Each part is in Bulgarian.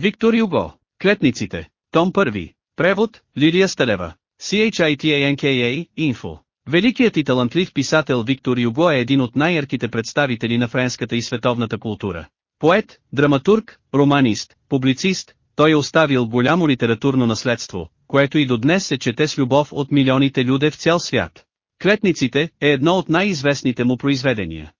Виктор Юго. Клетниците. Том 1. Превод, Лилия Сталева. CHITANKA, Info. Великият и талантлив писател Виктор Юго е един от най-ярките представители на френската и световната култура. Поет, драматург, романист, публицист, той е оставил голямо литературно наследство, което и до днес се чете с любов от милионите люде в цял свят. Клетниците е едно от най-известните му произведения.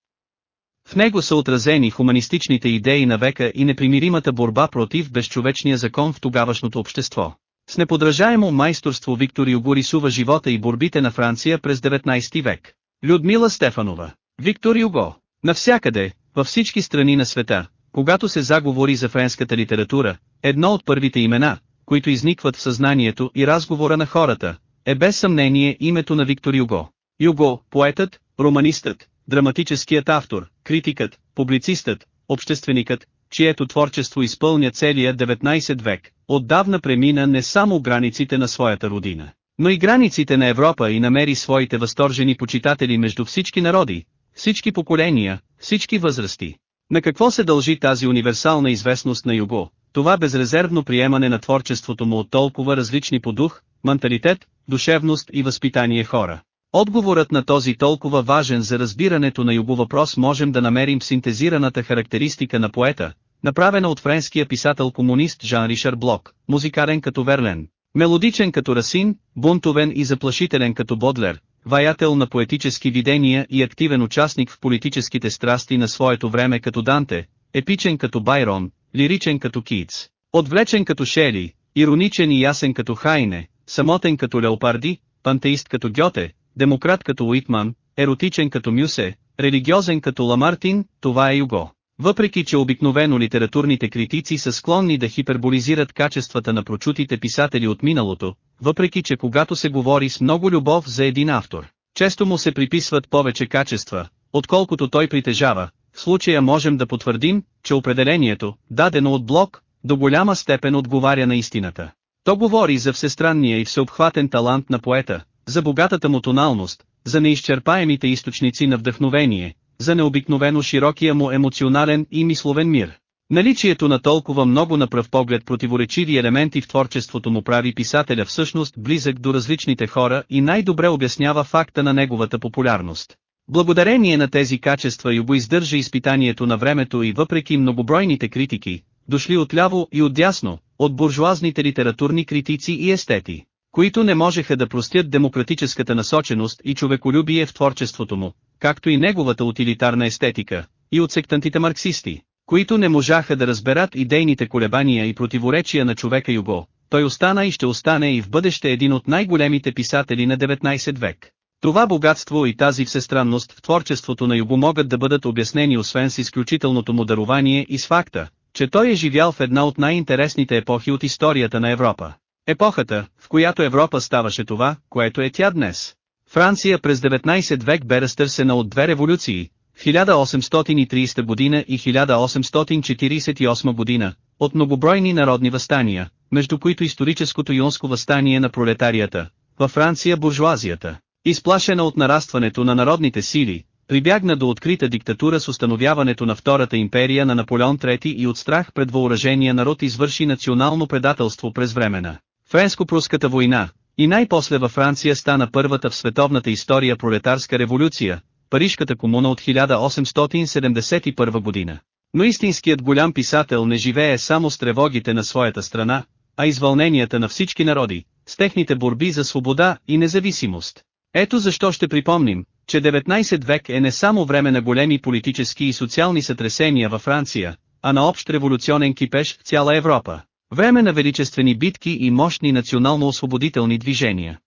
В него са отразени хуманистичните идеи на века и непримиримата борба против безчовечния закон в тогавашното общество. С неподражаемо майсторство Виктор Юго рисува живота и борбите на Франция през 19 век. Людмила Стефанова. Виктор Юго. Навсякъде, във всички страни на света, когато се заговори за френската литература, едно от първите имена, които изникват в съзнанието и разговора на хората, е без съмнение името на Виктор Юго. Юго, поетът, романистът, драматическият автор, критикът, публицистът, общественикът, чието творчество изпълня целия 19 век, отдавна премина не само границите на своята родина, но и границите на Европа и намери своите възторжени почитатели между всички народи, всички поколения, всички възрасти. На какво се дължи тази универсална известност на Юго, това безрезервно приемане на творчеството му от толкова различни по дух, менталитет, душевност и възпитание хора? Отговорът на този толкова важен за разбирането на Юго въпрос можем да намерим в синтезираната характеристика на поета, направена от френския писател-комунист Жан-Ришар Блок, музикарен като Верлен, мелодичен като Расин, бунтовен и заплашителен като Бодлер, ваятел на поетически видения и активен участник в политическите страсти на своето време като Данте, епичен като Байрон, лиричен като Китс, отвлечен като Шели, ироничен и ясен като Хайне, самотен като Леопарди, пантеист като Гьоте, демократ като Уитман, еротичен като Мюсе, религиозен като Ламартин, това е Юго. Въпреки че обикновено литературните критици са склонни да хиперболизират качествата на прочутите писатели от миналото, въпреки че когато се говори с много любов за един автор, често му се приписват повече качества, отколкото той притежава, в случая можем да потвърдим, че определението, дадено от Блок, до голяма степен отговаря на истината. То говори за всестранния и всеобхватен талант на поета, за богатата му тоналност, за неизчерпаемите източници на вдъхновение, за необикновено широкия му емоционален и мисловен мир. Наличието на толкова много на пръв поглед противоречиви елементи в творчеството му прави писателя всъщност близък до различните хора и най-добре обяснява факта на неговата популярност. Благодарение на тези качества Юго издържа изпитанието на времето и въпреки многобройните критики, дошли отляво и отдясно, от буржуазните литературни критици и естети, които не можеха да простят демократическата насоченост и човеколюбие в творчеството му, както и неговата утилитарна естетика, и от сектантите марксисти, които не можаха да разберат идейните колебания и противоречия на човека Юго, той остана и ще остане и в бъдеще един от най-големите писатели на 19 век. Това богатство и тази всестранност в творчеството на Юго могат да бъдат обяснени освен с изключителното му дарование и с факта, че той е живял в една от най-интересните епохи от историята на Европа. Епохата, в която Европа ставаше това, което е тя днес. Франция през 19 век бе разтърсена от две революции, 1830 година и 1848 година, от многобройни народни възстания, между които историческото юнско възстание на пролетарията, във Франция буржуазията, изплашена от нарастването на народните сили, прибягна до открита диктатура с установяването на Втората империя на Наполеон III и от страх пред въоръжения народ извърши национално предателство през времена. Френско-пруската война, и най-после във Франция стана първата в световната история пролетарска революция, Парижката комуна от 1871 година. Но истинският голям писател не живее само с тревогите на своята страна, а извълненията на всички народи, с техните борби за свобода и независимост. Ето защо ще припомним, че 19 век е не само време на големи политически и социални сътресения във Франция, а на общ революционен кипеж в цяла Европа. Време на величествени битки и мощни национално-освободителни движения.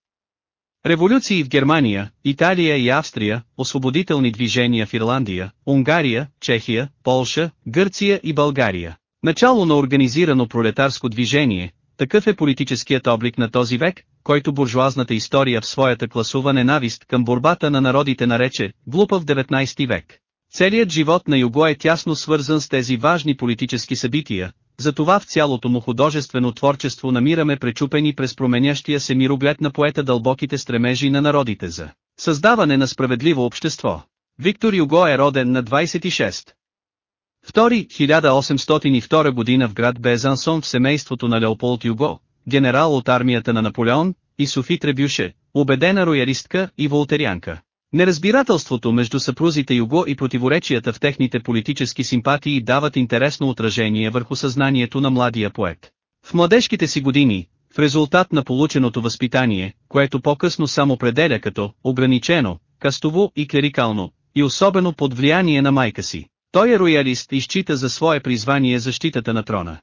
Революции в Германия, Италия и Австрия, освободителни движения в Ирландия, Унгария, Чехия, Полша, Гърция и България. Начало на организирано пролетарско движение, такъв е политическият облик на този век, който буржуазната история в своята класова ненавист към борбата на народите нарече «глупа в 19 век». Целият живот на Юго е тясно свързан с тези важни политически събития, затова в цялото му художествено творчество намираме пречупени през променящия се мироглед на поета дълбоките стремежи на народите за създаване на справедливо общество. Виктор Юго е роден на 26. Втори, 1802 година в град Безансон в семейството на Леополд Юго, генерал от армията на Наполеон, и Софи Требюше, убедена роялистка и волтерянка. Неразбирателството между съпрузите Юго и противоречията в техните политически симпатии дават интересно отражение върху съзнанието на младия поет. В младежките си години, в резултат на полученото възпитание, което по-късно само определя като ограничено, кастово и клерикално, и особено под влияние на майка си, той е роялист и счита за свое призвание защитата на трона.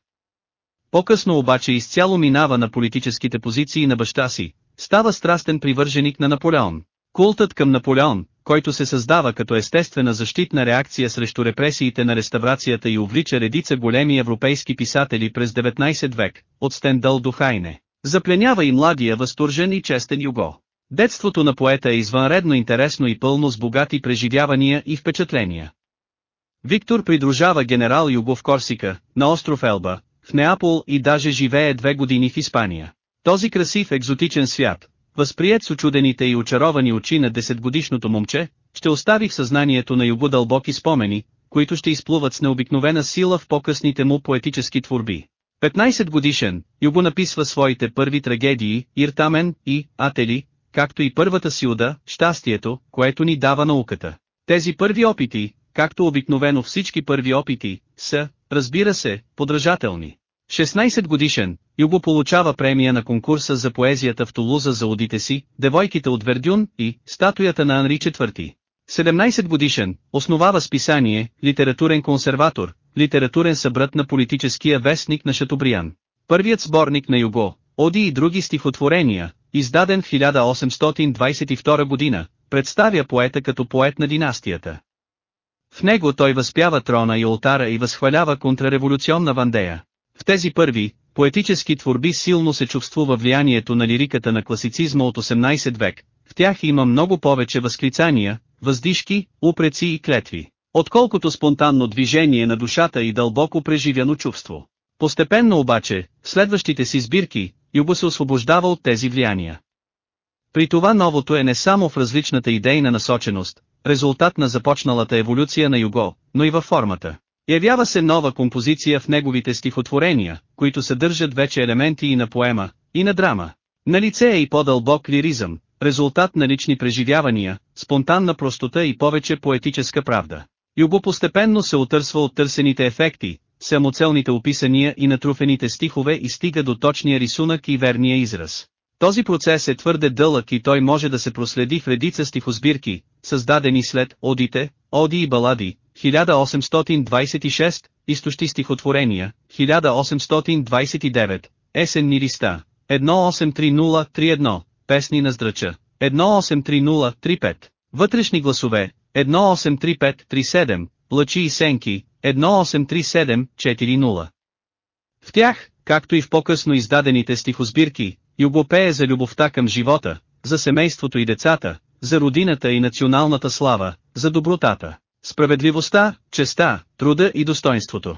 По-късно обаче изцяло минава на политическите позиции на баща си, става страстен привърженик на Наполеон. Култът към Наполеон, който се създава като естествена защитна реакция срещу репресиите на реставрацията и увлича редица големи европейски писатели през 19 век, от Стендъл до Хайне, запленява и младия възторжен и честен юго. Детството на поета е извънредно интересно и пълно с богати преживявания и впечатления. Виктор придружава генерал Юго в Корсика, на остров Елба, в Неапол и даже живее две години в Испания. Този красив екзотичен свят, възприят с очудените и очаровани очи на десетгодишното момче, ще остави в съзнанието на Юго дълбоки спомени, които ще изплуват с необикновена сила в по-късните му поетически творби. 15 годишен, Юго написва своите първи трагедии, Иртамен и Атели, както и първата си уда, щастието, което ни дава науката. Тези първи опити, както обикновено всички първи опити, са, разбира се, подражателни. 16 годишен, Юго получава премия на конкурса за поезията в Тулуза за одите си, Девойките от Вердюн и Статуята на Анри IV. 17 годишен, основава списание, литературен консерватор, литературен събрат на политическия вестник на Шатобриан. Първият сборник на Юго, Оди и други стихотворения, издаден в 1822 година, представя поета като поет на династията. В него той възпява трона и ултара и възхвалява контрреволюционна Вандея. В тези първи, поетически творби силно се чувствува влиянието на лириката на класицизма от 18 век, в тях има много повече възклицания, въздишки, упреци и клетви, отколкото спонтанно движение на душата и дълбоко преживяно чувство. Постепенно обаче, в следващите си сбирки, Юго се освобождава от тези влияния. При това новото е не само в различната идейна насоченост, резултат на започналата еволюция на Юго, но и във формата. Явява се нова композиция в неговите стихотворения, които съдържат вече елементи и на поема, и на драма. На лице е и по-дълбок лиризъм, резултат на лични преживявания, спонтанна простота и повече поетическа правда. Юго постепенно се отърсва от търсените ефекти, самоцелните описания и натруфените стихове и стига до точния рисунък и верния израз. Този процес е твърде дълъг и той може да се проследи в редица стихосбирки, създадени след «Одите», «Оди и балади», 1826, изтощи стихотворения, 1829, есенни листа, 183031, песни на здрача, 183035, вътрешни гласове, 183537, лъчи и сенки, 183740. В тях, както и в по-късно издадените стихосбирки, Юго пее за любовта към живота, за семейството и децата, за родината и националната слава, за добротата, справедливостта, честа, труда и достоинството.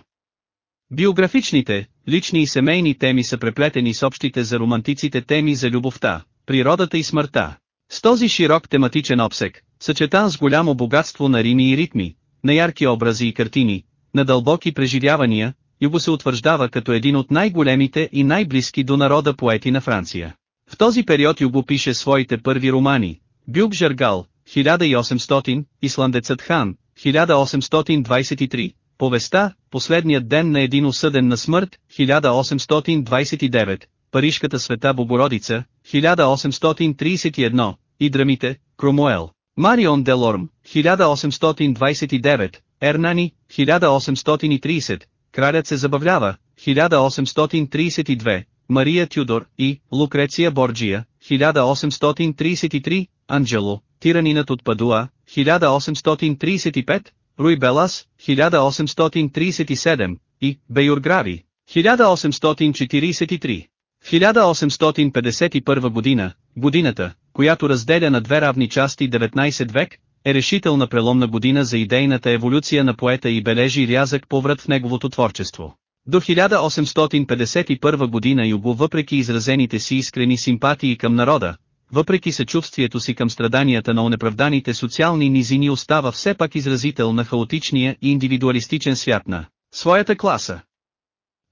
Биографичните, лични и семейни теми са преплетени с общите за романтиците теми за любовта, природата и смъртта. С този широк тематичен обсек, съчетан с голямо богатство на рими и ритми, на ярки образи и картини, на дълбоки преживявания, Юго се утвърждава като един от най-големите и най-близки до народа поети на Франция. В този период Юго пише своите първи романи, Бюб Жаргал, 1800, Исландецът Хан, 1823, Повеста, Последният ден на един осъден на смърт, 1829, Парижката света Богородица, 1831, и драмите, Кромуел, Марион Делорм, 1829, Ернани, 1830, Кралят се забавлява, 1832, Мария Тюдор и Лукреция Борджия, 1833, Анджело, Тиранинът от Падуа, 1835, Руй Белас, 1837, и Бейурграви, 1843. В 1851 година, годината, която разделя на две равни части 19 век, е решителна преломна година за идейната еволюция на поета и бележи рязък поврат в неговото творчество. До 1851 година Юго въпреки изразените си искрени симпатии към народа, въпреки съчувствието си към страданията на онеправданите социални низини остава все пак изразител на хаотичния и индивидуалистичен свят на своята класа.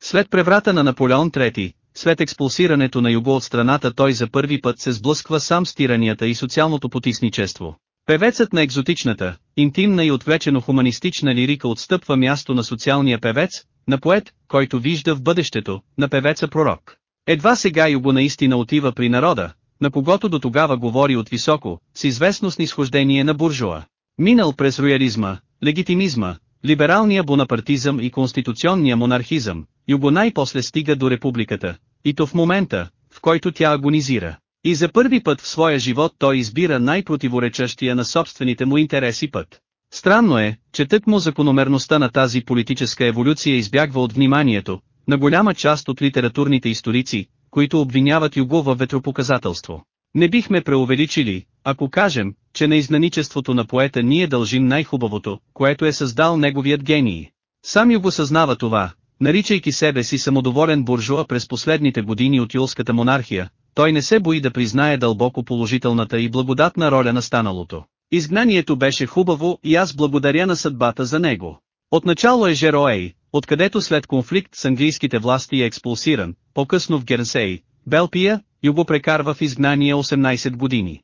След преврата на Наполеон III, след експулсирането на юго от страната той за първи път се сблъсква сам с тиранията и социалното потисничество. Певецът на екзотичната, интимна и отвлечено хуманистична лирика отстъпва място на социалния певец, на поет, който вижда в бъдещето, на певеца пророк. Едва сега Юго наистина отива при народа, на когото до тогава говори от високо, с известно снисхождение на буржуа. Минал през роялизма, легитимизма, либералния бонапартизъм и конституционния монархизъм, Юго най-после стига до републиката, и то в момента, в който тя агонизира. И за първи път в своя живот той избира най-противоречащия на собствените му интереси път. Странно е, че тъкмо закономерността на тази политическа еволюция избягва от вниманието, на голяма част от литературните историци, които обвиняват Юго във ветропоказателство. Не бихме преувеличили, ако кажем, че на изнаничеството на поета ние дължим най-хубавото, което е създал неговият гений. Сам Юго съзнава това, наричайки себе си самодоволен буржуа през последните години от юлската монархия, той не се бои да признае дълбоко положителната и благодатна роля на станалото. Изгнанието беше хубаво и аз благодаря на съдбата за него. Отначало е Жероей, откъдето след конфликт с английските власти е експулсиран, по-късно в Гернсей, Белпия, Юго прекарва в изгнание 18 години.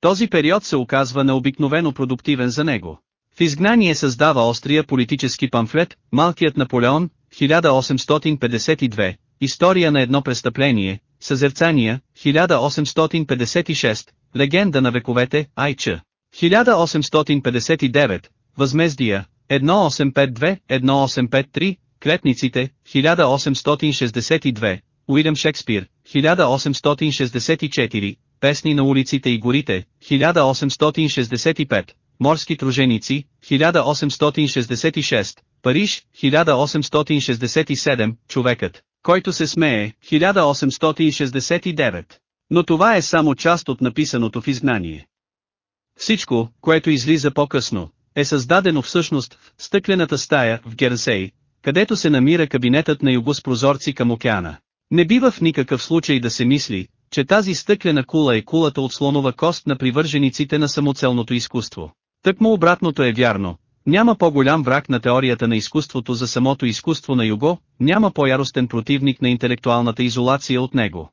Този период се оказва необикновено продуктивен за него. В изгнание създава острия политически памфлет, Малкият Наполеон, 1852, История на едно престъпление, Съзерцания, 1856, Легенда на вековете, Айча. 1859, Възмездия, 1852-1853, Клетниците, 1862, Уилям Шекспир, 1864, Песни на улиците и горите, 1865, Морски труженици, 1866, Париж, 1867, Човекът, който се смее, 1869. Но това е само част от написаното в изгнание. Всичко, което излиза по-късно, е създадено всъщност в стъклената стая в Герсей, където се намира кабинетът на юго с прозорци към океана. Не бива в никакъв случай да се мисли, че тази стъклена кула е кулата от слонова кост на привържениците на самоцелното изкуство. Тъкмо обратното е вярно, няма по-голям враг на теорията на изкуството за самото изкуство на Юго, няма по-яростен противник на интелектуалната изолация от него.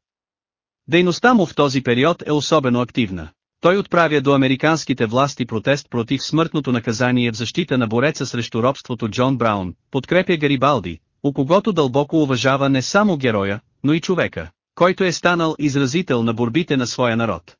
Дейността му в този период е особено активна. Той отправя до американските власти протест против смъртното наказание в защита на бореца срещу робството Джон Браун, подкрепя Гарибалди, у когото дълбоко уважава не само героя, но и човека, който е станал изразител на борбите на своя народ.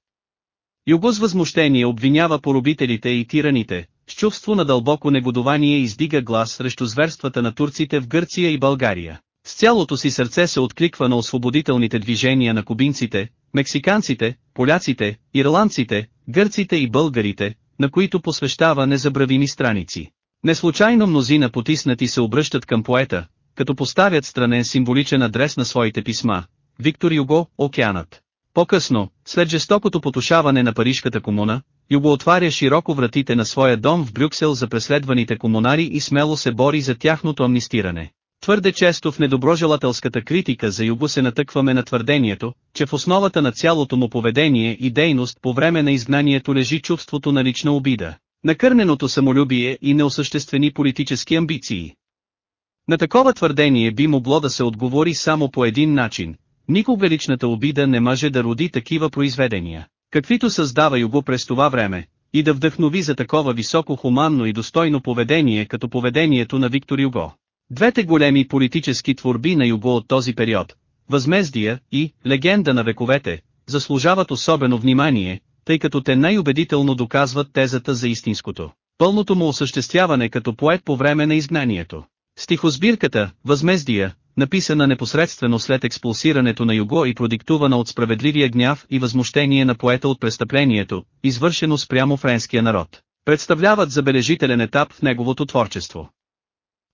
Юго с възмущение обвинява поробителите и тираните, с чувство на дълбоко негодование издига глас срещу зверствата на турците в Гърция и България. С цялото си сърце се откликва на освободителните движения на кубинците, мексиканците, поляците, ирландците, гърците и българите, на които посвещава незабравими страници. Неслучайно мнозина потиснати се обръщат към поета, като поставят странен символичен адрес на своите писма. Виктор Юго, Океанът. По-късно, след жестокото потушаване на Парижката комуна, Юго отваря широко вратите на своя дом в Брюксел за преследваните комунари и смело се бори за тяхното амнистиране. Твърде често в недоброжелателската критика за Юго се натъкваме на твърдението, че в основата на цялото му поведение и дейност по време на изгнанието лежи чувството на лична обида, накърненото самолюбие и неосъществени политически амбиции. На такова твърдение би могло да се отговори само по един начин. Никога личната обида не може да роди такива произведения, каквито създава Юго през това време, и да вдъхнови за такова високо хуманно и достойно поведение като поведението на Виктор Юго. Двете големи политически творби на Юго от този период, Възмездия и Легенда на вековете, заслужават особено внимание, тъй като те най-убедително доказват тезата за истинското, пълното му осъществяване като поет по време на изгнанието. Стихосбирката, Възмездия, написана непосредствено след експулсирането на Юго и продиктувана от справедливия гняв и възмущение на поета от престъплението, извършено спрямо френския народ, представляват забележителен етап в неговото творчество.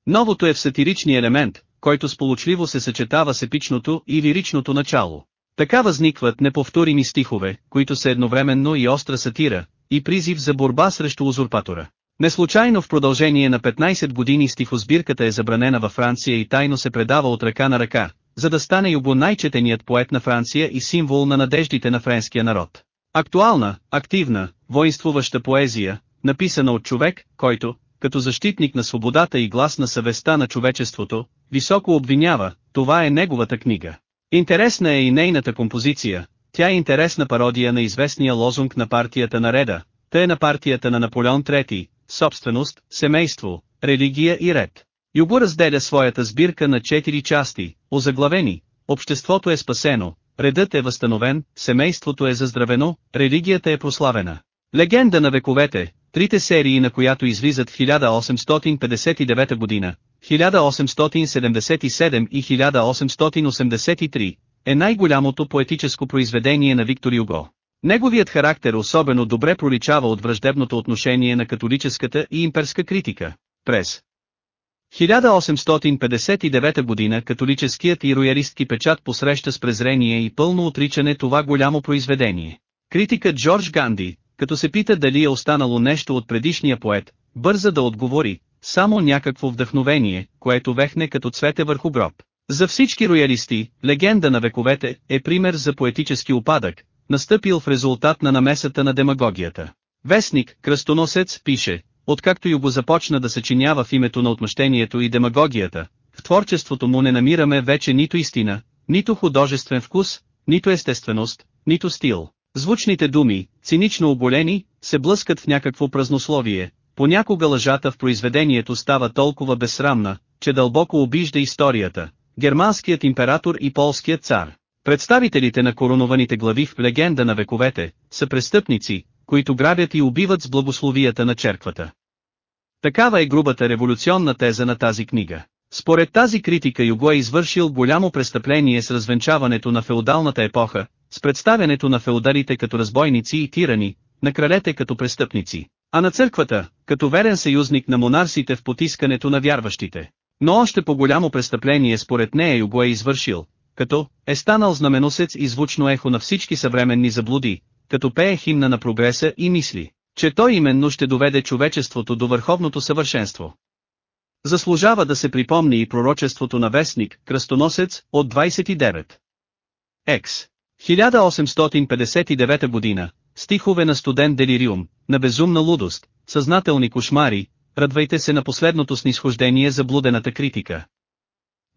Новото е в сатиричния елемент, който сполучливо се съчетава с епичното и лиричното начало. Така възникват неповторими стихове, които са едновременно и остра сатира, и призив за борба срещу узурпатора. Неслучайно в продължение на 15 години стихосбирката е забранена във Франция и тайно се предава от ръка на ръка, за да стане Юго най-четеният поет на Франция и символ на надеждите на френския народ. Актуална, активна, воинствуваща поезия, написана от човек, който, като защитник на свободата и глас на съвестта на човечеството, високо обвинява, това е неговата книга. Интересна е и нейната композиция, тя е интересна пародия на известния лозунг на партията на Реда, тъй на партията на Наполеон III, собственост, семейство, религия и ред. Юго разделя своята сбирка на четири части, озаглавени, обществото е спасено, редът е възстановен, семейството е заздравено, религията е прославена. Легенда на вековете, трите серии на която излизат 1859 година, 1877 и 1883, е най-голямото поетическо произведение на Виктор Юго. Неговият характер особено добре проличава от враждебното отношение на католическата и имперска критика. През 1859 година католическият и роялистки печат посреща с презрение и пълно отричане това голямо произведение. Критикът Джордж Ганди, като се пита дали е останало нещо от предишния поет, бърза да отговори, само някакво вдъхновение, което вехне като цвете върху гроб. За всички роялисти, легенда на вековете е пример за поетически упадък, настъпил в резултат на намесата на демагогията. Вестник, кръстоносец, пише, откакто Юго започна да съчинява в името на отмъщението и демагогията, в творчеството му не намираме вече нито истина, нито художествен вкус, нито естественост, нито стил. Звучните думи, цинично оболени, се блъскат в някакво празнословие, понякога лъжата в произведението става толкова безсрамна, че дълбоко обижда историята, германският император и полският цар. Представителите на коронованите глави в легенда на вековете, са престъпници, които грабят и убиват с благословията на черквата. Такава е грубата революционна теза на тази книга. Според тази критика Юго е извършил голямо престъпление с развенчаването на феодалната епоха, с представянето на феодалите като разбойници и тирани, на кралете като престъпници, а на църквата, като верен съюзник на монарсите в потискането на вярващите. Но още по-голямо престъпление според нея Юго е извършил, като е станал знаменосец и звучно ехо на всички съвременни заблуди, като пее химна на прогреса и мисли, че той именно ще доведе човечеството до върховното съвършенство. Заслужава да се припомни и пророчеството на вестник, кръстоносец, от 29. Екс. 1859 година, стихове на студент делириум, на безумна лудост, съзнателни кошмари, радвайте се на последното снисхождение за блудената критика.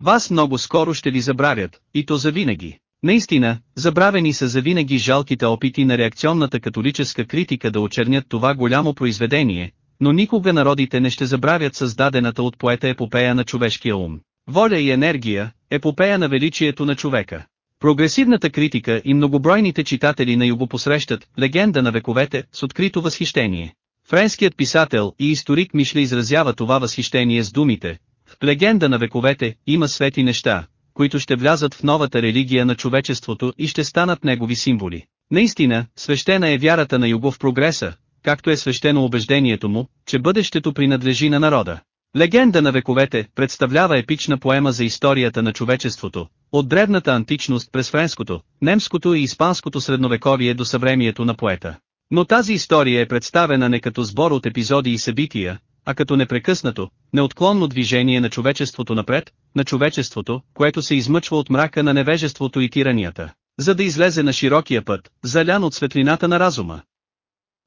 Вас много скоро ще ви забравят, и то завинаги. Наистина, забравени са завинаги жалките опити на реакционната католическа критика да очернят това голямо произведение, но никога народите не ще забравят създадената от поета епопея на човешкия ум. Воля и енергия, епопея на величието на човека. Прогресивната критика и многобройните читатели на юго посрещат легенда на вековете с открито възхищение. Френският писател и историк Мишле изразява това възхищение с думите, в легенда на вековете има свети неща, които ще влязат в новата религия на човечеството и ще станат негови символи. Наистина, свещена е вярата на Юго в прогреса, както е свещено убеждението му, че бъдещето принадлежи на народа. Легенда на вековете представлява епична поема за историята на човечеството, от древната античност през френското, немското и испанското средновековие до съвремието на поета. Но тази история е представена не като сбор от епизоди и събития, а като непрекъснато, неотклонно движение на човечеството напред, на човечеството, което се измъчва от мрака на невежеството и тиранията, за да излезе на широкия път, залян от светлината на разума.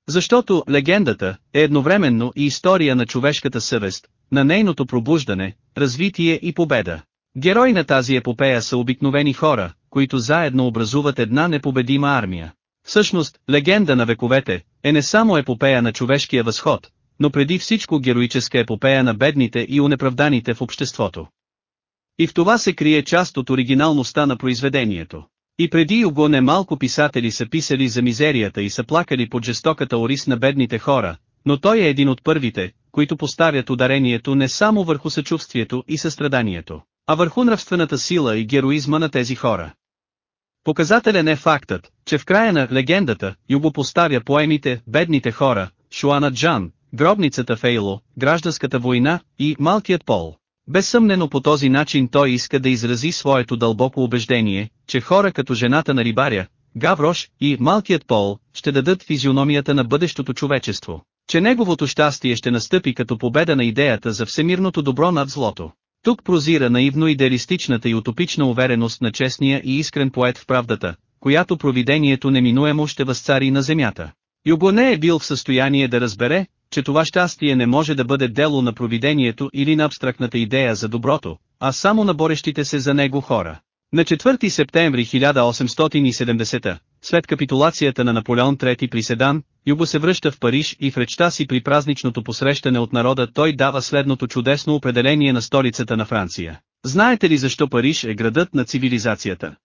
Защото легендата е едновременно и история на човешката съвест, на нейното пробуждане, развитие и победа. Герои на тази епопея са обикновени хора, които заедно образуват една непобедима армия. Всъщност, легенда на вековете, е не само епопея на човешкия възход, но преди всичко героическа епопея на бедните и унеправданите в обществото. И в това се крие част от оригиналността на произведението. И преди Юго немалко писатели са писали за мизерията и са плакали под жестоката орис на бедните хора, но той е един от първите, които поставят ударението не само върху съчувствието и състраданието, а върху нравствената сила и героизма на тези хора. Показателен е фактът, че в края на легендата Юго поставя поемите «Бедните хора», Шуана Джан, Гробницата Фейло, Гражданската война и Малкият пол. Безсъмнено по този начин той иска да изрази своето дълбоко убеждение, че хора като жената на рибаря, Гаврош и Малкият пол ще дадат физиономията на бъдещото човечество, че неговото щастие ще настъпи като победа на идеята за всемирното добро над злото. Тук прозира наивно идеалистичната и утопична увереност на честния и искрен поет в правдата, която провидението неминуемо ще възцари на земята. Юго не е бил в състояние да разбере, че това щастие не може да бъде дело на провидението или на абстрактната идея за доброто, а само на борещите се за него хора. На 4 септември 1870, след капитулацията на Наполеон III при Седан, Юго се връща в Париж и в речта си при празничното посрещане от народа той дава следното чудесно определение на столицата на Франция. Знаете ли защо Париж е градът на цивилизацията?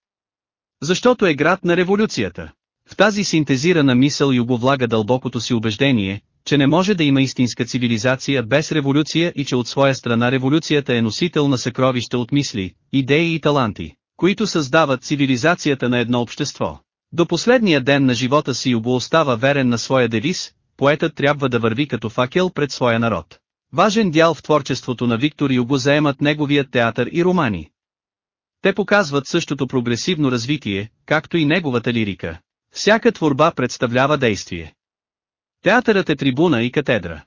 Защото е град на революцията. В тази синтезирана мисъл Юго влага дълбокото си убеждение, че не може да има истинска цивилизация без революция и че от своя страна революцията е носител на съкровища от мисли, идеи и таланти, които създават цивилизацията на едно общество. До последния ден на живота си Юго остава верен на своя девиз, поетът трябва да върви като факел пред своя народ. Важен дял в творчеството на Виктор Юго заемат неговият театър и романи. Те показват същото прогресивно развитие, както и неговата лирика. Всяка творба представлява действие. Театърът е трибуна и катедра.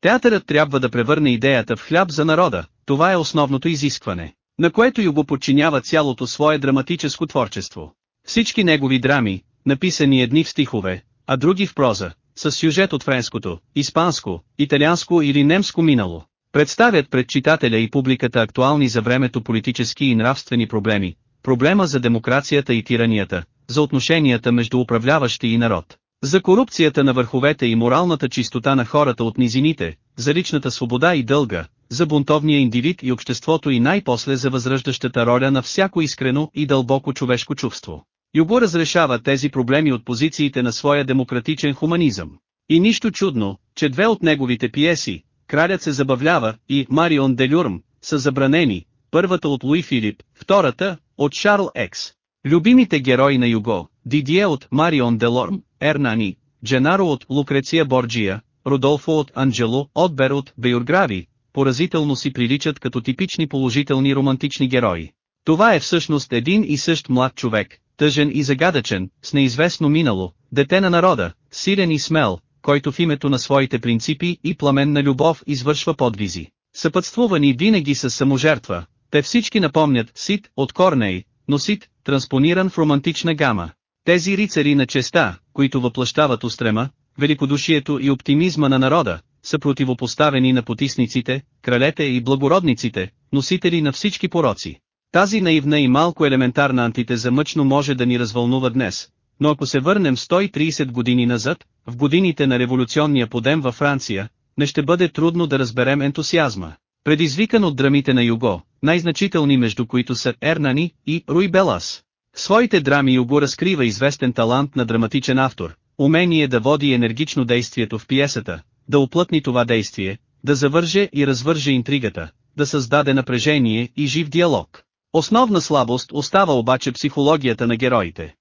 Театърът трябва да превърне идеята в хляб за народа, това е основното изискване, на което Юго подчинява цялото свое драматическо творчество. Всички негови драми, написани едни в стихове, а други в проза, с сюжет от френското, испанско, италианско или немско минало, представят пред читателя и публиката актуални за времето политически и нравствени проблеми, проблема за демокрацията и тиранията, за отношенията между управляващи и народ, за корупцията на върховете и моралната чистота на хората от низините, за личната свобода и дълга, за бунтовния индивид и обществото и най-после за възраждащата роля на всяко искрено и дълбоко човешко чувство. Юго разрешава тези проблеми от позициите на своя демократичен хуманизъм. И нищо чудно, че две от неговите пиеси, Кралят се забавлява и Марион Делюрм, са забранени, първата от Луи Филип, втората, от Шарл Екс. Любимите герои на Юго, Дидие от Марион Делорм, Ернани, Дженаро от Лукреция Борджия, Родолфо от Анджело, Отбер от Бейорграви, поразително си приличат като типични положителни романтични герои. Това е всъщност един и същ млад човек, тъжен и загадъчен, с неизвестно минало, дете на народа, силен и смел, който в името на своите принципи и пламенна любов извършва подвизи. Съпътствувани винаги с саможертва, те всички напомнят Сит от Корней, но Сит, транспониран в романтична гама. Тези рицари на честа, които въплащават устрема, великодушието и оптимизма на народа, са противопоставени на потисниците, кралете и благородниците, носители на всички пороци. Тази наивна и малко елементарна антитеза мъчно може да ни развълнува днес, но ако се върнем 130 години назад, в годините на революционния подем във Франция, не ще бъде трудно да разберем ентусиазма, предизвикан от драмите на Юго, най-значителни между които са Ернани и Руй Белас. Своите драми Юго разкрива известен талант на драматичен автор, умение да води енергично действието в пиесата, да оплътни това действие, да завърже и развърже интригата, да създаде напрежение и жив диалог. Основна слабост остава обаче психологията на героите.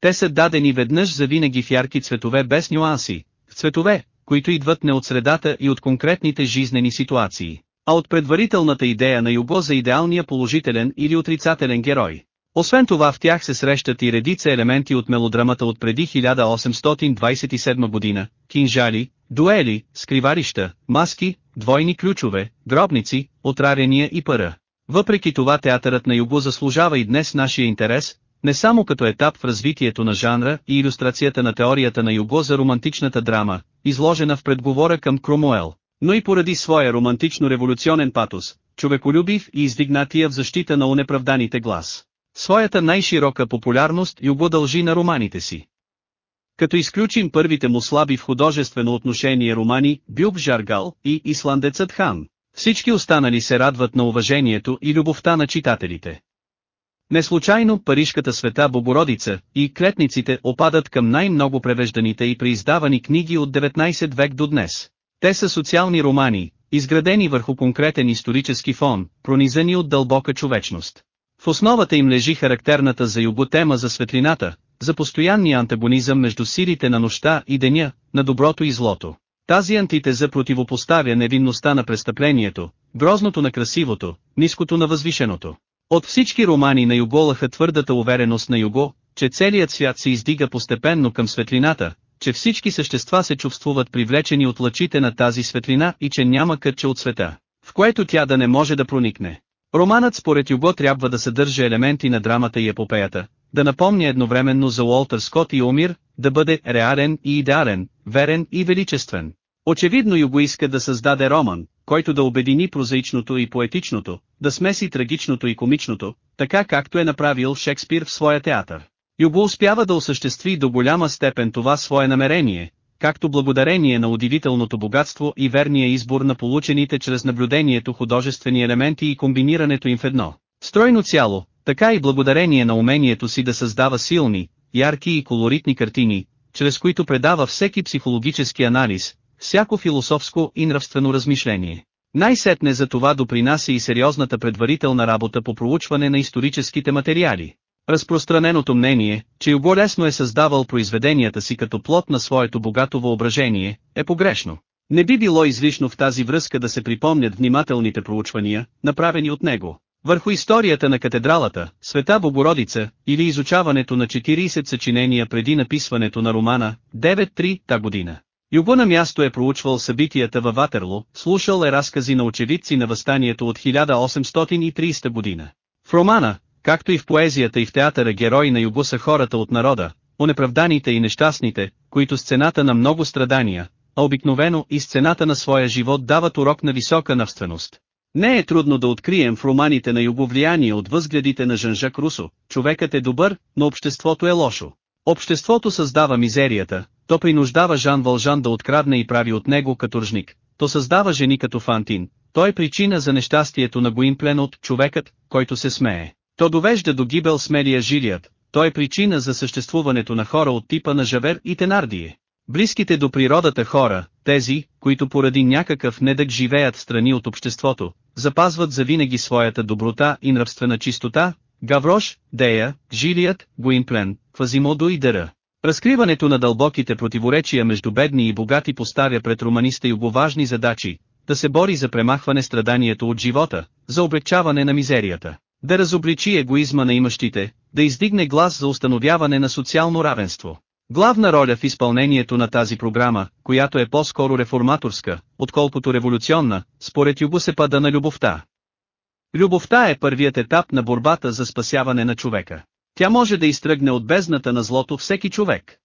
Те са дадени веднъж за винаги в ярки цветове без нюанси, цветове, които идват не от средата и от конкретните жизнени ситуации, а от предварителната идея на Юго за идеалния положителен или отрицателен герой. Освен това в тях се срещат и редица елементи от мелодрамата от преди 1827 година, кинжали, дуели, скриварища, маски, двойни ключове, гробници, отрарения и пара. Въпреки това театърът на Юго заслужава и днес нашия интерес, не само като етап в развитието на жанра и иллюстрацията на теорията на Юго за романтичната драма, изложена в предговора към Кромуел, но и поради своя романтично-революционен патос, човеколюбив и издигнатия в защита на унеправданите глас. Своята най-широка популярност Юго дължи на романите си. Като изключим първите му слаби в художествено отношение романи Бюб Жаргал и Исландецът Хан, всички останали се радват на уважението и любовта на читателите. Неслучайно Парижката света Богородица и клетниците опадат към най-много превежданите и преиздавани книги от 19 век до днес. Те са социални романи, изградени върху конкретен исторически фон, пронизани от дълбока човечност. В основата им лежи характерната за юго тема за светлината, за постоянния антагонизъм между силите на нощта и деня, на доброто и злото. Тази антитеза противопоставя невинността на престъплението, грозното на красивото, ниското на възвишеното. От всички романи на Юго лъха твърдата увереност на Юго, че целият свят се издига постепенно към светлината, че всички същества се чувствуват привлечени от лъчите на тази светлина и че няма кътче от света, в което тя да не може да проникне. Романът според Юго трябва да съдържа елементи на драмата и епопеята, да напомня едновременно за Уолтер Скот и Омир, да бъде реален и идеален, верен и величествен. Очевидно Юго иска да създаде роман, който да обедини прозаичното и поетичното, да смеси трагичното и комичното, така както е направил Шекспир в своя театър. Юго успява да осъществи до голяма степен това свое намерение, както благодарение на удивителното богатство и верния избор на получените чрез наблюдението художествени елементи и комбинирането им в едно. Стройно цяло, така и благодарение на умението си да създава силни, ярки и колоритни картини, чрез които предава всеки психологически анализ, всяко философско и нравствено размишление. Най-сетне за това допринася и сериозната предварителна работа по проучване на историческите материали. Разпространеното мнение, че Юго лесно е създавал произведенията си като плод на своето богато въображение, е погрешно. Не би било излишно в тази връзка да се припомнят внимателните проучвания, направени от него, върху историята на катедралата, Света Богородица, или изучаването на 40 съчинения преди написването на романа, 9-3 та година. Юго на място е проучвал събитията във Ватерло, слушал е разкази на очевидци на възстанието от 1830 година. В романа, както и в поезията и в театъра герои на юго са хората от народа, онеправданите и нещастните, които с цената на много страдания, а обикновено и с цената на своя живот дават урок на висока навственост. Не е трудно да открием в романите на юго влияние от възгледите на Жан-Жак Русо, човекът е добър, но обществото е лошо. Обществото създава мизерията, то принуждава Жан Вължан да открадне и прави от него каторжник, то създава жени като Фантин, той е причина за нещастието на Гуимплен от човекът, който се смее. То довежда до гибел смелия жилият, той е причина за съществуването на хора от типа на Жавер и Тенардие. Близките до природата хора, тези, които поради някакъв недък живеят страни от обществото, запазват завинаги своята доброта и нравствена чистота, Гаврош, Дея, Жилият, Гуимплен, Квазимодо и Дъра. Разкриването на дълбоките противоречия между бедни и богати поставя пред романиста и важни задачи, да се бори за премахване страданието от живота, за облегчаване на мизерията, да разобличи егоизма на имащите, да издигне глас за установяване на социално равенство. Главна роля в изпълнението на тази програма, която е по-скоро реформаторска, отколкото революционна, според Юго се пада на любовта. Любовта е първият етап на борбата за спасяване на човека. Тя може да изтръгне от бездната на злото всеки човек.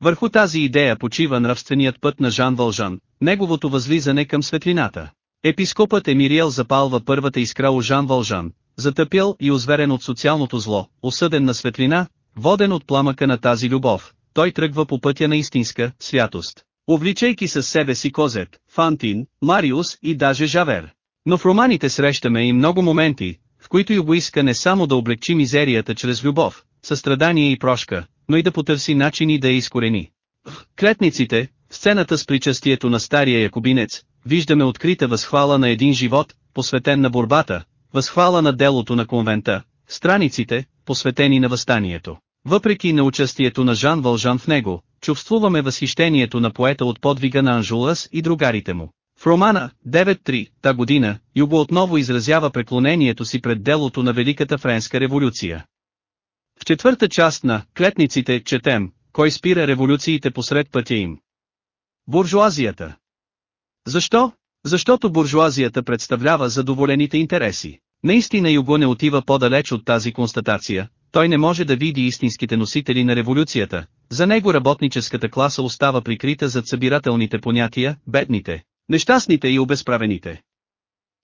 Върху тази идея почива нравственият път на Жан Вължан, неговото възлизане към светлината. Епископът Емириел запалва първата искра у Жан Вължан, затъпял и озверен от социалното зло, осъден на светлина, воден от пламъка на тази любов, той тръгва по пътя на истинска святост, увличайки със себе си Козет, Фантин, Мариус и даже Жавер. Но в романите срещаме и много моменти, в които Юго иска не само да облегчи мизерията чрез любов, състрадание и прошка, но и да потърси начини да я изкорени. В клетниците, сцената с причастието на стария якобинец, виждаме открита възхвала на един живот, посветен на борбата, възхвала на делото на конвента, страниците, посветени на възстанието. Въпреки на участието на Жан Вължан в него, чувствуваме възхищението на поета от подвига на Анжулас и другарите му. В романа, 9-3, та година, Юго отново изразява преклонението си пред делото на Великата Френска революция. В четвърта част на «Клетниците» четем, кой спира революциите посред пътя им. Буржуазията. Защо? Защото буржуазията представлява задоволените интереси. Наистина Юго не отива по-далеч от тази констатация, той не може да види истинските носители на революцията, за него работническата класа остава прикрита зад събирателните понятия, бедните, нещастните и обезправените.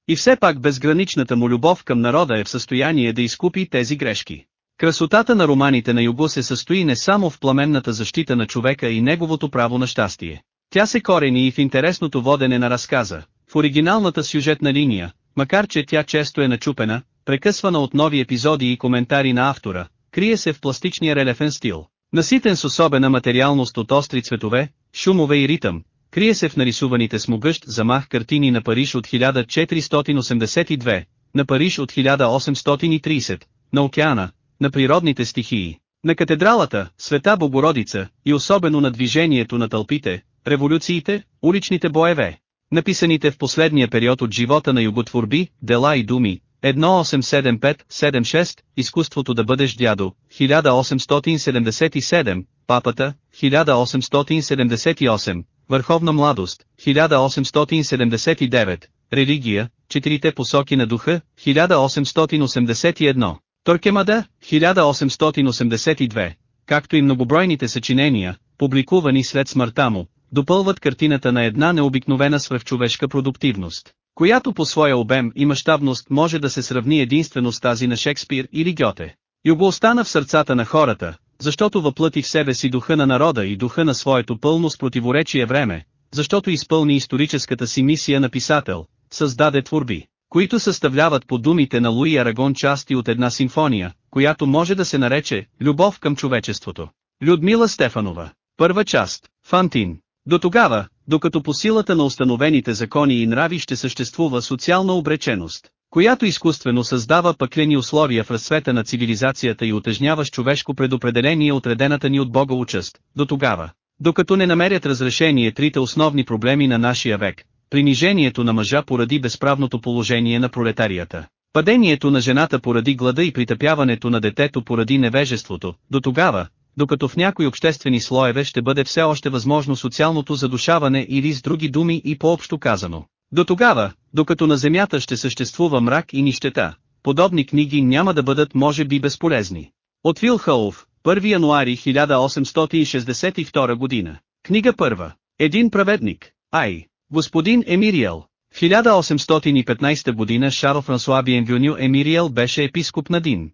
И все пак безграничната му любов към народа е в състояние да изкупи тези грешки. Красотата на романите на Юго се състои не само в пламенната защита на човека и неговото право на щастие. Тя се корени и в интересното водене на разказа, в оригиналната сюжетна линия, макар че тя често е начупена, прекъсвана от нови епизоди и коментари на автора, крие се в пластичния релефен стил. Наситен с особена материалност от остри цветове, шумове и ритъм, крие се в нарисуваните с могъщ замах картини на Париж от 1482, на Париж от 1830, на океана, на природните стихии, на катедралата, Света Богородица, и особено на движението на тълпите, революциите, уличните боеве. Написаните в последния период от живота на юготворби, дела и думи, 1875-76, изкуството да бъдеш дядо, 1877, папата, 1878, върховна младост, 1879, религия, четирите посоки на духа, 1881, Торкемада, 1882, както и многобройните съчинения, публикувани след смъртта му, допълват картината на една необикновена свръхчовешка продуктивност, която по своя обем и мащабност може да се сравни единствено с тази на Шекспир или Гьоте. Юго остана в сърцата на хората, защото въплъти в себе си духа на народа и духа на своето пълно с противоречие време, защото изпълни историческата си мисия на писател, създаде творби, които съставляват по думите на Луи Арагон части от една симфония, която може да се нарече «Любов към човечеството». Людмила Стефанова. Първа част. Фантин. До тогава, докато по силата на установените закони и нрави ще съществува социална обреченост, която изкуствено създава пъклени условия в разцвета на цивилизацията и отъжнява с човешко предопределение отредената ни от Бога участ, до тогава, докато не намерят разрешение трите основни проблеми на нашия век, принижението на мъжа поради безправното положение на пролетарията, падението на жената поради глада и притъпяването на детето поради невежеството, до тогава, докато в някои обществени слоеве ще бъде все още възможно социалното задушаване или с други думи и по-общо казано. До тогава, докато на земята ще съществува мрак и нищета, подобни книги няма да бъдат може би безполезни. От Хълов, 1 януари 1862 година. Книга първа. Един праведник. Ай. Господин Емириел. В 1815 година Шарл Франсуа Биенвюню Емириел беше епископ на Дин.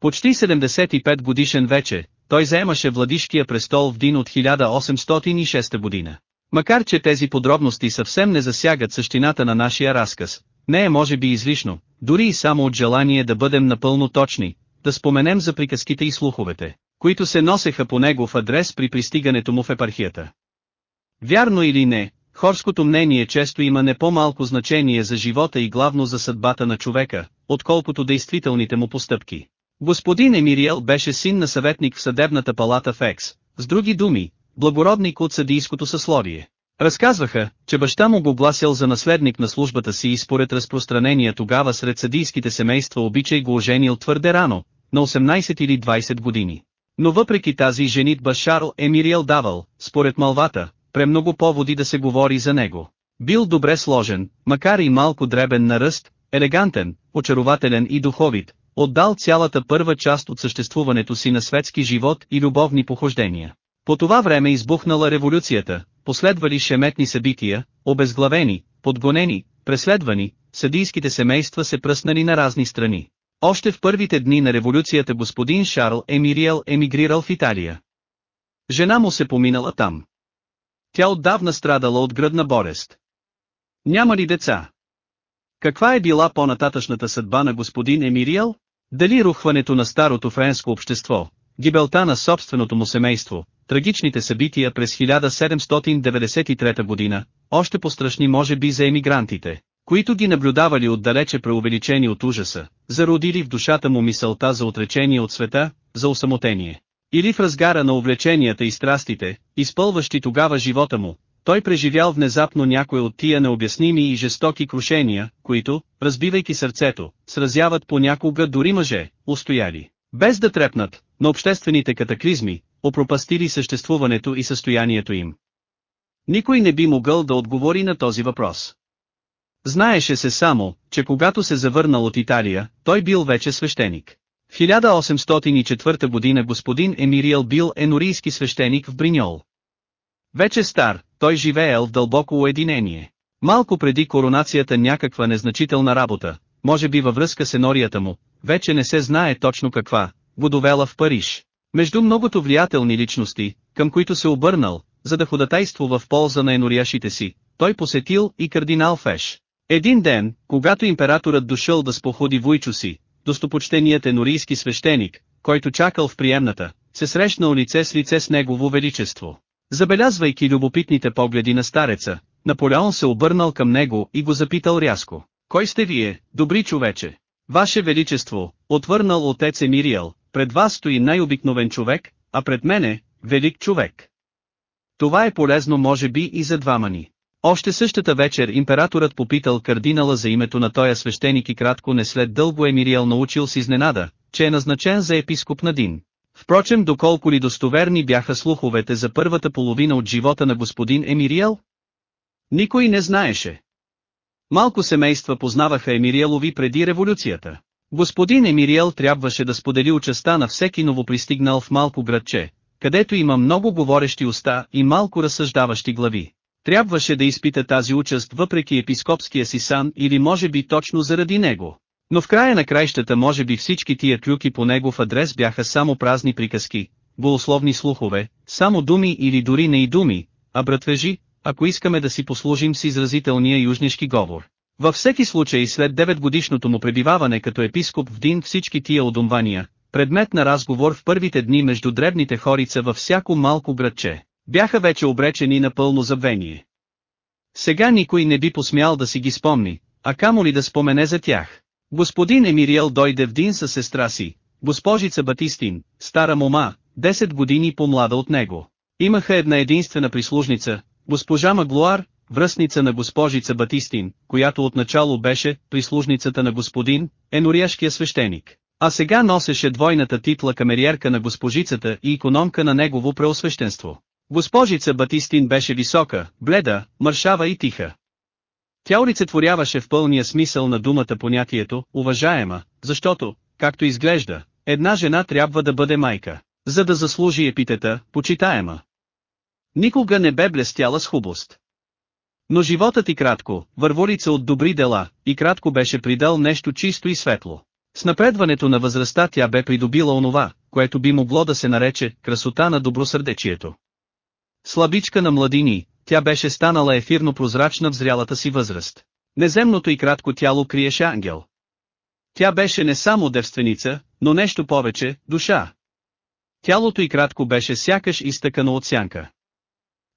Почти 75 годишен вече, той заемаше владишкия престол в Дин от 1806 година. Макар че тези подробности съвсем не засягат същината на нашия разказ, не е може би излишно, дори и само от желание да бъдем напълно точни, да споменем за приказките и слуховете, които се носеха по негов адрес при пристигането му в епархията. Вярно или не, хорското мнение често има не по-малко значение за живота и главно за съдбата на човека, отколкото действителните му постъпки. Господин Емириел беше син на съветник в съдебната палата в Екс, с други думи, благородник от съдийското съсловие. Разказваха, че баща му го гласял за наследник на службата си и според разпространение тогава сред съдийските семейства обичай го оженил твърде рано, на 18 или 20 години. Но въпреки тази женитба Шарл Емириел давал, според малвата, премного поводи да се говори за него. Бил добре сложен, макар и малко дребен на ръст, елегантен, очарователен и духовит, отдал цялата първа част от съществуването си на светски живот и любовни похождения. По това време избухнала революцията, последвали шеметни събития, обезглавени, подгонени, преследвани, съдийските семейства се пръснали на разни страни. Още в първите дни на революцията господин Шарл Емириел емигрирал в Италия. Жена му се поминала там. Тя отдавна страдала от гръдна болест. Няма ли деца? Каква е била по-нататъчната съдба на господин Емириел? Дали рухването на старото френско общество, гибелта на собственото му семейство, трагичните събития през 1793 година, още пострашни може би за емигрантите, които ги наблюдавали отдалече преувеличени от ужаса, зародили в душата му мисълта за отречение от света, за осамотение. Или в разгара на увлеченията и страстите, изпълващи тогава живота му, той преживял внезапно някой от тия необясними и жестоки крушения, които, разбивайки сърцето, сразяват понякога дори мъже, устояли, без да трепнат, на обществените катаклизми, опропастили съществуването и състоянието им. Никой не би могъл да отговори на този въпрос. Знаеше се само, че когато се завърнал от Италия, той бил вече свещеник. В 1804 година господин Емириел бил енорийски свещеник в Бриньол. Вече стар, той живеел в дълбоко уединение. Малко преди коронацията някаква незначителна работа, може би във връзка с енорията му, вече не се знае точно каква, го довела в Париж. Между многото влиятелни личности, към които се обърнал, за да ходатайствува в полза на енорияшите си, той посетил и кардинал Феш. Един ден, когато императорът дошъл да споходи войчо си, достопочтеният енорийски свещеник, който чакал в приемната, се срещнал лице с лице с негово величество. Забелязвайки любопитните погледи на стареца, Наполеон се обърнал към него и го запитал рязко. Кой сте вие, добри човече? Ваше Величество, отвърнал отец Емириел, пред вас стои най-обикновен човек, а пред мене, велик човек. Това е полезно може би и за двама ни. Още същата вечер императорът попитал кардинала за името на тоя свещеник и кратко не след дълго Емириел научил с изненада, че е назначен за епископ на Дин. Впрочем доколко ли достоверни бяха слуховете за първата половина от живота на господин Емириел? Никой не знаеше. Малко семейства познаваха Емириелови преди революцията. Господин Емириел трябваше да сподели участа на всеки новопристигнал в малко градче, където има много говорещи уста и малко разсъждаващи глави. Трябваше да изпита тази участ въпреки епископския си сан или може би точно заради него. Но в края на краищата може би всички тия клюки по негов адрес бяха само празни приказки, голословни слухове, само думи или дори не и думи, а братвежи, ако искаме да си послужим с изразителния южнишки говор. Във всеки случай след 9 годишното му пребиваване като епископ в Дин всички тия удумвания, предмет на разговор в първите дни между дребните хорица във всяко малко градче, бяха вече обречени на пълно забвение. Сега никой не би посмял да си ги спомни, а камо ли да спомене за тях. Господин Емириел дойде в Дин със сестра си, госпожица Батистин, стара мома, 10 години по-млада от него. Имаха една единствена прислужница, госпожа Маглуар, връзница на госпожица Батистин, която отначало беше прислужницата на господин, енорияшкия свещеник, а сега носеше двойната титла камериерка на госпожицата и економка на негово преосвещенство. Госпожица Батистин беше висока, бледа, мършава и тиха. Тя олицетворяваше в пълния смисъл на думата понятието, уважаема, защото, както изглежда, една жена трябва да бъде майка, за да заслужи епитета, почитаема. Никога не бе блестяла с хубост. Но животът и кратко, върволица от добри дела, и кратко беше придал нещо чисто и светло. С напредването на възрастта тя бе придобила онова, което би могло да се нарече красота на добросърдечието. Слабичка на младини, тя беше станала ефирно прозрачна в зрялата си възраст. Неземното и кратко тяло криеше ангел. Тя беше не само девственица, но нещо повече, душа. Тялото и кратко беше сякаш изтъкано от сянка.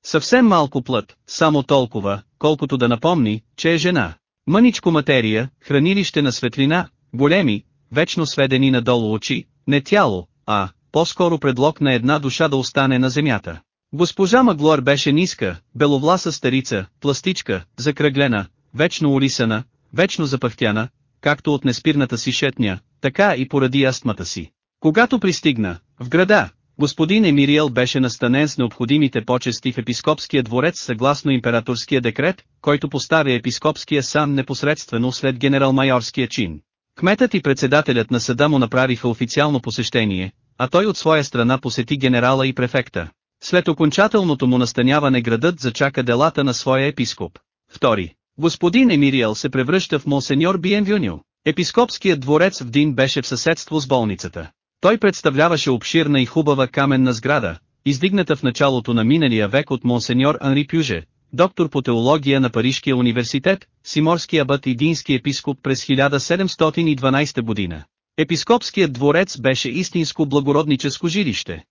Съвсем малко плът, само толкова, колкото да напомни, че е жена. Мъничко материя, хранилище на светлина, големи, вечно сведени надолу очи, не тяло, а, по-скоро предлог на една душа да остане на земята. Госпожа Маглор беше ниска, беловласа старица, пластичка, закръглена, вечно улисана, вечно запахтяна, както от неспирната си шетня, така и поради астмата си. Когато пристигна, в града, господин Емириел беше настанен с необходимите почести в епископския дворец съгласно императорския декрет, който поставя епископския сан непосредствено след генерал-майорския чин. Кметът и председателят на съда му направиха официално посещение, а той от своя страна посети генерала и префекта. След окончателното му настаняване градът зачака делата на своя епископ. Втори. Господин Емириел се превръща в монсеньор Биенвюню. Епископският дворец в Дин беше в съседство с болницата. Той представляваше обширна и хубава каменна сграда, издигната в началото на миналия век от монсеньор Анри Пюже, доктор по теология на Парижкия университет, симорски абът и дински епископ през 1712 година. Епископският дворец беше истинско благородническо жилище.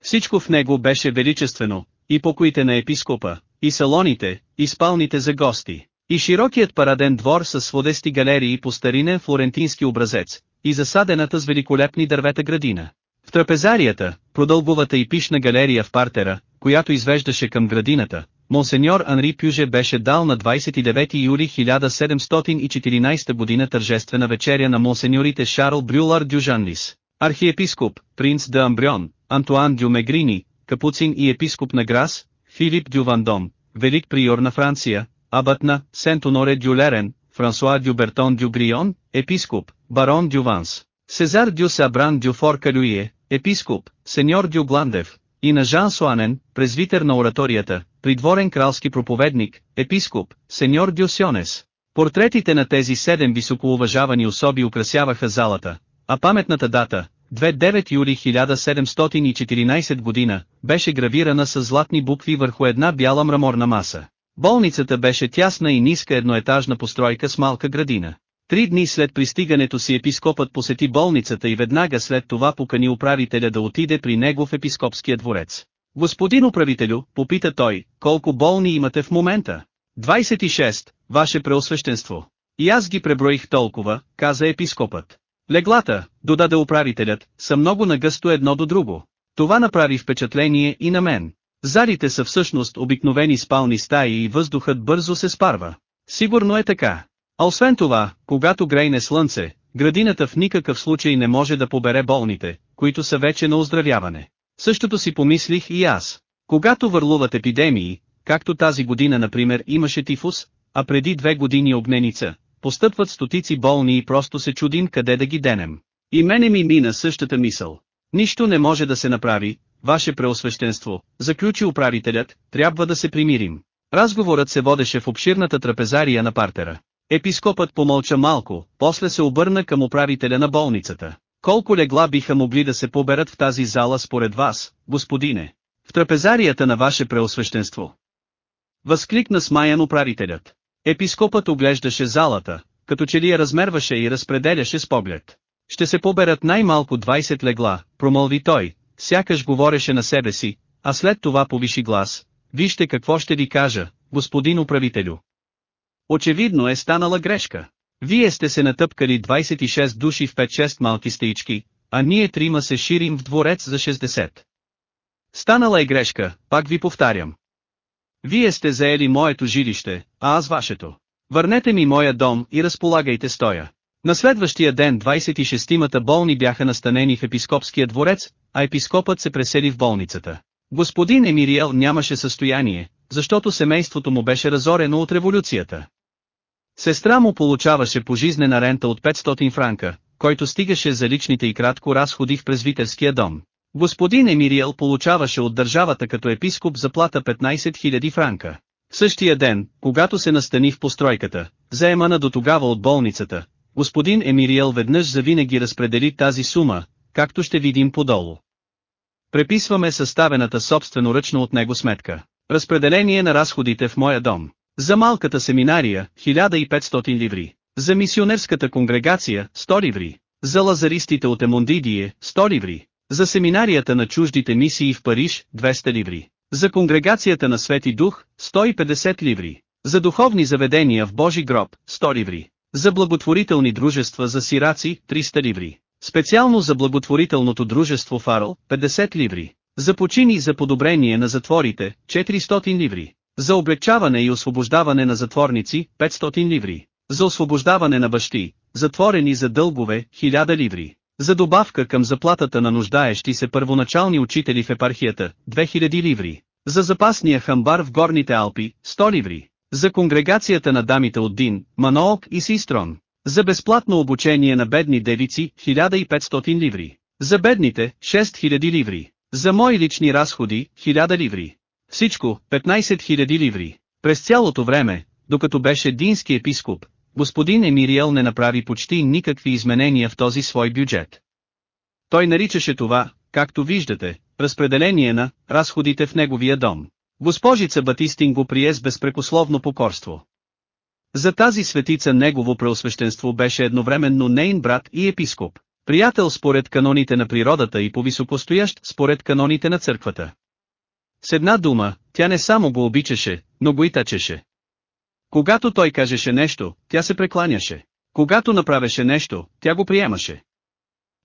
Всичко в него беше величествено, и покоите на епископа, и салоните, и спалните за гости, и широкият параден двор с сводести галерии по старинен флорентински образец, и засадената с великолепни дървета градина. В трапезарията, продълбовата и пишна галерия в партера, която извеждаше към градината, Монсеньор Анри Пюже беше дал на 29 юли 1714 година тържествена вечеря на монсеньорите Шарл Брюлар Дюжанлис, архиепископ, принц де Амбрион, Антуан Дю Мегрини, капуцин и епископ на Грас, Филип Дю Вандом, велик приор на Франция, абът на Сент-Оноре Дю Лерен, Франсуа Дю Бертон Дю Грион, епископ, барон Дю Ванс, Сезар Дю Сабран Дю Форкалюие, епископ, сеньор Дю Гландев, и на Жан Суанен, презвитер на ораторията, придворен кралски проповедник, епископ, сеньор Дю Сионес. Портретите на тези седем високоуважавани особи украсяваха залата, а паметната дата, 29 юли 1714 година, беше гравирана с златни букви върху една бяла мраморна маса. Болницата беше тясна и ниска едноетажна постройка с малка градина. Три дни след пристигането си епископът посети болницата и веднага след това покани управителя да отиде при него в епископския дворец. Господин управителю, попита той, колко болни имате в момента? 26, ваше преосвещенство. И аз ги преброих толкова, каза епископът. Леглата, додаде управителят, са много нагъсто едно до друго. Това направи впечатление и на мен. Залите са всъщност обикновени спални стаи и въздухът бързо се спарва. Сигурно е така. А освен това, когато грейне слънце, градината в никакъв случай не може да побере болните, които са вече на оздравяване. Същото си помислих и аз. Когато върлуват епидемии, както тази година например имаше тифус, а преди две години огненица, постъпват стотици болни и просто се чудим къде да ги денем. И мене ми мина същата мисъл. Нищо не може да се направи, ваше преосвещенство, заключи управителят, трябва да се примирим. Разговорът се водеше в обширната трапезария на партера. Епископът помълча малко, после се обърна към управителя на болницата. Колко легла биха могли да се поберат в тази зала според вас, господине? В трапезарията на ваше преосвещенство. Възкликна смаян управителят. Епископът оглеждаше залата, като че ли я размерваше и разпределяше с поглед. Ще се поберат най-малко 20 легла, промълви той, сякаш говореше на себе си, а след това повиши глас. Вижте какво ще ви кажа, господин управителю. Очевидно е станала грешка. Вие сте се натъпкали 26 души в 5-6 малки стеички, а ние трима се ширим в дворец за 60. Станала е грешка, пак ви повтарям. Вие сте заели моето жилище, а аз вашето. Върнете ми моя дом и разполагайте стоя. На следващия ден 26-мата болни бяха настанени в епископския дворец, а епископът се пресели в болницата. Господин Емириел нямаше състояние, защото семейството му беше разорено от революцията. Сестра му получаваше пожизнена рента от 500 франка, който стигаше за личните и кратко разходи в презвитерския дом. Господин Емириел получаваше от държавата като епископ заплата 15 000 франка. Същия ден, когато се настани в постройката, заемана до тогава от болницата, господин Емириел веднъж завинаги разпредели тази сума, както ще видим подолу. Преписваме съставената собствено ръчно от него сметка. Разпределение на разходите в моя дом. За малката семинария, 1500 ливри. За мисионерската конгрегация, 100 ливри. За лазаристите от Емондидие, 100 ливри. За семинарията на чуждите мисии в Париж, 200 ливри. За конгрегацията на Свети Дух, 150 ливри. За духовни заведения в Божи гроб, 100 ливри. За благотворителни дружества за сираци, 300 ливри. Специално за благотворителното дружество Фарл, 50 ливри. За почини за подобрение на затворите, 400 ливри. За облегчаване и освобождаване на затворници, 500 ливри. За освобождаване на бащи, затворени за дългове, 1000 ливри. За добавка към заплатата на нуждаещи се първоначални учители в епархията, 2000 ливри. За запасния хамбар в горните Алпи, 100 ливри. За конгрегацията на дамите от Дин, Маноок и Систрон. За безплатно обучение на бедни девици, 1500 ливри. За бедните, 6000 ливри. За мои лични разходи, 1000 ливри. Всичко, 15 000 ливри. През цялото време, докато беше дински епископ, господин Емириел не направи почти никакви изменения в този свой бюджет. Той наричаше това, както виждате, разпределение на разходите в неговия дом. Госпожица Батистин го прие с безпрекословно покорство. За тази светица негово преосвещенство беше едновременно нейн брат и епископ, приятел според каноните на природата и повисокостоящ според каноните на църквата. С една дума, тя не само го обичаше, но го и тъчеше. Когато той кажеше нещо, тя се прекланяше. Когато направеше нещо, тя го приемаше.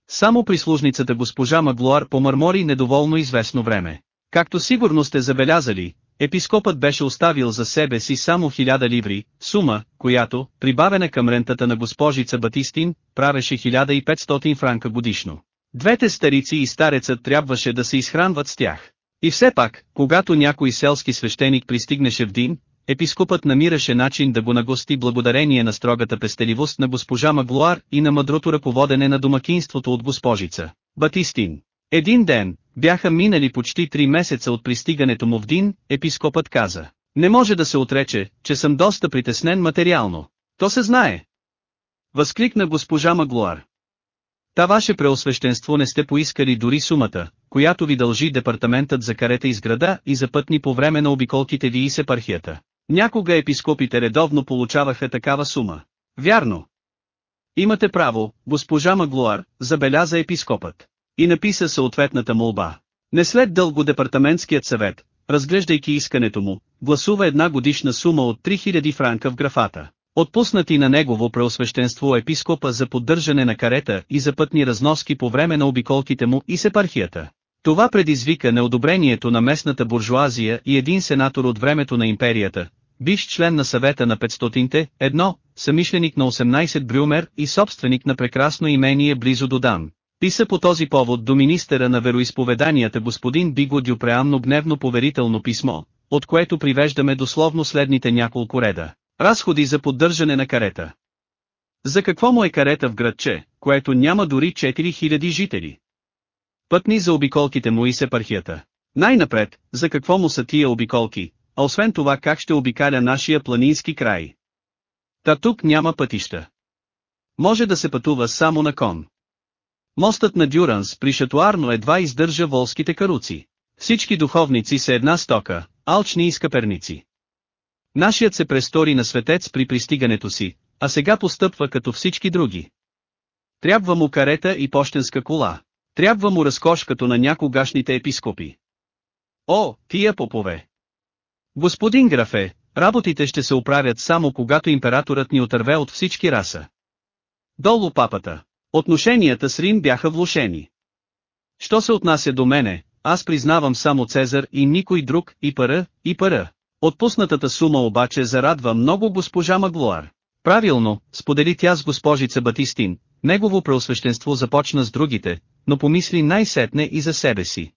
Само прислужницата госпожа Маглуар помърмори недоволно известно време. Както сигурно сте забелязали, епископът беше оставил за себе си само хиляда ливри, сума, която, прибавена към рентата на госпожица Батистин, правеше 1500 франка годишно. Двете старици и старецът трябваше да се изхранват с тях. И все пак, когато някой селски свещеник пристигнеше в Дин, епископът намираше начин да го нагости благодарение на строгата пестеливост на госпожа Маглуар и на мъдрото ръководене на домакинството от госпожица. Батистин. Един ден, бяха минали почти три месеца от пристигането му в Дин, епископът каза. Не може да се отрече, че съм доста притеснен материално. То се знае. Възкликна госпожа Маглуар. Та ваше преосвещенство не сте поискали дори сумата, която ви дължи департаментът за карета из града и за пътни по време на обиколките ви и с епархията. Някога епископите редовно получаваха такава сума. Вярно. Имате право, госпожа Маглуар, забеляза епископът. И написа съответната молба. Не след дълго департаментският съвет, разглеждайки искането му, гласува една годишна сума от 3000 франка в графата. Отпуснати на негово преосвещенство епископа за поддържане на карета и за пътни разноски по време на обиколките му и сепархията. Това предизвика неодобрението на местната буржуазия и един сенатор от времето на империята, бивш член на съвета на 500-те, едно, самишленик на 18 Брюмер и собственик на прекрасно имение близо до Дан. Писа по този повод до министъра на вероисповеданията господин Биго Дюпреамно гневно поверително писмо, от което привеждаме дословно следните няколко реда. Разходи за поддържане на карета. За какво му е карета в градче, което няма дори 4000 жители? Пътни за обиколките му и сепархията. Най-напред, за какво му са тия обиколки, а освен това как ще обикаля нашия планински край. Та тук няма пътища. Може да се пътува само на кон. Мостът на Дюранс при Шатуарно едва издържа волските каруци. Всички духовници са една стока, алчни и скъперници. Нашият се престори на светец при пристигането си, а сега постъпва като всички други. Трябва му карета и почтенска кола. Трябва му разкош като на някогашните епископи. О, тия попове! Господин графе, работите ще се оправят само когато императорът ни отърве от всички раса. Долу папата. Отношенията с Рим бяха влушени. Що се отнася до мене, аз признавам само Цезар и никой друг, и пара, и пара. Отпуснатата сума обаче зарадва много госпожа Маглуар. Правилно, сподели тя с госпожица Батистин, негово преосвещенство започна с другите, но помисли най-сетне и за себе си.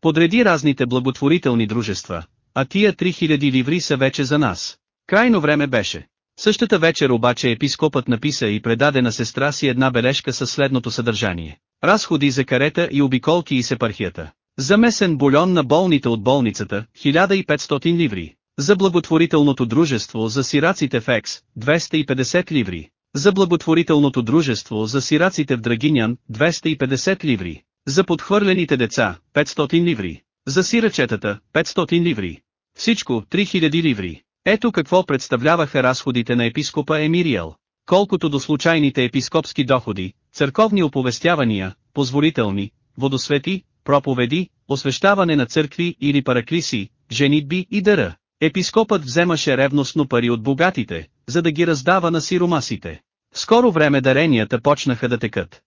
Подреди разните благотворителни дружества, а тия 3000 ливри са вече за нас. Крайно време беше. Същата вечер обаче епископът написа и предаде на сестра си една бележка със следното съдържание. Разходи за карета и обиколки и сепархията. Замесен бульон на болните от болницата, 1500 ливри. За благотворителното дружество за сираците в Екс, 250 ливри. За благотворителното дружество за сираците в Драгинян, 250 ливри. За подхвърлените деца, 500 ливри. За сирачетата, 500 ливри. Всичко, 3000 ливри. Ето какво представляваха разходите на епископа Емириел. Колкото до случайните епископски доходи, църковни оповестявания, позволителни, водосвети, проповеди, освещаване на църкви или параклиси, женитби и дъра. Епископът вземаше ревностно пари от богатите, за да ги раздава на сиромасите. Скоро време даренията почнаха да текат.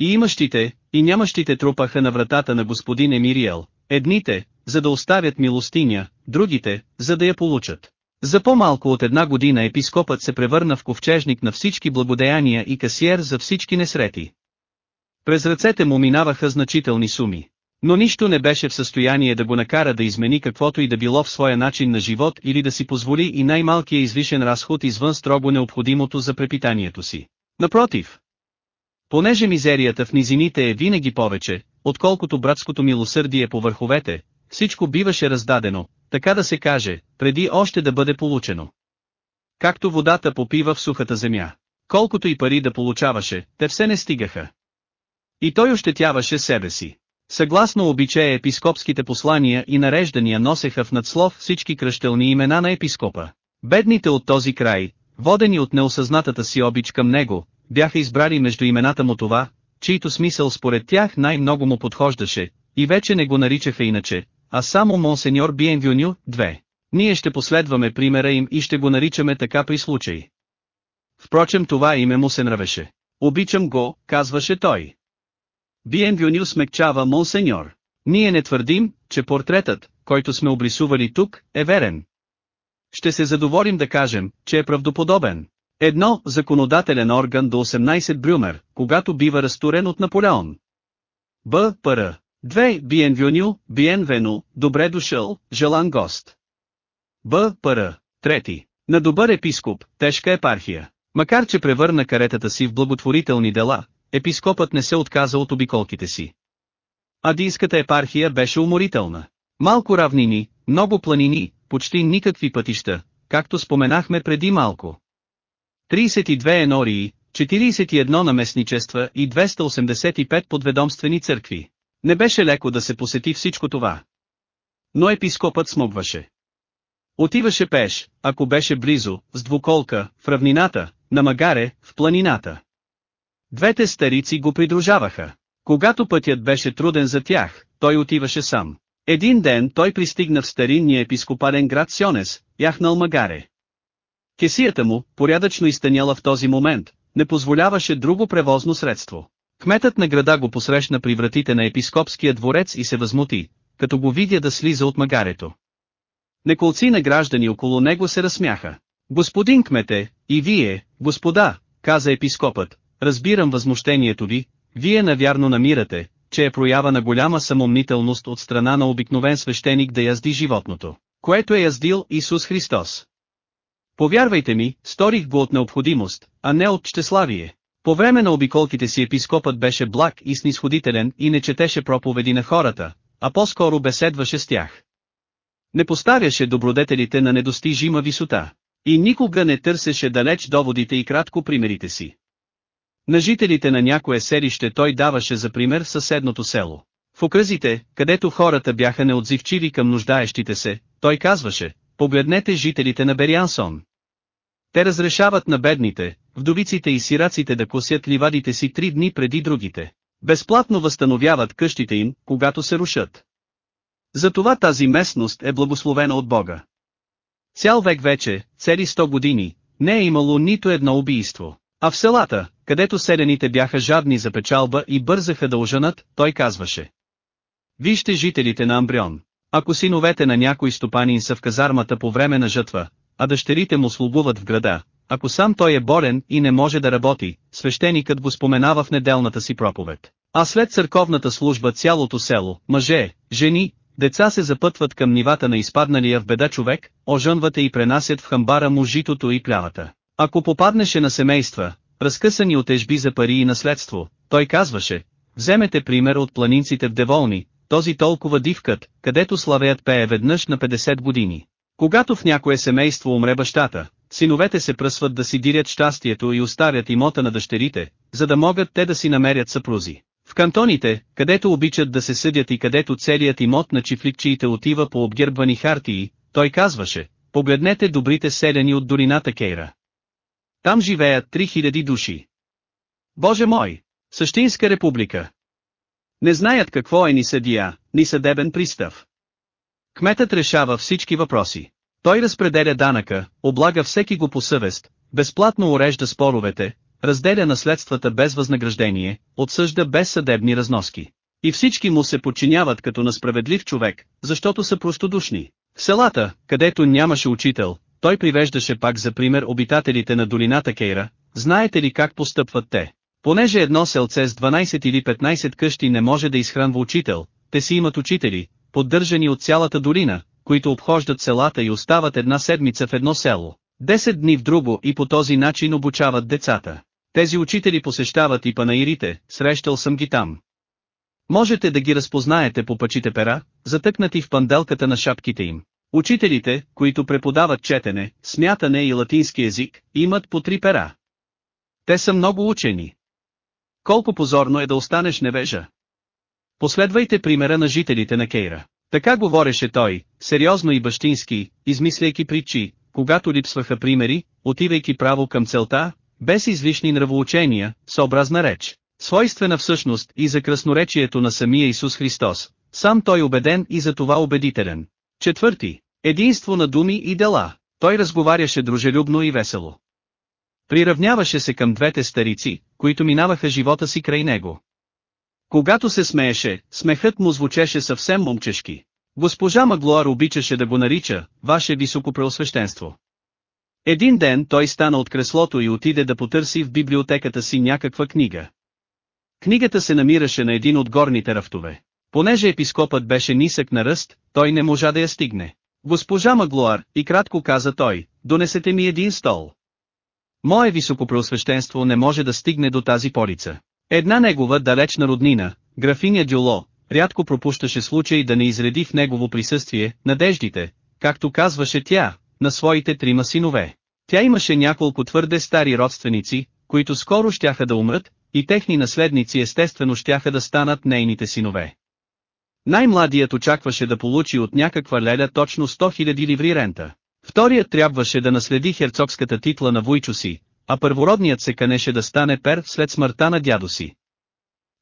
И имащите, и нямащите трупаха на вратата на господин Емириел, едните, за да оставят милостиня, другите, за да я получат. За по-малко от една година епископът се превърна в ковчежник на всички благодеяния и касиер за всички несрети. През ръцете му минаваха значителни суми. Но нищо не беше в състояние да го накара да измени каквото и да било в своя начин на живот или да си позволи и най-малкия излишен разход извън строго необходимото за препитанието си. Напротив. Понеже мизерията в низините е винаги повече, отколкото братското милосърдие по върховете, всичко биваше раздадено, така да се каже, преди още да бъде получено. Както водата попива в сухата земя. Колкото и пари да получаваше, те все не стигаха. И той ощетяваше себе си. Съгласно обичая епископските послания и нареждания носеха в надслов всички кръщелни имена на епископа. Бедните от този край, водени от неосъзнатата си обич към него, бяха избрали между имената му това, чийто смисъл според тях най-много му подхождаше, и вече не го наричаха иначе, а само Монсеньор Биенвюню, 2. Ние ще последваме примера им и ще го наричаме така при случай. Впрочем това име му се нравеше. Обичам го, казваше той. Биенвюню смекчава Монсеньор. Ние не твърдим, че портретът, който сме обрисували тук, е верен. Ще се задоволим да кажем, че е правдоподобен. Едно, законодателен орган до 18 Брюмер, когато бива разтурен от Наполеон. Б. Пр. 2. Биенвюню, биенвену, добре дошъл, желан гост. Б. Пр. Трети. На добър епископ, тежка епархия. Макар че превърна каретата си в благотворителни дела, епископът не се отказа от обиколките си. Адийската епархия беше уморителна. Малко равнини, много планини, почти никакви пътища, както споменахме преди малко. 32 енории, 41 наместничества и 285 подведомствени църкви. Не беше леко да се посети всичко това. Но епископът смогваше. Отиваше пеш, ако беше близо, с двуколка, в равнината, на магаре, в планината. Двете старици го придружаваха. Когато пътят беше труден за тях, той отиваше сам. Един ден той пристигна в старинния епископален град Сьонес, яхнал магаре. Кесията му, порядъчно изтъняла в този момент, не позволяваше друго превозно средство. Кметът на града го посрещна при вратите на епископския дворец и се възмути, като го видя да слиза от магарето. Неколци на граждани около него се разсмяха. Господин кмете, и вие, господа, каза епископът, разбирам възмущението ви, вие навярно намирате, че е проява на голяма самомнителност от страна на обикновен свещеник да язди животното, което е яздил Исус Христос. Повярвайте ми, сторих го от необходимост, а не от щеславие. По време на обиколките си епископът беше благ и снисходителен и не четеше проповеди на хората, а по-скоро беседваше с тях. Не поставяше добродетелите на недостижима висота. И никога не търсеше далеч доводите и кратко примерите си. На жителите на някое селище той даваше за пример съседното село. В окръзите, където хората бяха неотзивчиви към нуждаещите се, той казваше, погледнете жителите на Бериансон. Те разрешават на бедните, вдовиците и сираците да косят ливадите си три дни преди другите. Безплатно възстановяват къщите им, когато се рушат. Затова тази местност е благословена от Бога. Цял век вече, цели 100 години, не е имало нито едно убийство. А в селата, където селените бяха жадни за печалба и бързаха да оженат, той казваше. Вижте жителите на Амбрион. Ако синовете на някой стопанин са в казармата по време на жътва, а дъщерите му слугуват в града, ако сам той е болен и не може да работи, свещеникът го споменава в неделната си проповед. А след църковната служба цялото село, мъже, жени, деца се запътват към нивата на изпадналия в беда човек, ожънвате и пренасят в хамбара му житото и плявата. Ако попаднеше на семейства, разкъсани от ежби за пари и наследство, той казваше, вземете пример от планинците в Деволни, този толкова дивкът, където славеят пее веднъж на 50 години. Когато в някое семейство умре бащата, синовете се пръсват да си дирят щастието и остарят имота на дъщерите, за да могат те да си намерят съпрузи. В кантоните, където обичат да се съдят и където целият имот на чифликчиите отива по обгербвани хартии, той казваше, погледнете добрите селени от долината Кейра. Там живеят 3000 души. Боже мой! Същинска република! Не знаят какво е ни съдия, ни съдебен пристав. Кметът решава всички въпроси. Той разпределя данъка, облага всеки го по съвест, безплатно урежда споровете, разделя наследствата без възнаграждение, отсъжда без съдебни разноски. И всички му се подчиняват като на справедлив човек, защото са простодушни. В селата, където нямаше учител, той привеждаше пак за пример обитателите на долината Кейра, знаете ли как постъпват те? Понеже едно селце с 12 или 15 къщи не може да изхранва учител, те си имат учители, поддържани от цялата долина, които обхождат селата и остават една седмица в едно село, 10 дни в друго и по този начин обучават децата. Тези учители посещават и панаирите, срещал съм ги там. Можете да ги разпознаете по пъчите пера, затъкнати в панделката на шапките им. Учителите, които преподават четене, смятане и латински език, имат по три пера. Те са много учени. Колко позорно е да останеш невежа. Последвайте примера на жителите на Кейра. Така говореше той, сериозно и бащински, измисляйки притчи, когато липсваха примери, отивайки право към целта, без излишни нравоучения, съобразна реч, свойствена всъщност и за красноречието на самия Исус Христос, сам той убеден и за това убедителен. Четвърти, единство на думи и дела, той разговаряше дружелюбно и весело. Приравняваше се към двете старици, които минаваха живота си край него. Когато се смееше, смехът му звучеше съвсем момчешки. Госпожа Маглоар обичаше да го нарича, ваше високопреосвещенство. Един ден той стана от креслото и отиде да потърси в библиотеката си някаква книга. Книгата се намираше на един от горните рафтове. Понеже епископът беше нисък на ръст, той не можа да я стигне. Госпожа Маглоар, и кратко каза той, донесете ми един стол. Мое високопреосвещенство не може да стигне до тази полица. Една негова далечна роднина, графиня Дюло, рядко пропущаше случай да не изреди в негово присъствие надеждите, както казваше тя, на своите трима синове. Тя имаше няколко твърде стари родственици, които скоро щяха да умрат, и техни наследници естествено щяха да станат нейните синове. Най-младият очакваше да получи от някаква леля точно 100 000 ливри рента. Вторият трябваше да наследи херцогската титла на войчо си, а първородният се канеше да стане пер след смъртта на дядо си.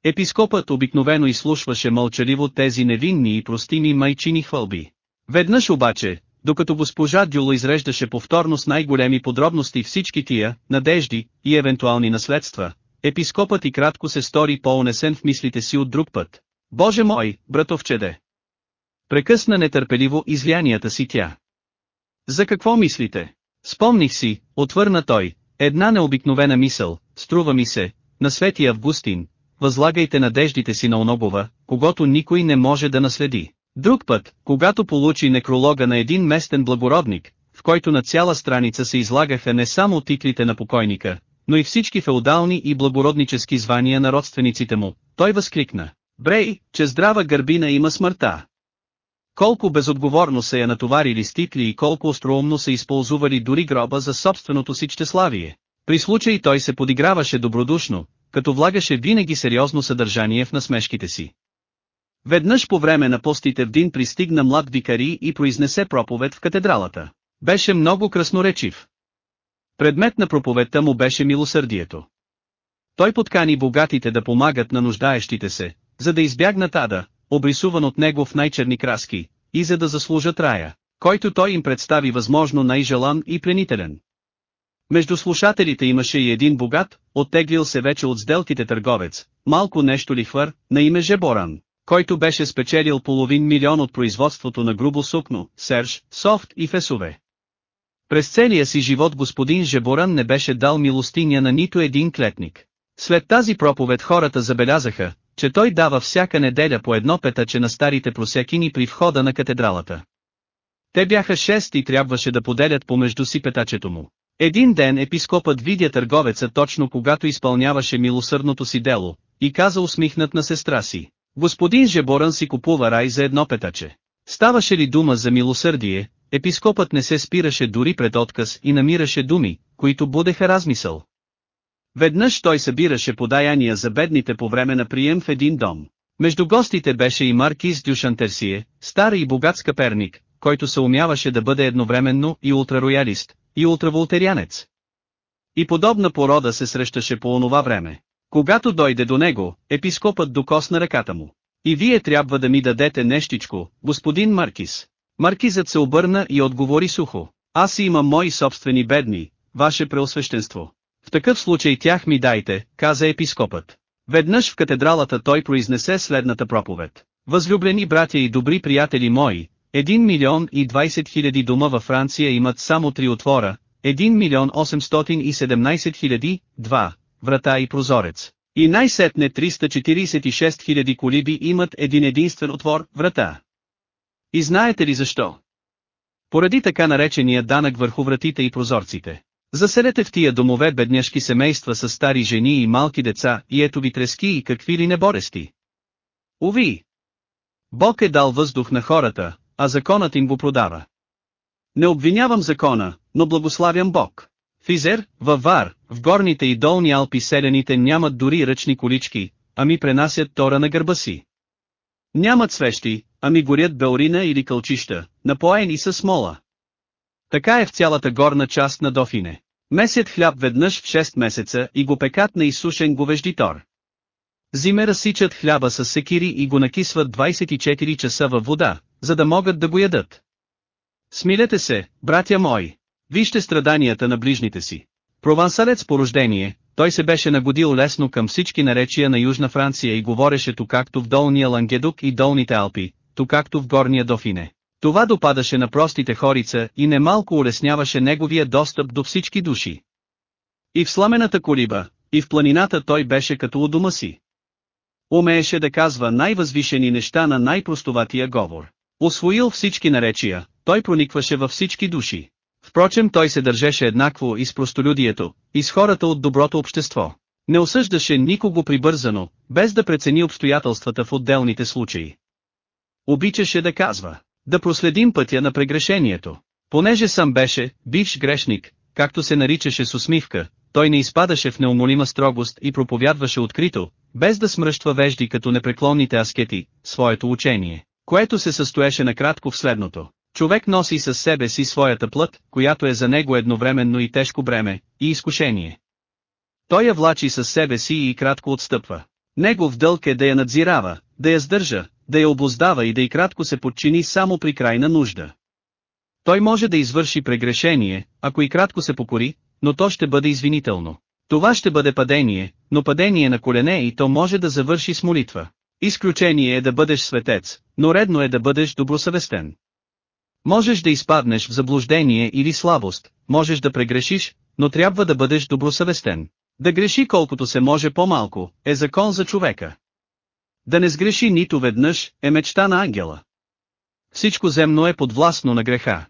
Епископът обикновено изслушваше мълчаливо тези невинни и простими майчини хвалби. Веднъж обаче, докато госпожа Дюло изреждаше повторно с най-големи подробности всички тия, надежди и евентуални наследства, епископът и кратко се стори по-унесен в мислите си от друг път. Боже мой, братовчеде! Прекъсна нетърпеливо излянията си тя. За какво мислите? Спомних си, отвърна той, една необикновена мисъл, струва ми се, на Свети Августин, възлагайте надеждите си на оногова, когато никой не може да наследи. Друг път, когато получи некролога на един местен благородник, в който на цяла страница се излагаха не само титлите на покойника, но и всички феодални и благороднически звания на родствениците му, той възкликна. Брей, че здрава гърбина има смъртта. Колко безотговорно са я натоварили с титли и колко остроумно са използвали дори гроба за собственото си чтеславие. При случай той се подиграваше добродушно, като влагаше винаги сериозно съдържание в насмешките си. Веднъж по време на постите в Дин пристигна млад викари и произнесе проповед в катедралата. Беше много красноречив. Предмет на проповедта му беше милосърдието. Той подкани богатите да помагат на нуждаещите се, за да избягнат ада, обрисуван от него в най-черни краски, и за да заслужат рая, който той им представи възможно най-желан и пленителен. Между слушателите имаше и един богат, оттеглил се вече от сделките търговец, малко нещо лихвар, на име Жеборан, който беше спечелил половин милион от производството на грубо сукно, серж, софт и фесове. През целия си живот господин Жеборан не беше дал милостиня на нито един клетник. След тази проповед хората забелязаха, че той дава всяка неделя по едно петъче на старите просякини при входа на катедралата. Те бяха шест и трябваше да поделят помежду си петачето му. Един ден епископът видя търговеца точно когато изпълняваше милосърдното си дело, и каза усмихнат на сестра си. Господин Жеборан си купува рай за едно петаче. Ставаше ли дума за милосърдие, епископът не се спираше дори пред отказ и намираше думи, които будеха размисъл. Веднъж той събираше подаяния за бедните по време на прием в един дом. Между гостите беше и маркиз Дюшантерсие, стар и богат скъперник, който се умяваше да бъде едновременно и ултрароялист, и ултраволтерянец. И подобна порода се срещаше по онова време. Когато дойде до него, епископът докосна ръката му. И вие трябва да ми дадете нещичко, господин Маркиз. Маркизът се обърна и отговори сухо. Аз имам мои собствени бедни, ваше преосвещенство. В такъв случай тях ми дайте, каза епископът. Веднъж в катедралата той произнесе следната проповед. Възлюблени братя и добри приятели мои, 1 милион и 20 хиляди дома във Франция имат само три отвора, 1 милион 817 хиляди, 2, врата и прозорец. И най-сетне 346 хиляди колиби имат един единствен отвор, врата. И знаете ли защо? Поради така наречения данък върху вратите и прозорците. Заселете в тия домове бедняшки семейства с стари жени и малки деца, и ето ви трески и какви ли неборести. Уви! Бог е дал въздух на хората, а законът им го продава. Не обвинявам закона, но благославям Бог. В Изер, във Вар, в горните и долни Алпи селените нямат дори ръчни колички, ами пренасят тора на гърба си. Нямат свещи, ами горят белрина или кълчища, напоени с смола. Така е в цялата горна част на Дофине. Месят хляб веднъж в 6 месеца и го пекат на изсушен говеждитор. Зиме разсичат хляба с секири и го накисват 24 часа във вода, за да могат да го ядат. Смилете се, братя мои. Вижте страданията на ближните си. Провансалец по рождение, той се беше нагодил лесно към всички наречия на Южна Франция и говореше то както в долния Лангедук и долните Алпи, то както в горния Дофине. Това допадаше на простите хорица и немалко улесняваше неговия достъп до всички души. И в сламената колиба, и в планината той беше като у дома си. Умееше да казва най-възвишени неща на най-простоватия говор. Освоил всички наречия, той проникваше във всички души. Впрочем той се държеше еднакво и с простолюдието, и с хората от доброто общество. Не осъждаше никого прибързано, без да прецени обстоятелствата в отделните случаи. Обичаше да казва, да проследим пътя на прегрешението. Понеже сам беше, бивш грешник, както се наричаше с усмивка, той не изпадаше в неумолима строгост и проповядваше открито, без да смръщва вежди като непреклонните аскети, своето учение, което се състоеше накратко в следното. Човек носи със себе си своята плът, която е за него едновременно и тежко бреме, и изкушение. Той я влачи със себе си и кратко отстъпва. Негов дълг е да я надзирава, да я сдържа, да я обоздава и да и кратко се подчини само при крайна нужда. Той може да извърши прегрешение, ако и кратко се покори, но то ще бъде извинително. Това ще бъде падение, но падение на колене и то може да завърши с молитва. Изключение е да бъдеш светец, но редно е да бъдеш добросъвестен. Можеш да изпаднеш в заблуждение или слабост, можеш да прегрешиш, но трябва да бъдеш добросъвестен. Да греши колкото се може по-малко, е закон за човека. Да не сгреши нито веднъж, е мечта на ангела. Всичко земно е подвластно на греха.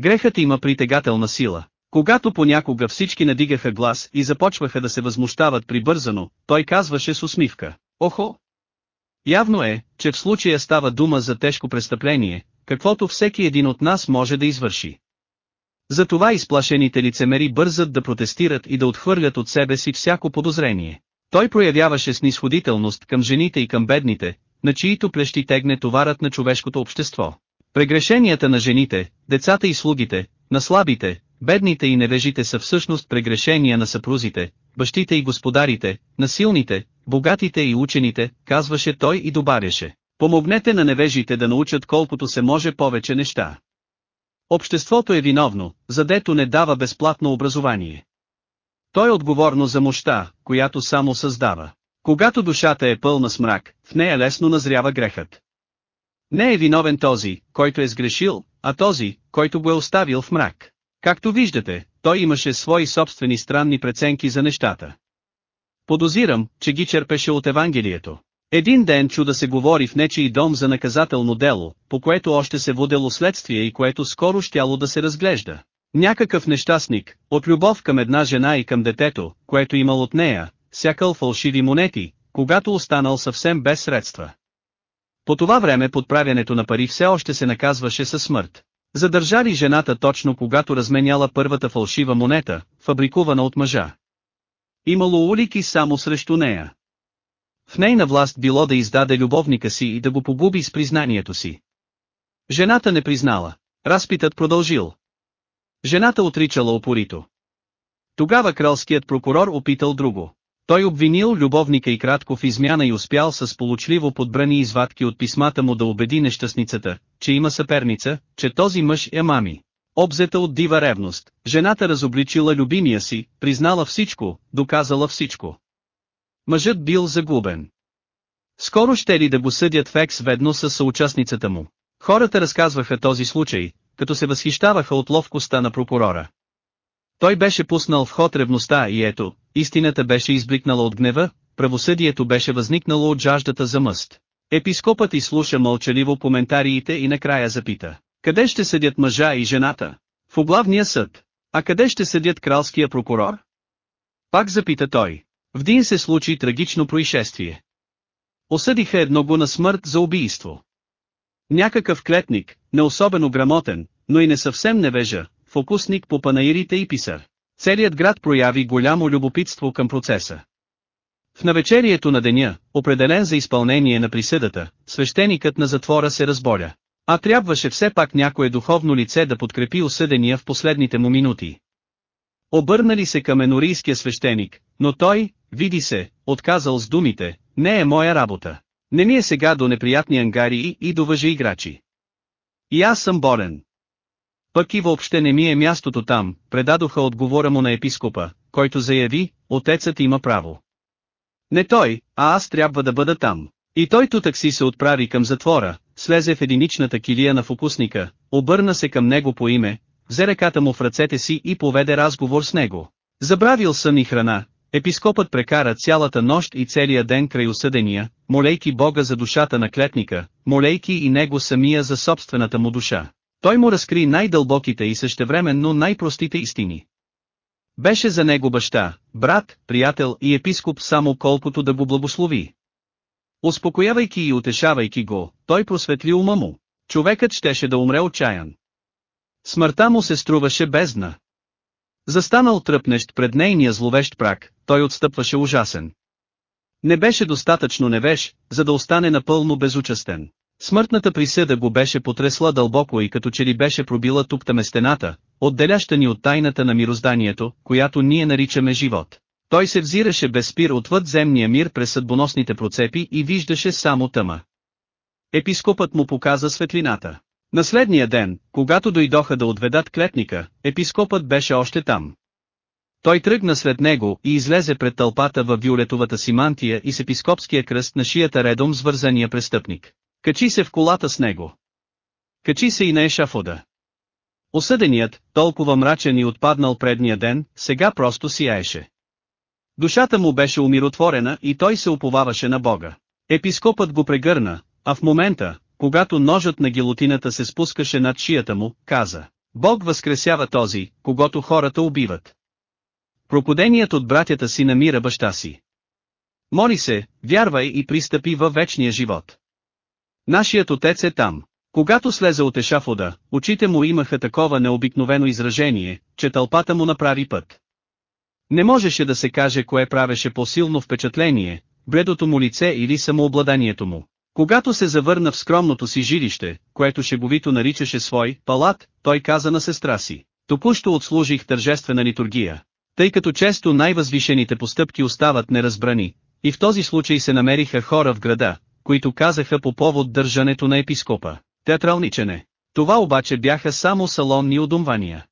Грехът има притегателна сила. Когато понякога всички надигаха глас и започваха да се възмущават прибързано, той казваше с усмивка. Охо! Явно е, че в случая става дума за тежко престъпление, каквото всеки един от нас може да извърши. Затова изплашените лицемери бързат да протестират и да отхвърлят от себе си всяко подозрение. Той проявяваше снисходителност към жените и към бедните, на чието плещи тегне товарът на човешкото общество. Прегрешенията на жените, децата и слугите, на слабите, бедните и невежите са всъщност прегрешения на съпрузите, бащите и господарите, на силните, богатите и учените, казваше той и добавяше. Помогнете на невежите да научат колкото се може повече неща. Обществото е виновно, задето не дава безплатно образование. Той е отговорно за мощта, която само създава. Когато душата е пълна с мрак, в нея лесно назрява грехът. Не е виновен този, който е сгрешил, а този, който го е оставил в мрак. Както виждате, той имаше свои собствени странни преценки за нещата. Подозирам, че ги черпеше от Евангелието. Един ден чу да се говори в нечий дом за наказателно дело, по което още се водело следствие и което скоро щяло да се разглежда. Някакъв нещастник, от любов към една жена и към детето, което имал от нея, сякал фалшиви монети, когато останал съвсем без средства. По това време подправянето на пари все още се наказваше със смърт. Задържали жената точно когато разменяла първата фалшива монета, фабрикувана от мъжа. Имало улики само срещу нея. В нейна власт било да издаде любовника си и да го погуби с признанието си. Жената не признала. Разпитът продължил. Жената отричала опорито. Тогава кралският прокурор опитал друго. Той обвинил любовника и кратко в измяна и успял с получливо подбрани извадки от писмата му да убеди нещастницата, че има съперница, че този мъж е мами. Обзета от дива ревност, жената разобличила любимия си, признала всичко, доказала всичко. Мъжът бил загубен. Скоро ще ли да го съдят в екс ведно с съучастницата му. Хората разказваха този случай, като се възхищаваха от ловкостта на прокурора. Той беше пуснал в ход ревността и ето, истината беше избликнала от гнева, правосъдието беше възникнало от жаждата за мъст. Епископът изслуша мълчаливо коментариите и накрая запита. Къде ще съдят мъжа и жената? В облавния съд. А къде ще съдят кралския прокурор? Пак запита той. В Дин се случи трагично происшествие. Осъдиха едно го на смърт за убийство. Някакъв клетник, не особено грамотен, но и не съвсем невежа, фокусник по панаирите и писар. Целият град прояви голямо любопитство към процеса. В навечерието на деня, определен за изпълнение на присъдата, свещеникът на затвора се разболя. А трябваше все пак някое духовно лице да подкрепи осъдения в последните му минути. Обърнали се към енорийския свещеник, но той, види се, отказал с думите, не е моя работа. Не ми е сега до неприятни ангари и до въжи играчи. И аз съм болен. Пък и въобще не ми е мястото там, предадоха отговора му на епископа, който заяви, отецът има право. Не той, а аз трябва да бъда там. И той тутък си се отправи към затвора, слезе в единичната килия на фокусника, обърна се към него по име, взе ръката му в ръцете си и поведе разговор с него. Забравил сън и храна, епископът прекара цялата нощ и целия ден край осъдения, молейки Бога за душата на клетника, молейки и него самия за собствената му душа. Той му разкри най-дълбоките и същевременно най-простите истини. Беше за него баща, брат, приятел и епископ само колкото да го благослови. Успокоявайки и утешавайки го, той просветли ума му. Човекът щеше да умре отчаян. Смъртта му се струваше бездна. Застанал тръпнещ пред нейния зловещ прак, той отстъпваше ужасен. Не беше достатъчно невеж, за да остане напълно безучастен. Смъртната присъда го беше потресла дълбоко и като че ли беше пробила туптаме стената, отделяща ни от тайната на мирозданието, която ние наричаме живот. Той се взираше без спир отвъд земния мир през съдбоносните процепи и виждаше само тъма. Епископът му показа светлината. На следния ден, когато дойдоха да отведат клетника, епископът беше още там. Той тръгна след него и излезе пред тълпата във виолетовата си мантия и с епископския кръст на шията редом с вързания престъпник. Качи се в колата с него. Качи се и на ешафода. Осъденият, толкова мрачен и отпаднал предния ден, сега просто сияеше. Душата му беше умиротворена и той се уповаваше на Бога. Епископът го прегърна, а в момента, когато ножът на гилотината се спускаше над шията му, каза, Бог възкресява този, когато хората убиват. Проподеният от братята си намира баща си. Моли се, вярвай и пристъпи във вечния живот. Нашият отец е там. Когато слезе от ешафода, очите му имаха такова необикновено изражение, че тълпата му направи път. Не можеше да се каже кое правеше по-силно впечатление, бледото му лице или самообладанието му. Когато се завърна в скромното си жилище, което шеговито наричаше свой палат, той каза на сестра си, току-що отслужих тържествена литургия. Тъй като често най-възвишените постъпки остават неразбрани, и в този случай се намериха хора в града, които казаха по повод държането на епископа, театралничене. Това обаче бяха само салонни удумвания.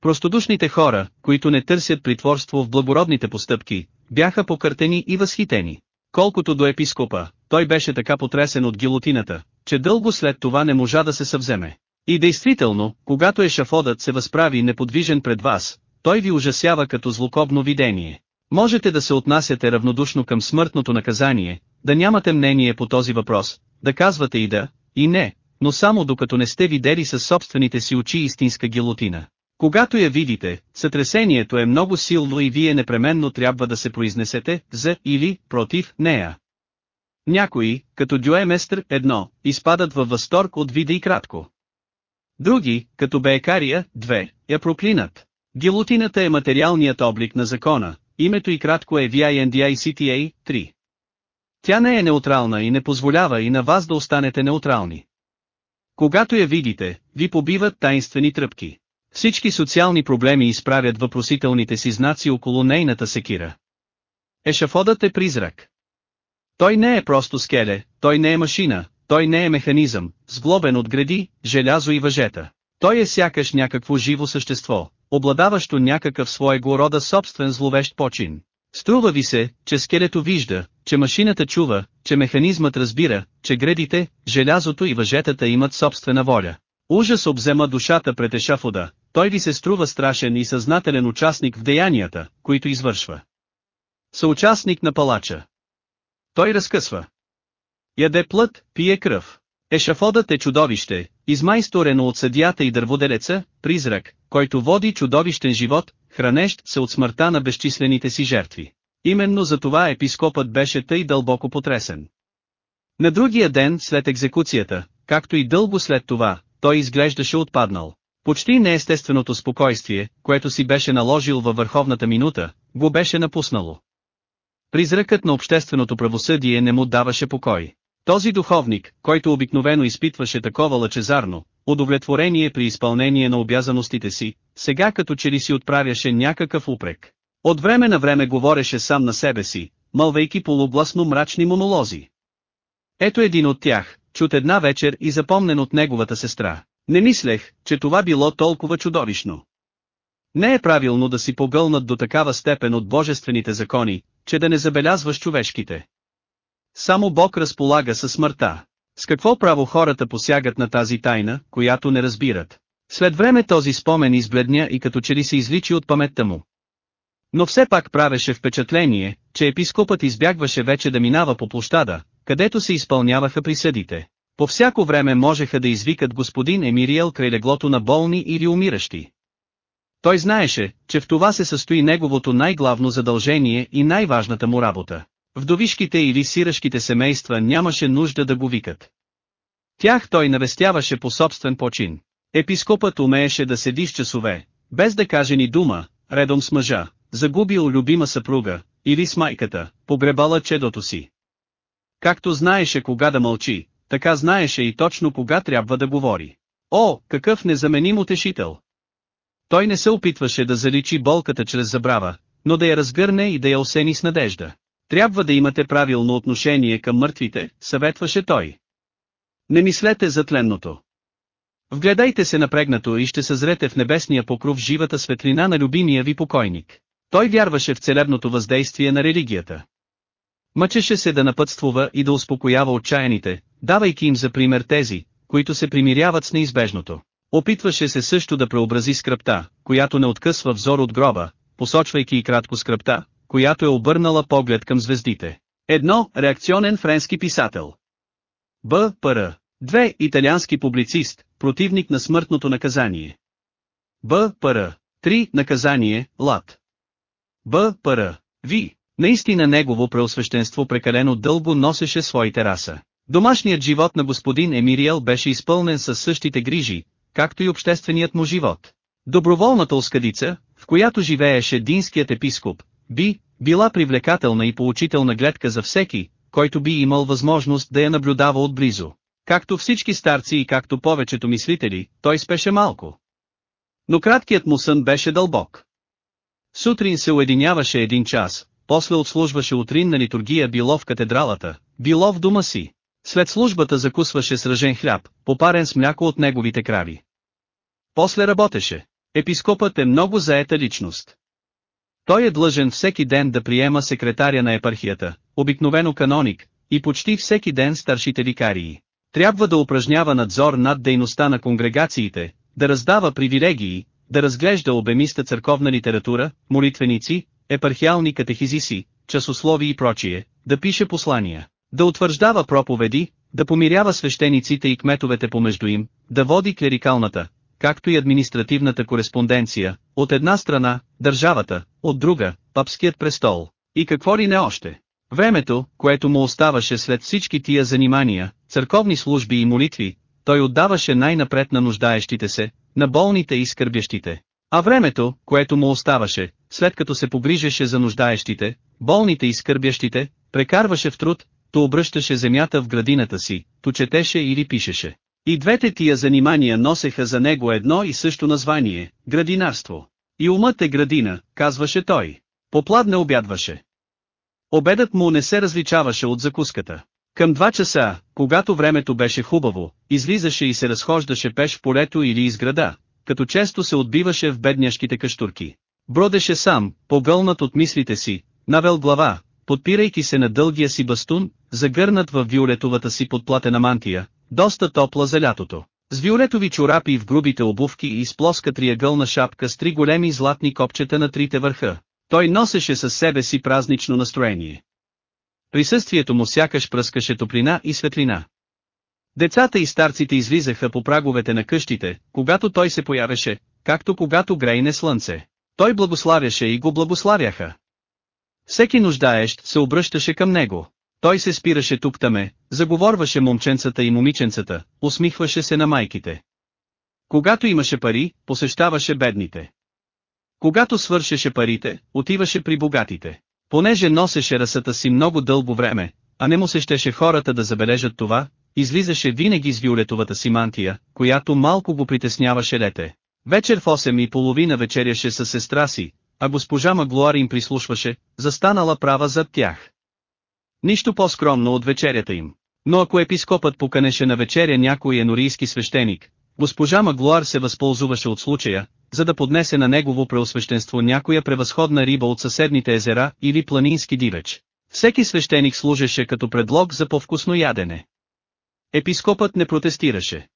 Простодушните хора, които не търсят притворство в благородните постъпки, бяха покъртени и възхитени. Колкото до епископа, той беше така потресен от гилотината, че дълго след това не можа да се съвземе. И действително, когато ешафодът се възправи неподвижен пред вас, той ви ужасява като злокобно видение. Можете да се отнасяте равнодушно към смъртното наказание, да нямате мнение по този въпрос, да казвате и да, и не, но само докато не сте видели със собствените си очи истинска гилотина. Когато я видите, сътресението е много силно и вие непременно трябва да се произнесете за или против нея. Някои, като Дюеместър едно, изпадат във възторг от вида и кратко. Други, като Беекария, две, я проклинат. Гилотината е материалният облик на закона, името и кратко е VINDICTA 3. Тя не е неутрална и не позволява и на вас да останете неутрални. Когато я видите, ви побиват таинствени тръпки. Всички социални проблеми изправят въпросителните си знаци около нейната секира. Ешафодът е призрак. Той не е просто скеле, той не е машина, той не е механизъм, сглобен от гради, желязо и въжета. Той е сякаш някакво живо същество, обладаващо някакъв своего рода собствен зловещ почин. Струва ви се, че скелето вижда, че машината чува, че механизмът разбира, че гредите, желязото и въжетата имат собствена воля. Ужас обзема душата пред ешафода, той ви се струва страшен и съзнателен участник в деянията, които извършва. Съучастник на палача. Той разкъсва. Яде плът, пие кръв. Ешафодът е чудовище, измайсторено от съдията и дърводелеца, призрак, който води чудовищен живот, хранещ се от смъртта на безчислените си жертви. Именно за това епископът беше тъй дълбоко потресен. На другия ден след екзекуцията, както и дълго след това, той изглеждаше отпаднал. Почти неестественото спокойствие, което си беше наложил във върховната минута, го беше напуснало. Призракът на общественото правосъдие не му даваше покой. Този духовник, който обикновено изпитваше такова лъчезарно, удовлетворение при изпълнение на обязаностите си, сега като че ли си отправяше някакъв упрек. От време на време говореше сам на себе си, мълвейки полубласно мрачни монолози. Ето един от тях, чут една вечер и запомнен от неговата сестра. Не мислех, че това било толкова чудовищно. Не е правилно да си погълнат до такава степен от божествените закони, че да не забелязваш човешките. Само Бог разполага със смъртта. С какво право хората посягат на тази тайна, която не разбират? След време този спомен избледня и като че ли се изличи от паметта му. Но все пак правеше впечатление, че епископът избягваше вече да минава по площада, където се изпълняваха присъдите. По всяко време можеха да извикат господин Емириел край леглото на болни или умиращи. Той знаеше, че в това се състои неговото най-главно задължение и най-важната му работа. Вдовишките или сирашките семейства нямаше нужда да го викат. Тях той навестяваше по собствен почин. Епископът умееше да седи с часове, без да каже ни дума, редом с мъжа, загубил любима съпруга, или с майката, погребала чедото си. Както знаеше кога да мълчи, така знаеше и точно кога трябва да говори. О, какъв незаменим утешител! Той не се опитваше да заличи болката чрез забрава, но да я разгърне и да я осени с надежда. Трябва да имате правилно отношение към мъртвите, съветваше той. Не мислете за тленното. Вгледайте се напрегнато и ще съзрете в небесния покров живата светлина на любимия ви покойник. Той вярваше в целебното въздействие на религията. Мъчеше се да напътствува и да успокоява отчаяните, давайки им за пример тези, които се примиряват с неизбежното. Опитваше се също да преобрази скръпта, която не откъсва взор от гроба, посочвайки и кратко скръпта, която е обърнала поглед към звездите. Едно, реакционен френски писател. Б. Р. Две, италиански публицист, противник на смъртното наказание. Б. Пр. 3. Наказание, лад. Б. Пр. Ви. Наистина негово преосвещенство прекалено дълго носеше своите раса. Домашният живот на господин Емириел беше изпълнен със същите грижи, както и общественият му живот. Доброволната оскадица, в която живееше динският епископ, би била привлекателна и поучителна гледка за всеки, който би имал възможност да я наблюдава отблизо. Както всички старци и както повечето мислители, той спеше малко. Но краткият му сън беше дълбок. Сутрин се уединяваше един час, после отслужваше утринна литургия било в катедралата, било в дома си. След службата закусваше сражен хляб, попарен с мляко от неговите крави. После работеше. Епископът е много заета личност. Той е длъжен всеки ден да приема секретаря на епархията, обикновено каноник, и почти всеки ден старшите викарии. Трябва да упражнява надзор над дейността на конгрегациите, да раздава привилегии, да разглежда обемиста църковна литература, молитвеници, епархиални катехизиси, часослови и прочие, да пише послания, да утвърждава проповеди, да помирява свещениците и кметовете помежду им, да води клерикалната, както и административната кореспонденция, от една страна, държавата, от друга, папският престол, и какво ли не още. Времето, което му оставаше след всички тия занимания, църковни служби и молитви, той отдаваше най-напред на нуждаещите се, на болните и скърбящите. А времето, което му оставаше, след като се погрижеше за нуждаещите, болните и скърбящите, прекарваше в труд, то обръщаше земята в градината си, то четеше или пишеше. И двете тия занимания носеха за него едно и също название – градинарство. И умът е градина, казваше той. Попладне обядваше. Обедът му не се различаваше от закуската. Към два часа, когато времето беше хубаво, излизаше и се разхождаше пеш в полето или из града, като често се отбиваше в бедняшките каштурки. Бродеше сам, погълнат от мислите си, навел глава, подпирайки се на дългия си бастун, загърнат в виолетовата си подплатена мантия, доста топла за лятото. С виолетови чорапи в грубите обувки и с плоска триъгълна шапка с три големи златни копчета на трите върха. Той носеше със себе си празнично настроение. Присъствието му сякаш пръскаше топлина и светлина. Децата и старците излизаха по праговете на къщите, когато той се появеше, както когато грейне слънце. Той благославяше и го благославяха. Всеки нуждаещ се обръщаше към него. Той се спираше тук-таме, заговорваше момченцата и момиченцата, усмихваше се на майките. Когато имаше пари, посещаваше бедните. Когато свършеше парите, отиваше при богатите. Понеже носеше расата си много дълго време, а не му се щеше хората да забележат това, излизаше винаги с виолетовата си мантия, която малко го притесняваше лете. Вечер в 8 и половина вечеряше със сестра си, а госпожа Маглуар им прислушваше, застанала права зад тях. Нищо по-скромно от вечерята им. Но ако епископът поканеше на вечеря някой енорийски свещеник, госпожа Маглуар се възползваше от случая, за да поднесе на негово преосвещенство някоя превъзходна риба от съседните езера или планински дивеч. Всеки свещеник служеше като предлог за по-вкусно ядене. Епископът не протестираше.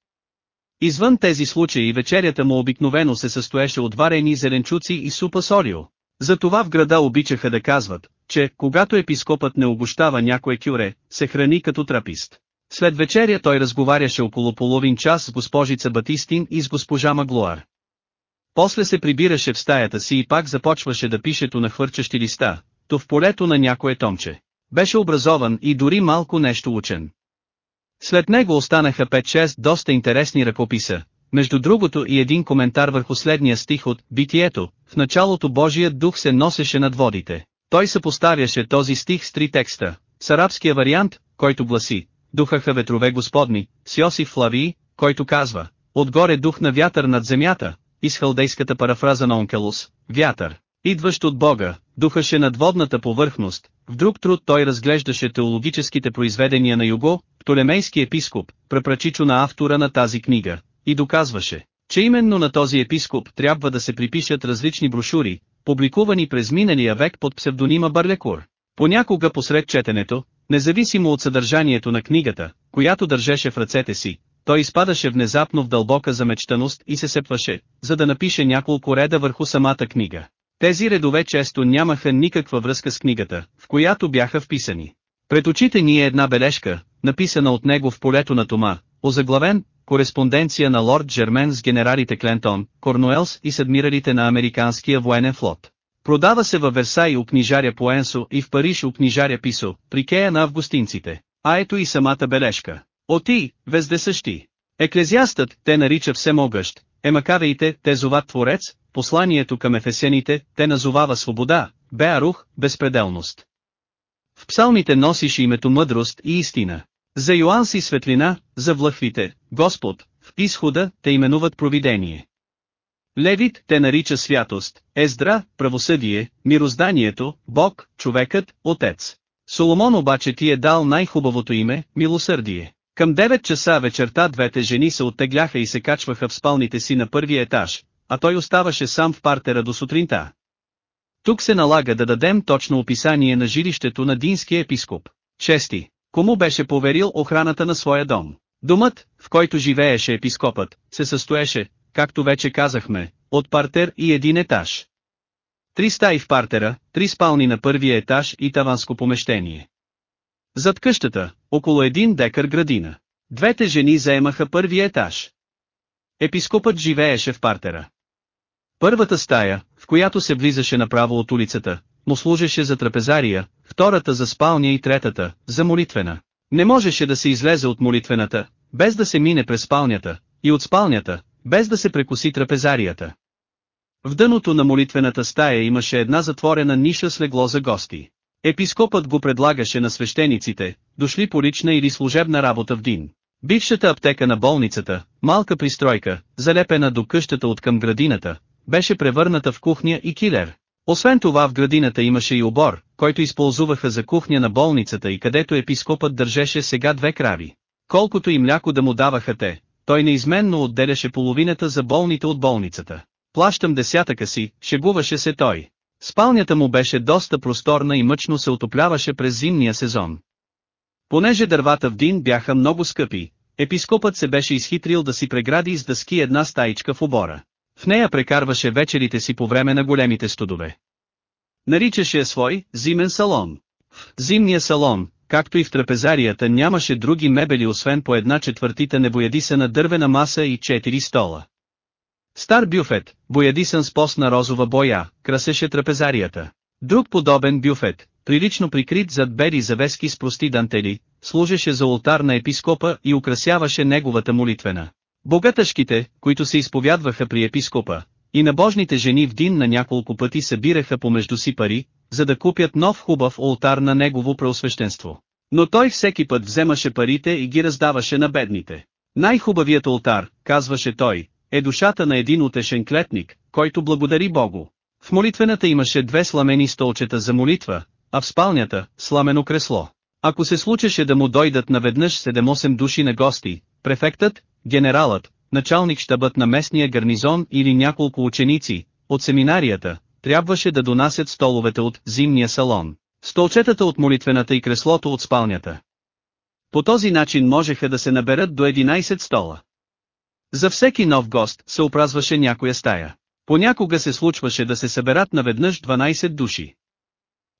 Извън тези случаи вечерята му обикновено се състоеше от варени зеленчуци и супа солио. Затова в града обичаха да казват, че, когато епископът не обощава някое кюре, се храни като трапист. След вечеря той разговаряше около половин час с госпожица Батистин и с госпожа Маглуар. После се прибираше в стаята си и пак започваше да пишето на хвърчащи листа, то в полето на някое томче. Беше образован и дори малко нещо учен. След него останаха 5-6 доста интересни ръкописа, между другото и един коментар върху следния стих от «Битието», в началото Божият дух се носеше над водите. Той съпоставяше този стих с три текста, с арабския вариант, който гласи «Духаха ветрове Господни», с Йосиф Флавии, който казва «Отгоре дух на вятър над земята», и с халдейската парафраза на Онкелус «Вятър», идващ от Бога, духаше над водната повърхност, в друг труд той разглеждаше теологическите произведения на Юго, Птолемейски епископ, препрачичо на автора на тази книга, и доказваше, че именно на този епископ трябва да се припишат различни брошури, публикувани през миналия век под псевдонима Барлекур. Понякога посред четенето, независимо от съдържанието на книгата, която държеше в ръцете си, той изпадаше внезапно в дълбока замечтаност и се сепваше, за да напише няколко реда върху самата книга. Тези редове често нямаха никаква връзка с книгата, в която бяха вписани. Пред очите ни е една бележка, написана от него в полето на Тома, озаглавен, кореспонденция на лорд Джермен с генералите Клентон, Корнуелс и с адмиралите на американския военен флот. Продава се във Версай у книжаря Поенсо и в Париж у книжаря Писо, при кея на августинците. А ето и самата бележка. Оти, вездесъщи. Еклезиастът, те нарича всемогъщ, емакавеите, те зоват Творец, посланието към ефесените, те назовава свобода, Беарух, безпределност. В псалмите носиш името мъдрост и истина. За Йоан си светлина, за влъхвите, Господ, в изхода, те именуват провидение. Левит те нарича святост, Ездра, правосъдие, мирозданието, Бог, човекът, Отец. Соломон обаче ти е дал най-хубавото име, милосърдие. Към 9 часа вечерта двете жени се оттегляха и се качваха в спалните си на първия етаж, а той оставаше сам в партера до сутринта. Тук се налага да дадем точно описание на жилището на динския епископ. Чести, кому беше поверил охраната на своя дом. Домът, в който живееше епископът, се състоеше, както вече казахме, от партер и един етаж. Три стаи в партера, три спални на първия етаж и таванско помещение. Зад къщата, около един декар градина. Двете жени заемаха първия етаж. Епископът живееше в партера. Първата стая, в която се влизаше направо от улицата, му служеше за трапезария, втората за спалня и третата, за молитвена. Не можеше да се излезе от молитвената, без да се мине през спалнята, и от спалнята, без да се прекоси трапезарията. В дъното на молитвената стая имаше една затворена ниша с легло за гости. Епископът го предлагаше на свещениците, дошли по лична или служебна работа в Дин. Бившата аптека на болницата, малка пристройка, залепена до къщата от към градината, беше превърната в кухня и килер. Освен това в градината имаше и обор, който използваха за кухня на болницата и където епископът държеше сега две крави. Колкото и мляко да му даваха те, той неизменно отделяше половината за болните от болницата. Плащам десятъка си, шегуваше се той. Спалнята му беше доста просторна и мъчно се отопляваше през зимния сезон. Понеже дървата в Дин бяха много скъпи, епископът се беше изхитрил да си прегради с дъски една стаичка в обора. В нея прекарваше вечерите си по време на големите студове. Наричаше я свой зимен салон. В зимния салон, както и в трапезарията нямаше други мебели освен по една четвъртита небоядисана дървена маса и четири стола. Стар бюфет, боядисан с постна розова боя, красеше трапезарията. Друг подобен бюфет, прилично прикрит зад бери завески с прости дантели, служеше за ултар на епископа и украсяваше неговата молитвена. Богатъшките, които се изповядваха при епископа, и набожните жени в Дин на няколко пъти събираха помежду си пари, за да купят нов хубав ултар на негово преосвещенство. Но той всеки път вземаше парите и ги раздаваше на бедните. Най-хубавият ултар, казваше той, е душата на един утешен клетник, който благодари Богу. В молитвената имаше две сламени столчета за молитва, а в спалнята – сламено кресло. Ако се случеше да му дойдат наведнъж 7-8 души на гости, префектът, генералът, началник щабът на местния гарнизон или няколко ученици, от семинарията, трябваше да донасят столовете от зимния салон, столчетата от молитвената и креслото от спалнята. По този начин можеха да се наберат до 11 стола. За всеки нов гост се опразваше някоя стая. Понякога се случваше да се съберат наведнъж 12 души.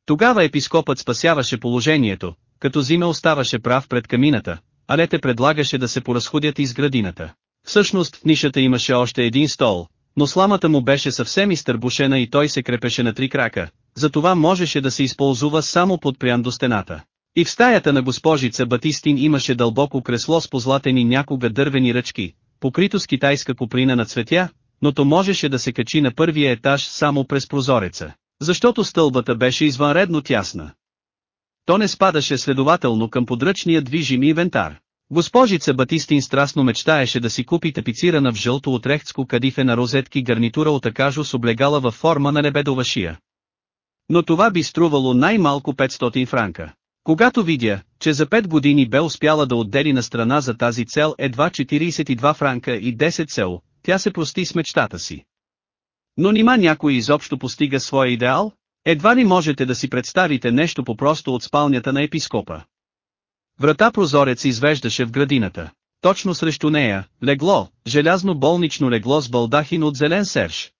Тогава епископът спасяваше положението, като Зиме оставаше прав пред камината, а Лете предлагаше да се поразходят из градината. Всъщност в нишата имаше още един стол, но сламата му беше съвсем изтърбушена и той се крепеше на три крака, затова можеше да се използва само подпрян до стената. И в стаята на госпожица Батистин имаше дълбоко кресло с позлатени някога дървени ръчки, покрито с китайска куприна на цветя, но то можеше да се качи на първия етаж само през прозореца, защото стълбата беше извънредно тясна. То не спадаше следователно към подръчния движим инвентар. Госпожица Батистин страстно мечтаеше да си купи тапицирана в жълто отрехтско кадифе на розетки гарнитура от акажо с облегала във форма на лебедова шия. Но това би струвало най-малко 500 франка. Когато видя, че за 5 години бе успяла да отдели на страна за тази цел едва 42 франка и 10 цел, тя се прости с мечтата си. Но нима някой изобщо постига своя идеал? Едва ли можете да си представите нещо по-просто от спалнята на епископа. Врата прозорец извеждаше в градината. Точно срещу нея, легло, желязно болнично легло с балдахин от зелен серж.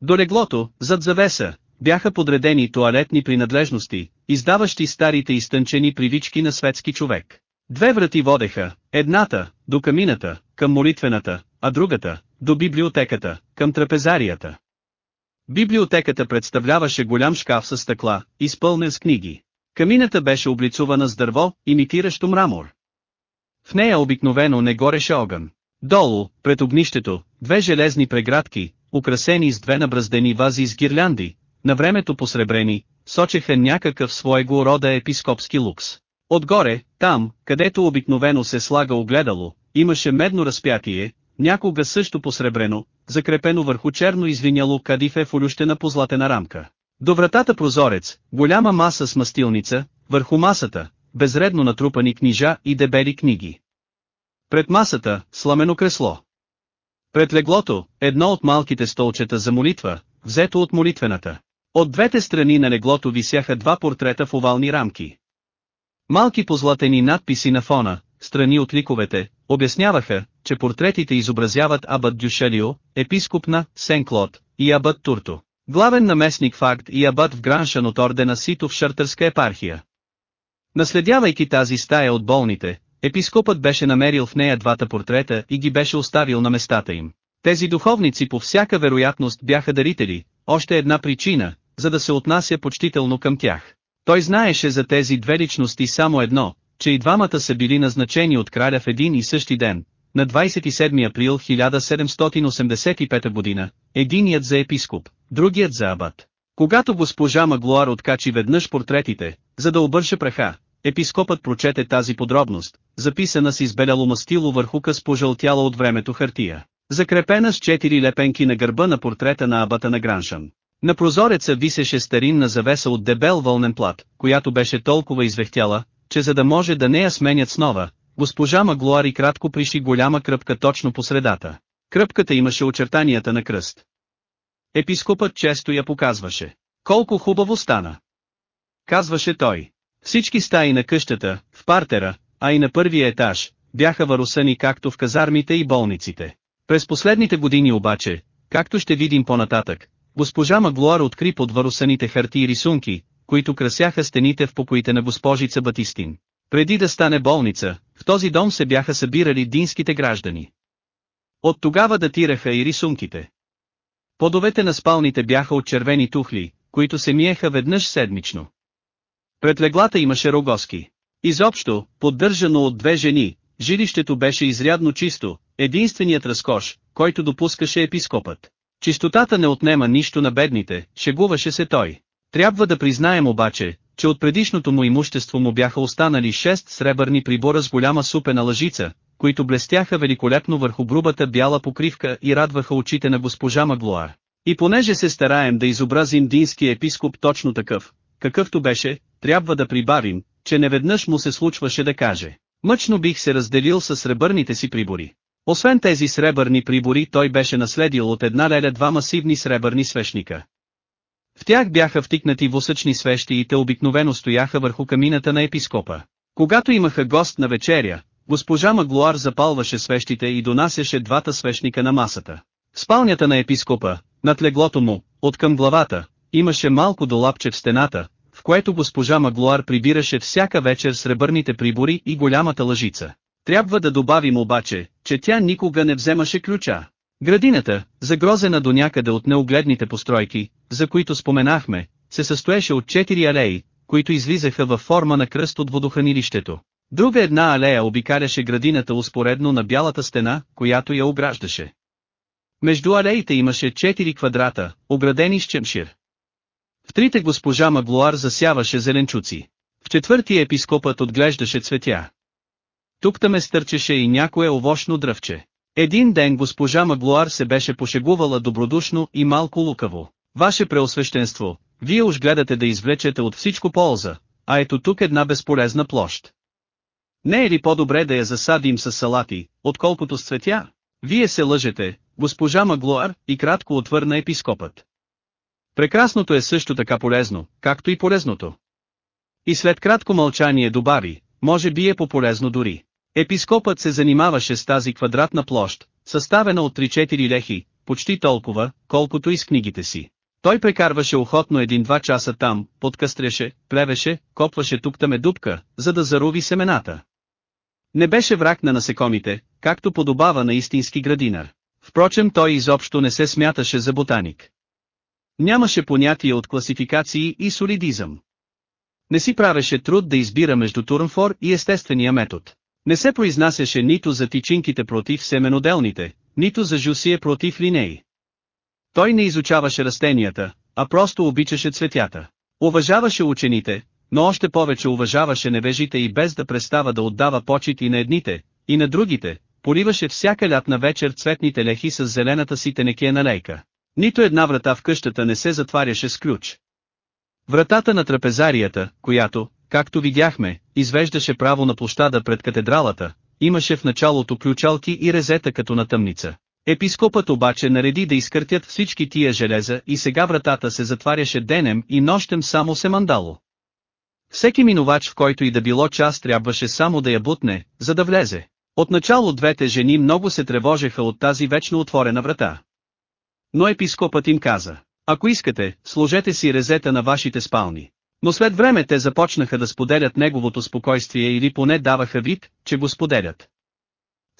До леглото, зад завеса, бяха подредени туалетни принадлежности, издаващи старите изтънчени привички на светски човек. Две врати водеха, едната, до камината, към молитвената, а другата, до библиотеката, към трапезарията. Библиотеката представляваше голям шкаф с стъкла, изпълнен с книги. Камината беше облицувана с дърво, имитиращо мрамор. В нея обикновено не гореше огън. Долу, пред огнището, две железни преградки, украсени с две набраздени вази с гирлянди, на времето посребрени, сочеха някакъв своего рода епископски лукс. Отгоре, там, където обикновено се слага огледало, имаше медно разпятие, някога също посребрено, закрепено върху черно извиняло кадифе в позлатена рамка. До вратата прозорец, голяма маса с мастилница, върху масата, безредно натрупани книжа и дебели книги. Пред масата, сламено кресло. Пред леглото, едно от малките столчета за молитва, взето от молитвената. От двете страни на леглото висяха два портрета в овални рамки. Малки позлатени надписи на фона, страни от ликовете, обясняваха, че портретите изобразяват Абът Дюшелио, епископ на Сен-Клод, и Абът Турто, главен наместник факт и Абът в Граншан от ордена Сито в Шартърска епархия. Наследявайки тази стая от болните, епископът беше намерил в нея двата портрета и ги беше оставил на местата им. Тези духовници по всяка вероятност бяха дарители, още една причина, за да се отнася почтително към тях. Той знаеше за тези две личности само едно, че и двамата са били назначени от краля в един и същи ден, на 27 април 1785 година, единият за епископ, другият за абат. Когато госпожа Маглуар откачи веднъж портретите, за да обърше праха, епископът прочете тази подробност, записана с избеляло мастило върху къс пожълтяла от времето хартия, закрепена с четири лепенки на гърба на портрета на абата на Граншан. На прозореца висеше старинна завеса от дебел вълнен плат, която беше толкова извехтяла, че за да може да не я сменят с нова, госпожа Маглуари кратко приши голяма кръпка точно по средата. Кръпката имаше очертанията на кръст. Епископът често я показваше. Колко хубаво стана! Казваше той. Всички стаи на къщата, в партера, а и на първия етаж, бяха варусани както в казармите и болниците. През последните години обаче, както ще видим по-нататък, госпожа Маглуар откри под варусаните харти и рисунки, които красяха стените в покоите на госпожица Батистин. Преди да стане болница, в този дом се бяха събирали динските граждани. От тогава датираха и рисунките. Подовете на спалните бяха от червени тухли, които се миеха веднъж седмично. Пред леглата имаше рогоски. Изобщо, поддържано от две жени, жилището беше изрядно чисто, единственият разкош, който допускаше епископът. Чистотата не отнема нищо на бедните, шегуваше се той. Трябва да признаем обаче, че от предишното му имущество му бяха останали 6 сребърни прибора с голяма супена лъжица, които блестяха великолепно върху грубата бяла покривка и радваха очите на госпожа Маглуар. И понеже се стараем да изобразим динския епископ точно такъв, какъвто беше, трябва да прибавим, че неведнъж му се случваше да каже, мъчно бих се разделил с сребърните си прибори. Освен тези сребърни прибори той беше наследил от една леля два масивни сребърни свещника. В тях бяха втикнати восъчни свещи и те обикновено стояха върху камината на епископа. Когато имаха гост на вечеря, госпожа Маглуар запалваше свещите и донасяше двата свещника на масата. В спалнята на епископа, над леглото му, от към главата, имаше малко долапче в стената, в което госпожа Маглуар прибираше всяка вечер сребърните прибори и голямата лъжица. Трябва да добавим обаче, че тя никога не вземаше ключа. Градината, загрозена до някъде от неогледните постройки, за които споменахме, се състоеше от четири алеи, които излизаха във форма на кръст от водохранилището. Друга една алея обикаляше градината успоредно на бялата стена, която я ограждаше. Между алеите имаше четири квадрата, оградени с чемшир. В трите госпожа Маглуар засяваше зеленчуци. В четвъртия епископът отглеждаше цветя. Тук там стърчеше и някое овощно дръвче. Един ден госпожа Маглуар се беше пошегувала добродушно и малко лукаво. Ваше преосвещенство, вие уж гледате да извлечете от всичко полза, а ето тук една безполезна площ. Не е ли по-добре да я засадим с салати, отколкото с цветя? Вие се лъжете, госпожа Маглуар, и кратко отвърна епископът. Прекрасното е също така полезно, както и полезното. И след кратко мълчание добави, може би е по-полезно дори. Епископът се занимаваше с тази квадратна площ, съставена от 3-4 лехи, почти толкова, колкото и с книгите си. Той прекарваше охотно един-два часа там, подкъстряше, плевеше, копваше тук-таме дупка, за да зарови семената. Не беше враг на насекомите, както подобава на истински градинар. Впрочем той изобщо не се смяташе за ботаник. Нямаше понятие от класификации и солидизъм. Не си правеше труд да избира между Турнфор и естествения метод. Не се произнасяше нито за тичинките против семеноделните, нито за жусие против линеи. Той не изучаваше растенията, а просто обичаше цветята. Уважаваше учените, но още повече уважаваше невежите и без да престава да отдава почет и на едните, и на другите, поливаше всяка лятна вечер цветните лехи с зелената си тенекия лейка. Нито една врата в къщата не се затваряше с ключ. Вратата на трапезарията, която, както видяхме, извеждаше право на площада пред катедралата, имаше в началото ключалки и резета като на тъмница. Епископът обаче нареди да изкъртят всички тия железа и сега вратата се затваряше денем и нощем само се мандало. Всеки минувач в който и да било час трябваше само да я бутне, за да влезе. Отначало двете жени много се тревожеха от тази вечно отворена врата. Но епископът им каза, ако искате, сложете си резета на вашите спални. Но след време те започнаха да споделят неговото спокойствие или поне даваха вид, че го споделят.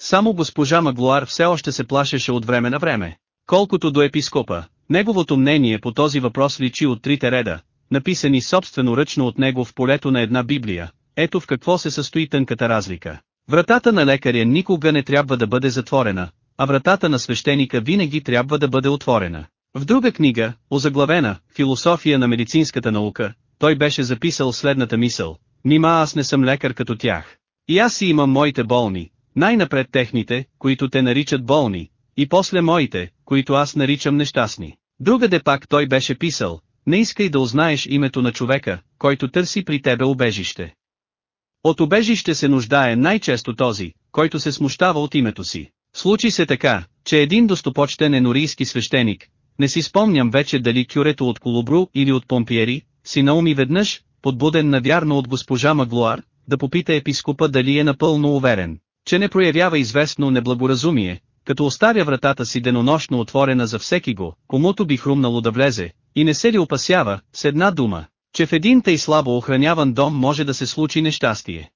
Само госпожа Маглуар все още се плашеше от време на време. Колкото до епископа, неговото мнение по този въпрос личи от трите реда, написани собствено ръчно от него в полето на една Библия, ето в какво се състои тънката разлика. Вратата на лекаря никога не трябва да бъде затворена, а вратата на свещеника винаги трябва да бъде отворена. В друга книга, озаглавена «Философия на медицинската наука», той беше записал следната мисъл, «Нима аз не съм лекар като тях. И аз си имам моите болни, най-напред техните, които те наричат болни, и после моите, които аз наричам нещастни». Другаде пак той беше писал, не искай да узнаеш името на човека, който търси при тебе убежище. От убежище се нуждае най-често този, който се смущава от името си. Случи се така, че един достопочтен енорийски свещеник, не си спомням вече дали кюрето от Колобру или от Помпиери, си науми веднъж, подбуден навярно от госпожа Маглуар, да попита епископа дали е напълно уверен, че не проявява известно неблагоразумие, като оставя вратата си денонощно отворена за всеки го, комуто би хрумнало да влезе, и не се ли опасява, с една дума, че в един тъй слабо охраняван дом може да се случи нещастие.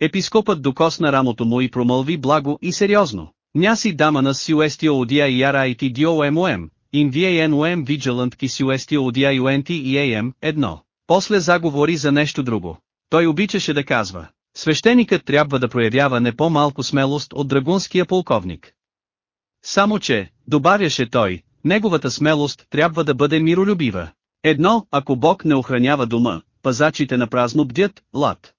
Епископът докосна рамото му и промълви благо и сериозно. Няси дамана с сюестио одия и яра и ти дио емуем, ин VANOM Vigilant сюестио одия юенти и AM, едно. После заговори за нещо друго. Той обичаше да казва, свещеникът трябва да проявява не по-малко смелост от драгунския полковник. Само че, добавяше той, неговата смелост трябва да бъде миролюбива. Едно, ако Бог не охранява дома, пазачите на празно бдят, лад.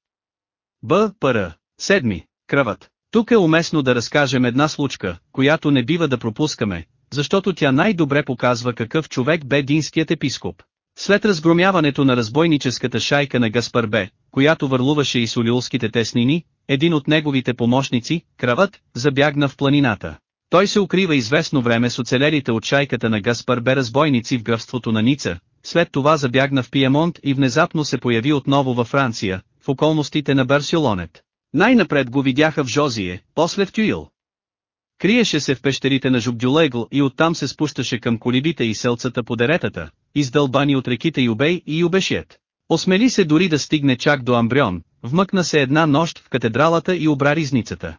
Б. Пр. Седми. Кръвът. Тук е уместно да разкажем една случка, която не бива да пропускаме, защото тя най-добре показва какъв човек бе динският епископ. След разгромяването на разбойническата шайка на Гаспар Б, която върлуваше и солиулските теснини, един от неговите помощници, Кравът, забягна в планината. Той се укрива известно време с оцелелите от шайката на Гаспар Б разбойници в графството на Ница, след това забягна в Пиемонт и внезапно се появи отново във Франция, в околностите на Барселонет. Най-напред го видяха в Жозие, после в Тюил. Криеше се в пещерите на Жубдюлегл и оттам се спущаше към колибите и селцата по деретата, издълбани от реките Юбей и Юбешиет. Осмели се дори да стигне чак до Амбрион, вмъкна се една нощ в катедралата и обра ризницата.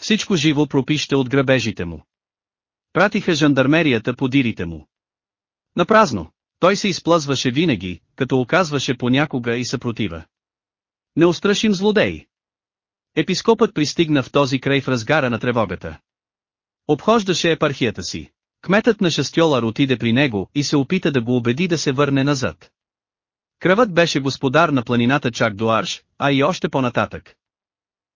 Всичко живо пропища от грабежите му. Пратиха жандармерията по дирите му. Напразно. Той се изплъзваше винаги, като оказваше понякога и съпротива. Неустрашим злодей. Епископът пристигна в този край в разгара на тревогата. Обхождаше епархията си. Кметът на Шастьолар отиде при него и се опита да го убеди да се върне назад. Кръвът беше господар на планината чак до Арш, а и още по-нататък.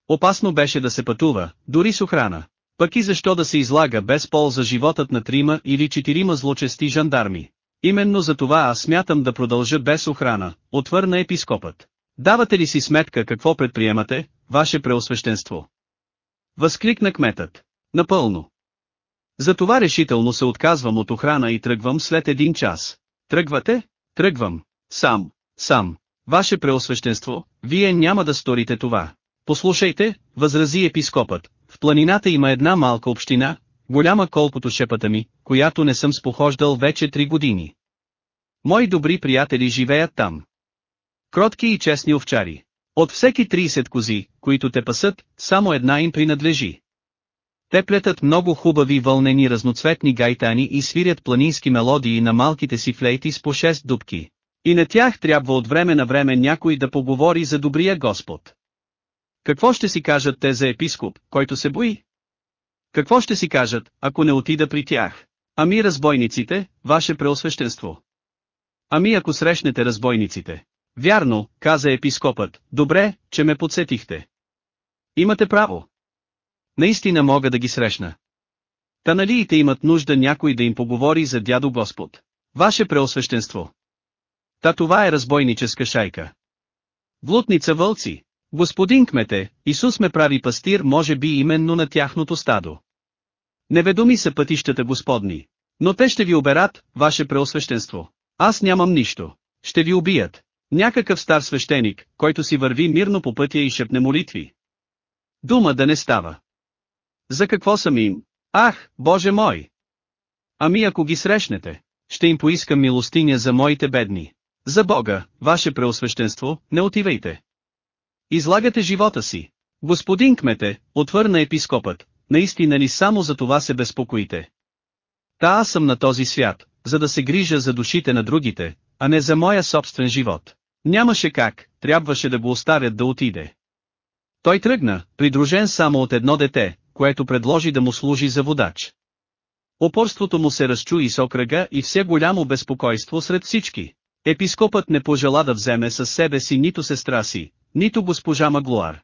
Опасно беше да се пътува, дори с охрана. Пък и защо да се излага без полза животът на трима или четирима злочести жандарми. Именно за това аз смятам да продължа без охрана, отвърна епископът. Давате ли си сметка какво предприемате, ваше преосвещенство? Възкликна кметът. Напълно. Затова решително се отказвам от охрана и тръгвам след един час. Тръгвате? Тръгвам. Сам. Сам. Ваше преосвещенство, вие няма да сторите това. Послушайте, възрази епископът, в планината има една малка община, голяма колкото шепата ми, която не съм спохождал вече три години. Мои добри приятели живеят там. Кротки и честни овчари. От всеки 30 кози, които те пасат, само една им принадлежи. Те плетат много хубави вълнени разноцветни гайтани и свирят планински мелодии на малките си флейти с по 6 дубки. И на тях трябва от време на време някой да поговори за добрия Господ. Какво ще си кажат те за епископ, който се бои? Какво ще си кажат, ако не отида при тях? Ами разбойниците, ваше преосвещенство. Ами ако срещнете разбойниците. Вярно, каза епископът, добре, че ме подсетихте. Имате право. Наистина мога да ги срещна. Таналиите имат нужда някой да им поговори за дядо Господ. Ваше преосвещенство. Та това е разбойническа шайка. Влутница вълци. Господин кмете, Исус ме прави пастир може би именно на тяхното стадо. Неведоми са пътищата Господни. Но те ще ви оберат, ваше преосвещенство. Аз нямам нищо. Ще ви убият. Някакъв стар свещеник, който си върви мирно по пътя и шепне молитви. Дума да не става. За какво съм им? Ах, Боже мой! Ами ако ги срещнете, ще им поискам милостиня за моите бедни. За Бога, Ваше Преосвещенство, не отивайте. Излагате живота си. Господин кмете, отвърна епископът, наистина ли само за това се безпокоите? Та аз съм на този свят, за да се грижа за душите на другите, а не за моя собствен живот. Нямаше как, трябваше да го оставят да отиде. Той тръгна, придружен само от едно дете, което предложи да му служи за водач. Опорството му се разчу и с окръга и все голямо безпокойство сред всички. Епископът не пожела да вземе със себе си нито сестра си, нито госпожа Маглуар.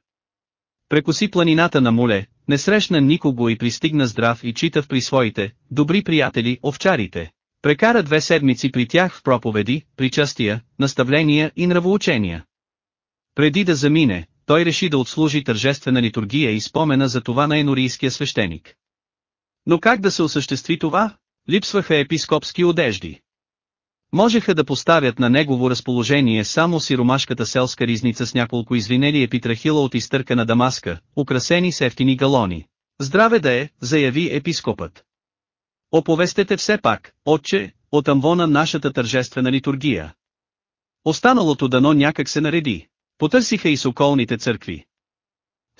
Прекоси планината на Муле, не срещна никого и пристигна здрав и читав при своите, добри приятели, овчарите. Прекара две седмици при тях в проповеди, причастия, наставления и нравоучения. Преди да замине, той реши да отслужи тържествена литургия и спомена за това на енорийския свещеник. Но как да се осъществи това? Липсваха епископски одежди. Можеха да поставят на негово разположение само сиромашката селска ризница с няколко извинели епитрахила от изтъркана дамаска, украсени с ефтини галони. Здраве да е, заяви епископът. Оповестете все пак, отче, от амвона нашата тържествена литургия. Останалото дано някак се нареди. Потърсиха и с околните църкви.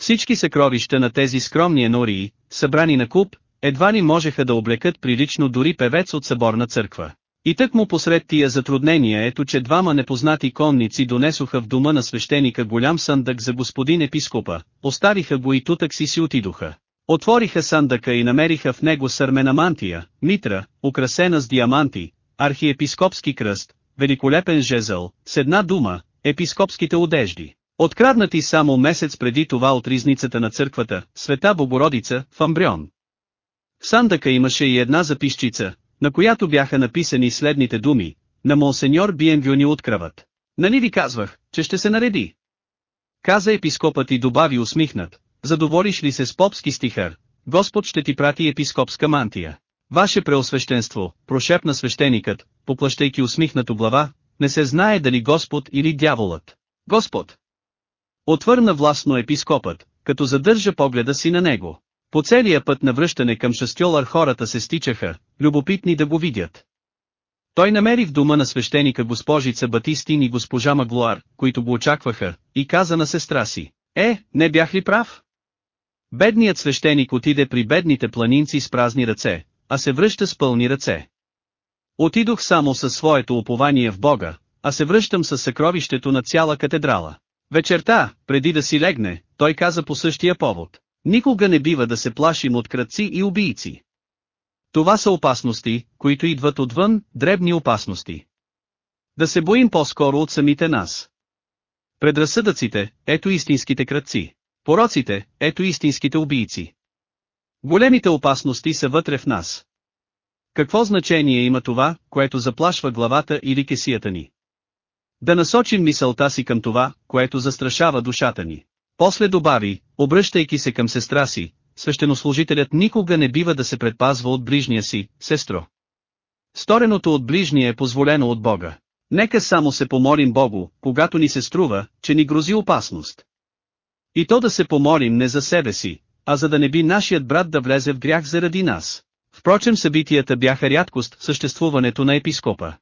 Всички съкровища на тези скромни енории, събрани на куп, едва ли можеха да облекат прилично дори певец от съборна църква. И тък му посред тия затруднения ето че двама непознати конници донесоха в дома на свещеника голям съндък за господин епископа, оставиха го и тутък си си отидоха. Отвориха съндъка и намериха в него сърмена мантия, митра, украсена с диаманти, архиепископски кръст, великолепен жезъл, с една дума, епископските одежди. Откраднати само месец преди това от ризницата на църквата, Света Богородица, в Амбрион. В сандъка имаше и една записчица, на която бяха написани следните думи, на монсеньор Биенвюни откръват. Нали ви казвах, че ще се нареди? Каза епископът и добави усмихнат, задоволиш ли се с попски стихър, Господ ще ти прати епископска мантия. Ваше преосвещенство, прошепна свещеникът, поплащайки усмихнато глава, не се знае дали Господ или дяволът. Господ! Отвърна властно епископът, като задържа погледа си на него. По целия път на връщане към шастьолър хората се стичаха, любопитни да го видят. Той намери в дома на свещеника госпожица Батистин и госпожа Маглуар, които го очакваха, и каза на сестра си, «Е, не бях ли прав?» Бедният свещеник отиде при бедните планинци с празни ръце, а се връща с пълни ръце. Отидох само със своето упование в Бога, а се връщам с съкровището на цяла катедрала. Вечерта, преди да си легне, той каза по същия повод. Никога не бива да се плашим от кръци и убийци. Това са опасности, които идват отвън, дребни опасности. Да се боим по-скоро от самите нас. Предразсъдъците, ето истинските кръци. Пороците, ето истинските убийци. Големите опасности са вътре в нас. Какво значение има това, което заплашва главата или кесията ни? Да насочим мисълта си към това, което застрашава душата ни. После добави, обръщайки се към сестра си, свещенослужителят никога не бива да се предпазва от ближния си, сестро. Стореното от ближния е позволено от Бога. Нека само се помолим Богу, когато ни се струва, че ни грози опасност. И то да се помолим не за себе си, а за да не би нашият брат да влезе в грях заради нас. Впрочем събитията бяха рядкост в съществуването на епископа.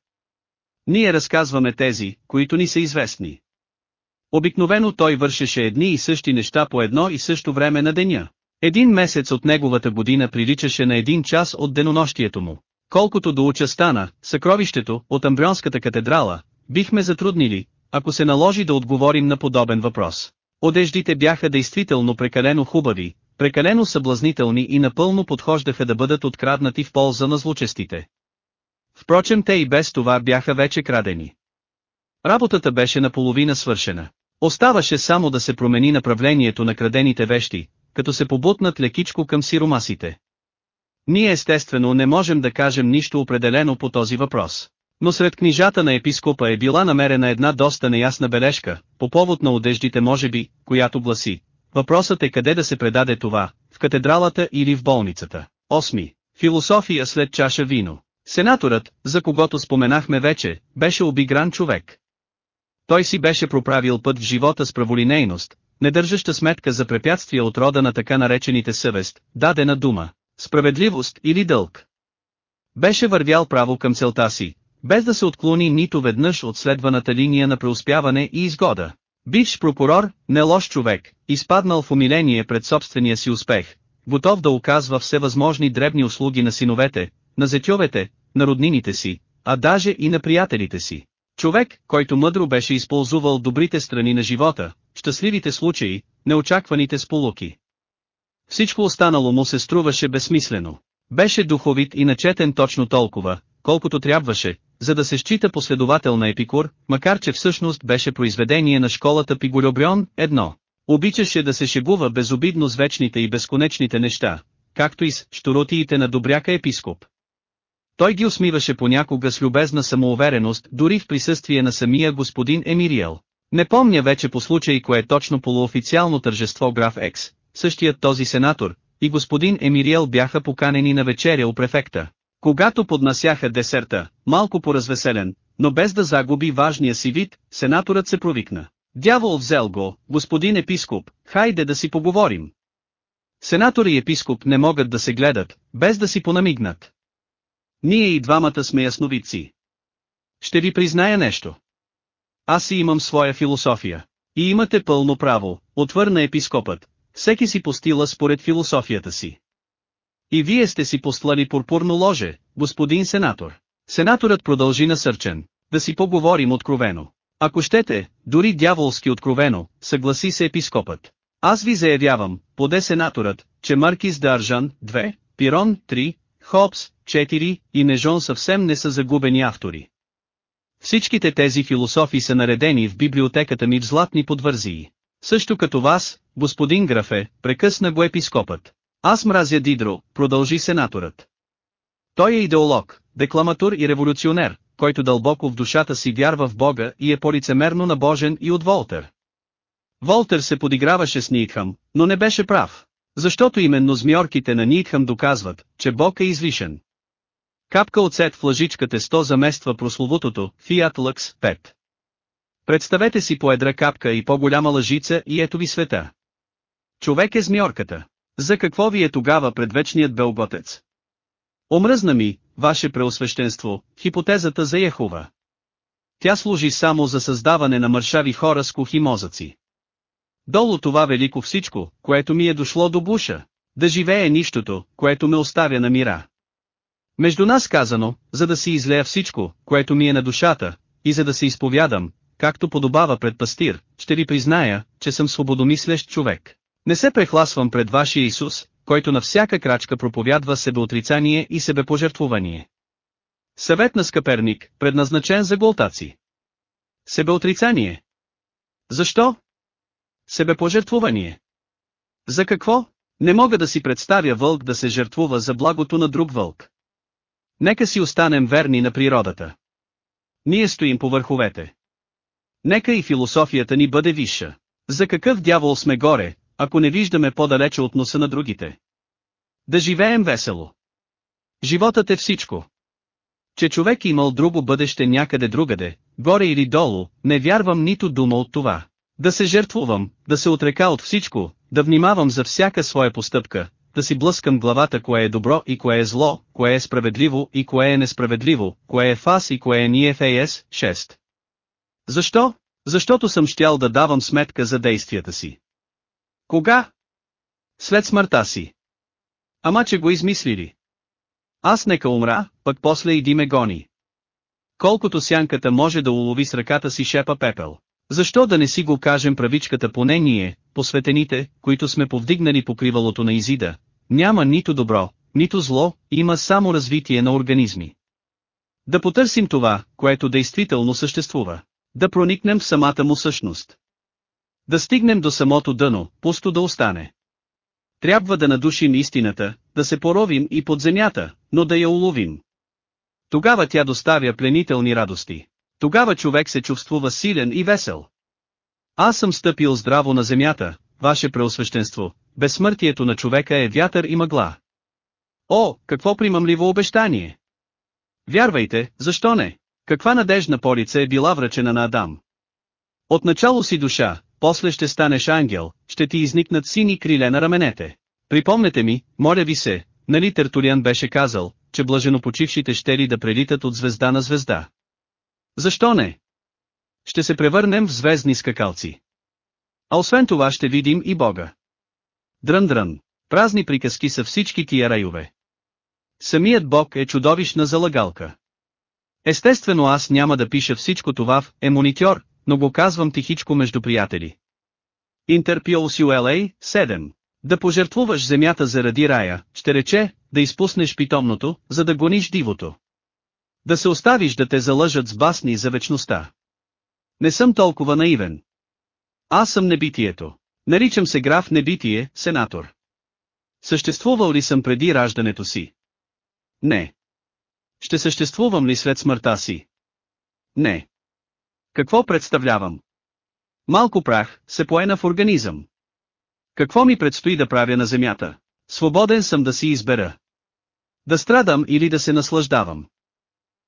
Ние разказваме тези, които ни са известни. Обикновено той вършеше едни и същи неща по едно и също време на деня. Един месец от неговата година приличаше на един час от денонощието му. Колкото до участта на съкровището от Амбрионската катедрала, бихме затруднили, ако се наложи да отговорим на подобен въпрос. Одеждите бяха действително прекалено хубави, прекалено съблазнителни и напълно подхождаха да бъдат откраднати в полза на злочестите. Впрочем те и без това бяха вече крадени. Работата беше наполовина свършена. Оставаше само да се промени направлението на крадените вещи, като се побутнат лекичко към сиромасите. Ние естествено не можем да кажем нищо определено по този въпрос. Но сред книжата на епископа е била намерена една доста неясна бележка, по повод на одеждите може би, която гласи. Въпросът е къде да се предаде това, в катедралата или в болницата. 8. Философия след чаша вино. Сенаторът, за когото споменахме вече, беше обигран човек. Той си беше проправил път в живота с праволинейност, не държаща сметка за препятствия от рода на така наречените съвест, дадена дума, справедливост или дълг. Беше вървял право към целта си, без да се отклони нито веднъж от следваната линия на преуспяване и изгода. Бивш прокурор, не лош човек, изпаднал в умиление пред собствения си успех, готов да оказва всевъзможни дребни услуги на синовете, на зетьовете, на роднините си, а даже и на приятелите си. Човек, който мъдро беше използвал добрите страни на живота, щастливите случаи, неочакваните сполуки. Всичко останало му се струваше безсмислено. Беше духовит и начетен точно толкова, колкото трябваше, за да се счита последовател на Епикур, макар че всъщност беше произведение на школата Пигулюбрион, едно. Обичаше да се шегува безобидно с вечните и безконечните неща, както и с штуротиите на добряка епископ. Той ги усмиваше понякога с любезна самоувереност, дори в присъствие на самия господин Емириел. Не помня вече по случай кое точно полуофициално тържество граф Екс, същият този сенатор, и господин Емириел бяха поканени на вечеря у префекта. Когато поднасяха десерта, малко поразвеселен, но без да загуби важния си вид, сенаторът се провикна. Дявол взел го, господин епископ, хайде да си поговорим. Сенатор и епископ не могат да се гледат, без да си понамигнат. Ние и двамата сме ясновидци. Ще ви призная нещо. Аз си имам своя философия. И имате пълно право, отвърна епископът. Всеки си постила според философията си. И вие сте си постлали пурпурно ложе, господин сенатор. Сенаторът продължи насърчен. Да си поговорим откровено. Ако щете, дори дяволски откровено, съгласи се епископът. Аз ви заявявам, поде сенаторът, че Маркиз Даржан, 2, Пирон, 3, Хопс, 4 и Нежон съвсем не са загубени автори. Всичките тези философи са наредени в библиотеката ми в златни подвързии. Също като вас, господин графе, прекъсна го епископът. Аз мразя Дидро, продължи сенаторът. Той е идеолог, декламатур и революционер, който дълбоко в душата си вярва в Бога и е по-лицемерно набожен и от Волтер. Волтер се подиграваше с Нитхам, но не беше прав. Защото именно змиорките на Нитхам доказват, че Бог е извишен. Капка оцет в лъжичката 100 замества прословутото Fiat Lux 5. Представете си по едра капка и по-голяма лъжица и ето ви света. Човек е змиорката. За какво ви е тогава предвечният белботец? Омръзна ми, ваше преосвещенство, хипотезата за Яхова. Тя служи само за създаване на мършави хора с кухи мозъци. Долу това велико всичко, което ми е дошло до буша. Да живее нищото, което ме оставя на мира. Между нас казано, за да си излея всичко, което ми е на душата, и за да се изповядам, както подобава пред пастир, ще ви призная, че съм свободомислещ човек. Не се прехласвам пред вашия Исус, който на всяка крачка проповядва себеотрицание и себепожертвувание. Съвет на скъперник, предназначен за голтаци. Себеотрицание. Защо? Себепожертвувание. За какво? Не мога да си представя вълк да се жертвува за благото на друг вълк. Нека си останем верни на природата. Ние стоим по върховете. Нека и философията ни бъде висша. За какъв дявол сме горе, ако не виждаме по-далече от носа на другите? Да живеем весело. Животът е всичко. Че човек имал друго бъдеще някъде другаде, горе или долу, не вярвам нито дума от това. Да се жертвувам, да се отрека от всичко, да внимавам за всяка своя постъпка, да си блъскам главата кое е добро и кое е зло, кое е справедливо и кое е несправедливо, кое е фас и кое е ние ФАС, 6. Защо? Защото съм щял да давам сметка за действията си. Кога? След смъртта си. Ама че го измислили. Аз нека умра, пък после иди ме гони. Колкото сянката може да улови с ръката си шепа пепел. Защо да не си го кажем правичката поне ние, посветените, които сме повдигнали покривалото на Изида, няма нито добро, нито зло, има само развитие на организми. Да потърсим това, което действително съществува. Да проникнем в самата му същност. Да стигнем до самото дъно, пусто да остане. Трябва да надушим истината, да се поровим и под земята, но да я уловим. Тогава тя доставя пленителни радости. Тогава човек се чувствува силен и весел. Аз съм стъпил здраво на земята, ваше преосвещенство, безсмъртието на човека е вятър и мъгла. О, какво примамливо обещание! Вярвайте, защо не? Каква надежна полица е била връчена на Адам? Отначало си душа, после ще станеш ангел, ще ти изникнат сини криле на раменете. Припомнете ми, моля ви се, нали Тертулиан беше казал, че блаженопочившите ще ли да прелитат от звезда на звезда. Защо не? Ще се превърнем в звездни скакалци. А освен това ще видим и Бога. Дрън-дрън. Празни приказки са всички тия райове. Самият Бог е чудовищна залагалка. Естествено аз няма да пиша всичко това в емонитьор, но го казвам тихичко между приятели. Интерпиолс ULA 7. Да пожертвуваш земята заради рая, ще рече, да изпуснеш питомното, за да гониш дивото. Да се оставиш да те залъжат с басни за вечността. Не съм толкова наивен. Аз съм небитието. Наричам се граф Небитие, сенатор. Съществувал ли съм преди раждането си? Не. Ще съществувам ли след смъртта си? Не. Какво представлявам? Малко прах, се поена в организъм. Какво ми предстои да правя на земята? Свободен съм да си избера. Да страдам или да се наслаждавам.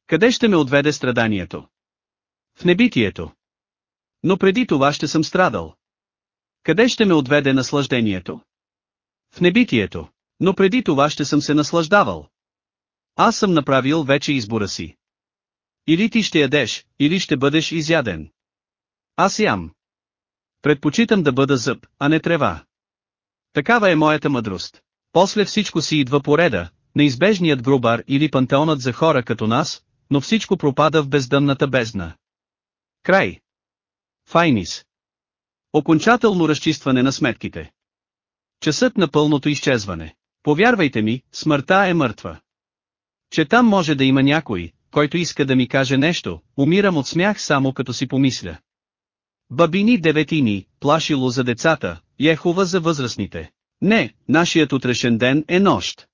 Къде ще ме отведе страданието? В небитието. Но преди това ще съм страдал. Къде ще ме отведе наслаждението? В небитието. Но преди това ще съм се наслаждавал. Аз съм направил вече избора си. Или ти ще ядеш, или ще бъдеш изяден. Аз ям. Предпочитам да бъда зъб, а не трева. Такава е моята мъдрост. После всичко си идва по реда, неизбежният грубар или пантеонът за хора като нас, но всичко пропада в бездънната бездна. Край. Файнис. Окончателно разчистване на сметките. Часът на пълното изчезване. Повярвайте ми, смъртта е мъртва. Че там може да има някой, който иска да ми каже нещо, умирам от смях само като си помисля. Бабини деветини, плашило за децата, Ехова за възрастните. Не, нашият утрешен ден е нощ.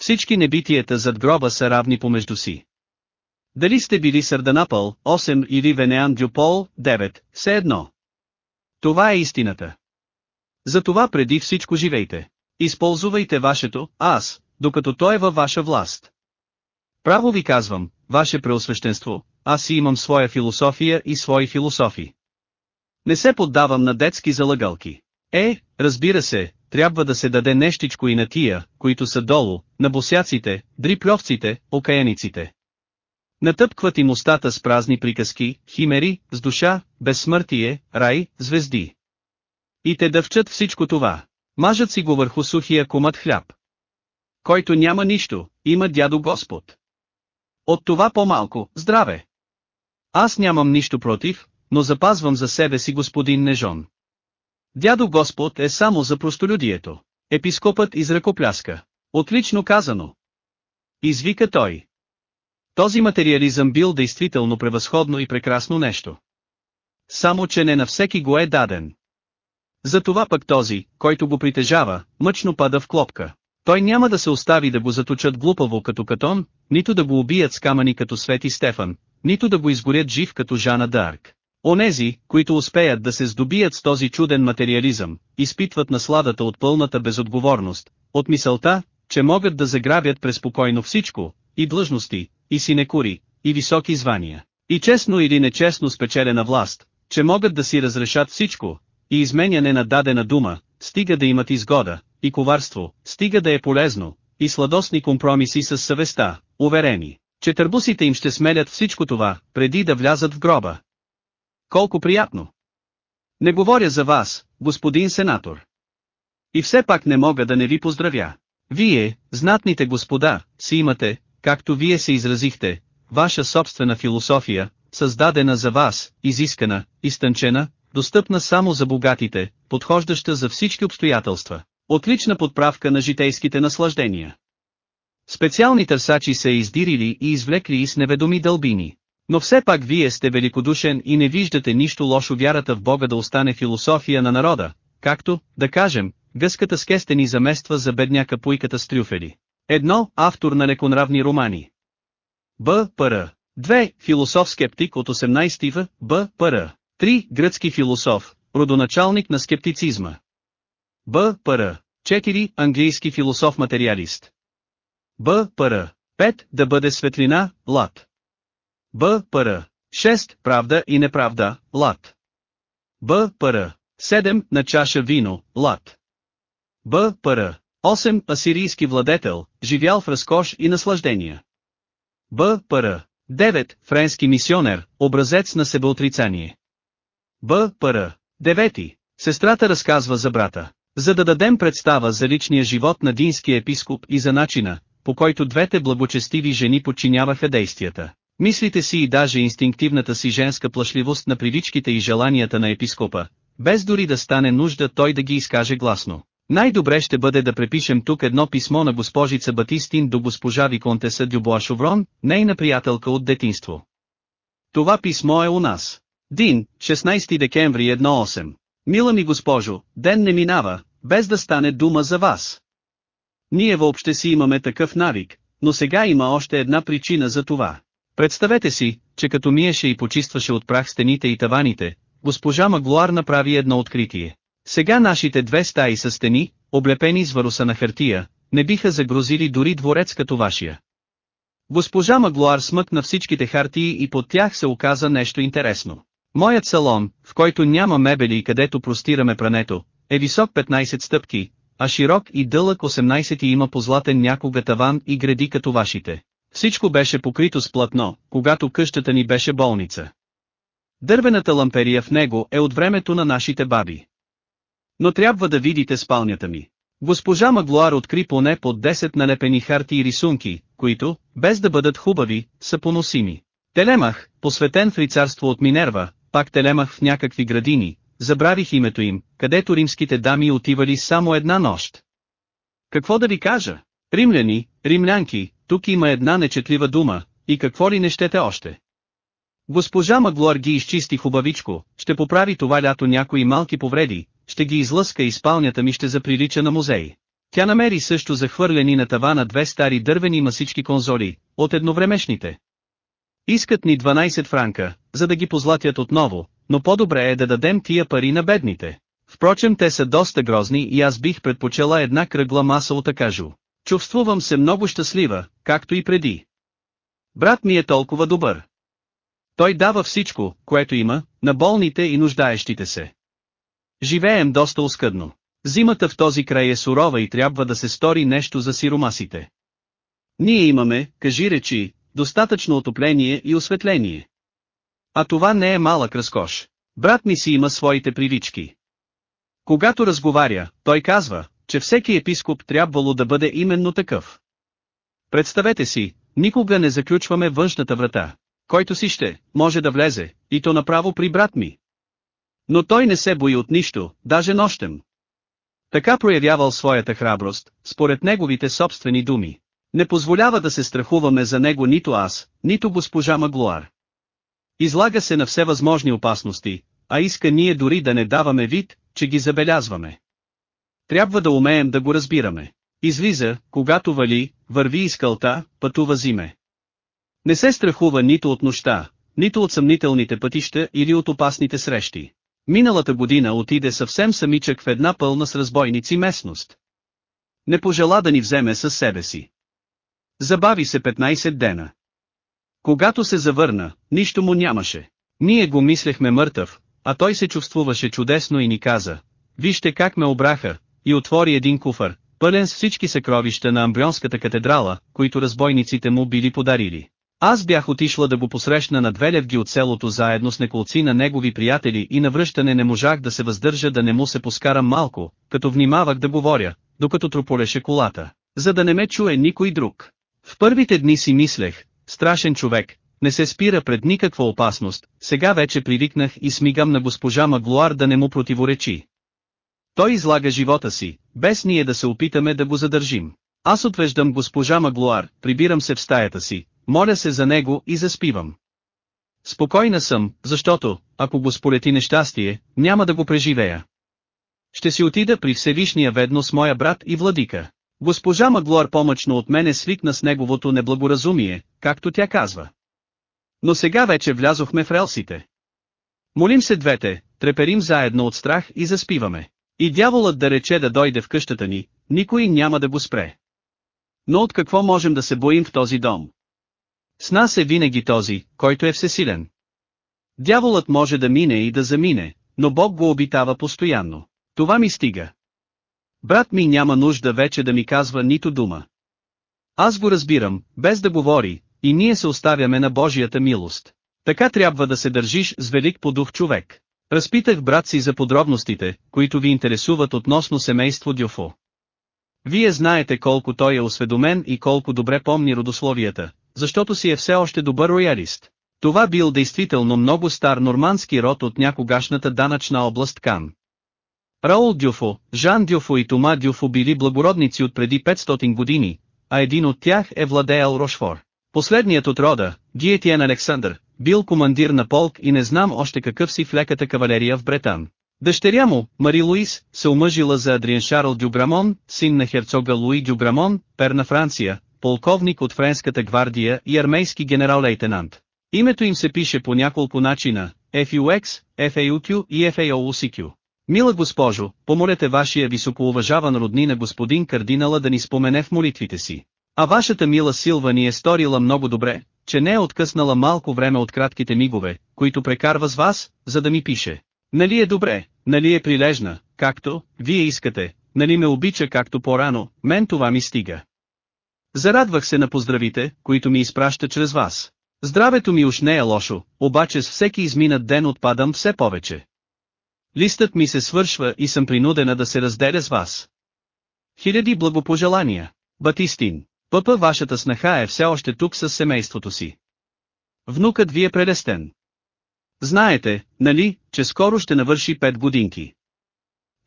Всички небитията зад гроба са равни помежду си. Дали сте били Сърданапъл, 8 или Венеан Дюпол, 9, все едно. Това е истината. Затова преди всичко живейте. Използвайте вашето «аз», докато той е във ваша власт. Право ви казвам, ваше преосвещенство, аз си имам своя философия и свои философи. Не се поддавам на детски залъгалки. Е, разбира се, трябва да се даде нещичко и на тия, които са долу, на босяците, дрипльовците, окаяниците. Натъпкват им устата с празни приказки, химери, с душа, безсмъртие, рай, звезди. И те дъвчат всичко това. Мажат си го върху сухия комът хляб. Който няма нищо, има дядо Господ. От това по-малко, здраве. Аз нямам нищо против, но запазвам за себе си господин Нежон. Дядо Господ е само за простолюдието. Епископът изръкопляска. Отлично казано. Извика той. Този материализъм бил действително превъзходно и прекрасно нещо. Само че не на всеки го е даден. Затова пък този, който го притежава, мъчно пада в клопка. Той няма да се остави да го заточат глупаво като Катон, нито да го убият с камъни като Свети Стефан, нито да го изгорят жив като Жана Д'Арк. Онези, които успеят да се здобият с този чуден материализъм, изпитват насладата от пълната безотговорност, от мисълта, че могат да заграбят преспокойно всичко, и длъжности, и синекури, и високи звания, и честно или нечестно спечелена власт, че могат да си разрешат всичко, и изменяне на дадена дума, стига да имат изгода, и коварство, стига да е полезно, и сладостни компромиси с съвестта, уверени, че търбусите им ще смелят всичко това, преди да влязат в гроба. Колко приятно! Не говоря за вас, господин сенатор. И все пак не мога да не ви поздравя. Вие, знатните господа, си имате, както вие се изразихте, ваша собствена философия, създадена за вас, изискана, изтънчена, достъпна само за богатите, подхождаща за всички обстоятелства, отлична подправка на житейските наслаждения. Специални търсачи се издирили и извлекли с неведоми дълбини. Но все пак вие сте великодушен и не виждате нищо лошо вярата в Бога да остане философия на народа, както, да кажем, гъската с кестени замества за бедняка пуйката с трюфели. Едно, автор на неконравни романи. Б. П. 2. Философ скептик от 18 в. Б. П. 3. Гръцки философ, родоначалник на скептицизма. Б. П. 4. Английски философ-материалист. Б. П. 5. Да бъде светлина, лад. Б. П. 6. Правда и неправда, лад. Б. П. 7. На чаша вино, лад. Б. П. 8. Асирийски владетел, живял в разкош и наслаждения. Б. П. 9. Френски мисионер, образец на себеотрицание. Б. П. 9. Сестрата разказва за брата. За да дадем представа за личния живот на динския епископ и за начина, по който двете благочестиви жени подчиняваха действията. Мислите си и даже инстинктивната си женска плашливост на привичките и желанията на епископа, без дори да стане нужда той да ги изкаже гласно. Най-добре ще бъде да препишем тук едно писмо на госпожица Батистин до госпожа Виконтеса Дюбоа Шоврон, нейна приятелка от детинство. Това писмо е у нас. Дин, 16 декември 1.8. Мила ми госпожо, ден не минава, без да стане дума за вас. Ние въобще си имаме такъв навик, но сега има още една причина за това. Представете си, че като миеше и почистваше от прах стените и таваните, госпожа Маглуар направи едно откритие. Сега нашите две стаи са стени, облепени с варуса на хартия, не биха загрозили дори дворец като вашия. Госпожа Маглуар смъкна всичките хартии и под тях се оказа нещо интересно. Моят салон, в който няма мебели и където простираме прането, е висок 15 стъпки, а широк и дълъг 18 и има позлатен някога таван и гради като вашите. Всичко беше покрито с платно, когато къщата ни беше болница. Дървената ламперия в него е от времето на нашите баби. Но трябва да видите спалнята ми. Госпожа Маглуар откри поне под 10 налепени харти и рисунки, които, без да бъдат хубави, са поносими. Телемах, посветен в рицарство от Минерва, пак телемах в някакви градини, забравих името им, където римските дами отивали само една нощ. Какво да ви кажа? Римляни, римлянки, тук има една нечетлива дума, и какво ли не щете още? Госпожа Маглуар ги изчисти хубавичко, ще поправи това лято някои малки повреди, ще ги излъска и спалнята ми ще заприлича на музей. Тя намери също захвърлени на тавана две стари дървени масички конзоли, от едновремешните. Искат ни 12 франка, за да ги позлатят отново, но по-добре е да дадем тия пари на бедните. Впрочем те са доста грозни и аз бих предпочела една кръгла маса от акажу. Чувствувам се много щастлива, както и преди. Брат ми е толкова добър. Той дава всичко, което има, на болните и нуждаещите се. Живеем доста оскъдно. Зимата в този край е сурова и трябва да се стори нещо за сиромасите. Ние имаме, кажи речи, достатъчно отопление и осветление. А това не е малък разкош. Брат ми си има своите привички. Когато разговаря, той казва, че всеки епископ трябвало да бъде именно такъв. Представете си, никога не заключваме външната врата. Който си ще, може да влезе, и то направо при брат ми. Но той не се бои от нищо, даже нощем. Така проявявал своята храброст, според неговите собствени думи. Не позволява да се страхуваме за него нито аз, нито госпожа Маглуар. Излага се на всевъзможни опасности, а иска ние дори да не даваме вид, че ги забелязваме. Трябва да умеем да го разбираме. Излиза, когато вали, върви из кълта, пътува зиме. Не се страхува нито от нощта, нито от съмнителните пътища или от опасните срещи. Миналата година отиде съвсем самичък в една пълна с разбойници местност. Не пожела да ни вземе със себе си. Забави се 15 дена. Когато се завърна, нищо му нямаше. Ние го мислехме мъртъв, а той се чувствуваше чудесно и ни каза, вижте как ме обраха, и отвори един куфър, пълен с всички съкровища на Амбрионската катедрала, които разбойниците му били подарили. Аз бях отишла да го посрещна на две левги от селото заедно с неколци на негови приятели и на връщане не можах да се въздържа да не му се поскарам малко, като внимавах да говоря, докато трополеше колата, за да не ме чуе никой друг. В първите дни си мислех, страшен човек, не се спира пред никаква опасност, сега вече привикнах и смигам на госпожа Маглуар да не му противоречи. Той излага живота си, без ние да се опитаме да го задържим. Аз отвеждам госпожа Маглуар, прибирам се в стаята си, моля се за него и заспивам. Спокойна съм, защото, ако го сполети нещастие, няма да го преживея. Ще си отида при Всевишния ведно с моя брат и владика. Госпожа Маглуар помъчно от мене свикна с неговото неблагоразумие, както тя казва. Но сега вече влязохме в релсите. Молим се двете, треперим заедно от страх и заспиваме. И дяволът да рече да дойде в къщата ни, никой няма да го спре. Но от какво можем да се боим в този дом? С нас е винаги този, който е всесилен. Дяволът може да мине и да замине, но Бог го обитава постоянно. Това ми стига. Брат ми няма нужда вече да ми казва нито дума. Аз го разбирам, без да говори, и ние се оставяме на Божията милост. Така трябва да се държиш с велик по дух човек. Разпитах брат си за подробностите, които ви интересуват относно семейство Дюфо. Вие знаете колко той е осведомен и колко добре помни родословията, защото си е все още добър роялист. Това бил действително много стар нормандски род от някогашната данъчна област Кан. Раул Дюфо, Жан Дюфо и Тома Дюфо били благородници от преди 500 години, а един от тях е владеял Рошфор. Последният от рода, Диетиен Александър, бил командир на полк и не знам още какъв си в леката кавалерия в Бретан. Дъщеря му, Мари Луис, се омъжила за Адриен Шарл Дюграмон, син на херцога Луи Дюграмон, пер на Франция, полковник от Френската гвардия и армейски генерал-лейтенант. Името им се пише по няколко начина, FUX, FAUQ и FAOUCQ. Мила госпожо, помолете вашия високоуважаван роднина господин кардинала да ни спомене в молитвите си. А вашата мила Силва ни е сторила много добре, че не е откъснала малко време от кратките мигове, които прекарва с вас, за да ми пише. Нали е добре, нали е прилежна, както, вие искате, нали ме обича както по-рано, мен това ми стига. Зарадвах се на поздравите, които ми изпраща чрез вас. Здравето ми уж не е лошо, обаче с всеки изминат ден отпадам все повече. Листът ми се свършва и съм принудена да се разделя с вас. Хиляди благопожелания. Батистин, пъпа вашата снаха е все още тук с семейството си. Внукът ви е прелестен. Знаете, нали, че скоро ще навърши пет годинки.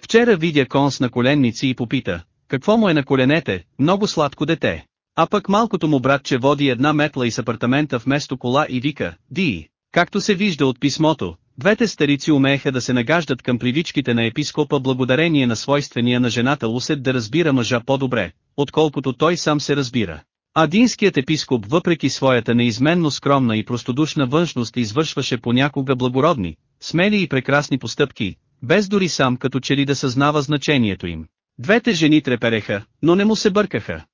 Вчера видя конс на коленници и попита, какво му е на коленете, много сладко дете. А пък малкото му братче води една метла из апартамента вместо кола и вика, Ди, както се вижда от писмото, двете старици умееха да се нагаждат към привичките на епископа благодарение на свойствения на жената усет да разбира мъжа по-добре, отколкото той сам се разбира. Адинският епископ въпреки своята неизменно скромна и простодушна външност извършваше понякога благородни, смели и прекрасни постъпки, без дори сам като че ли да съзнава значението им. Двете жени трепереха, но не му се бъркаха.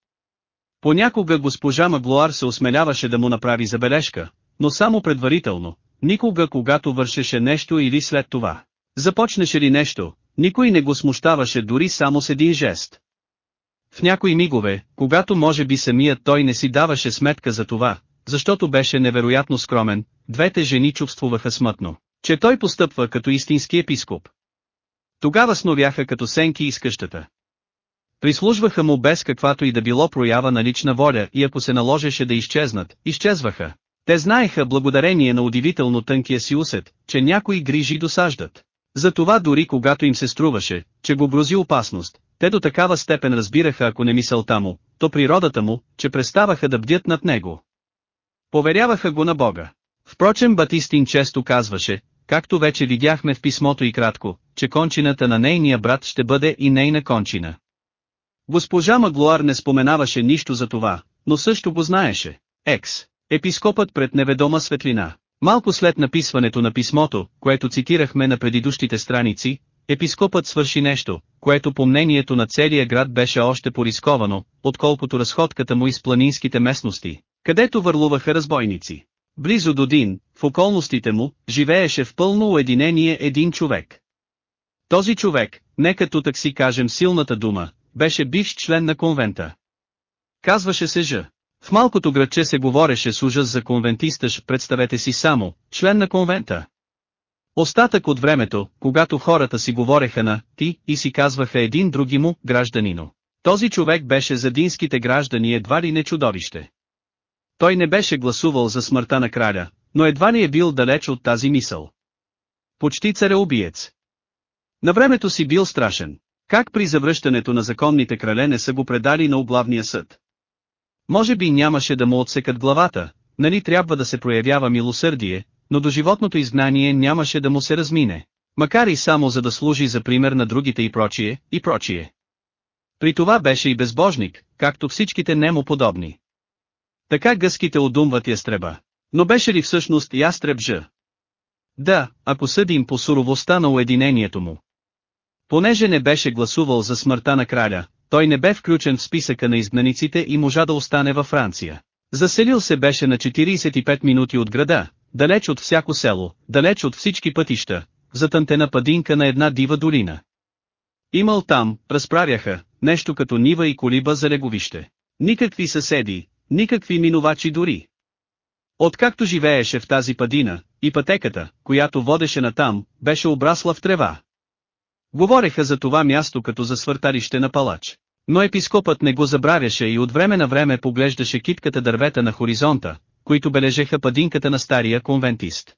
Понякога госпожа Маглуар се осмеляваше да му направи забележка, но само предварително, никога когато вършеше нещо или след това. Започнеше ли нещо, никой не го смущаваше дори само с един жест. В някои мигове, когато може би самият той не си даваше сметка за това, защото беше невероятно скромен, двете жени чувствуваха смътно, че той постъпва като истински епископ. Тогава сновяха като сенки из къщата. Прислужваха му без каквато и да било проява на лична воля и ако се наложеше да изчезнат, изчезваха. Те знаеха благодарение на удивително тънкия си усет, че някои грижи досаждат. Затова дори когато им се струваше, че го грози опасност, те до такава степен разбираха ако не мисълта му, то природата му, че преставаха да бдят над него. Поверяваха го на Бога. Впрочем Батистин често казваше, както вече видяхме в писмото и кратко, че кончината на нейния брат ще бъде и нейна кончина. Госпожа Маглуар не споменаваше нищо за това, но също го знаеше. Екс. Епископът пред неведома светлина. Малко след написването на писмото, което цитирахме на предидущите страници, епископът свърши нещо, което по мнението на целия град беше още порисковано, отколкото разходката му из планинските местности, където върлуваха разбойници. Близо до Дин, в околностите му, живееше в пълно уединение един човек. Този човек, не като так си кажем силната дума, беше бивш член на конвента. Казваше се Ж. В малкото градче се говореше с ужас за конвентистъж, представете си само, член на конвента. Остатък от времето, когато хората си говореха на «ти» и си казваха един други му «гражданино». Този човек беше за динските граждани едва ли не чудовище. Той не беше гласувал за смъртта на краля, но едва ли е бил далеч от тази мисъл. Почти цареубиец. На времето си бил страшен. Как при завръщането на законните крале не са го предали на облавния съд? Може би нямаше да му отсекат главата, нали трябва да се проявява милосърдие, но до животното изгнание нямаше да му се размине. Макар и само за да служи за пример на другите и прочие, и прочие. При това беше и безбожник, както всичките нему подобни. Така гъските удумват ястреба. Но беше ли всъщност ястреб Ж? Да, ако съдим по суровостта на уединението му. Понеже не беше гласувал за смъртта на краля, той не бе включен в списъка на изгнаниците и можа да остане във Франция. Заселил се беше на 45 минути от града, далеч от всяко село, далеч от всички пътища, затънтена падинка на една дива долина. Имал там, разправяха, нещо като нива и колиба за леговище. Никакви съседи, никакви минувачи дори. Откакто живееше в тази падина, и пътеката, която водеше натам, беше обрасла в трева. Говореха за това място като за свърталище на палач. Но епископът не го забравяше и от време на време поглеждаше китката дървета на хоризонта, които бележеха падинката на стария конвентист.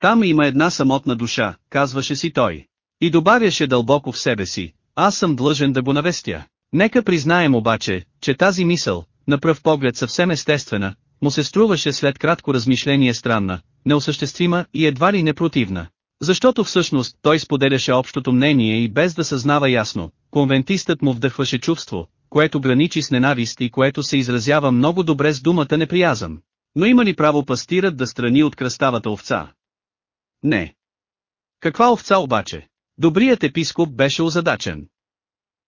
Там има една самотна душа, казваше си той. И добавяше дълбоко в себе си, аз съм длъжен да го навестя. Нека признаем обаче, че тази мисъл, на пръв поглед съвсем естествена, му се струваше след кратко размишление странна, неосъществима и едва ли непротивна. Защото всъщност той споделяше общото мнение и без да съзнава ясно, конвентистът му вдъхваше чувство, което граничи с ненавист и което се изразява много добре с думата неприязън. Но има ли право пастирът да страни от кръставата овца? Не. Каква овца обаче? Добрият епископ беше озадачен.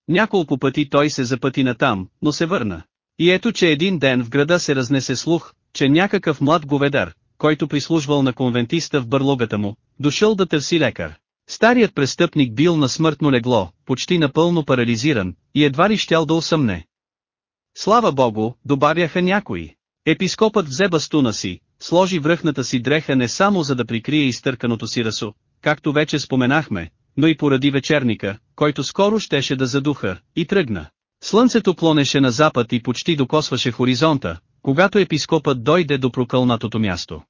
Няколко пъти той се запъти натам, но се върна. И ето че един ден в града се разнесе слух, че някакъв млад говедар, който прислужвал на конвентиста в бърлогата му, дошъл да търси лекар. Старият престъпник бил на смъртно легло, почти напълно парализиран, и едва ли щял да усъмне. Слава богу, добавяха някои. Епископът взе бастуна си, сложи връхната си дреха не само за да прикрие изтърканото си расо, както вече споменахме, но и поради вечерника, който скоро щеше да задуха, и тръгна. Слънцето клонеше на запад и почти докосваше хоризонта, когато епископът дойде до прокълнатото място.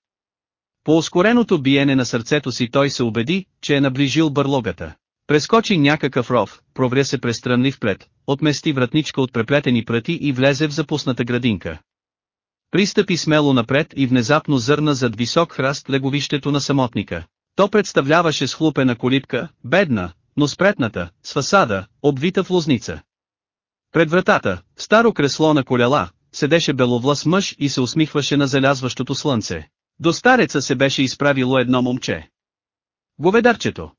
По ускореното биене на сърцето си той се убеди, че е наближил бърлогата. Прескочи някакъв ров, провря се през странлив плет, отмести вратничка от преплетени пръти и влезе в запусната градинка. Пристъпи смело напред и внезапно зърна зад висок храст леговището на самотника. То представляваше схлупена колипка, бедна, но спретната, с фасада, обвита в лозница. Пред вратата, старо кресло на колела, седеше беловлас мъж и се усмихваше на залязващото слънце. До стареца се беше изправило едно момче. Говедарчето.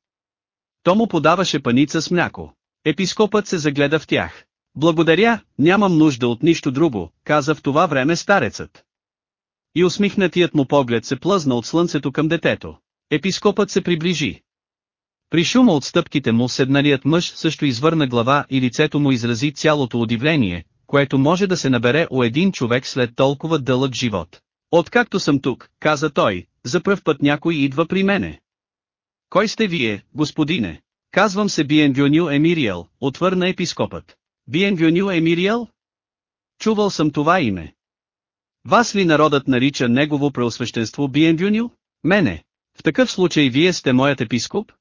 То му подаваше паница с мляко. Епископът се загледа в тях. Благодаря, нямам нужда от нищо друго, каза в това време старецът. И усмихнатият му поглед се плъзна от слънцето към детето. Епископът се приближи. При шума от стъпките му седналият мъж също извърна глава и лицето му изрази цялото удивление, което може да се набере у един човек след толкова дълъг живот. Откакто съм тук, каза той, за пръв път някой идва при мене. Кой сте вие, господине? Казвам се Биенвюню Емириел, отвърна епископът. Биенвюню Емириел? Чувал съм това име. Вас ли народът нарича негово преосвещенство Биенвюню? Мене. В такъв случай вие сте моят епископ?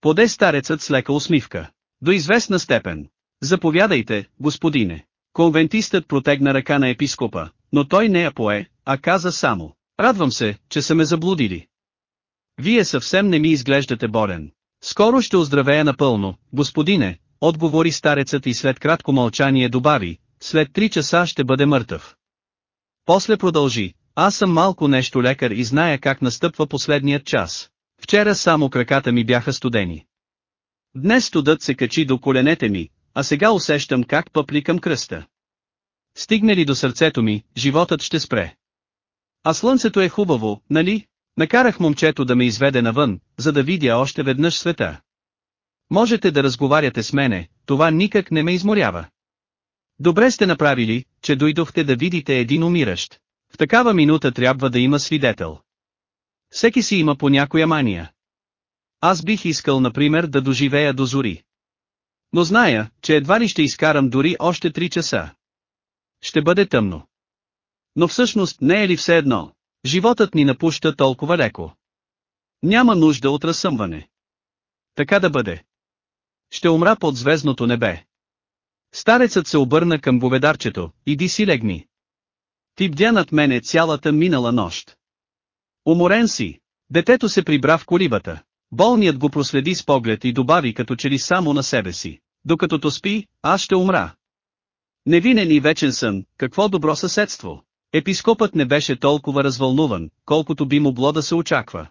Поде старецът с лека усмивка. До известна степен. Заповядайте, господине. Конвентистът протегна ръка на епископа, но той не я пое, а каза само. Радвам се, че са ме заблудили. Вие съвсем не ми изглеждате болен. Скоро ще оздравея напълно, господине, отговори старецът и след кратко мълчание добави, след три часа ще бъде мъртъв. После продължи, аз съм малко нещо лекар и зная как настъпва последният час. Вчера само краката ми бяха студени. Днес студът се качи до коленете ми, а сега усещам как пъпли към кръста. Стигне ли до сърцето ми, животът ще спре. А слънцето е хубаво, нали? Накарах момчето да ме изведе навън, за да видя още веднъж света. Можете да разговаряте с мене, това никак не ме изморява. Добре сте направили, че дойдохте да видите един умиращ. В такава минута трябва да има свидетел. Всеки си има по някоя мания. Аз бих искал например да доживея до зори. Но зная, че едва ли ще изкарам дори още три часа. Ще бъде тъмно. Но всъщност не е ли все едно? Животът ни напуща толкова леко. Няма нужда от разсъмване. Така да бъде. Ще умра под звездното небе. Старецът се обърна към говедарчето, иди си легни. Ти бдя над мене цялата минала нощ. Уморен си. Детето се прибра в колибата. Болният го проследи с поглед и добави като че ли само на себе си. Докато то спи, аз ще умра. Невинен и вечен сън, какво добро съседство. Епископът не беше толкова развълнуван, колкото би могло да се очаква.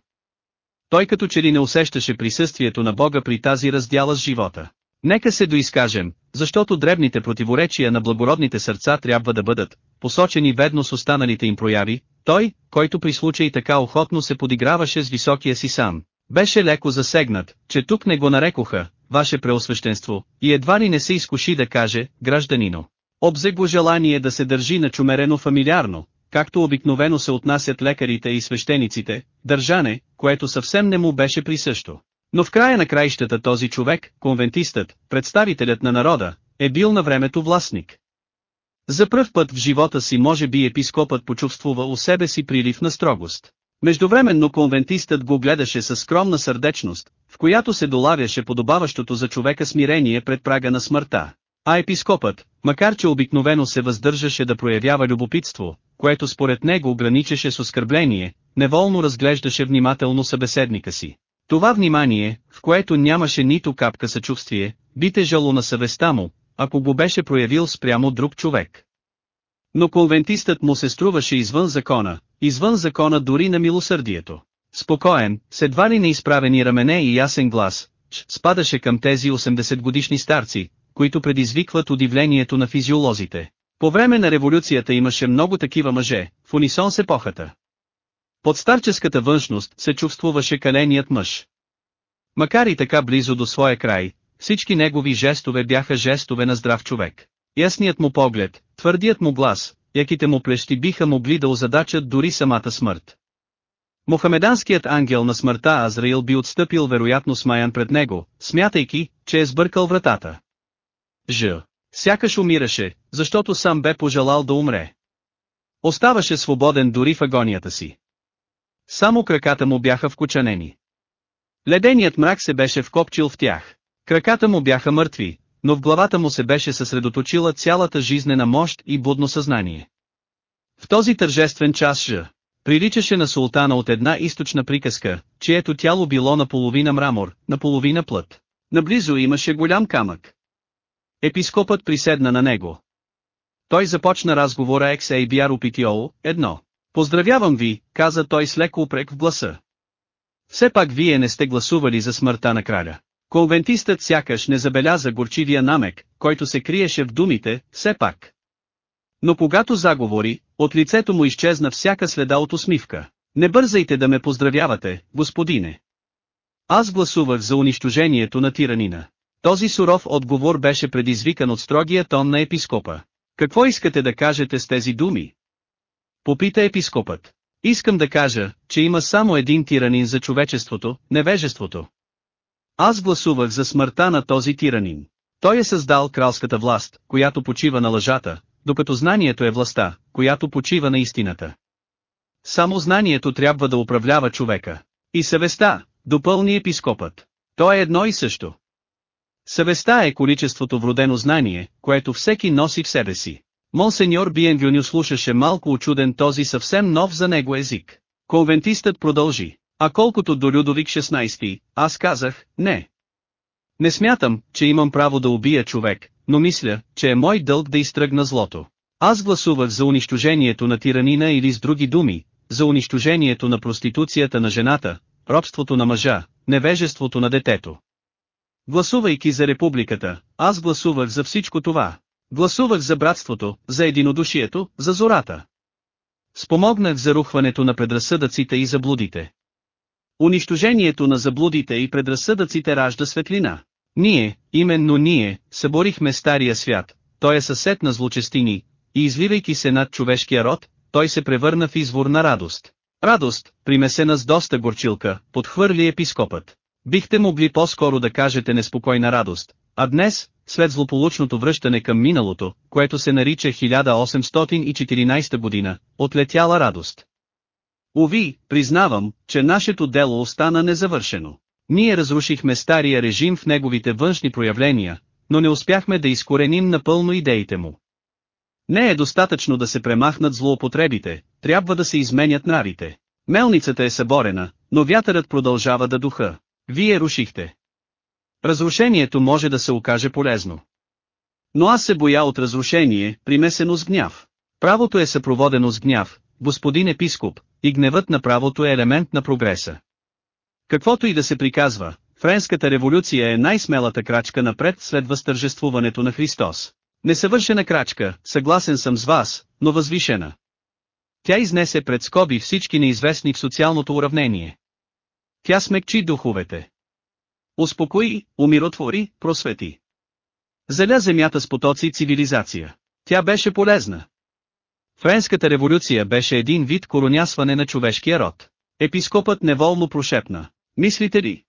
Той като че ли не усещаше присъствието на Бога при тази раздяла с живота. Нека се доизкажем, защото дребните противоречия на благородните сърца трябва да бъдат, посочени ведно с останалите им прояви, той, който при случай така охотно се подиграваше с високия си сам, беше леко засегнат, че тук не го нарекоха, ваше преосвещенство, и едва ли не се изкуши да каже, гражданино. Обзе го желание да се държи начумерено фамилиарно, както обикновено се отнасят лекарите и свещениците, държане, което съвсем не му беше присъщо. Но в края на краищата този човек, конвентистът, представителят на народа, е бил на времето властник. За пръв път в живота си може би епископът почувствува у себе си прилив на строгост. Междувременно конвентистът го гледаше със скромна сърдечност, в която се долавяше подобаващото за човека смирение пред прага на смъртта. А епископът, макар че обикновено се въздържаше да проявява любопитство, което според него ограничеше с оскърбление, неволно разглеждаше внимателно събеседника си. Това внимание, в което нямаше нито капка съчувствие, би тежало на съвестта му, ако го беше проявил спрямо друг човек. Но конвентистът му се струваше извън закона, извън закона дори на милосърдието. Спокоен, с едва ли неизправени рамене и ясен глас, спадаше към тези 80 годишни старци, които предизвикват удивлението на физиолозите. По време на революцията имаше много такива мъже, в унисон с епохата. Под старческата външност се чувствуваше каленият мъж. Макар и така близо до своя край, всички негови жестове бяха жестове на здрав човек. Ясният му поглед, твърдият му глас, яките му плещи биха могли да озадачат дори самата смърт. Мохамеданският ангел на смъртта Азраил би отстъпил вероятно смаян пред него, смятайки, че е сбъркал вратата. Ж. Сякаш умираше, защото сам бе пожелал да умре. Оставаше свободен дори в агонията си. Само краката му бяха вкучанени. Леденият мрак се беше вкопчил в тях. Краката му бяха мъртви, но в главата му се беше съсредоточила цялата жизнена мощ и будно съзнание. В този тържествен час Ж. приличаше на султана от една източна приказка, чието тяло било наполовина мрамор, наполовина плът. Наблизо имаше голям камък. Епископът приседна на него. Той започна разговора ex ABR едно. Поздравявам ви, каза той с леко упрек в гласа. Все пак вие не сте гласували за смъртта на краля. Конвентистът сякаш не забеляза горчивия намек, който се криеше в думите, все пак. Но когато заговори, от лицето му изчезна всяка следа от усмивка. Не бързайте да ме поздравявате, господине. Аз гласувах за унищожението на тиранина. Този суров отговор беше предизвикан от строгия тон на епископа. Какво искате да кажете с тези думи? Попита епископът. Искам да кажа, че има само един тиранин за човечеството, невежеството. Аз гласувах за смъртта на този тиранин. Той е създал кралската власт, която почива на лъжата, докато знанието е властта, която почива на истината. Само знанието трябва да управлява човека. И съвестта, допълни епископът. То е едно и също. Съвестта е количеството вродено знание, което всеки носи в себе си. Монсеньор Биенвюню слушаше малко очуден този съвсем нов за него език. Конвентистът продължи. А колкото до Людовик 16, аз казах, не. Не смятам, че имам право да убия човек, но мисля, че е мой дълг да изтръгна злото. Аз гласувах за унищожението на тиранина или с други думи, за унищожението на проституцията на жената, робството на мъжа, невежеството на детето. Гласувайки за републиката, аз гласувах за всичко това. Гласувах за братството, за единодушието, за зората. Спомогнах за рухването на предразсъдъците и заблудите. Унищожението на заблудите и предразсъдъците ражда светлина. Ние, именно ние, съборихме стария свят, той е съсед на злочестини, и изливайки се над човешкия род, той се превърна в извор на радост. Радост, примесена с доста горчилка, подхвърли епископът. Бихте могли по-скоро да кажете неспокойна радост, а днес, след злополучното връщане към миналото, което се нарича 1814 година, отлетяла радост. Уви, признавам, че нашето дело остана незавършено. Ние разрушихме стария режим в неговите външни проявления, но не успяхме да изкореним напълно идеите му. Не е достатъчно да се премахнат злоупотребите, трябва да се изменят нарите. Мелницата е съборена, но вятърът продължава да духа. Вие рушихте. Разрушението може да се окаже полезно. Но аз се боя от разрушение, примесено с гняв. Правото е съпроводено с гняв, господин епископ, и гневът на правото е елемент на прогреса. Каквото и да се приказва, Френската революция е най-смелата крачка напред след възтържествуването на Христос. Несъвършена крачка, съгласен съм с вас, но възвишена. Тя изнесе пред скоби всички неизвестни в социалното уравнение. Тя смекчи духовете. Успокои, умиротвори, просвети. Заля земята с потоци цивилизация. Тя беше полезна. Френската революция беше един вид коронясване на човешкия род. Епископът неволно прошепна. Мислите ли?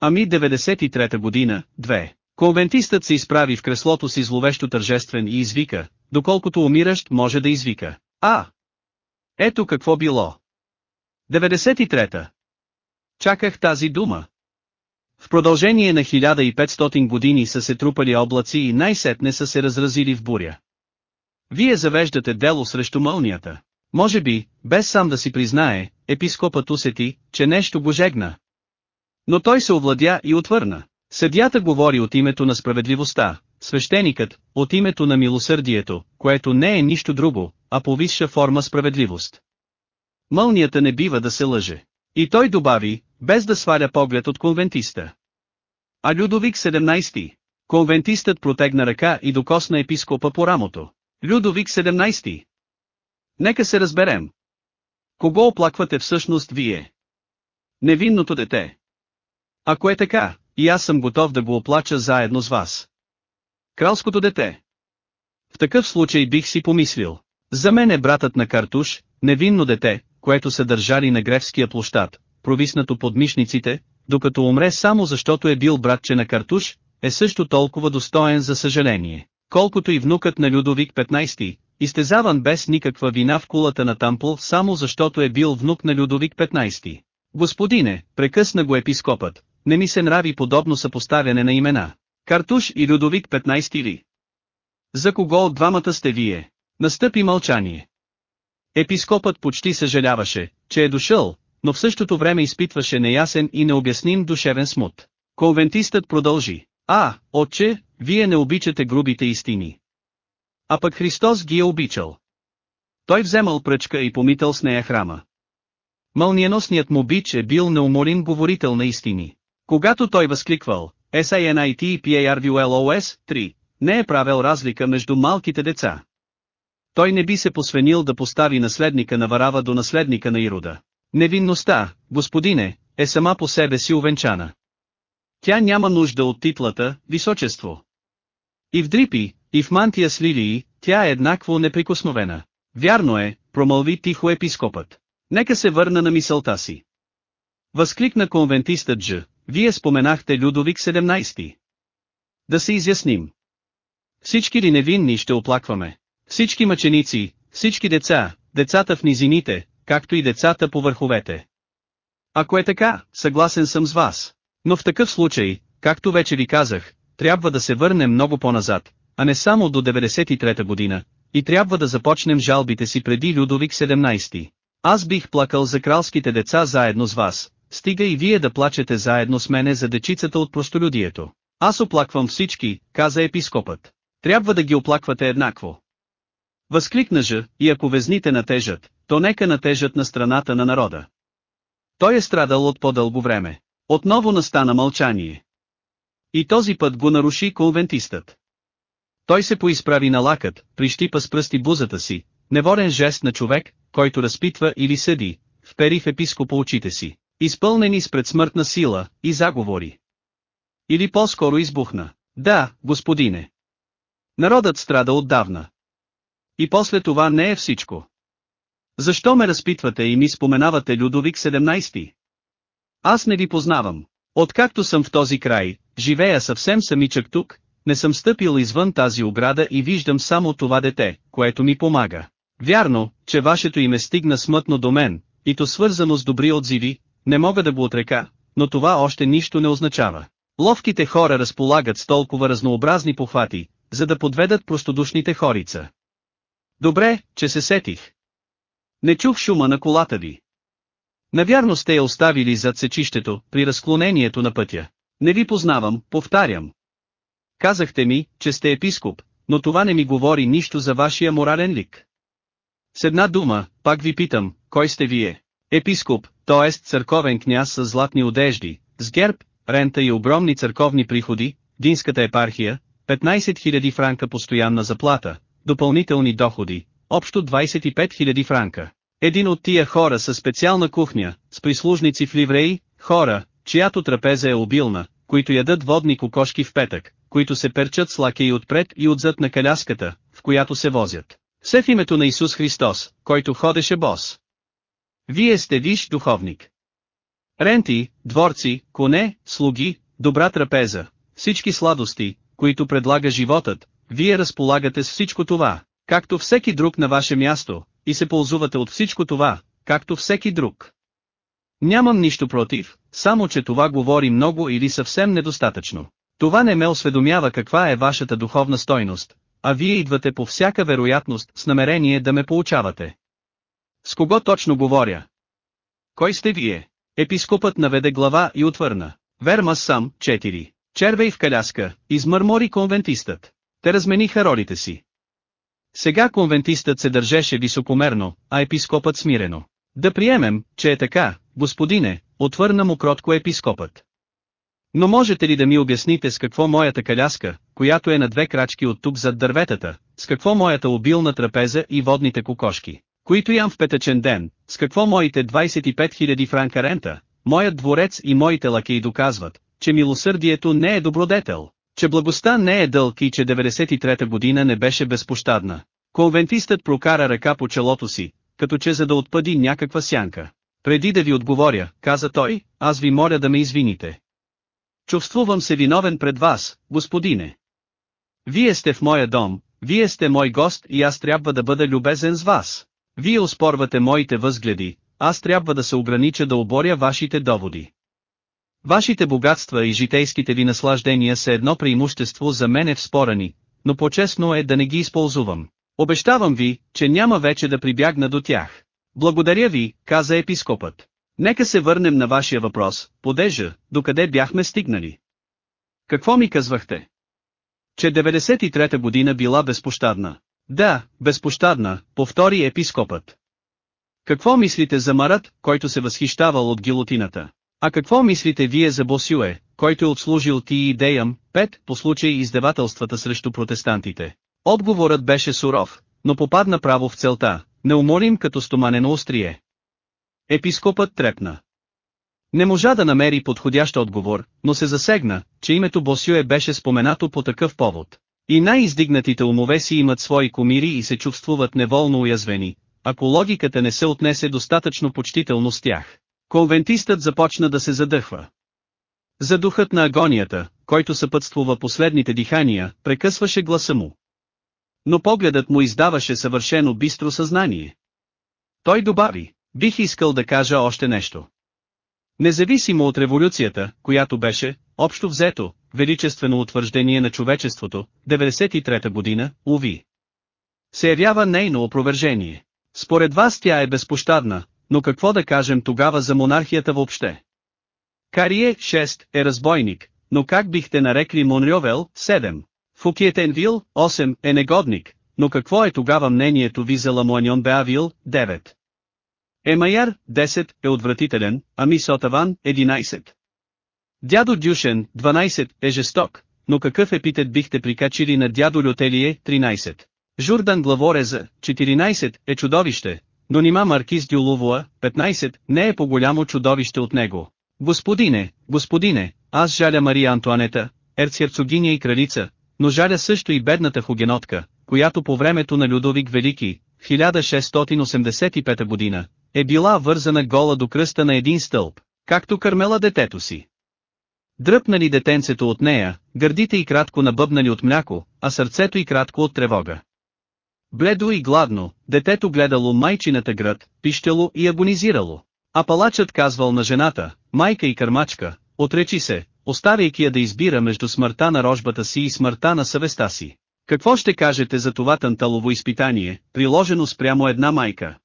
Ами 93-та година, две. Конвентистът се изправи в креслото си зловещо тържествен и извика, доколкото умиращ може да извика. А! Ето какво било. 93-та. Чаках тази дума. В продължение на 1500 години са се трупали облаци и най-сетне са се разразили в буря. Вие завеждате дело срещу мълнията. Може би, без сам да си признае, епископът усети, че нещо го жегна. Но той се овладя и отвърна. Съдята говори от името на справедливостта, свещеникът, от името на милосърдието, което не е нищо друго, а по висша форма справедливост. Мълнията не бива да се лъже. И той добави, без да сваля поглед от конвентиста. А Людовик 17. Конвентистът протегна ръка и докосна епископа по рамото. Людовик 17. Нека се разберем. Кого оплаквате всъщност вие? Невинното дете. Ако е така, и аз съм готов да го оплача заедно с вас. Кралското дете. В такъв случай бих си помислил. За мен е братът на Картуш, невинно дете, което са държали на Гревския площад, провиснато под мишниците, докато умре само защото е бил братче на Картуш, е също толкова достоен за съжаление, колкото и внукът на Людовик 15, изтезаван без никаква вина в кулата на Тампл само защото е бил внук на Людовик 15. Господине, прекъсна го епископът, не ми се нрави подобно съпоставяне на имена. Картуш и Людовик 15 ли? За кого от двамата сте вие? Настъпи мълчание. Епископът почти съжаляваше, че е дошъл, но в същото време изпитваше неясен и необясним душевен смут. Конвентистът продължи. А, отче, вие не обичате грубите истини. А пък Христос ги е обичал. Той вземал пръчка и помитал с нея храма. Мълниеносният му бич е бил неуморим говорител на истини. Когато той възкликвал, SINIT PARVULOS 3, не е правил разлика между малките деца. Той не би се посвенил да постави наследника на Варава до наследника на Ирода. Невинността, господине, е сама по себе си увенчана. Тя няма нужда от титлата «височество». И в дрипи, и в мантия с лилии, тя е еднакво неприкосновена. Вярно е, промълви тихо епископът. Нека се върна на мисълта си. Възкликна конвентистът Дж. Вие споменахте Людовик 17. Да се изясним. Всички ли невинни ще оплакваме? Всички мъченици, всички деца, децата в низините, както и децата по върховете. Ако е така, съгласен съм с вас. Но в такъв случай, както вече ви казах, трябва да се върнем много по-назад, а не само до 93-та година, и трябва да започнем жалбите си преди Людовик 17. Аз бих плакал за кралските деца заедно с вас, стига и вие да плачете заедно с мене за дечицата от простолюдието. Аз оплаквам всички, каза епископът. Трябва да ги оплаквате еднакво. Възкликна же, и ако везните натежат, то нека натежат на страната на народа. Той е страдал от по-дълго време. Отново настана мълчание. И този път го наруши конвентистът. Той се поизправи на лакът, прищипа с пръсти бузата си, неворен жест на човек, който разпитва или съди, впери в епископа очите си, изпълнени с предсмъртна сила, и заговори. Или по-скоро избухна. Да, господине. Народът страда отдавна. И после това не е всичко. Защо ме разпитвате и ми споменавате Людовик 17? Аз не ви познавам. Откакто съм в този край, живея съвсем самичък тук, не съм стъпил извън тази ограда и виждам само това дете, което ми помага. Вярно, че вашето име стигна смътно до мен, и то свързано с добри отзиви, не мога да го отрека, но това още нищо не означава. Ловките хора разполагат с толкова разнообразни похвати, за да подведат простодушните хорица. Добре, че се сетих. Не чух шума на колата ви. Навярно сте я оставили зад сечището, при разклонението на пътя. Не ви познавам, повтарям. Казахте ми, че сте епископ, но това не ми говори нищо за вашия морален лик. С една дума, пак ви питам, кой сте вие? Епископ, т.е. църковен княз с златни одежди, с герб, рента и огромни църковни приходи, Динската епархия, 15 000 франка постоянна заплата, допълнителни доходи, общо 25 000 франка. Един от тия хора със специална кухня, с прислужници в ливреи, хора, чиято трапеза е обилна, които ядат водни кокошки в петък, които се перчат с лаке отпред и отзад на каляската, в която се возят. Все в името на Исус Христос, който ходеше бос. Вие сте виш духовник. Ренти, дворци, коне, слуги, добра трапеза, всички сладости, които предлага животът, вие разполагате с всичко това, както всеки друг на ваше място, и се ползувате от всичко това, както всеки друг. Нямам нищо против, само че това говори много или съвсем недостатъчно. Това не ме осведомява каква е вашата духовна стойност, а вие идвате по всяка вероятност с намерение да ме получавате. С кого точно говоря? Кой сте вие? Епископът наведе глава и отвърна. Верма сам, 4. Червей в каляска, измърмори конвентистът. Те размениха ролите си. Сега конвентистът се държеше високомерно, а епископът смирено. Да приемем, че е така, господине, отвърна му кротко епископът. Но можете ли да ми обясните с какво моята каляска, която е на две крачки от тук зад дърветата, с какво моята обилна трапеза и водните кокошки, които ям в петъчен ден, с какво моите 25 000 франка рента, моят дворец и моите лакеи доказват, че милосърдието не е добродетел, че благостта не е дълг и че 93-та година не беше безпощадна. Конвентистът прокара ръка по челото си, като че за да отпъди някаква сянка. Преди да ви отговоря, каза той, аз ви моля да ме извините. Чувствувам се виновен пред вас, господине. Вие сте в моя дом, вие сте мой гост и аз трябва да бъда любезен с вас. Вие оспорвате моите възгледи, аз трябва да се огранича да оборя вашите доводи. Вашите богатства и житейските ви наслаждения са едно преимущество за мене в спора ни, но по-честно е да не ги използвам. Обещавам ви, че няма вече да прибягна до тях. Благодаря ви, каза епископът. Нека се върнем на вашия въпрос, подежа, докъде бяхме стигнали. Какво ми казвахте? Че 93-та година била безпощадна. Да, безпощадна, повтори епископът. Какво мислите за Марат, който се възхищавал от гилотината? А какво мислите вие за Босюе, който е отслужил ти идеям, пет, по случай издевателствата срещу протестантите? Отговорът беше суров, но попадна право в целта, неуморим като стоманено острие. Епископът трепна. Не можа да намери подходящ отговор, но се засегна, че името Босюе беше споменато по такъв повод. И най-издигнатите умове си имат свои комири и се чувствуват неволно уязвени, ако логиката не се отнесе достатъчно почтително с тях. Конвентистът започна да се задъхва. Задухът на агонията, който съпътствува последните дихания, прекъсваше гласа му. Но погледът му издаваше съвършено бистро съзнание. Той добави, бих искал да кажа още нещо. Независимо от революцията, която беше, общо взето, величествено утвърждение на човечеството, 93-та година, уви. Се явява нейно опровержение. Според вас тя е безпощадна, но какво да кажем тогава за монархията въобще? Карие, 6, е разбойник, но как бихте нарекли Монрьовел, 7? Фукиетенвил, 8, е негодник, но какво е тогава мнението ви за Ламуаньон Беавил, 9? Емайяр, 10, е отвратителен, а Мисотаван, 11. Дядо Дюшен, 12, е жесток, но какъв епитет бихте прикачили на дядо Лютелие, 13. Журдан Главореза, 14, е чудовище, но нима Маркиз Дюлувуа, 15, не е по-голямо чудовище от него. Господине, господине, аз жаля Мария Антуанета, ерцхерцогиня и кралица, но жаля също и бедната хугенотка, която по времето на Людовик Велики, 1685 година, е била вързана гола до кръста на един стълб, както кърмела детето си. Дръпнали детенцето от нея, гърдите и кратко набъбнали от мляко, а сърцето и кратко от тревога. Бледо и гладно, детето гледало майчината град, пищело и агонизирало. А палачът казвал на жената, майка и кърмачка, отречи се, оставяйки я да избира между смъртта на рожбата си и смъртта на съвестта си. Какво ще кажете за това танталово изпитание, приложено спрямо една майка?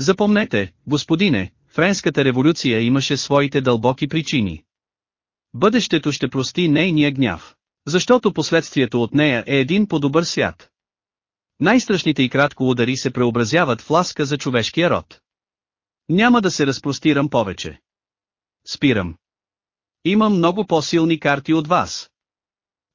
Запомнете, господине, Френската революция имаше своите дълбоки причини. Бъдещето ще прости нейния гняв, защото последствието от нея е един по-добър свят. Най-страшните и кратко удари се преобразяват в ласка за човешкия род. Няма да се разпростирам повече. Спирам. Имам много по-силни карти от вас.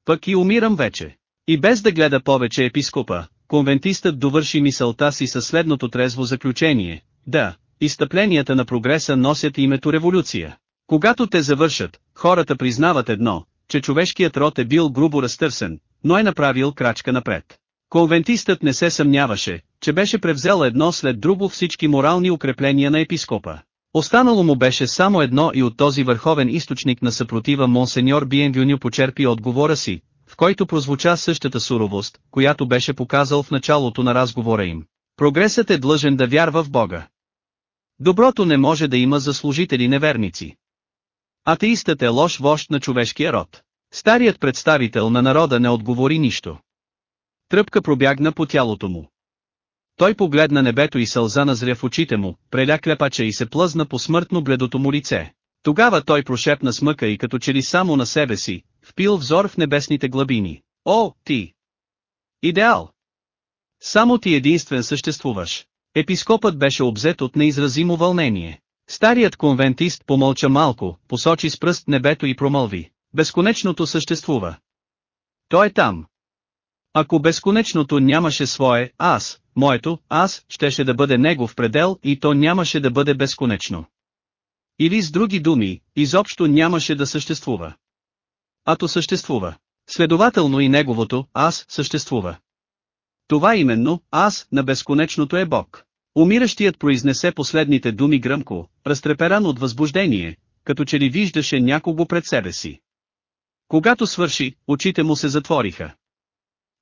Пък и умирам вече. И без да гледа повече епископа, конвентистът довърши мисълта си със следното трезво заключение. Да, изтъпленията на прогреса носят името революция. Когато те завършат, хората признават едно, че човешкият род е бил грубо разтърсен, но е направил крачка напред. Конвентистът не се съмняваше, че беше превзел едно след друго всички морални укрепления на епископа. Останало му беше само едно и от този върховен източник на съпротива монсеньор Биенвюню почерпи отговора си, в който прозвуча същата суровост, която беше показал в началото на разговора им. Прогресът е длъжен да вярва в Бога. Доброто не може да има заслужители неверници. Атеистът е лош вожд на човешкия род. Старият представител на народа не отговори нищо. Тръпка пробягна по тялото му. Той погледна небето и сълза назря в очите му, преля клепача и се плъзна по смъртно бледото му лице. Тогава той прошепна смъка и като че ли само на себе си, впил взор в небесните глабини. О, ти! Идеал! Само ти единствен съществуваш. Епископът беше обзет от неизразимо вълнение. Старият конвентист помълча малко, посочи с пръст небето и промълви. Безконечното съществува. Той е там. Ако безконечното нямаше свое аз, моето аз, щеше да бъде негов предел и то нямаше да бъде безконечно. Или с други думи, изобщо нямаше да съществува. А то съществува. Следователно и неговото аз съществува. Това именно, аз на безконечното е Бог. Умиращият произнесе последните думи гръмко, разтреперан от възбуждение, като че ли виждаше някого пред себе си. Когато свърши, очите му се затвориха.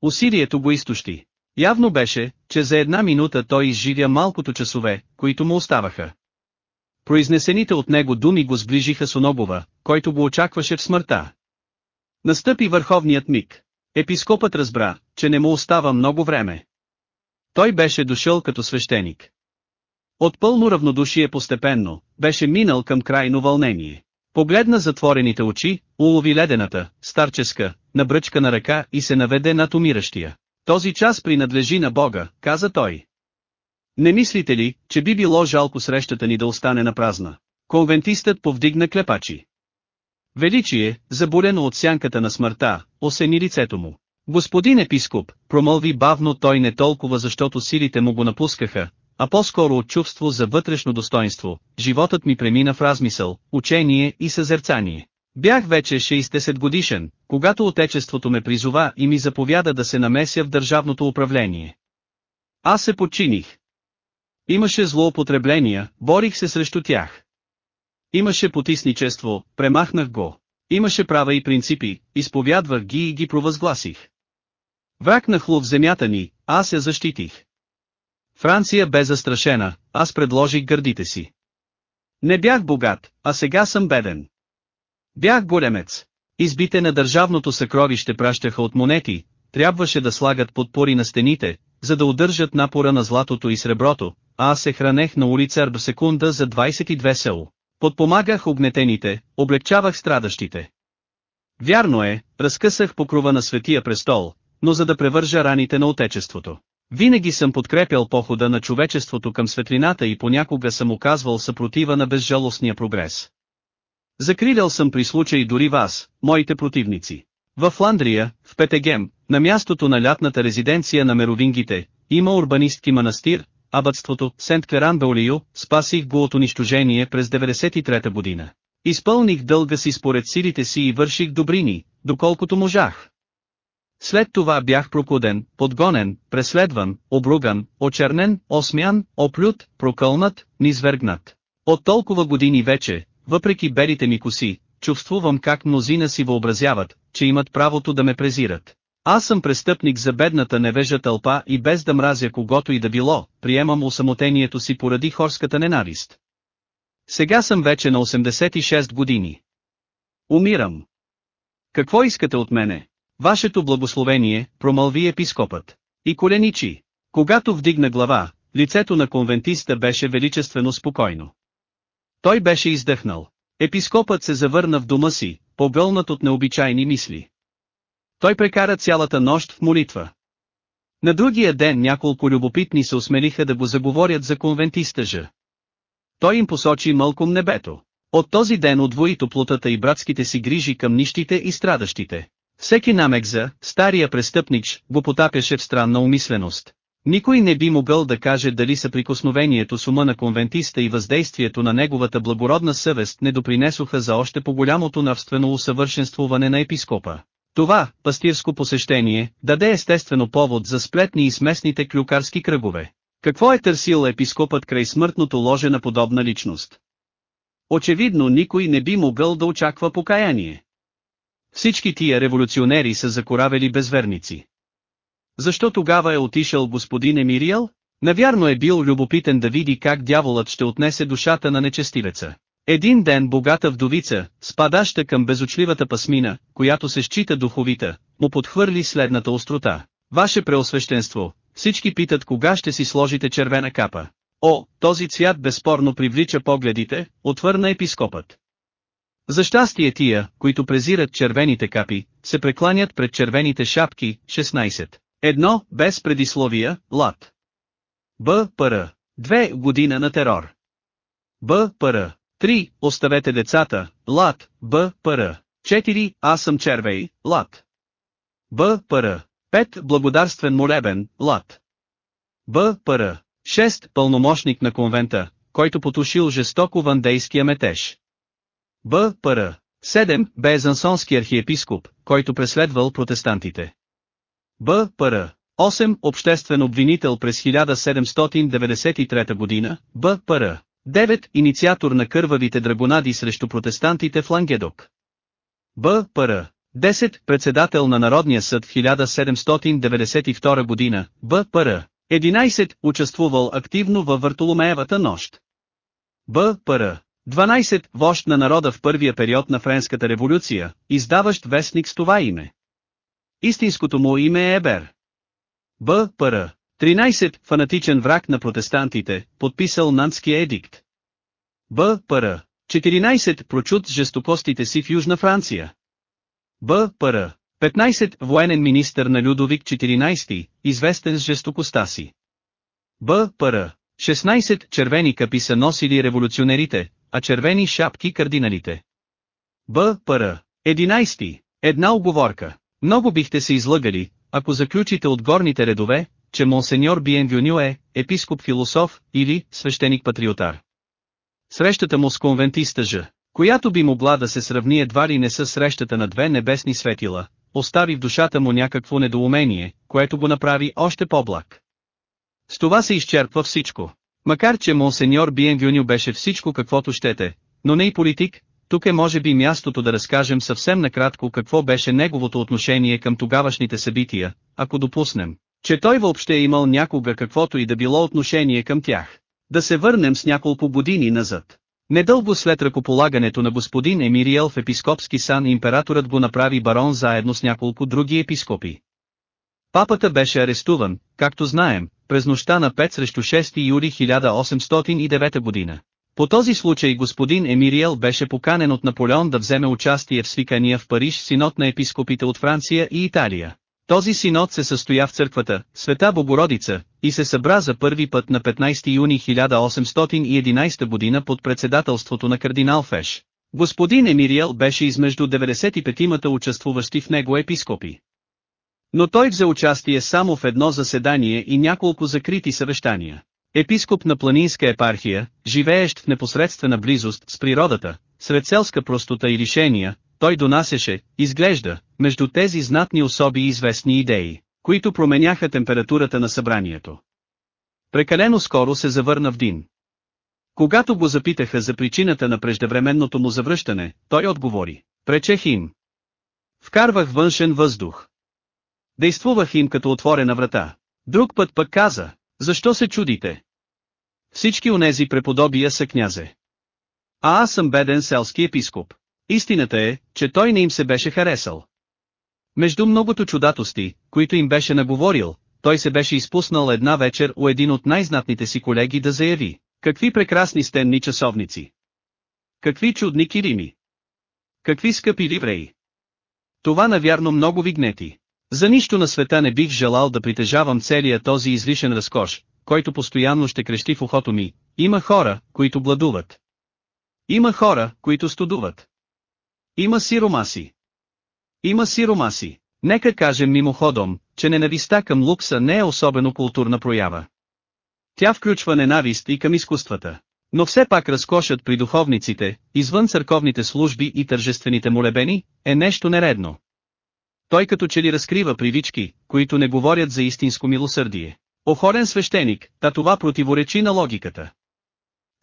Усилието го изтощи. Явно беше, че за една минута той изживя малкото часове, които му оставаха. Произнесените от него думи го сближиха с оногова, който го очакваше в смъртта. Настъпи върховният миг. Епископът разбра, че не му остава много време. Той беше дошъл като свещеник. От пълно равнодушие постепенно, беше минал към крайно вълнение. Погледна затворените очи, улови ледената, старческа, набръчка на ръка и се наведе над умиращия. Този час принадлежи на Бога, каза той. Не мислите ли, че би било жалко срещата ни да остане на празна? Конвентистът повдигна клепачи. Величие, заболено от сянката на смъртта, осени лицето му. Господин епископ, промълви бавно той не толкова защото силите му го напускаха, а по-скоро от чувство за вътрешно достоинство, животът ми премина в размисъл, учение и съзерцание. Бях вече 60 годишен, когато отечеството ме призова и ми заповяда да се намеся в държавното управление. Аз се подчиних. Имаше злоупотребления, борих се срещу тях. Имаше потисничество, премахнах го. Имаше права и принципи, изповядвах ги и ги провъзгласих. Враг нахлу в земята ни, аз я защитих. Франция бе застрашена, аз предложих гърдите си. Не бях богат, а сега съм беден. Бях големец. Избите на държавното съкровище пращаха от монети, трябваше да слагат подпори на стените, за да удържат напора на златото и среброто, а аз се хранех на улица до секунда за 22 село. Подпомагах огнетените, облегчавах страдащите. Вярно е, разкъсах покрова на светия престол, но за да превържа раните на отечеството. Винаги съм подкрепял похода на човечеството към светлината и понякога съм оказвал съпротива на безжалостния прогрес. Закрилял съм при случай дори вас, моите противници. В Фландрия, в Петегем, на мястото на лятната резиденция на меровингите, има урбанистки манастир, абътството, Сент Клеран спасих го от унищожение през 93 година. Изпълних дълга си според силите си и върших добрини, доколкото можах. След това бях прокуден, подгонен, преследван, обруган, очернен, осмян, оплют, прокълнат, низвергнат. От толкова години вече, въпреки белите ми коси, чувствувам как мнозина си въобразяват, че имат правото да ме презират. Аз съм престъпник за бедната невежа тълпа и без да мразя когото и да било, приемам усамотението си поради хорската ненавист. Сега съм вече на 86 години. Умирам. Какво искате от мене? Вашето благословение, промълви епископът. И коленичи. Когато вдигна глава, лицето на конвентиста беше величествено спокойно. Той беше издъхнал. Епископът се завърна в дома си, погълнат от необичайни мисли. Той прекара цялата нощ в молитва. На другия ден няколко любопитни се осмелиха да го заговорят за конвентиста Ж. Той им посочи мълком небето. От този ден отвои топлотата и братските си грижи към нищите и страдащите. Всеки намек за стария престъпник го потапяше в странна умисленост. Никой не би могъл да каже дали съприкосновението с ума на конвентиста и въздействието на неговата благородна съвест не допринесоха за още по-голямото навствено усъвършенствуване на епископа. Това, пастирско посещение, даде естествено повод за сплетни и сместните клюкарски кръгове. Какво е търсил епископът край смъртното ложе на подобна личност? Очевидно никой не би могъл да очаква покаяние. Всички тия революционери са закоравели безверници. Защо тогава е отишъл господин Емириел? Навярно е бил любопитен да види как дяволът ще отнесе душата на нечестивеца. Един ден богата вдовица, спадаща към безочливата пасмина, която се счита духовита, му подхвърли следната острота. Ваше преосвещенство, всички питат кога ще си сложите червена капа. О, този цвят безспорно привлича погледите, отвърна епископът. За щастие тия, които презират червените капи, се прекланят пред червените шапки, 16. Едно, без предисловия, лад. Б. Пр. Две година на терор. Б. Пр. 3. Оставете децата, лад, Б. Пр. 4. Аз съм червей, лад. Б. Пр. 5. Благодарствен молебен, лад. Б. Пр. 6. Пълномощник на конвента, който потушил жестоко вандейския метеж. Б. Пр. 7. Безансонски архиепископ, който преследвал протестантите. Б. Пр. 8. Обществен обвинител през 1793 година, Б. Пр. 9. Инициатор на кървавите драгонади срещу протестантите в Лангедок. Б. Пр. 10. Председател на Народния съд в 1792 година, Б. Пр. 11. Участвувал активно във Въртоломеевата нощ. Б. Пр. 12. Вожд на народа в първия период на Френската революция, издаващ вестник с това име. Истинското му име е Ебер. Б. Пр. 13. Фанатичен враг на протестантите, подписал Нантския едикт. Б. Пр. 14. Прочут с жестокостите си в Южна Франция. Б. Пр. 15. Военен министър на Людовик 14, известен с жестокостта си. Б. Пр. 16. Червени капи са носили революционерите, а червени шапки кардиналите. Б. Пр. 11. Една оговорка. Много бихте се излъгали, ако заключите от горните редове, че монсеньор Биенвюню е епископ-философ или свещеник-патриотар. Срещата му с конвентиста Ж, която би могла да се сравни едва ли не с срещата на две небесни светила, остави в душата му някакво недоумение, което го направи още по-благ. С това се изчерпва всичко. Макар че монсеньор Биенвюню беше всичко каквото щете, но не и политик, тук е може би мястото да разкажем съвсем накратко какво беше неговото отношение към тогавашните събития, ако допуснем, че той въобще е имал някога каквото и да било отношение към тях. Да се върнем с няколко години назад. Недълго след ръкополагането на господин Емириел в епископски сан императорът го направи барон заедно с няколко други епископи. Папата беше арестуван, както знаем, през нощта на 5 срещу 6 юли 1809 година. По този случай господин Емириел беше поканен от Наполеон да вземе участие в свикания в Париж синод на епископите от Франция и Италия. Този синод се състоя в църквата, Света Богородица, и се събра за първи път на 15 юни 1811 година под председателството на кардинал Феш. Господин Емириел беше измежду 95-мата участвуващи в него епископи. Но той взе участие само в едно заседание и няколко закрити съвещания. Епископ на планинска епархия, живеещ в непосредствена близост с природата, сред селска простота и лишения, той донасяше, изглежда, между тези знатни особи известни идеи, които променяха температурата на събранието. Прекалено скоро се завърна в Дин. Когато го запитаха за причината на преждевременното му завръщане, той отговори. Пречех им. Вкарвах външен въздух. Действувах им като отворена врата. Друг път пък каза, защо се чудите? Всички онези преподобия са князе. А аз съм беден селски епископ. Истината е, че той не им се беше харесал. Между многото чудатости, които им беше наговорил, той се беше изпуснал една вечер у един от най-знатните си колеги да заяви, какви прекрасни стенни часовници. Какви чудни кирими. Какви скъпи ливреи. Това навярно много ви гнети. За нищо на света не бих желал да притежавам целия този излишен разкош, който постоянно ще крещи в ухото ми. Има хора, които бладуват. Има хора, които студуват. Има сиромаси. Има сиромаси. Нека кажем мимоходом, че ненависта към лукса не е особено културна проява. Тя включва ненавист и към изкуствата. Но все пак разкошът при духовниците, извън църковните служби и тържествените молебени, е нещо нередно. Той като че ли разкрива привички, които не говорят за истинско милосърдие. Охорен свещеник, та това противоречи на логиката.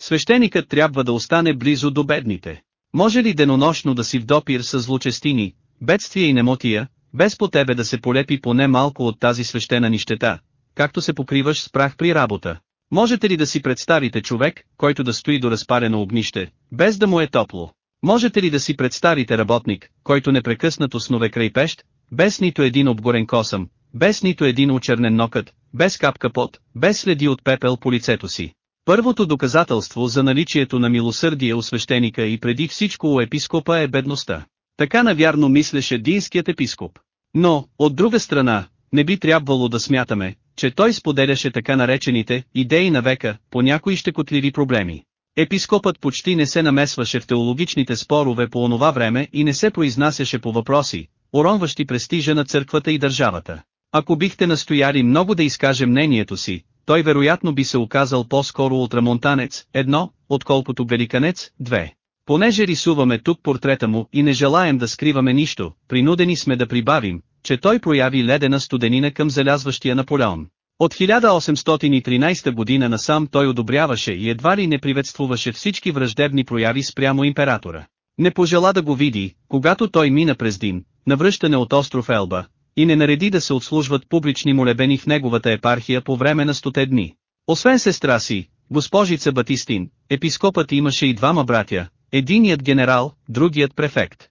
Свещеникът трябва да остане близо до бедните. Може ли денонощно да си в допир с злочестини, бедствия и немотия, без по тебе да се полепи поне малко от тази свещена нищета, както се покриваш с прах при работа? Можете ли да си представите човек, който да стои до разпарено огнище, без да му е топло? Можете ли да си представите работник, който непрекъснато снове край пещ, без нито един обгорен косъм, без нито един очернен нокът, без капка пот, без следи от пепел по лицето си? Първото доказателство за наличието на милосърдие у свещеника и преди всичко у епископа е бедността. Така навярно мислеше динският епископ. Но, от друга страна, не би трябвало да смятаме, че той споделяше така наречените идеи на века по някои щекотливи проблеми. Епископът почти не се намесваше в теологичните спорове по онова време и не се произнасяше по въпроси, уронващи престижа на църквата и държавата. Ако бихте настояли много да изкаже мнението си, той вероятно би се оказал по-скоро ултрамонтанец, едно, отколкото великанец, две. Понеже рисуваме тук портрета му и не желаем да скриваме нищо, принудени сме да прибавим, че той прояви ледена студенина към залязващия Наполеон. От 1813 година насам той одобряваше и едва ли не приветствуваше всички враждебни прояви спрямо императора. Не пожела да го види, когато той мина през Дин, навръщане от остров Елба, и не нареди да се отслужват публични молебени в неговата епархия по време на стоте дни. Освен сестра си, госпожица Батистин, епископът имаше и двама братя, единият генерал, другият префект.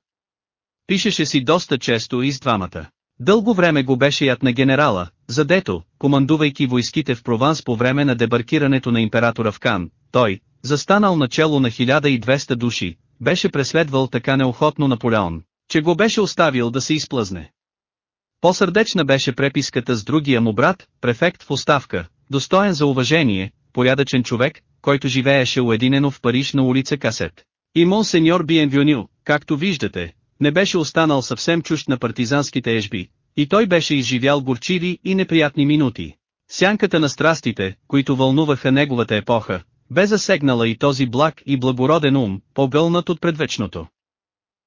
Пишеше си доста често и с двамата. Дълго време го беше яд на генерала, задето, командувайки войските в Прованс по време на дебаркирането на императора в Кан, той, застанал начало на 1200 души, беше преследвал така неохотно Наполеон, че го беше оставил да се изплъзне. По-сърдечна беше преписката с другия му брат, префект в оставка, достоен за уважение, порядъчен човек, който живееше уединено в Париж на улица Касет. И монсеньор Биенвюню, както виждате, не беше останал съвсем чужд на партизанските ежби, и той беше изживял горчиви и неприятни минути. Сянката на страстите, които вълнуваха неговата епоха, бе засегнала и този благ и благороден ум, погълнат от предвечното.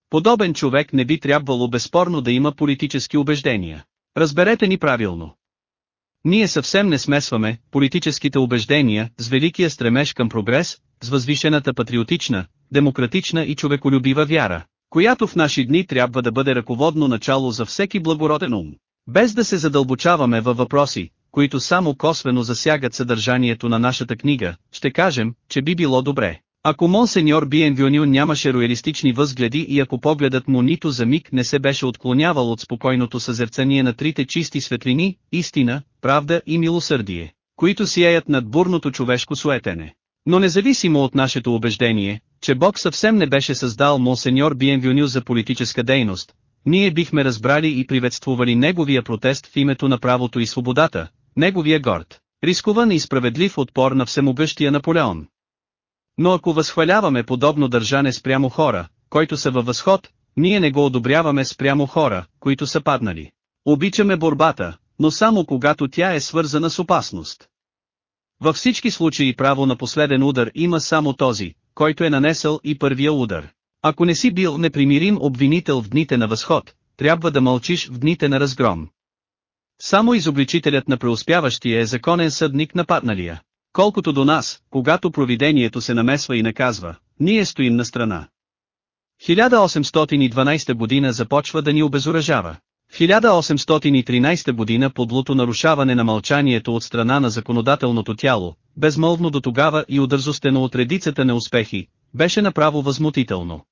Подобен човек не би трябвало безспорно да има политически убеждения. Разберете ни правилно. Ние съвсем не смесваме политическите убеждения с великия стремеж към прогрес, с възвишената патриотична, демократична и човеколюбива вяра, която в наши дни трябва да бъде ръководно начало за всеки благороден ум. Без да се задълбочаваме във въпроси, които само косвено засягат съдържанието на нашата книга, ще кажем, че би било добре. Ако монсеньор Биенвюню нямаше роялистични възгледи и ако погледът му нито за миг не се беше отклонявал от спокойното съзерцание на трите чисти светлини, истина, правда и милосърдие, които сияят над бурното човешко суетене. Но независимо от нашето убеждение, че Бог съвсем не беше създал монсеньор Биенвюню за политическа дейност, ние бихме разбрали и приветствували неговия протест в името на правото и свободата, неговия горд, рискуван и справедлив отпор на всемогъщия Наполеон. Но ако възхваляваме подобно държане спрямо хора, които са във възход, ние не го одобряваме спрямо хора, които са паднали. Обичаме борбата, но само когато тя е свързана с опасност. Във всички случаи право на последен удар има само този, който е нанесъл и първия удар. Ако не си бил непримирим обвинител в дните на възход, трябва да мълчиш в дните на разгром. Само изобличителят на преуспяващия е законен съдник на падналия. Колкото до нас, когато провидението се намесва и наказва, ние стоим на страна. 1812 година започва да ни обезоръжава. В 1813 година подлото нарушаване на мълчанието от страна на законодателното тяло, безмълвно до тогава и удързостено от редицата неуспехи, беше направо възмутително.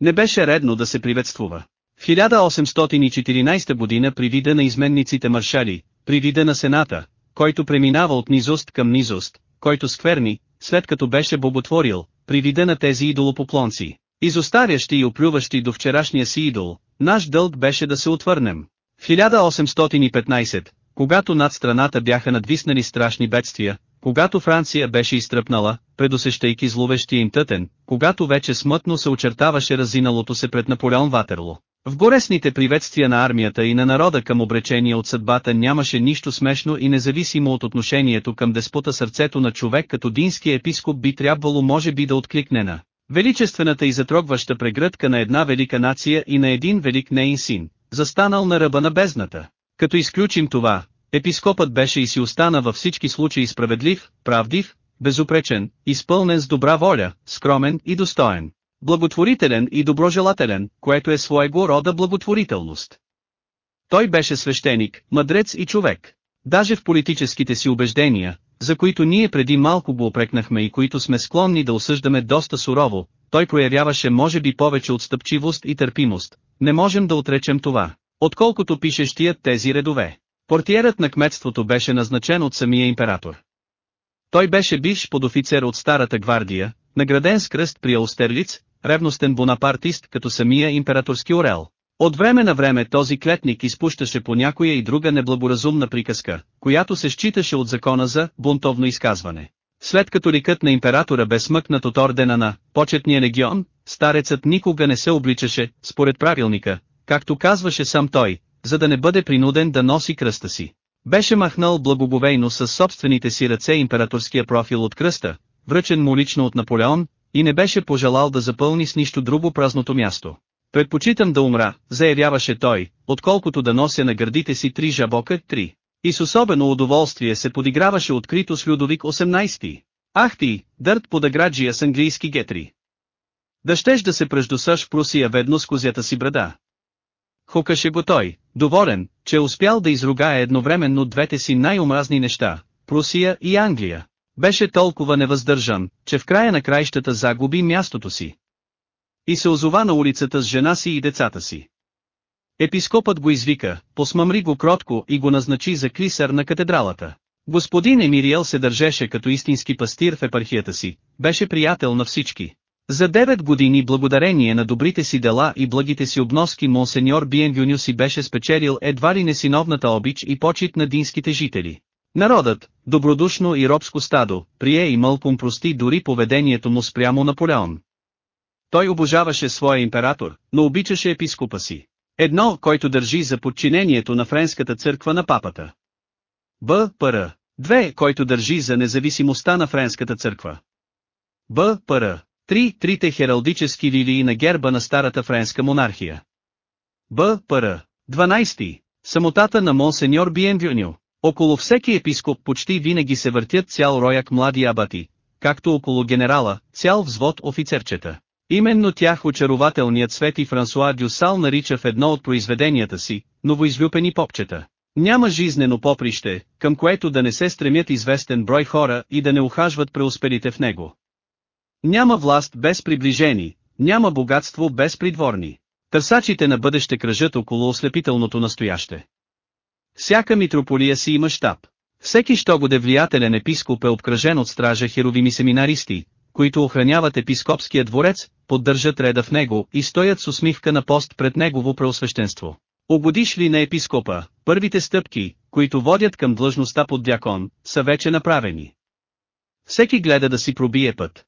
Не беше редно да се приветствува. В 1814 година при вида на изменниците маршали, при вида на Сената, който преминава от низост към низост, който скверни, след като беше боготворил, при вида на тези идолопоклонци, изостарящи и оплюващи до вчерашния си идол, наш дълг беше да се отвърнем. В 1815, когато над страната бяха надвиснали страшни бедствия, когато Франция беше изтръпнала, предусещайки зловещия им тътен, когато вече смътно се очертаваше разиналото се пред Наполеон Ватерло. В горесните приветствия на армията и на народа към обречение от съдбата нямаше нищо смешно и независимо от отношението към деспота сърцето на човек като дински епископ би трябвало може би да откликне на величествената и затрогваща прегръдка на една велика нация и на един велик неин син, застанал на ръба на бездната. Като изключим това, епископът беше и си остана във всички случаи справедлив, правдив, безупречен, изпълнен с добра воля, скромен и достоен благотворителен и доброжелателен, което е своего рода благотворителност. Той беше свещеник, мъдрец и човек. Даже в политическите си убеждения, за които ние преди малко го опрекнахме и които сме склонни да осъждаме доста сурово, той проявяваше може би повече отстъпчивост и търпимост. Не можем да отречем това, отколкото пишещият тези редове. Портиерът на кметството беше назначен от самия император. Той беше бивш подофицер от Старата гвардия, награден с кръст при Аустерлиц, ревностен бонапартист като самия императорски орел. От време на време този клетник изпущаше по някоя и друга неблагоразумна приказка, която се считаше от закона за бунтовно изказване. След като ликът на императора бе смъкнат от ордена на почетния легион, старецът никога не се обличаше, според правилника, както казваше сам той, за да не бъде принуден да носи кръста си. Беше махнал благоговейно с собствените си ръце императорския профил от кръста, връчен му лично от Наполеон, и не беше пожелал да запълни с нищо друго празното място. Предпочитам да умра, заявяваше той, отколкото да нося на гърдите си три жабока, три. И с особено удоволствие се подиграваше открито с Людовик 18. Ах ти, дърт подаграджия с английски гетри. Да щеш да се преждосъш в Прусия ведно с козята си брада. Хукаше го той, доволен, че е успял да изругае едновременно двете си най-омразни неща, Прусия и Англия. Беше толкова невъздържан, че в края на краищата загуби мястото си. И се озова на улицата с жена си и децата си. Епископът го извика, посмъмри го кротко и го назначи за клисър на катедралата. Господин Емириел се държеше като истински пастир в епархията си, беше приятел на всички. За 9 години благодарение на добрите си дела и благите си обноски монсеньор Биенвюню си беше спечелил едва ли несиновната обич и почет на динските жители. Народът, добродушно и робско стадо, прие и мълком прости дори поведението му спрямо Наполеон. Той обожаваше своя император, но обичаше епископа си. Едно, който държи за подчинението на френската църква на папата. Б. Р. Две, който държи за независимостта на френската църква. Б. Р. Три, трите хералдически лилии на герба на старата френска монархия. Б. Р. 12. Самотата на монсеньор Биенвюню. Около всеки епископ почти винаги се въртят цял рояк млади абати, както около генерала, цял взвод офицерчета. Именно тях очарователният Свети Франсуа Дюсал нарича в едно от произведенията си, новоизлюпени попчета. Няма жизнено поприще, към което да не се стремят известен брой хора и да не ухажват преуспелите в него. Няма власт без приближени, няма богатство без придворни. Търсачите на бъдеще кръжат около ослепителното настояще. Всяка митрополия си има щаб. Всеки що годе влиятелен епископ е обкръжен от стража херовими семинаристи, които охраняват епископския дворец, поддържат реда в него и стоят с усмивка на пост пред негово преосвещенство. Угодиш ли на епископа, първите стъпки, които водят към длъжността под дякон, са вече направени. Всеки гледа да си пробие път.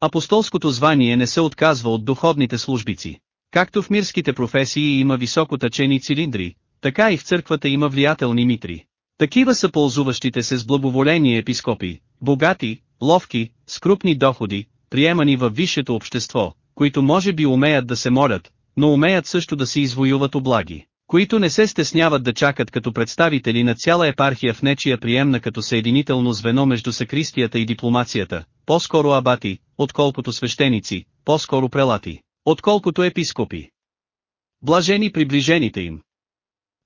Апостолското звание не се отказва от духовните службици. Както в мирските професии има високо тъчени цилиндри, така и в църквата има влиятелни митри. Такива са ползуващите се с благоволение епископи, богати, ловки, с крупни доходи, приемани във висшето общество, които може би умеят да се молят, но умеят също да си извоюват облаги, които не се стесняват да чакат като представители на цяла епархия в нечия приемна като съединително звено между сакристията и дипломацията, по-скоро абати, отколкото свещеници, по-скоро прелати, отколкото епископи. Блажени приближените им.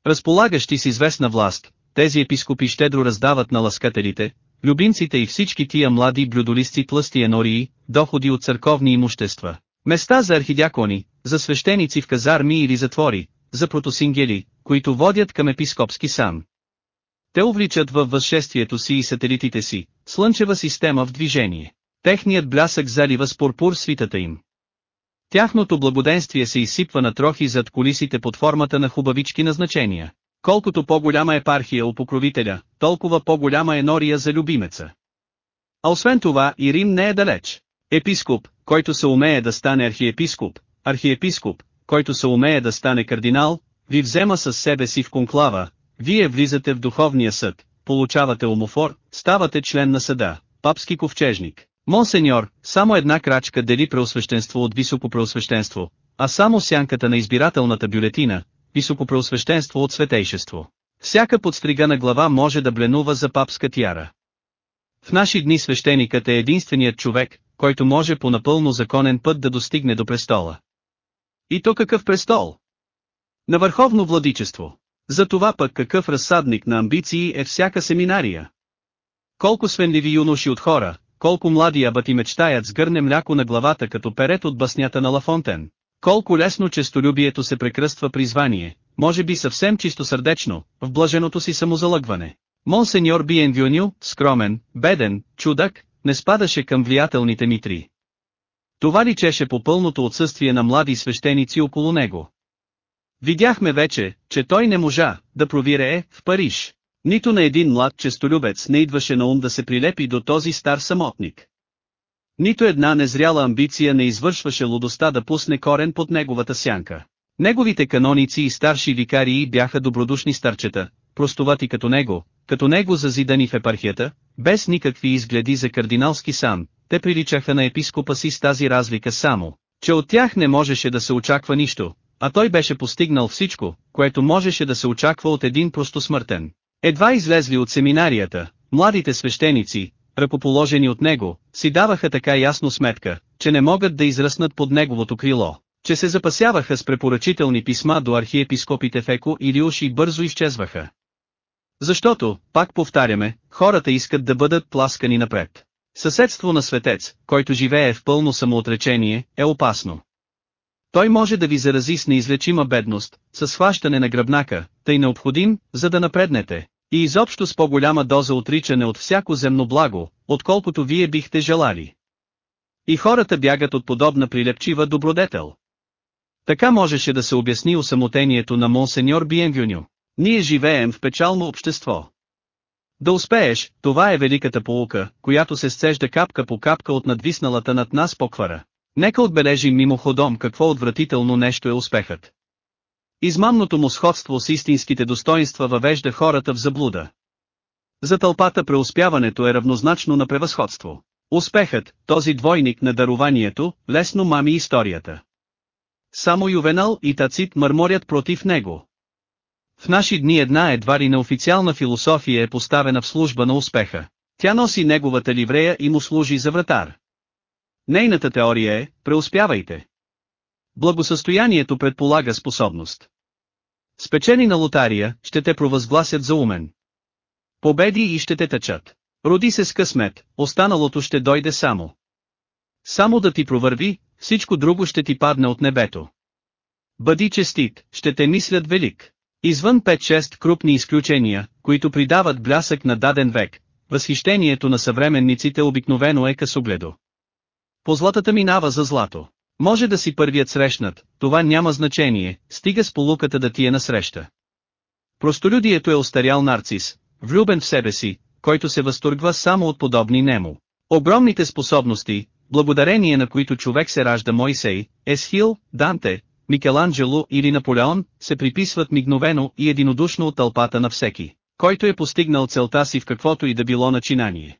Разполагащи с известна власт, тези епископи щедро раздават на ласкателите, любимците и всички тия млади блюдолисти тлъсти енории, доходи от църковни имущества, места за архидякони, за свещеници в казарми или затвори, за протосингели, които водят към епископски сан. Те увличат във възшествието си и сателитите си, слънчева система в движение. Техният блясък залива с пурпур свитата им. Тяхното благоденствие се изсипва на трохи зад колисите под формата на хубавички назначения. Колкото по-голяма епархия у покровителя, толкова по-голяма е нория за любимеца. А освен това и Рим не е далеч. Епископ, който се умее да стане архиепископ, архиепископ, който се умее да стане кардинал, ви взема със себе си в конклава, вие влизате в духовния съд, получавате умофор, ставате член на съда, папски ковчежник. Монсеньор, само една крачка дели преосвещенство от високопреосвещенство, а само сянката на избирателната бюлетина, високопреосвещенство от светейшество. Всяка подстригана глава може да бленува за папска тяра. В наши дни свещеникът е единственият човек, който може по напълно законен път да достигне до престола. И то какъв престол? На върховно владичество. За това пък какъв разсадник на амбиции е всяка семинария. Колко свенливи юноши от хора, колко млади абати мечтаят с гърне мляко на главата като перет от баснята на Лафонтен. Колко лесно честолюбието се прекръства при звание, може би съвсем чистосърдечно, в блаженото си самозалъгване. Монсеньор Биенвюню, скромен, беден, чудак, не спадаше към влиятелните митри. Това личеше по пълното отсъствие на млади свещеници около него. Видяхме вече, че той не можа да провирее в Париж. Нито на един млад честолюбец не идваше на ум да се прилепи до този стар самотник. Нито една незряла амбиция не извършваше лудостта да пусне корен под неговата сянка. Неговите каноници и старши викарии бяха добродушни старчета, простовати като него, като него зазидани в епархията, без никакви изгледи за кардиналски сан, те приличаха на епископа си с тази разлика само, че от тях не можеше да се очаква нищо, а той беше постигнал всичко, което можеше да се очаква от един простосмъртен. Едва излезли от семинарията, младите свещеници, ръкоположени от него, си даваха така ясно сметка, че не могат да изръснат под неговото крило, че се запасяваха с препоръчителни писма до архиепископите Феко или уж и бързо изчезваха. Защото, пак повтаряме, хората искат да бъдат пласкани напред. Съседство на светец, който живее в пълно самоотречение, е опасно. Той може да ви зарази с неизлечима бедност, с хващане на гръбнака, тъй необходим, за да напреднете, и изобщо с по-голяма доза отричане от всяко земно благо, отколкото вие бихте желали. И хората бягат от подобна прилепчива добродетел. Така можеше да се обясни осамотението на монсеньор Биенвюню. Ние живеем в печално общество. Да успееш, това е великата полука, която се сцежда капка по капка от надвисналата над нас поквара. Нека отбележим мимоходом какво отвратително нещо е успехът. Измамното му сходство с истинските достоинства въвежда хората в заблуда. За тълпата преуспяването е равнозначно на превъзходство. Успехът, този двойник на дарованието, лесно мами историята. Само Ювенал и Тацит мърморят против него. В наши дни една едва ли неофициална философия е поставена в служба на успеха. Тя носи неговата ливрея и му служи за вратар. Нейната теория е, преуспявайте. Благосъстоянието предполага способност. Спечени на лотария, ще те провъзгласят за умен. Победи и ще те тъчат. Роди се с късмет, останалото ще дойде само. Само да ти провърви, всичко друго ще ти падне от небето. Бъди честит, ще те мислят велик. Извън 5-6 крупни изключения, които придават блясък на даден век, възхищението на съвременниците обикновено е късогледо. По златата минава за злато. Може да си първият срещнат, това няма значение, стига с полуката да ти е насреща. Простолюдието е остарял нарцис, влюбен в себе си, който се възторгва само от подобни нему. Огромните способности, благодарение на които човек се ражда Мойсей, Есхил, Данте, Микеланджело или Наполеон, се приписват мигновено и единодушно от тълпата на всеки, който е постигнал целта си в каквото и да било начинание.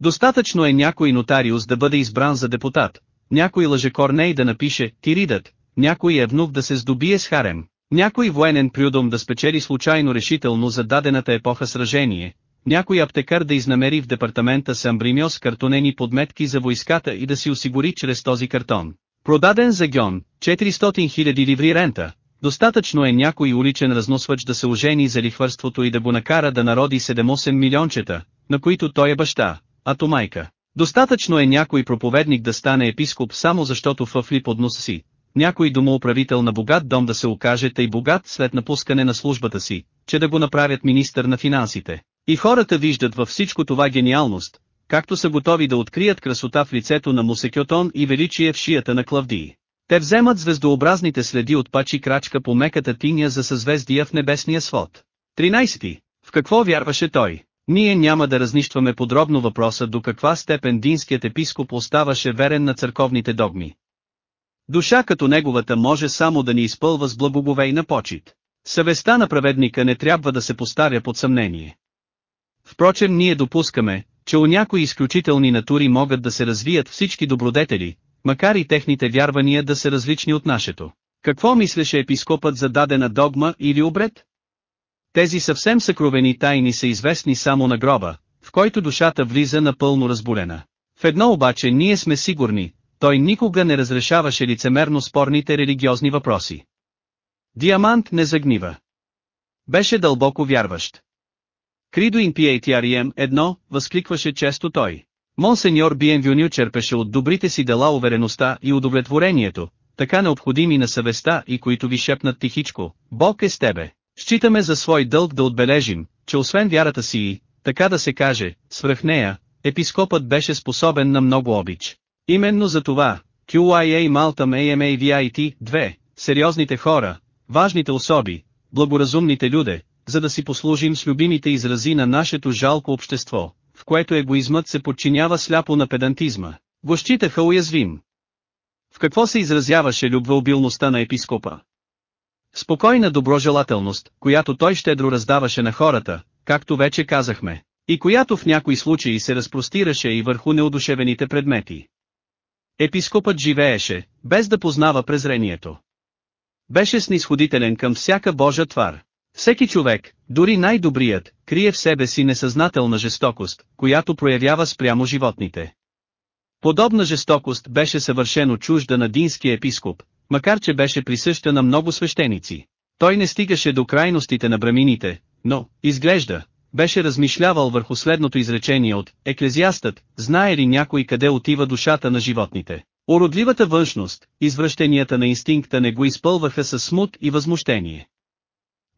Достатъчно е някой нотариус да бъде избран за депутат, някой лъжекорней да напише «Тиридът», някой евнух да се здобие с харем, някой военен прюдом да спечели случайно решително за дадената епоха сражение, някой аптекар да изнамери в департамента Самбримиос картонени подметки за войската и да си осигури чрез този картон. Продаден за гьон, 400 000 ливри рента. Достатъчно е някой уличен разносвач да се ожени за лихвърството и да го накара да народи 7-8 милиончета, на които той е баща, а то майка. Достатъчно е някой проповедник да стане епископ само защото фъфли под носа си, някой домоуправител на богат дом да се окаже тъй богат след напускане на службата си, че да го направят министър на финансите. И хората виждат във всичко това гениалност, както са готови да открият красота в лицето на Мусекьотон и величие в шията на Клавдии. Те вземат звездообразните следи от пачи крачка по меката тиня за съзвездия в небесния свод. 13. В какво вярваше той? Ние няма да разнищваме подробно въпроса до каква степен динският епископ оставаше верен на църковните догми. Душа като неговата може само да ни изпълва с благоговейна почет. Съвестта на праведника не трябва да се поставя под съмнение. Впрочем ние допускаме, че у някои изключителни натури могат да се развият всички добродетели, макар и техните вярвания да са различни от нашето. Какво мислеше епископът за дадена догма или обред? Тези съвсем съкровени тайни са известни само на гроба, в който душата влиза напълно разболена. В едно обаче ние сме сигурни, той никога не разрешаваше лицемерно спорните религиозни въпроси. Диамант не загнива. Беше дълбоко вярващ. Кридо Импиейтиарием едно, възкликваше често той. Монсеньор Биенвюню черпеше от добрите си дела увереността и удовлетворението, така необходими на съвестта и които ви шепнат тихичко, Бог е с тебе. Считаме за свой дълг да отбележим, че освен вярата си и, така да се каже, свръх нея, епископът беше способен на много обич. Именно за това, QIA Maltam AMAVIT 2, сериозните хора, важните особи, благоразумните люде, за да си послужим с любимите изрази на нашето жалко общество, в което егоизмът се подчинява сляпо на педантизма, го считаха уязвим. В какво се изразяваше любвеобилността на епископа? Спокойна доброжелателност, която той щедро раздаваше на хората, както вече казахме, и която в някои случаи се разпростираше и върху неодушевените предмети. Епископът живееше, без да познава презрението. Беше снисходителен към всяка Божа твар. Всеки човек, дори най-добрият, крие в себе си несъзнателна жестокост, която проявява спрямо животните. Подобна жестокост беше съвършено чужда на динския епископ, макар че беше присъща на много свещеници. Той не стигаше до крайностите на брамините, но, изглежда, беше размишлявал върху следното изречение от Еклезиастът, знае ли някой къде отива душата на животните. Уродливата външност, извръщенията на инстинкта не го изпълваха със смут и възмущение.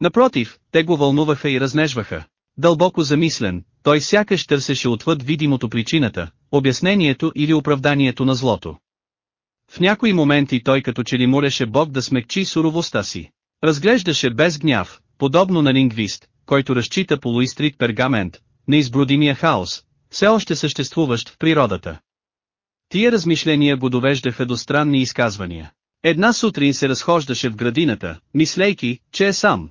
Напротив, те го вълнуваха и разнежваха. Дълбоко замислен, той сякаш търсеше отвъд видимото причината, обяснението или оправданието на злото. В някои моменти той като че ли молеше Бог да смекчи суровостта си. Разглеждаше без гняв, подобно на лингвист, който разчита полуистрит пергамент, неизбродимия хаос, все още съществуващ в природата. Тия размишления го довеждаха до странни изказвания. Една сутрин се разхождаше в градината, мислейки, че е сам.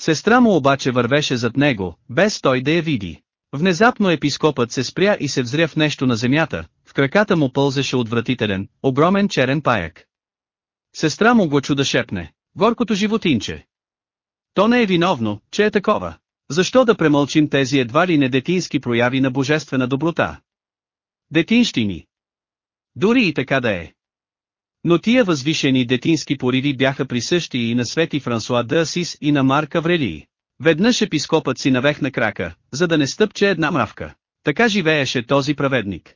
Сестра му обаче вървеше зад него, без той да я види. Внезапно епископът се спря и се взря в нещо на земята, в краката му пълзеше отвратителен, огромен черен паяк. Сестра му го чуда шепне, горкото животинче. То не е виновно, че е такова. Защо да премълчим тези едва ли не детински прояви на божествена доброта? Детинщини. Дори и така да е. Но тия възвишени детински пориви бяха присъщи и на Свети Франсуа Д'Асис и на Марк Аврелии. Веднъж епископът си навехна крака, за да не стъпче една мравка. Така живееше този праведник.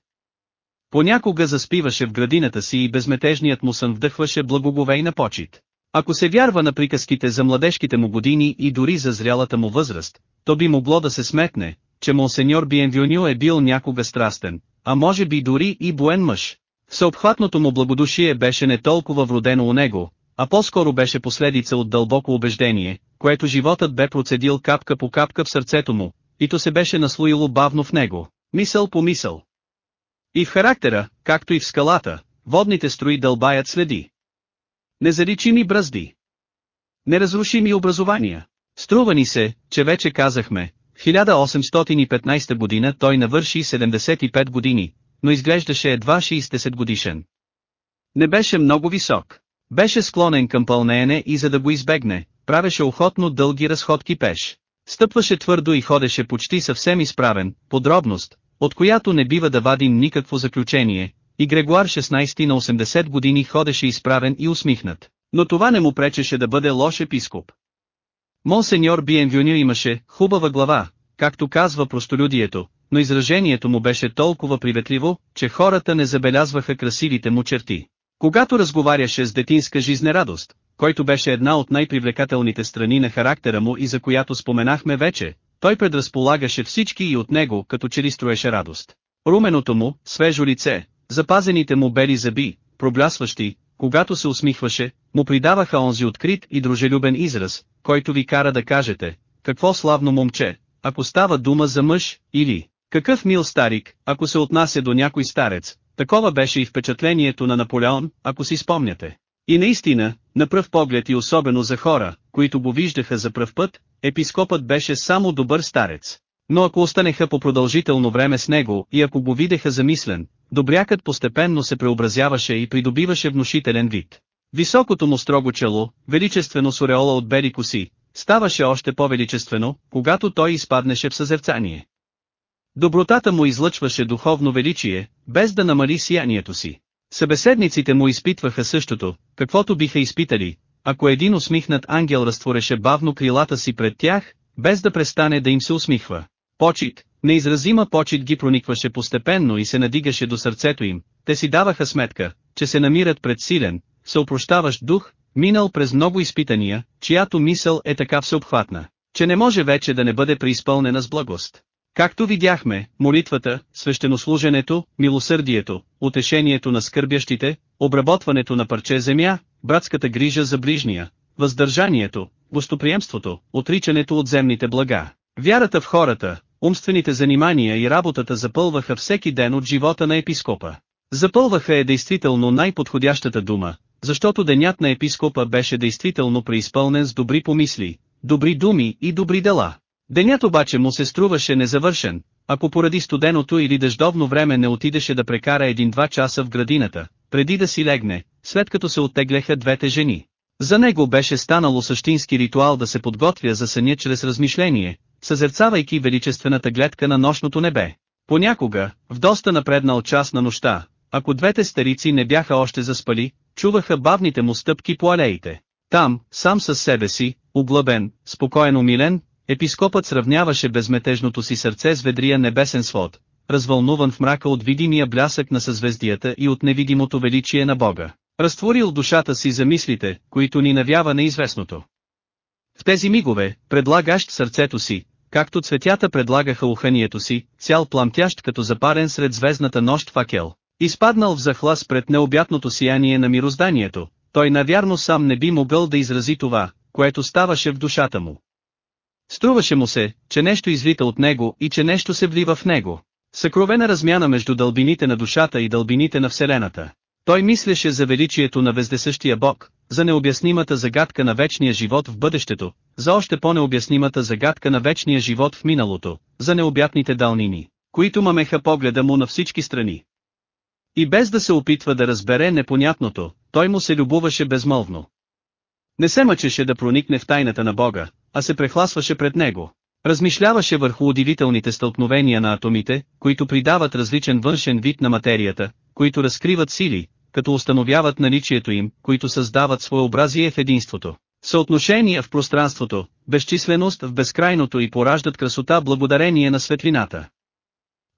Понякога заспиваше в градината си и безметежният му сън вдъхваше благоговейна почет. Ако се вярва на приказките за младежките му години и дори за зрялата му възраст, то би могло да се сметне, че монсеньор Биенвюню е бил някога страстен, а може би дори и буен мъж. Всеобхватното му благодушие беше не толкова вродено у него, а по-скоро беше последица от дълбоко убеждение, което животът бе процедил капка по капка в сърцето му, и то се беше наслоило бавно в него, мисъл по мисъл. И в характера, както и в скалата, водните строи дълбаят следи. Незаричими бръзди. Неразрушими образования. Струва ни се, че вече казахме, в 1815 година той навърши 75 години, но изглеждаше едва 60 годишен. Не беше много висок. Беше склонен към пълнеене и за да го избегне, правеше охотно дълги разходки пеш. Стъпваше твърдо и ходеше почти съвсем изправен, подробност, от която не бива да вадим никакво заключение, и Грегуар 16 на 80 години ходеше изправен и усмихнат, но това не му пречеше да бъде лош епископ. Монсеньор Биенвюню имаше хубава глава, както казва простолюдието, но изражението му беше толкова приветливо, че хората не забелязваха красивите му черти. Когато разговаряше с детинска жизнерадост, който беше една от най-привлекателните страни на характера му и за която споменахме вече, той предразполагаше всички и от него като че ли строеше радост. Руменото му, свежо лице, запазените му бели зъби, проблясващи, когато се усмихваше, му придаваха онзи открит и дружелюбен израз, който ви кара да кажете, какво славно момче, ако става дума за мъж, или, какъв мил старик, ако се отнася до някой старец, такова беше и впечатлението на Наполеон, ако си спомняте. И наистина, на пръв поглед и особено за хора, които го виждаха за пръв път, епископът беше само добър старец. Но ако останеха по продължително време с него и ако го видеха замислен, добрякът постепенно се преобразяваше и придобиваше внушителен вид. Високото му строго чело, величествено с ореола от бели коси, ставаше още по-величествено, когато той изпаднеше в съзерцание. Добротата му излъчваше духовно величие, без да намали сиянието си. Събеседниците му изпитваха същото, каквото биха изпитали, ако един усмихнат ангел разтвореше бавно крилата си пред тях, без да престане да им се усмихва. Почит, неизразима почит ги проникваше постепенно и се надигаше до сърцето им, те си даваха сметка, че се намират пред силен, съопрощаващ дух, минал през много изпитания, чиято мисъл е така всеобхватна, че не може вече да не бъде преизпълнена с благост. Както видяхме, молитвата, свещенослуженето, милосърдието, утешението на скърбящите, обработването на парче земя, братската грижа за ближния, въздържанието, гостоприемството, отричането от земните блага. Вярата в хората, умствените занимания и работата запълваха всеки ден от живота на епископа. Запълваха е действително най-подходящата дума, защото денят на епископа беше действително преизпълнен с добри помисли, добри думи и добри дела. Денят обаче му се струваше незавършен, ако поради студеното или дъждовно време не отидеше да прекара един-два часа в градината, преди да си легне, след като се оттегляха двете жени. За него беше станало същински ритуал да се подготвя за съня чрез размишление, съзерцавайки величествената гледка на нощното небе. Понякога, в доста напреднал час на нощта, ако двете старици не бяха още заспали, чуваха бавните му стъпки по алеите. Там, сам със себе си, углъбен, спокоен умилен, епископът сравняваше безметежното си сърце с ведрия небесен свод, развълнуван в мрака от видимия блясък на съзвездията и от невидимото величие на Бога. Разтворил душата си за мислите, които ни навява неизвестното. В тези мигове, предлагащ сърцето си, както цветята предлагаха уханието си, цял пламтящ като запарен сред звездната нощ факел, изпаднал в захлас пред необятното сияние на мирозданието, той навярно сам не би могъл да изрази това, което ставаше в душата му. Струваше му се, че нещо извита от него и че нещо се влива в него. Съкровена размяна между дълбините на душата и дълбините на Вселената. Той мислеше за величието на вездесъщия Бог, за необяснимата загадка на вечния живот в бъдещето, за още по-необяснимата загадка на вечния живот в миналото, за необятните далнини, които мамеха погледа му на всички страни. И без да се опитва да разбере непонятното, той му се любуваше безмолвно. Не се мъчеше да проникне в тайната на Бога, а се прехласваше пред него. Размишляваше върху удивителните стълкновения на атомите, които придават различен външен вид на материята, които разкриват сили, като установяват наличието им, които създават своеобразие в единството. Съотношения в пространството, безчисленост в безкрайното и пораждат красота благодарение на светлината.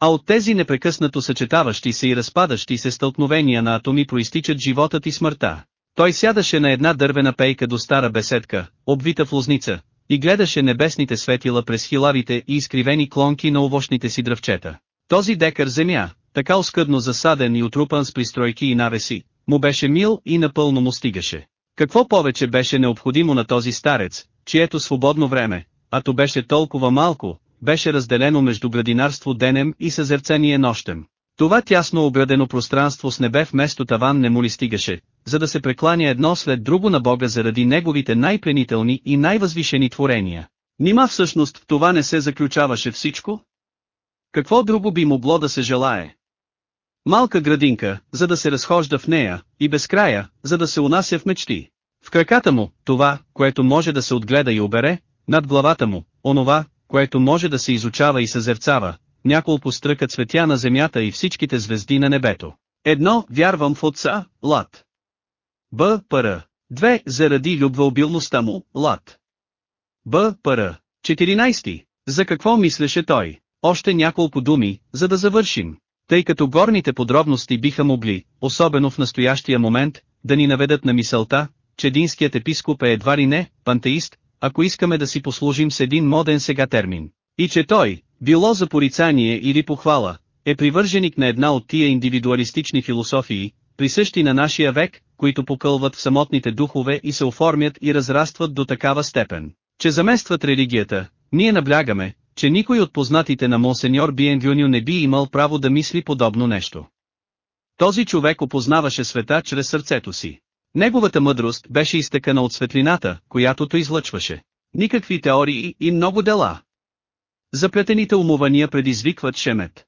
А от тези непрекъснато съчетаващи се и разпадащи се стълкновения на атоми проистичат животът и смъртта. Той сядаше на една дървена пейка до стара беседка, обвита в лозница, и гледаше небесните светила през хилавите и изкривени клонки на овощните си дръвчета. Този декар земя, така оскъдно засаден и отрупан с пристройки и навеси, му беше мил и напълно му стигаше. Какво повече беше необходимо на този старец, чието свободно време, а то беше толкова малко, беше разделено между градинарство денем и съзерцение нощем. Това тясно оградено пространство с небе вместо таван не му ли стигаше, за да се прекланя едно след друго на Бога заради неговите най-пленителни и най-възвишени творения. Нима всъщност в това не се заключаваше всичко? Какво друго би могло да се желае? Малка градинка, за да се разхожда в нея, и безкрая, за да се унася в мечти. В краката му, това, което може да се отгледа и обере, над главата му, онова, което може да се изучава и съзерцава, няколко стръка цветя на земята и всичките звезди на небето. Едно, вярвам в отца, лад. Б. Пр. Две, заради любвеобилността му, лад. Б. Пр. 14. За какво мислеше той? Още няколко думи, за да завършим. Тъй като горните подробности биха могли, особено в настоящия момент, да ни наведат на мисълта, че динският епископ е едва ли не, пантеист, ако искаме да си послужим с един моден сега термин. И че той, било за порицание или похвала, е привърженик на една от тия индивидуалистични философии, присъщи на нашия век, които покълват в самотните духове и се оформят и разрастват до такава степен, че заместват религията, ние наблягаме, че никой от познатите на монсеньор Биенвюню не би имал право да мисли подобно нещо. Този човек опознаваше света чрез сърцето си. Неговата мъдрост беше изтъкана от светлината, която той излъчваше. Никакви теории и много дела. Заплетените умувания предизвикват шемет.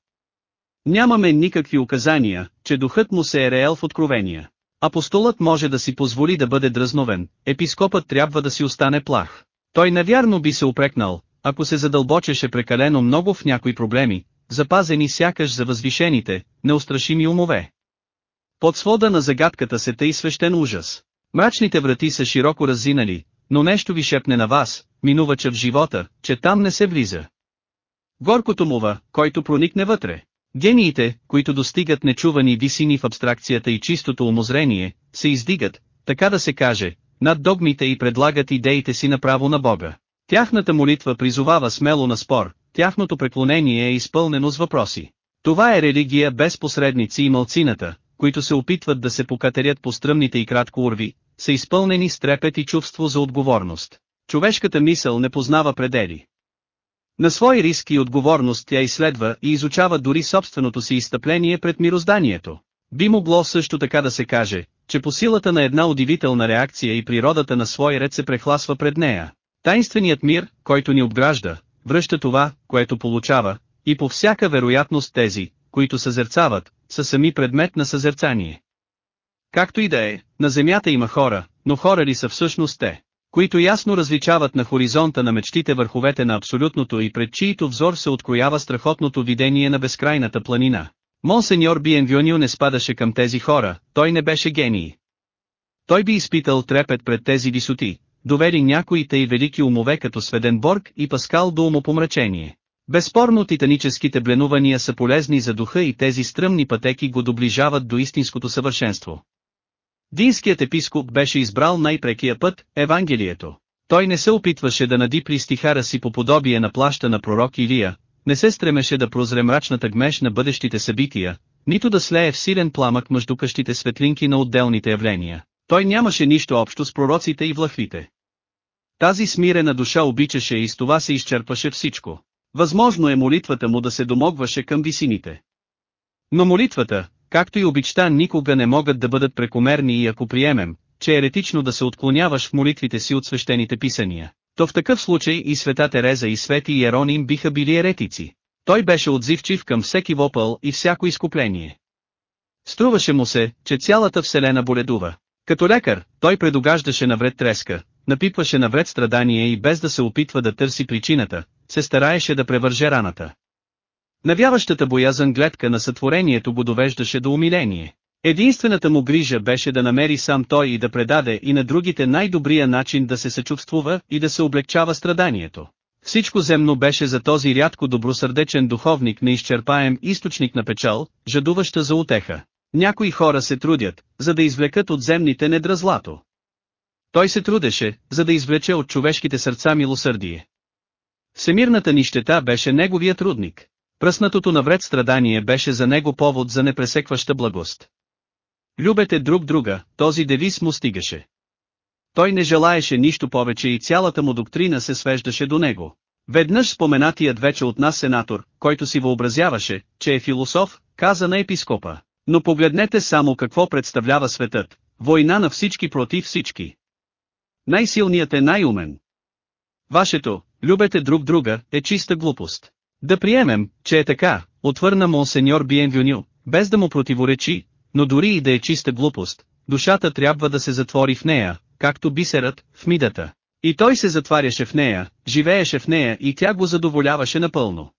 Нямаме никакви указания, че духът му се е реел в откровения. Апостолът може да си позволи да бъде дразновен, епископът трябва да си остане плах. Той навярно би се упрекнал, ако се задълбочеше прекалено много в някои проблеми, запазени сякаш за възвишените, неустрашими умове. Под свода на загадката се тъй свещен ужас. Мрачните врати са широко раззинали, но нещо ви шепне на вас, минувача в живота, че там не се влиза. Горкото мува, който проникне вътре. Гениите, които достигат нечувани висини в абстракцията и чистото умозрение, се издигат, така да се каже, над догмите и предлагат идеите си направо на Бога. Тяхната молитва призовава смело на спор, тяхното преклонение е изпълнено с въпроси. Това е религия без посредници и мълцината, които се опитват да се покатерят по стръмните и кратко урви, са изпълнени с трепет и чувство за отговорност. Човешката мисъл не познава предели. На свой риск и отговорност тя изследва и изучава дори собственото си изстъпление пред мирозданието. Би могло също така да се каже, че по силата на една удивителна реакция и природата на свой ред се прехласва пред нея. Тайнственият мир, който ни обгражда, връща това, което получава, и по всяка вероятност тези, които съзерцават, са сами предмет на съзерцание. Както и да е, на земята има хора, но хора ли са всъщност те, които ясно различават на хоризонта на мечтите върховете на абсолютното и пред чието взор се откроява страхотното видение на безкрайната планина. Монсеньор Биенвюню не спадаше към тези хора, той не беше гений. Той би изпитал трепет пред тези висоти, довели някои тъй велики умове като Сведенборг и Паскал до умопомрачение. Безспорно титаническите бленувания са полезни за духа и тези стръмни пътеки го доближават до истинското съвършенство. Динският епископ беше избрал най-прекия път – Евангелието. Той не се опитваше да надипли стихара си по подобие на плаща на пророк Илия, не се стремеше да прозре мрачната гмеж на бъдещите събития, нито да слее в силен пламък между къщите светлинки на отделните явления. Той нямаше нищо общо с пророците и влахвите. Тази смирена душа обичаше и с това се изчерпаше всичко. Възможно е молитвата му да се домогваше към висините. Но молитвата, както и обичта никога не могат да бъдат прекомерни и ако приемем, че е еретично да се отклоняваш в молитвите си от свещените писания, то в такъв случай и света Тереза и свети Иероним биха били еретици. Той беше отзивчив към всеки вопъл и всяко изкупление. Струваше му се, че цялата вселена боледува. Като лекар, той предогаждаше навред треска, напипваше навред страдание и без да се опитва да търси причината, се стараеше да превърже раната. Навяващата боязън гледка на сътворението го довеждаше до умиление. Единствената му грижа беше да намери сам той и да предаде и на другите най-добрия начин да се съчувствува и да се облегчава страданието. Всичко земно беше за този рядко добросърдечен духовник неизчерпаем източник на печал, жадуваща за утеха. Някои хора се трудят, за да извлекат от земните недра злато. Той се трудеше, за да извлече от човешките сърца милосърдие. Всемирната нищета беше неговия трудник. Пръснатото навред страдание беше за него повод за непресекваща благост. Любете друг друга, този девиз му стигаше. Той не желаеше нищо повече и цялата му доктрина се свеждаше до него. Веднъж споменатият вече от нас сенатор, който си въобразяваше, че е философ, каза на епископа. Но погледнете само какво представлява светът, война на всички против всички. Най-силният е най-умен. Вашето, любете друг друга, е чиста глупост. Да приемем, че е така, отвърна монсеньор Биенвюню, без да му противоречи, но дори и да е чиста глупост, душата трябва да се затвори в нея, както бисерът, в мидата. И той се затваряше в нея, живееше в нея и тя го задоволяваше напълно.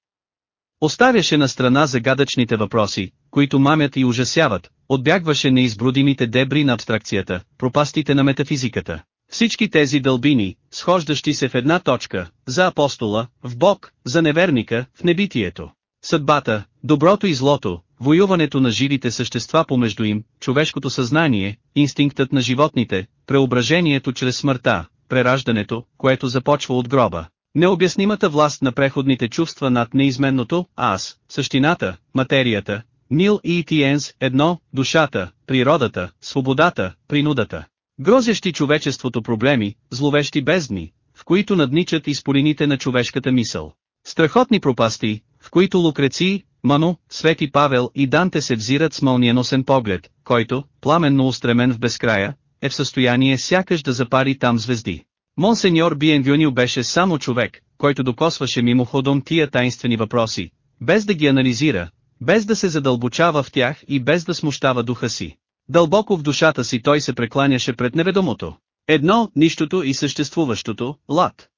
Оставяше на страна загадъчните въпроси, които мамят и ужасяват, отбягваше неизбродимите дебри на абстракцията, пропастите на метафизиката. Всички тези дълбини, схождащи се в една точка, за апостола, в Бог, за неверника, в небитието. Съдбата, доброто и злото, воюването на живите същества помежду им, човешкото съзнание, инстинктът на животните, преображението чрез смъртта, прераждането, което започва от гроба. Необяснимата власт на преходните чувства над неизменното «аз», същината, материята, Нил и Тиенс, едно, душата, природата, свободата, принудата. Грозящи човечеството проблеми, зловещи бездни, в които надничат изполините на човешката мисъл. Страхотни пропасти, в които Лукреци, Мано, Свети Павел и Данте се взират с мълниеносен поглед, който, пламенно устремен в безкрая, е в състояние сякаш да запари там звезди. Монсеньор Биенвюнил беше само човек, който докосваше мимоходом тия таинствени въпроси, без да ги анализира, без да се задълбочава в тях и без да смущава духа си. Дълбоко в душата си той се прекланяше пред неведомото. Едно, нищото и съществуващото, лад.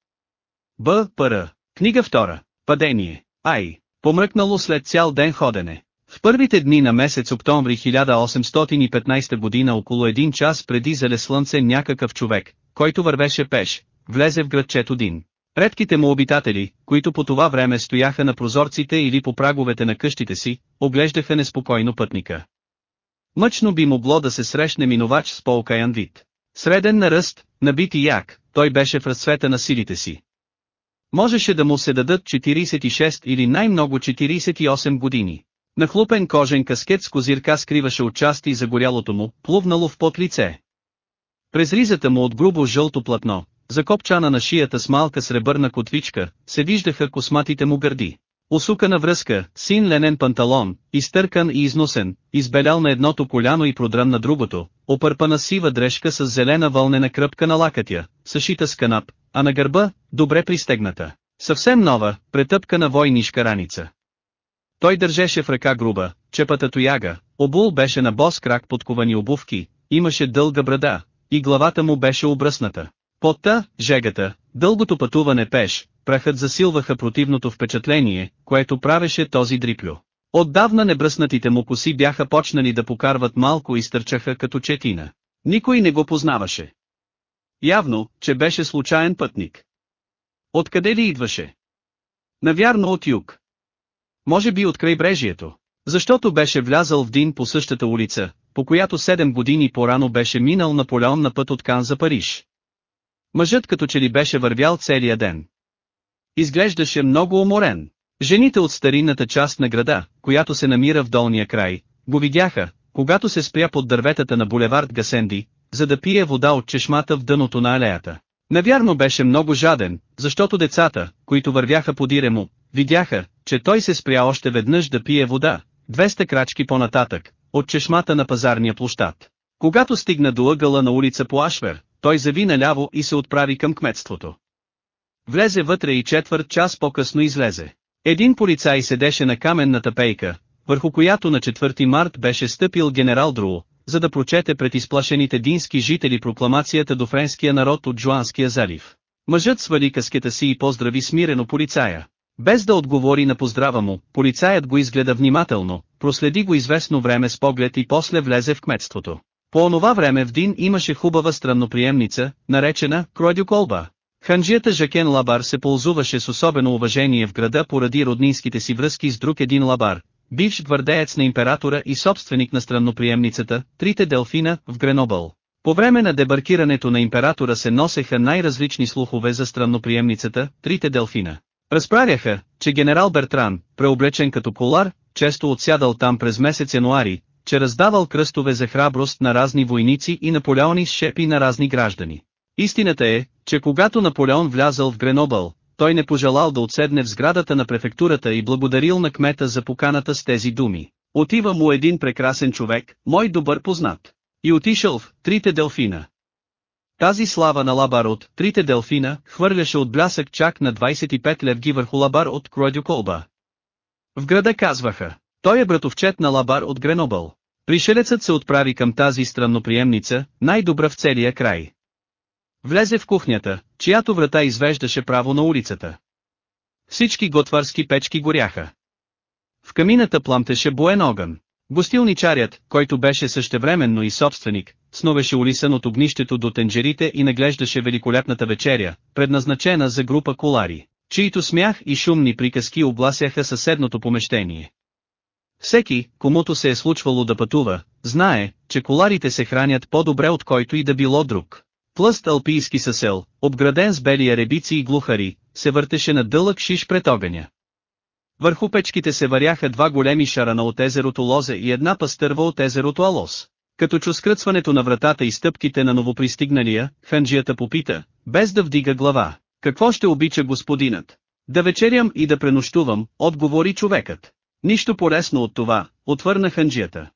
Б. Р. Книга втора. Падение. Ай. Помръкнало след цял ден ходене. В първите дни на месец октомври 1815 година около един час преди зале слънце някакъв човек, който вървеше пеш, влезе в градчето Дин. Редките му обитатели, които по това време стояха на прозорците или по праговете на къщите си, оглеждаха неспокойно пътника. Мъчно би могло да се срещне минувач с по-окаян вид. Среден на ръст, набит и як, той беше в разцвета на силите си. Можеше да му се дадат 46 или най-много 48 години. Нахлупен кожен каскет с козирка скриваше отчасти загорялото му, плувнало в под лице. През ризата му от грубо жълто платно, закопчана на шията с малка сребърна котвичка, се виждаха косматите му гърди. Осукана връзка, син ленен панталон, изтъркан и износен, избелял на едното коляно и продран на другото, опърпана сива дрежка с зелена вълнена кръпка на лакътя, съшита с канап, а на гърба, добре пристегната. Съвсем нова, претъпкана войнишка раница. Той държеше в ръка груба, чепата тояга, обул беше на бос крак подковани обувки, имаше дълга брада, и главата му беше обръсната. Потта, жегата, дългото пътуване пеш, прахът засилваха противното впечатление, което правеше този дриплю. Отдавна небръснатите му коси бяха почнали да покарват малко и стърчаха като четина. Никой не го познаваше. Явно, че беше случайен пътник. Откъде ли идваше? Навярно от юг. Може би от крайбрежието. Защото беше влязал в Дин по същата улица, по която 7 години по-рано беше минал Наполеон на път от Кан за Париж. Мъжът като че ли беше вървял целия ден. Изглеждаше много уморен. Жените от старинната част на града, която се намира в долния край, го видяха, когато се спря под дърветата на булевард Гасенди, за да пие вода от чешмата в дъното на алеята. Навярно беше много жаден, защото децата, които вървяха по дире му, видяха, че той се спря още веднъж да пие вода, 200 крачки по-нататък, от чешмата на пазарния площад. Когато стигна до ъгъла на улица по Ашвер, той зави наляво и се отправи към кметството. Влезе вътре и четвърт час по-късно излезе. Един полицай седеше на каменната пейка, върху която на 4 март беше стъпил генерал Друо, за да прочете пред изплашените дински жители прокламацията до френския народ от Жуанския залив. Мъжът свали каскета си и поздрави смирено полицая. Без да отговори на поздрава му, полицаят го изгледа внимателно, проследи го известно време с поглед и после влезе в кметството. По онова време в Дин имаше хубава странноприемница, наречена Кройдюколба. Ханджията Жакен Лабар се ползуваше с особено уважение в града поради роднинските си връзки с друг един Лабар, бивш гвардеец на императора и собственик на странноприемницата, трите Делфина, в Гренобъл. По време на дебаркирането на императора се носеха най-различни слухове за странноприемницата, трите Делфина. Разправяха, че генерал Бертран, преоблечен като колар, често отсядал там през месец януари, че раздавал кръстове за храброст на разни войници и Наполеони с шепи на разни граждани. Истината е, че когато Наполеон влязал в Гренобъл, той не пожелал да отседне в сградата на префектурата и благодарил на кмета за поканата с тези думи. Отива му един прекрасен човек, мой добър познат. И отишъл в Трите Делфина. Тази слава на Лабар от Трите Делфина хвърляше от блясък чак на 25 левги върху Лабар от Кройдюколба. В града казваха, Той е братовчет на Лабар от Гренобъл. Пришелецът се отправи към тази странноприемница, най-добра в целия край. Влезе в кухнята, чиято врата извеждаше право на улицата. Всички готварски печки горяха. В камината пламтеше боен огън. Гостилничарят, който беше същевременно и собственик, сновеше улисан от огнището до тенджерите и наглеждаше великолепната вечеря, предназначена за група колари, чието смях и шумни приказки обласяха съседното помещение. Всеки, комуто се е случвало да пътува, знае, че коларите се хранят по-добре от който и да било друг. Плъст алпийски съсел, обграден с бели аребици и глухари, се въртеше на дълъг шиш пред огъня. Върху печките се варяха два големи шарана от езерото Лозе и една пастърва от езерото Алос. Като чу скръцването на вратата и стъпките на новопристигналия, ханджията попита, без да вдига глава, какво ще обича господинът? Да вечерям и да пренощувам, отговори човекът. Нищо полезно от това, отвърна ханджията.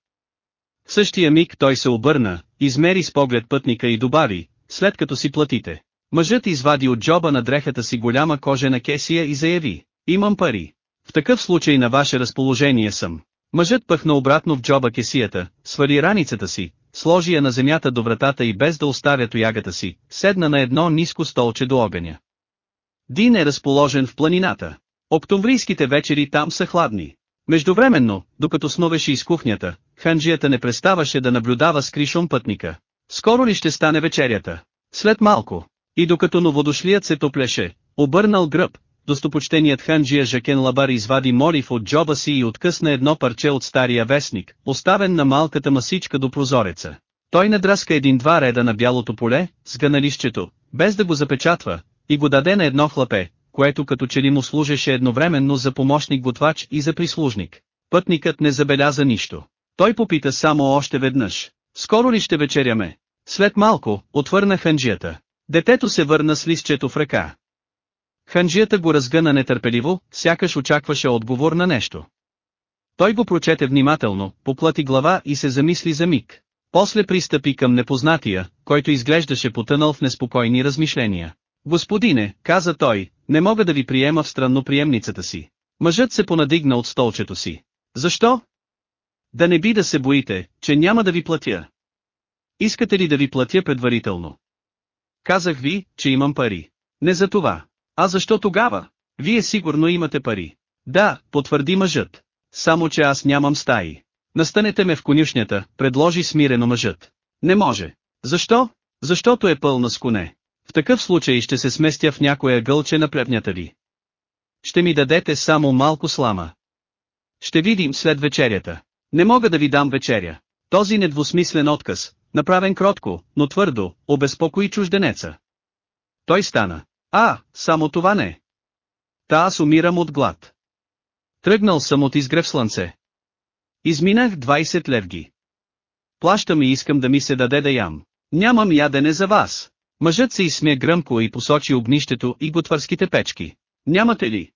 В същия миг той се обърна, измери с поглед пътника и добави, след като си платите. Мъжът извади от джоба на дрехата си голяма кожена кесия и заяви, имам пари. В такъв случай на ваше разположение съм. Мъжът пъхна обратно в джоба кесията, свали раницата си, сложи я на земята до вратата и без да оставя тоягата си, седна на едно ниско столче до огъня. Дин е разположен в планината. Октомврийските вечери там са хладни. Междувременно, докато сновеше из кухнята, ханджията не преставаше да наблюдава с кришом пътника. Скоро ли ще стане вечерята? След малко. И докато новодошлият се топлеше, обърнал гръб, достопочтеният ханджия Жакен Лабар извади молив от джоба си и откъсна едно парче от стария вестник, оставен на малката масичка до прозореца. Той надраска един-два реда на бялото поле, с ганалището, без да го запечатва, и го даде на едно хлапе, което като че ли му служеше едновременно за помощник готвач и за прислужник. Пътникът не забеляза нищо. Той попита само още веднъж. Скоро ли ще вечеряме? След малко, отвърна ханджията. Детето се върна с листчето в ръка. Ханджията го разгъна нетърпеливо, сякаш очакваше отговор на нещо. Той го прочете внимателно, поплати глава и се замисли за миг. После пристъпи към непознатия, който изглеждаше потънал в неспокойни размишления. Господине, каза той, не мога да ви приема в странноприемницата си. Мъжът се понадигна от столчето си. Защо? Да не би да се боите, че няма да ви платя. Искате ли да ви платя предварително? Казах ви, че имам пари. Не за това. А защо тогава? Вие сигурно имате пари. Да, потвърди мъжът. Само че аз нямам стаи. Настанете ме в конюшнята, предложи смирено мъжът. Не може. Защо? Защото е пълна с коне. В такъв случай ще се сместя в някоя гълче на плепнята ви. Ще ми дадете само малко слама. Ще видим след вечерята. Не мога да ви дам вечеря. Този недвусмислен отказ, направен кротко, но твърдо, обезпокои чужденеца. Той стана. А, само това не. Та аз умирам от глад. Тръгнал съм от изгрев слънце. Изминах 20 левги. Плащам и искам да ми се даде да ям. Нямам ядене за вас. Мъжът се изсмя гръмко и посочи огнището и готварските печки. Нямате ли?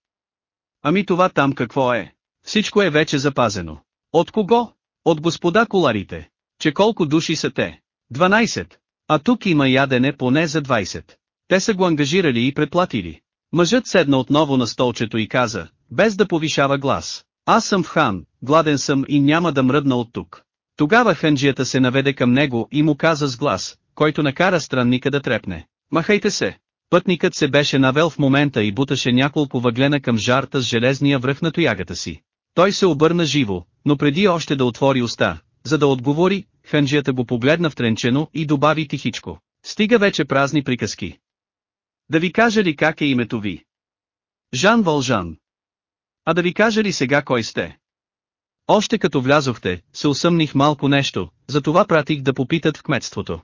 Ами това там какво е? Всичко е вече запазено. От кого? От господа коларите. Че колко души са те? 12. А тук има ядене поне за 20. Те са го ангажирали и предплатили. Мъжът седна отново на столчето и каза, без да повишава глас. Аз съм в хан, гладен съм и няма да мръдна от тук. Тогава ханджията се наведе към него и му каза с глас, който накара странника да трепне. Махайте се! Пътникът се беше навел в момента и буташе няколко въглена към жарта с железния връх на тоягата си. Той се обърна живо, но преди още да отвори уста, за да отговори, ханджията го погледна втренчено и добави тихичко. Стига вече празни приказки. Да ви кажа ли как е името ви? Жан Вължан. А да ви кажа ли сега кой сте? Още като влязохте, се усъмних малко нещо, затова пратих да попитат в кметството.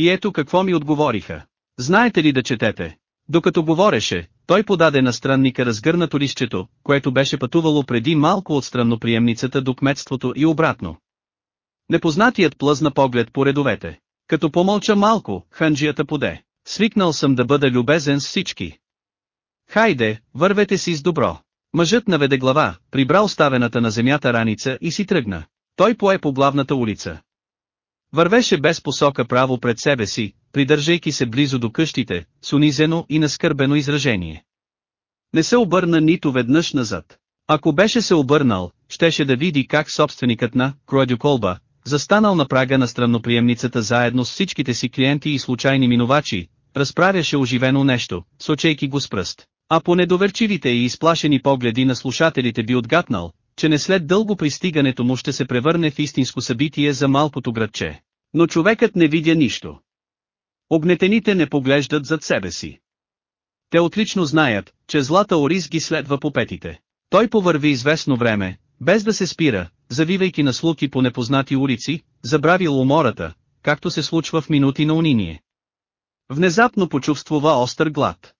И ето какво ми отговориха. Знаете ли да четете? Докато говореше, той подаде на странника разгърнато листчето, което беше пътувало преди малко от странноприемницата до кметството и обратно. Непознатият плъзна поглед по редовете. Като помълча малко, ханджията поде. Свикнал съм да бъда любезен с всички. Хайде, вървете си с добро. Мъжът наведе глава, прибра оставената на земята раница и си тръгна. Той пое по главната улица. Вървеше без посока право пред себе си, придържайки се близо до къщите, с унизено и наскърбено изражение. Не се обърна нито веднъж назад. Ако беше се обърнал, щеше да види как собственикът на Колба, застанал на прага на странноприемницата заедно с всичките си клиенти и случайни минувачи, разправяше оживено нещо, сочейки го с пръст. А по недоверчивите и изплашени погледи на слушателите би отгатнал, че не след дълго пристигането му ще се превърне в истинско събитие за малкото градче. Но човекът не видя нищо. Огнетените не поглеждат зад себе си. Те отлично знаят, че злата Орис ги следва по петите. Той повърви известно време, без да се спира, завивайки на слуки по непознати улици, забравил умората, както се случва в минути на униние. Внезапно почувствува остър глад.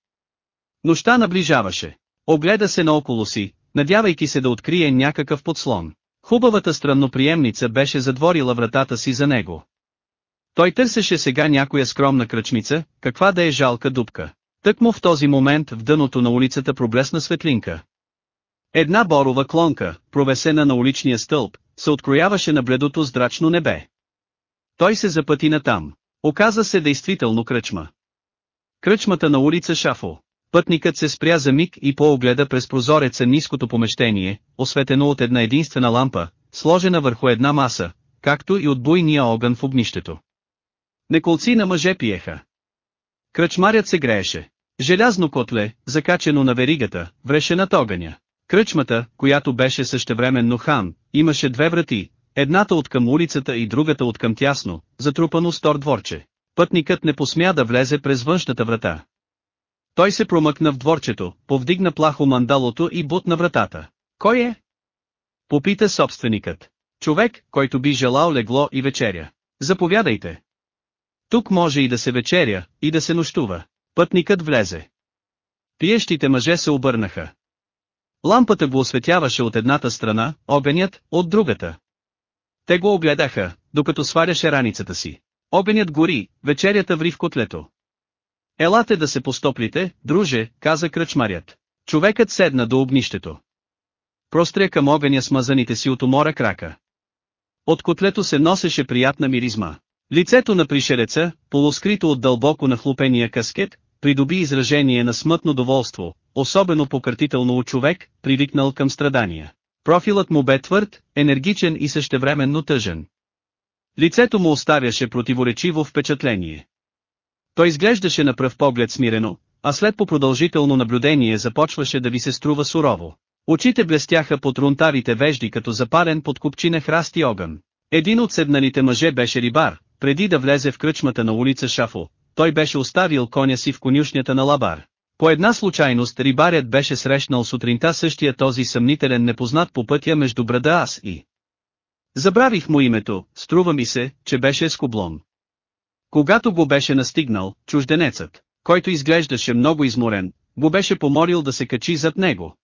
Нощта наближаваше. Огледа се наоколо си, надявайки се да открие някакъв подслон. Хубавата странноприемница беше затворила вратата си за него. Той търсеше сега някоя скромна кръчмица, каква да е жалка дупка. Тъкмо в този момент в дъното на улицата проблесна светлинка. Една борова клонка, провесена на уличния стълб, се открояваше на бледото здрачно небе. Той се запъти натам. Оказа се действително кръчма. Кръчмата на улица Шафо. Пътникът се спря за миг и поогледа през прозореца ниското помещение, осветено от една единствена лампа, сложена върху една маса, както и от буйния огън в огнището. Неколци на мъже пиеха. Кръчмарят се грееше. Желязно котле, закачено на веригата, вреше над огъня. Кръчмата, която беше същевременно хан, имаше две врати, едната от към улицата и другата от към тясно, затрупано стор дворче. Пътникът не посмя да влезе през външната врата. Той се промъкна в дворчето, повдигна плахо мандалото и бут на вратата. Кой е? Попита собственикът. Човек, който би желал легло и вечеря. Заповядайте. Тук може и да се вечеря, и да се нощува. Пътникът влезе. Пиещите мъже се обърнаха. Лампата го осветяваше от едната страна, огънят, от другата. Те го огледаха, докато сваряше раницата си. Огънят гори, вечерята ври в котлето. Елате да се постоплите, друже, каза кръчмарят. Човекът седна до огнището. Простря към огъня смазаните си от умора крака. От котлето се носеше приятна миризма. Лицето на пришелеца, полускрито от дълбоко нахлупения каскет, придоби изражение на смътно доволство, особено пократително от човек, привикнал към страдания. Профилът му бе твърд, енергичен и същевременно тъжен. Лицето му оставяше противоречиво впечатление. Той изглеждаше на пръв поглед смирено, а след по продължително наблюдение започваше да ви се струва сурово. Очите блестяха под рунтавите вежди като запален под купчина храст и огън. Един от седналите мъже беше рибар, преди да влезе в кръчмата на улица Шафо, той беше оставил коня си в конюшнята на Лабар. По една случайност рибарят беше срещнал сутринта същия този съмнителен непознат по пътя между брада аз и. Забравих му името, струва ми се, че беше скоблон. Когато го беше настигнал, чужденецът, който изглеждаше много изморен, го беше помолил да се качи зад него.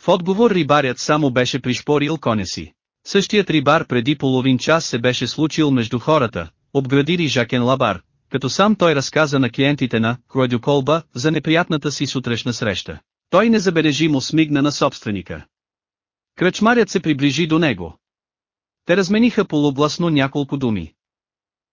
В отговор рибарят само беше пришпорил коня си. Същият рибар преди половин час се беше случил между хората, обградили Жакен Лабар, като сам той разказа на клиентите на Колба за неприятната си сутрешна среща. Той незабележимо смигна на собственика. Кръчмарят се приближи до него. Те размениха полубласно няколко думи.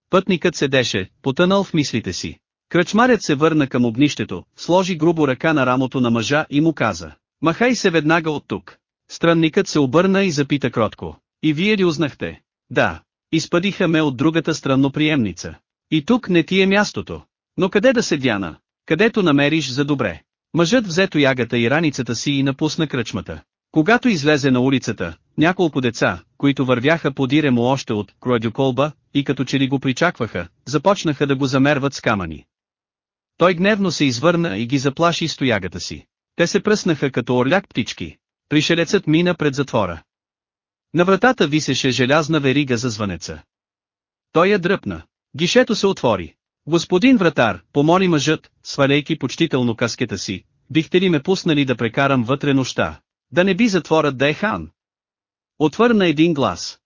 Пътникът седеше, потънал в мислите си. Кръчмарят се върна към огнището, сложи грубо ръка на рамото на мъжа и му каза. Махай се веднага от тук. Странникът се обърна и запита кротко. И вие ли узнахте? Да. Изпадиха ме от другата странноприемница. И тук не ти е мястото. Но къде да се дяна? Където намериш за добре. Мъжът взе ягата и раницата си и напусна кръчмата. Когато излезе на улицата, няколко деца, които вървяха подире му още от колба, и като че ли го причакваха, започнаха да го замерват с камъни. Той гневно се извърна и ги заплаши с тоягата си. Те се пръснаха като орляк птички. Пришелецът мина пред затвора. На вратата висеше желязна верига за звънеца. Той я дръпна. Гишето се отвори. Господин вратар, помоли мъжът, сваляйки почтително каскета си, бихте ли ме пуснали да прекарам вътре нощта? Да не би затворът да е хан. Отвърна един глас.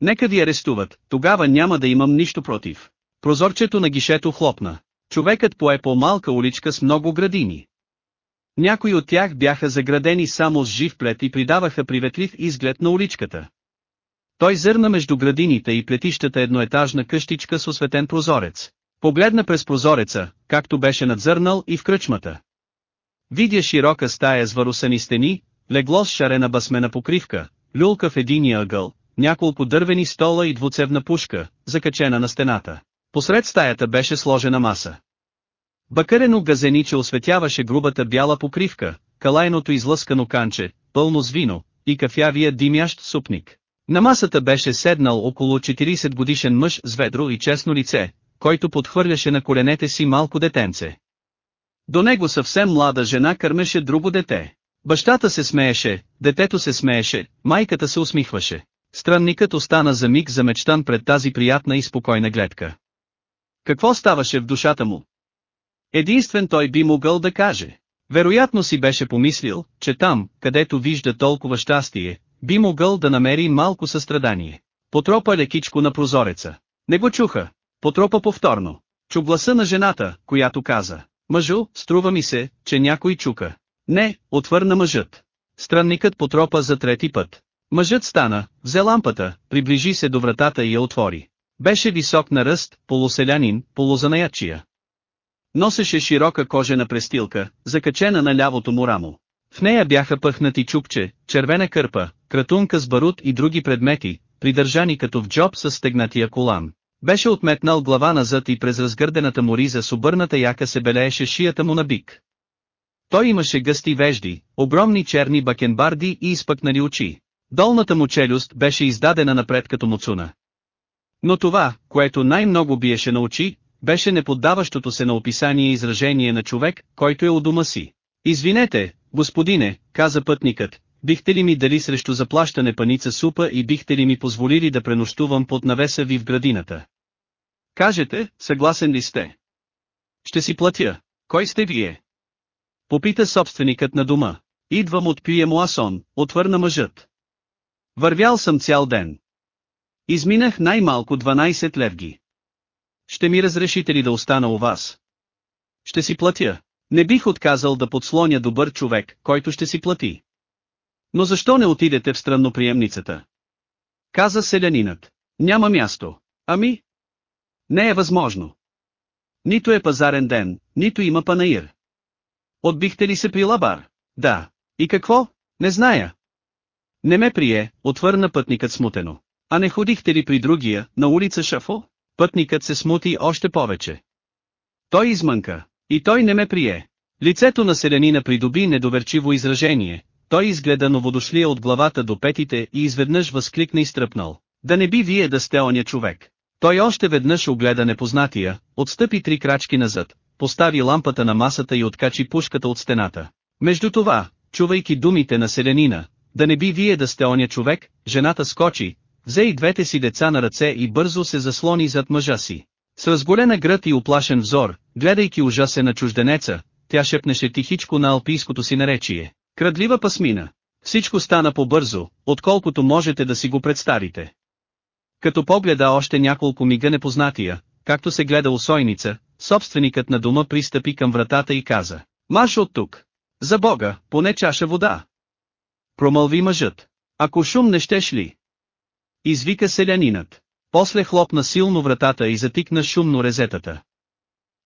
Нека ви арестуват, тогава няма да имам нищо против. Прозорчето на гишето хлопна. Човекът пое по малка уличка с много градини. Някои от тях бяха заградени само с жив плет и придаваха приветлив изглед на уличката. Той зърна между градините и плетищата едноетажна къщичка с осветен прозорец. Погледна през прозореца, както беше надзърнал и в кръчмата. Видя широка стая с варусани стени, легло с шарена басмена покривка, люлка в единия ъгъл, няколко дървени стола и двуцевна пушка, закачена на стената. Посред стаята беше сложена маса. Бакарено газениче осветяваше грубата бяла покривка, калайното излъскано канче, пълно с вино, и кафявия димящ супник. На масата беше седнал около 40 годишен мъж с ведро и честно лице, който подхвърляше на коленете си малко детенце. До него съвсем млада жена кърмеше друго дете. Бащата се смееше, детето се смееше, майката се усмихваше. Странникът остана за миг замечтан пред тази приятна и спокойна гледка. Какво ставаше в душата му? Единствен той би могъл да каже. Вероятно си беше помислил, че там, където вижда толкова щастие, би могъл да намери малко състрадание. Потропа лекичко на прозореца. Не го чуха. Потропа повторно. Чу гласа на жената, която каза. Мъжо, струва ми се, че някой чука. Не, отвърна мъжът. Странникът потропа за трети път. Мъжът стана, взе лампата, приближи се до вратата и я отвори. Беше висок на ръст, полуселянин, полузанаячия. Носеше широка кожена престилка, закачена на лявото му рамо. В нея бяха пъхнати чупче, червена кърпа, кратунка с барут и други предмети, придържани като в джоб с стегнатия колан. Беше отметнал глава назад и през разгърдената му риза с обърната яка се белееше шията му на бик. Той имаше гъсти вежди, огромни черни бакенбарди и изпъкнали очи. Долната му челюст беше издадена напред като муцуна. Но това, което най-много биеше на очи, беше неподдаващото се на описание изражение на човек, който е у дома си. Извинете, господине, каза пътникът, бихте ли ми дали срещу заплащане паница супа и бихте ли ми позволили да пренощувам под навеса ви в градината? Кажете, съгласен ли сте? Ще си платя. Кой сте вие? Попита собственикът на дома. Идвам от Пие Муасон, отвърна мъжът. Вървял съм цял ден. Изминах най-малко 12 левги. Ще ми разрешите ли да остана у вас? Ще си платя. Не бих отказал да подслоня добър човек, който ще си плати. Но защо не отидете в странноприемницата? Каза селянинът. Няма място. Ами? Не е възможно. Нито е пазарен ден, нито има панаир. Отбихте ли се при лабар? Да. И какво? Не зная. Не ме прие, отвърна пътникът смутено. А не ходихте ли при другия, на улица Шафо? Пътникът се смути още повече. Той измънка. И той не ме прие. Лицето на селянина придоби недоверчиво изражение, той изгледа новодошлия от главата до петите и изведнъж възкликна изтръпнал. Да не би вие да сте оня човек. Той още веднъж огледа непознатия, отстъпи три крачки назад, постави лампата на масата и откачи пушката от стената. Между това, чувайки думите на селянина, да не би вие да сте оня човек, жената скочи, взе и двете си деца на ръце и бързо се заслони зад мъжа си. С разголена гръд и оплашен взор, гледайки ужасе на чужденеца, тя шепнеше тихичко на алпийското си наречие. Крадлива пасмина. Всичко стана по-бързо, отколкото можете да си го представите. Като погледа още няколко мига непознатия, както се гледа усойница, собственикът на дома пристъпи към вратата и каза, «Маш от тук! За Бога, поне чаша вода!» Промълви мъжът. Ако шум не щеш ли? Извика селянинът. После хлопна силно вратата и затикна шумно резетата.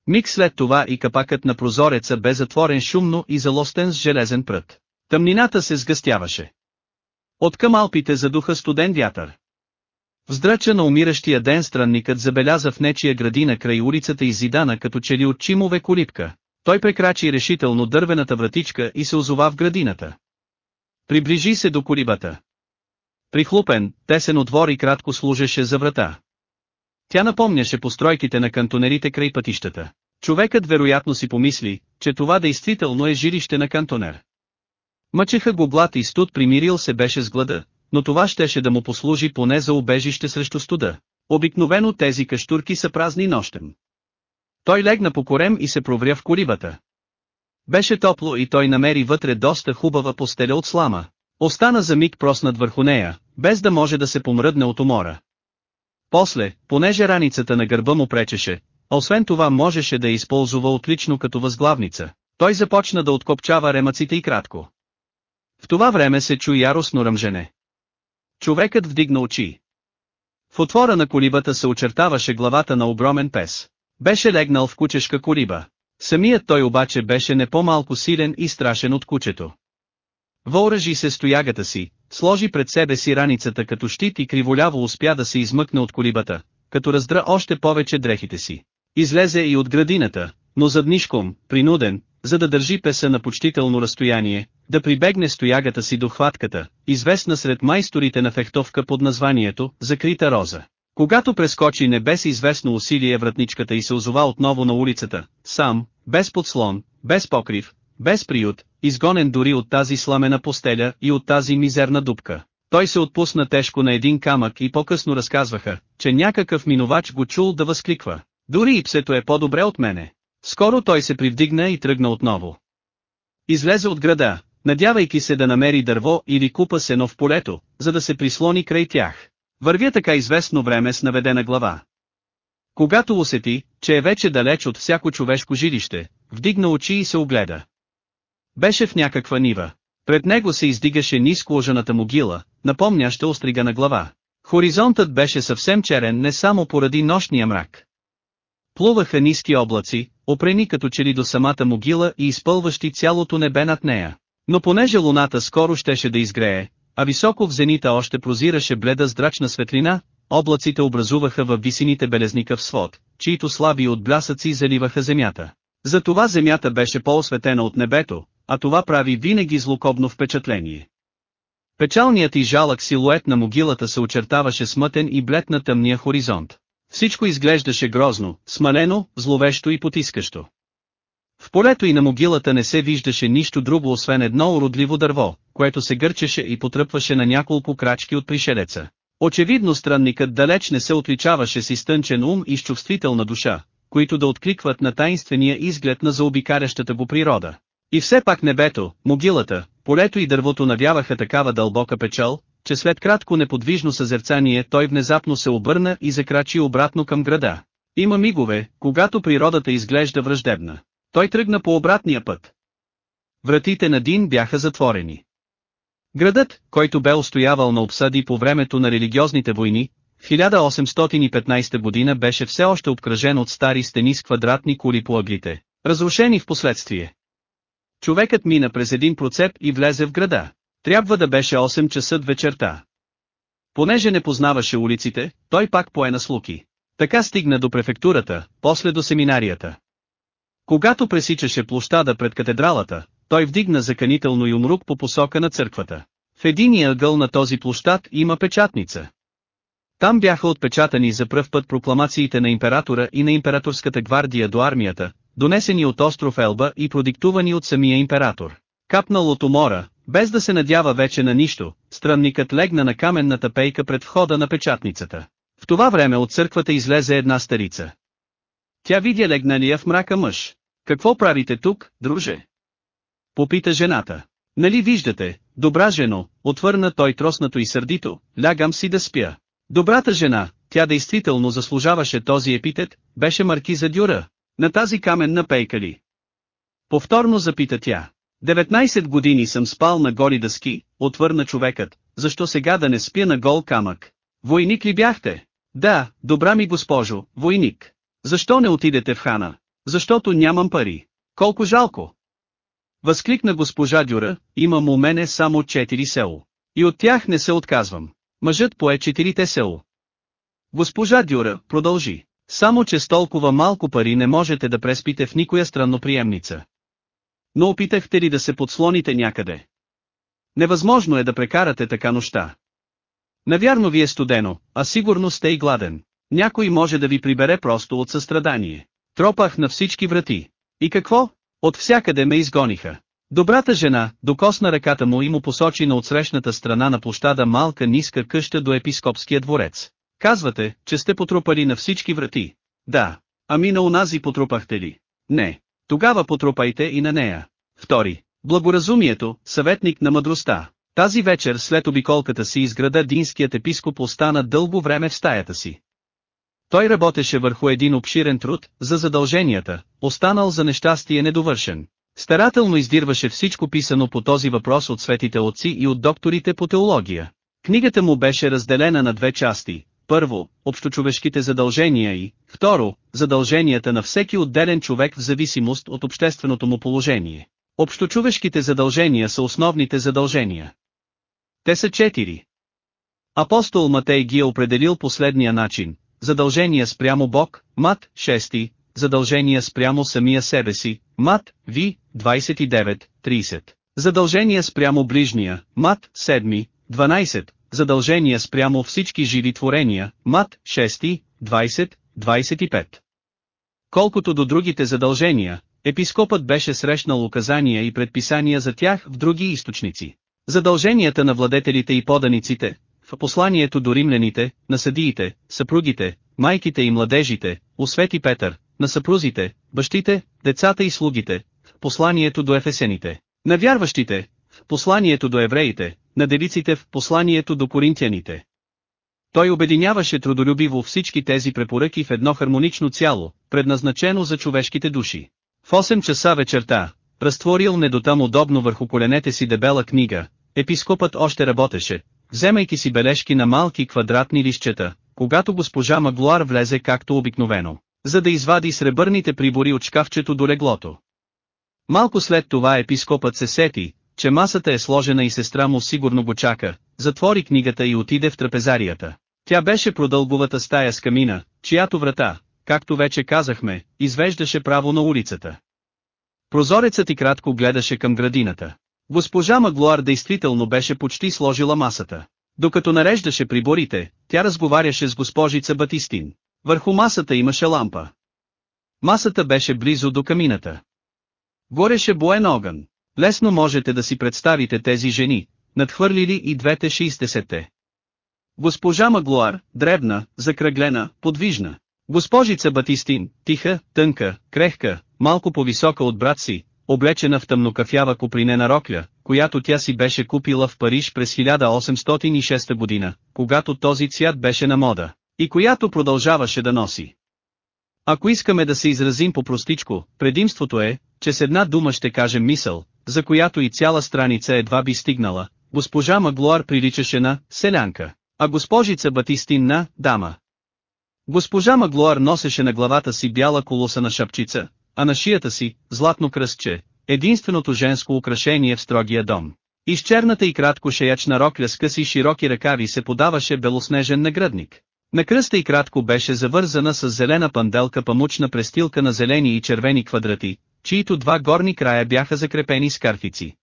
Миг след това и капакът на прозореца бе затворен шумно и залостен с железен прът. Тъмнината се сгъстяваше. От към Алпите задуха студен вятър. Вздрача на умиращия ден странникът забеляза в нечия градина край улицата изидана като че ли от чимове колипка. Той прекрачи решително дървената вратичка и се озова в градината. Приближи се до колибата. Прихлупен, тесен отвор и кратко служеше за врата. Тя напомняше постройките на кантонерите край пътищата. Човекът вероятно си помисли, че това действително е жилище на кантонер. Мъчеха го блат и студ примирил се беше с глада, но това щеше да му послужи поне за убежище срещу студа. Обикновено тези каштурки са празни нощем. Той легна по корем и се провря в колибата. Беше топло и той намери вътре доста хубава постеля от слама. Остана за миг проснат върху нея, без да може да се помръдне от умора. После, понеже раницата на гърба му пречеше, а освен това можеше да я използва отлично като възглавница, той започна да откопчава ремъците и кратко. В това време се чу яростно ръмжене. Човекът вдигна очи. В отвора на колибата се очертаваше главата на огромен пес. Беше легнал в кучешка колиба. Самият той обаче беше не по-малко силен и страшен от кучето. Въоръжи се стоягата си, сложи пред себе си раницата като щит и криволяво успя да се измъкне от колибата, като раздра още повече дрехите си. Излезе и от градината, но заднишком, принуден, за да държи песа на почтително разстояние, да прибегне стоягата си до хватката, известна сред майсторите на фехтовка под названието «Закрита роза». Когато прескочи не без известно усилие вратничката и се озова отново на улицата, сам, без подслон, без покрив, без приют, изгонен дори от тази сламена постеля и от тази мизерна дупка. Той се отпусна тежко на един камък и по-късно разказваха, че някакъв минувач го чул да възкликва. Дори и псето е по-добре от мене. Скоро той се привдигна и тръгна отново. Излезе от града, надявайки се да намери дърво или купа сено в полето, за да се прислони край тях. Вървя така известно време с наведена глава. Когато усети, че е вече далеч от всяко човешко жилище, вдигна очи и се огледа. Беше в някаква нива. Пред него се издигаше ниско ложената могила, напомняща острига на глава. Хоризонтът беше съвсем черен не само поради нощния мрак. Плуваха ниски облаци, опрени като че ли до самата могила и изпълващи цялото небе над нея. Но понеже луната скоро щеше да изгрее, а високо в зенита още прозираше бледа здрачна светлина, облаците образуваха във висините белезникъв свод, чието слаби отблясъци заливаха земята. Затова земята беше по-осветена от небето, а това прави винаги злокобно впечатление. Печалният и жалък силует на могилата се очертаваше смътен и блед на тъмния хоризонт. Всичко изглеждаше грозно, смалено, зловещо и потискащо. В полето и на могилата не се виждаше нищо друго освен едно уродливо дърво, което се гърчеше и потръпваше на няколко крачки от пришелеца. Очевидно странникът далеч не се отличаваше с изтънчен ум и с чувствителна душа, които да откликват на таинствения изглед на заобикарящата го природа. И все пак небето, могилата, полето и дървото навяваха такава дълбока печал, че след кратко неподвижно съзерцание той внезапно се обърна и закрачи обратно към града. Има мигове, когато природата изглежда враждебна. Той тръгна по обратния път. Вратите на Дин бяха затворени. Градът, който бе устоявал на обсъди по времето на религиозните войни, в 1815 година беше все още обкръжен от стари стени с квадратни кули по аглите, разрушени в последствие. Човекът мина през един процеп и влезе в града. Трябва да беше 8 часа вечерта. Понеже не познаваше улиците, той пак пое на слуки. Така стигна до префектурата, после до семинарията. Когато пресичаше площада пред катедралата, той вдигна заканително и умрук по посока на църквата. В единия ъгъл на този площад има печатница. Там бяха отпечатани за пръв път прокламациите на императора и на императорската гвардия до армията, донесени от остров Елба и продиктувани от самия император. Капнал от умора, без да се надява вече на нищо, странникът легна на каменната пейка пред входа на печатницата. В това време от църквата излезе една старица. Тя видя легналия в мрака мъж. Какво правите тук, друже? Попита жената. Нали виждате, добра жено, отвърна той троснато и сърдито, лягам си да спя. Добрата жена, тя действително заслужаваше този епитет, беше маркиза Дюра. На тази каменна пейка ли? Повторно запита тя. 19 години съм спал на голи дъски, отвърна човекът, защо сега да не спя на гол камък? Войник ли бяхте? Да, добра ми госпожо, войник. Защо не отидете в хана? Защото нямам пари. Колко жалко. Възкликна госпожа Дюра, имам у мене само четири село. И от тях не се отказвам. Мъжът пое четирите село. Госпожа Дюра продължи. Само че с толкова малко пари не можете да преспите в никоя странноприемница. Но опитахте ли да се подслоните някъде? Невъзможно е да прекарате така нощта. Навярно ви е студено, а сигурно сте и гладен. Някой може да ви прибере просто от състрадание. Тропах на всички врати. И какво? От всякъде ме изгониха. Добрата жена, докосна ръката му и му посочи на отсрещната страна на площада малка ниска къща до епископския дворец. Казвате, че сте потрупали на всички врати. Да. Ами на унази потрупахте ли? Не. Тогава потрупайте и на нея. Втори. Благоразумието, съветник на мъдростта. Тази вечер след обиколката си изграда динският епископ остана дълго време в стаята си. Той работеше върху един обширен труд, за задълженията, останал за нещастие недовършен. Старателно издирваше всичко писано по този въпрос от светите отци и от докторите по теология. Книгата му беше разделена на две части. Първо, общочовешките задължения и, второ, задълженията на всеки отделен човек в зависимост от общественото му положение. Общочовешките задължения са основните задължения. Те са четири. Апостол Матей ги е определил последния начин. Задължения спрямо Бог, Мат, 6, задължения спрямо самия себе си, Мат, Ви, 29, 30. Задължения спрямо ближния, Мат, 7, 12, задължения спрямо всички живи творения, Мат, 6, 20, 25. Колкото до другите задължения, епископът беше срещнал указания и предписания за тях в други източници. Задълженията на владетелите и поданиците, в посланието до римляните, на съдиите, съпругите, майките и младежите, освети Петър, на съпрузите, бащите, децата и слугите, посланието до ефесените, на вярващите, посланието до евреите, на девиците в посланието до коринтияните. Той обединяваше трудолюбиво всички тези препоръки в едно хармонично цяло, предназначено за човешките души. В 8 часа вечерта, разтворил недотам удобно върху коленете си дебела книга, епископът още работеше, вземайки си бележки на малки квадратни лищета, когато госпожа Маглуар влезе както обикновено, за да извади сребърните прибори от шкафчето до леглото. Малко след това епископът се сети, че масата е сложена и сестра му сигурно го чака, затвори книгата и отиде в трапезарията. Тя беше продълговата стая с камина, чиято врата, както вече казахме, извеждаше право на улицата. Прозорецът и кратко гледаше към градината. Госпожа Маглуар действително беше почти сложила масата. Докато нареждаше приборите, тя разговаряше с госпожица Батистин. Върху масата имаше лампа. Масата беше близо до камината. Гореше боен огън. Лесно можете да си представите тези жени, надхвърлили и двете 60-те. Госпожа Маглуар, дребна, закръглена, подвижна. Госпожица Батистин, тиха, тънка, крехка, малко по-висока от брат си, облечена в тъмнокафява купринена рокля, която тя си беше купила в Париж през 1806 година, когато този цвят беше на мода, и която продължаваше да носи. Ако искаме да се изразим по-простичко, предимството е, че с една дума ще кажем мисъл, за която и цяла страница едва би стигнала, госпожа Маглуар приличаше на «селянка», а госпожица Батистин на «дама». Госпожа Маглуар носеше на главата си бяла колосана шапчица, а на шията си – златно кръстче, единственото женско украшение в строгия дом. Из черната и кратко шеячна рокля с къси широки ръкави се подаваше белоснежен нагръдник. На кръста и кратко беше завързана с зелена панделка памучна престилка на зелени и червени квадрати, чието два горни края бяха закрепени с карфици.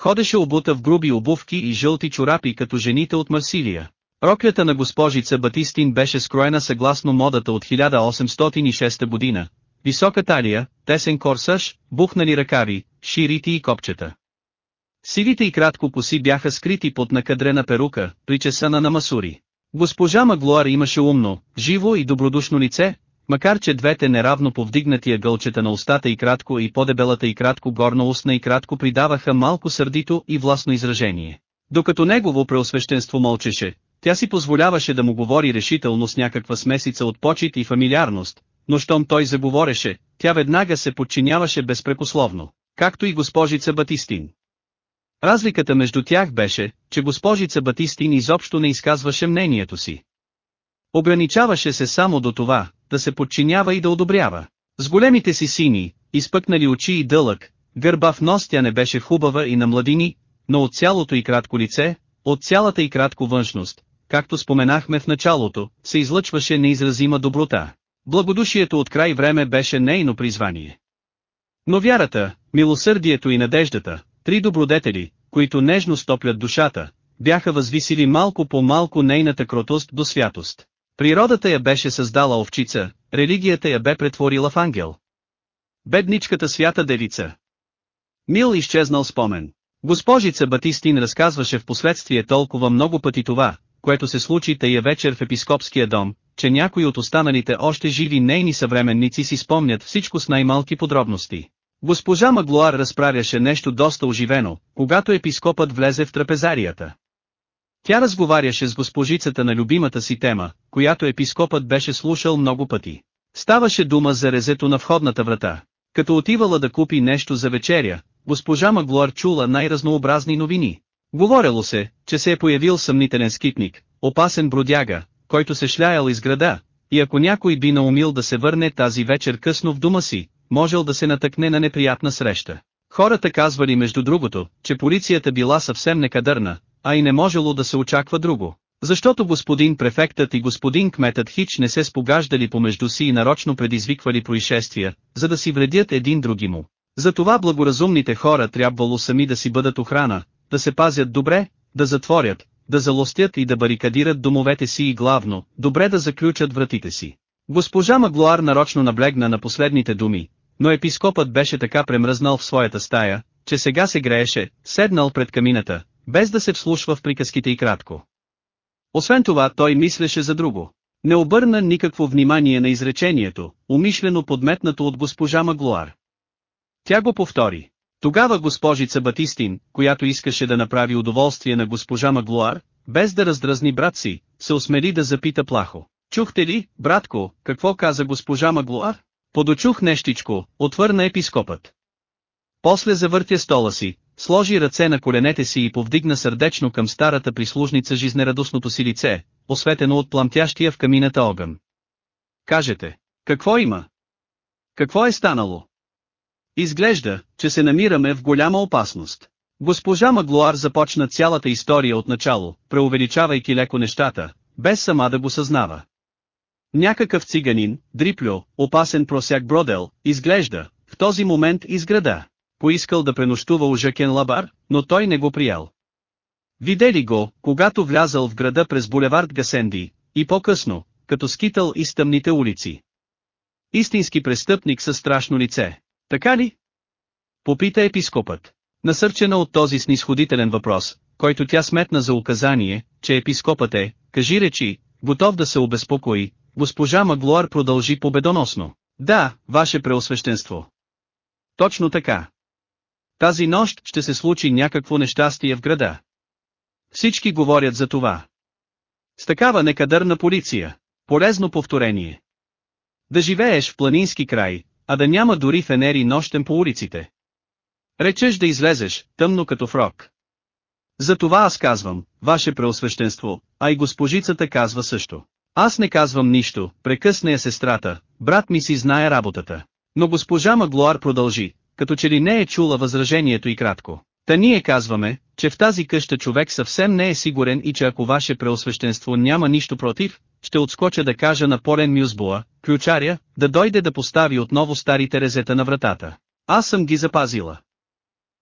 Ходеше обута в груби обувки и жълти чорапи като жените от Марсилия. Роклята на госпожица Батистин беше скроена съгласно модата от 1806 година, Висока талия, тесен корсаж, бухнали ръкави, ширити и копчета. Сивите и кратко коси бяха скрити под накадрена перука, причесана на масури. Госпожа Маглуар имаше умно, живо и добродушно лице, макар че двете неравно повдигнатия гълчета на устата и кратко и подебелата и кратко горна устна и кратко придаваха малко сърдито и властно изражение. Докато негово преосвещенство мълчеше, тя си позволяваше да му говори решително с някаква смесица от почет и фамилиарност, но щом той заговореше, тя веднага се подчиняваше безпрекословно, както и госпожица Батистин. Разликата между тях беше, че госпожица Батистин изобщо не изказваше мнението си. Ограничаваше се само до това, да се подчинява и да одобрява. С големите си сини, изпъкнали очи и дълъг, гърба в нос тя не беше хубава и на младини, но от цялото и кратко лице, от цялата и кратко външност, както споменахме в началото, се излъчваше неизразима доброта. Благодушието от край време беше нейно призвание. Но вярата, милосърдието и надеждата, три добродетели, които нежно стоплят душата, бяха възвисили малко по малко нейната кротост до святост. Природата я беше създала овчица, религията я бе претворила в ангел. Бедничката свята девица. Мил изчезнал спомен. Госпожица Батистин разказваше в последствие толкова много пъти това, което се случи тая вечер в епископския дом, че някои от останалите още живи нейни съвременници си спомнят всичко с най-малки подробности. Госпожа Маглуар разправяше нещо доста оживено, когато епископът влезе в трапезарията. Тя разговаряше с госпожицата на любимата си тема, която епископът беше слушал много пъти. Ставаше дума за резето на входната врата. Като отивала да купи нещо за вечеря, госпожа Маглуар чула най-разнообразни новини. Говорело се, че се е появил съмнителен скитник, опасен бродяга, който се шляял из града, и ако някой би наумил да се върне тази вечер късно в дома си, можел да се натъкне на неприятна среща. Хората казвали между другото, че полицията била съвсем некадърна, а и не можело да се очаква друго. Защото господин префектът и господин кметът Хич не се спогаждали помежду си и нарочно предизвиквали происшествия, за да си вредят един други му. Затова благоразумните хора трябвало сами да си бъдат охрана, да се пазят добре, да затворят, да залостят и да барикадират домовете си и главно, добре да заключат вратите си. Госпожа Маглуар нарочно наблегна на последните думи, но епископът беше така премръзнал в своята стая, че сега се грееше, седнал пред камината, без да се вслушва в приказките и кратко. Освен това той мислеше за друго. Не обърна никакво внимание на изречението, умишлено подметнато от госпожа Маглуар. Тя го повтори. Тогава госпожица Батистин, която искаше да направи удоволствие на госпожа Маглуар, без да раздразни брат си, се осмели да запита плахо. Чухте ли, братко, какво каза госпожа Маглуар? Подочух нещичко, отвърна епископът. После завъртя стола си, сложи ръце на коленете си и повдигна сърдечно към старата прислужница жизнерадостното си лице, осветено от пламтящия в камината огън. Кажете, какво има? Какво е станало? Изглежда, че се намираме в голяма опасност. Госпожа Маглуар започна цялата история от начало, преувеличавайки леко нещата, без сама да го съзнава. Някакъв циганин, дриплю, опасен просяк бродел, изглежда, в този момент из града. Поискал да пренощува у Жакен Лабар, но той не го приял. Видели го, когато влязал в града през булевард Гасенди, и по-късно, като скитал из тъмните улици. Истински престъпник със страшно лице. Така ли? Попита епископът. Насърчена от този снисходителен въпрос, който тя сметна за указание, че епископът е, кажи речи, готов да се обезпокои, госпожа Маглуар продължи победоносно. Да, ваше преосвещенство. Точно така. Тази нощ ще се случи някакво нещастие в града. Всички говорят за това. С такава некадърна полиция. Полезно повторение. Да живееш в планински край, а да няма дори фенери нощем по улиците. Речеш да излезеш, тъмно като фрок. За това аз казвам, ваше преосвещенство, а и госпожицата казва също. Аз не казвам нищо, прекъсна я сестрата, брат ми си знае работата. Но госпожа Маглуар продължи, като че ли не е чула възражението и кратко. Та ние казваме, че в тази къща човек съвсем не е сигурен и че ако ваше преосвещенство няма нищо против, ще отскоча да кажа на Полен Мюзбуа, ключаря, да дойде да постави отново старите резета на вратата. Аз съм ги запазила.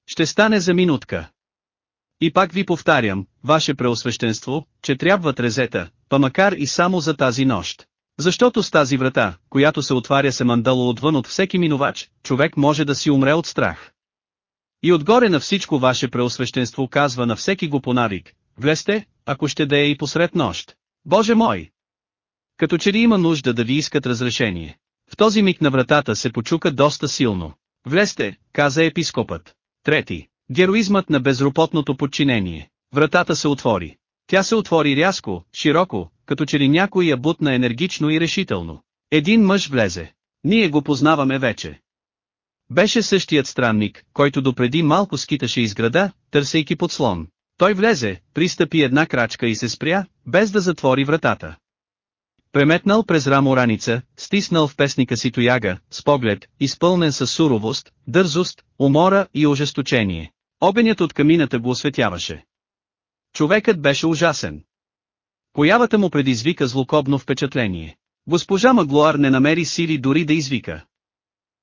Ще стане за минутка. И пак ви повтарям, ваше преосвещенство, че трябват резета, па макар и само за тази нощ. Защото с тази врата, която се отваря се мандало отвън от всеки минувач, човек може да си умре от страх. И отгоре на всичко ваше преосвещенство казва на всеки го по навик, влезте, ако ще да е и посред нощ. Боже мой! Като че ли има нужда да ви искат разрешение. В този миг на вратата се почука доста силно. Влезте, каза епископът. Трети. Героизмът на безропотното подчинение. Вратата се отвори. Тя се отвори рязко, широко, като че ли някой я бутна енергично и решително. Един мъж влезе. Ние го познаваме вече. Беше същият странник, който допреди малко скиташе из града, търсейки подслон. Той влезе, пристъпи една крачка и се спря, без да затвори вратата. Преметнал през рамо раница, стиснал в песника си тояга, с поглед, изпълнен с суровост, дързост, умора и ожесточение. Огънят от камината го осветяваше. Човекът беше ужасен. Появата му предизвика злокобно впечатление. Госпожа Маглуар не намери сили дори да извика.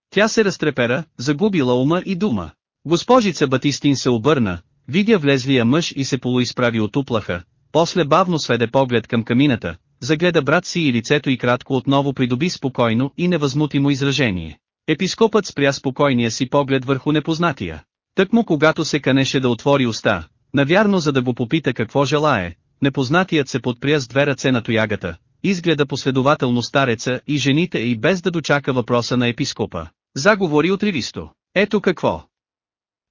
Тя се разтрепера, загубила ума и дума. Госпожица Батистин се обърна, видя влезлия мъж и се полуизправи от уплаха, после бавно сведе поглед към камината, загледа брат си и лицето и кратко отново придоби спокойно и невъзмутимо изражение. Епископът спря спокойния си поглед върху непознатия. Тъкмо когато се канеше да отвори уста, навярно за да го попита какво желае, непознатият се подпря с две ръце на тоягата, изгледа последователно стареца и жените и без да дочака въпроса на епископа. Заговори отривисто. Ето какво.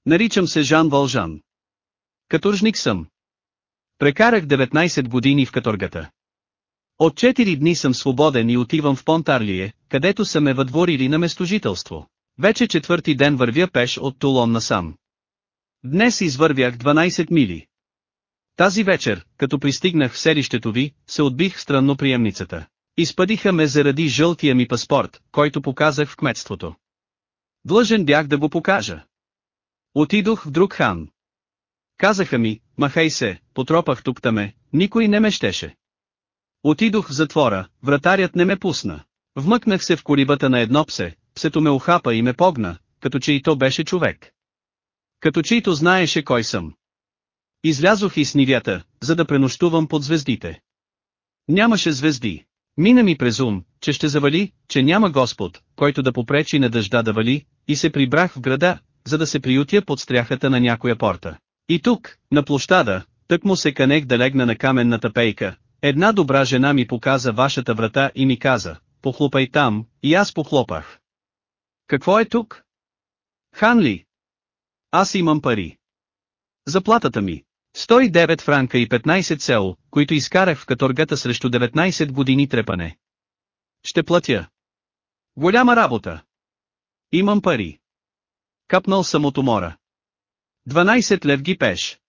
Наричам се Жан Вължан. Каторжник съм. Прекарах 19 години в каторгата. От 4 дни съм свободен и отивам в Понтарлие, където са ме въдворили на местожителство. Вече четвърти ден вървя пеш от Тулон насам. Днес извървях 12 мили. Тази вечер, като пристигнах в селището ви, се отбих в странно приемницата. Изпадиха ме заради жълтия ми паспорт, който показах в кметството. Длъжен бях да го покажа. Отидох в друг хан. Казаха ми, махай се, потропах тук таме, никой не ме щеше. Отидох в затвора, вратарят не ме пусна. Вмъкнах се в колибата на едно псе, псето ме ухапа и ме погна, като че и то беше човек. Като че и то знаеше кой съм. Излязох из нивята, за да пренощувам под звездите. Нямаше звезди. Мина ми през ум, че ще завали, че няма Господ, който да попречи на дъжда да вали, и се прибрах в града, за да се приютя под стряхата на някоя порта. И тук, на площада, тък му се канех да легна на каменната пейка, една добра жена ми показа вашата врата и ми каза, похлопай там, и аз похлопах. Какво е тук? Хан ли? Аз имам пари. Заплатата ми. 109 франка и 15 сел, които изкарах в каторгата срещу 19 години трепане. Ще платя. Голяма работа. Имам пари. Капнал съм от умора. 12 лев ги пеш.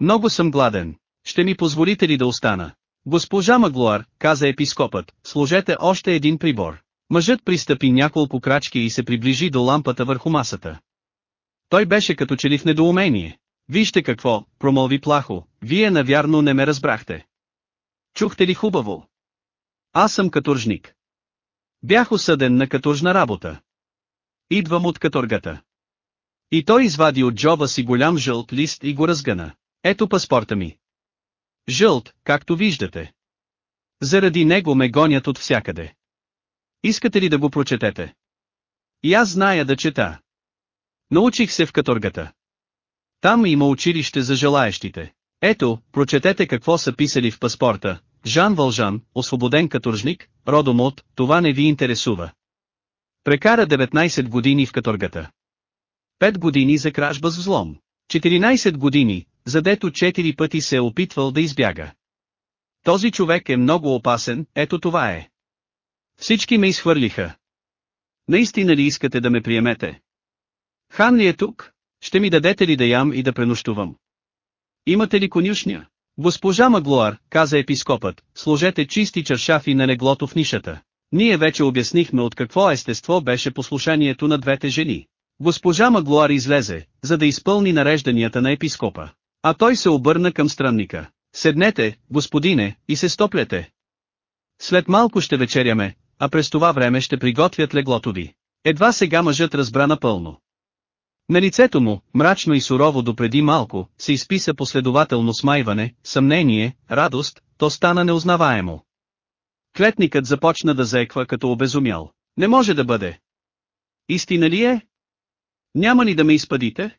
Много съм гладен. Ще ми позволите ли да остана? Госпожа Маглуар, каза епископът, сложете още един прибор. Мъжът пристъпи няколко крачки и се приближи до лампата върху масата. Той беше като че ли в недоумение. Вижте какво, промълви плахо, вие навярно не ме разбрахте. Чухте ли хубаво? Аз съм каторжник. Бях осъден на каторжна работа. Идвам от каторгата. И той извади от джоба си голям жълт лист и го разгъна. Ето паспорта ми. Жълт, както виждате. Заради него ме гонят от всякъде. Искате ли да го прочетете? И аз зная да чета. Научих се в каторгата. Там има училище за желаещите. Ето, прочетете какво са писали в паспорта. Жан Вължан, освободен каторжник, родом от, това не ви интересува. Прекара 19 години в каторгата. 5 години за кражба с взлом. 14 години, задето 4 пъти се е опитвал да избяга. Този човек е много опасен, ето това е. Всички ме изхвърлиха. Наистина ли искате да ме приемете? Хан ли е тук? Ще ми дадете ли да ям и да пренощувам? Имате ли конюшня? Госпожа Маглуар, каза епископът, сложете чисти чаршафи на леглото в нишата. Ние вече обяснихме от какво естество беше послушанието на двете жени. Госпожа Маглуар излезе, за да изпълни нарежданията на епископа. А той се обърна към странника. Седнете, господине, и се стопляте. След малко ще вечеряме, а през това време ще приготвят леглото ви. Едва сега мъжът разбра напълно. На лицето му, мрачно и сурово допреди малко, се изписа последователно смайване, съмнение, радост, то стана неузнаваемо. Клетникът започна да заеква като обезумял. Не може да бъде. Истина ли е? Няма ли да ме изпадите?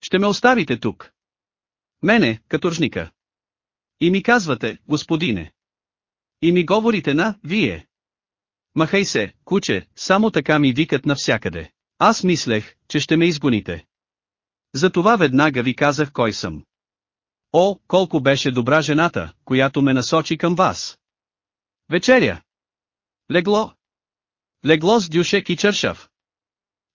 Ще ме оставите тук. Мене, каторжника. И ми казвате, господине. И ми говорите на, вие. Махай се, куче, само така ми викат навсякъде. Аз мислех, че ще ме изгоните. Затова веднага ви казах кой съм. О, колко беше добра жената, която ме насочи към вас. Вечеря. Легло. Легло с дюшек и чершав.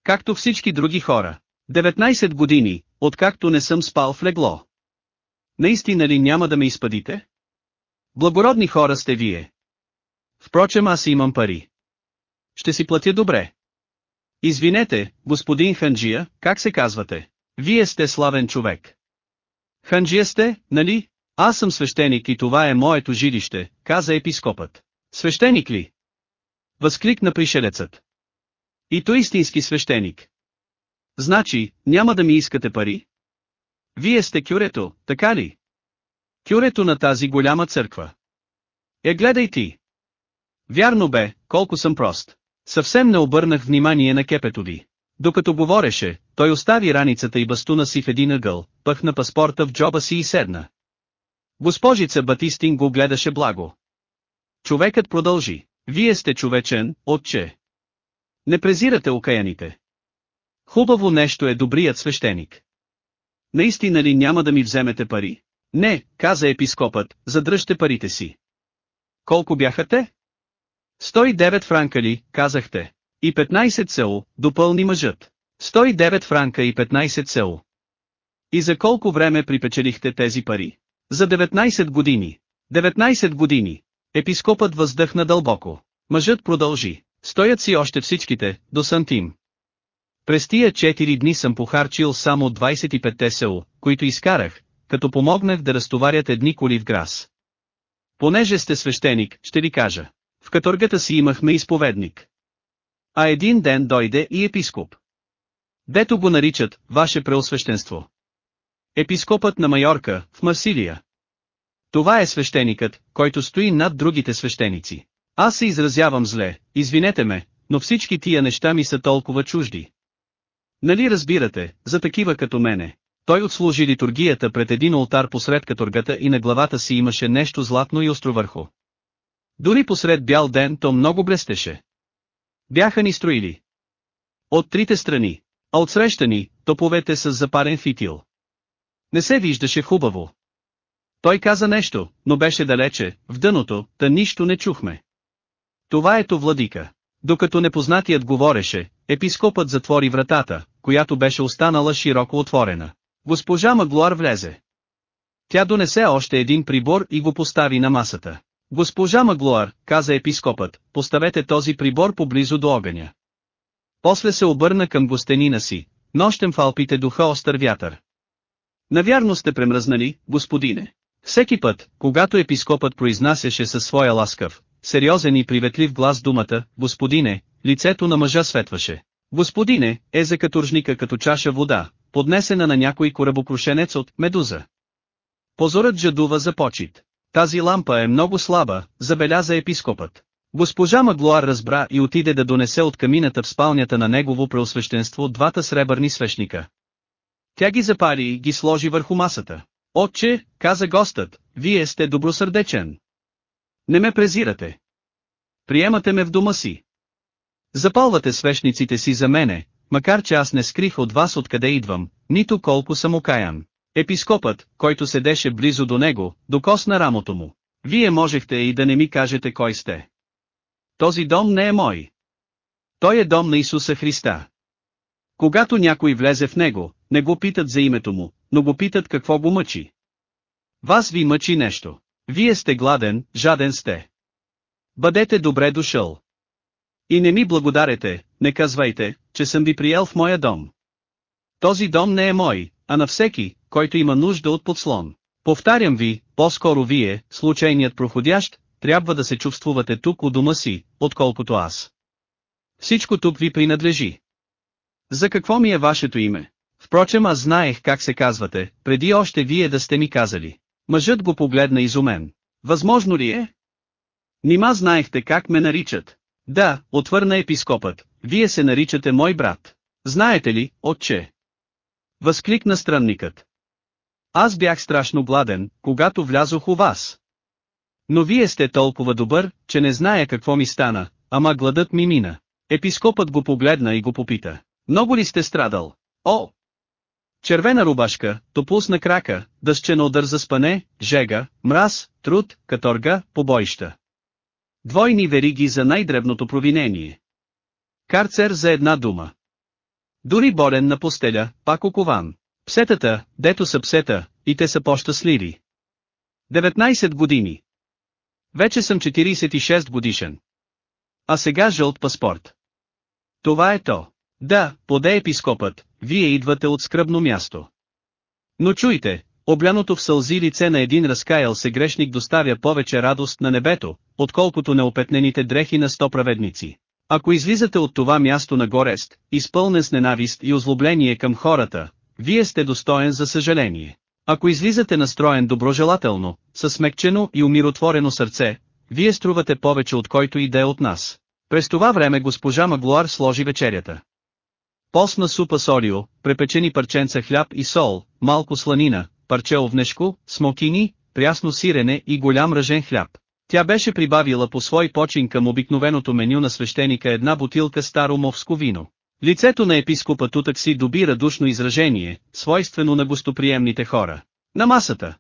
Както всички други хора. 19 години, откакто не съм спал в легло. Наистина ли няма да ме изпадите? Благородни хора сте вие. Впрочем аз имам пари. Ще си платя добре. Извинете, господин Ханджия, как се казвате? Вие сте славен човек. Ханджия сте, нали? Аз съм свещеник и това е моето жилище, каза епископът. Свещеник ли? Възкликна пришелецът. И то истински свещеник. Значи, няма да ми искате пари? Вие сте кюрето, така ли? Кюрето на тази голяма църква. Е гледай ти. Вярно бе, колко съм прост. Съвсем не обърнах внимание на кепето ви. Докато говореше, той остави раницата и бастуна си в един ъгъл, пъхна паспорта в джоба си и седна. Госпожица Батистин го гледаше благо. Човекът продължи. Вие сте човечен, отче. Не презирате окаяните. Хубаво нещо е добрият свещеник. Наистина ли няма да ми вземете пари? Не, каза епископът, задръжте парите си. Колко бяха те? 109 франка ли, казахте. И 15 село, допълни мъжът. 109 франка и 15 село. И за колко време припечелихте тези пари? За 19 години. 19 години. Епископът въздъхна дълбоко. Мъжът продължи. Стоят си още всичките, до сантим. През тия 4 дни съм похарчил само 25 село, които изкарах, като помогнах да разтоварят едни коли в грас. Понеже сте свещеник, ще ви кажа. В каторгата си имахме изповедник. А един ден дойде и епископ. Дето го наричат, ваше преосвещенство. Епископът на Майорка, в Марсилия. Това е свещеникът, който стои над другите свещеници. Аз се изразявам зле, извинете ме, но всички тия неща ми са толкова чужди. Нали разбирате, за такива като мене. Той отслужи литургията пред един олтар посред каторгата и на главата си имаше нещо златно и остро върху. Дори посред бял ден то много блестеше. Бяха ни строили. От трите страни, а отсреща ни, топовете с запарен фитил. Не се виждаше хубаво. Той каза нещо, но беше далече, в дъното, та нищо не чухме. Това ето владика. Докато непознатият говореше, епископът затвори вратата, която беше останала широко отворена. Госпожа Маглуар влезе. Тя донесе още един прибор и го постави на масата. Госпожа Маглуар, каза епископът, поставете този прибор поблизо до огъня. После се обърна към гостенина си, нощем в Алпите духа остър вятър. Навярно сте премръзнали, господине. Всеки път, когато епископът произнасяше със своя ласкав, сериозен и приветлив глас думата, господине, лицето на мъжа светваше. Господине, е за каторжника като чаша вода, поднесена на някой корабокрушенец от медуза. Позорът жадува за почет. Тази лампа е много слаба, забеляза епископът. Госпожа Маглуар разбра и отиде да донесе от камината в спалнята на негово преосвещенство двата сребърни свещника. Тя ги запали и ги сложи върху масата. Отче, каза гостът, вие сте добросърдечен. Не ме презирате. Приемате ме в дома си. Запалвате свещниците си за мене, макар че аз не скрих от вас откъде идвам, нито колко съм окаян. Епископът, който седеше близо до него, докосна рамото му. Вие можехте и да не ми кажете кой сте. Този дом не е мой. Той е дом на Исуса Христа. Когато някой влезе в него, не го питат за името му, но го питат какво го мъчи. Вас ви мъчи нещо. Вие сте гладен, жаден сте. Бъдете добре дошъл. И не ми благодарете, не казвайте, че съм ви приел в моя дом. Този дом не е мой, а на всеки, който има нужда от подслон. Повтарям ви, по-скоро вие, случайният проходящ, трябва да се чувствувате тук у дома си, отколкото аз. Всичко тук ви принадлежи. За какво ми е вашето име? Впрочем аз знаех как се казвате, преди още вие да сте ми казали. Мъжът го погледна изумен. Възможно ли е? Нима знаехте как ме наричат? Да, отвърна епископът, вие се наричате мой брат. Знаете ли, отче? Възкликна странникът. Аз бях страшно гладен, когато влязох у вас. Но вие сте толкова добър, че не зная какво ми стана, ама гладът ми мина. Епископът го погледна и го попита. Много ли сте страдал? О! Червена рубашка, топусна крака, дъщен удар за спане, жега, мраз, труд, каторга, побоища. Двойни вериги за най-дребното провинение. Карцер за една дума. Дори болен на постеля, пак окован. Псетата, дето са псета, и те са по-щастливи. 19 години. Вече съм 46 годишен. А сега жълт паспорт. Това е то. Да, поде епископът, вие идвате от скръбно място. Но чуйте, обляното в сълзи лице на един разкаял се грешник доставя повече радост на небето, отколкото неопетнените дрехи на сто праведници. Ако излизате от това място на горест, изпълнен с ненавист и озлобление към хората, вие сте достоен за съжаление. Ако излизате настроен доброжелателно, със смекчено и умиротворено сърце, вие струвате повече от който и да е от нас. През това време госпожа Маглуар сложи вечерята. Постна супа с олио, препечени парченца хляб и сол, малко сланина, парче овнешко, смокини, прясно сирене и голям ръжен хляб. Тя беше прибавила по свой почин към обикновеното меню на свещеника една бутилка старо мовско вино. Лицето на епископа тутък си доби радушно изражение, свойствено на гостоприемните хора. На масата.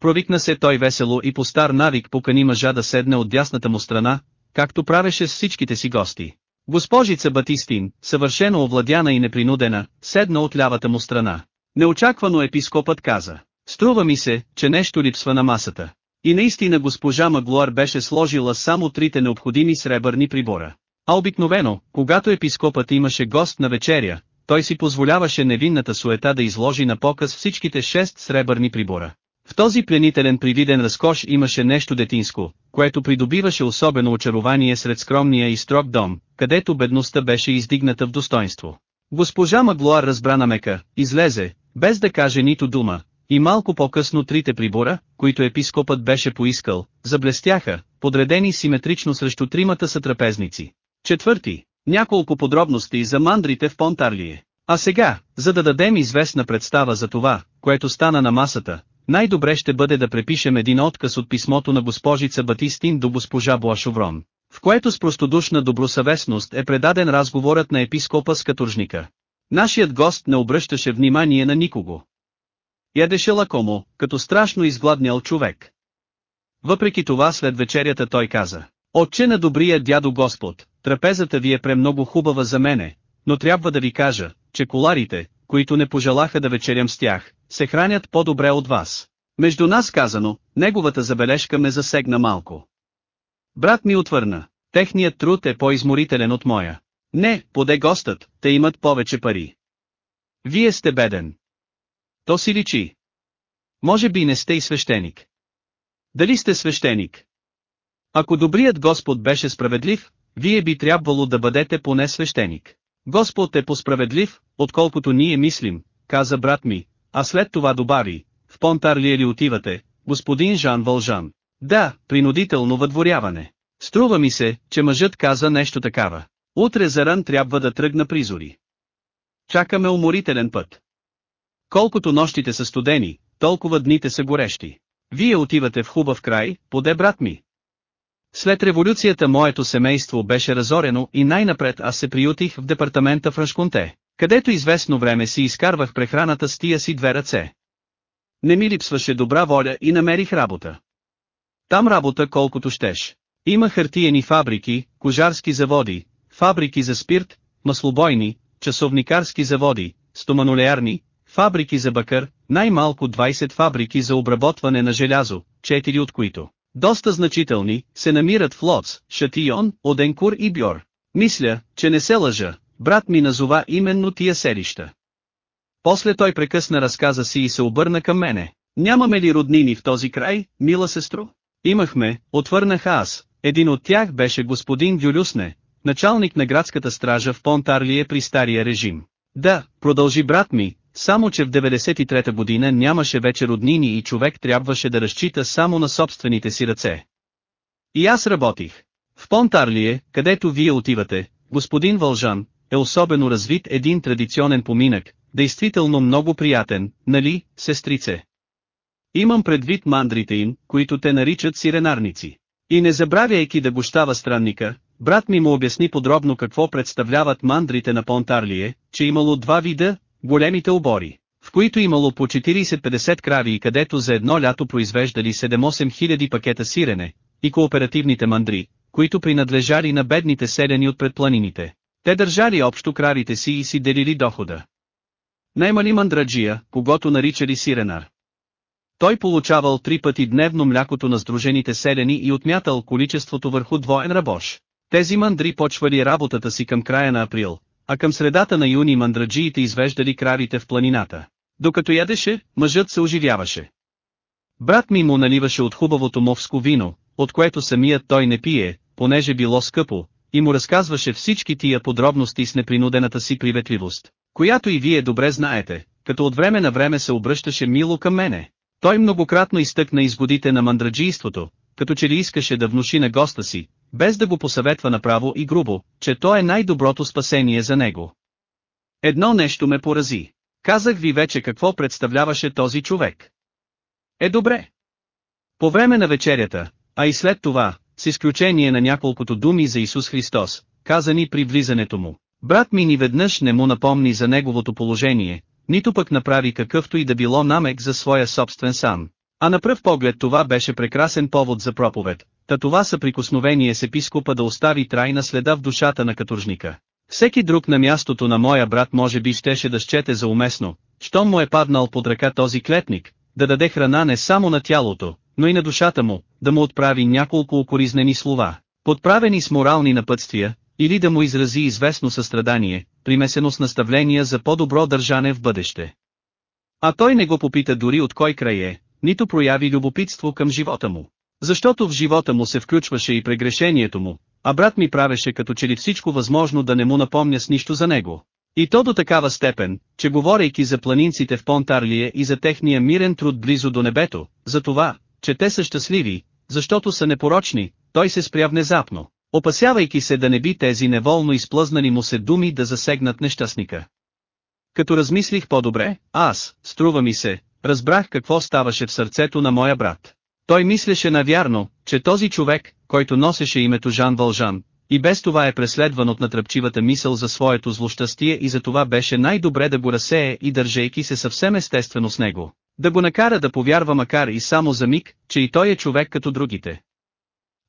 Провикна се той весело и по стар навик покани мъжа да седне от дясната му страна, както правеше с всичките си гости. Госпожица Батистин, съвършено овладяна и непринудена, седна от лявата му страна. Неочаквано епископът каза, струва ми се, че нещо липсва на масата. И наистина госпожа Маглуар беше сложила само трите необходими сребърни прибора. А обикновено, когато епископът имаше гост на вечеря, той си позволяваше невинната суета да изложи на показ всичките шест сребърни прибора. В този пленителен привиден разкош имаше нещо детинско, което придобиваше особено очарование сред скромния и строг дом, където бедността беше издигната в достоинство. Госпожа Маглуар разбра намека, излезе, без да каже нито дума, и малко по-късно трите прибора, които епископът беше поискал, заблестяха, подредени симетрично срещу тримата сътрапезници. Четвърти, няколко подробности за мандрите в Понтарлие. А сега, за да дадем известна представа за това, което стана на масата, най-добре ще бъде да препишем един отказ от писмото на госпожица Батистин до госпожа Буашоврон, в което с простодушна добросъвестност е предаден разговорът на епископа с каторжника. Нашият гост не обръщаше внимание на никого. Ядеше лакомо, като страшно изгладнял човек. Въпреки това след вечерята той каза, Отче на добрия дядо Господ, трапезата ви е премного хубава за мене, но трябва да ви кажа, че коларите, които не пожелаха да вечерям с тях, се хранят по-добре от вас. Между нас казано, неговата забележка ме засегна малко. Брат ми отвърна, техният труд е по-изморителен от моя. Не, поде гостът, те имат повече пари. Вие сте беден. То си личи. Може би не сте и свещеник. Дали сте свещеник? Ако добрият Господ беше справедлив, вие би трябвало да бъдете поне свещеник. Господ е посправедлив, отколкото ние мислим, каза брат ми, а след това добави, в Понтарлия ли отивате, господин Жан Вължан? Да, принудително въдворяване. Струва ми се, че мъжът каза нещо такава. Утре заран трябва да тръгна призори. Чакаме уморителен път. Колкото нощите са студени, толкова дните са горещи. Вие отивате в хубав край, поде брат ми. След революцията моето семейство беше разорено и най-напред аз се приютих в департамента Франшконте, където известно време си изкарвах прехраната с тия си две ръце. Не ми липсваше добра воля и намерих работа. Там работа колкото щеш. Има хартиени фабрики, кожарски заводи, фабрики за спирт, маслобойни, часовникарски заводи, стоманолеарни, фабрики за бакър, най-малко 20 фабрики за обработване на желязо, 4 от които, доста значителни, се намират в Лоц, Шатион, Оденкур и Бьор. Мисля, че не се лъжа, брат ми назова именно тия селища. После той прекъсна разказа си и се обърна към мене. Нямаме ли роднини в този край, мила сестро? Имахме, отвърнах аз, един от тях беше господин Дюлюсне, началник на градската стража в Понтарлие при стария режим. Да, продължи брат ми, само че в 93-та година нямаше вече роднини и човек трябваше да разчита само на собствените си ръце. И аз работих. В Понтарлие, където вие отивате, господин Вължан, е особено развит един традиционен поминък, действително много приятен, нали, сестрице? Имам предвид мандрите им, които те наричат сиренарници. И не забравяйки да гощава странника, брат ми му обясни подробно какво представляват мандрите на Понтарлие, че имало два вида, големите обори, в които имало по 40-50 крави и където за едно лято произвеждали 7-8 хиляди пакета сирене, и кооперативните мандри, които принадлежали на бедните селени от предпланините. Те държали общо кравите си и си делили дохода. Наймали мандраджия, когато наричали сиренар. Той получавал три пъти дневно млякото на сдружените селени и отмятал количеството върху двоен рабош. Тези мандри почвали работата си към края на април, а към средата на юни мандраджиите извеждали кравите в планината. Докато ядеше, мъжът се оживяваше. Брат ми му наливаше от хубавото мовско вино, от което самият той не пие, понеже било скъпо, и му разказваше всички тия подробности с непринудената си приветливост, която и вие добре знаете, като от време на време се обръщаше мило към мене. Той многократно изтъкна изгодите на мандраджийството, като че ли искаше да внуши на госта си, без да го посъветва направо и грубо, че то е най-доброто спасение за него. Едно нещо ме порази. Казах ви вече какво представляваше този човек. Е добре. По време на вечерята, а и след това, с изключение на няколкото думи за Исус Христос, казани при влизането му, брат ми ни веднъж не му напомни за неговото положение, нито пък направи какъвто и да било намек за своя собствен сан. А на пръв поглед това беше прекрасен повод за проповед, та това съприкосновение с епископа да остави трайна следа в душата на каторжника. Всеки друг на мястото на моя брат може би щеше да счете за уместно, щом му е паднал под ръка този клетник, да даде храна не само на тялото, но и на душата му, да му отправи няколко укоризнени слова, подправени с морални напътствия, или да му изрази известно състрадание, примесено с наставления за по-добро държане в бъдеще. А той не го попита дори от кой край е, нито прояви любопитство към живота му. Защото в живота му се включваше и прегрешението му, а брат ми правеше като че ли всичко възможно да не му напомня с нищо за него. И то до такава степен, че говорейки за планинците в Понтарлие и за техния мирен труд близо до небето, за това, че те са щастливи, защото са непорочни, той се спря внезапно, опасявайки се да не би тези неволно изплъзнали му се думи да засегнат нещастника. Като размислих по-добре, аз, струва ми се, разбрах какво ставаше в сърцето на моя брат. Той мислеше навярно, че този човек, който носеше името Жан Вължан, и без това е преследван от натръпчивата мисъл за своето злощастие и за това беше най-добре да го разсее и държейки се съвсем естествено с него. Да го накара да повярва макар и само за миг, че и той е човек като другите.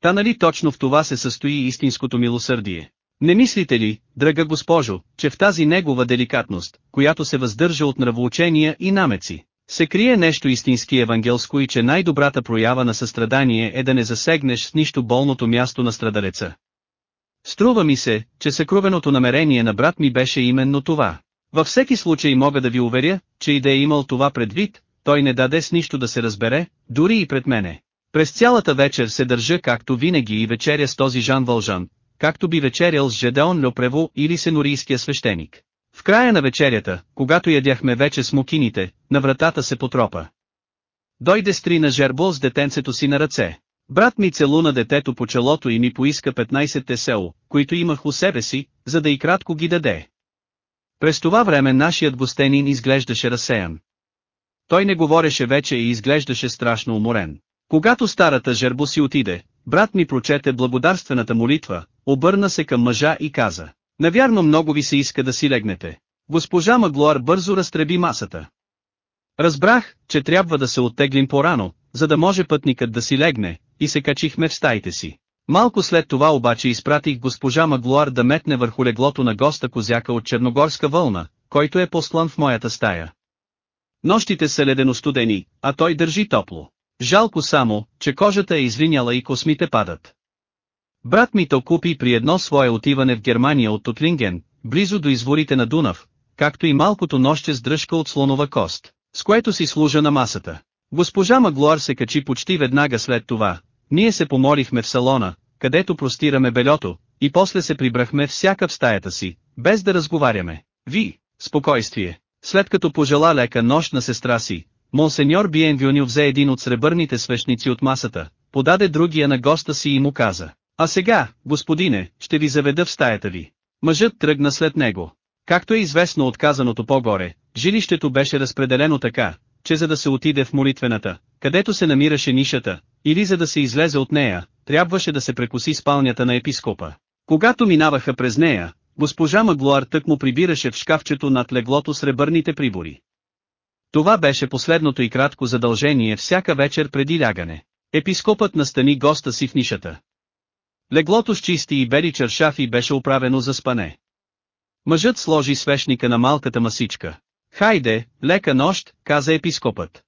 Та нали точно в това се състои истинското милосърдие? Не мислите ли, драга госпожо, че в тази негова деликатност, която се въздържа от нравоучения и намеци, се крие нещо истински евангелско и че най-добрата проява на състрадание е да не засегнеш с нищо болното място на страдалеца. Струва ми се, че съкровеното намерение на брат ми беше именно това. Във всеки случай мога да ви уверя, че и да е имал това предвид, той не даде с нищо да се разбере, дори и пред мене. През цялата вечер се държа както винаги и вечеря с този Жан Вължан, както би вечерял с Жедеон Льопрево или сенорийския свещеник. В края на вечерята, когато ядяхме вече смокините, на вратата се потропа. Дойде стрина жербо с детенцето си на ръце. Брат ми целуна детето по челото и ми поиска 15 тесело, които имах у себе си, за да и кратко ги даде. През това време нашият гостенин изглеждаше разсеян. Той не говореше вече и изглеждаше страшно уморен. Когато старата жербо си отиде, брат ми прочете благодарствената молитва, обърна се към мъжа и каза. Навярно много ви се иска да си легнете. Госпожа Маглуар бързо разтреби масата. Разбрах, че трябва да се оттеглим по-рано, за да може пътникът да си легне, и се качихме в стаите си. Малко след това обаче изпратих госпожа Маглуар да метне върху леглото на госта козяка от черногорска вълна, който е послан в моята стая. Нощите са ледено студени, а той държи топло. Жалко само, че кожата е извиняла и космите падат. Брат ми то купи при едно свое отиване в Германия от Тотлинген, близо до изворите на Дунав, както и малкото ноще с дръжка от слонова кост, с което си служа на масата. Госпожа Маглуар се качи почти веднага след това, ние се помолихме в салона, където простираме белето, и после се прибрахме всяка в стаята си, без да разговаряме. Ви, спокойствие. След като пожела лека нощ на сестра си, монсеньор Биенвюнил взе един от сребърните свещници от масата, подаде другия на госта си и му каза. А сега, господине, ще ви заведа в стаята ви. Мъжът тръгна след него. Както е известно от казаното по-горе, жилището беше разпределено така, че за да се отиде в молитвената, където се намираше нишата, или за да се излезе от нея, трябваше да се прекоси спалнята на епископа. Когато минаваха през нея, госпожа Маглуар тък му прибираше в шкафчето над леглото сребърните прибори. Това беше последното и кратко задължение всяка вечер преди лягане. Епископът настани госта си в нишата. Леглото с чисти и бели чершафи беше оправено за спане. Мъжът сложи свещника на малката масичка. Хайде, лека нощ, каза епископът.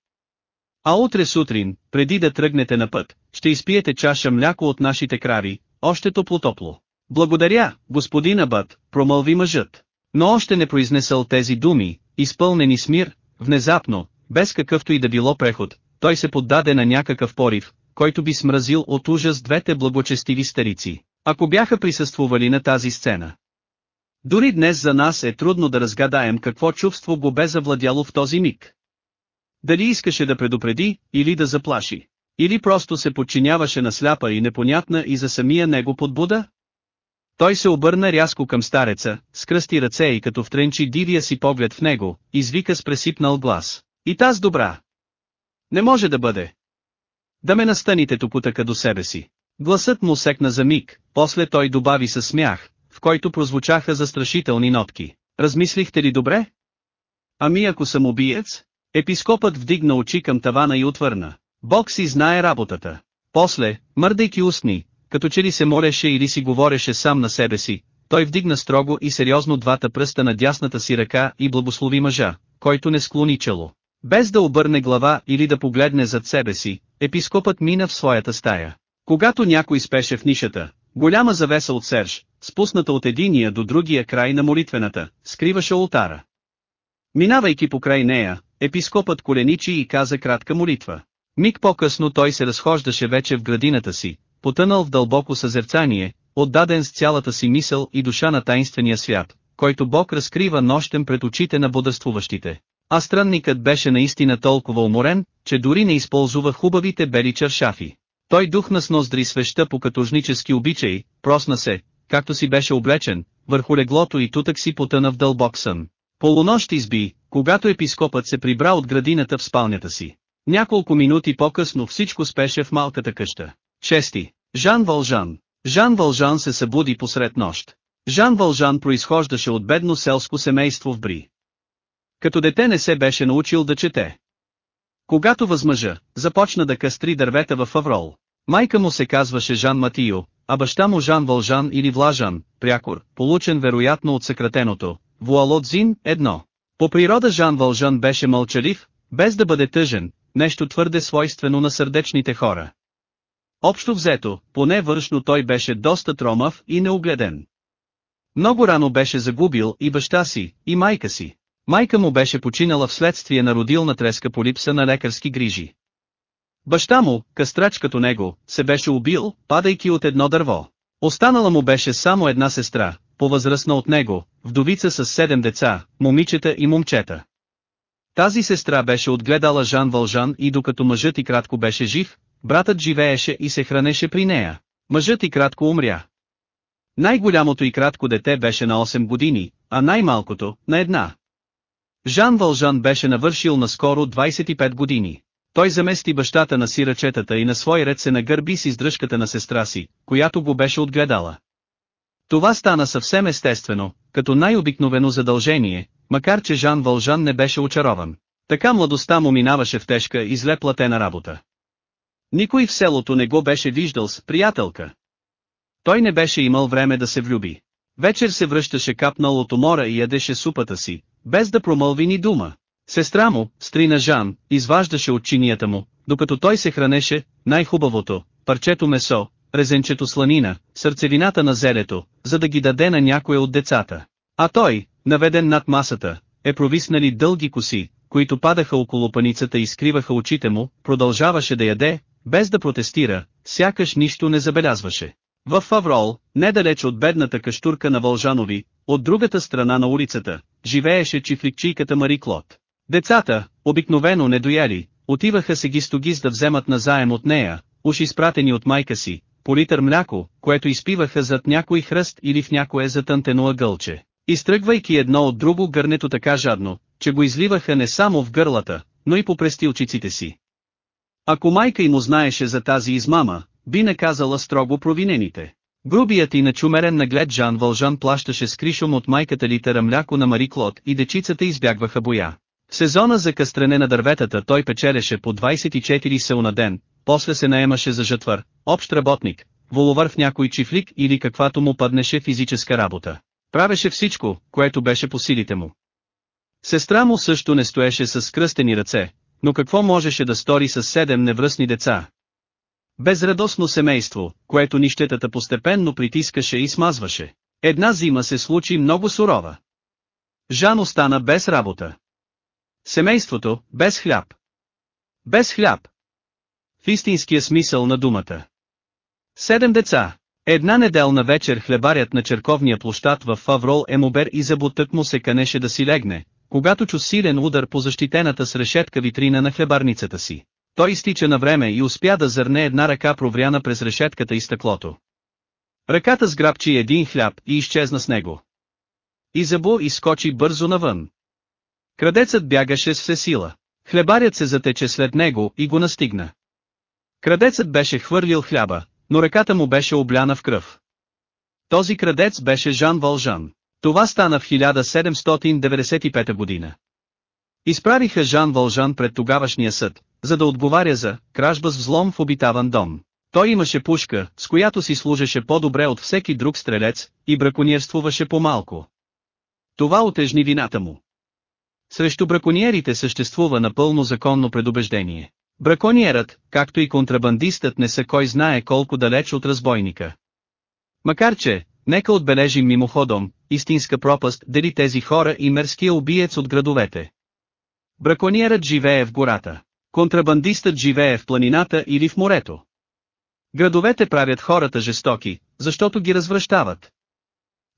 А утре сутрин, преди да тръгнете на път, ще изпиете чаша мляко от нашите крави, още топло-топло. Благодаря, господин Абът, промълви мъжът. Но още не произнесъл тези думи, изпълнени с мир, внезапно, без какъвто и да било преход, той се поддаде на някакъв порив, който би смразил от ужас двете благочестиви старици, ако бяха присъствували на тази сцена. Дори днес за нас е трудно да разгадаем какво чувство го бе завладяло в този миг. Дали искаше да предупреди, или да заплаши. Или просто се подчиняваше на сляпа и непонятна и за самия него подбуда? Той се обърна рязко към стареца, скръсти ръце и като втренчи дивия си поглед в него, извика с пресипнал глас. И таз добра. Не може да бъде. Да ме настаните топутъка до себе си. Гласът му секна за миг, после той добави със смях, в който прозвучаха застрашителни нотки. Размислихте ли добре? Ами ако съм убиец? Епископът вдигна очи към тавана и отвърна. Бог си знае работата. После, мърдайки устни, като че ли се молеше или си говореше сам на себе си, той вдигна строго и сериозно двата пръста на дясната си ръка и благослови мъжа, който не склони чело. Без да обърне глава или да погледне зад себе си, епископът мина в своята стая. Когато някой спеше в нишата, голяма завеса от серж, спусната от единия до другия край на молитвената, скриваше ултара. Минавайки покрай нея, епископът коленичи и каза кратка молитва. Миг по-късно той се разхождаше вече в градината си, потънал в дълбоко съзерцание, отдаден с цялата си мисъл и душа на таинствения свят, който Бог разкрива нощем пред очите на бодрствуващите. А странникът беше наистина толкова уморен, че дори не използва хубавите бели чершафи. Той духна с ноздри свеща по катожнически обичай, просна се, както си беше облечен, върху леглото и тутък си потъна в дълбок сън. Полунощ изби, когато епископът се прибра от градината в спалнята си. Няколко минути по-късно всичко спеше в малката къща. Чести. Жан Вължан. Жан Вължан се събуди посред нощ. Жан Вължан произхождаше от бедно селско семейство в Бри. Като дете не се беше научил да чете. Когато възмъжа, започна да кастри дървета в Аврол. Майка му се казваше Жан Матио, а баща му Жан Вължан или Влажан, прякор, получен вероятно от съкратеното, Вуалотзин, едно. По природа Жан Вължан беше мълчалив, без да бъде тъжен, нещо твърде свойствено на сърдечните хора. Общо взето, поне вършно той беше доста тромав и неогледен. Много рано беше загубил и баща си, и майка си. Майка му беше починала вследствие на родилна треска по липса на лекарски грижи. Баща му, кастрач като него, се беше убил, падайки от едно дърво. Останала му беше само една сестра, по-възрастна от него, вдовица с седем деца, момичета и момчета. Тази сестра беше отгледала Жан Вължан и докато мъжът и кратко беше жив, братът живееше и се хранеше при нея. Мъжът и кратко умря. Най-голямото и кратко дете беше на 8 години, а най-малкото – на една. Жан Вължан беше навършил наскоро 25 години. Той замести бащата на сирачетата и на свой ред се нагърби с издръжката на сестра си, която го беше отгледала. Това стана съвсем естествено, като най-обикновено задължение, макар че Жан Вължан не беше очарован. Така младостта му минаваше в тежка и зле платена работа. Никой в селото не го беше виждал с приятелка. Той не беше имал време да се влюби. Вечер се връщаше капнал от умора и ядеше супата си, без да промълви ни дума. Сестра му, стрина Жан, изваждаше от чинията му, докато той се хранеше, най-хубавото, парчето месо, резенчето сланина, сърцевината на зелето, за да ги даде на някое от децата. А той, наведен над масата, е провиснали дълги коси, които падаха около паницата и скриваха очите му, продължаваше да яде, без да протестира, сякаш нищо не забелязваше. В Фаврол, недалеч от бедната каштурка на Вължанови, от другата страна на улицата, живееше чифликчийката Мари Клод. Децата, обикновено недояли, отиваха се ги стогиз да вземат назаем от нея, уж изпратени от майка си, по литър мляко, което изпиваха зад някой хръст или в някое затънтено ъгълче, изтръгвайки едно от друго гърнето така жадно, че го изливаха не само в гърлата, но и по престилчиците си. Ако майка им знаеше за тази измама, би наказала строго провинените. Грубият и начумерен наглед Жан Вължан плащаше с кришом от майката литера мляко на Мари Клод и дечицата избягваха боя. В сезона за кастрене на дърветата той печелеше по 24 сел на ден, после се наемаше за жатвар, общ работник, воловар в някой чифлик или каквато му паднеше физическа работа. Правеше всичко, което беше по силите му. Сестра му също не стоеше с кръстени ръце, но какво можеше да стори с седем невръстни деца? Безрадостно семейство, което нищетата постепенно притискаше и смазваше. Една зима се случи много сурова. Жан остана без работа. Семейството, без хляб. Без хляб. В истинския смисъл на думата. Седем деца. Една неделна вечер хлебарят на черковния площад в Фаврол Емобер и забутък му се канеше да си легне, когато чу силен удар по защитената с решетка витрина на хлебарницата си. Той изтича на време и успя да зърне една ръка провряна през решетката и стъклото. Ръката сграбчи един хляб и изчезна с него. Изабо изскочи бързо навън. Крадецът бягаше с все сила. Хлебарят се затече след него и го настигна. Крадецът беше хвърлил хляба, но ръката му беше обляна в кръв. Този крадец беше Жан Вължан. Това стана в 1795 година. Изправиха Жан Вължан пред тогавашния съд, за да отговаря за кражба с взлом в обитаван дом. Той имаше пушка, с която си служеше по-добре от всеки друг стрелец, и браконьерствуваше по-малко. Това отежни вината му. Срещу браконьерите съществува напълно законно предубеждение. Браконьерът, както и контрабандистът не са кой знае колко далеч от разбойника. Макар че, нека отбележим мимоходом, истинска пропаст дели тези хора и мерския убиец от градовете. Бракониерът живее в гората. Контрабандистът живее в планината или в морето. Градовете правят хората жестоки, защото ги развръщават.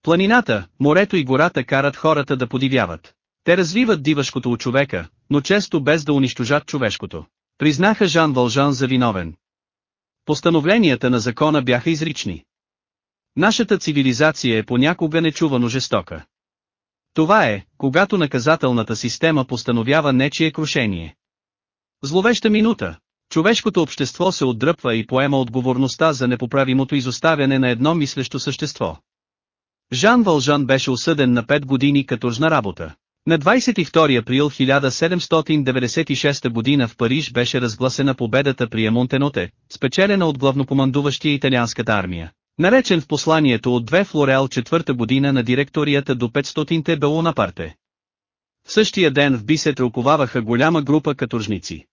Планината, морето и гората карат хората да подивяват. Те развиват дивашкото от човека, но често без да унищожат човешкото. Признаха Жан Вължан за виновен. Постановленията на закона бяха изрични. Нашата цивилизация е понякога нечувано жестока. Това е, когато наказателната система постановява нечие крушение. Зловеща минута. Човешкото общество се отдръпва и поема отговорността за непоправимото изоставяне на едно мислещо същество. Жан Вължан беше осъден на 5 години като жна работа. На 22 април 1796 година в Париж беше разгласена победата при Емонтеноте, спечелена от главнокомандуващия италианската армия. Наречен в посланието от 2 Флореал четвърта година на директорията до 500-те Белонапарте. В същия ден в Би се тълковаваха голяма група каторжници.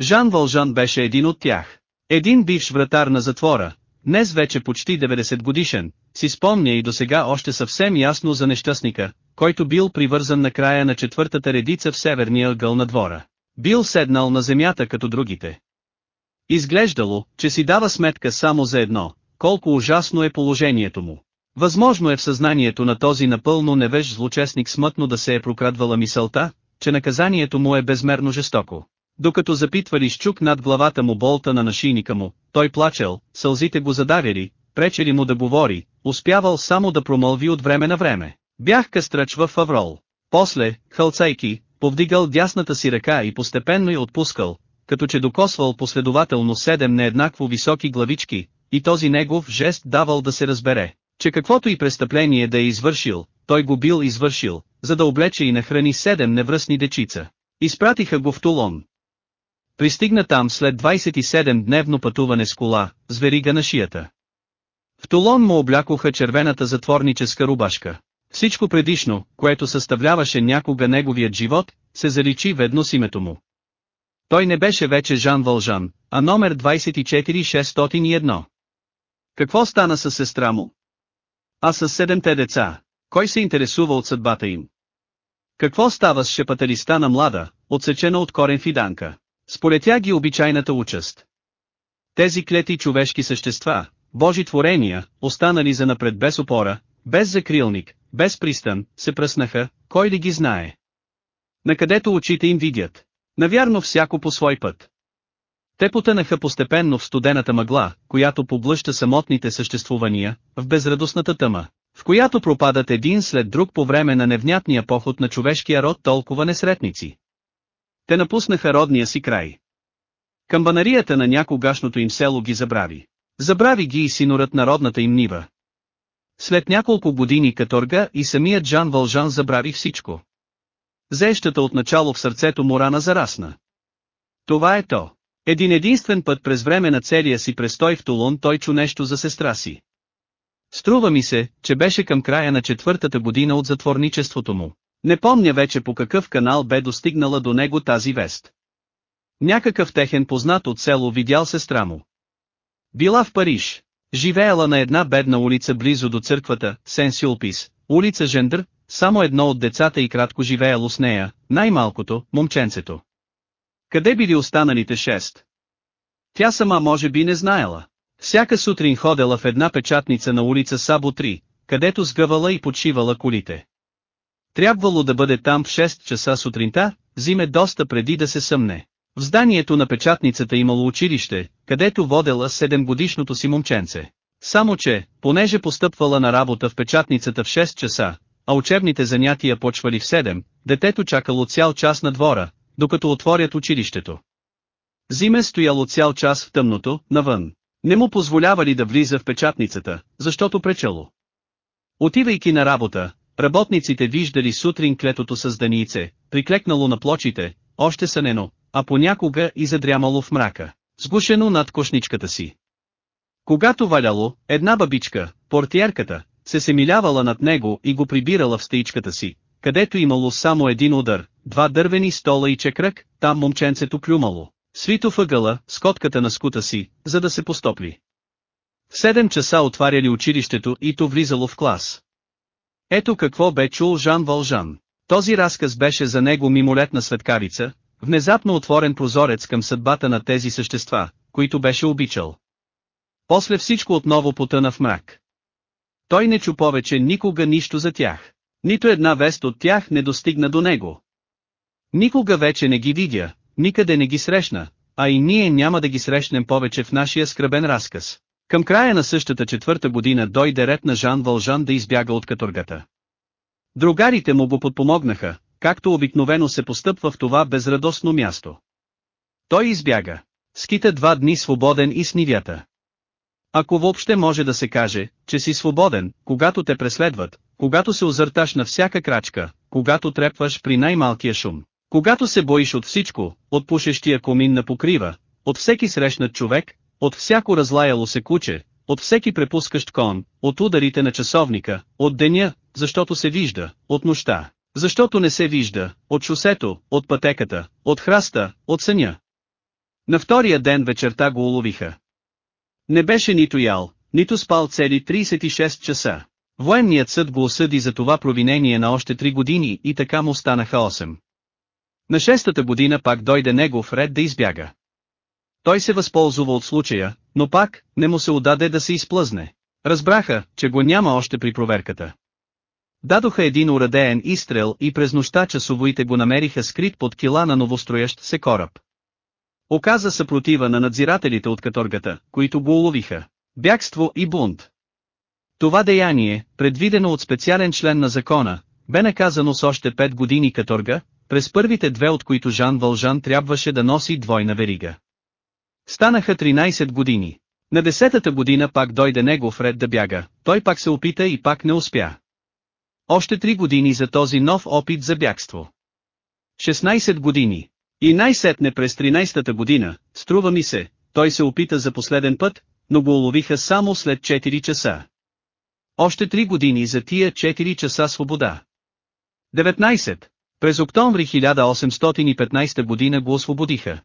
Жан Вължан беше един от тях. Един бивш вратар на затвора, днес вече почти 90 годишен, си спомня и досега още съвсем ясно за нещастника, който бил привързан на края на четвъртата редица в северния ъгъл на двора. Бил седнал на земята като другите. Изглеждало, че си дава сметка само за едно, колко ужасно е положението му. Възможно е в съзнанието на този напълно невеж злочестник смътно да се е прокрадвала мисълта, че наказанието му е безмерно жестоко. Докато запитвали с чук над главата му болта на нашийника му, той плачел, сълзите го задавяли, пречели му да говори, успявал само да промълви от време на време. Бях къстръч в Фаврол. После, хълцайки, повдигал дясната си ръка и постепенно я отпускал, като че докосвал последователно седем нееднакво високи главички, и този негов жест давал да се разбере, че каквото и престъпление да е извършил, той го бил извършил, за да облече и нахрани седем невръстни дечица. Изпратиха го в Тулон. Пристигна там след 27-дневно пътуване с кола, с верига на шията. В Тулон му облякоха червената затворническа рубашка. Всичко предишно, което съставляваше някога неговият живот, се заличи ведно с името му. Той не беше вече Жан Вължан, а номер 24601. Какво стана с сестра му? А с седемте деца, кой се интересува от съдбата им? Какво става с шепателиста на млада, отсечена от корен фиданка? Сполетя ги обичайната участ. Тези клети човешки същества, Божи творения, останали за напред без опора, без закрилник, без пристан, се пръснаха, кой ли ги знае. Накъдето очите им видят. Навярно всяко по свой път. Те потънаха постепенно в студената мъгла, която поблъща самотните съществувания, в безрадостната тъма, в която пропадат един след друг по време на невнятния поход на човешкия род толкова несретници. Те напуснаха родния си край. Камбанарията на някогашното им село ги забрави. Забрави ги и синорът на родната им нива. След няколко години каторга и самият Жан Вължан забрави всичко. Зещата отначало в сърцето му рана зарасна. Това е то. Един единствен път през време на целия си престой в Тулон той чу нещо за сестра си. Струва ми се, че беше към края на четвъртата година от затворничеството му. Не помня вече по какъв канал бе достигнала до него тази вест. Някакъв техен познат от село видял сестра му. Била в Париж. Живеела на една бедна улица близо до църквата, Сен Сюлпис, улица Жендър, само едно от децата и кратко живеело с нея, най-малкото, момченцето. Къде били останалите шест? Тя сама може би не знаела. Всяка сутрин ходела в една печатница на улица Сабо 3, където сгъвала и подшивала колите. Трябвало да бъде там в 6 часа сутринта, зиме доста преди да се съмне. В зданието на печатницата имало училище, където водела 7 годишното си момченце. Само че, понеже постъпвала на работа в печатницата в 6 часа, а учебните занятия почвали в 7, детето чакало цял час на двора, докато отворят училището. Зиме стояло цял час в тъмното, навън. Не му позволявали да влиза в печатницата, защото пречало. Отивайки на работа, работниците виждали сутрин клетото с данийце, приклекнало на плочите, още сънено, а понякога и задрямало в мрака, сгушено над кошничката си. Когато валяло, една бабичка, портиерката, се семилявала над него и го прибирала в стаичката си, където имало само един удар, два дървени стола и чекрък, там момченцето плюмало. Свито въгъла, с котката на скута си, за да се постопли. В 7 часа отваряли училището и то влизало в клас. Ето какво бе чул Жан Вължан. Този разказ беше за него мимолетна светкавица, внезапно отворен прозорец към съдбата на тези същества, които беше обичал. После всичко отново потъна в мрак. Той не чу повече никога нищо за тях. Нито една вест от тях не достигна до него. Никога вече не ги видя, никъде не ги срещна, а и ние няма да ги срещнем повече в нашия скръбен разказ. Към края на същата четвърта година дойде ред на Жан Вължан да избяга от каторгата. Другарите му го подпомогнаха, както обикновено се постъпва в това безрадостно място. Той избяга. Скита два дни свободен и с. Ако въобще може да се каже, че си свободен, когато те преследват, когато се озърташ на всяка крачка, когато трепваш при най-малкия шум, когато се боиш от всичко, от пушещия комин на покрива, от всеки срещнат човек, от всяко разлаяло се куче, от всеки препускащ кон, от ударите на часовника, от деня, защото се вижда, от нощта, защото не се вижда, от шосето, от пътеката, от храста, от съня. На втория ден вечерта го уловиха. Не беше нито ял, нито спал цели 36 часа. Военният съд го осъди за това провинение на още 3 години и така му станаха 8. На шестата година пак дойде негов ред да избяга. Той се възползва от случая, но пак, не му се удаде да се изплъзне. Разбраха, че го няма още при проверката. Дадоха един урадеен изстрел и през нощта часовоите го намериха скрит под кила на новостроящ се кораб. Оказа съпротива на надзирателите от каторгата, които го уловиха. Бягство и бунт. Това деяние, предвидено от специален член на закона, бе наказано с още 5 години каторга, през първите две от които Жан Вължан трябваше да носи двойна верига. Станаха 13 години. На десетата година пак дойде негов ред да бяга, той пак се опита и пак не успя. Още три години за този нов опит за бягство. 16 години. И най-сетне през 13-та година, струва ми се, той се опита за последен път, но го уловиха само след 4 часа. Още 3 години за тия 4 часа свобода. 19. През октомври 1815 година го освободиха.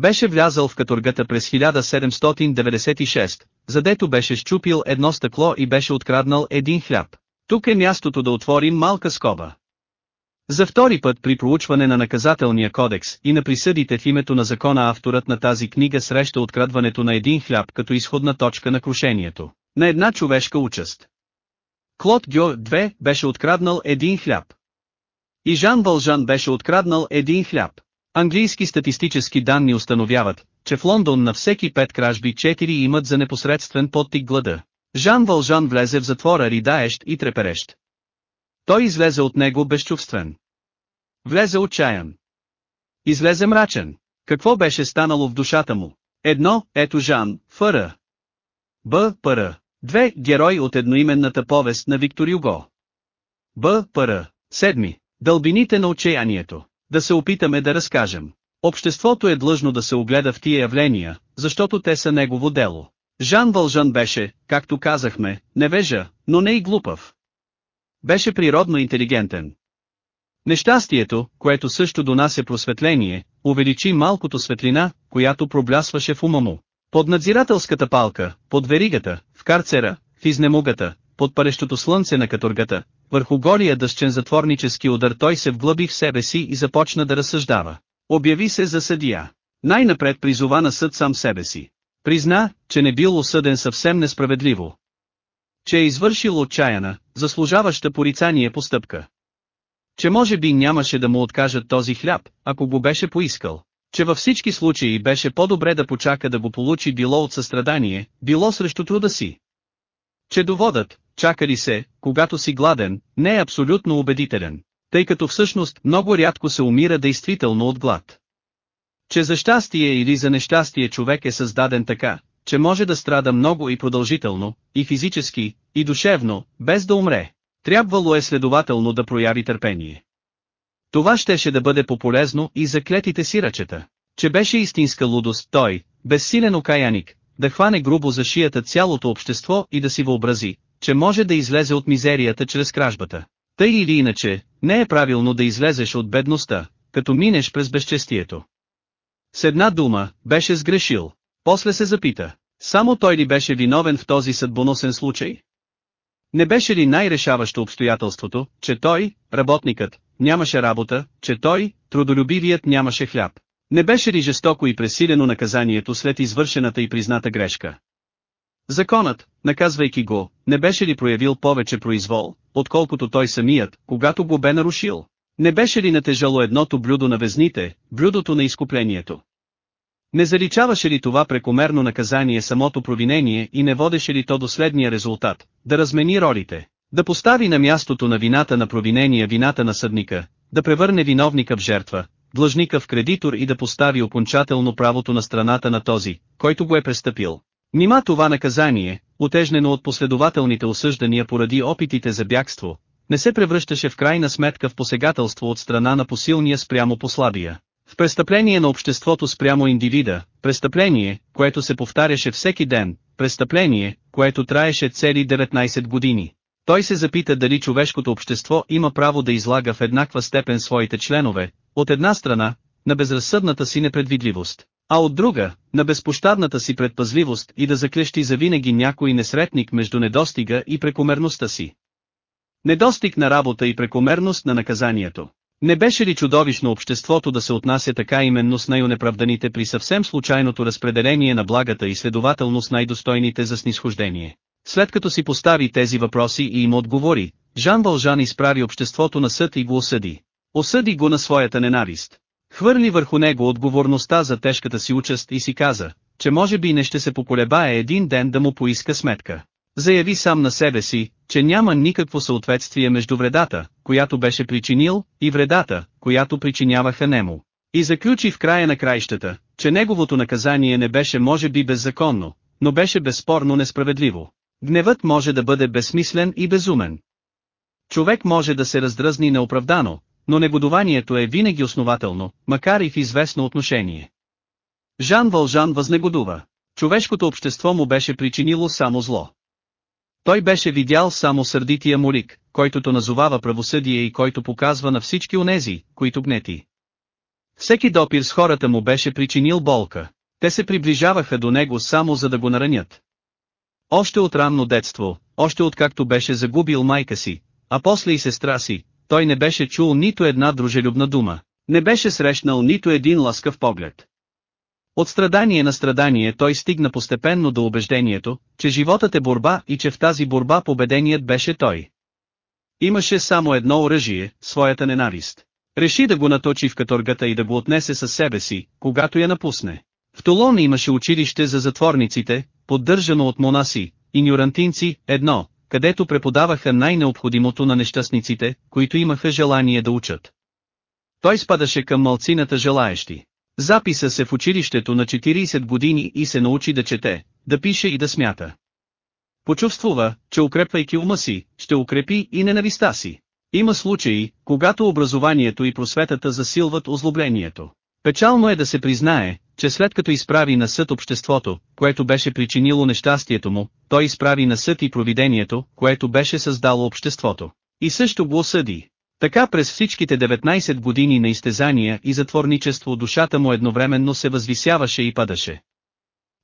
Беше влязал в каторгата през 1796, задето беше щупил едно стъкло и беше откраднал един хляб. Тук е мястото да отворим малка скоба. За втори път при проучване на наказателния кодекс и на присъдите в името на закона авторът на тази книга среща открадването на един хляб като изходна точка на крушението, на една човешка участ. Клод Гьо 2 беше откраднал един хляб. И Жан Вължан беше откраднал един хляб. Английски статистически данни установяват, че в Лондон на всеки пет кражби 4 имат за непосредствен подтик глада. Жан Вължан влезе в затвора ридаещ и треперещ. Той излезе от него безчувствен. Влезе отчаян. Излезе мрачен. Какво беше станало в душата му? Едно, ето Жан, Фъра. Б. Пъра. Две, герой от едноименната повест на Виктор Юго. Б. Пъра. Седми. Дълбините на отчаянието. Да се опитаме да разкажем. Обществото е длъжно да се огледа в тия явления, защото те са негово дело. Жан Вължан беше, както казахме, невежа, но не и глупав. Беше природно интелигентен. Нещастието, което също донася просветление, увеличи малкото светлина, която проблясваше в ума му. Под надзирателската палка, под веригата, в карцера, в изнемогата, под парещото слънце на каторгата, върху голия дъщен затворнически удар той се вглъби в себе си и започна да разсъждава. Обяви се за съдия. Най-напред призова на съд сам себе си. Призна, че не бил осъден съвсем несправедливо. Че е извършил отчаяна, заслужаваща порицание постъпка. Че може би нямаше да му откажат този хляб, ако го беше поискал. Че във всички случаи беше по-добре да почака да го получи било от състрадание, било срещу труда си. Че доводът, чака ли се, когато си гладен, не е абсолютно убедителен, тъй като всъщност много рядко се умира действително от глад. Че за щастие или за нещастие човек е създаден така, че може да страда много и продължително, и физически, и душевно, без да умре. Трябвало е следователно да прояви търпение. Това щеше да бъде пополезно и за клетите си. Че беше истинска лудост той, безсилен окаяник, да хване грубо за шията цялото общество и да си въобрази, че може да излезе от мизерията чрез кражбата. Тъй или иначе, не е правилно да излезеш от бедността, като минеш през безчестието. С една дума, беше сгрешил. После се запита. Само той ли беше виновен в този съдбоносен случай? Не беше ли най-решаващо обстоятелството, че той, работникът, нямаше работа, че той, трудолюбивият нямаше хляб? Не беше ли жестоко и пресилено наказанието след извършената и призната грешка? Законът, наказвайки го, не беше ли проявил повече произвол, отколкото той самият, когато го бе нарушил? Не беше ли натежало едното блюдо на везните, блюдото на изкуплението? Не заличаваше ли това прекомерно наказание самото провинение и не водеше ли то до следния резултат, да размени ролите, да постави на мястото на вината на провинения вината на съдника, да превърне виновника в жертва, длъжника в кредитор и да постави окончателно правото на страната на този, който го е престъпил. Нима това наказание, отежнено от последователните осъждания поради опитите за бягство, не се превръщаше в крайна сметка в посегателство от страна на посилния спрямо послабия. В престъпление на обществото спрямо индивида, престъпление, което се повтаряше всеки ден, престъпление, което траеше цели 19 години. Той се запита дали човешкото общество има право да излага в еднаква степен своите членове, от една страна, на безразсъдната си непредвидливост, а от друга, на безпощадната си предпазливост и да заклещи завинаги някой несретник между недостига и прекомерността си. Недостиг на работа и прекомерност на наказанието. Не беше ли чудовищно обществото да се отнася така именно с най-онеправданите при съвсем случайното разпределение на благата и следователно с най-достойните за снисхождение? След като си постави тези въпроси и им отговори, Жан Вължан изправи обществото на съд и го осъди. Осъди го на своята ненавист. Хвърли върху него отговорността за тежката си участ и си каза, че може би не ще се поколебае един ден да му поиска сметка. Заяви сам на себе си, че няма никакво съответствие между вредата, която беше причинил, и вредата, която причиняваха нему. И заключи в края на краищата, че неговото наказание не беше може би беззаконно, но беше безспорно несправедливо. Гневът може да бъде безсмислен и безумен. Човек може да се раздръзни неоправдано, но негодованието е винаги основателно, макар и в известно отношение. Жан Вължан възнегодува. Човешкото общество му беше причинило само зло. Той беше видял само сърдития молик, който то назовава правосъдие и който показва на всички онези, които гнети. Всеки допир с хората му беше причинил болка. Те се приближаваха до него само за да го наранят. Още от ранно детство, още откакто беше загубил майка си, а после и сестра си, той не беше чул нито една дружелюбна дума, не беше срещнал нито един ласкав поглед. От страдание на страдание той стигна постепенно до убеждението, че животът е борба и че в тази борба победеният беше той. Имаше само едно оръжие, своята ненавист. Реши да го наточи в каторгата и да го отнесе със себе си, когато я напусне. В Толон имаше училище за затворниците, поддържано от монаси, нюрантинци, едно, където преподаваха най-необходимото на нещастниците, които имаха желание да учат. Той спадаше към малцината желаещи. Записа се в училището на 40 години и се научи да чете, да пише и да смята. Почувствува, че укрепвайки ума си, ще укрепи и ненависта си. Има случаи, когато образованието и просветата засилват озлоблението. Печално е да се признае, че след като изправи на съд обществото, което беше причинило нещастието му, той изправи на съд и провидението, което беше създало обществото. И също го осъди. Така през всичките 19 години на изтезания и затворничество душата му едновременно се възвисяваше и падаше.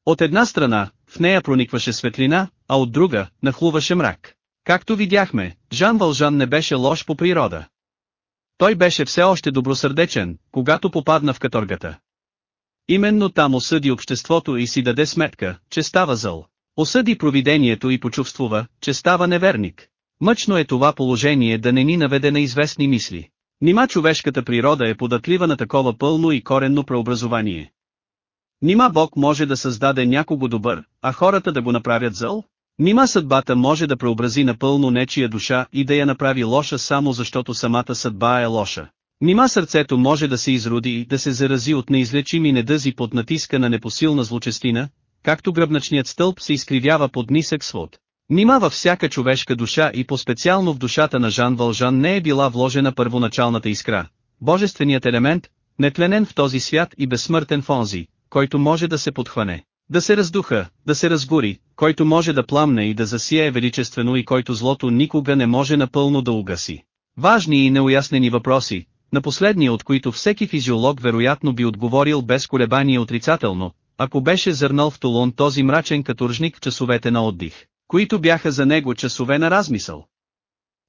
От една страна, в нея проникваше светлина, а от друга, нахлуваше мрак. Както видяхме, Жан Вължан не беше лош по природа. Той беше все още добросърдечен, когато попадна в каторгата. Именно там осъди обществото и си даде сметка, че става зъл. Осъди провидението и почувствува, че става неверник. Мъчно е това положение да не ни наведе на известни мисли. Нима човешката природа е податлива на такова пълно и коренно преобразование. Нима Бог може да създаде някого добър, а хората да го направят зъл? Нима съдбата може да преобрази напълно нечия душа и да я направи лоша само защото самата съдба е лоша. Нима сърцето може да се изроди и да се зарази от неизлечими недъзи под натиска на непосилна злочестина, както гръбначният стълб се изкривява под нисък свод. Нима във всяка човешка душа и по-специално в душата на Жан Вължан не е била вложена първоначалната искра, божественият елемент, нетленен в този свят и безсмъртен в онзи, който може да се подхване, да се раздуха, да се разгори, който може да пламне и да засие величествено и който злото никога не може напълно да угаси. Важни и неуяснени въпроси, на последния от които всеки физиолог вероятно би отговорил без колебание отрицателно, ако беше зърнал в Тулун този мрачен каторжник в часовете на отдих, които бяха за него часове на размисъл.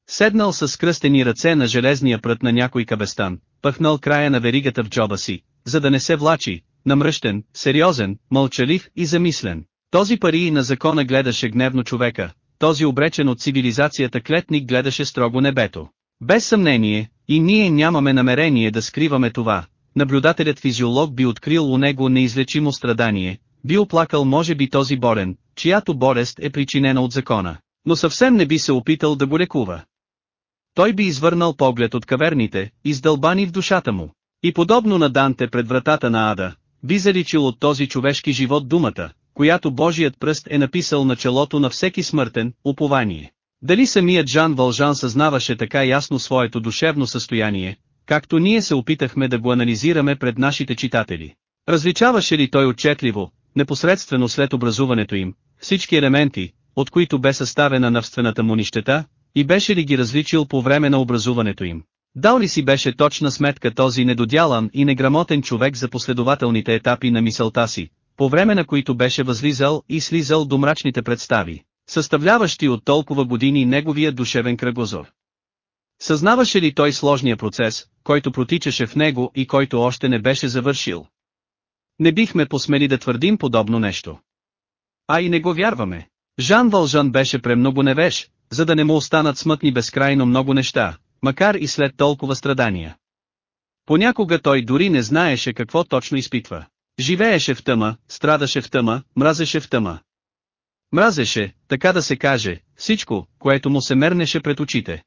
Седнал с скръстени ръце на железния прът на някой кабестан, пъхнал края на веригата в джоба си, за да не се влачи, намръщен, сериозен, мълчалив и замислен. Този пари на закона гледаше гневно човека, този обречен от цивилизацията клетник гледаше строго небето. Без съмнение, и ние нямаме намерение да скриваме това, наблюдателят физиолог би открил у него неизлечимо страдание, би оплакал може би този болен, чиято болест е причинена от закона, но съвсем не би се опитал да го лекува. Той би извърнал поглед от каверните, издълбани в душата му. И подобно на Данте пред вратата на Ада, би заличил от този човешки живот думата, която Божият пръст е написал на челото на всеки смъртен, упование. Дали самият Жан Вължан съзнаваше така ясно своето душевно състояние, както ние се опитахме да го анализираме пред нашите читатели? Различаваше ли той отчетливо, непосредствено след образуването им, всички елементи, от които бе съставена навствената му нищета, и беше ли ги различил по време на образуването им? Дал ли си беше точна сметка този недодялан и неграмотен човек за последователните етапи на мисълта си, по време на които беше възлизал и слизал до мрачните представи, съставляващи от толкова години неговия душевен кръгозор? Съзнаваше ли той сложния процес, който протичаше в него и който още не беше завършил? Не бихме посмели да твърдим подобно нещо. А и не го вярваме. Жан Вължан беше премного невеж, за да не му останат смътни безкрайно много неща, макар и след толкова страдания. Понякога той дори не знаеше какво точно изпитва. Живееше в тъма, страдаше в тъма, мразеше в тъма. Мразеше, така да се каже, всичко, което му се мернеше пред очите.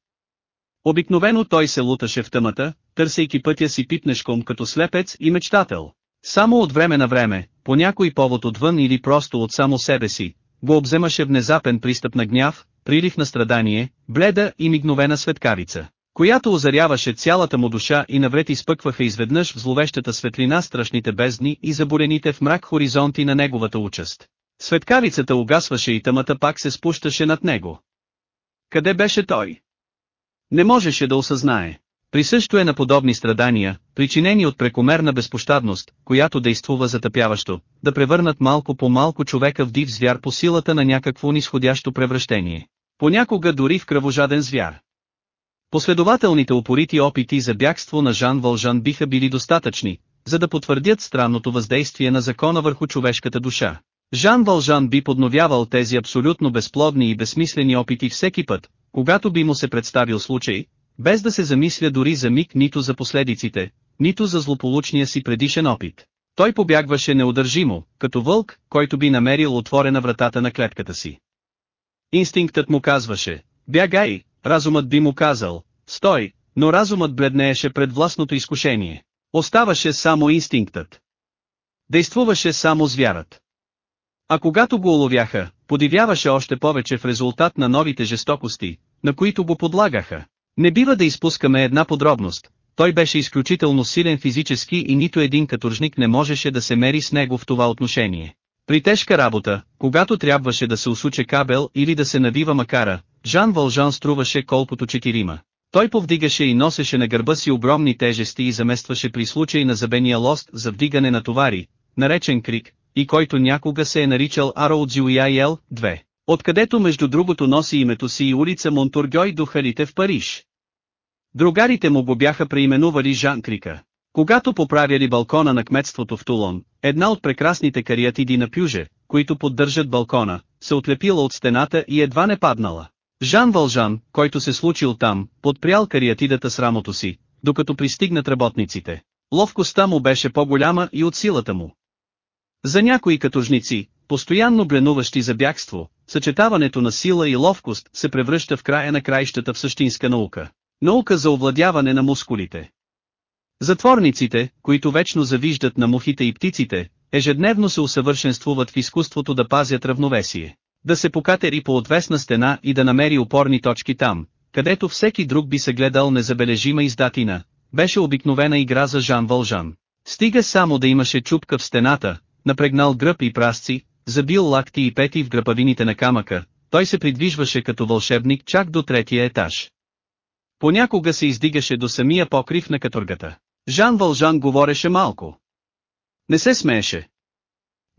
Обикновено той се луташе в тъмата, търсейки пътя си пипнешком като слепец и мечтател. Само от време на време, по някой повод отвън или просто от само себе си, го обземаше внезапен пристъп на гняв, прилив на страдание, бледа и мигновена светкавица, която озаряваше цялата му душа и навред изпъкваха изведнъж в зловещата светлина страшните бездни и заболените в мрак хоризонти на неговата участ. Светкавицата угасваше и тъмата пак се спущаше над него. Къде беше той? Не можеше да осъзнае. Присъщо е на подобни страдания, причинени от прекомерна безпощадност, която действува затъпяващо, да превърнат малко по малко човека в див звяр по силата на някакво нисходящо превращение. Понякога дори в кръвожаден звяр. Последователните упорити опити за бягство на Жан Вължан биха били достатъчни, за да потвърдят странното въздействие на закона върху човешката душа. Жан Вължан би подновявал тези абсолютно безплодни и безсмислени опити всеки път, когато би му се представил случай, без да се замисля дори за миг нито за последиците, нито за злополучния си предишен опит. Той побягваше неудържимо, като вълк, който би намерил отворена вратата на клетката си. Инстинктът му казваше, бягай, разумът би му казал, стой, но разумът бледнееше пред властното изкушение. Оставаше само инстинктът. Действуваше само звярат. А когато го уловяха, подивяваше още повече в резултат на новите жестокости, на които го подлагаха. Не бива да изпускаме една подробност. Той беше изключително силен физически и нито един каторжник не можеше да се мери с него в това отношение. При тежка работа, когато трябваше да се усуче кабел или да се навива макара, Жан Вължан струваше колкото четирима. Той повдигаше и носеше на гърба си огромни тежести и заместваше при случай на забения лост за вдигане на товари, наречен крик, и който някога се е наричал Ароудзюяйел 2, откъдето между другото носи името си и улица Монтургьой до халите в Париж. Другарите му го бяха преименували Жан Крика. Когато поправяли балкона на кметството в Тулон, една от прекрасните кариатиди на Пюже, които поддържат балкона, се отлепила от стената и едва не паднала. Жан Вължан, който се случил там, подпрял кариатидата с рамото си, докато пристигнат работниците. Ловкостта му беше по-голяма и от силата му. За някои катожници, постоянно бленуващи за бягство, съчетаването на сила и ловкост се превръща в края на краищата в същинска наука. Наука за овладяване на мускулите. Затворниците, които вечно завиждат на мухите и птиците, ежедневно се усъвършенствуват в изкуството да пазят равновесие. Да се покатери по отвесна стена и да намери опорни точки там, където всеки друг би се гледал незабележима издатина, беше обикновена игра за Жан Вължан. Стига само да имаше чупка в стената, напрегнал гръб и прасци, забил лакти и пети в гръпавините на камъка, той се придвижваше като вълшебник чак до третия етаж. Понякога се издигаше до самия покрив на каторгата. Жан Вължан говореше малко. Не се смееше.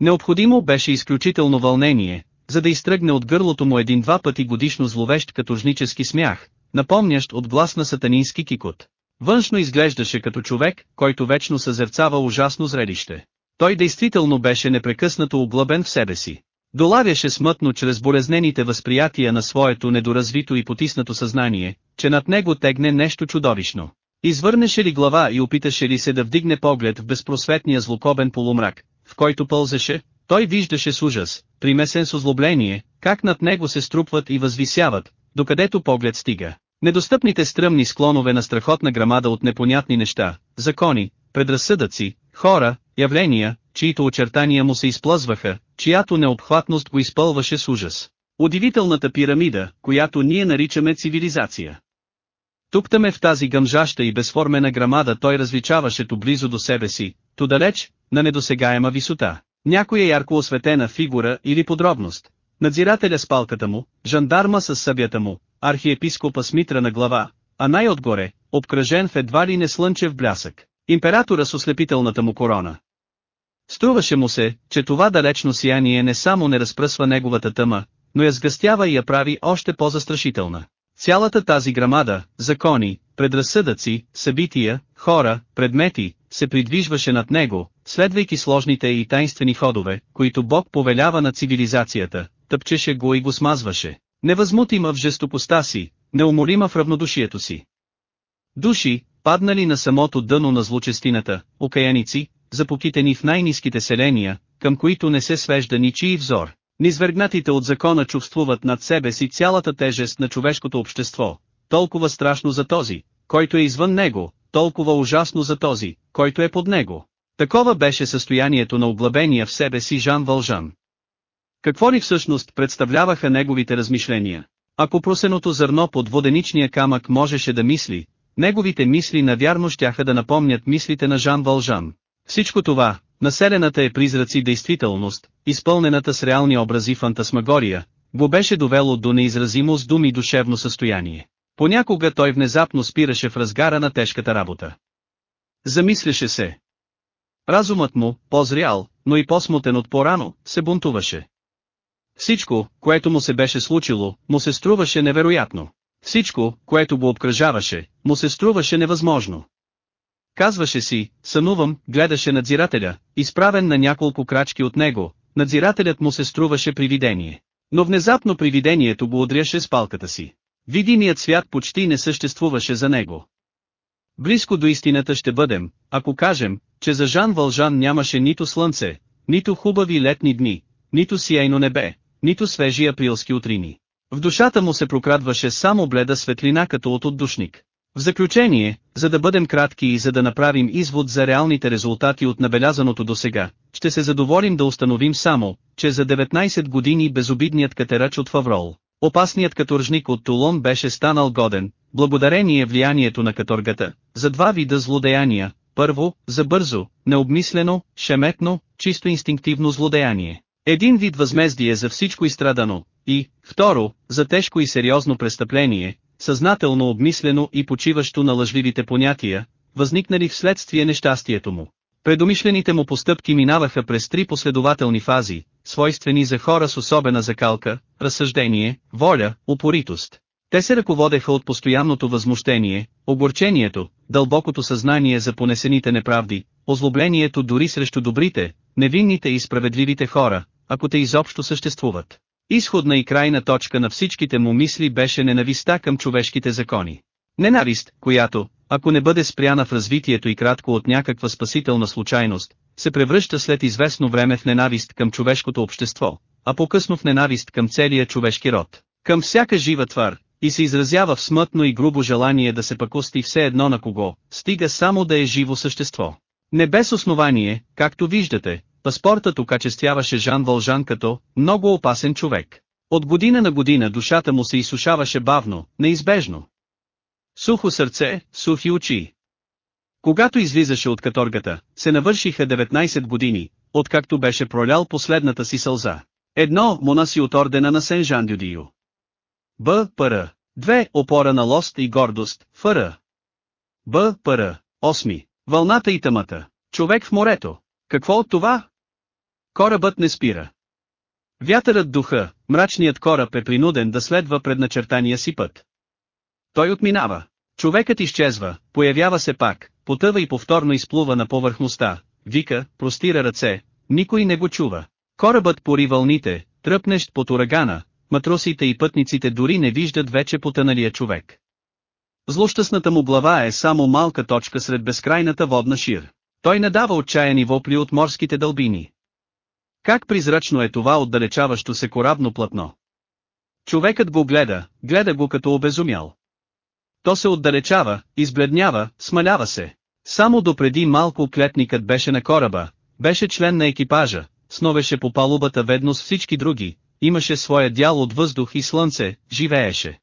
Необходимо беше изключително вълнение, за да изтръгне от гърлото му един-два пъти годишно зловещ като жнически смях, напомнящ от глас на сатанински кикот. Външно изглеждаше като човек, който вечно съзерцава ужасно зрелище. Той действително беше непрекъснато оглъбен в себе си. Долавяше смътно чрез болезнените възприятия на своето недоразвито и потиснато съзнание, че над него тегне нещо чудовищно. Извърнеше ли глава и опиташе ли се да вдигне поглед в безпросветния злокобен полумрак, в който пълзеше, той виждаше с ужас, примесен с озлобление, как над него се струпват и възвисяват, докъдето поглед стига. Недостъпните стръмни склонове на страхотна грамада от непонятни неща, закони, предразсъдъци, хора, явления, чието очертания му се изплъзваха, чиято необхватност го изпълваше с ужас. Удивителната пирамида, която ние наричаме цивилизация. Тук-таме в тази гъмжаща и безформена грамада той различаваше то близо до себе си, то далеч, на недосегаема висота, някоя ярко осветена фигура или подробност. Надзирателя с палката му, жандарма с събята му, архиепископа с митра на глава, а най-отгоре, обкръжен в едва ли не слънчев блясък, императора с ослепителната му корона. Струваше му се, че това далечно сияние не само не разпръсва неговата тъма, но я сгъстява и я прави още по-застрашителна. Цялата тази грамада, закони, предразсъдъци, събития, хора, предмети, се придвижваше над него, следвайки сложните и тайнствени ходове, които Бог повелява на цивилизацията, тъпчеше го и го смазваше. Невъзмутима в жестокостта си, неуморима в равнодушието си. Души, паднали на самото дъно на злочестината, окаяници, запокитени в най-низките селения, към които не се свежда ничий взор. Низвергнатите от закона чувствуват над себе си цялата тежест на човешкото общество, толкова страшно за този, който е извън него, толкова ужасно за този, който е под него. Такова беше състоянието на оглъбения в себе си Жан Вължан. Какво ли всъщност представляваха неговите размишления? Ако просеното зърно под воденичния камък можеше да мисли, неговите мисли навярно щяха да напомнят мислите на Жан Вължан. Всичко това, населената е призраци действителност, изпълнената с реални образи фантасмагория, го беше довело до неизразимо с думи душевно състояние. Понякога той внезапно спираше в разгара на тежката работа. Замисляше се. Разумът му, по-зрял, но и по-смутен от порано, се бунтуваше. Всичко, което му се беше случило, му се струваше невероятно. Всичко, което го обкръжаваше, му се струваше невъзможно. Казваше си, сънувам, гледаше надзирателя, изправен на няколко крачки от него, надзирателят му се струваше привидение. Но внезапно привидението го удряше с палката си. Видимият свят почти не съществуваше за него. Близко до истината ще бъдем, ако кажем, че за Жан Вължан нямаше нито слънце, нито хубави летни дни, нито сияйно небе, нито свежи априлски утрини. В душата му се прокрадваше само бледа светлина като от отдушник. В заключение, за да бъдем кратки и за да направим извод за реалните резултати от набелязаното до сега, ще се задоволим да установим само, че за 19 години безобидният катерач от Фаврол, опасният каторжник от Тулон беше станал годен, благодарение влиянието на каторгата, за два вида злодеяния, първо, за бързо, необмислено, шеметно, чисто инстинктивно злодеяние. Един вид възмездие за всичко изстрадано, и, второ, за тежко и сериозно престъпление, съзнателно обмислено и почиващо на лъжливите понятия, възникнали вследствие нещастието му. Предомишлените му постъпки минаваха през три последователни фази, свойствени за хора с особена закалка, разсъждение, воля, упоритост. Те се ръководеха от постоянното възмущение, огорчението, дълбокото съзнание за понесените неправди, озлоблението дори срещу добрите, невинните и справедливите хора, ако те изобщо съществуват. Изходна и крайна точка на всичките му мисли беше ненависта към човешките закони. Ненавист, която, ако не бъде спряна в развитието и кратко от някаква спасителна случайност, се превръща след известно време в ненавист към човешкото общество, а по-късно в ненавист към целия човешки род, към всяка жива твар, и се изразява в смътно и грубо желание да се пакости все едно на кого, стига само да е живо същество. Не без основание, както виждате, паспортът окачествяваше Жан Вължан като «много опасен човек». От година на година душата му се изсушаваше бавно, неизбежно. Сухо сърце, сухи очи. Когато излизаше от каторгата, се навършиха 19 години, откакто беше пролял последната си сълза. Едно, монаси от ордена на Сен Жан Дюдио. Б. Пр. Две, опора на лост и гордост, Фр. Б. Пр. Осми. Вълната и тъмата. Човек в морето. Какво от това? Корабът не спира. Вятърът духа, мрачният кораб е принуден да следва предначертания си път. Той отминава. Човекът изчезва, появява се пак, потъва и повторно изплува на повърхността, вика, простира ръце, никой не го чува. Корабът пори вълните, тръпнещ под урагана, матросите и пътниците дори не виждат вече потъналия човек. Злощастната му глава е само малка точка сред безкрайната водна шир. Той не дава отчаяни вопли от морските дълбини. Как призрачно е това отдалечаващо се корабно платно. Човекът го гледа, гледа го като обезумял. То се отдалечава, избледнява, смалява се. Само допреди малко клетникът беше на кораба, беше член на екипажа, сновеше по палубата ведно с всички други, имаше своя дял от въздух и слънце, живееше.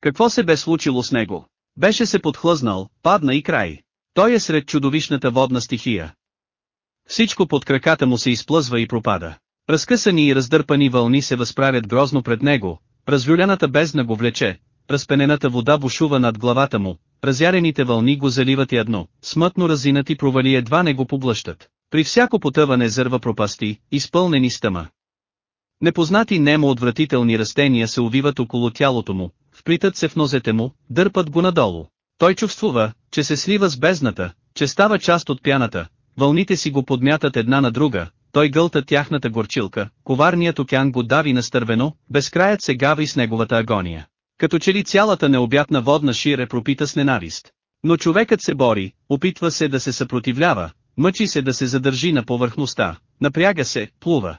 Какво се бе случило с него? Беше се подхлъзнал, падна и край. Той е сред чудовищната водна стихия. Всичко под краката му се изплъзва и пропада. Разкъсани и раздърпани вълни се възправят грозно пред него, развюляната бездна го влече, разпенената вода бушува над главата му, разярените вълни го заливат ядно, смътно разинати провали едва не го поблъщат. При всяко потъване зърва пропасти, изпълнени с тъма. Непознати немо отвратителни растения се увиват около тялото му, вплитат се в нозете му, дърпат го надолу. Той чувствува, че се слива с бездната, че става част от пяната, вълните си го подмятат една на друга, той гълта тяхната горчилка, коварният океан го дави настървено, безкраят се гави с неговата агония. Като че ли цялата необятна водна шир е пропита с ненавист. Но човекът се бори, опитва се да се съпротивлява, мъчи се да се задържи на повърхността, напряга се, плува.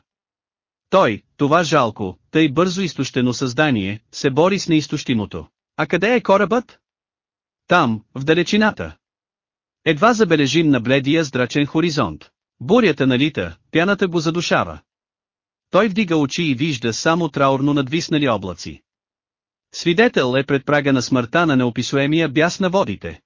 Той, това жалко, тъй бързо изтощено създание, се бори с неизтощимото. А къде е корабът? Там, в далечината. Едва забележим на бледия здрачен хоризонт. Бурята налита, пяната го задушава. Той вдига очи и вижда само траурно надвиснали облаци. Свидетел е пред прага на смъртта на неописуемия бяс на водите.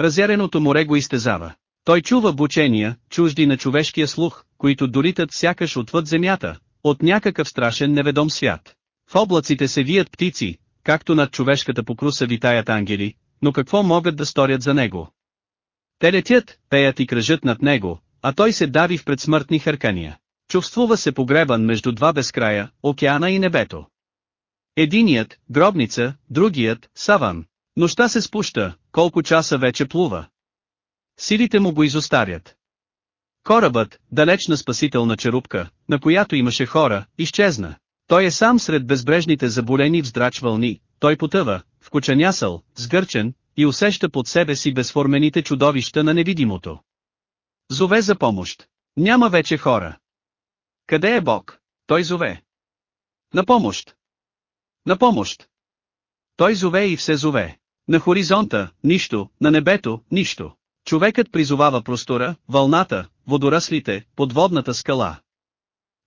Разяреното море го изтезава. Той чува бучения, чужди на човешкия слух, които долитат сякаш отвъд земята, от някакъв страшен неведом свят. В облаците се вият птици, както над човешката покруса витаят ангели, но какво могат да сторят за него? Те летят, пеят и кръжат над него, а той се дави в предсмъртни хъркания. Чувствува се погребан между два безкрая, океана и небето. Единият, гробница, другият, саван. Нощта се спуща, колко часа вече плува. Силите му го изостарят. Корабът, далечна спасителна черупка, на която имаше хора, изчезна. Той е сам сред безбрежните заболени вздрач вълни, той потъва, вкочанясъл, сгърчен, и усеща под себе си безформените чудовища на невидимото. Зове за помощ. Няма вече хора. Къде е Бог? Той зове. На помощ. На помощ. Той зове и все зове. На хоризонта, нищо, на небето, нищо. Човекът призовава простора, вълната, водораслите, подводната скала.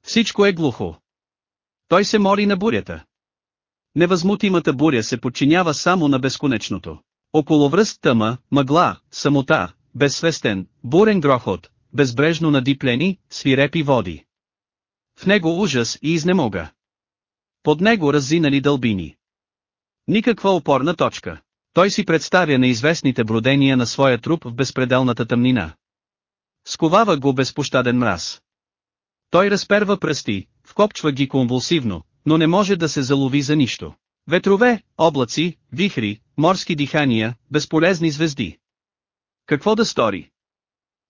Всичко е глухо. Той се мори на бурята. Невъзмутимата буря се подчинява само на безконечното. Около връст тъма, мъгла, самота, безсвестен, бурен грохот, безбрежно надиплени, свирепи води. В него ужас и изнемога. Под него раззинали дълбини. Никаква опорна точка. Той си представя неизвестните бродения на своя труп в безпределната тъмнина. Сковава го безпощаден мраз. Той разперва пръсти, вкопчва ги конвулсивно, но не може да се залови за нищо. Ветрове, облаци, вихри, морски дихания, безполезни звезди. Какво да стори?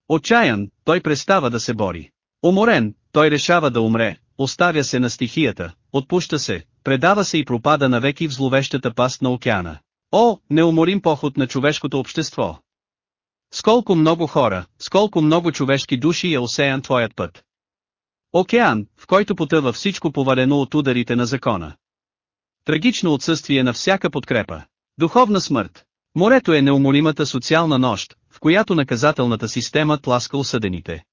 Отчаян, той престава да се бори. Уморен, той решава да умре, оставя се на стихията, отпуща се, предава се и пропада навеки в зловещата паст на океана. О, неуморим поход на човешкото общество! Сколко много хора, сколко много човешки души е осеян твоят път. Океан, в който потъва всичко повалено от ударите на закона. Трагично отсъствие на всяка подкрепа. Духовна смърт. Морето е неумолимата социална нощ, в която наказателната система тласка осъдените.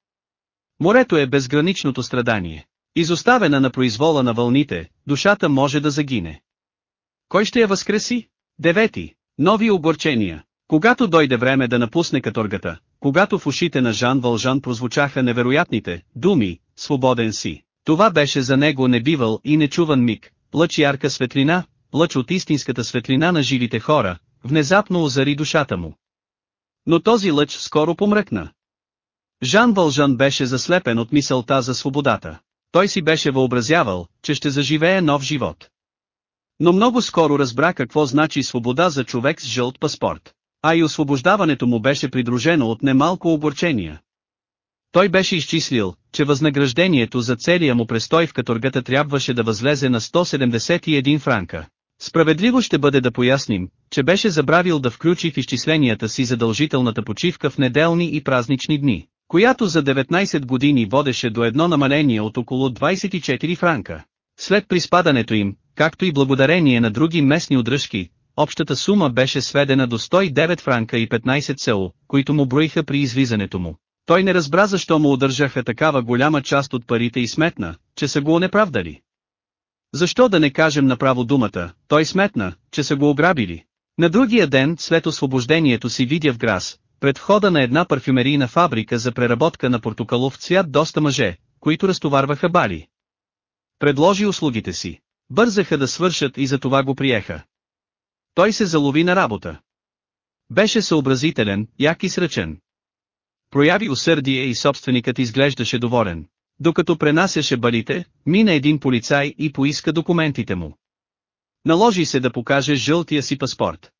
Морето е безграничното страдание. Изоставена на произвола на вълните, душата може да загине. Кой ще я възкреси? Девети. Нови огорчения. Когато дойде време да напусне каторгата, когато в ушите на Жан Вължан прозвучаха невероятните думи, свободен си, това беше за него небивал и нечуван миг, лъч ярка светлина, лъч от истинската светлина на живите хора, внезапно озари душата му. Но този лъч скоро помръкна. Жан Вължан беше заслепен от мисълта за свободата. Той си беше въобразявал, че ще заживее нов живот. Но много скоро разбра какво значи свобода за човек с жълт паспорт. А и освобождаването му беше придружено от немалко огорчения. Той беше изчислил, че възнаграждението за целия му престой в каторгата трябваше да възлезе на 171 франка. Справедливо ще бъде да поясним, че беше забравил да включи в изчисленията си задължителната почивка в неделни и празнични дни, която за 19 години водеше до едно намаление от около 24 франка. След приспадането им, както и благодарение на други местни удръжки, общата сума беше сведена до 109 франка и 15 село, които му броиха при излизането му. Той не разбра защо му удържаха такава голяма част от парите и сметна, че са го онеправдали. Защо да не кажем направо думата, той сметна, че са го ограбили. На другия ден, след освобождението си видя в Грас, пред входа на една парфюмерийна фабрика за преработка на портокалов цвят доста мъже, които разтоварваха бали. Предложи услугите си. Бързаха да свършат и за това го приеха. Той се залови на работа. Беше съобразителен, як и сръчен. Прояви усърдие и собственикът изглеждаше доволен. Докато пренасяше балите, мина един полицай и поиска документите му. Наложи се да покаже жълтия си паспорт.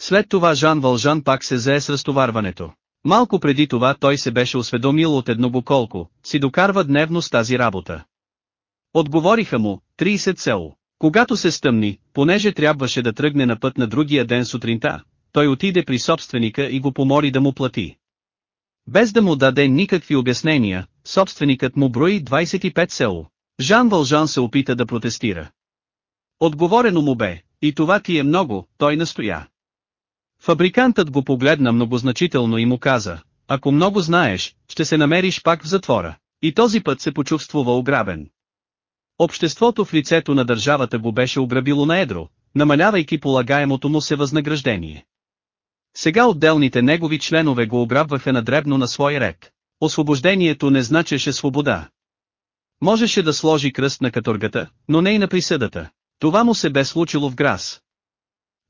След това Жан Вължан пак се зае с разтоварването. Малко преди това той се беше осведомил от едно колко си докарва дневно с тази работа. Отговориха му, 30 село. Когато се стъмни, понеже трябваше да тръгне на път на другия ден сутринта, той отиде при собственика и го помоли да му плати. Без да му даде никакви обяснения, собственикът му брои 25 село. Жан Вължан се опита да протестира. Отговорено му бе, и това ти е много, той настоя. Фабрикантът го погледна многозначително и му каза, ако много знаеш, ще се намериш пак в затвора. И този път се почувствува ограбен. Обществото в лицето на държавата го беше ограбило на едро, намалявайки полагаемото му се възнаграждение. Сега отделните негови членове го ограбваха надребно на свой ред. Освобождението не значеше свобода. Можеше да сложи кръст на каторгата, но не и на присъдата. Това му се бе случило в Грас.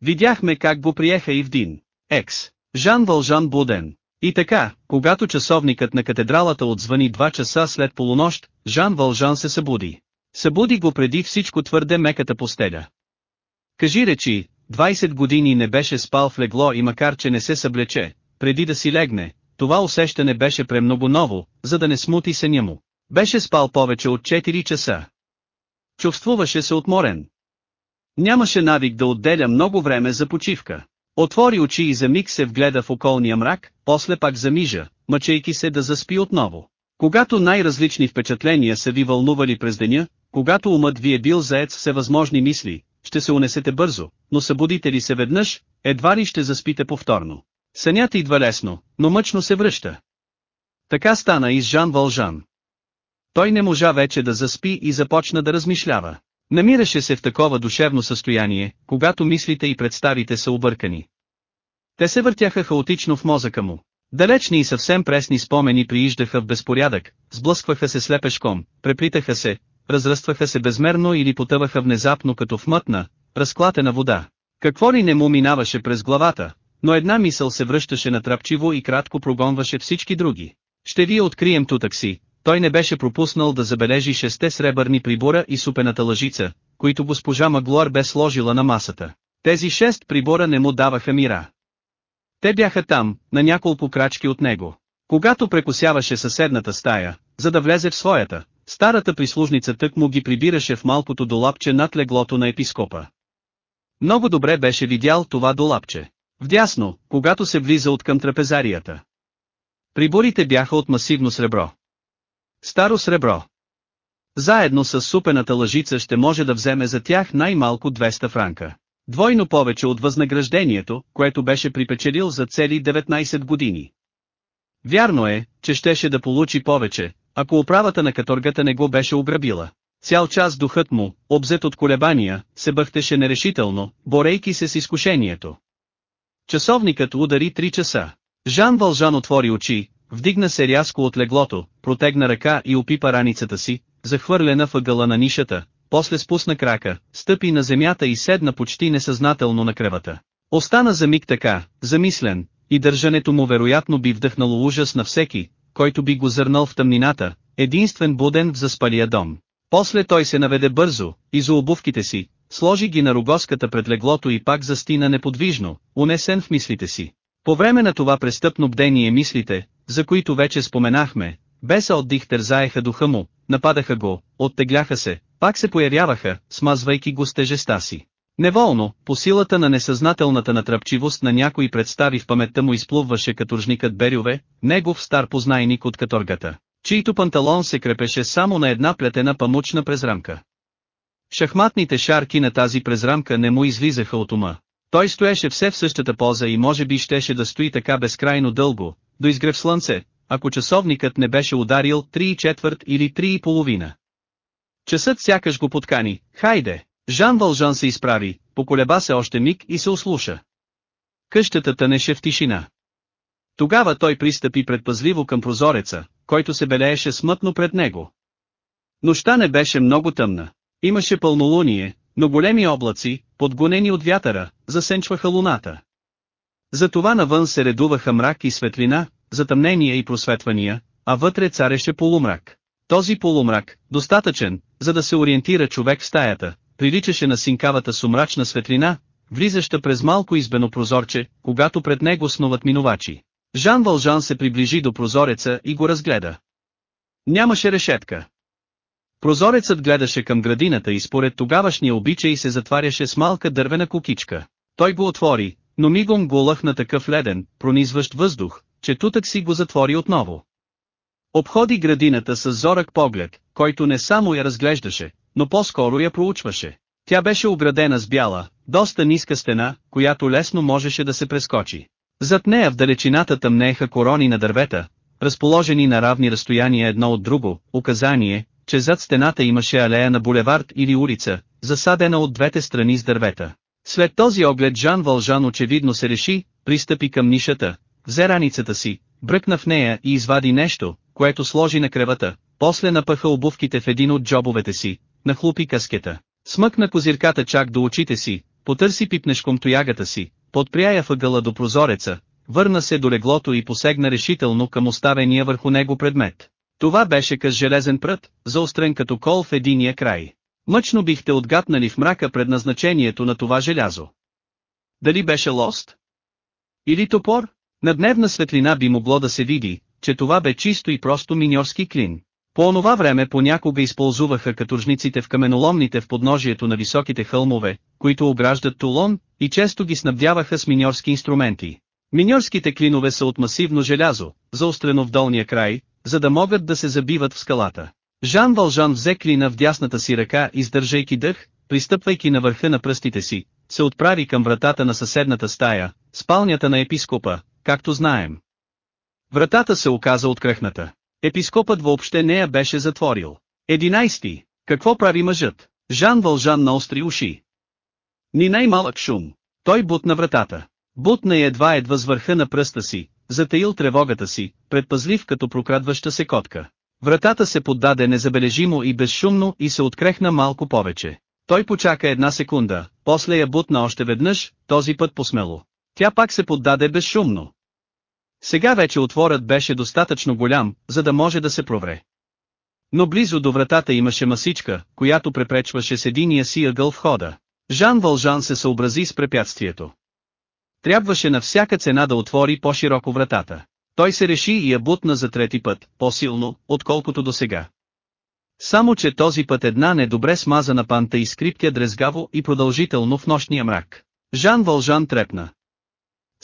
Видяхме как го приеха и в Дин. Екс. Жан Вължан Буден. И така, когато часовникът на катедралата отзвъни два часа след полунощ, Жан Вължан се събуди. Събуди го преди всичко твърде меката постеля. Кажи речи, 20 години не беше спал в легло и макар че не се съблече, преди да си легне, това усещане беше премного ново, за да не смути съня му. Беше спал повече от 4 часа. Чувствуваше се отморен. Нямаше навик да отделя много време за почивка. Отвори очи и за миг се вгледа в околния мрак, после пак замижа, мъчейки се да заспи отново. Когато най-различни впечатления са ви вълнували през деня, когато умът ви е бил заед с всевъзможни мисли, ще се унесете бързо, но събудите ли се веднъж, едва ли ще заспите повторно. Сънят идва лесно, но мъчно се връща. Така стана и с Жан Вължан. Той не можа вече да заспи и започна да размишлява. Намираше се в такова душевно състояние, когато мислите и представите са объркани. Те се въртяха хаотично в мозъка му. Далечни и съвсем пресни спомени прииждаха в безпорядък, сблъскваха се слепешком, преплитаха се, разрастваха се безмерно или потъваха внезапно като в мътна, разклатена вода. Какво ли не му минаваше през главата, но една мисъл се връщаше натрапчиво и кратко прогонваше всички други. Ще ви открием тутък той не беше пропуснал да забележи шесте сребърни прибора и супената лъжица, които госпожа Маглуар бе сложила на масата. Тези шест прибора не му даваха мира. Те бяха там, на няколко крачки от него. Когато прекусяваше съседната стая, за да влезе в своята, старата прислужница тък му ги прибираше в малкото долапче над леглото на епископа. Много добре беше видял това долапче. Вдясно, когато се влиза от към трапезарията. Приборите бяха от масивно сребро. Старо сребро. Заедно с супената лъжица ще може да вземе за тях най-малко 200 франка. Двойно повече от възнаграждението, което беше припечелил за цели 19 години. Вярно е, че щеше да получи повече, ако управата на каторгата не го беше ограбила. Цял час духът му, обзет от колебания, се бъхтеше нерешително, борейки се с изкушението. Часовникът удари 3 часа. Жан Вължан отвори очи, вдигна се рязко от леглото, протегна ръка и опипа раницата си, захвърлена въгъла на нишата, после спусна крака, стъпи на земята и седна почти несъзнателно на кревата. Остана за миг така, замислен, и държането му вероятно би вдъхнало ужас на всеки, който би го зърнал в тъмнината, единствен буден в заспалия дом. После той се наведе бързо, изо обувките си, сложи ги на рогоската пред леглото и пак застина неподвижно, унесен в мислите си. По време на това престъпно бдение мислите, за които вече споменахме, без отдих тързаеха духа му, нападаха го, оттегляха се, пак се появяваха, смазвайки го с тежеста си. Неволно, по силата на несъзнателната натръпчивост на някой представи в паметта му изплувваше каторжникът Берюве, негов стар познайник от каторгата, чийто панталон се крепеше само на една плетена памучна презрамка. Шахматните шарки на тази презрамка не му излизаха от ума. Той стоеше все в същата поза и може би щеше да стои така безкрайно дълго, до изгрев слънце, ако часовникът не беше ударил 3 и четвърт или 3 и половина. Часът сякаш го подкани, хайде, Жан Вължан се изправи, поколеба се още миг и се ослуша. Къщата тънеше в тишина. Тогава той пристъпи предпазливо към прозореца, който се белееше смътно пред него. Нощта не беше много тъмна. Имаше пълнолуние, но големи облаци, подгонени от вятъра, засенчваха луната. Затова навън се редуваха мрак и светлина, затъмнения и просветвания, а вътре цареше полумрак. Този полумрак, достатъчен, за да се ориентира човек в стаята, приличаше на синкавата сумрачна светлина, влизаща през малко избено прозорче, когато пред него снуват минувачи. Жан Вължан се приближи до прозореца и го разгледа. Нямаше решетка. Прозорецът гледаше към градината и според тогавашния обичай се затваряше с малка дървена кукичка. Той го отвори, но мигом го лъхна такъв леден, пронизващ въздух, че тутък си го затвори отново. Обходи градината с зорък поглед, който не само я разглеждаше, но по-скоро я проучваше. Тя беше оградена с бяла, доста ниска стена, която лесно можеше да се прескочи. Зад нея в далечината тъмнееха корони на дървета, разположени на равни разстояния едно от друго, указание, че зад стената имаше алея на булевард или улица, засадена от двете страни с дървета. След този оглед Жан Вължан очевидно се реши, пристъпи към нишата, взе раницата си, бръкна в нея и извади нещо, което сложи на кревата, после напъха обувките в един от джобовете си, нахлупи каскета, смъкна козирката чак до очите си, потърси пипнешком тоягата си, подпря я въгъла до прозореца, върна се до леглото и посегна решително към оставения върху него предмет. Това беше къс железен прът, заострен като кол в единия край. Мъчно бихте отгатнали в мрака предназначението на това желязо. Дали беше лост? Или топор? На дневна светлина би могло да се види, че това бе чисто и просто миньорски клин. По онова време понякога използваха каторжниците в каменоломните в подножието на високите хълмове, които ограждат Тулон, и често ги снабдяваха с миньорски инструменти. Миньорските клинове са от масивно желязо, заострено в долния край, за да могат да се забиват в скалата. Жан Вължан взе клина в дясната си ръка и сдържайки дъх, пристъпвайки на върха на пръстите си, се отправи към вратата на съседната стая, спалнята на епископа, както знаем. Вратата се оказа открехната. Епископът въобще не я беше затворил. Единайсти. Какво прави мъжът? Жан Вължан на остри уши. Ни най-малък шум. Той бутна вратата. Бутна едва едва с върха на пръста си, затаил тревогата си, предпазлив като прокрадваща се котка. Вратата се поддаде незабележимо и безшумно и се открехна малко повече. Той почака една секунда, после я бутна още веднъж, този път посмело. Тя пак се поддаде безшумно. Сега вече отворът беше достатъчно голям, за да може да се провре. Но близо до вратата имаше масичка, която препречваше с единия си ъгъл входа. Жан Вължан се съобрази с препятствието. Трябваше на всяка цена да отвори по-широко вратата. Той се реши и я бутна за трети път, по-силно, отколкото до сега. Само че този път една недобре смазана панта изкриптя дрезгаво и продължително в нощния мрак. Жан Вължан трепна.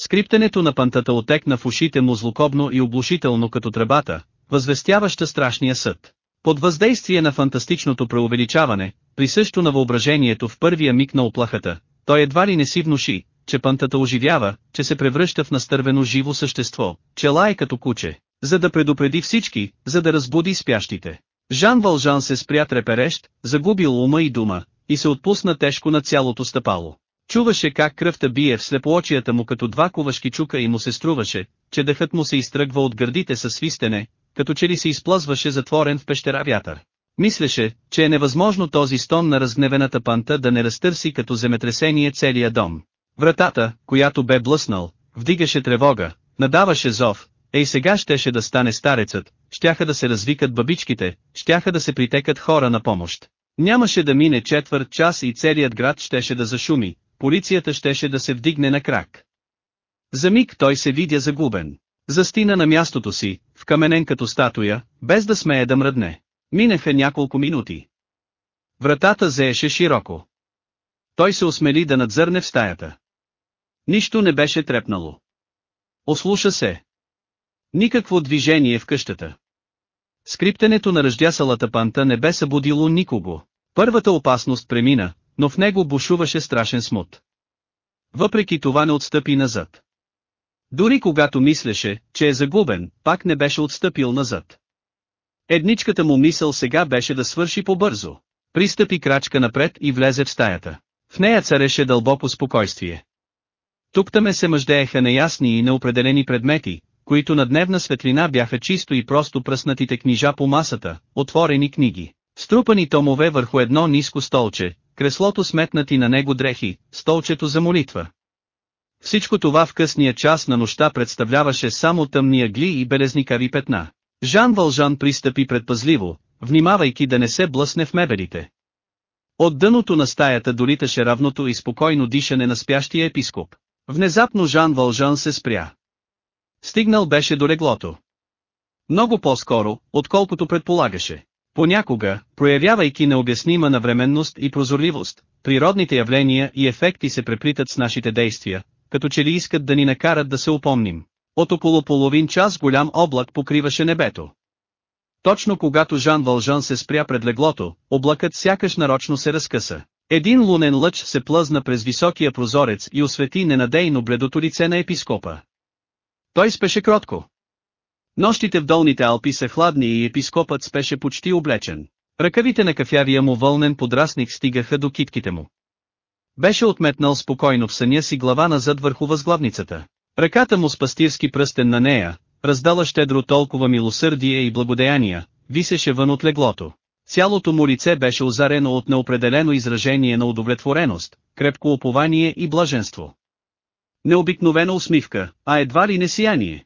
Скриптенето на пантата отекна в ушите му злокобно и облушително като тръбата, възвестяваща страшния съд. Под въздействие на фантастичното преувеличаване, присъщо на въображението в първия миг на оплахата, той едва ли не си внуши, че пантата оживява, че се превръща в настървено живо същество, че лае като куче, за да предупреди всички, за да разбуди спящите. Жан Вължан се спря треперещ, загубил ума и дума, и се отпусна тежко на цялото стъпало. Чуваше как кръвта бие в слепоочията му като два кувашки чука и му се струваше, че дъхът му се изтръгва от гърдите със свистене, като че ли се изплъзваше затворен в пещера вятър. Мислеше, че е невъзможно този стон на разгневената панта да не разтърси като земетресение целия дом. Вратата, която бе блъснал, вдигаше тревога, надаваше зов, ей сега щеше да стане старецът, щяха да се развикат бабичките, щяха да се притекат хора на помощ. Нямаше да мине четвърт час и целият град щеше да зашуми, полицията щеше да се вдигне на крак. За миг той се видя загубен. Застина на мястото си, вкаменен като статуя, без да смее да мръдне. Минаха няколко минути. Вратата зееше широко. Той се осмели да надзърне в стаята. Нищо не беше трепнало. Ослуша се. Никакво движение в къщата. Скриптенето на ръждясалата панта не бе събудило никого. Първата опасност премина, но в него бушуваше страшен смут. Въпреки това не отстъпи назад. Дори когато мислеше, че е загубен, пак не беше отстъпил назад. Едничката му мисъл сега беше да свърши по-бързо. Пристъпи крачка напред и влезе в стаята. В нея цареше дълбоко спокойствие. Тук-таме се мъждееха неясни и неопределени предмети, които на дневна светлина бяха чисто и просто пръснатите книжа по масата, отворени книги, струпани томове върху едно ниско столче, креслото сметнати на него дрехи, столчето за молитва. Всичко това в късния час на нощта представляваше само тъмни ъгли и белезникави петна. Жан Вължан пристъпи предпазливо, внимавайки да не се блъсне в мебелите. От дъното на стаята долиташе равното и спокойно дишане на спящия епископ. Внезапно Жан Вължан се спря. Стигнал беше до леглото. Много по-скоро, отколкото предполагаше. Понякога, проявявайки необяснима навременност и прозорливост, природните явления и ефекти се преплитат с нашите действия, като че ли искат да ни накарат да се упомним. От около половин час голям облак покриваше небето. Точно когато Жан Вължан се спря пред леглото, облакът сякаш нарочно се разкъса. Един лунен лъч се плъзна през високия прозорец и освети ненадейно бледото лице на епископа. Той спеше кротко. Нощите в долните Алпи са хладни и епископът спеше почти облечен. Ръкавите на кафявия му вълнен подрасник стигаха до китките му. Беше отметнал спокойно в съня си глава назад върху възглавницата. Ръката му с пастирски пръстен на нея, раздала щедро толкова милосърдие и благодеяния, висеше вън от леглото. Цялото му лице беше озарено от неопределено изражение на удовлетвореност, крепко опование и блаженство. Необикновена усмивка, а едва ли не сияние.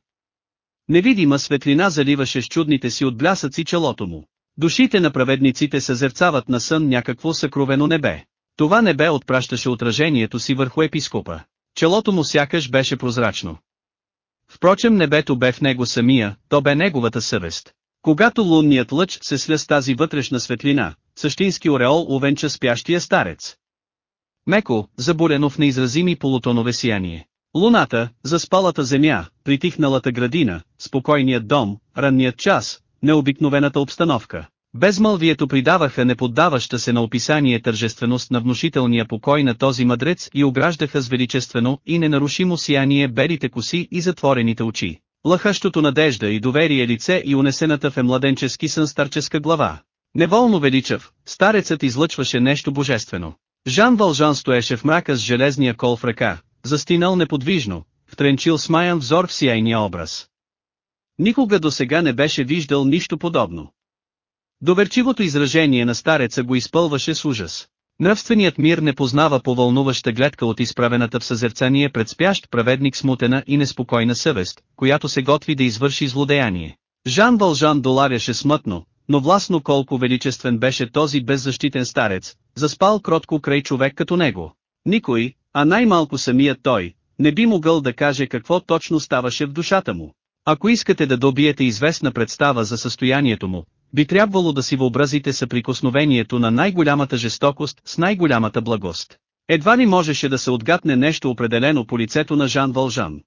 Невидима светлина заливаше с чудните си отблясъци челото му. Душите на праведниците съзерцават на сън някакво съкровено небе. Това небе отпращаше отражението си върху епископа. Челото му сякаш беше прозрачно. Впрочем небето бе в него самия, то бе неговата съвест. Когато лунният лъч се сля с тази вътрешна светлина, същински ореол увенча спящия старец. Меко, заболено в неизразими полутонове сияние. Луната, заспалата земя, притихналата градина, спокойният дом, ранният час, необикновената обстановка. Безмълвието придаваха неподдаваща се на описание тържественост на внушителния покой на този мъдрец и ограждаха с величествено и ненарушимо сияние белите коси и затворените очи. Лъхащото надежда и доверие лице и унесената в младенчески сън старческа глава. Неволно величав, старецът излъчваше нещо божествено. Жан Вължан стоеше в мрака с железния кол в ръка, застинал неподвижно, втренчил смаян взор в сияйния образ. Никога до сега не беше виждал нищо подобно. Доверчивото изражение на стареца го изпълваше с ужас. Нравственият мир не познава повълнуваща гледка от изправената в съзерцание пред спящ праведник смутена и неспокойна съвест, която се готви да извърши злодеяние. Жан Вължан долавяше смътно, но властно колко величествен беше този беззащитен старец, заспал кротко край човек като него. Никой, а най-малко самият той, не би могъл да каже какво точно ставаше в душата му. Ако искате да добиете известна представа за състоянието му, би трябвало да си въобразите съприкосновението на най-голямата жестокост с най-голямата благост. Едва ли можеше да се отгатне нещо определено по лицето на Жан Вължан.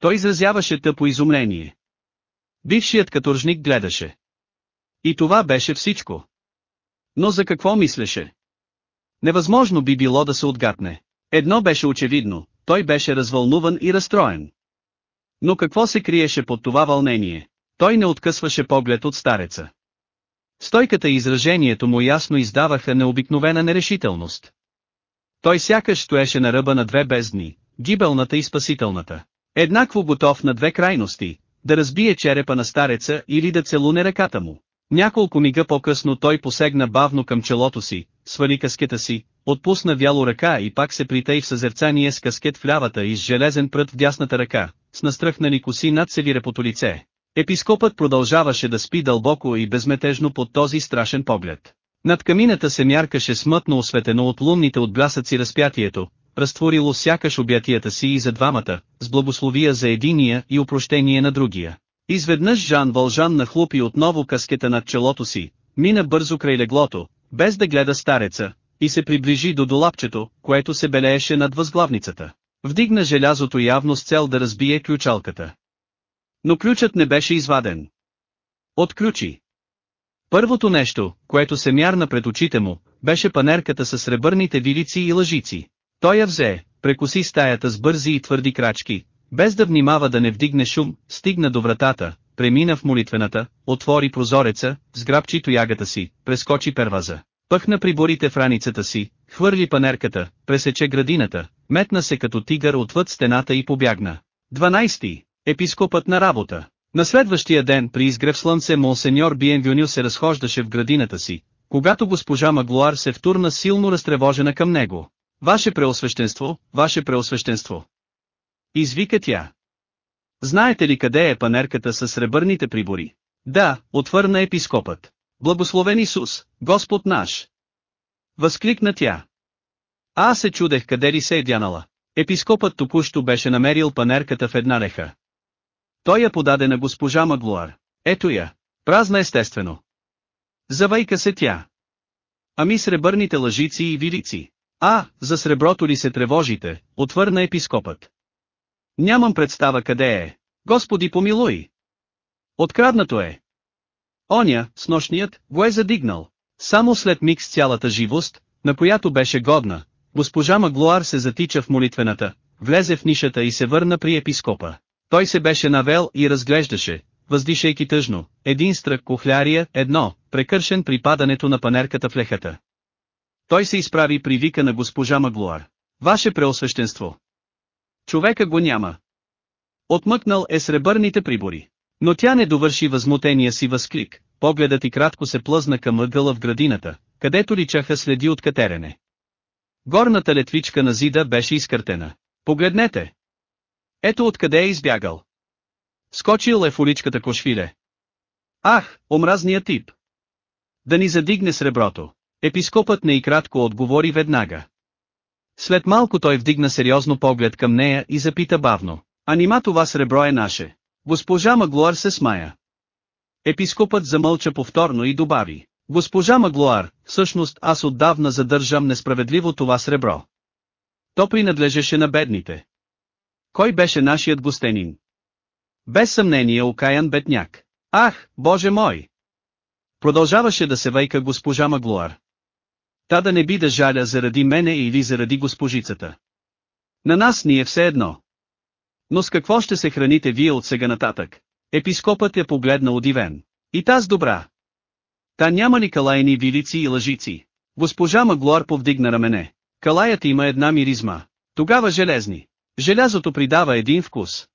Той изразяваше тъпо изумление. Бившият каторжник гледаше. И това беше всичко. Но за какво мислеше? Невъзможно би било да се отгатне. Едно беше очевидно, той беше развълнуван и разстроен. Но какво се криеше под това вълнение? Той не откъсваше поглед от стареца. Стойката и изражението му ясно издаваха необикновена нерешителност. Той сякаш стоеше на ръба на две бездни, гибелната и спасителната. Еднакво готов на две крайности, да разбие черепа на стареца или да целуне ръката му. Няколко мига по-късно той посегна бавно към челото си, свали каскета си, отпусна вяло ръка и пак се притай в съзерцание с каскет в лявата и с железен прът в дясната ръка, с настръхнали коси над севирепото лице. Епископът продължаваше да спи дълбоко и безметежно под този страшен поглед. Над камината се мяркаше смътно осветено от лунните отблясъци разпятието, разтворило сякаш обятията си и за двамата, с благословия за единия и опрощение на другия. Изведнъж Жан Вължан нахлупи отново каскета над челото си, мина бързо край леглото, без да гледа стареца, и се приближи до долапчето, което се белееше над възглавницата. Вдигна желязото явно с цел да разбие ключалката. Но ключът не беше изваден. Отключи. Първото нещо, което се мярна пред очите му, беше панерката с сребърните вилици и лъжици. Той я взе, прекоси стаята с бързи и твърди крачки, без да внимава да не вдигне шум, стигна до вратата, премина в молитвената, отвори прозореца, сграбчи тоягата си, прескочи перваза, пъхна приборите в раницата си, хвърли панерката, пресече градината, метна се като тигър отвъд стената и побягна. 12. Епископът на работа. На следващия ден при изгрев слънце монсеньор Биенвюнил се разхождаше в градината си, когато госпожа Маглуар се втурна силно разтревожена към него. Ваше преосвещенство, ваше преосвещенство. Извика тя. Знаете ли къде е панерката с сребърните прибори? Да, отвърна епископът. Благословен Исус, Господ наш. Възкликна тя. А аз се чудех къде ли се е дянала. Епископът току-що беше намерил панерката в една реха. Той я подаде на госпожа Маглуар. Ето я. Празна естествено. Завайка се тя. Ами сребърните лъжици и вилици. А, за среброто ли се тревожите, отвърна епископът. Нямам представа къде е. Господи помилуй! Откраднато е. Оня, с нощният, го е задигнал. Само след миг с цялата живост, на която беше годна, госпожа Маглуар се затича в молитвената, влезе в нишата и се върна при епископа. Той се беше навел и разглеждаше, въздишайки тъжно, един стрък кухлярия, едно, прекършен при падането на панерката в лехата. Той се изправи при вика на госпожа Маглуар. Ваше преосвещенство. Човека го няма. Отмъкнал е сребърните прибори. Но тя не довърши възмутения си възклик, погледът и кратко се плъзна към ъгъла в градината, където личаха следи от катерене. Горната летвичка на зида беше изкъртена. Погледнете! Ето откъде е избягал. Скочил е в уличката Кошвиле. Ах, омразният тип! Да ни задигне среброто. Епископът не и кратко отговори веднага. След малко той вдигна сериозно поглед към нея и запита бавно. А нима това сребро е наше? Госпожа Маглуар се смая. Епископът замълча повторно и добави. Госпожа Маглуар, всъщност аз отдавна задържам несправедливо това сребро. То принадлежеше на бедните. Кой беше нашият гостенин? Без съмнение окаян бедняк. Ах, боже мой! Продължаваше да се вейка госпожа Маглуар. Та да не би да жаля заради мене или заради госпожицата. На нас ни е все едно. Но с какво ще се храните вие от сега нататък? Епископът е погледна удивен. И таз добра. Та няма ли калайни вилици и лъжици? Госпожа Маглуар повдигна рамене. Калаят има една миризма. Тогава железни. Желязото придава един вкус.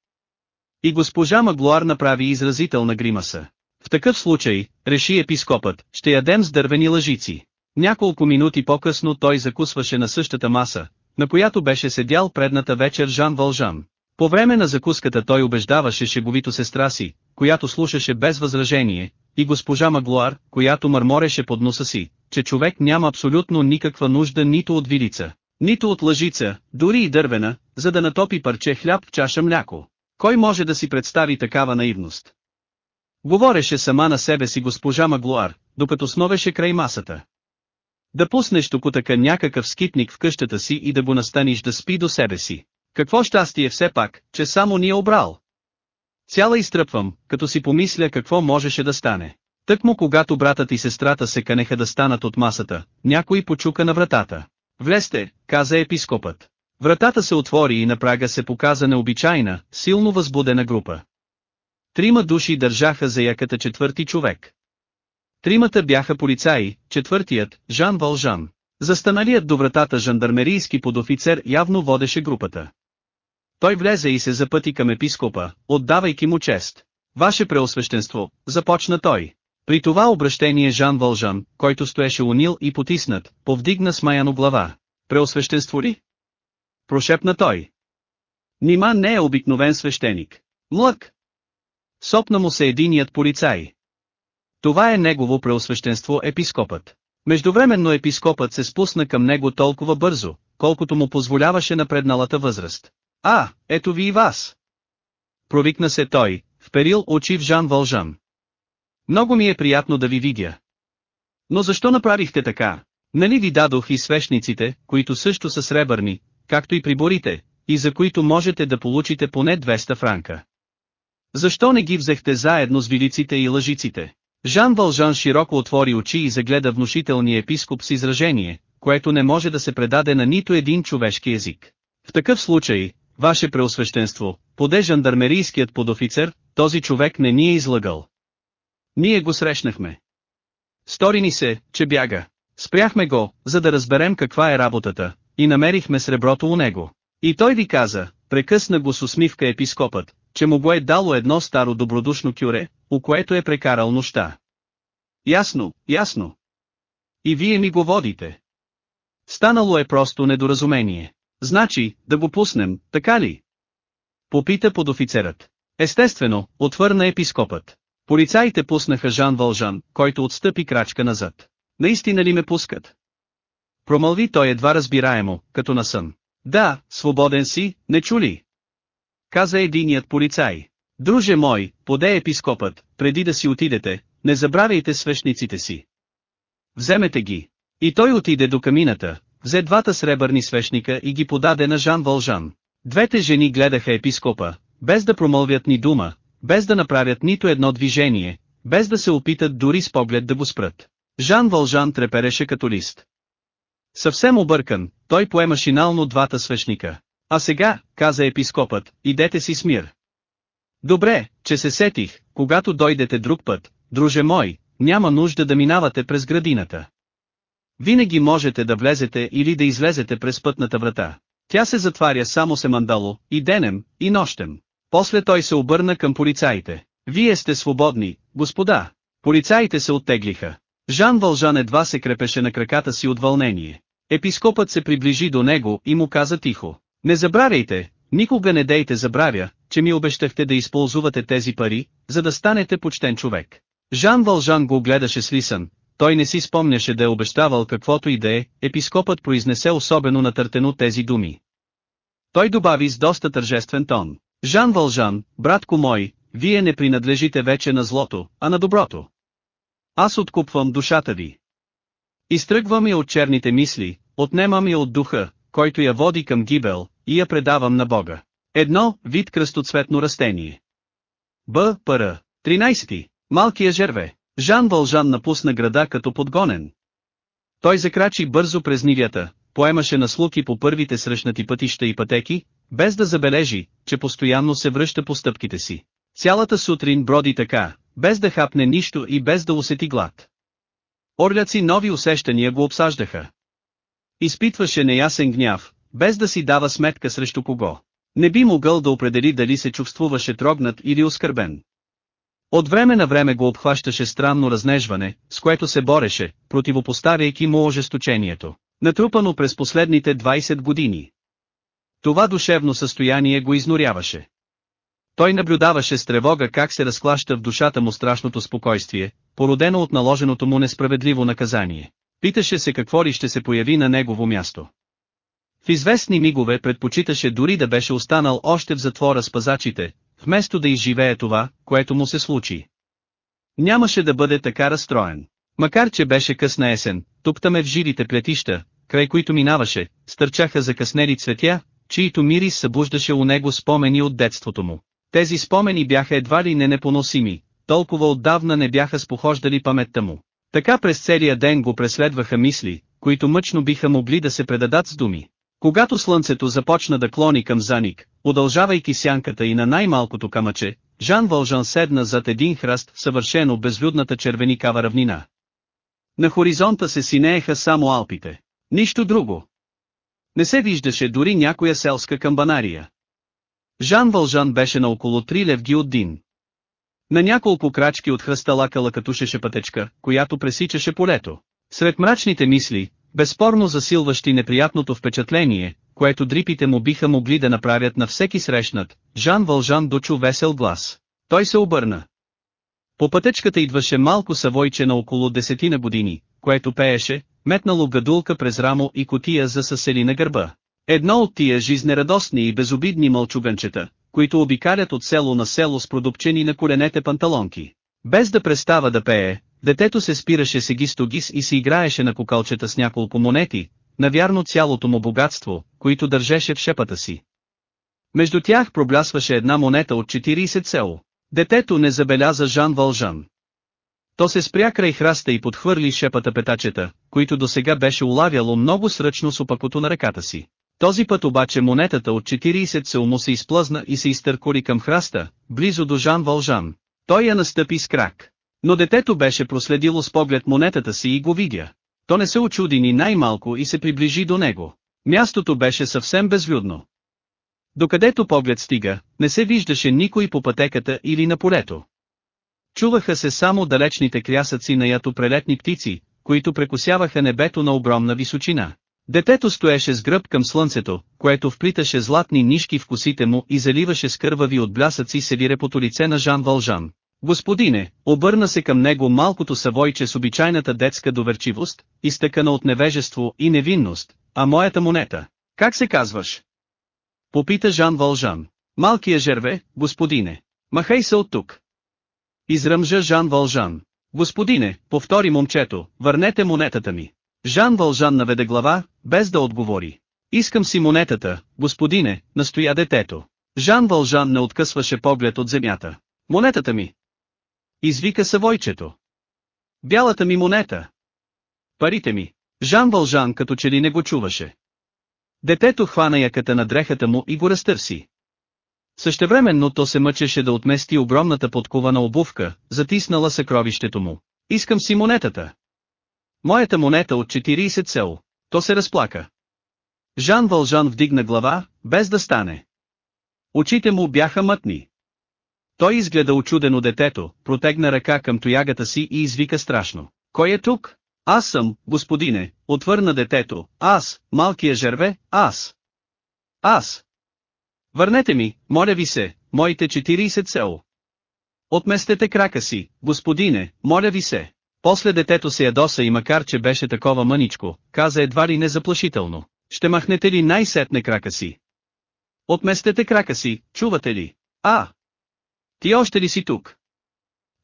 И госпожа Маглуар направи изразителна гримаса. В такъв случай, реши епископът, ще ядем с дървени лъжици. Няколко минути по-късно той закусваше на същата маса, на която беше седял предната вечер Жан Вължан. По време на закуската той убеждаваше шеговито сестра си, която слушаше без възражение, и госпожа Маглуар, която мърмореше под носа си, че човек няма абсолютно никаква нужда нито от вилица, нито от лъжица, дори и дървена, за да натопи парче хляб в чаша мляко. Кой може да си представи такава наивност? Говореше сама на себе си госпожа Маглуар, докато сновеше край масата. Да пуснеш токотъка някакъв скитник в къщата си и да го настаниш да спи до себе си. Какво щастие все пак, че само ни е обрал. Цяла изтръпвам, като си помисля какво можеше да стане. Тъкмо когато братът и сестрата се канеха да станат от масата, някой почука на вратата. Влезте, каза епископът. Вратата се отвори и на прага се показа необичайна, силно възбудена група. Трима души държаха за яката четвърти човек. Тримата бяха полицаи, четвъртият, Жан Вължан. Застаналият до вратата жандармерийски подофицер явно водеше групата. Той влезе и се запъти към епископа, отдавайки му чест. Ваше преосвещенство, започна той. При това обращение Жан Вължан, който стоеше унил и потиснат, повдигна смаяно глава. Преосвещенство ли? Прошепна той. Нима не е обикновен свещеник. Млък! Сопна му се единият полицай. Това е негово преосвещенство епископът. Междувременно епископът се спусна към него толкова бързо, колкото му позволяваше напредналата възраст. А, ето ви и вас! Провикна се той, вперил очи в Жан Вължан. Много ми е приятно да ви видя. Но защо направихте така? Нали ви дадох и свещниците, които също са сребърни, както и приборите, и за които можете да получите поне 200 франка. Защо не ги взехте заедно с велиците и лъжиците? Жан Вължан широко отвори очи и загледа внушителния епископ с изражение, което не може да се предаде на нито един човешки език. В такъв случай, ваше преосвещенство, поде жандармерийският подофицер, този човек не ни е излъгал. Ние го срещнахме. Стори ни се, че бяга. Спряхме го, за да разберем каква е работата, и намерихме среброто у него. И той ви каза, прекъсна го с усмивка епископът, че му го е дало едно старо добродушно кюре, у което е прекарал нощта. Ясно, ясно. И вие ми го водите. Станало е просто недоразумение. Значи, да го пуснем, така ли? Попита подофицерът. Естествено, отвърна епископът. Полицаите пуснаха Жан Вължан, който отстъпи крачка назад. Наистина ли ме пускат? Промълви той едва разбираемо, като на сън. Да, свободен си, не чули? Каза единият полицай. Друже мой, поде епископът, преди да си отидете, не забравяйте свещниците си. Вземете ги. И той отиде до камината, взе двата сребърни свещника и ги подаде на Жан Вължан. Двете жени гледаха епископа, без да промълвят ни дума, без да направят нито едно движение, без да се опитат дори с поглед да го спрат. Жан Вължан трепереше като лист. Съвсем объркан, той пое машинално двата свещника. А сега, каза епископът, идете си с мир. Добре, че се сетих, когато дойдете друг път, друже мой, няма нужда да минавате през градината. Винаги можете да влезете или да излезете през пътната врата. Тя се затваря само се мандало, и денем, и нощем. После той се обърна към полицаите. Вие сте свободни, господа. Полицаите се оттеглиха. Жан Вължан едва се крепеше на краката си от вълнение. Епископът се приближи до него и му каза тихо. Не забравяйте, никога не дейте забравя, че ми обещахте да използвате тези пари, за да станете почтен човек. Жан Вължан го гледаше слисан, той не си спомняше да е обещавал каквото и да е, епископът произнесе особено натъртено тези думи. Той добави с доста тържествен тон. Жан Вължан, братко мой, вие не принадлежите вече на злото, а на доброто. Аз откупвам душата ви. Изтръгвам я от черните мисли, отнемам я от духа, който я води към гибел, и я предавам на Бога. Едно, вид кръстоцветно растение. Б. Р. 13. Малкия жерве. Жан Вължан напусна града като подгонен. Той закрачи бързо през нивята, поемаше наслуки по първите срещнати пътища и пътеки, без да забележи, че постоянно се връща по стъпките си. Цялата сутрин броди така, без да хапне нищо и без да усети глад. Орляци нови усещания го обсаждаха. Изпитваше неясен гняв, без да си дава сметка срещу кого. Не би могъл да определи дали се чувствуваше трогнат или оскърбен. От време на време го обхващаше странно разнежване, с което се бореше, противопоставяйки му ожесточението, натрупано през последните 20 години. Това душевно състояние го изноряваше. Той наблюдаваше с тревога как се разклаща в душата му страшното спокойствие, породено от наложеното му несправедливо наказание. Питаше се какво ли ще се появи на негово място. В известни мигове предпочиташе дори да беше останал още в затвора с пазачите, вместо да изживее това, което му се случи. Нямаше да бъде така разстроен. Макар че беше късна есен, туптаме в жилите плетища, край които минаваше, стърчаха закъснели цветя, чието мирис събуждаше у него спомени от детството му. Тези спомени бяха едва ли не непоносими, толкова отдавна не бяха спохождали паметта му. Така през целия ден го преследваха мисли, които мъчно биха могли да се предадат с думи. Когато слънцето започна да клони към заник, удължавайки сянката и на най-малкото камъче, Жан Вължан седна зад един храст в съвършено безлюдната червеникава равнина. На хоризонта се синееха само Алпите. Нищо друго. Не се виждаше дори някоя селска камбанария. Жан Вължан беше на около три левги от Дин. На няколко крачки от хръсталака лъкатушеше пътечка, която пресичаше полето. Сред мрачните мисли, безспорно засилващи неприятното впечатление, което дрипите му биха могли да направят на всеки срещнат, Жан Вължан дочу весел глас. Той се обърна. По пътечката идваше малко съвойче на около десетина години, което пееше, метнало гадулка през рамо и котия за съсели на гърба. Едно от тия жизнерадостни и безобидни мълчуганчета, които обикалят от село на село с продупчени на коленете панталонки. Без да престава да пее, детето се спираше сегистогис и си играеше на кукалчета с няколко монети, навярно цялото му богатство, които държеше в шепата си. Между тях проблясваше една монета от 40 село. Детето не забеляза Жан Вължан. То се спря край храста и подхвърли шепата петачета, които досега беше улавяло много сръчно с опакото на ръката си. Този път обаче монетата от 40 се му се изплъзна и се изтърколи към храста, близо до Жан Вължан. Той я настъпи с крак. Но детето беше проследило с поглед монетата си и го видя. То не се очуди ни най-малко и се приближи до него. Мястото беше съвсем безлюдно. Докъдето поглед стига, не се виждаше никой по пътеката или на полето. Чуваха се само далечните крясъци на ято прелетни птици, които прекусяваха небето на огромна височина. Детето стоеше с гръб към слънцето, което вплиташе златни нишки в косите му и заливаше с кървави от блясъци селирепото лице на Жан Вължан. Господине, обърна се към него малкото савойче с обичайната детска доверчивост, изтъкана от невежество и невинност, а моята монета. Как се казваш? Попита Жан Вължан. Малкия жерве, господине. Махай се от тук. Изръмжа Жан Вължан. Господине, повтори момчето, върнете монетата ми. Жан Вължан наведе глава, без да отговори. Искам си монетата, господине, настоя детето. Жан Вължан не откъсваше поглед от земята. Монетата ми. Извика съвойчето. Бялата ми монета. Парите ми. Жан Вължан като че ли не го чуваше. Детето хвана яката на дрехата му и го разтърси. Същевременно то се мъчеше да отмести огромната подкована обувка, затиснала съкровището му. Искам си монетата. Моята монета от 40 сел. То се разплака. Жан Вължан вдигна глава, без да стане. Очите му бяха мътни. Той изгледа очудено детето, протегна ръка към тоягата си и извика страшно. Кой е тук? Аз съм, господине, отвърна детето, аз, малкия жерве, аз. Аз. Върнете ми, моля ви се, моите 40 село. Отместете крака си, господине, моля ви се. После детето се ядоса и макар че беше такова мъничко, каза едва ли незаплашително. Ще махнете ли най-сетне крака си? Отместете крака си, чувате ли? А! Ти още ли си тук?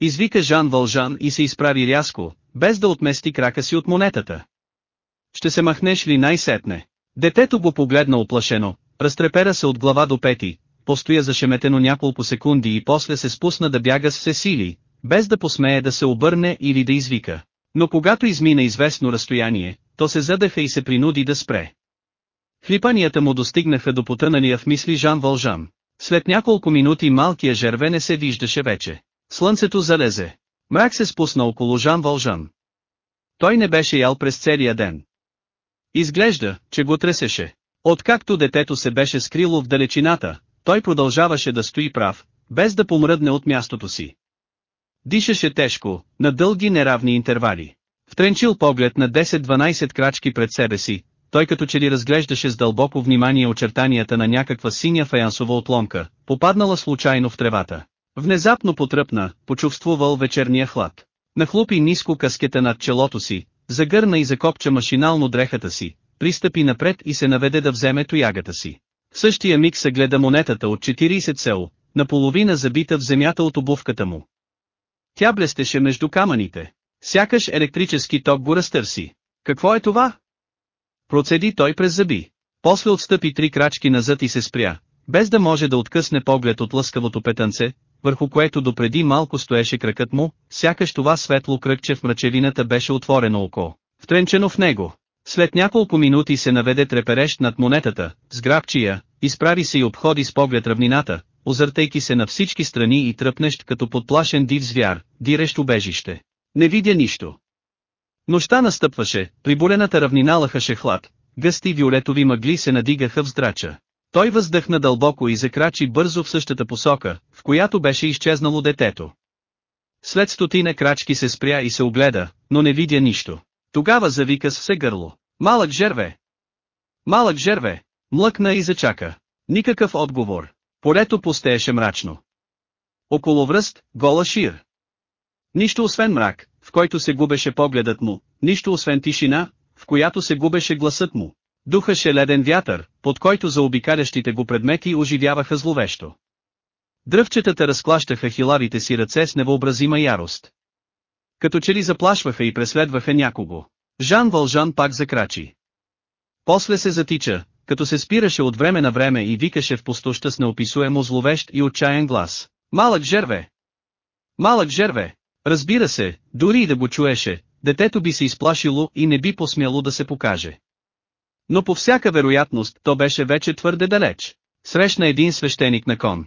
Извика Жан Вължан и се изправи рязко, без да отмести крака си от монетата. Ще се махнеш ли най-сетне? Детето го погледна оплашено, разтрепера се от глава до пети, постоя зашеметено няколко секунди и после се спусна да бяга с все сили, без да посмее да се обърне или да извика. Но когато измина известно разстояние, то се задеха и се принуди да спре. Хлипанията му достигнаха до потъналия в мисли Жан Вължан. След няколко минути малкия жерве не се виждаше вече. Слънцето залезе. Мрак се спусна около Жан Вължан. Той не беше ял през целия ден. Изглежда, че го тресеше. Откакто детето се беше скрило в далечината, той продължаваше да стои прав, без да помръдне от мястото си. Дишаше тежко, на дълги неравни интервали. Втренчил поглед на 10-12 крачки пред себе си, той като че ли разглеждаше с дълбоко внимание очертанията на някаква синя фаянсова отломка, попаднала случайно в тревата. Внезапно потръпна, почувствувал вечерния хлад. Нахлупи ниско каскета над челото си, загърна и закопча машинално дрехата си, пристъпи напред и се наведе да вземе тоягата си. В същия миг се гледа монетата от 40 сел, наполовина забита в земята от обувката му. Тя блестеше между камъните. Сякаш електрически ток го разтърси. Какво е това? Процеди той през зъби. После отстъпи три крачки назад и се спря, без да може да откъсне поглед от лъскавото петънце, върху което допреди малко стоеше кракът му, сякаш това светло кръгче в мрачевината беше отворено око, втренчено в него. След няколко минути се наведе треперещ над монетата, сграбчия, изправи се и обходи с поглед равнината, озъртайки се на всички страни и тръпнещ като подплашен див звяр, дирещ убежище. Не видя нищо. Нощта настъпваше, приболената равнина лъхаше хлад, гъсти виолетови мъгли се надигаха в здрача. Той въздъхна дълбоко и закрачи бързо в същата посока, в която беше изчезнало детето. След стотина крачки се спря и се огледа, но не видя нищо. Тогава завика с все гърло. Малък жерве! Малък жерве! Млъкна и зачака. Никакъв отговор. Полето постееше мрачно. Около връст, гола шир. Нищо освен мрак, в който се губеше погледът му, нищо освен тишина, в която се губеше гласът му. Духаше леден вятър, под който заобикалящите го предмети оживяваха зловещо. Дръвчетата разклащаха хилавите си ръце с невъобразима ярост. Като че ли заплашваха и преследваха някого. Жан Вължан пак закрачи. После се затича, като се спираше от време на време и викаше в пустоща с неописуемо зловещ и отчаян глас. Малък жерве! Малък жерве! Разбира се, дори и да го чуеше, детето би се изплашило и не би посмяло да се покаже. Но по всяка вероятност то беше вече твърде далеч. Срещна един свещеник на кон.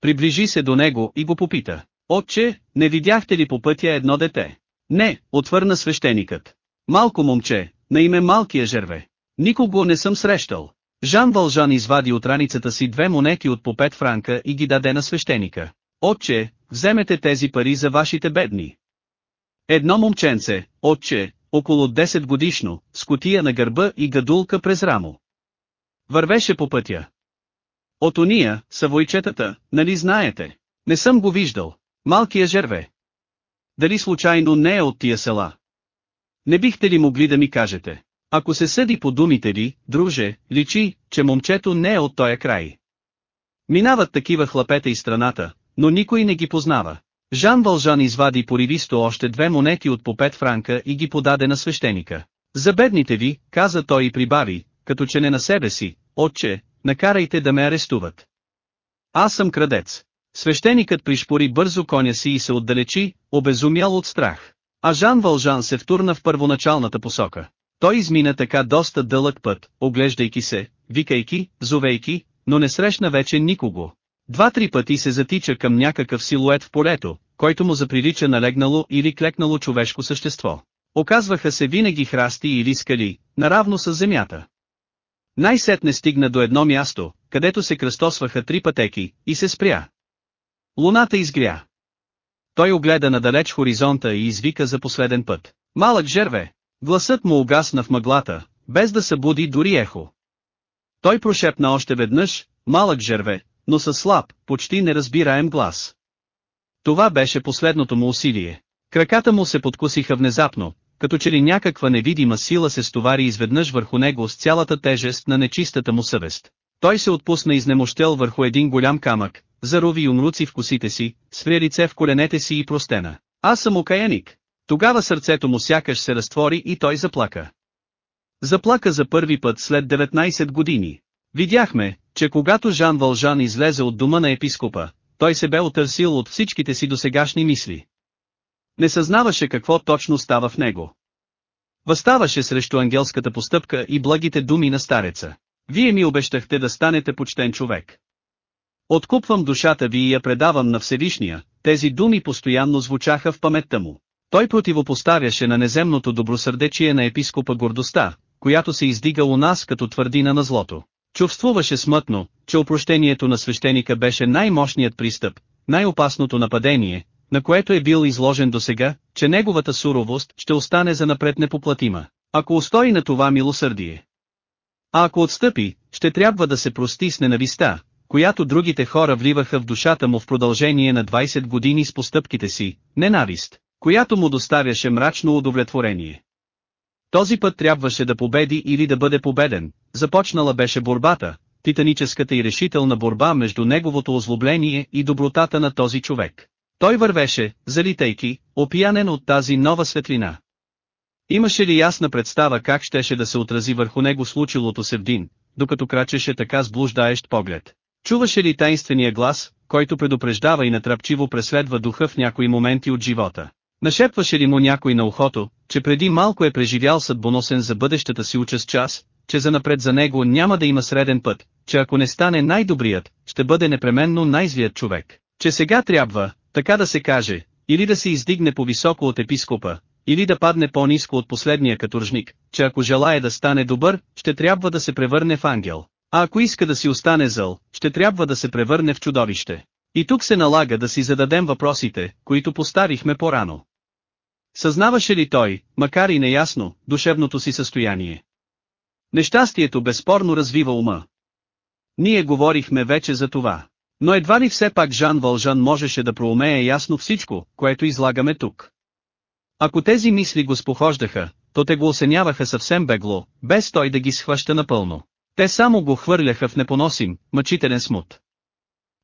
Приближи се до него и го попита. Отче, не видяхте ли по пътя едно дете? Не, отвърна свещеникът. Малко момче, на име Малкия жерве. Никого не съм срещал. Жан Вължан извади от раницата си две монети от по 5 франка и ги даде на свещеника. Отче, вземете тези пари за вашите бедни. Едно момченце, отче, около 10 годишно, с котия на гърба и гадулка през рамо. Вървеше по пътя. От уния, са войчетата, нали знаете? Не съм го виждал. Малкия жерве. Дали случайно не е от тия села? Не бихте ли могли да ми кажете? Ако се съди по думите ли, друже, личи, че момчето не е от тоя край. Минават такива хлапета и страната, но никой не ги познава. Жан Вължан извади поривисто още две монети от по пет франка и ги подаде на свещеника. За бедните ви, каза той и прибави, като че не на себе си, отче, накарайте да ме арестуват. Аз съм крадец. Свещеникът пришпори бързо коня си и се отдалечи, обезумял от страх. А Жан Вължан се втурна в първоначалната посока. Той измина така доста дълъг път, оглеждайки се, викайки, зовейки, но не срещна вече никого. Два-три пъти се затича към някакъв силует в полето, който му заприлича налегнало или клекнало човешко същество. Оказваха се винаги храсти или скали, наравно с земята. Най-сетне стигна до едно място, където се кръстосваха три пътеки, и се спря. Луната изгря. Той огледа надалеч хоризонта и извика за последен път. Малък жерве! Гласът му угасна в мъглата, без да събуди дори ехо. Той прошепна още веднъж, малък жерве, но със слаб, почти неразбираем глас. Това беше последното му усилие. Краката му се подкусиха внезапно, като че ли някаква невидима сила се стовари изведнъж върху него с цялата тежест на нечистата му съвест. Той се отпусна изнемощел върху един голям камък, зарови юмруци в косите си, сври лице в коленете си и простена. Аз съм окаяник. Тогава сърцето му сякаш се разтвори и той заплака. Заплака за първи път след 19 години. Видяхме, че когато Жан Вължан излезе от дома на епископа, той се бе отърсил от всичките си досегашни мисли. Не съзнаваше какво точно става в него. Възставаше срещу ангелската постъпка и благите думи на стареца. Вие ми обещахте да станете почтен човек. Откупвам душата ви и я предавам на Всевишния, тези думи постоянно звучаха в паметта му. Той противопоставяше на неземното добросърдечие на епископа гордостта, която се издига у нас като твърдина на злото. Чувствуваше смътно, че опрощението на свещеника беше най-мощният пристъп, най-опасното нападение, на което е бил изложен досега, че неговата суровост ще остане за напред непоплатима, ако устои на това милосърдие. А ако отстъпи, ще трябва да се прости с ненависта, която другите хора вливаха в душата му в продължение на 20 години с постъпките си, ненавист, която му доставяше мрачно удовлетворение. Този път трябваше да победи или да бъде победен, започнала беше борбата, титаническата и решителна борба между неговото озлобление и добротата на този човек. Той вървеше, залитайки, опиянен от тази нова светлина. Имаше ли ясна представа как щеше да се отрази върху него случилото се в Дин, докато крачеше така с блуждаещ поглед? Чуваше ли таинствения глас, който предупреждава и натрапчиво преследва духа в някои моменти от живота? Нашепваше ли му някой на ухото, че преди малко е преживял съдбоносен за бъдещата си участ час, че занапред за него няма да има среден път, че ако не стане най-добрият, ще бъде непременно най-злият човек, че сега трябва, така да се каже, или да се издигне по-високо от епископа, или да падне по-низко от последния каторжник, че ако желая да стане добър, ще трябва да се превърне в ангел, а ако иска да си остане зъл, ще трябва да се превърне в чудовище. И тук се налага да си зададем въпросите, които поставихме по-рано. Съзнаваше ли той, макар и неясно, душевното си състояние? Нещастието безспорно развива ума. Ние говорихме вече за това. Но едва ли все пак Жан Вължан можеше да проумее ясно всичко, което излагаме тук. Ако тези мисли го спохождаха, то те го осеняваха съвсем бегло, без той да ги схваща напълно. Те само го хвърляха в непоносим, мъчителен смут.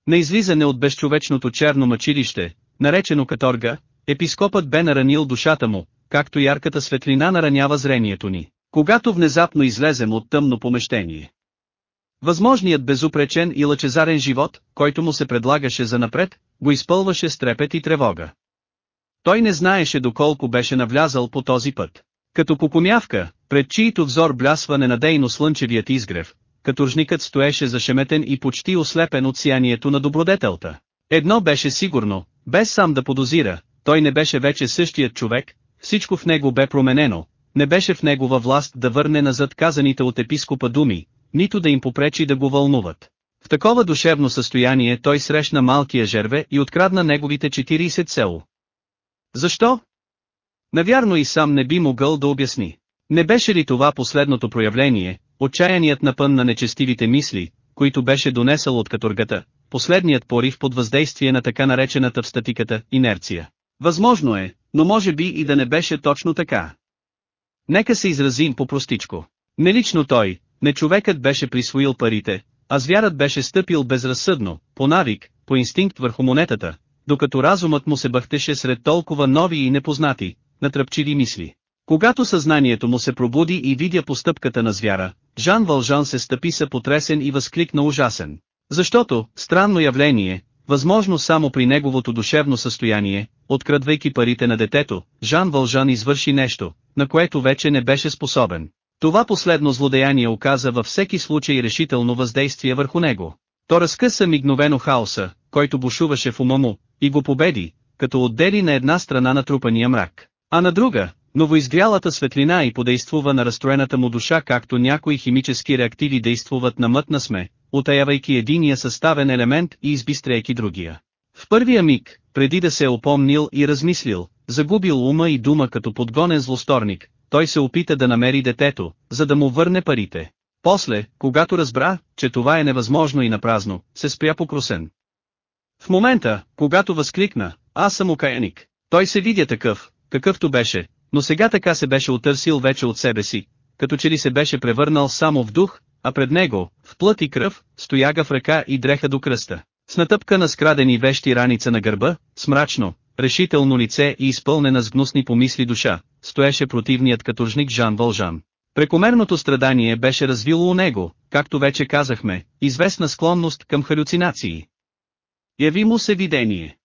На излизане от безчовечното черно мъчилище, наречено каторга, епископът бе наранил душата му, както ярката светлина наранява зрението ни, когато внезапно излезем от тъмно помещение. Възможният безупречен и лъчезарен живот, който му се предлагаше за напред, го изпълваше с трепет и тревога. Той не знаеше доколко беше навлязал по този път. Като покомявка, пред чието взор блясва ненадейно слънчевият изгрев, каторжникът стоеше зашеметен и почти ослепен от сиянието на добродетелта. Едно беше сигурно, без сам да подозира, той не беше вече същият човек, всичко в него бе променено, не беше в негова власт да върне назад казаните от епископа думи, нито да им попречи да го вълнуват. В такова душевно състояние той срещна малкия жерве и открадна неговите 40 село. Защо? Навярно и сам не би могъл да обясни. Не беше ли това последното проявление, отчаяният напън на нечестивите мисли, които беше донесъл от каторгата, последният порив под въздействие на така наречената в статиката инерция. Възможно е, но може би и да не беше точно така. Нека се изразим по-простичко. Не лично той, не човекът беше присвоил парите, а звярат беше стъпил безразсъдно, по навик, по инстинкт върху монетата, докато разумът му се бъхтеше сред толкова нови и непознати, натръпчиви мисли. Когато съзнанието му се пробуди и видя постъпката на звяра, Жан Вължан се стъпи са потресен и възкликна ужасен. Защото, странно явление, възможно само при неговото душевно състояние, открадвайки парите на детето, Жан Вължан извърши нещо, на което вече не беше способен. Това последно злодеяние оказа във всеки случай решително въздействие върху него. То разкъса мигновено хаоса, който бушуваше в ума му, и го победи, като отдели на една страна натрупания мрак, а на друга, новоизгрялата светлина и подействува на разстроената му душа както някои химически реактиви действуват на мътна сме, утаявайки единия съставен елемент и избистряйки другия. В първия миг, преди да се е опомнил и размислил, загубил ума и дума като подгонен злосторник, той се опита да намери детето, за да му върне парите. После, когато разбра, че това е невъзможно и напразно, се спря покрусен. В момента, когато възкликна, аз съм окаяник, той се видя такъв, какъвто беше, но сега така се беше отърсил вече от себе си, като че ли се беше превърнал само в дух, а пред него, в плът и кръв, стояга в ръка и дреха до кръста. С натъпка на скрадени вещи раница на гърба, с мрачно, решително лице и изпълнена с гнусни помисли душа, стоеше противният каторжник Жан Вължан. Прекомерното страдание беше развило у него, както вече казахме, известна склонност към халюцинации. Яви му се видение.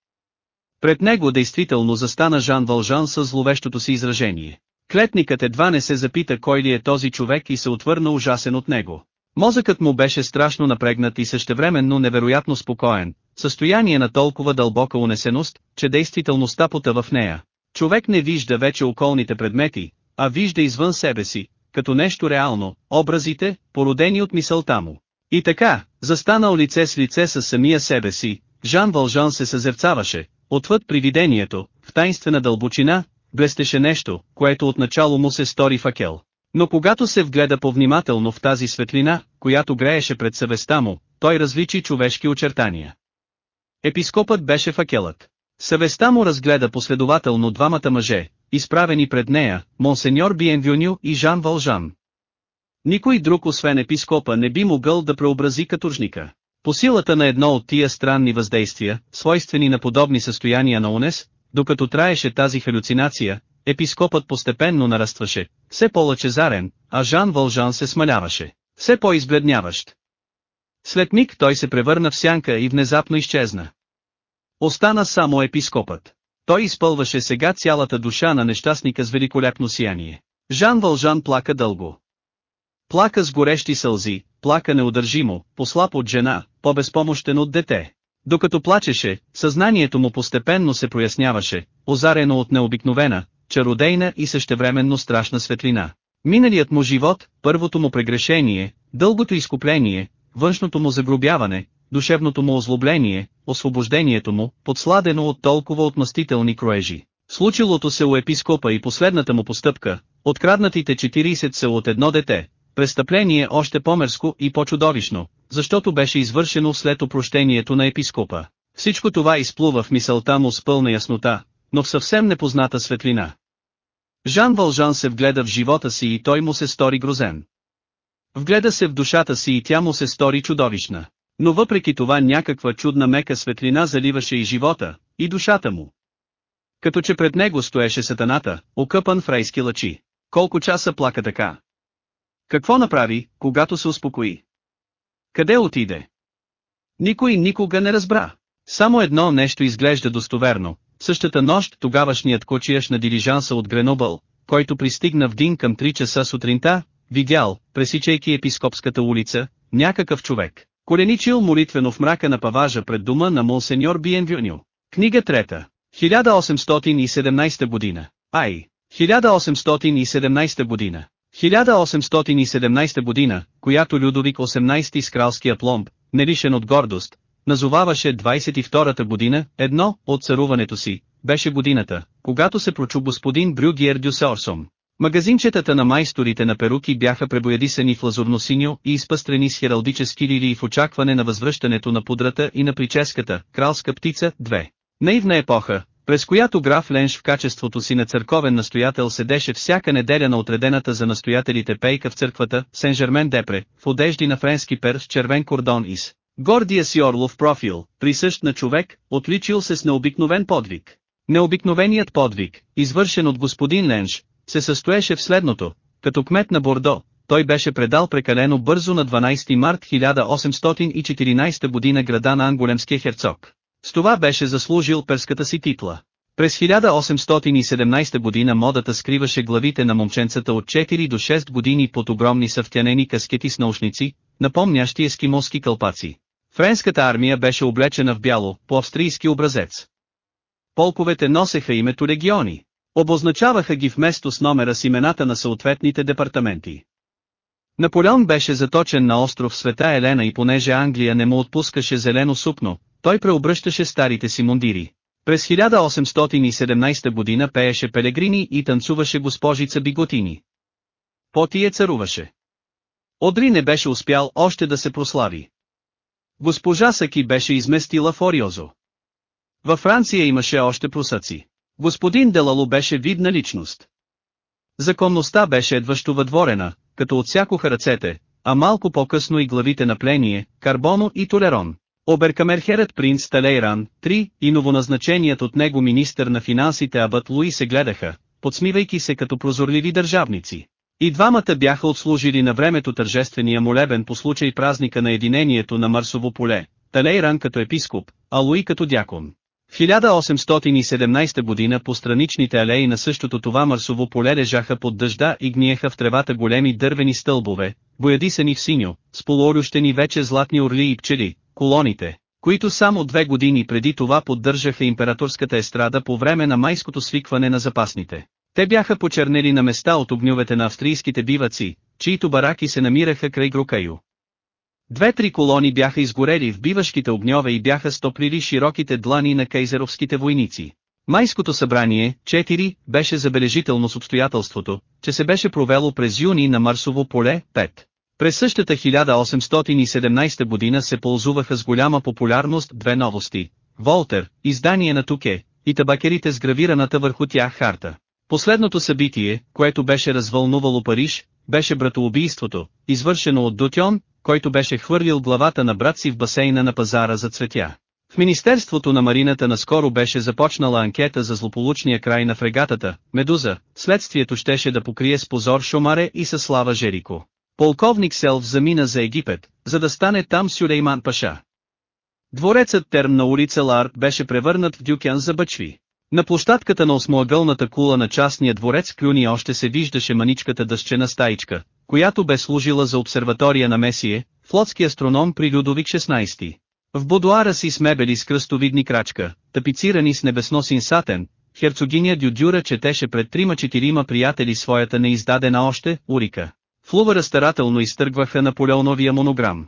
Пред него действително застана Жан Вължан с зловещото си изражение. Клетникът едва не се запита кой ли е този човек и се отвърна ужасен от него. Мозъкът му беше страшно напрегнат и същевременно невероятно спокоен, състояние на толкова дълбока унесеност, че действителността потъва в нея. Човек не вижда вече околните предмети, а вижда извън себе си, като нещо реално, образите, породени от мисълта му. И така, застанал лице с лице с самия себе си, Жан Вължан се съзерцаваше, отвъд привидението, в тайнствена дълбочина, блестеше нещо, което отначало му се стори факел. Но когато се вгледа повнимателно в тази светлина, която грееше пред съвестта му, той различи човешки очертания. Епископът беше факелът. Съвестта му разгледа последователно двамата мъже, изправени пред нея, монсеньор Биенвюню и Жан Вължан. Никой друг освен епископа не би могъл да преобрази каторжника. По силата на едно от тия странни въздействия, свойствени на подобни състояния на унес, докато траеше тази халюцинация, епископът постепенно нарастваше, все по-лъчезарен, а Жан Вължан се смаляваше, все по-избледняващ. След миг той се превърна в сянка и внезапно изчезна. Остана само епископът. Той изпълваше сега цялата душа на нещастника с великолепно сияние. Жан Вължан плака дълго. Плака с горещи сълзи, плака неудържимо, послаб от жена, по-безпомощен от дете. Докато плачеше, съзнанието му постепенно се проясняваше, озарено от необикновена, чародейна и същевременно страшна светлина. Миналият му живот, първото му прегрешение, дългото изкупление, външното му загробяване, душевното му озлобление, освобождението му, подсладено от толкова отмъстителни кроежи. Случилото се у епископа и последната му постъпка, откраднатите 40 са от едно дете, престъпление още по-мерско и по-чудовищно, защото беше извършено след опрощението на епископа. Всичко това изплува в мисълта му с пълна яснота, но в съвсем непозната светлина. Жан Вължан се вгледа в живота си и той му се стори грозен. Вгледа се в душата си и тя му се стори чудовищна. Но въпреки това някаква чудна мека светлина заливаше и живота, и душата му. Като че пред него стоеше сатаната, окъпан в райски лъчи. Колко часа плака така? Какво направи, когато се успокои? Къде отиде? Никой никога не разбра. Само едно нещо изглежда достоверно. Същата нощ тогавашният кочияш на дилижанса от Гренобъл, който пристигна в Дин към 3 часа сутринта, видял, пресичайки епископската улица, някакъв човек, коленичил молитвено в мрака на паважа пред дома на монсеньор Биенвюню. Книга 3. 1817 година. Ай. 1817 година. 1817 година, която Людовик 18 с кралския пломб, нелишен от гордост, назоваваше 22-та година, едно, от царуването си, беше годината, когато се прочу господин Брюгиер Дюсорсом. Магазинчетата на майсторите на перуки бяха пребоядисани в лазурно-синьо и изпъстрени с хералдически лилии в очакване на възвръщането на пудрата и на прическата, кралска птица, 2. Наивна епоха, през която граф Ленш в качеството си на църковен настоятел седеше всяка неделя на отредената за настоятелите пейка в църквата, Сен-Жермен-Депре, в одежди на френски пер с червен кордон и с гордия си орлов профил, присъщ на човек, отличил се с необикновен подвиг. Необикновеният подвиг, извършен от господин Ленш, се състоеше в следното, като кмет на Бордо, той беше предал прекалено бързо на 12 март 1814 година града на Ангулемския херцог. С това беше заслужил перската си титла. През 1817 година модата скриваше главите на момченцата от 4 до 6 години под огромни съвтянени каскети с наушници, напомнящи ескимоски кълпаци. Френската армия беше облечена в бяло, по австрийски образец. Полковете носеха името региони. Обозначаваха ги вместо с номера с имената на съответните департаменти. Наполеон беше заточен на остров Света Елена и понеже Англия не му отпускаше зелено сукно, той преобръщаше старите си мундири. През 1817 година пееше Пелегрини и танцуваше госпожица Биготини. Потие царуваше. Одри не беше успял още да се прослави. Госпожа Саки беше изместила Фориозо. Във Франция имаше още прусаци. Господин Делало беше видна личност. Законността беше едващо въдворена, като отсякоха ръцете, а малко по-късно и главите на Пление, Карбоно и Толерон. Оберкамерхерът принц Талейран, 3, и новоназначеният от него министър на финансите Абът Луи се гледаха, подсмивайки се като прозорливи държавници. И двамата бяха отслужили на времето тържествения молебен по случай празника на единението на Марсово поле, Талейран като епископ, а Луи като дякон. В 1817 година по страничните алеи на същото това Марсово поле лежаха под дъжда и гниеха в тревата големи дървени стълбове, боядисани в синьо, с полуорющени вече златни орли и пчели, колоните, които само две години преди това поддържаха императорската естрада по време на майското свикване на запасните. Те бяха почернели на места от огнювете на австрийските биваци, чието бараки се намираха край Грукаю. Две-три колони бяха изгорели в бивашките огньове и бяха стоплили широките длани на кейзеровските войници. Майското събрание, 4, беше забележително с обстоятелството, че се беше провело през юни на Марсово поле, 5. През същата 1817 година се ползуваха с голяма популярност две новости. Волтер, издание на Туке, и табакерите с гравираната върху тях харта. Последното събитие, което беше развълнувало Париж, беше братоубийството, извършено от Дотьон, който беше хвърлил главата на брат си в басейна на пазара за цветя. В Министерството на марината наскоро беше започнала анкета за злополучния край на фрегатата, Медуза, следствието щеше да покрие с позор Шомаре и със слава Жерико. Полковник Селв замина за Египет, за да стане там Сюлейман Паша. Дворецът Терм на улица Ларт беше превърнат в дюкян за бъчви. На площадката на осмоъгълната кула на частния дворец Клюни още се виждаше маничката дъщена стаичка, която бе служила за обсерватория на Месие, флотски астроном при Людовик 16. В будуара си с мебели с кръстовидни крачка, тапицирани с небесносин сатен, херцогиня Дюдюра четеше пред трима-четирима приятели своята неиздадена още, Урика. Флувара старателно изтъргваха Наполеоновия монограм.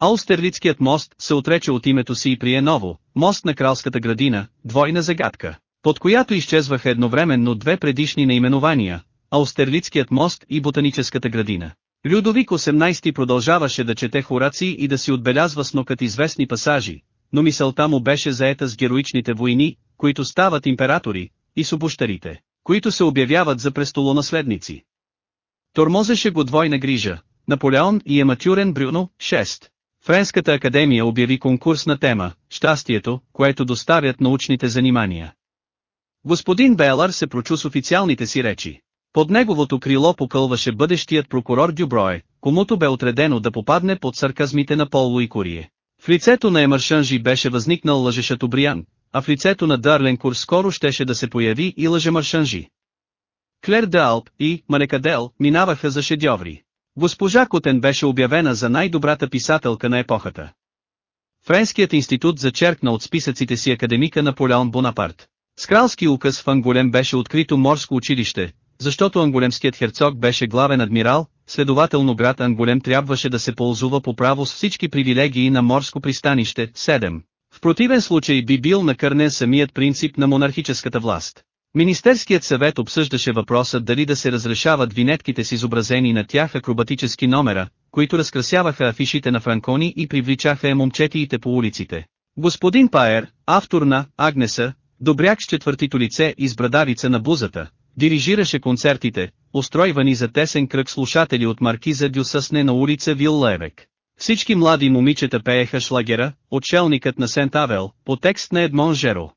Аустерлицкият мост се отрече от името си и прие ново, мост на кралската градина, двойна загадка, под която изчезваха едновременно две предишни наименования, Аустерлицкият мост и ботаническата градина. Людовик 18 продължаваше да чете хораци и да си отбелязва с известни пасажи, но мисълта му беше заета с героичните войни, които стават императори, и с които се обявяват за престолонаследници. Тормозеше го двойна грижа, Наполеон и Ематюрен Брюно, 6. Френската академия обяви конкурсна тема – щастието, което доставят научните занимания. Господин Белър се прочу с официалните си речи. Под неговото крило покълваше бъдещият прокурор Дюброе, комуто бе отредено да попадне под сарказмите на Поло и Корие. В лицето на Емаршанжи беше възникнал лъжешатобриян, а в лицето на Дарленкур скоро щеше да се появи и лъжемаршанжи. Клер де Алп и Манекадел минаваха за шедьоври. Госпожа Котен беше обявена за най-добрата писателка на епохата. Френският институт зачеркна от списъците си академика Наполеон Бонапарт. С кралски указ в Анголем беше открито морско училище, защото анголемският херцог беше главен адмирал, следователно град Анголем трябваше да се ползува по право с всички привилегии на морско пристанище. 7. В противен случай би бил накърнен самият принцип на монархическата власт. Министерският съвет обсъждаше въпроса дали да се разрешават винетките с изобразени на тях акробатически номера, които разкрасяваха афишите на Франкони и привличаха момчетиите по улиците. Господин Паер, автор на «Агнеса», добряк с четвъртито лице и с брадавица на бузата, дирижираше концертите, устройвани за тесен кръг слушатели от маркиза Дюсъсне на улица Виллевек. Всички млади момичета пееха шлагера, отшелникът на Сент Авел, по текст на Едмон Жеро.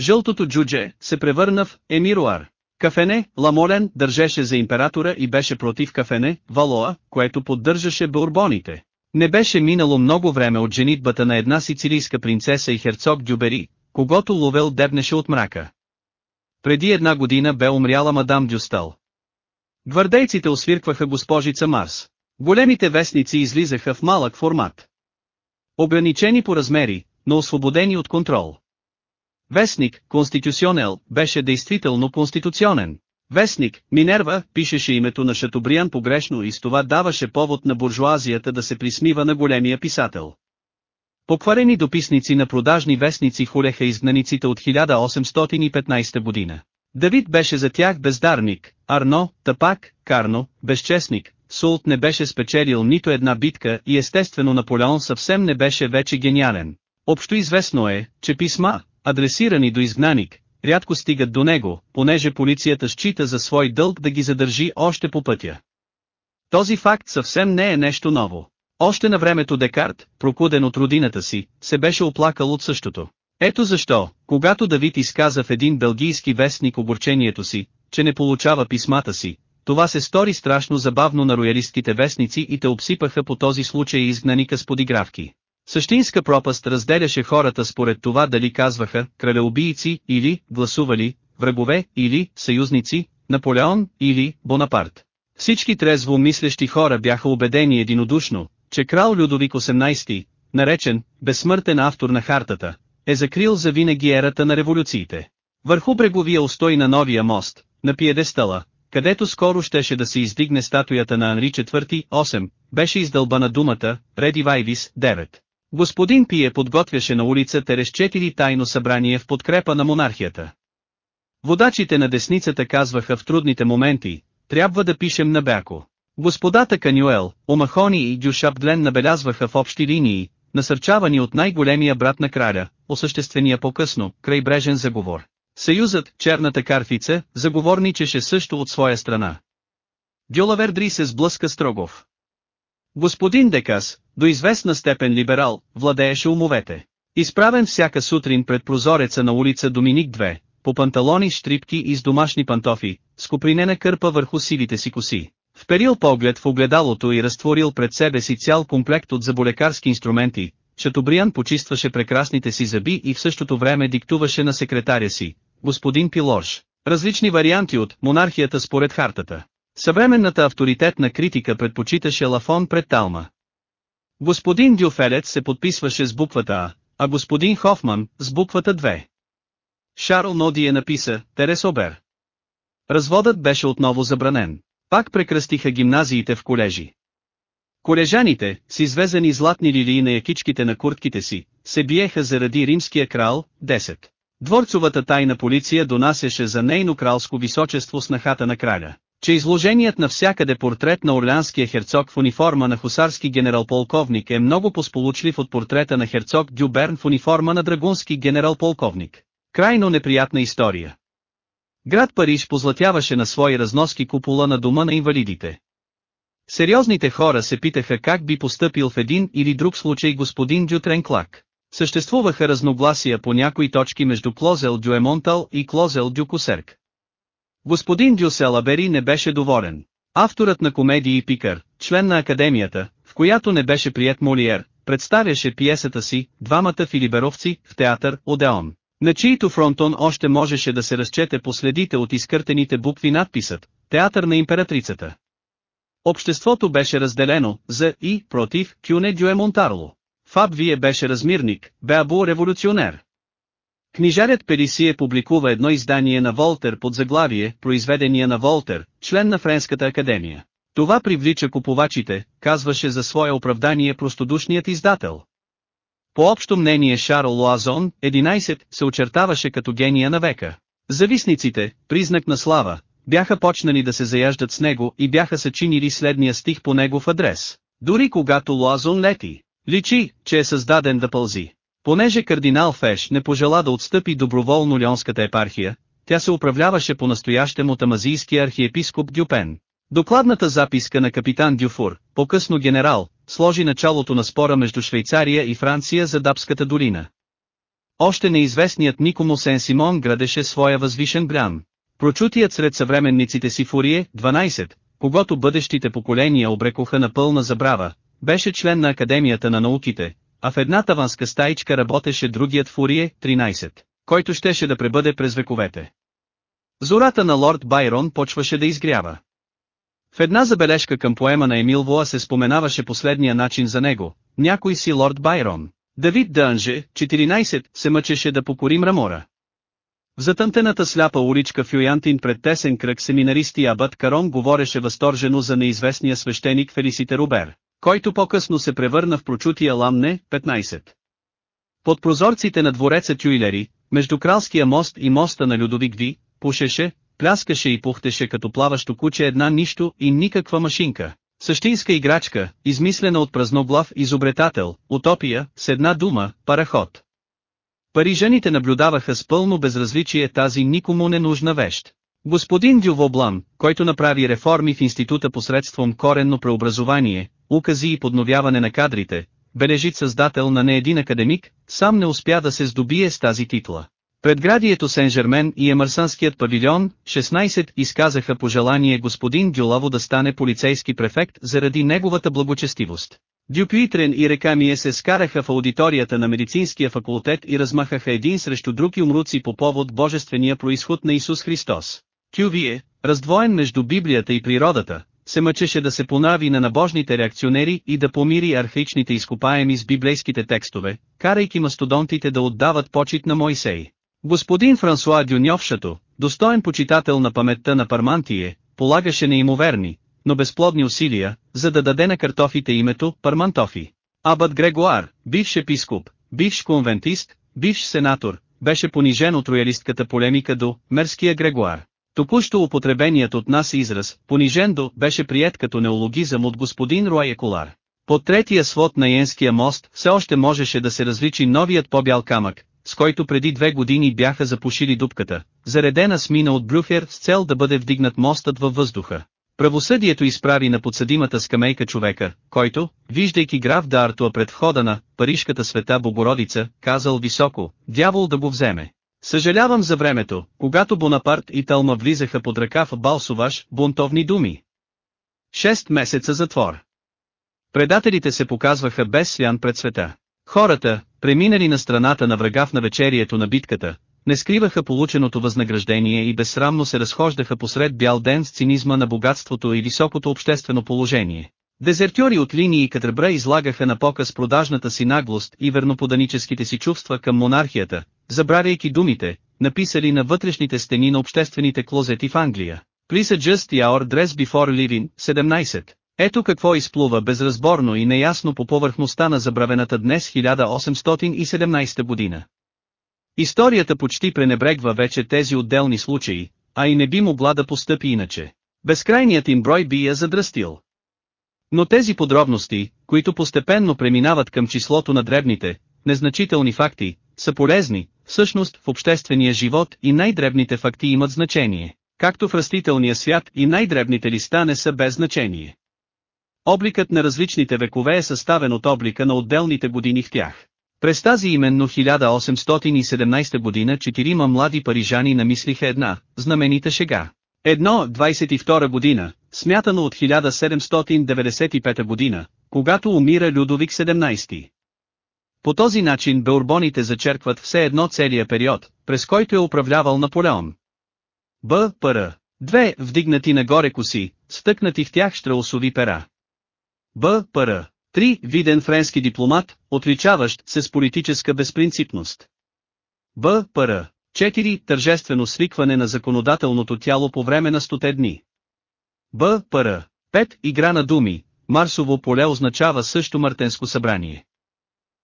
Жълтото джудже се превърна в емируар. Кафене, Ламолен държеше за императора и беше против кафене, Валоа, което поддържаше бурбоните. Не беше минало много време от женитбата на една сицилийска принцеса и херцог Дюбери, когато Ловел дебнеше от мрака. Преди една година бе умряла мадам Дюстал. Гвардейците освиркваха госпожица Марс. Големите вестници излизаха в малък формат. Ограничени по размери, но освободени от контрол. Вестник, Конституционел, беше действително конституционен. Вестник, Минерва, пишеше името на Шатобриан погрешно и с това даваше повод на буржуазията да се присмива на големия писател. Покварени дописници на продажни вестници хулеха изгнаниците от 1815 година. Давид беше за тях бездарник, Арно, Тапак, Карно, безчестник, Султ не беше спечелил нито една битка и естествено Наполеон съвсем не беше вече гениален. Общо известно е, че писма, адресирани до изгнаник, рядко стигат до него, понеже полицията счита за свой дълг да ги задържи още по пътя. Този факт съвсем не е нещо ново. Още на времето Декарт, прокуден от родината си, се беше оплакал от същото. Ето защо, когато Давид изказа в един белгийски вестник огорчението си, че не получава писмата си, това се стори страшно забавно на роялистките вестници и те обсипаха по този случай изгнаника с подигравки. Същинска пропаст разделяше хората според това дали казваха кралеубийци или гласували, врагове или съюзници, Наполеон или Бонапарт. Всички трезво мислещи хора бяха убедени единодушно, че крал Людовик 18, наречен безсмъртен автор на хартата, е закрил за винаги ерата на революциите. Върху бреговия устой на новия мост, на пиедестала, където скоро щеше да се издигне статуята на Анри IV, 8, беше издълбана думата, Реди Вайвис, 9. Господин Пие подготвяше на улица Терес 4 тайно събрание в подкрепа на монархията. Водачите на десницата казваха в трудните моменти, трябва да пишем на бяко. Господата Канюел, Омахони и Дюшапглен набелязваха в общи линии, насърчавани от най-големия брат на краля, осъществения по-късно, крайбрежен заговор. Съюзът, черната карфица, заговорничеше също от своя страна. Дюлавердри се сблъска строгов. Господин Декас, до известна степен либерал, владееше умовете. Изправен всяка сутрин пред прозореца на улица Доминик 2, по панталони штрипки и с домашни пантофи, с копринена кърпа върху сивите си коси. Вперил поглед в огледалото и разтворил пред себе си цял комплект от заболекарски инструменти, Шатобриан почистваше прекрасните си зъби и в същото време диктуваше на секретаря си, господин Пилорш, различни варианти от монархията според хартата. Съвременната авторитетна критика предпочиташе Лафон пред Талма. Господин Дюфелец се подписваше с буквата А, а господин Хофман с буквата 2. Шарл Ноди е написа, Терес Обер. Разводът беше отново забранен. Пак прекръстиха гимназиите в колежи. Колежаните, с извезени златни лилии на якичките на куртките си, се биеха заради римския крал, 10. Дворцовата тайна полиция донасяше за нейно кралско височество снахата на краля. Че изложеният навсякъде портрет на орлянския херцог в униформа на хусарски генерал-полковник е много посполучлив от портрета на херцог Дюберн в униформа на драгунски генерал-полковник. Крайно неприятна история. Град Париж позлатяваше на свои разноски купола на дома на инвалидите. Сериозните хора се питаха как би постъпил в един или друг случай господин Дютрен Клак. Съществуваха разногласия по някои точки между Клозел Дюемонтал и Клозел Дюкусерк. Господин Дюселабери не беше доволен. Авторът на комедии Пикър, член на академията, в която не беше прият Молиер, представяше пиесата си «Двамата филиберовци» в театър Одеон, на чието фронтон още можеше да се разчете последите от изкъртените букви надписът «Театър на императрицата». Обществото беше разделено, за и против Кюне Дюе Монтарло. Фаб Вие беше размирник, Беабу революционер. Книжарят Перисие публикува едно издание на Волтер под заглавие «Произведения на Волтер», член на Френската академия. Това привлича купувачите, казваше за свое оправдание простодушният издател. По общо мнение Шарл Луазон, 11, се очертаваше като гения на века. Зависниците, признак на слава, бяха почнали да се заяждат с него и бяха съчинили следния стих по негов адрес. Дори когато Луазон лети, личи, че е създаден да пълзи. Понеже кардинал Феш не пожела да отстъпи доброволно Лионската епархия, тя се управляваше по настоящем от амазийския архиепископ Дюпен. Докладната записка на капитан Дюфур, по-късно генерал, сложи началото на спора между Швейцария и Франция за Дапската долина. Още неизвестният Никомо Сен-Симон градеше своя възвишен брян. Прочутият сред съвременниците си Фурие, 12, когато бъдещите поколения обрекоха на пълна забрава, беше член на Академията на науките, а в една таванска стаичка работеше другият Фурие, 13, който щеше да пребъде през вековете. Зората на лорд Байрон почваше да изгрява. В една забележка към поема на Емил Воа се споменаваше последния начин за него, някой си лорд Байрон. Давид Дънже, 14, се мъчеше да покори мрамора. В затъмтената сляпа уличка в Юянтин пред тесен кръг семинаристи Абът Карон говореше възторжено за неизвестния свещеник Фелисите Рубер, който по-късно се превърна в прочутия Ламне, 15. Под прозорците на двореца Тюилери, между кралския мост и моста на Людовик Ви, пушеше, пляскаше и пухтеше като плаващо куче една нищо и никаква машинка. Същинска играчка, измислена от празноглав изобретател, утопия, с една дума, параход. Парижаните наблюдаваха с пълно безразличие тази никому ненужна вещ. Господин Дювоблан, който направи реформи в института посредством коренно преобразование, укази и подновяване на кадрите, бележит създател на не един академик, сам не успя да се здобие с тази титла. Предградието Сен-Жермен и Емърсанският павилион, 16 изказаха пожелание господин Дюлаво да стане полицейски префект заради неговата благочестивост. Дюпюитрен и Рекамие се скараха в аудиторията на медицинския факултет и размахаха един срещу друг умруци по повод божествения происход на Исус Христос. Кювие, раздвоен между Библията и природата, се мъчеше да се понави на набожните реакционери и да помири архаичните изкопаеми с библейските текстове, карайки мастодонтите да отдават почет на Мойсей. Господин Франсуа Дюньовшато, достоен почитател на паметта на Пармантие, полагаше неимоверни, но безплодни усилия, за да даде на картофите името Пармантофи. Абът Грегуар, бивш епископ, бивш конвентист, бивш сенатор, беше понижен от роялистката полемика до «Мерския Грегуар». Току-що употребеният от нас израз, понижен до, беше прият като неологизъм от господин Руай Колар. Под третия свод на Йенския мост все още можеше да се различи новият по-бял камък, с който преди две години бяха запушили дупката, заредена с мина от Брюхер с цел да бъде вдигнат мостът във въздуха. Правосъдието изправи на подсъдимата скамейка човека, който, виждайки граф Д'Артуа пред входа на Парижката света Богородица, казал високо, дявол да го вземе. Съжалявам за времето, когато Бонапарт и Талма влизаха под ръка в Балсоваш, бунтовни думи. Шест месеца затвор. Предателите се показваха без свян пред света. Хората, преминали на страната на врага в навечерието на битката, не скриваха полученото възнаграждение и безсрамно се разхождаха посред бял ден с цинизма на богатството и високото обществено положение. Дезертьори от линии катребра излагаха на показ продажната си наглост и верноподаническите си чувства към монархията, забравяйки думите, написали на вътрешните стени на обществените клозети в Англия. Please adjust your dress before leaving, 17. Ето какво изплува безразборно и неясно по повърхността на забравената днес 1817 година. Историята почти пренебрегва вече тези отделни случаи, а и не би могла да постъпи иначе. Безкрайният им брой би я задръстил. Но тези подробности, които постепенно преминават към числото на дребните, незначителни факти, са полезни, всъщност в обществения живот и най-дребните факти имат значение, както в растителния свят и най-дребните листа не са без значение. Обликът на различните векове е съставен от облика на отделните години в тях. През тази именно 1817 година четирима млади парижани намислиха една, знаменита шега. Едно, 22 година, смятано от 1795 година, когато умира Людовик 17. По този начин Беурбоните зачеркват все едно целия период, през който е управлявал Наполеон. Б. Пр. Две вдигнати нагоре коси, стъкнати в тях штраусови пера. Б. Пр. Три виден френски дипломат, отличаващ се с политическа безпринципност. Б. Пр. 4. Тържествено свикване на законодателното тяло по време на стоте дни. Б. Пр. 5. Игра на думи. Марсово поле означава също мартенско събрание.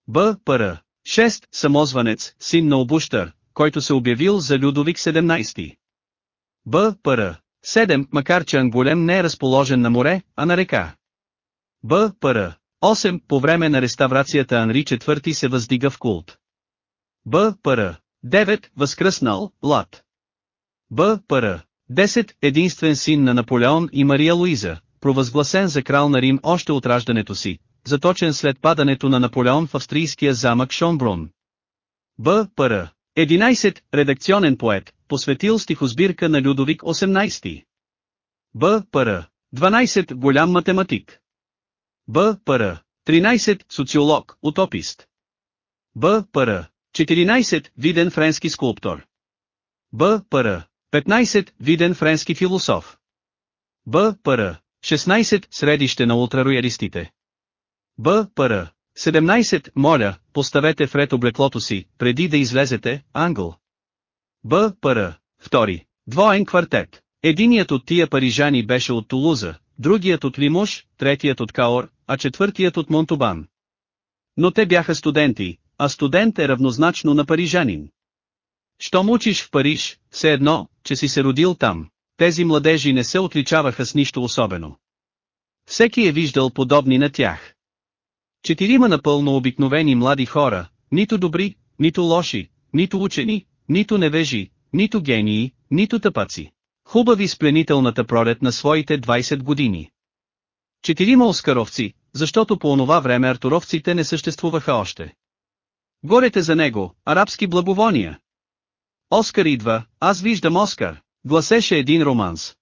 Б. Пр. 6. Самозванец, син на обущър, който се обявил за Людовик 17. Б. Пр. 7. Макар че Анголем не е разположен на море, а на река. Б. Пр. 8. По време на реставрацията Анри IV се въздига в култ. Б. Пр. 9. Възкръснал, Лад. Б. Пр. 10. Единствен син на Наполеон и Мария Луиза, провъзгласен за крал на Рим още от раждането си, заточен след падането на Наполеон в австрийския замък Шонбрун. Б. Пр. 11. Редакционен поет, посветил стихосбирка на Людовик 18. Б. Пр. 12. Голям математик. Б. Пр. 13. Социолог, утопист. Б. Пр. 14. Виден френски скулптор. Б. Пр. 15. Виден френски философ. Б. Пр. 16. Средище на ултрароялистите. Б. Пр. 17. Моля, поставете в ред облеклото си, преди да излезете, англ. Б. Пр. 2. Двоен квартет. Единият от тия парижани беше от Тулуза, другият от Лимуш, третият от Каор, а четвъртият от Монтобан. Но те бяха студенти, а студент е равнозначно на парижанин. Щом учиш в Париж, все едно, че си се родил там, тези младежи не се отличаваха с нищо особено. Всеки е виждал подобни на тях. Четирима напълно обикновени млади хора, нито добри, нито лоши, нито учени, нито невежи, нито гении, нито тъпаци. Хубави с пленителната пролет на своите 20 години. Четирима оскаровци, защото по онова време артуровците не съществуваха още. Горете за него, арабски благовония. Оскар идва, аз виждам Оскар, гласеше един романс.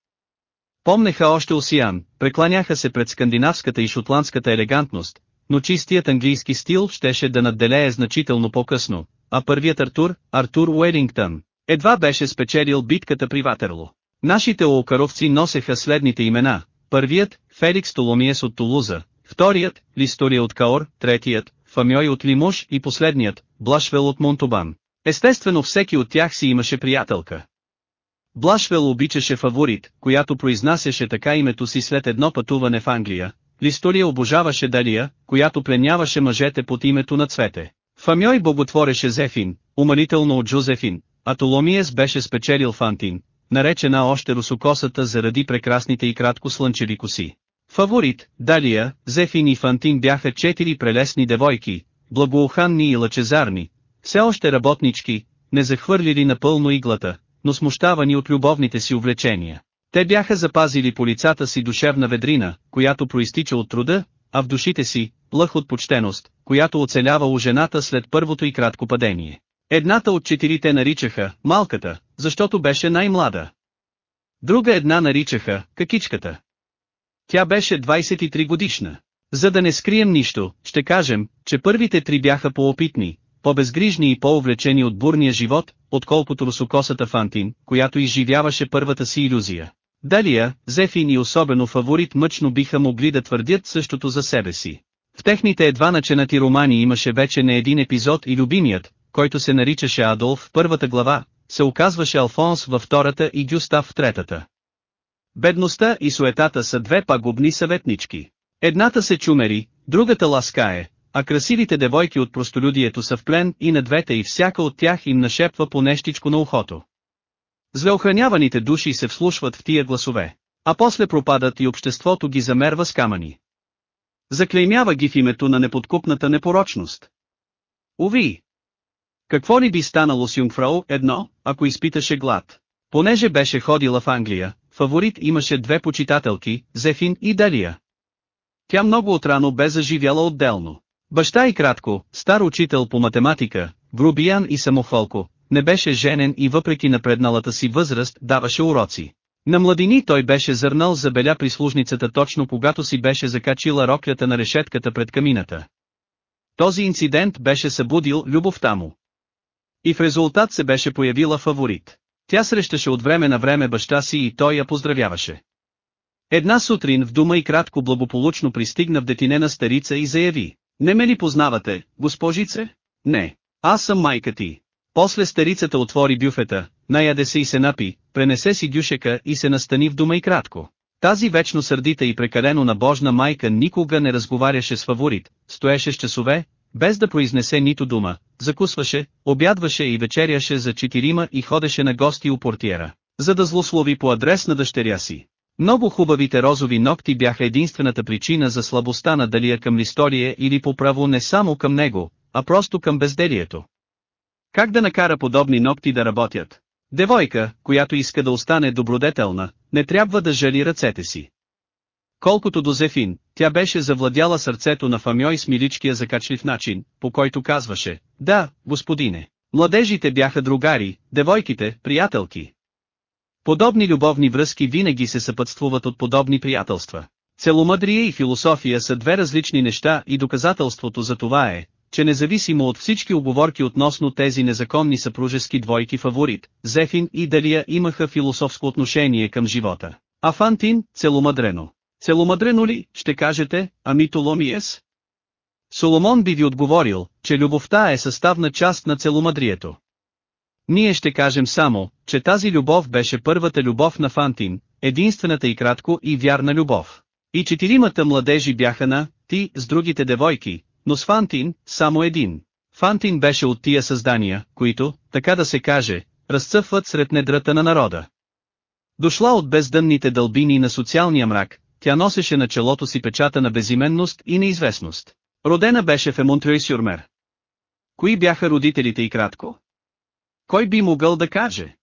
Помнеха още Осиян, прекланяха се пред скандинавската и шотландската елегантност, но чистият английски стил щеше да надделее значително по-късно, а първият Артур, Артур Уелингтън, едва беше спечелил битката при Ватерло. Нашите локаровци носеха следните имена, първият, Феликс Толомиес от Тулуза, вторият, Листория от Каор, третият, Фамьой от Лимуш и последният, Блашвел от Монтобан. Естествено всеки от тях си имаше приятелка. Блашвел обичаше фаворит, която произнасяше така името си след едно пътуване в Англия. Листория обожаваше Далия, която пленяваше мъжете под името на Цвете. Фамьой боготвореше Зефин, умалително от Жозефин, а Толомиес беше спечелил Фантин, наречена още русокосата заради прекрасните и кратко слънчеви коси. Фаворит, Далия, Зефин и Фантин бяха четири прелесни девойки, благоуханни и лъчезарни, все още работнички, не захвърлили напълно иглата, но смущавани от любовните си увлечения. Те бяха запазили по лицата си душевна ведрина, която проистича от труда, а в душите си, лъх от почтеност, която оцелява у жената след първото и кратко падение. Едната от четирите наричаха «малката», защото беше най-млада. Друга една наричаха «какичката». Тя беше 23 годишна. За да не скрием нищо, ще кажем, че първите три бяха по-опитни, по-безгрижни и по-увлечени от бурния живот, отколкото русокосата Фантин, която изживяваше първата си иллюзия. Далия, Зефин и особено фаворит мъчно биха могли да твърдят същото за себе си. В техните едва наченати романи имаше вече не един епизод и любимият, който се наричаше Адолф в първата глава, се оказваше Алфонс във втората и Гюстав в третата. Бедността и суетата са две пагубни съветнички. Едната се чумери, другата ласкае, а красивите девойки от простолюдието са в плен и на двете и всяка от тях им нашепва по нещичко на ухото. Злеохраняваните души се вслушват в тия гласове. А после пропадат и обществото ги замерва с камъни. Заклеймява ги в името на неподкупната непорочност. Уви! Какво ли би станало с Юнгфрау едно, ако изпиташе глад? Понеже беше ходила в Англия, фаворит имаше две почитателки, Зефин и Далия. Тя много отрано бе заживяла отделно. Баща и кратко, стар учител по математика, грубиян и самохвалко, не беше женен и въпреки напредналата си възраст даваше уроци. На младини той беше зърнал забеля прислужницата точно когато си беше закачила роклята на решетката пред камината. Този инцидент беше събудил любовта му. И в резултат се беше появила фаворит. Тя срещаше от време на време баща си и той я поздравяваше. Една сутрин в дома и кратко благополучно пристигна в детинена старица и заяви. Не ме ли познавате, госпожице? Не. Аз съм майка ти. После старицата отвори бюфета, наяде се и се напи, пренесе си дюшека и се настани в дома и кратко. Тази вечно сърдита и прекалено набожна майка никога не разговаряше с фаворит, стоеше с часове, без да произнесе нито дума, закусваше, обядваше и вечеряше за четирима и ходеше на гости у портиера, за да злослови по адрес на дъщеря си. Много хубавите розови ногти бяха единствената причина за слабостта на Далия към Листория или по право не само към него, а просто към безделието. Как да накара подобни ногти да работят? Девойка, която иска да остане добродетелна, не трябва да жали ръцете си. Колкото до Зефин, тя беше завладяла сърцето на Фамьой с миличкия закачлив начин, по който казваше, да, господине. Младежите бяха другари, девойките, приятелки. Подобни любовни връзки винаги се съпътствуват от подобни приятелства. Целомъдрие и философия са две различни неща и доказателството за това е, че независимо от всички оговорки относно тези незаконни съпружески двойки фаворит, Зефин и Далия имаха философско отношение към живота. А Фантин, целомъдрено. Целомъдрено ли, ще кажете, ами Толомиес? Соломон би ви отговорил, че любовта е съставна част на целомъдрието. Ние ще кажем само, че тази любов беше първата любов на Фантин, единствената и кратко и вярна любов. И четиримата младежи бяха на «ти» с другите девойки, но с Фантин, само един. Фантин беше от тия създания, които, така да се каже, разцъфват сред недрата на народа. Дошла от бездънните дълбини на социалния мрак, тя носеше на челото си печата на безименност и неизвестност. Родена беше в Емонтрей Сюрмер. Кои бяха родителите и кратко? Кой би могъл да каже?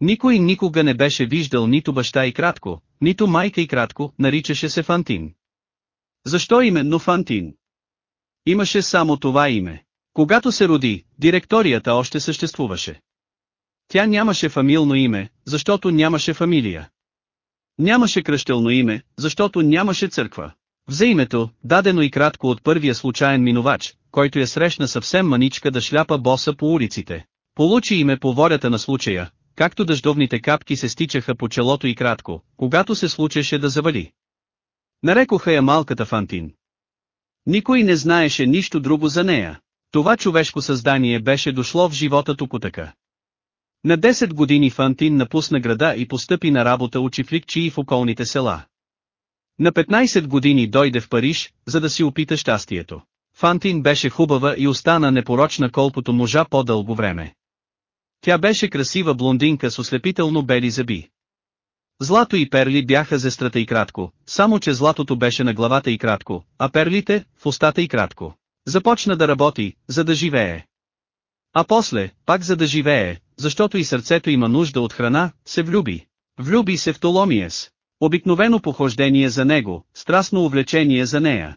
Никой никога не беше виждал нито баща и кратко, нито майка и кратко, наричаше се Фантин. Защо именно Фантин? Имаше само това име. Когато се роди, директорията още съществуваше. Тя нямаше фамилно име, защото нямаше фамилия. Нямаше кръщелно име, защото нямаше църква. Взе името, дадено и кратко от първия случайен минувач, който я срещна съвсем маничка да шляпа боса по улиците. Получи име по волята на случая, както дъждовните капки се стичаха по челото и кратко, когато се случеше да завали. Нарекоха я малката Фантин. Никой не знаеше нищо друго за нея. Това човешко създание беше дошло в живота тукотъка. На 10 години Фантин напусна града и постъпи на работа учифликчи и в околните села. На 15 години дойде в Париж, за да си опита щастието. Фантин беше хубава и остана непорочна колкото можа по-дълго време. Тя беше красива блондинка с ослепително бели зъби. Злато и перли бяха зестрата и кратко, само че златото беше на главата и кратко, а перлите – в устата и кратко. Започна да работи, за да живее. А после, пак за да живее, защото и сърцето има нужда от храна, се влюби. Влюби се в Толомиес. Обикновено похождение за него, страстно увлечение за нея.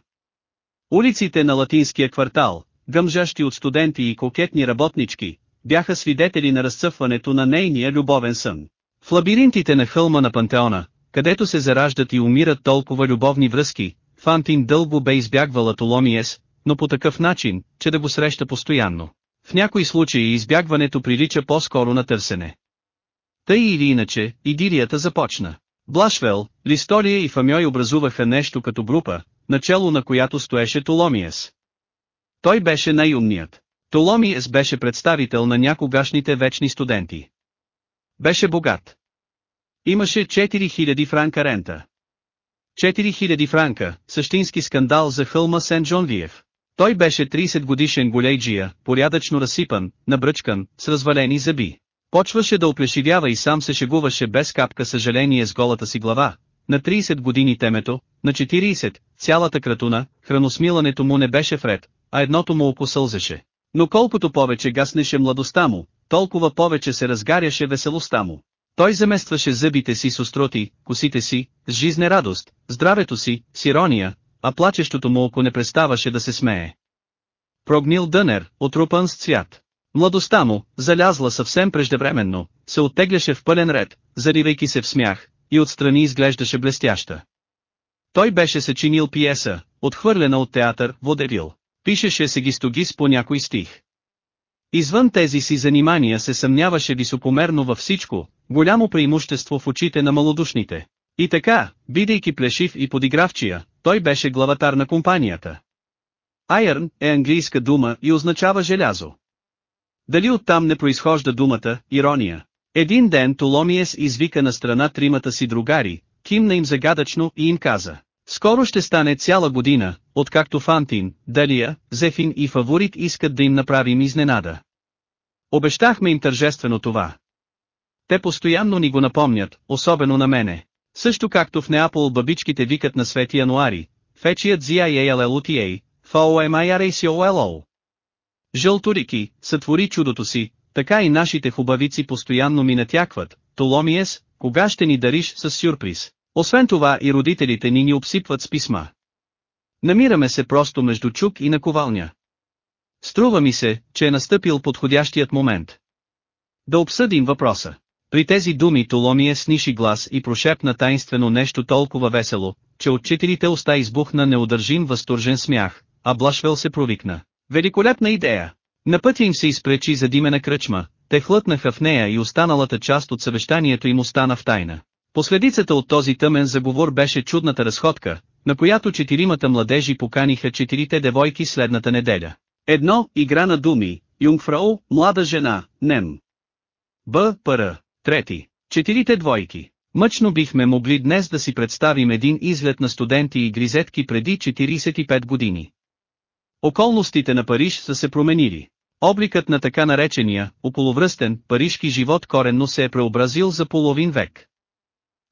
Улиците на латинския квартал, гъмжащи от студенти и кокетни работнички, бяха свидетели на разцъфването на нейния любовен сън. В лабиринтите на хълма на Пантеона, където се зараждат и умират толкова любовни връзки, Фантин дълго бе избягвала Толомиес, но по такъв начин, че да го среща постоянно. В някои случаи избягването прилича по-скоро на търсене. Тъй или иначе, идилията започна. Блашвел, Листория и Фамьой образуваха нещо като група, начало на която стоеше Толомиес. Той беше най-умният. Толомиес беше представител на някогашните вечни студенти. Беше богат. Имаше 4000 франка рента. 4000 франка, същински скандал за хълма Сен-Джонвиев. Той беше 30 годишен голейджия, порядъчно разсипан, набръчкан, с развалени зъби. Почваше да оплешивява и сам се шегуваше без капка съжаление с голата си глава. На 30 години темето, на 40, цялата кратуна, храносмилането му не беше вред, а едното му око сълзеше. Но колкото повече гаснеше младостта му, толкова повече се разгаряше веселостта му. Той заместваше зъбите си с остроти, косите си, с жизнерадост, здравето си, с ирония, а плачещото му око не преставаше да се смее. Прогнил дънер, отрупан с цвят. Младостта му, залязла съвсем преждевременно, се оттегляше в пълен ред, заривайки се в смях, и отстрани изглеждаше блестяща. Той беше съчинил пиеса, отхвърлена от театър, Водевил. Пишеше се гистогис по някой стих. Извън тези си занимания се съмняваше високомерно във всичко, голямо преимущество в очите на малодушните. И така, бидейки плешив и подигравчия, той беше главатар на компанията. Айърн е английска дума и означава желязо. Дали оттам не произхожда думата «ирония»? Един ден Толомиес извика на страна тримата си другари, кимна им загадъчно и им каза. Скоро ще стане цяла година, откакто Фантин, Далия, Зефин и Фаворит искат да им направим изненада. Обещахме им тържествено това. Те постоянно ни го напомнят, особено на мене. Също както в Неапол бабичките викат на Свети Януари, фечият ZIALLUTA, FOMIRACOLO. Жълторики, сътвори чудото си, така и нашите хубавици постоянно ми натякват, Толомиес, кога ще ни дариш с сюрприз. Освен това и родителите ни ни обсипват с писма. Намираме се просто между чук и наковалня. Струва ми се, че е настъпил подходящият момент. Да обсъдим въпроса. При тези думи Толомия сниши глас и прошепна таинствено нещо толкова весело, че от четирите уста избухна неудържим възторжен смях, а Блашвел се провикна. Великолепна идея! На пътя им се изпречи задимена кръчма, те хлътнаха в нея и останалата част от съвещанието им остана в тайна. Последицата от този тъмен заговор беше чудната разходка, на която четиримата младежи поканиха четирите девойки следната неделя. Едно, игра на думи, Юнгфрау, млада жена, Нем. Б. Пр. Трети. Четирите двойки. Мъчно бихме могли днес да си представим един излет на студенти и гризетки преди 45 години. Околностите на Париж са се променили. Обликът на така наречения, околовръстен, парижки живот коренно се е преобразил за половин век.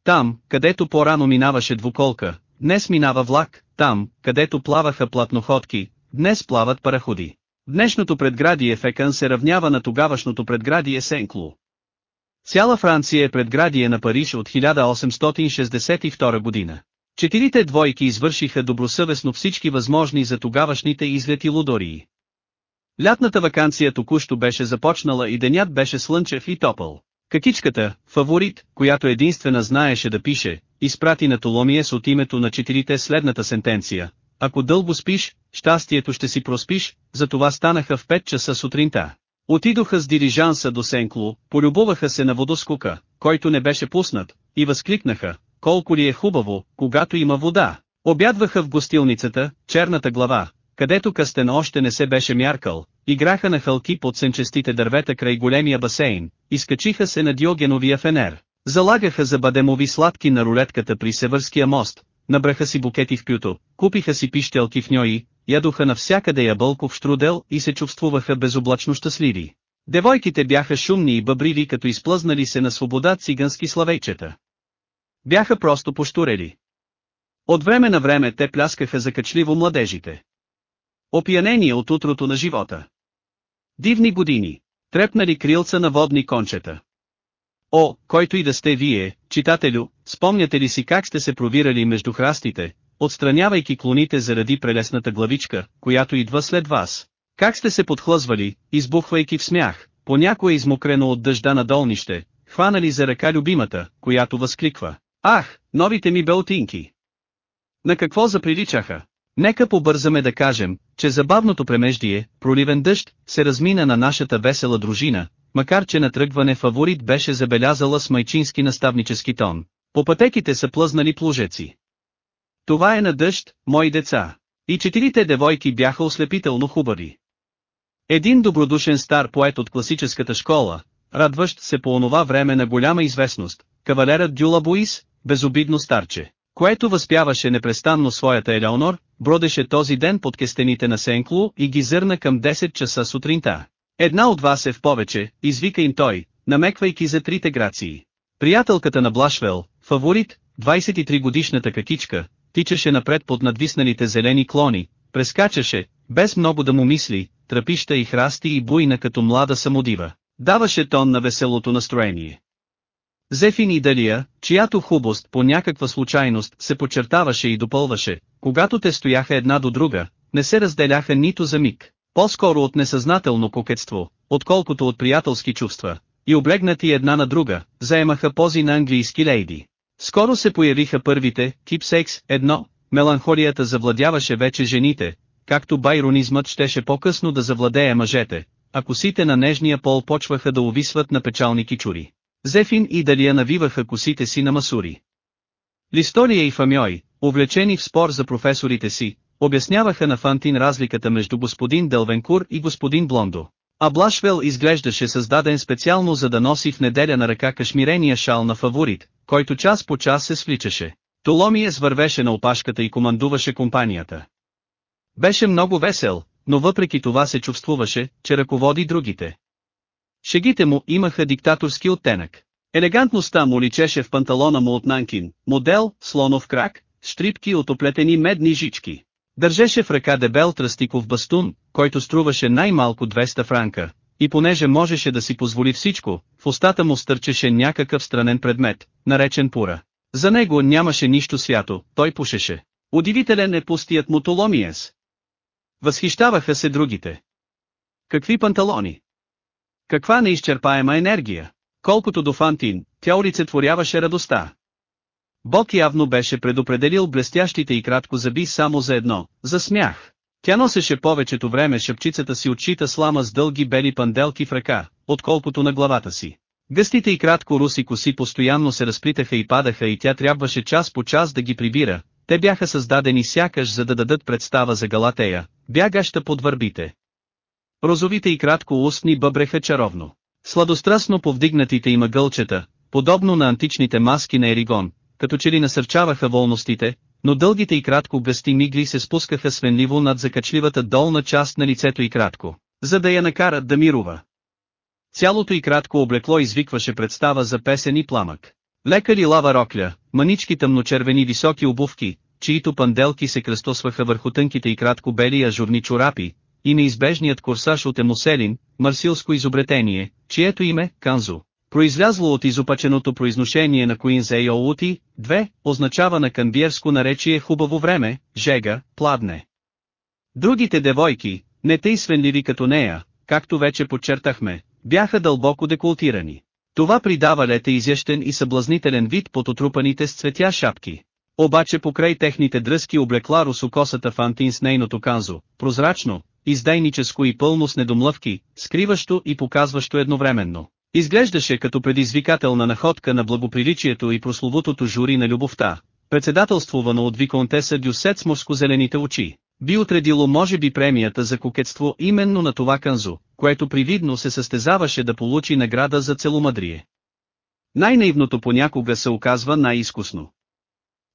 Там, където по-рано минаваше двуколка, днес минава влак, там, където плаваха платноходки, днес плават параходи. Днешното предградие Фекън се равнява на тогавашното предградие Сенкло. Цяла Франция е предградие на Париж от 1862 година. Четирите двойки извършиха добросъвестно всички възможни за тогавашните излети лудории. Лятната вакансия току-що беше започнала и денят беше слънчев и топъл. Какичката, фаворит, която единствена знаеше да пише, изпрати на Толомиес от името на четирите следната сентенция. Ако дълго спиш, щастието ще си проспиш, затова станаха в 5 часа сутринта. Отидоха с дирижанса до Сенкло, полюбуваха се на водоскока, който не беше пуснат, и възкликнаха, колко ли е хубаво, когато има вода. Обядваха в гостилницата, черната глава, където Къстен още не се беше мяркал, играха на халки под сенчестите дървета край големия басейн, изкачиха се на Диогеновия фенер, залагаха за бадемови сладки на рулетката при Севърския мост, набраха си букети в пюто, купиха си пищелки в ньои, ядоха навсякъде ябълков штрудел и се чувствуваха безоблачно щастливи. Девойките бяха шумни и бъбриви като изплъзнали се на свобода цигански славейчета. Бяха просто поштурели. От време на време те пляскаха закачливо младежите. Опиянени от утрото на живота. Дивни години. Трепнали крилца на водни кончета. О, който и да сте вие, читателю, спомняте ли си как сте се провирали между храстите, отстранявайки клоните заради прелесната главичка, която идва след вас? Как сте се подхлъзвали, избухвайки в смях, понякога измокрено от дъжда на долнище, хванали за ръка любимата, която възкликва. Ах, новите ми белтинки! На какво заприличаха? Нека побързаме да кажем, че забавното премеждие, проливен дъжд, се размина на нашата весела дружина, макар че на тръгване фаворит беше забелязала с майчински наставнически тон. По пътеките са плъзнали плужеци. Това е на дъжд, мои деца. И четирите девойки бяха ослепително хубави. Един добродушен стар поет от класическата школа, радващ се по онова време на голяма известност, кавалерът Дюла Буис, безобидно старче, което възпяваше непрестанно своята Елеонор, бродеше този ден под кестените на Сенкло и ги зърна към 10 часа сутринта. Една от вас е в повече, извика им той, намеквайки за трите грации. Приятелката на Блашвел, фаворит, 23-годишната какичка, тичаше напред под надвисналите зелени клони, прескачаше, без много да му мисли, трапища и храсти и буйна като млада самодива. Даваше тон на веселото настроение. Зефин и Далия, чиято хубост по някаква случайност се подчертаваше и допълваше, когато те стояха една до друга, не се разделяха нито за миг, по-скоро от несъзнателно кокетство, отколкото от приятелски чувства, и облегнати една на друга, заемаха пози на английски лейди. Скоро се появиха първите, тип секс, едно, меланхолията завладяваше вече жените, както байронизмът щеше по-късно да завладее мъжете, а косите на нежния пол почваха да увисват на печални кичури. Зефин и Далия навиваха косите си на масури. Листория и Фамьой, увлечени в спор за професорите си, обясняваха на Фантин разликата между господин Делвенкур и господин Блондо. А Блашвел изглеждаше създаден специално за да носи в неделя на ръка кашмирения шал на фаворит, който час по час се свличаше. Толомие свървеше на опашката и командуваше компанията. Беше много весел, но въпреки това се чувствуваше, че ръководи другите. Шегите му имаха диктаторски оттенък. Елегантността му личеше в панталона му от Нанкин, модел, слонов крак, штрипки от оплетени медни жички. Държеше в ръка дебел тръстиков бастун, който струваше най-малко 200 франка, и понеже можеше да си позволи всичко, в устата му стърчеше някакъв странен предмет, наречен пура. За него нямаше нищо свято, той пушеше. Удивителен е пустият му толомиес. Възхищаваха се другите. Какви панталони? Каква неизчерпаема енергия? Колкото до Фантин, тя олицетворяваше радостта. Бог явно беше предопределил блестящите и кратко заби само за едно, за смях. Тя носеше повечето време шапчицата си отчита слама с дълги бели панделки в ръка, отколкото на главата си. Гъстите и кратко руси коси постоянно се разплитаха и падаха и тя трябваше час по час да ги прибира, те бяха създадени сякаш за да дадат представа за Галатея, бягаща под върбите. Розовите и кратко устни бъбреха чаровно. Сладострастно повдигнатите има гълчета, подобно на античните маски на Еригон, като че ли насърчаваха волностите, но дългите и кратко гъсти мигли се спускаха свенливо над закачливата долна част на лицето и кратко, за да я накарат да мирува. Цялото и кратко облекло извикваше представа за песен и пламък. Лекари лава рокля, манички тъмночервени високи обувки, чието панделки се кръстосваха върху тънките и кратко бели ажурни чорапи, и неизбежният курсаж от емоселин, марсилско изобретение, чието име, Канзо, произлязло от изопаченото произношение на Куинзе Йоути, 2, означава на канбиерско наречие хубаво време, жега, пладне. Другите девойки, не тъй свенливи като нея, както вече подчертахме, бяха дълбоко декултирани. Това придава лете изящен и съблазнителен вид под отрупаните с цветя шапки. Обаче покрай техните дръзки облекла русокосата фантин с нейното канзо, прозрачно, издайническо и пълно с недомлъвки, скриващо и показващо едновременно. Изглеждаше като предизвикателна находка на благоприличието и прословутото жури на любовта, председателствувано от виконтеса Дюсет с морско-зелените очи. Би отредило може би премията за кокетство именно на това канзо, което привидно се състезаваше да получи награда за целомъдрие. Най-наивното понякога се оказва най-изкусно.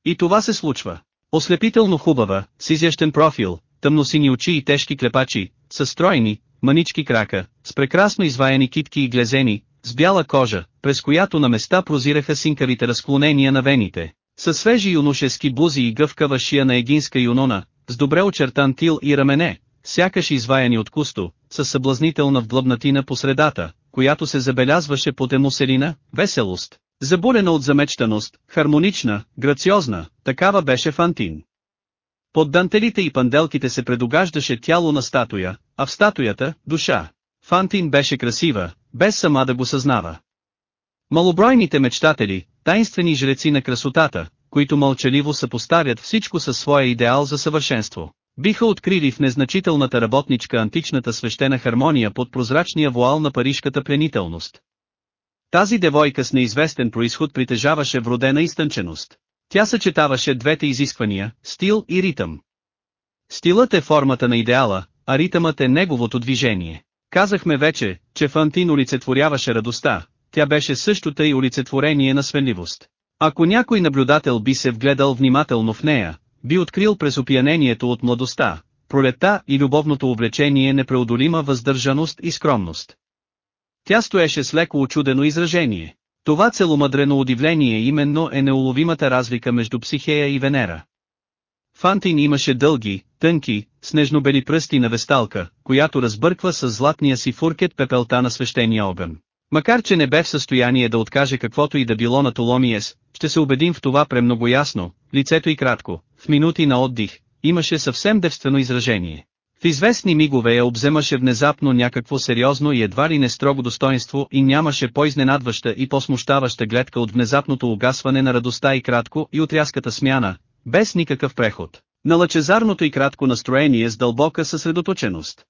И това се случва. Ослепително хубава, с изящен профил, тъмносини очи и тежки клепачи, с стройни, манички крака, с прекрасно изваяни китки и глезени, с бяла кожа, през която на места прозираха синкавите разклонения на вените, с свежи юношески бузи и гъвкава шия на егинска юнона, с добре очертан тил и рамене, сякаш изваяни от кусто, с съблазнителна вглъбнатина по средата, която се забелязваше под емуселина, веселост, забулена от замечтаност, хармонична, грациозна, такава беше Фантин. Под дантелите и панделките се предогаждаше тяло на статуя, а в статуята – душа. Фантин беше красива, без сама да го съзнава. Малобройните мечтатели, тайнствени жреци на красотата, които мълчаливо съпоставят всичко със своя идеал за съвършенство, биха открили в незначителната работничка античната свещена хармония под прозрачния вуал на парижката пленителност. Тази девойка с неизвестен происход притежаваше вродена изтънченост. Тя съчетаваше двете изисквания – стил и ритъм. Стилът е формата на идеала, а ритъмът е неговото движение. Казахме вече, че Фантин олицетворяваше радостта, тя беше същото и олицетворение на свенливост. Ако някой наблюдател би се вгледал внимателно в нея, би открил през опиянението от младостта, пролета и любовното увлечение непреодолима въздържаност и скромност. Тя стоеше с леко очудено изражение. Това целомъдрено удивление именно е неуловимата разлика между Психея и Венера. Фантин имаше дълги, тънки, снежнобели пръсти на весталка, която разбърква с златния си фуркет пепелта на свещения огън. Макар че не бе в състояние да откаже каквото и да било на Толомиес, ще се убедим в това премного ясно, лицето и кратко, в минути на отдих, имаше съвсем девствено изражение. В известни мигове я обземаше внезапно някакво сериозно и едва ли не строго достоинство и нямаше по-изненадваща и по-смущаваща гледка от внезапното угасване на радостта и кратко и отрязката смяна, без никакъв преход, на лъчезарното и кратко настроение с дълбока съсредоточеност.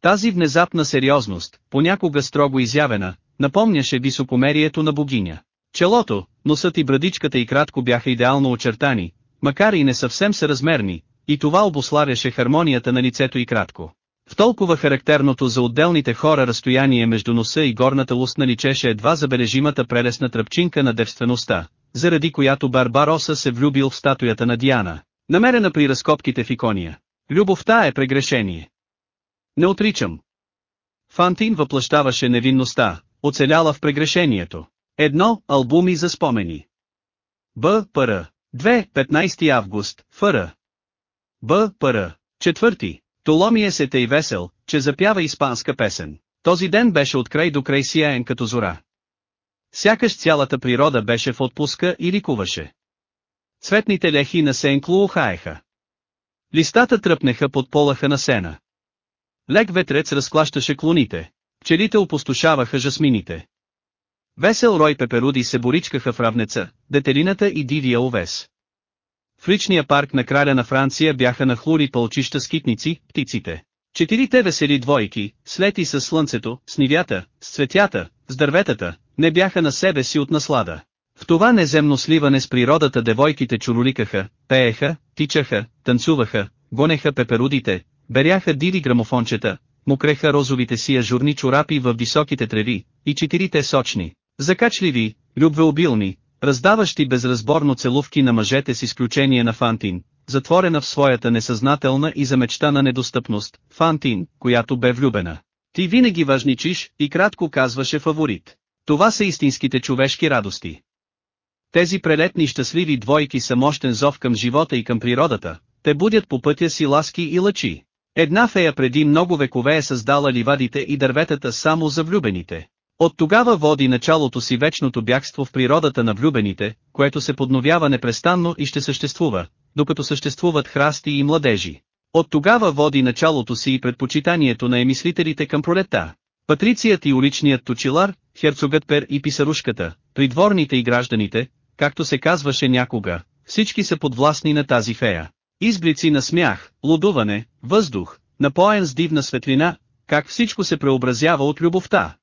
Тази внезапна сериозност, понякога строго изявена, напомняше високомерието на богиня. Челото, носът и брадичката и кратко бяха идеално очертани, макар и не съвсем съразмерни, и това обославяше хармонията на лицето и кратко. В толкова характерното за отделните хора разстояние между носа и горната устна личеше едва забележимата прелесна тръпчинка на девствеността, заради която Барбароса се влюбил в статуята на Диана, намерена при разкопките в икония. Любовта е прегрешение. Не отричам. Фантин въплащаваше невинността, оцеляла в прегрешението. Едно, албуми за спомени. Б. Пр. 2. 15 август, Фр. Б. Пр. Четвърти. Толомие се тъй весел, че запява испанска песен. Този ден беше от край до край сияен като зора. Сякаш цялата природа беше в отпуска и ликуваше. Цветните лехи на Сенклу ухаеха. Листата тръпнеха под полаха на сена. Лек ветрец разклащаше клоните. Пчелите опустошаваха жасмините. Весел рой пеперуди се боричкаха в равнеца, детелината и дивия овес. В личния парк на краля на Франция бяха нахлури пълчища скитници, птиците. Четирите весели двойки, слети с слънцето, с нивята, с цветята, с дърветата, не бяха на себе си от наслада. В това неземно сливане с природата девойките чуроликаха, пееха, тичаха, танцуваха, гонеха пеперудите, беряха диви грамофончета, мокреха розовите си ажурни чорапи във високите треви, и четирите сочни, закачливи, любвеобилни, раздаващи безразборно целувки на мъжете с изключение на Фантин, затворена в своята несъзнателна и замечтана недостъпност, Фантин, която бе влюбена. Ти винаги важничиш, и кратко казваше фаворит. Това са истинските човешки радости. Тези прелетни щастливи двойки са мощен зов към живота и към природата, те будят по пътя си ласки и лъчи. Една фея преди много векове е създала ливадите и дърветата само за влюбените. От тогава води началото си вечното бягство в природата на влюбените, което се подновява непрестанно и ще съществува, докато съществуват храсти и младежи. От тогава води началото си и предпочитанието на емислителите към пролета. Патрицият и уличният точилар, херцогът Пер и писарушката, придворните и гражданите, както се казваше някога, всички са подвластни на тази фея. Изблици на смях, лудуване, въздух, напоен с дивна светлина, как всичко се преобразява от любовта.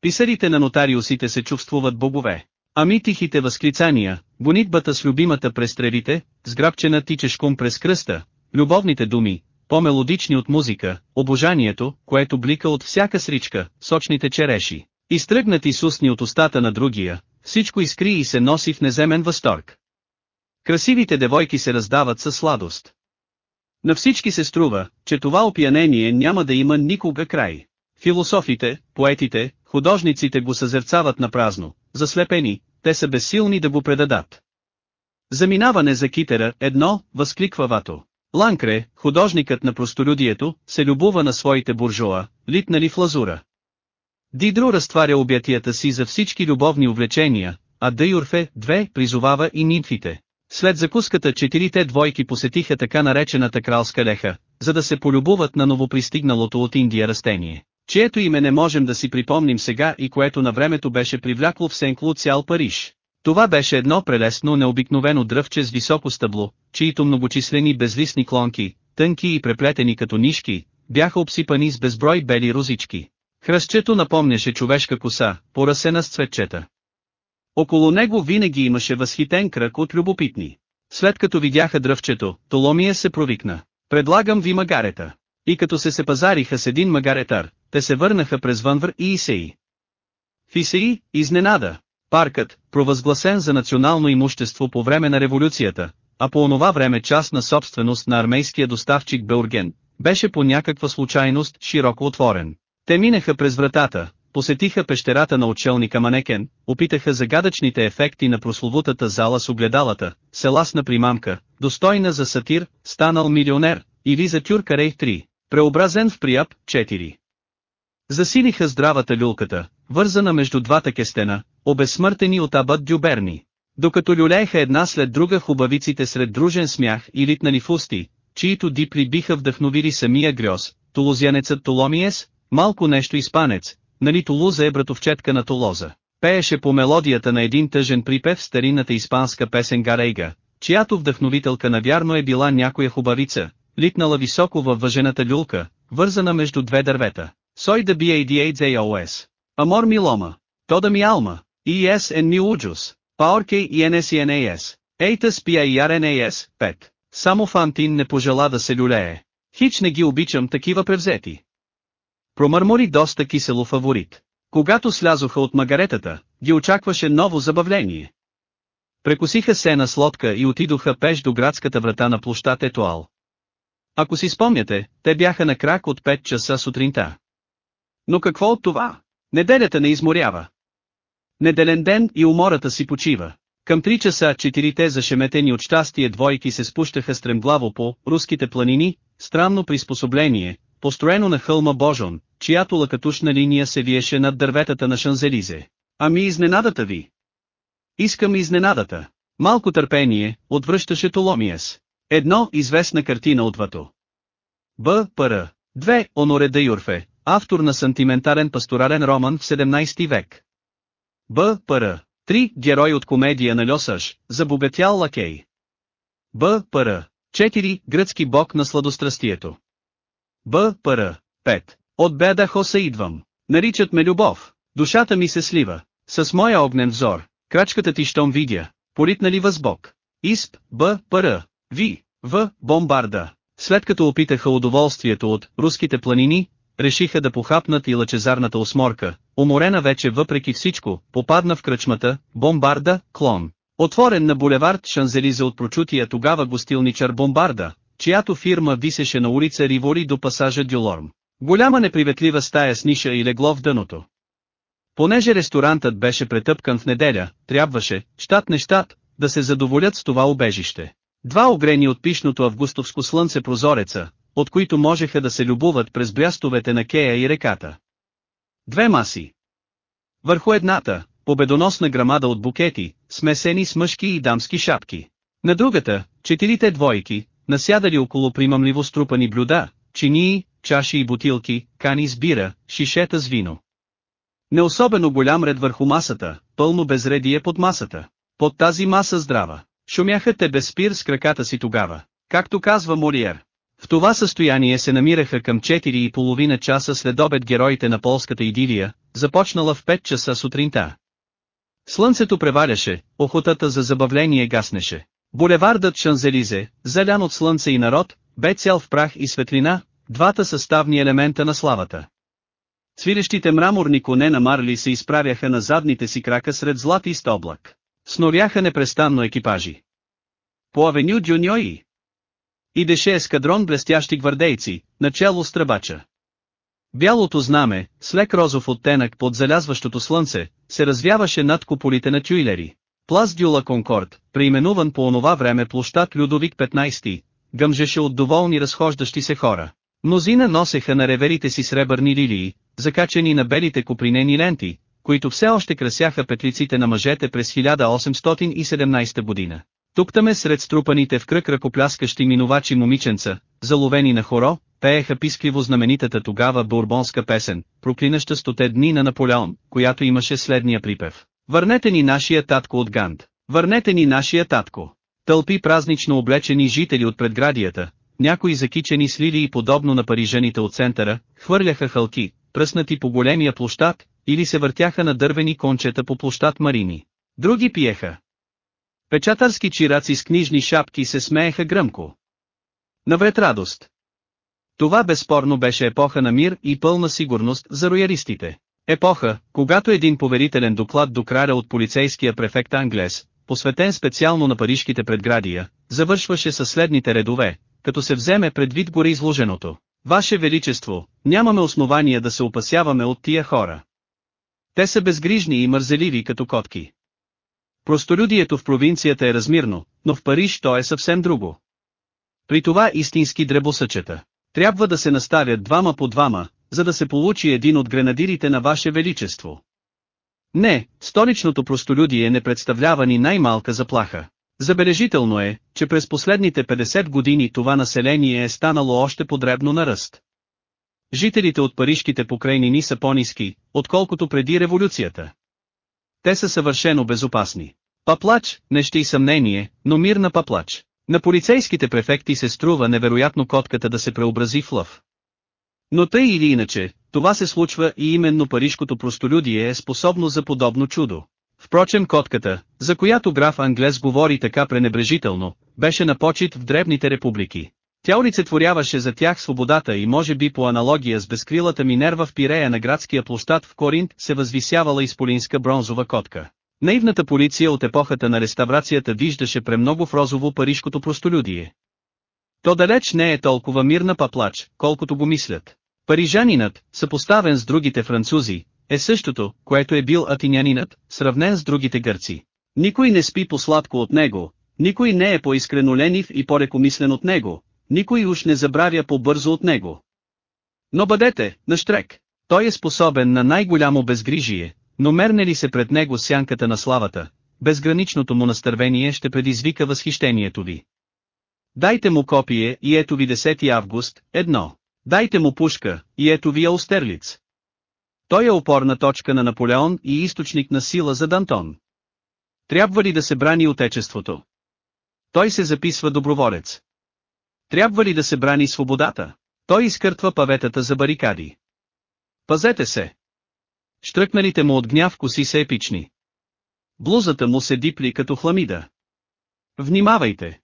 Писарите на нотариусите се чувствуват богове. Ами тихите възклицания, гонитбата с любимата през тревите, сграбчена тичешком през кръста, любовните думи, по-мелодични от музика, обожанието, което блика от всяка сричка, сочните череши, изтръгнати сусни от устата на другия, всичко изкри и се носи в неземен възторг. Красивите девойки се раздават със сладост. На всички се струва, че това опиянение няма да има никога край. Философите, поетите, художниците го съзерцават на празно, заслепени, те са безсилни да го предадат. Заминаване за китера, едно, възкликва Вато. Ланкре, художникът на простолюдието, се любува на своите буржуа, литнали в лазура. Дидро разтваря обятията си за всички любовни увлечения, а Дъюрфе, две, призовава и нимфите. След закуската четирите двойки посетиха така наречената кралска леха, за да се полюбуват на новопристигналото от Индия растение, чието име не можем да си припомним сега и което на времето беше привлякло в Сенклу цял Париж. Това беше едно прелесно необикновено дръвче с високо стъбло, чието многочислени безлисни клонки, тънки и преплетени като нишки, бяха обсипани с безброй бели розички. Хръстчето напомняше човешка коса, поръсена с цветчета. Около него винаги имаше възхитен кръг от любопитни. След като видяха дръвчето, Толомия се провикна. Предлагам ви магарета. И като се се пазариха с един магаретар, те се върнаха през Вънвър и Исеи. В Исеи, изненада, паркът, провъзгласен за национално имущество по време на революцията, а по онова време частна собственост на армейския доставчик Беурген, беше по някаква случайност широко отворен. Те минаха през вратата, посетиха пещерата на отшелника Манекен, опитаха загадъчните ефекти на прословутата зала с огледалата, селасна примамка, достойна за сатир, станал милионер, или за тюрка Рейх 3, преобразен в прияб 4. Засилиха здравата люлката, вързана между двата кестена, обезсмъртени от абът Дюберни. Докато люлееха една след друга хубавиците сред дружен смях и литнали фусти, чието дипли биха вдъхновили самия грьоз, тулузянецът Толомиес, малко нещо испанец, нали Тулуза е братовчетка на Толоза. Пееше по мелодията на един тъжен припев в старинната испанска песен Гарейга, чиято вдъхновителка навярно е била някоя хубавица, литнала високо във въжената люлка, вързана между две дървета. Сой да BADAZOS. Амор ми лома. Тода ми алма. ES en mi ujus. Паорке и NSNAS. Ейтас PIRNAS, 5. Само Фантин не пожела да се люлее. Хич не ги обичам такива превзети. Промърмори доста кисело фаворит. Когато слязоха от магаретата, ги очакваше ново забавление. Прекусиха сена с лодка и отидоха пеш до градската врата на площад Етуал. Ако си спомняте, те бяха на крак от 5 часа сутринта. Но какво от това? Неделята не изморява. Неделен ден и умората си почива. Към 3 часа четирите зашеметени от щастие двойки се спущаха стремглаво по руските планини, странно приспособление, построено на хълма Божон, чиято лакатушна линия се виеше над дърветата на Шанзелизе. Ами изненадата ви? Искам изненадата. Малко търпение, отвръщаше Толомиес. Едно, известна картина от Вато. Б. Р. Две, Оноре де Юрфе, автор на сантиментарен пасторален роман в 17 век. Б. Р. 3. Герой от комедия на Льосаш, забогатял лакей. Б. Р. 4. Гръцки бог на сладострастието. Б. Р. 5. От беда хоса идвам. Наричат ме любов. Душата ми се слива. С моя огнен взор. Крачката ти щом видя. Поритнали възбок. Исп. Б. Р. Ви. В. Бомбарда. След като опитаха удоволствието от руските планини, решиха да похапнат и лъчезарната осморка, уморена вече въпреки всичко, попадна в кръчмата, бомбарда, клон. Отворен на булевард Шанзелизе от прочутия тогава гостилничар Бомбарда, чиято фирма висеше на улица Ривори до пасажа Дюлорм. Голяма неприветлива стая с ниша и легло в дъното. Понеже ресторантът беше претъпкан в неделя, трябваше, щат не щат, да се задоволят с това убежище. Два огрени от пишното августовско слънце прозореца, от които можеха да се любуват през брястовете на Кея и реката. Две маси. Върху едната, победоносна грамада от букети, смесени с мъжки и дамски шапки. На другата, четирите двойки, насядали около примамливо струпани блюда, чинии, чаши и бутилки, кани с бира, шишета с вино. Не особено голям ред върху масата, пълно безредие под масата. Под тази маса здрава. Шумяха те без спир с краката си тогава. Както казва Мориер, в това състояние се намираха към 4 и половина часа след обед героите на полската идилия, започнала в 5 часа сутринта. Слънцето преваляше, охотата за забавление гаснеше. Булевардът Шанзелизе, залян от слънце и народ, бе цял в прах и светлина, двата съставни елемента на славата. Свирещите мраморни коне на Марли се изправяха на задните си крака сред златист облак. Сноряха непрестанно екипажи. По авеню Дюньои, Идеше ескадрон блестящи гвардейци, начало с тръбача. Бялото знаме, с лек розов оттенък под залязващото слънце, се развяваше над куполите на тюйлери. Плас Дюла Конкорд, преименуван по онова време площад Людовик 15, гъмжеше от доволни разхождащи се хора. Мнозина носеха на реверите си сребърни лилии, закачени на белите купринени ленти, които все още красяха петлиците на мъжете през 1817 година. Тук-таме сред струпаните в кръг ръкопляскащи минувачи момиченца, заловени на хоро, пееха пискливо знаменитата тогава бурбонска песен, проклинаща стоте дни на Наполеон, която имаше следния припев. Върнете ни нашия татко от Ганд. Върнете ни нашия татко. Тълпи празнично облечени жители от предградията, някои закичени с лилии подобно на парижаните от центъра, хвърляха халки, пръснати по големия площад, или се въртяха на дървени кончета по площад Марини. Други пиеха, Печатарски чираци с книжни шапки се смееха гръмко. Навред радост. Това безспорно беше епоха на мир и пълна сигурност за рояристите. Епоха, когато един поверителен доклад до краля от полицейския префект Англес, посветен специално на парижките предградия, завършваше със следните редове, като се вземе предвид горе изложеното. Ваше Величество, нямаме основания да се опасяваме от тия хора. Те са безгрижни и мързеливи като котки. Простолюдието в провинцията е размирно, но в Париж то е съвсем друго. При това истински дребосъчета. Трябва да се наставят двама по двама, за да се получи един от гренадирите на Ваше Величество. Не, столичното простолюдие не представлява ни най-малка заплаха. Забележително е, че през последните 50 години това население е станало още подребно на ръст. Жителите от парижките покрайнини са по-низки, отколкото преди революцията. Те са съвършено безопасни. Паплач, не ще и съмнение, но мирна паплач. На полицейските префекти се струва невероятно котката да се преобрази в лъв. Но тъй или иначе, това се случва и именно парижкото простолюдие е способно за подобно чудо. Впрочем котката, за която граф Англес говори така пренебрежително, беше на почет в древните републики. Тя олицетворяваше за тях свободата и може би по аналогия с безкрилата Минерва в Пирея на градския площад в Коринт се възвисявала изполинска бронзова котка. Наивната полиция от епохата на реставрацията виждаше премного в розово парижкото простолюдие. То далеч не е толкова мирна паплач, колкото го мислят. Парижанинът, съпоставен с другите французи, е същото, което е бил атинянинът, сравнен с другите гърци. Никой не спи по-сладко от него, никой не е по-искрено ленив и по-рекомислен от него, никой уж не забравя по-бързо от него. Но бъдете, на штрек. Той е способен на най-голямо безгрижие, но мерне ли се пред него сянката на славата, безграничното му настървение ще предизвика възхищението ви. Дайте му копие и ето ви 10 август, едно. Дайте му пушка, и ето ви Аустерлиц. Той е опорна точка на Наполеон и източник на сила за Дантон. Трябва ли да се брани отечеството? Той се записва доброволец. Трябва ли да се брани свободата? Той изкъртва паветата за барикади. Пазете се! Штръкналите му от гняв коси са епични. Блузата му се дипли като хламида. Внимавайте!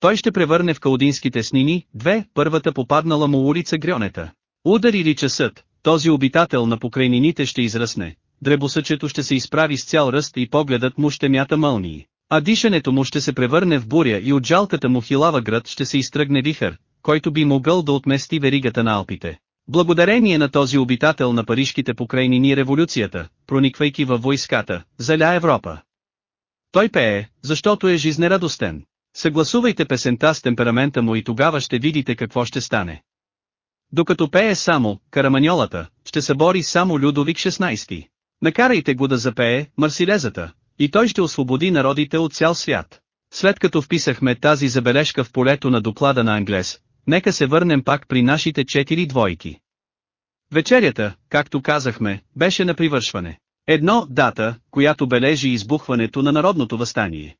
Той ще превърне в каудинските снини, две, първата попаднала му улица Грионета. Удари ли часът, този обитател на покрайнините ще израсне, дребосъчето ще се изправи с цял ръст и погледът му ще мята мълнии, а дишането му ще се превърне в буря и от жалката му хилава град ще се изтръгне вихър, който би могъл да отмести веригата на Алпите. Благодарение на този обитател на парижките покрайнини революцията, прониквайки във войската, заля Европа. Той пее, защото е жизнерадостен. Съгласувайте песента с темперамента му и тогава ще видите какво ще стане. Докато пее само, караманьолата, ще събори само Людовик 16. Накарайте го да запее, Марсилезата, и той ще освободи народите от цял свят. След като вписахме тази забележка в полето на доклада на Англес, нека се върнем пак при нашите четири двойки. Вечерята, както казахме, беше на привършване. Едно, дата, която бележи избухването на народното възстание.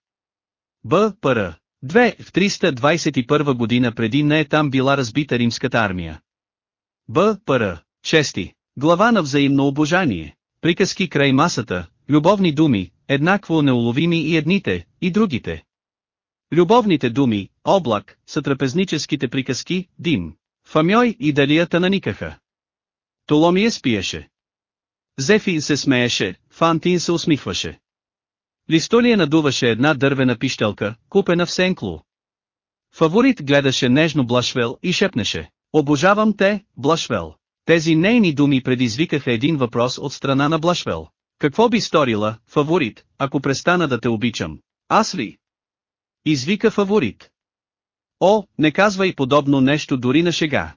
Б. Р. Две, в 321 година преди не е там била разбита римската армия. Б. Р. Чести. Глава на взаимно обожание. Приказки край масата, любовни думи, еднакво неуловими и едните, и другите. Любовните думи, облак, са трапезническите приказки, дим. Фамьой и Далията наникаха. Толомия спиеше. Зефин се смееше, Фантин се усмихваше. Листолия надуваше една дървена пищелка, купена в Сенкло. Фаворит гледаше нежно Блашвел и шепнеше. Обожавам те, Блашвел. Тези нейни думи предизвикаха един въпрос от страна на Блашвел. Какво би сторила, фаворит, ако престана да те обичам? Аз ли? Извика фаворит. О, не казвай подобно нещо дори на шега.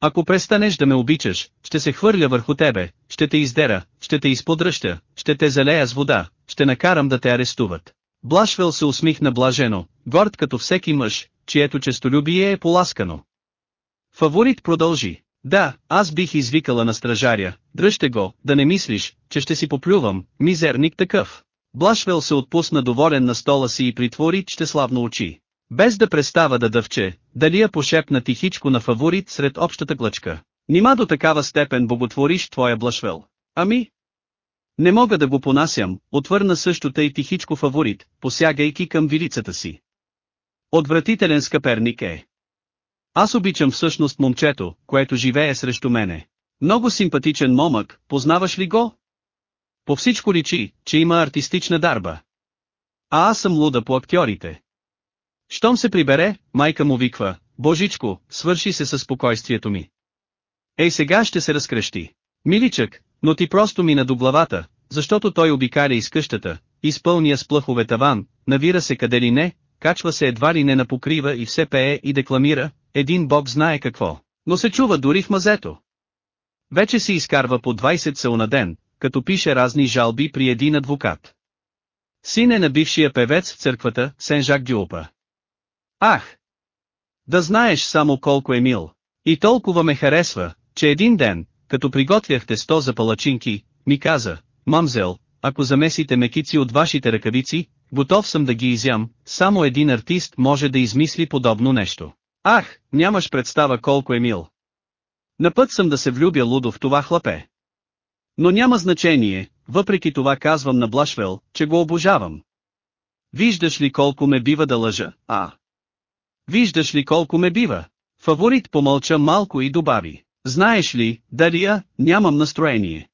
Ако престанеш да ме обичаш, ще се хвърля върху тебе, ще те издера, ще те изподръща, ще те залея с вода, ще накарам да те арестуват. Блашвел се усмихна блажено, горд като всеки мъж, чието честолюбие е поласкано. Фаворит продължи. Да, аз бих извикала на стражаря, дръжте го, да не мислиш, че ще си поплювам, мизерник такъв. Блашвел се отпусна доволен на стола си и притвори славно очи. Без да престава да дъвче, дали я пошепна тихичко на фаворит сред общата глъчка. Нима до такава степен боготвориш твоя Блашвел. Ами? Не мога да го понасям, отвърна също тъй тихичко фаворит, посягайки към вилицата си. Отвратителен скъперник е. Аз обичам всъщност момчето, което живее срещу мене. Много симпатичен момък, познаваш ли го? По всичко личи, че има артистична дарба. А аз съм луда по актьорите. Щом се прибере, майка му виква, Божичко, свърши се със спокойствието ми. Ей сега ще се разкрещи. Миличък, но ти просто мина до главата, защото той обикаля из къщата, изпълния с плъхове таван, навира се къде ли не, качва се едва ли не на покрива и все пее и декламира, един бог знае какво, но се чува дори в мазето. Вече си изкарва по 20 сел на ден, като пише разни жалби при един адвокат. Син е на бившия певец в църквата, Сен-Жак Дюопа. Ах! Да знаеш само колко е мил. И толкова ме харесва, че един ден, като приготвяхте сто за палачинки, ми каза, мамзел, ако замесите мекици от вашите ръкавици, готов съм да ги изям, само един артист може да измисли подобно нещо. Ах, нямаш представа колко е мил. На път съм да се влюбя лудо в това хлапе. Но няма значение, въпреки това казвам на Блашвел, че го обожавам. Виждаш ли колко ме бива да лъжа, а? Виждаш ли колко ме бива? Фаворит помълча малко и добави. Знаеш ли, Дария, нямам настроение.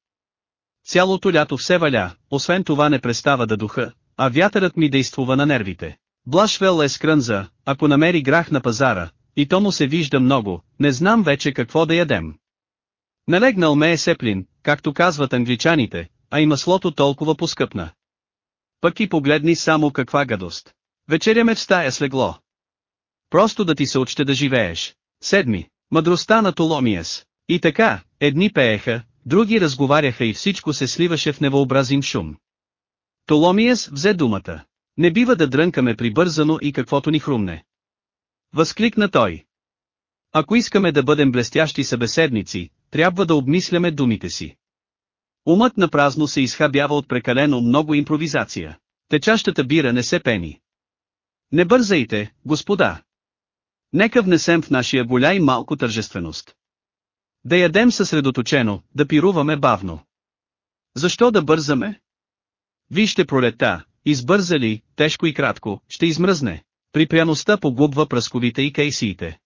Цялото лято все валя, освен това не престава да духа, а вятърът ми действува на нервите. Блашвел е скрънза, ако намери грах на пазара, и то му се вижда много, не знам вече какво да ядем. Налегнал ме е сеплин, както казват англичаните, а и маслото толкова поскъпна. Пък и погледни само каква гадост. Вечеряме в стая с легло. Просто да ти се учте да живееш. Седми. Мъдростта на Толомиес. И така, едни пееха, други разговаряха и всичко се сливаше в невообразим шум. Толомиес взе думата. Не бива да дрънкаме прибързано и каквото ни хрумне. Възкликна той. Ако искаме да бъдем блестящи събеседници, трябва да обмисляме думите си. Умът на празно се изхабява от прекалено много импровизация. Течащата бира не се пени. Не бързайте, господа. Нека внесем в нашия голяй малко тържественост. Да ядем съсредоточено, да пируваме бавно. Защо да бързаме? Вижте пролета, избързали, тежко и кратко, ще измръзне. Припряността погубва пръсковите и кейсиите.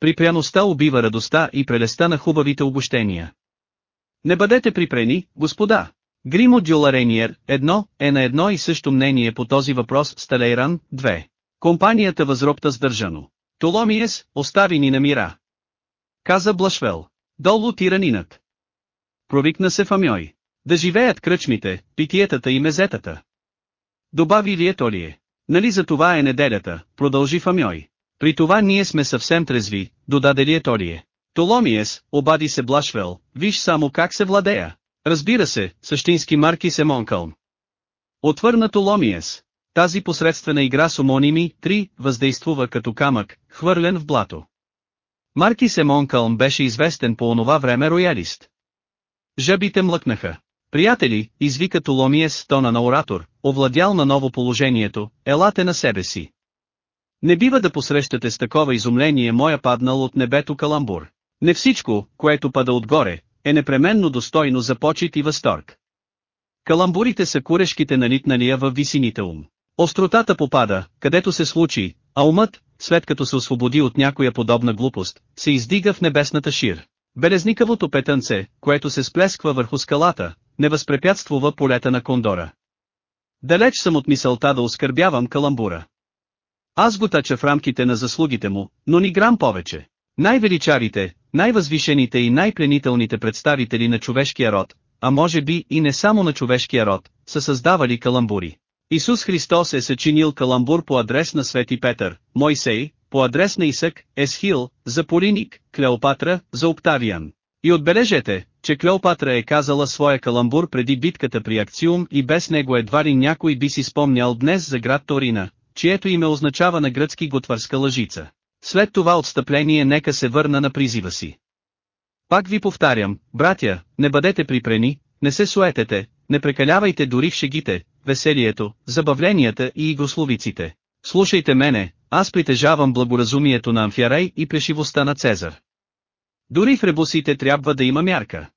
Припряността убива радостта и прелеста на хубавите обощения. Не бъдете припрени, господа. Гримо Дюларениер, едно, е на едно и също мнение по този въпрос с Талейран, 2. Компанията възробта сдържано. Толомиес, остави ни на мира. Каза Блашвел. Долу тиранинът. Провикна се Фамьой. Да живеят кръчмите, питиетата и мезетата. Добави ли ето ли е? Нали за това е неделята, продължи Фамьой. При това ние сме съвсем трезви, додаде ли е? Толомиес, обади се Блашвел, виж само как се владея. Разбира се, същински марки се Монкълм. Отвърна Толомиес. Тази посредствена игра с омоними, 3, въздействува като камък, хвърлен в блато. Марки Семон беше известен по онова време роялист. Жабите млъкнаха. Приятели, извика Толомиес тона на оратор, овладял на ново положението, елате на себе си. Не бива да посрещате с такова изумление моя паднал от небето каламбур. Не всичко, което пада отгоре, е непременно достойно за почет и възторг. Каламбурите са курешките налитналия във висините ум. Остротата попада, където се случи, а умът, след като се освободи от някоя подобна глупост, се издига в небесната шир. Белезникавото петънце, което се сплесква върху скалата, не възпрепятствува полета на кондора. Далеч съм от мисълта да оскърбявам каламбура. Аз го тача в рамките на заслугите му, но ни грам повече. Най-величарите, най-възвишените и най-пленителните представители на човешкия род, а може би и не само на човешкия род, са създавали каламбури. Исус Христос е съчинил каламбур по адрес на Свети Петър, Мойсей, по адрес на Исък, Есхил, за Полиник, Клеопатра, за Октавиан. И отбележете, че Клеопатра е казала своя каламбур преди битката при Акциум и без него едва ли някой би си спомнял днес за град Торина, чието име означава на гръцки готварска лъжица. След това отстъпление нека се върна на призива си. Пак ви повтарям, братя, не бъдете припрени, не се суетете, не прекалявайте дори в шегите, веселието, забавленията и игословиците. Слушайте мене, аз притежавам благоразумието на Амфиарей и плешивостта на Цезар. Дори в ребусите трябва да има мярка.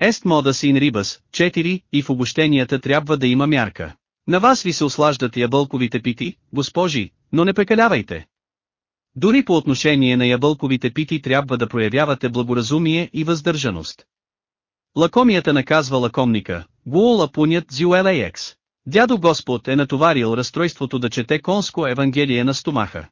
Ест мода син рибас, 4, и в обощенията трябва да има мярка. На вас ви се ослаждат ябълковите пити, госпожи, но не прекалявайте. Дори по отношение на ябълковите пити трябва да проявявате благоразумие и въздържаност. Лакомията наказва лакомника, Гуола пунят зюелеекс. Дядо Господ е натоварил разстройството да чете конско евангелие на стомаха.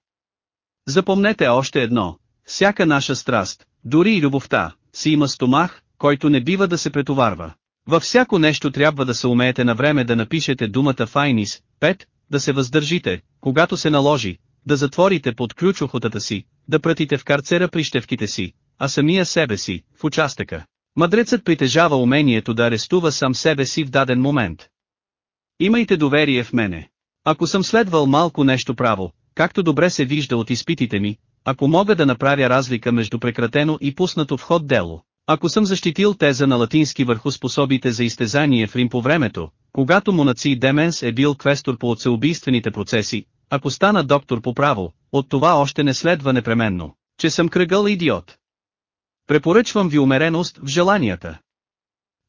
Запомнете още едно, всяка наша страст, дори и любовта, си има стомах, който не бива да се претоварва. Във всяко нещо трябва да се умеете на време да напишете думата Файнис, 5, да се въздържите, когато се наложи, да затворите под ключ охотата си, да пратите в карцера прищевките си, а самия себе си, в участъка. Мъдрецът притежава умението да арестува сам себе си в даден момент. Имайте доверие в мене. Ако съм следвал малко нещо право, както добре се вижда от изпитите ми, ако мога да направя разлика между прекратено и пуснато в ход дело, ако съм защитил теза на латински върху способите за изтезание в Рим по времето, когато монаци Деменс е бил квестор по отцеубийствените процеси, ако стана доктор по право, от това още не следва непременно, че съм кръгъл идиот. Препоръчвам ви умереност в желанията.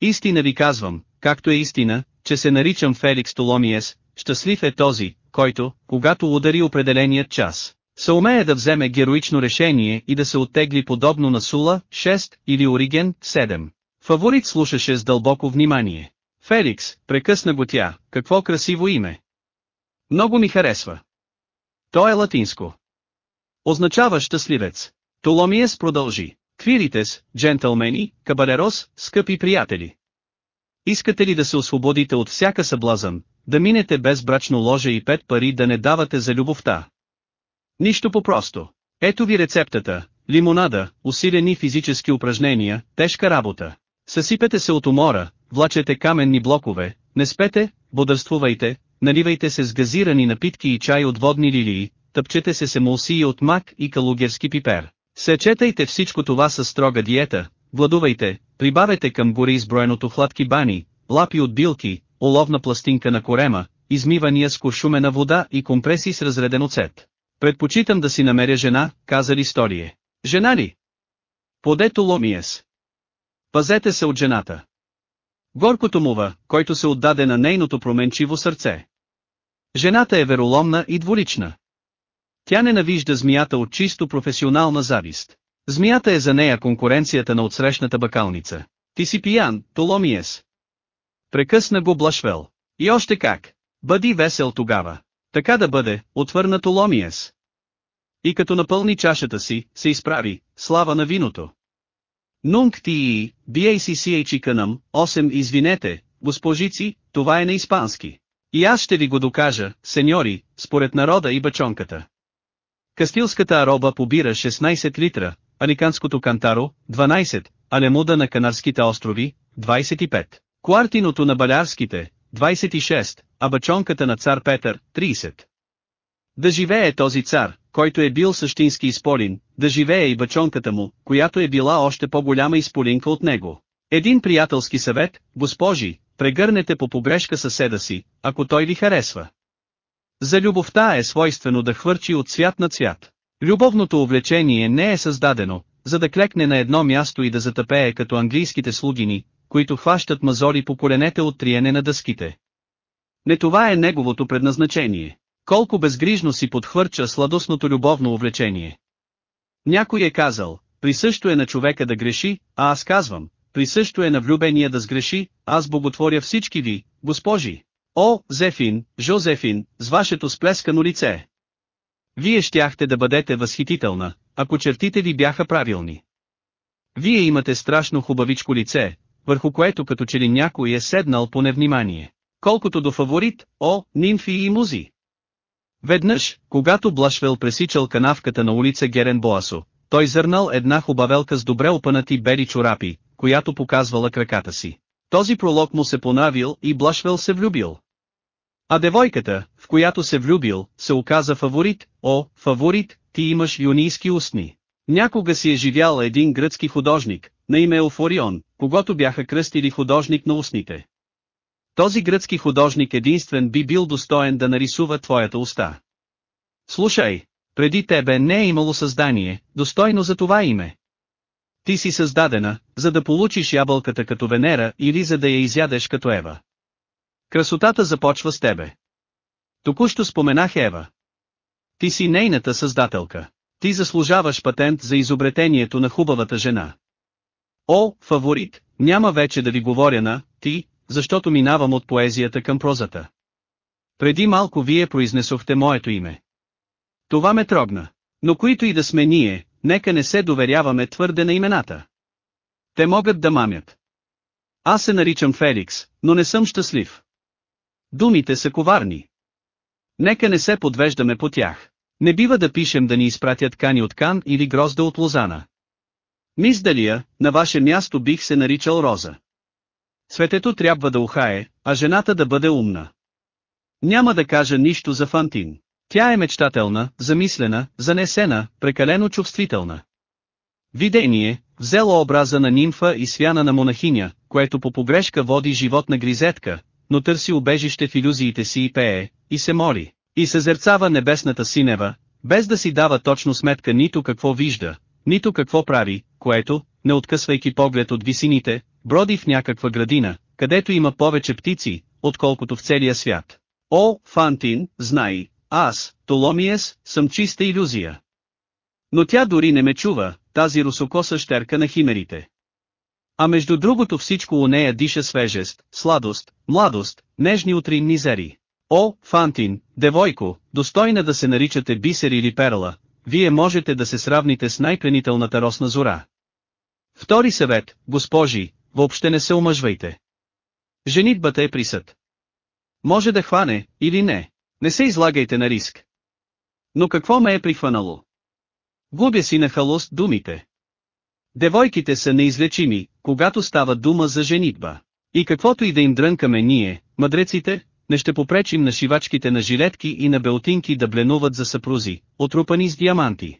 Истина ви казвам, както е истина, че се наричам Феликс Толомиес, щастлив е този, който, когато удари определеният час, се умее да вземе героично решение и да се оттегли подобно на Сула, 6, или Ориген, 7. Фаворит слушаше с дълбоко внимание. Феликс, прекъсна го тя, какво красиво име. Много ми харесва. То е латинско. Означава щастливец. Толомиес продължи. Квиритес, джентълмени, кабалерос, скъпи приятели. Искате ли да се освободите от всяка съблазън, да минете без брачно ложе и пет пари да не давате за любовта? Нищо по-просто. Ето ви рецептата, лимонада, усилени физически упражнения, тежка работа. Съсипете се от умора, влачете каменни блокове, не спете, бодърствувайте, наливайте се с газирани напитки и чай от водни лилии, тъпчете се с емулсии от мак и калугерски пипер. Сечетайте всичко това с строга диета, гладувайте, прибавете към гори изброеното хладки бани, лапи от билки, оловна пластинка на корема, измивания с куршумена вода и компреси с разреден оцет. Предпочитам да си намеря жена, каза ли Сторие. Жена ли? Подето Ломиес. Пазете се от жената. Горкото мува, който се отдаде на нейното променчиво сърце. Жената е вероломна и дволична. Тя ненавижда змията от чисто професионална завист. Змията е за нея конкуренцията на отсрещната бакалница. Ти си пиян, Толомиес. Прекъсна го Блашвел. И още как. Бъди весел тогава. Така да бъде, отвърна Толомиес. И като напълни чашата си, се изправи, слава на виното. Нунг ти и, BACCH кънам, 8 извинете, госпожици, това е на испански. И аз ще ви го докажа, сеньори, според народа и бачонката. Кастилската ароба побира 16 литра, Аликанското кантаро, 12, Алемуда на Канарските острови, 25, Куартиното на Балярските, 26, а бачонката на цар Петър, 30. Да живее този цар, който е бил същински изполин, да живее и бачонката му, която е била още по-голяма изполинка от него. Един приятелски съвет, госпожи, прегърнете по погрешка съседа си, ако той ви харесва. За любовта е свойствено да хвърчи от цвят на цвят. Любовното увлечение не е създадено, за да клекне на едно място и да затъпее като английските слугини, които хващат мазори по коленете от триене на дъските. Не това е неговото предназначение. Колко безгрижно си подхвърча сладостното любовно увлечение. Някой е казал, присъщо е на човека да греши, а аз казвам, присъщо е на влюбения да сгреши, аз боготворя всички ви, госпожи. О, Зефин, Жозефин, с вашето сплескано лице. Вие щяхте да бъдете възхитителна, ако чертите ви бяха правилни. Вие имате страшно хубавичко лице, върху което като че ли някой е седнал по невнимание. Колкото до фаворит, о, нимфи и музи. Веднъж, когато Блашвел пресичал канавката на улица Герен Боасо, той зърнал една хубавелка с добре опънати бели чорапи, която показвала краката си. Този пролог му се понавил и Блашвел се влюбил. А девойката, в която се влюбил, се оказа фаворит, о, фаворит, ти имаш юнийски устни. Някога си е живял един гръцки художник, на име Офорион, когато бяха кръстили художник на устните. Този гръцки художник единствен би бил достоен да нарисува твоята уста. Слушай, преди тебе не е имало създание, достойно за това име. Ти си създадена, за да получиш ябълката като Венера или за да я изядеш като Ева. Красотата започва с тебе. Току-що споменах Ева. Ти си нейната създателка. Ти заслужаваш патент за изобретението на хубавата жена. О, фаворит, няма вече да ви говоря на «ти», защото минавам от поезията към прозата. Преди малко вие произнесохте моето име. Това ме трогна. Но които и да сме ние, нека не се доверяваме твърде на имената. те могат да мамят. Аз се наричам Феликс, но не съм щастлив. Думите са коварни. Нека не се подвеждаме по тях. Не бива да пишем да ни изпратят кани от Кан или грозда от Лозана. Мис Далия, на ваше място бих се наричал Роза. Цветето трябва да ухае, а жената да бъде умна. Няма да кажа нищо за Фантин. Тя е мечтателна, замислена, занесена, прекалено чувствителна. Видение, взела образа на нимфа и свяна на монахиня, което по погрешка води живот на гризетка, но търси убежище в иллюзиите си и пее, и се моли, и съзерцава небесната синева, без да си дава точно сметка нито какво вижда, нито какво прави, което, не откъсвайки поглед от висините, броди в някаква градина, където има повече птици, отколкото в целия свят. О, Фантин, знай, аз, Толомиес, съм чиста иллюзия. Но тя дори не ме чува, тази русокоса щерка на химерите. А между другото всичко у нея диша свежест, сладост, младост, нежни утринни зери. О, Фантин, девойко, достойна да се наричате бисер или перла, вие можете да се сравните с най-пленителната росна зора. Втори съвет, госпожи, въобще не се омъжвайте. Женитбата е присъд. Може да хване, или не. Не се излагайте на риск. Но какво ме е прихванало? Губя си на халост думите. Девойките са неизлечими, когато става дума за женитба. И каквото и да им дрънкаме ние, мъдреците, не ще попречим на шивачките на жилетки и на белтинки да бленуват за съпрузи, отрупани с диаманти.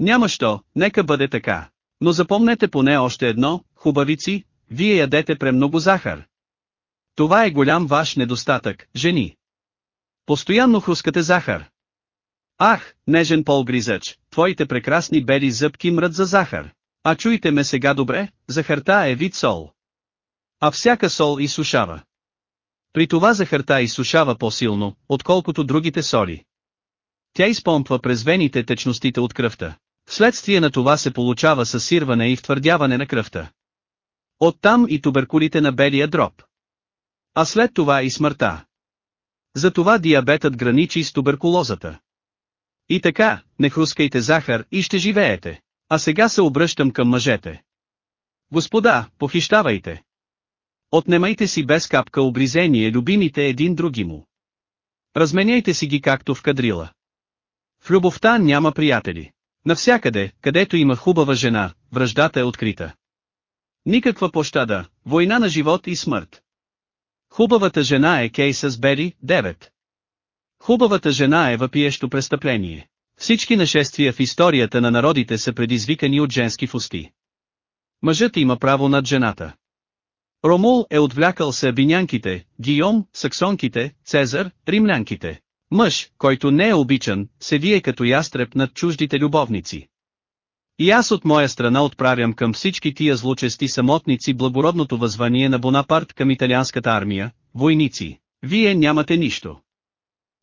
Няма що, нека бъде така. Но запомнете поне още едно, хубавици, вие ядете премного захар. Това е голям ваш недостатък, жени. Постоянно хрускате захар. Ах, нежен полгризъч, твоите прекрасни бели зъбки мрат за захар. А чуйте ме сега добре, захарта е вид сол. А всяка сол изсушава. При това захарта изсушава по-силно, отколкото другите соли. Тя изпомпва през вените течностите от кръвта. Вследствие на това се получава съсирване и втвърдяване на кръвта. Оттам и туберкулите на белия дроб. А след това и смъртта. Затова диабетът граничи с туберкулозата. И така, не хрускайте захар и ще живеете. А сега се обръщам към мъжете. Господа, похищавайте. Отнемайте си без капка обризение любимите един други му. Разменяйте си ги както в кадрила. В любовта няма приятели. Навсякъде, където има хубава жена, връждата е открита. Никаква пощада, война на живот и смърт. Хубавата жена е Кейсъс Бери, 9. Хубавата жена е въпиещо престъпление. Всички нашествия в историята на народите са предизвикани от женски фусти. Мъжът има право над жената. Ромул е отвлякал се абинянките, Гийом, саксонките, Цезар, римлянките. Мъж, който не е обичан, се вие като ястреб над чуждите любовници. И аз от моя страна отправям към всички тия злочести самотници благородното възвание на Бонапарт към италианската армия, войници. Вие нямате нищо.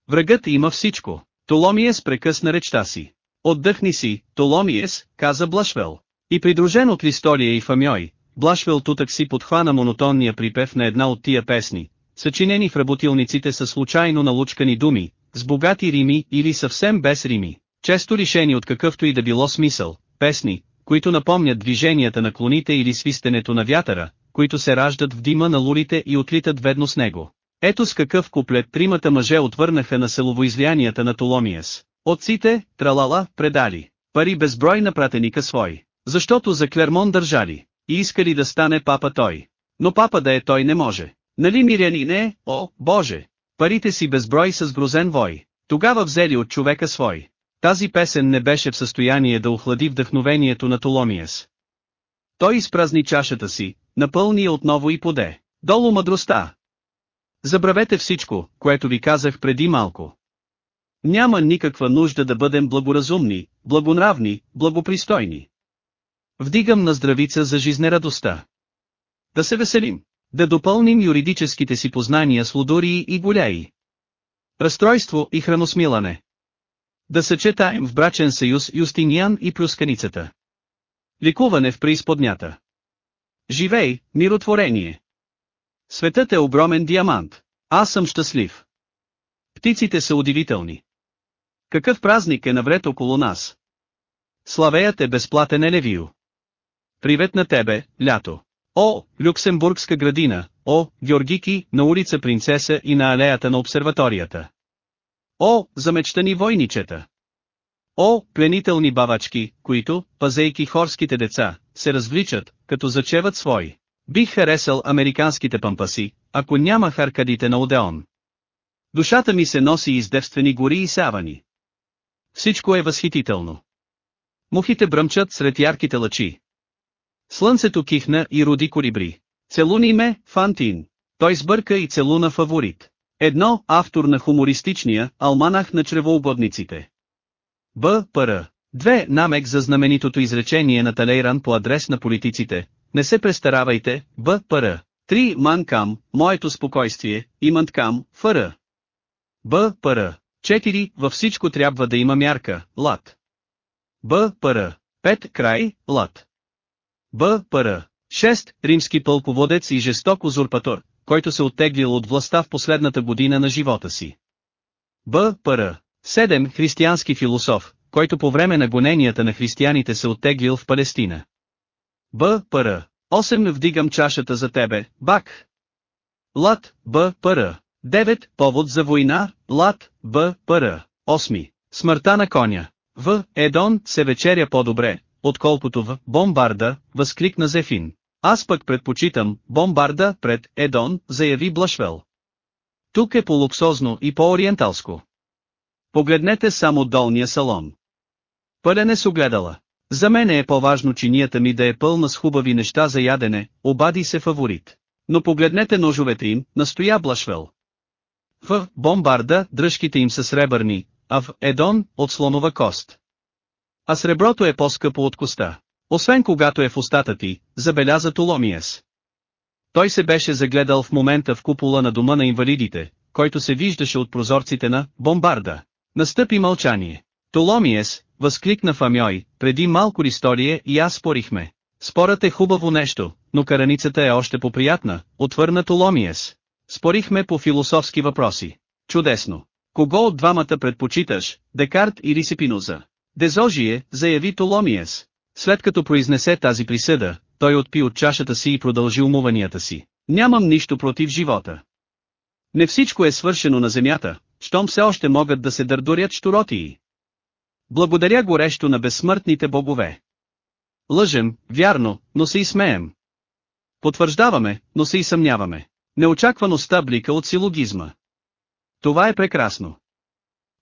Врагът има всичко. Толомиес прекъсна речта си. Отдъхни си, Толомиес, каза Блашвел. И придружен от Листория и Фамьой, Блашвел тутък си подхвана монотонния припев на една от тия песни, съчинени в работилниците с случайно налучкани думи, с богати рими или съвсем без рими, често лишени от какъвто и да било смисъл, песни, които напомнят движенията на клоните или свистенето на вятъра, които се раждат в дима на лулите и отлитат ведно с него. Ето с какъв куплет тримата мъже отвърнаха на селовоизлиянията на Толомиес. Отците, тралала, предали, пари безброй на пратеника свой, защото за Клермон държали, и искали да стане папа той. Но папа да е той не може. Нали миряни не, о, Боже! Парите си безброй с грозен вой. Тогава взели от човека свой. Тази песен не беше в състояние да охлади вдъхновението на Толомиес. Той изпразни чашата си, напълни я отново и поде. Долу мъдростта. Забравете всичко, което ви казах преди малко. Няма никаква нужда да бъдем благоразумни, благонравни, благопристойни. Вдигам на здравица за жизнерадостта. Да се веселим. Да допълним юридическите си познания с лудории и голяи. Разстройство и храносмилане. Да съчетаем в брачен съюз Юстиниан и плюсканицата. Ликуване в преизподнята. Живей, миротворение. Светът е огромен диамант. Аз съм щастлив. Птиците са удивителни. Какъв празник е навред около нас? Славеят е безплатен елевио. Привет на тебе, лято. О, Люксембургска градина, о, Георгики, на улица Принцеса и на алеята на обсерваторията. О, замечтани войничета! О, пленителни бавачки, които, пазейки хорските деца, се развличат, като зачеват свои. Бих харесал американските пампаси, ако нямах аркадите на Одеон. Душата ми се носи из девствени гори и савани. Всичко е възхитително. Мухите бръмчат сред ярките лъчи. Слънцето кихна и роди колибри. Целуни ме, Фантин. Той сбърка и целуна фаворит. Едно, автор на хумористичния Алманах на чревоугодниците. Б. Р. Две, намек за знаменитото изречение на Талейран по адрес на политиците. Не се престаравайте, Б. Р. Три, Манкам, моето спокойствие, и Манткам, Фр. Б. Р. Четири, във всичко трябва да има мярка, лад. Б. Р. Пет, край, лад. Б. Р. 6. Римски пълководец и жесток узурпатор, който се оттеглил от властта в последната година на живота си. Б. Р. 7. Християнски философ, който по време на гоненията на християните се оттеглил в Палестина. Б. Р. 8. Вдигам чашата за тебе, Бак. Лад, Б. Р. 9. Повод за война, Лад, Б. Р. 8. Смъртта на коня. В. Едон се вечеря по-добре, отколкото в Бомбарда, възкликна Зефин. Аз пък предпочитам Бомбарда пред Едон, заяви Блашвел. Тук е по-луксозно и по-ориенталско. Погледнете само долния салон. Пълен е с огледала. За мен е по-важно чинията ми да е пълна с хубави неща за ядене, обади се фаворит. Но погледнете ножовете им, настоя Блашвел. В Бомбарда дръжките им са сребърни, а в Едон от слонова кост. А среброто е по-скъпо от коста. Освен когато е в устата ти, забеляза Толомиес. Той се беше загледал в момента в купола на дома на инвалидите, който се виждаше от прозорците на Бомбарда. Настъпи мълчание. Толомиес, възкликна Фамьой, преди малко история и аз спорихме. Спорът е хубаво нещо, но караницата е още поприятна, отвърна Толомиес. Спорихме по философски въпроси. Чудесно. Кого от двамата предпочиташ, Декарт или Сепиноза? Дезожие, заяви Толомиес. След като произнесе тази присъда, той отпи от чашата си и продължи умуванията си. Нямам нищо против живота. Не всичко е свършено на земята, щом все още могат да се дърдорят штуротии. Благодаря горещо на безсмъртните богове. Лъжем, вярно, но се и смеем. Потвърждаваме, но се и съмняваме. Неочакваността блика от силогизма. Това е прекрасно.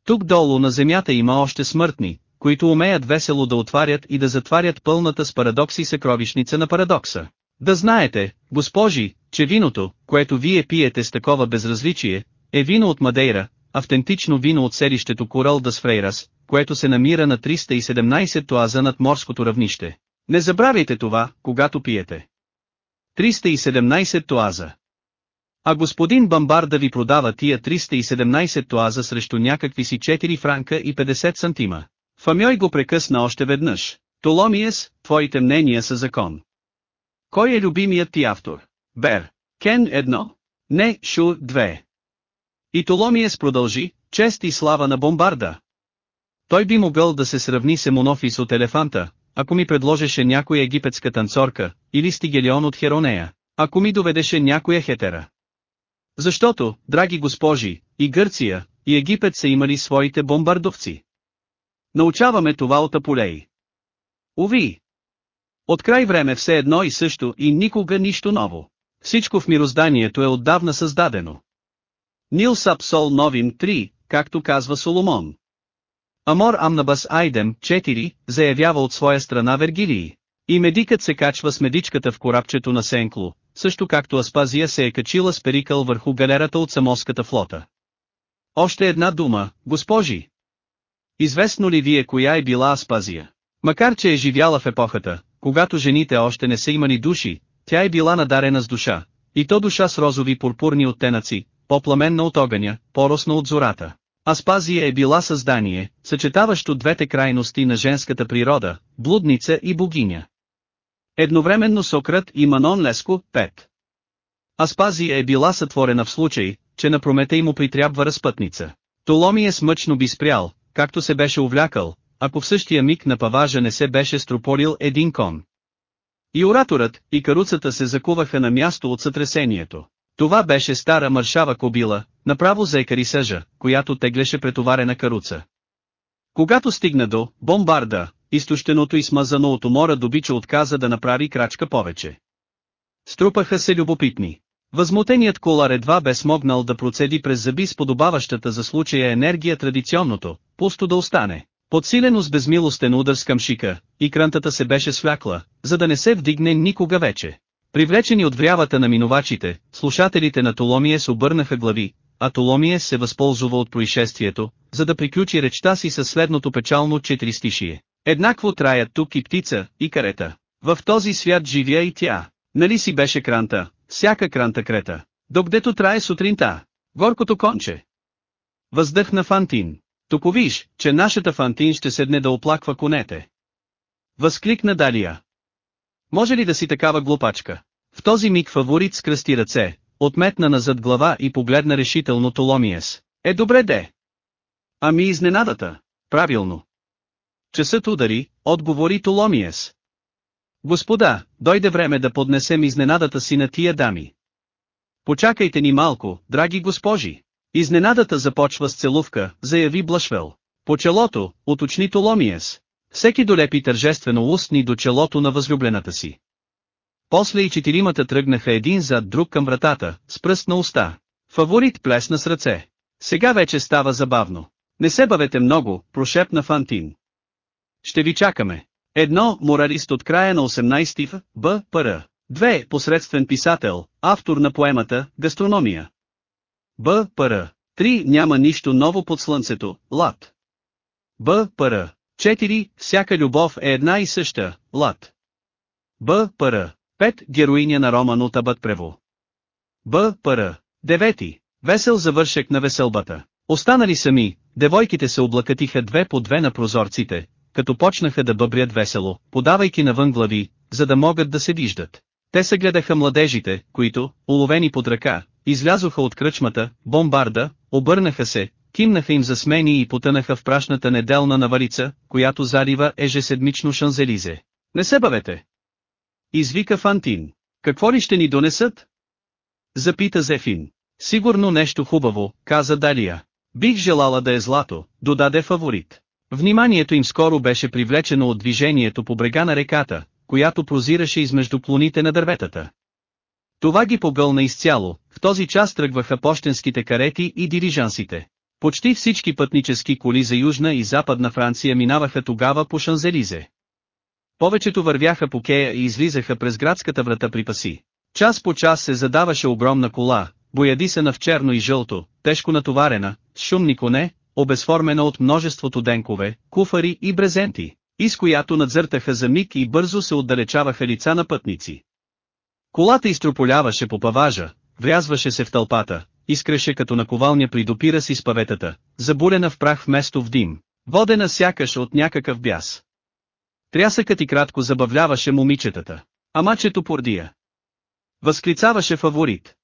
Тук долу на земята има още смъртни, които умеят весело да отварят и да затварят пълната с парадокси съкровищница на парадокса. Да знаете, госпожи, че виното, което вие пиете с такова безразличие, е вино от Мадейра, автентично вино от селището Корал дас Фрейрас, което се намира на 317 тоаза над морското равнище. Не забравяйте това, когато пиете. 317 тоаза. А господин Бамбар да ви продава тия 317 тоаза срещу някакви си 4 франка и 50 сантима. Фамьой го прекъсна още веднъж. Толомиес, твоите мнения са закон. Кой е любимият ти автор? Бер. Кен едно. Не, Шу 2. И Толомиес продължи, чест и слава на бомбарда. Той би могъл да се сравни с Емонофис от елефанта, ако ми предложеше някоя египетска танцорка, или Стигелион от Херонея, ако ми доведеше някоя хетера. Защото, драги госпожи, и Гърция, и Египет са имали своите бомбардовци. Научаваме това от Аполей. Уви! От край време все едно и също и никога нищо ново. Всичко в мирозданието е отдавна създадено. Нил Сапсол Новим 3, както казва Соломон. Амор Амнабас Айдем 4, заявява от своя страна Вергилии. И медикът се качва с медичката в корабчето на Сенкло, също както Аспазия се е качила с Перикъл върху галерата от самоската флота. Още една дума, госпожи. Известно ли вие коя е била Аспазия? Макар че е живяла в епохата, когато жените още не са имали души, тя е била надарена с душа, и то душа с розови пурпурни оттенъци, по-пламенна от огъня, по-росна от зората. Аспазия е била създание, съчетаващо двете крайности на женската природа, блудница и богиня. Едновременно Сократ и Манон Леско, 5. Аспазия е била сътворена в случай, че на Прометей му притрябва разпътница. Толомия смъчно би спрял, както се беше увлякал, ако в същия миг на паважа не се беше строполил един кон. И ораторът, и каруцата се закуваха на място от сътресението. Това беше стара мършава кобила, направо за екарисъжа, която теглеше претоварена каруца. Когато стигна до бомбарда, изтощеното и смазано от умора добича отказа да направи крачка повече. Струпаха се любопитни. Възмутеният колар едва бе смогнал да процеди през зъби с подобаващата за случая енергия традиционното, пусто да остане. Подсилено с безмилостен удар с камшика, и крантата се беше свлякла, за да не се вдигне никога вече. Привлечени от врявата на минувачите, слушателите на Толомие се обърнаха глави, а Толомие се възползва от происшествието, за да приключи речта си със следното печално четиристишие. Еднакво траят тук и птица, и карета. В този свят живя и тя. Нали си беше кранта, всяка кранта крета. Докъдето трае сутринта. Горкото конче. Въздъхна Фантин. Виж, че нашата Фантин ще седне да оплаква конете. Възкликна Далия. Може ли да си такава глупачка? В този миг фаворит скръсти ръце, отметна назад глава и погледна решително Толомиес. Е добре де. Ами изненадата. Правилно. Часът удари, отговори Толомиес. Господа, дойде време да поднесем изненадата си на тия дами. Почакайте ни малко, драги госпожи. Изненадата започва с целувка, заяви Блашвел. По челото, уточни Толомиес. Всеки долепи тържествено устни до челото на възлюблената си. После и четиримата тръгнаха един зад друг към вратата, с пръст на уста. Фаворит плесна с ръце. Сега вече става забавно. Не се бавете много, прошепна Фантин. Ще ви чакаме. Едно, морарист от края на 18 в, Б. Р. Две, посредствен писател, автор на поемата, гастрономия. Б. Р. Три, няма нищо ново под слънцето, лад. Б. Р. 4. Всяка любов е една и съща, лад. Б. Р. 5. Героиня на роман от Абът Прево. Б. Р. 9. Весел завършек на веселбата. Останали сами, девойките се облакатиха две по две на прозорците, като почнаха да бъбрят весело, подавайки навън глави, за да могат да се виждат. Те се гледаха младежите, които, уловени под ръка, излязоха от кръчмата, бомбарда, обърнаха се, кимнаха им за смени и потънаха в прашната неделна наварица, която зарива ежеседмично Шанзелизе. Не се бавете! Извика Фантин. Какво ли ще ни донесат? Запита Зефин. Сигурно нещо хубаво, каза Далия. Бих желала да е злато, додаде фаворит. Вниманието им скоро беше привлечено от движението по брега на реката, която прозираше измежду клоните на дърветата. Това ги погълна изцяло, в този час тръгваха почтенските карети и дирижансите. Почти всички пътнически коли за Южна и Западна Франция минаваха тогава по Шанзелизе. Повечето вървяха по Кея и излизаха през градската врата при паси. Час по час се задаваше огромна кола, боядисана в черно и жълто, тежко натоварена, с шумни коне, обезформена от множеството денкове, куфари и брезенти, из която надзъртаха за миг и бързо се отдалечаваха лица на пътници. Колата изтрополяваше по паважа, врязваше се в тълпата, изкреше като наковалня при допира си с паветата, забулена в прах вместо в дим, водена сякаш от някакъв бяс. Трясъкът и кратко забавляваше момичетата. Амачето пордия. Възклицаваше фаворит.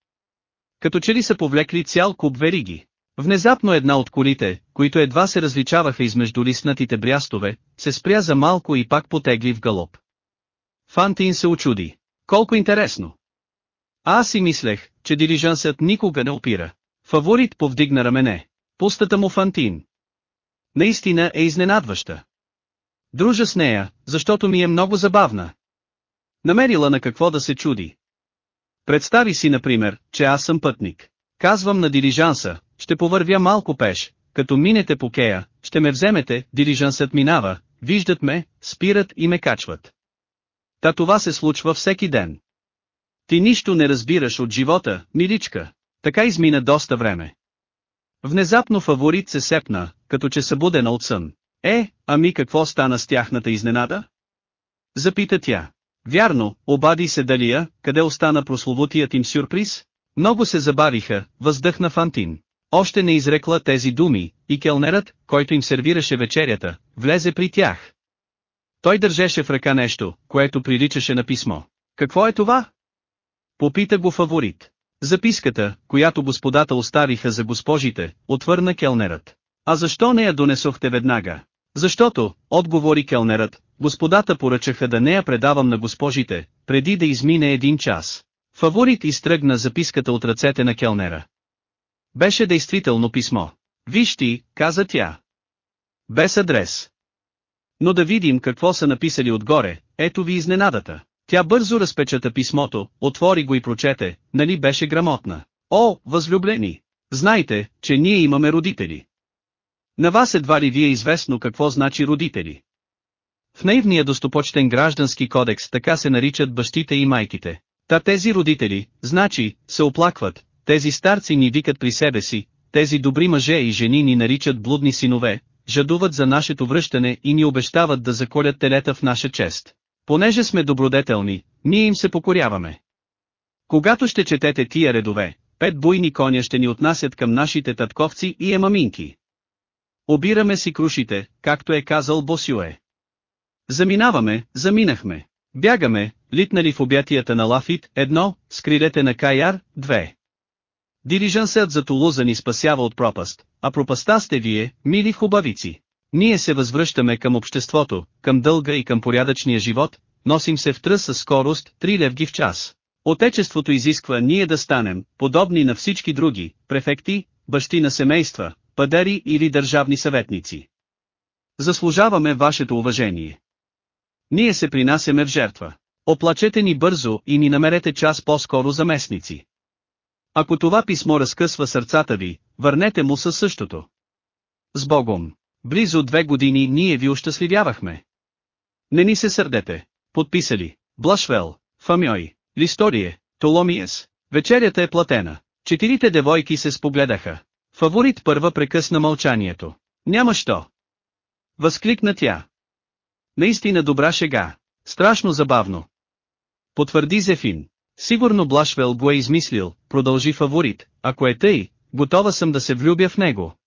Като че ли са повлекли цял куп вериги. Внезапно една от колите, които едва се различаваха измежду лиснатите брястове, се спря за малко и пак потегли в галоп. Фантин се очуди. Колко интересно! Аз си мислех, че дирижансът никога не опира. Фаворит повдигна рамене. Пустата му Фантин. Наистина е изненадваща. Дружа с нея, защото ми е много забавна. Намерила на какво да се чуди. Представи си например, че аз съм пътник. Казвам на дирижанса, ще повървя малко пеш, като минете по кея, ще ме вземете, дирижансът минава, виждат ме, спират и ме качват. Та това се случва всеки ден. Ти нищо не разбираш от живота, миличка. Така измина доста време. Внезапно фаворит се сепна, като че събудена от сън. Е, ами какво стана с тяхната изненада? Запита тя. Вярно, обади се Далия, къде остана прословутият им сюрприз? Много се забавиха, въздъхна Фантин. Още не изрекла тези думи, и келнерът, който им сервираше вечерята, влезе при тях. Той държеше в ръка нещо, което приличаше на писмо. Какво е това? Попита го фаворит. Записката, която господата оставиха за госпожите, отвърна келнерът. А защо не я донесохте веднага? Защото, отговори келнерът, господата поръчаха да не я предавам на госпожите, преди да измине един час. Фаворит изтръгна записката от ръцете на келнера. Беше действително писмо. Виж ти, каза тя. Без адрес. Но да видим какво са написали отгоре, ето ви изненадата. Тя бързо разпечата писмото, отвори го и прочете, нали беше грамотна. О, възлюблени! Знайте, че ние имаме родители. На вас едва ли ви е известно какво значи родители. В наивния достопочтен граждански кодекс така се наричат бащите и майките. Та тези родители, значи, се оплакват, тези старци ни викат при себе си, тези добри мъже и жени ни наричат блудни синове, жадуват за нашето връщане и ни обещават да заколят телета в наша чест. Понеже сме добродетелни, ние им се покоряваме. Когато ще четете тия редове, пет буйни коня ще ни отнасят към нашите татковци и емаминки. Обираме си крушите, както е казал Босюе. Заминаваме, заминахме. Бягаме, литнали в обятията на Лафит, едно, с на Каяр, две. Дирижансът за Тулуза ни спасява от пропаст, а пропаста сте вие, мили хубавици. Ние се възвръщаме към обществото, към дълга и към порядъчния живот, носим се в тръс със скорост, три левги в час. Отечеството изисква ние да станем, подобни на всички други, префекти, бащи на семейства, падари или държавни съветници. Заслужаваме вашето уважение. Ние се принасяме в жертва. Оплачете ни бързо и ни намерете час по-скоро заместници. Ако това писмо разкъсва сърцата ви, върнете му със същото. С Богом. Близо две години ние ви ощастливявахме. Не ни се сърдете. Подписали. Блашвел, Фамьой, Листорие, Толомиес. Вечерята е платена. Четирите девойки се спогледаха. Фаворит първа прекъсна мълчанието. Няма що. Възкликна тя. Наистина добра шега. Страшно забавно. Потвърди Зефин. Сигурно Блашвел го е измислил, продължи фаворит, ако е тъй, готова съм да се влюбя в него.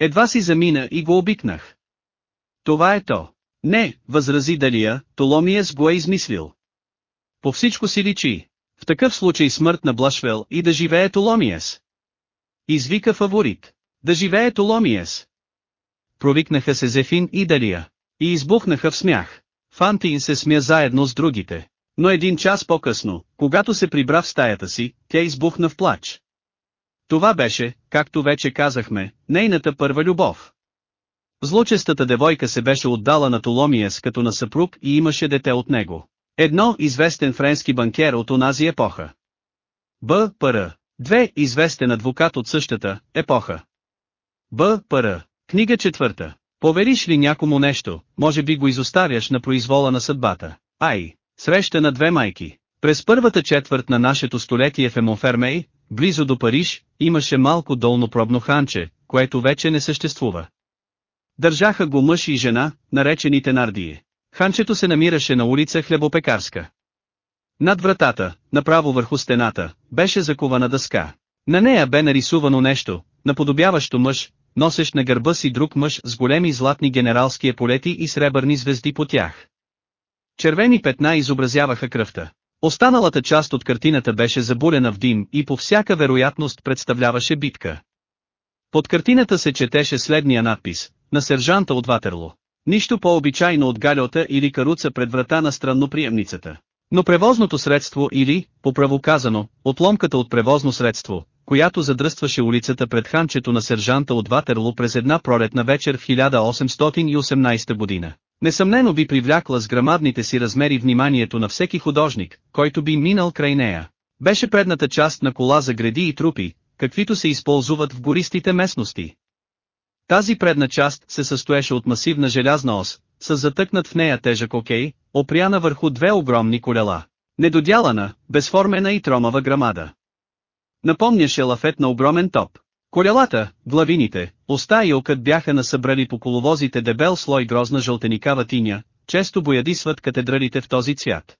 Едва си замина и го обикнах. Това е то. Не, възрази Далия, Толомиес го е измислил. По всичко си личи. В такъв случай смърт на Блашвел и да живее Толомиес. Извика фаворит. Да живее Толомиес. Провикнаха се Зефин и Далия. И избухнаха в смях. Фантин се смя заедно с другите. Но един час по-късно, когато се прибра в стаята си, тя избухна в плач. Това беше, както вече казахме, нейната първа любов. Злочестата девойка се беше отдала на Толомиес като на съпруг и имаше дете от него. Едно известен френски банкер от онази епоха. Б. П. Две известен адвокат от същата епоха. Б. П. Книга четвърта. Повериш ли някому нещо, може би го изоставяш на произвола на съдбата. Ай, среща на две майки. През първата четвърт на нашето столетие в Емонфермей, близо до Париж, имаше малко долнопробно ханче, което вече не съществува. Държаха го мъж и жена, наречените Нардие. Ханчето се намираше на улица Хлебопекарска. Над вратата, направо върху стената, беше закована дъска. На нея бе нарисувано нещо, наподобяващо мъж, носещ на гърба си друг мъж с големи златни генералски еполети и сребърни звезди по тях. Червени петна изобразяваха кръвта. Останалата част от картината беше забулена в дим и по всяка вероятност представляваше битка. Под картината се четеше следния надпис, на сержанта от Ватерло. Нищо по-обичайно от галиота или каруца пред врата на странноприемницата. Но превозното средство или, по казано, отломката от превозно средство, която задръстваше улицата пред ханчето на сержанта от Ватерло през една пролетна вечер в 1818 година. Несъмнено би привлякла с грамадните си размери вниманието на всеки художник, който би минал край нея. Беше предната част на кола за гради и трупи, каквито се използват в гористите местности. Тази предна част се състоеше от масивна желязна ос, с затъкнат в нея тежък окей, опряна върху две огромни колела. Недодялана, безформена и тромава грамада. Напомняше лафет на огромен топ. Колелата, главините, уста и окът бяха насъбрали по коловозите дебел слой грозна жълтеникава тиня, често боядисват катедралите в този цвят.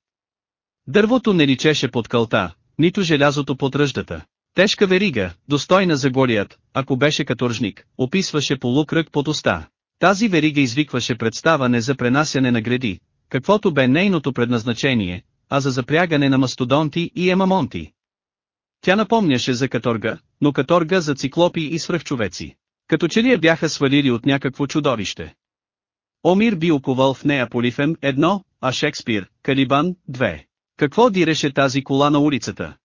Дървото не личеше под кълта, нито желязото под ръждата. Тежка верига, достойна за голият, ако беше каторжник, описваше полукръг под уста. Тази верига извикваше представа не за пренасяне на гради, каквото бе нейното предназначение, а за запрягане на мастодонти и емамонти. Тя напомняше за каторга, но каторга за циклопи и свръхчовеци. Като че ли я бяха свалили от някакво чудовище. Омир би оковал в нея Полифем едно, а Шекспир, Калибан, две. Какво диреше тази кола на улицата?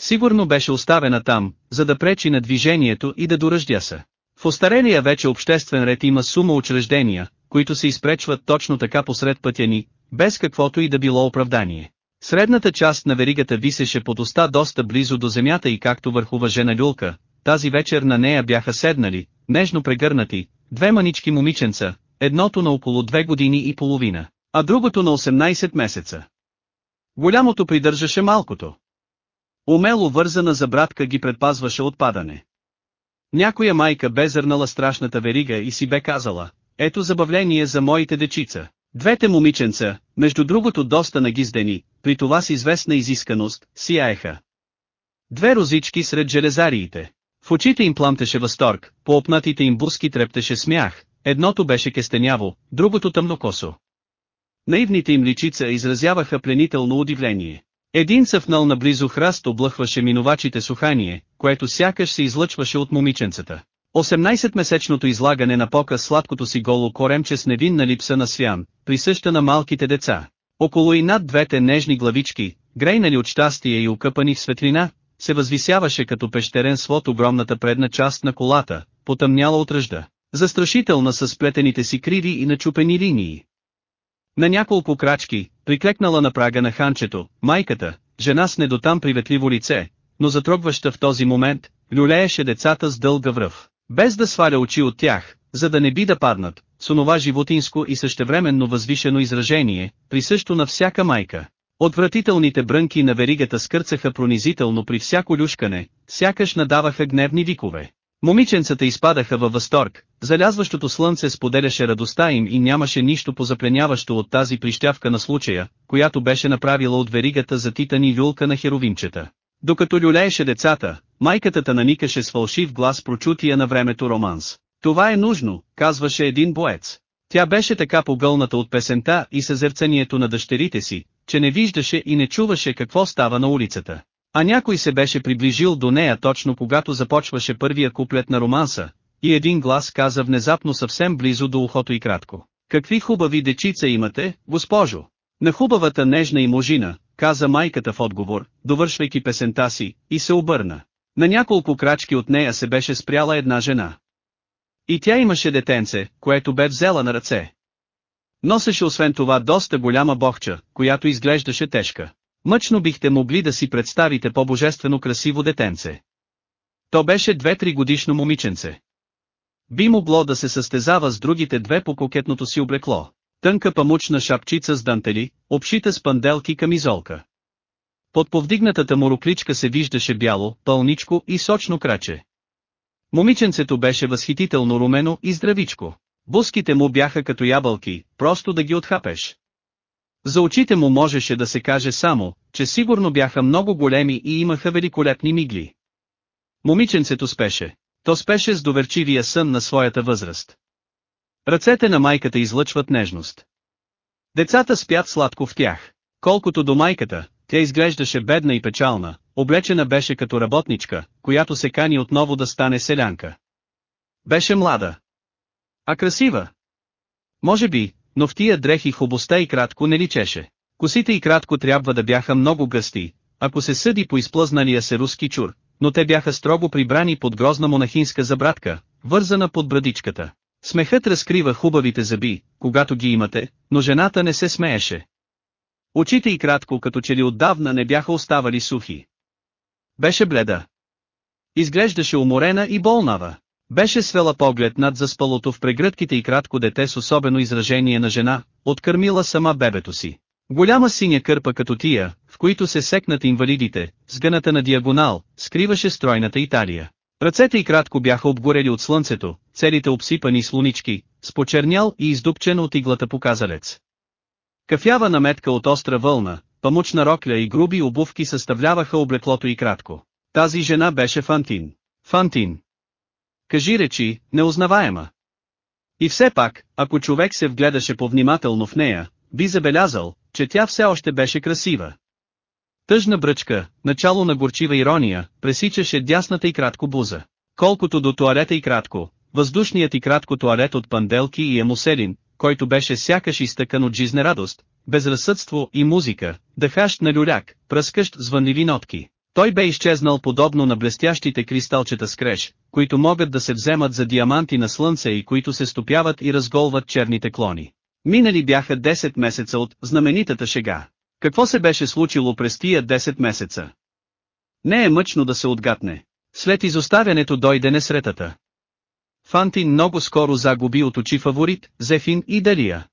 Сигурно беше оставена там, за да пречи на движението и да доръждя се. В остарелия вече обществен ред има сума учреждения, които се изпречват точно така посред пътя ни, без каквото и да било оправдание. Средната част на веригата висеше под уста доста близо до земята и както върху въжена люлка, тази вечер на нея бяха седнали, нежно прегърнати, две манички момиченца, едното на около две години и половина, а другото на 18 месеца. Голямото придържаше малкото. Умело вързана за братка ги предпазваше от падане. Някоя майка бе зърнала страшната верига и си бе казала, ето забавление за моите дечица. Двете момиченца, между другото доста нагиздени, при това с известна изисканост, сияеха. Две розички сред железариите. В очите им пламтеше възторг, по опнатите им буски трептеше смях, едното беше кестеняво, другото тъмнокосо. Наивните им личица изразяваха пленително удивление. Един съвнал наблизо храст облъхваше минувачите сухание, което сякаш се излъчваше от момиченцата. 18-месечното излагане на пока сладкото си голо коремче с невинна липса на свян, присъща на малките деца. Около и над двете нежни главички, грейнали от щастие и укъпани в светлина, се възвисяваше като пещерен свод огромната предна част на колата, потъмняла от ръжда, застрашителна с сплетените си криви и начупени линии. На няколко крачки, приклекнала на прага на ханчето, майката, жена с недотам приветливо лице, но затрогваща в този момент, люлееше децата с дълга връв, без да сваля очи от тях, за да не би да паднат, с онова животинско и същевременно възвишено изражение, присъщо на всяка майка. Отвратителните брънки на веригата скърцаха пронизително при всяко люшкане, сякаш надаваха гневни викове. Момиченцата изпадаха във възторг, залязващото слънце споделяше радостта им и нямаше нищо позапленяващо от тази прищявка на случая, която беше направила от веригата за титани люлка на херовимчета. Докато люлееше децата, майката наникаше с фалшив глас прочутия на времето романс. Това е нужно, казваше един боец. Тя беше така погълната от песента и съзерцанието на дъщерите си, че не виждаше и не чуваше какво става на улицата. А някой се беше приближил до нея точно когато започваше първия куплет на романса, и един глас каза внезапно съвсем близо до ухото и кратко. Какви хубави дечица имате, госпожо? На хубавата нежна и можина, каза майката в отговор, довършвайки песента си, и се обърна. На няколко крачки от нея се беше спряла една жена. И тя имаше детенце, което бе взела на ръце. Носеше освен това доста голяма бохча, която изглеждаше тежка. Мъчно бихте могли да си представите по-божествено красиво детенце. То беше две-три годишно момиченце. Би могло да се състезава с другите две по кокетното си облекло. Тънка памучна шапчица с дантели, обшита с панделки камизолка. Под повдигнатата му рукличка се виждаше бяло, пълничко и сочно краче. Момиченцето беше възхитително румено и здравичко. Буските му бяха като ябълки, просто да ги отхапеш. За очите му можеше да се каже само, че сигурно бяха много големи и имаха великолепни мигли. Момиченцето спеше. То спеше с доверчивия сън на своята възраст. Ръцете на майката излъчват нежност. Децата спят сладко в тях. Колкото до майката, тя изглеждаше бедна и печална, облечена беше като работничка, която се кани отново да стане селянка. Беше млада. А красива. Може би, но в тия дрехи хубостта и кратко не личеше. Косите и кратко трябва да бяха много гъсти, ако се съди по изплъзналия се руски чур, но те бяха строго прибрани под грозна монахинска забратка, вързана под брадичката. Смехът разкрива хубавите зъби, когато ги имате, но жената не се смееше. Очите и кратко като че ли отдавна не бяха оставали сухи. Беше бледа. Изглеждаше уморена и болнава. Беше свела поглед над заспалото в прегръдките и кратко дете с особено изражение на жена, откърмила сама бебето си. Голяма синя кърпа като тия, в които се секнат инвалидите, сгъната на диагонал, скриваше стройната Италия. Ръцете и кратко бяха обгорели от слънцето, целите обсипани с лунички, с почернял и издупчен от иглата показалец. Кафява наметка от остра вълна, памучна рокля и груби обувки съставляваха облеклото и кратко. Тази жена беше Фантин. Фантин. Кажи речи, неузнаваема. И все пак, ако човек се вгледаше повнимателно в нея, би забелязал, че тя все още беше красива. Тъжна бръчка, начало на горчива ирония, пресичаше дясната и кратко буза. Колкото до туалета и кратко, въздушният и кратко туалет от панделки и емуселин, който беше сякаш изтъкан от жизнерадост, безразсъдство и музика, дъхащ на люляк, пръскащ звънливи нотки. Той бе изчезнал подобно на блестящите кристалчета с креш, които могат да се вземат за диаманти на слънце и които се стопяват и разголват черните клони. Минали бяха 10 месеца от знаменитата шега. Какво се беше случило през тия 10 месеца? Не е мъчно да се отгатне. След изоставянето дойде несретата. Фантин много скоро загуби от очи фаворит, Зефин и Далия.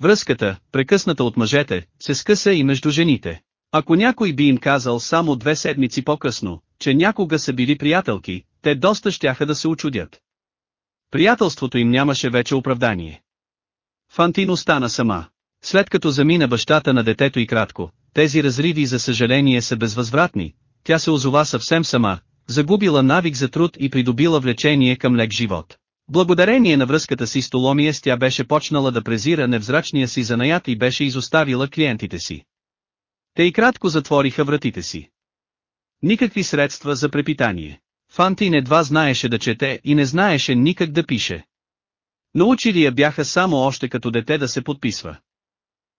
Връзката, прекъсната от мъжете, се скъса и между жените. Ако някой би им казал само две седмици по-късно, че някога са били приятелки, те доста щяха да се очудят. Приятелството им нямаше вече оправдание. Фантин остана сама. След като замина бащата на детето и кратко, тези разриви за съжаление са безвъзвратни, тя се озова съвсем сама, загубила навик за труд и придобила влечение към лек живот. Благодарение на връзката си с Толомиес тя беше почнала да презира невзрачния си занаят и беше изоставила клиентите си. Те и кратко затвориха вратите си. Никакви средства за препитание. Фантин едва знаеше да чете и не знаеше никак да пише. Научили я бяха само още като дете да се подписва.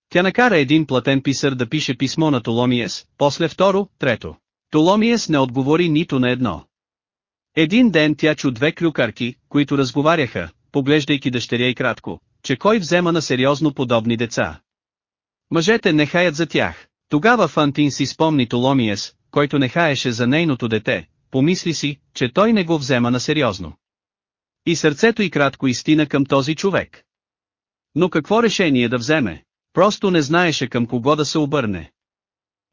Тя накара един платен писар да пише писмо на Толомиес, после второ, трето. Толомиес не отговори нито на едно. Един ден тя чу две клюкарки, които разговаряха, поглеждайки дъщеря и кратко, че кой взема на сериозно подобни деца. Мъжете не хаят за тях. Тогава Фантин си спомни Толомиес, който не хаеше за нейното дете, помисли си, че той не го взема на сериозно. И сърцето й кратко истина към този човек. Но какво решение да вземе? Просто не знаеше към кого да се обърне.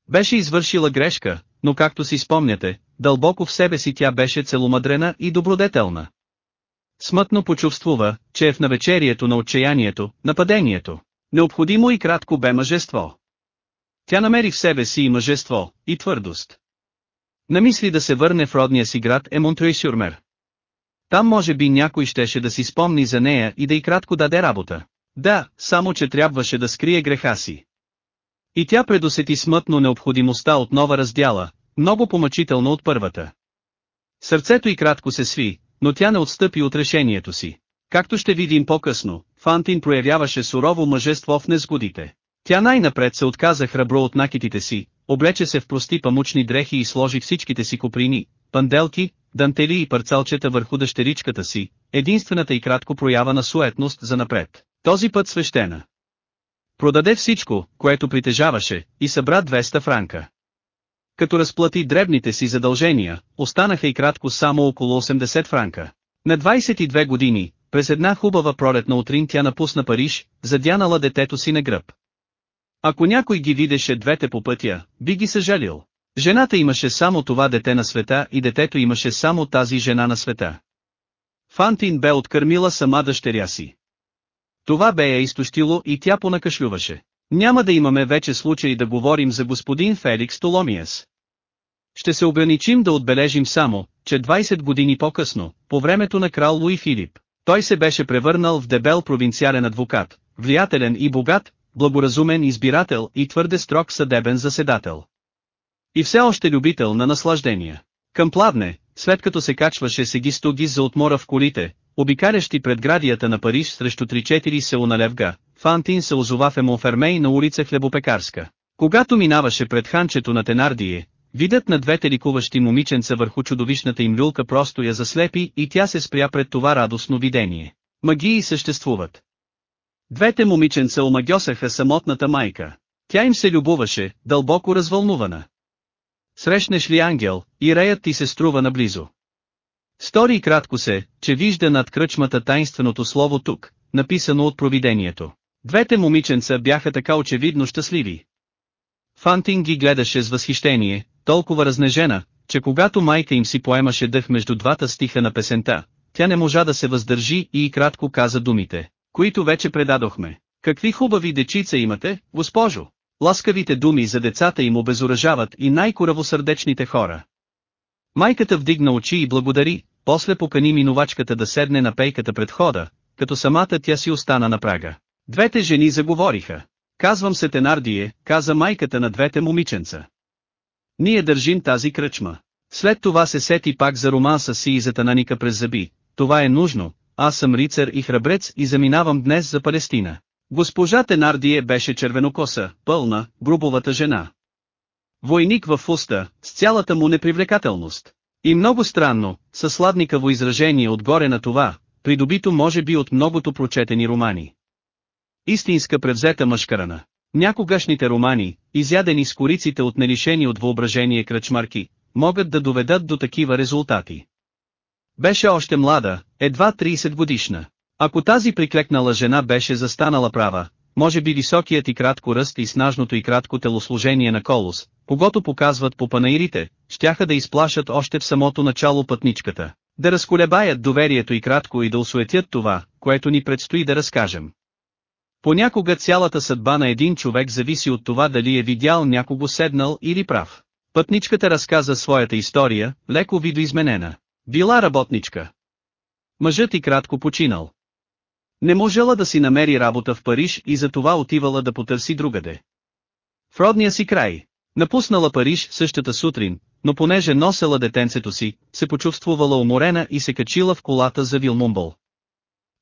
Беше извършила грешка, но както си спомняте, дълбоко в себе си тя беше целомадрена и добродетелна. Смътно почувствува, че е в навечерието на отчаянието, нападението. Необходимо и кратко бе мъжество. Тя намери в себе си и мъжество, и твърдост. Намисли да се върне в родния си град е Монтрей-Сюрмер. Там може би някой щеше да си спомни за нея и да й кратко даде работа. Да, само че трябваше да скрие греха си. И тя предусети смътно необходимостта от нова раздяла, много помъчително от първата. Сърцето й кратко се сви, но тя не отстъпи от решението си. Както ще видим по-късно, Фантин проявяваше сурово мъжество в незгодите. Тя най-напред се отказа храбро от накитите си, облече се в прости памучни дрехи и сложи всичките си коприни, панделки, дантели и парцалчета върху дъщеричката си, единствената и кратко проява на суетност за напред. Този път свещена. Продаде всичко, което притежаваше, и събра 200 франка. Като разплати дребните си задължения, останаха и кратко само около 80 франка. На 22 години, през една хубава пролетна утрин тя напусна Париж, задянала детето си на гръб. Ако някой ги видеше двете по пътя, би ги съжалил. Жената имаше само това дете на света и детето имаше само тази жена на света. Фантин бе откърмила сама дъщеря си. Това бе я изтощило и тя понакашлюваше. Няма да имаме вече случай да говорим за господин Феликс Толомиес. Ще се ограничим да отбележим само, че 20 години по-късно, по времето на крал Луи Филип, той се беше превърнал в дебел провинциален адвокат, влиятелен и богат, благоразумен избирател и твърде строг съдебен заседател. И все още любител на наслаждения. Към пладне, след като се качваше сеги стуги за отмора в колите, обикалящи предградията на Париж срещу 3-4 село Левга, Фантин се озова в Емонфермей на улица Хлебопекарска. Когато минаваше пред ханчето на Тенардие, видът на двете ликуващи момиченца върху чудовищната им люлка просто я заслепи и тя се спря пред това радостно видение. Магии съществуват. Двете момиченца омагьосаха самотната майка. Тя им се любоваше, дълбоко развълнувана. Срещнеш ли ангел, и реят ти се струва наблизо. Стори кратко се, че вижда над кръчмата тайнственото слово тук, написано от провидението. Двете момиченца бяха така очевидно щастливи. Фантин ги гледаше с възхищение, толкова разнежена, че когато майка им си поемаше дъх между двата стиха на песента, тя не можа да се въздържи и кратко каза думите, които вече предадохме. Какви хубави дечица имате, госпожо! Ласкавите думи за децата им обезоръжават и най-коравосърдечните хора. Майката вдигна очи и благодари, после покани минувачката да седне на пейката пред хода, като самата тя си остана на прага. Двете жени заговориха. Казвам се Тенардие, каза майката на двете момиченца. Ние държим тази кръчма. След това се сети пак за романса си и за тананика през зъби. Това е нужно, аз съм рицар и храбрец и заминавам днес за Палестина. Госпожа Тенардие беше червенокоса, пълна, грубовата жена. Войник в уста, с цялата му непривлекателност. И много странно, със сладникаво изражение отгоре на това, придобито може би от многото прочетени романи. Истинска превзета мъжкарана. Някогашните романи, изядени с кориците от нелишени от въображение кръчмарки, могат да доведат до такива резултати. Беше още млада, едва 30 годишна. Ако тази приклекнала жена беше застанала права, може би високият и кратко ръст и снажното и кратко телосложение на Колос, когато показват по панаирите, щяха да изплашат още в самото начало пътничката, да разколебаят доверието и кратко и да осуетят това, което ни предстои да разкажем. Понякога цялата съдба на един човек зависи от това дали е видял някого седнал или прав. Пътничката разказа своята история, леко видоизменена. Била работничка. Мъжът и кратко починал. Не можела да си намери работа в Париж и затова отивала да потърси другаде. В родния си край. Напуснала Париж същата сутрин, но понеже носела детенцето си, се почувствувала уморена и се качила в колата за Вилмумбъл.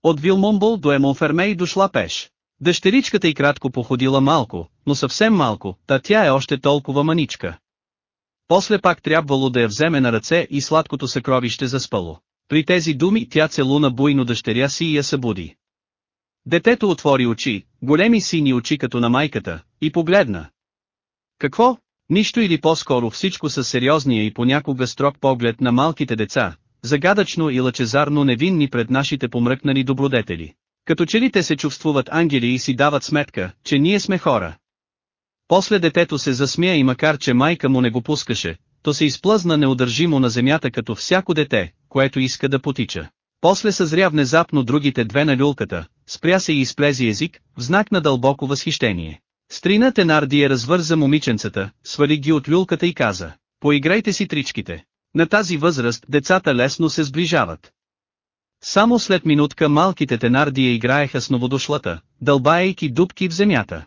От Вилмумбъл до Емонфермей дошла пеш. Дъщеричката и кратко походила малко, но съвсем малко, та тя е още толкова маничка. После пак трябвало да я вземе на ръце и сладкото съкровище заспало. При тези думи тя целуна буйно дъщеря си и я събуди. Детето отвори очи, големи сини очи като на майката, и погледна. Какво? Нищо или по-скоро всичко със сериозния и понякога строг поглед на малките деца, загадъчно и лъчезарно невинни пред нашите помръкнали добродетели. Като че ли те се чувствуват ангели и си дават сметка, че ние сме хора. После детето се засмя и макар че майка му не го пускаше, то се изплъзна неудържимо на земята като всяко дете, което иска да потича. После съзря внезапно другите две на люлката, спря се и изплези език, в знак на дълбоко възхищение. Стрина Тенардия развърза момиченцата, свали ги от люлката и каза, поиграйте си тричките. На тази възраст децата лесно се сближават. Само след минутка малките Тенардия играеха с новодошлата, дълбаейки дубки в земята.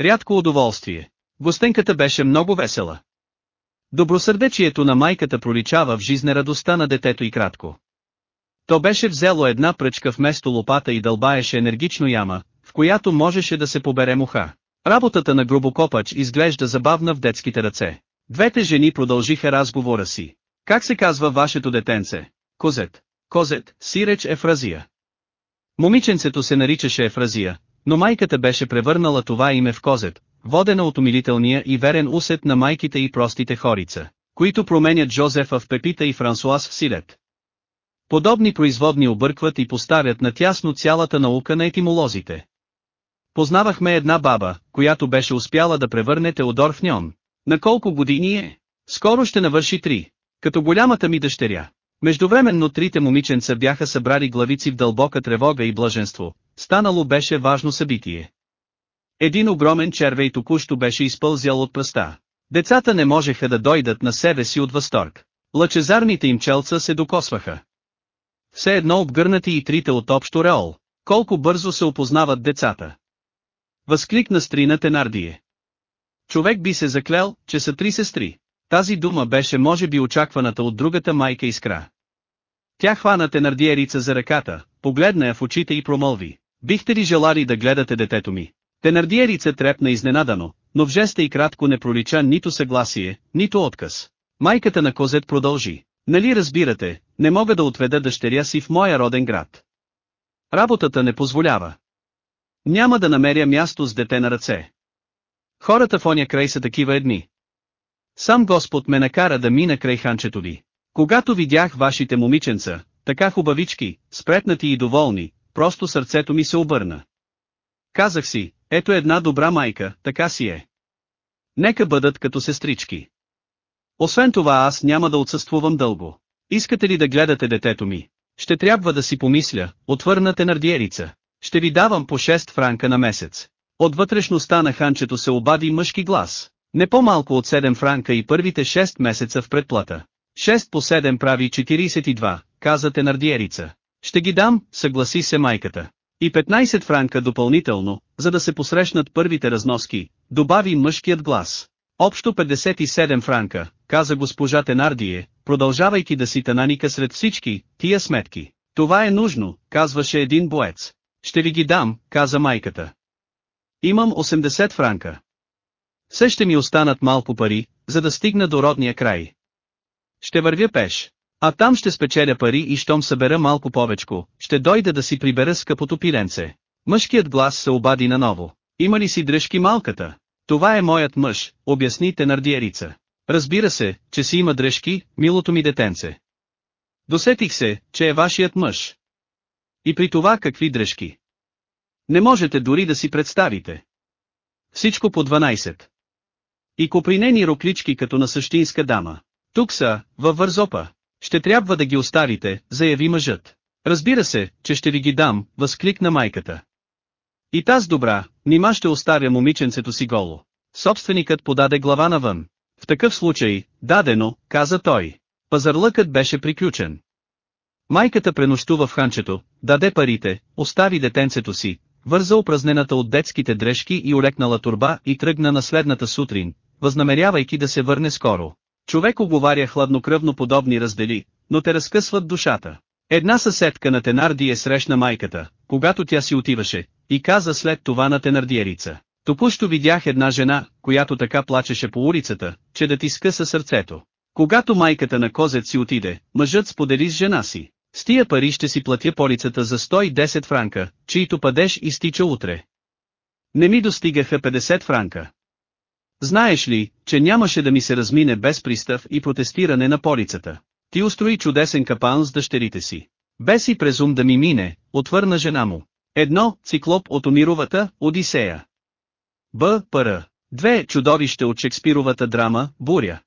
Рядко удоволствие. Гостенката беше много весела. Добросърдечието на майката проличава в жизнерадостта на детето и кратко. То беше взело една пръчка вместо лопата и дълбаеше енергично яма, в която можеше да се побере муха. Работата на грубокопач изглежда забавна в детските ръце. Двете жени продължиха разговора си. Как се казва вашето детенце? Козет. Козет, сиреч Ефразия. Момиченцето се наричаше Ефразия, но майката беше превърнала това име в Козет, водена от умилителния и верен усет на майките и простите хорица, които променят Жозефа в Пепита и Франсуаз в Силет. Подобни производни объркват и поставят на тясно цялата наука на етимолозите. Познавахме една баба, която беше успяла да превърне Теодор в ньон. На колко години е? Скоро ще навърши три. Като голямата ми дъщеря. Междувременно трите момиченца бяха събрали главици в дълбока тревога и блаженство. Станало беше важно събитие. Един огромен червей току-що беше изпълзял от пръста. Децата не можеха да дойдат на себе си от възторг. Лъчезарните им челца се докосваха. Все едно обгърнати и трите от общо реол. Колко бързо се опознават децата. Възкликна стрина Тенардие. Човек би се заклел, че са три сестри. Тази дума беше може би очакваната от другата майка искра. Тя хвана Тенардиерица за ръката, погледна я в очите и промълви. Бихте ли желали да гледате детето ми? Тенардиерица трепна изненадано, но в жеста и кратко не пролича нито съгласие, нито отказ. Майката на Козет продължи. Нали разбирате, не мога да отведа дъщеря си в моя роден град. Работата не позволява. Няма да намеря място с дете на ръце. Хората в оня край са такива едни. Сам Господ ме накара да мина край ханчето ви. Когато видях вашите момиченца, така хубавички, спретнати и доволни, просто сърцето ми се обърна. Казах си, ето една добра майка, така си е. Нека бъдат като сестрички. Освен това аз няма да отсъствувам дълго. Искате ли да гледате детето ми? Ще трябва да си помисля, отвърна тенардиерица. Ще ви давам по 6 франка на месец. От вътрешността на ханчето се обади мъжки глас. Не по-малко от 7 франка и първите 6 месеца в предплата. 6 по 7 прави 42, каза тенардиерица. Ще ги дам, съгласи се майката. И 15 франка допълнително, за да се посрещнат първите разноски, добави мъжкият глас. Общо 57 франка, каза госпожа Тенардие, продължавайки да си тананика сред всички, тия сметки. Това е нужно, казваше един боец. Ще ви ги дам, каза майката. Имам 80 франка. Все ще ми останат малко пари, за да стигна до родния край. Ще вървя пеш. А там ще спечеля пари и щом събера малко повечко, ще дойда да си прибера скъпото пиленце. Мъжкият глас се обади наново. Има ли си дръжки малката? Това е моят мъж, обясни тенардиерица. Разбира се, че си има дръжки, милото ми детенце. Досетих се, че е вашият мъж. И при това какви дръжки. Не можете дори да си представите. Всичко по 12. И копринени роклички като на същинска дама. Тук са, във вързопа. Ще трябва да ги оставите, заяви мъжът. Разбира се, че ще ви ги дам, възкликна майката. И таз добра, нима ще оставя момиченцето си голо. Собственикът подаде глава навън. В такъв случай, дадено, каза той. Пазарлъкът беше приключен. Майката пренощува в ханчето, даде парите, остави детенцето си, върза упразнената от детските дрежки и олекнала турба и тръгна на следната сутрин, възнамерявайки да се върне скоро. Човек оговаря хладнокръвно подобни раздели, но те разкъсват душата. Една съседка на Тенарди е срещна майката, когато тя си отиваше, и каза след това на Тенардиерица. Току-що видях една жена, която така плачеше по улицата, че да ти скъса сърцето. Когато майката на козет си отиде, мъжът сподели с жена си. С тия пари ще си платя полицата за 110 франка, чието падеж изтича утре. Не ми достигаха 50 франка. Знаеш ли, че нямаше да ми се размине без пристав и протестиране на полицата. Ти устрои чудесен капан с дъщерите си. Без и презум да ми мине, отвърна жена му. Едно, циклоп от Омировата, Одисея. Б. Пр. Две, чудовище от Шекспировата драма, Буря.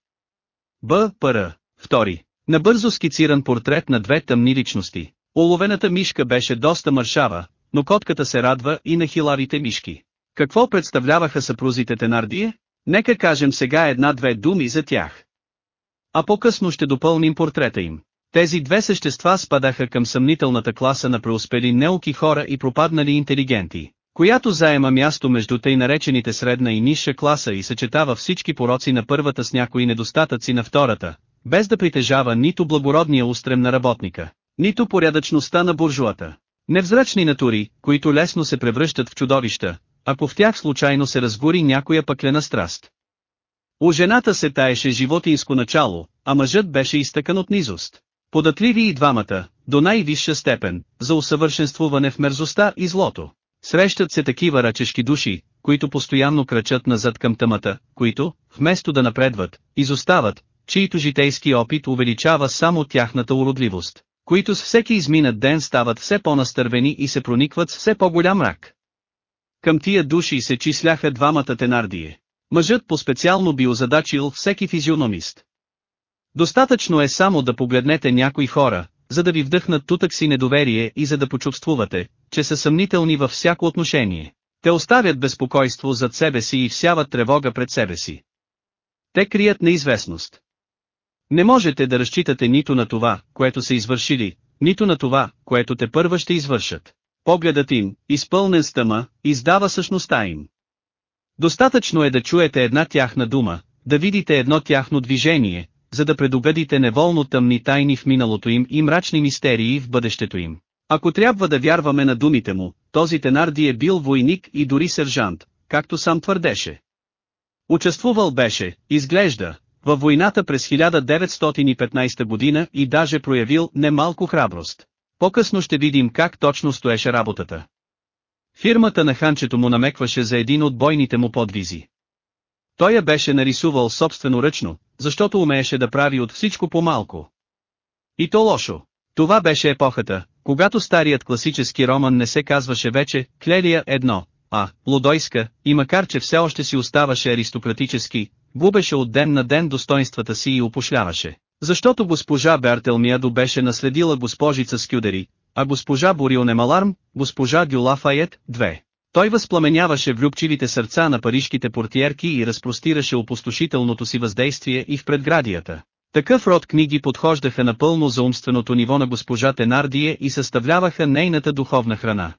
Б. Пр. Втори. Набързо скициран портрет на две тъмни личности. Оловената мишка беше доста мършава, но котката се радва и на хиларите мишки. Какво представляваха съпрузите Тенардие? Нека кажем сега една-две думи за тях. А по-късно ще допълним портрета им. Тези две същества спадаха към съмнителната класа на преуспели неуки хора и пропаднали интелигенти, която заема място между тъй наречените средна и ниша класа и съчетава всички пороци на първата с някои недостатъци на втората, без да притежава нито благородния устрем на работника, нито порядъчността на буржуата. Невзрачни натури, които лесно се превръщат в чудовища, ако в тях случайно се разгори някоя пъклена страст. У жената се таеше животинско начало, а мъжът беше изтъкан от низост. Податливи и двамата, до най-висша степен, за усъвършенствуване в мерзостта и злото. Срещат се такива ръчешки души, които постоянно крачат назад към тъмата, които, вместо да напредват, изостават, чието житейски опит увеличава само тяхната уродливост, които с всеки изминат ден стават все по-настървени и се проникват с все по-голям мрак. Към тия души се числяха двамата тенардие. Мъжът по-специално би озадачил всеки физиономист. Достатъчно е само да погледнете някои хора, за да ви вдъхнат тутък си недоверие и за да почувствувате, че са съмнителни във всяко отношение. Те оставят безпокойство зад себе си и всяват тревога пред себе си. Те крият неизвестност. Не можете да разчитате нито на това, което са извършили, нито на това, което те първа ще извършат. Погледът им, изпълнен с тъма, издава същността им. Достатъчно е да чуете една тяхна дума, да видите едно тяхно движение, за да предугадите неволно тъмни тайни в миналото им и мрачни мистерии в бъдещето им. Ако трябва да вярваме на думите му, този Тенарди е бил войник и дори сержант, както сам твърдеше. Участвувал беше, изглежда, във войната през 1915 година и даже проявил немалко храброст. По-късно ще видим как точно стоеше работата. Фирмата на ханчето му намекваше за един от бойните му подвизи. Той я беше нарисувал собствено ръчно, защото умееше да прави от всичко по-малко. И то лошо. Това беше епохата, когато старият класически роман не се казваше вече «Клелия едно», а «Лудойска», и макар че все още си оставаше аристократически, губеше от ден на ден достоинствата си и опошляваше. Защото госпожа Бертелмиадо беше наследила госпожица Скюдери, а госпожа Борил Маларм, госпожа Дюла Файет, две. Той възпламеняваше влюбчивите сърца на парижките портиерки и разпростираше опустошителното си въздействие и в предградията. Такъв род книги подхождаха напълно за умственото ниво на госпожа Тенардие и съставляваха нейната духовна храна.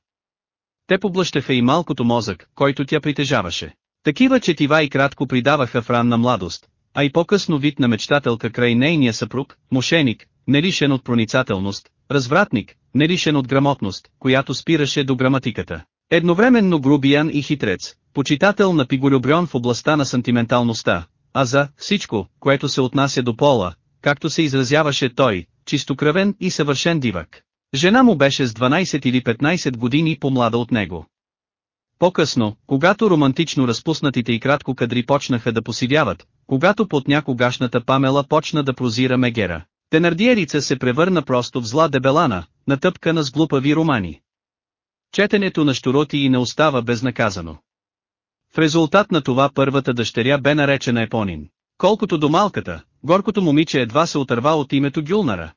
Те поблъщаха и малкото мозък, който тя притежаваше. Такива четива и кратко придаваха в ранна младост, а и по-късно вид на мечтателка край нейния съпруг, мошеник, не лишен от проницателност, развратник, не лишен от грамотност, която спираше до граматиката. Едновременно грубиян и хитрец, почитател на пиголюброн в областта на сантименталността, а за всичко, което се отнася до пола, както се изразяваше той, чистокръвен и съвършен дивак. Жена му беше с 12 или 15 години по-млада от него. По-късно, когато романтично разпуснатите и кратко кадри почнаха да посивяват, когато под някогашната памела почна да прозира Мегера, Тенардиерица се превърна просто в зла дебелана, натъпкана с глупави романи. Четенето на щуроти не остава безнаказано. В резултат на това първата дъщеря бе наречена Епонин. Колкото до малката, горкото момиче едва се отърва от името Гюлнара.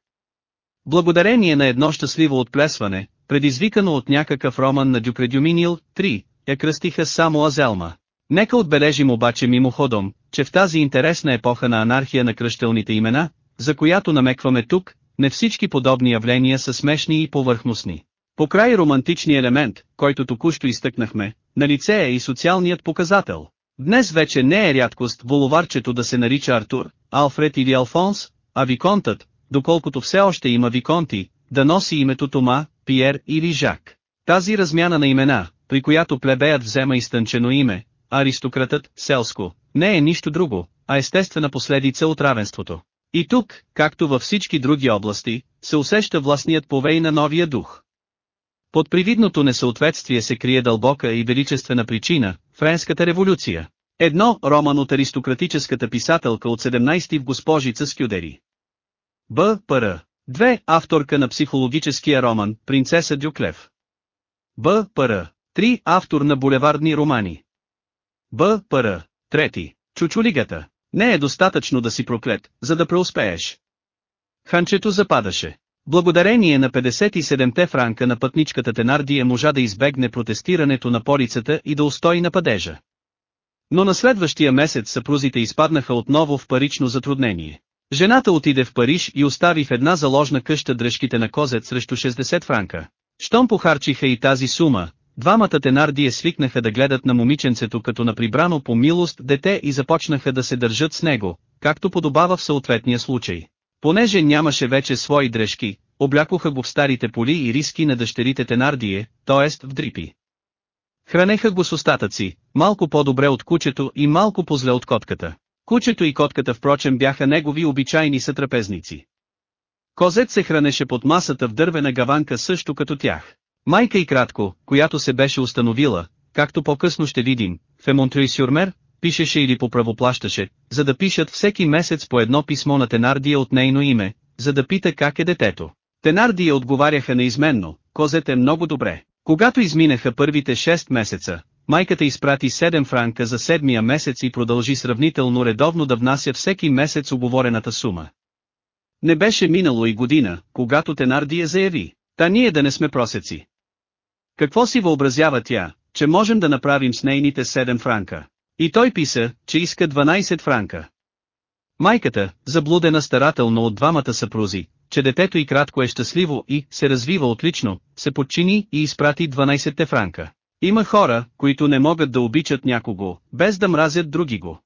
Благодарение на едно щастливо отплесване, предизвикано от някакъв роман на Дюпредюминил, 3, я кръстиха само Азелма. Нека отбележим обаче мимоходом, че в тази интересна епоха на анархия на кръщелните имена, за която намекваме тук, не всички подобни явления са смешни и повърхностни. По край романтичния елемент, който току-що изтъкнахме, на лице е и социалният показател. Днес вече не е рядкост буловарчето да се нарича Артур, Алфред или Алфонс, а Виконтът, доколкото все още има Виконти, да носи името Тома, Пиер или Жак. Тази размяна на имена, при която плебеят взема изтънчено име, аристократът, селско, не е нищо друго, а естествена последица от равенството. И тук, както във всички други области, се усеща властният повей на новия дух. Под привидното несъответствие се крие дълбока и величествена причина – Френската революция. Едно – роман от аристократическата писателка от 17 в госпожица Скюдери. Б. Р. Две – авторка на психологическия роман «Принцеса Дюклев». Б. Р. Три – автор на булевардни романи. Б. Р. Трети – Чучулигата. Не е достатъчно да си проклет, за да преуспееш. Ханчето западаше. Благодарение на 57-те франка на пътничката Тенардия можа да избегне протестирането на полицата и да устои на падежа. Но на следващия месец съпрузите изпаднаха отново в парично затруднение. Жената отиде в Париж и остави в една заложна къща дръжките на козет срещу 60 франка. Щом похарчиха и тази сума, двамата Тенардия свикнаха да гледат на момиченцето като на прибрано по милост дете и започнаха да се държат с него, както подобава в съответния случай. Понеже нямаше вече свои дрежки, облякоха го в старите поли и риски на дъщерите Тенардие, т.е. в дрипи. Хранеха го с остатъци, малко по-добре от кучето и малко по-зле от котката. Кучето и котката впрочем бяха негови обичайни сътрапезници. Козет се хранеше под масата в дървена гаванка също като тях. Майка и кратко, която се беше установила, както по-късно ще видим, в Емонтрюй Сюрмер, пишеше или поправоплащаше, за да пишат всеки месец по едно писмо на Тенардия от нейно име, за да пита как е детето. Тенардия отговаряха неизменно, козет е много добре. Когато изминаха първите 6 месеца, майката изпрати 7 франка за седмия месец и продължи сравнително редовно да внася всеки месец оговорената сума. Не беше минало и година, когато Тенардия заяви, та ние да не сме просеци. Какво си въобразява тя, че можем да направим с нейните 7 франка? И той писа, че иска 12 франка. Майката, заблудена старателно от двамата съпрузи, че детето и кратко е щастливо и се развива отлично, се подчини и изпрати 12 франка. Има хора, които не могат да обичат някого, без да мразят други го.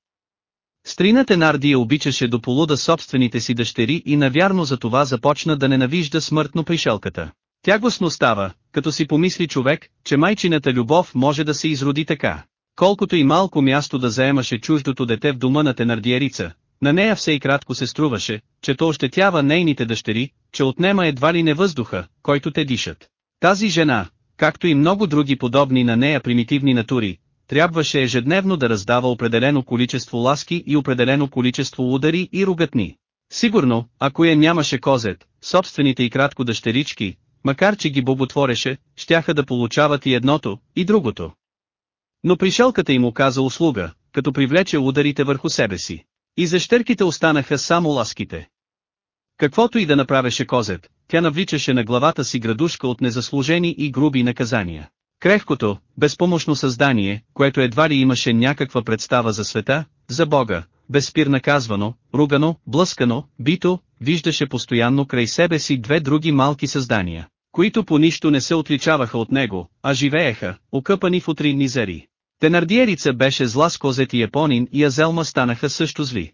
Стрина Тенардия обичаше до полуда собствените си дъщери и навярно за това започна да ненавижда смъртно пришелката. Тягостно става, като си помисли човек, че майчината любов може да се изроди така. Колкото и малко място да заемаше чуждото дете в дома на Тенардиерица, на нея все и кратко се струваше, че то ощетява нейните дъщери, че отнема едва ли не въздуха, който те дишат. Тази жена, както и много други подобни на нея примитивни натури, трябваше ежедневно да раздава определено количество ласки и определено количество удари и ругатни. Сигурно, ако я нямаше козет, собствените и кратко дъщерички, макар че ги боготвореше, щяха да получават и едното, и другото. Но пришелката им оказа услуга, като привлече ударите върху себе си. И за щерките останаха само ласките. Каквото и да направеше козет, тя навличаше на главата си градушка от незаслужени и груби наказания. Крехкото, безпомощно създание, което едва ли имаше някаква представа за света, за Бога, безспир наказвано, ругано, блъскано, бито, виждаше постоянно край себе си две други малки създания, които по нищо не се отличаваха от него, а живееха, окъпани в утринни зари. Тенардиерица беше зла с козет и Японин и Азелма станаха също зли.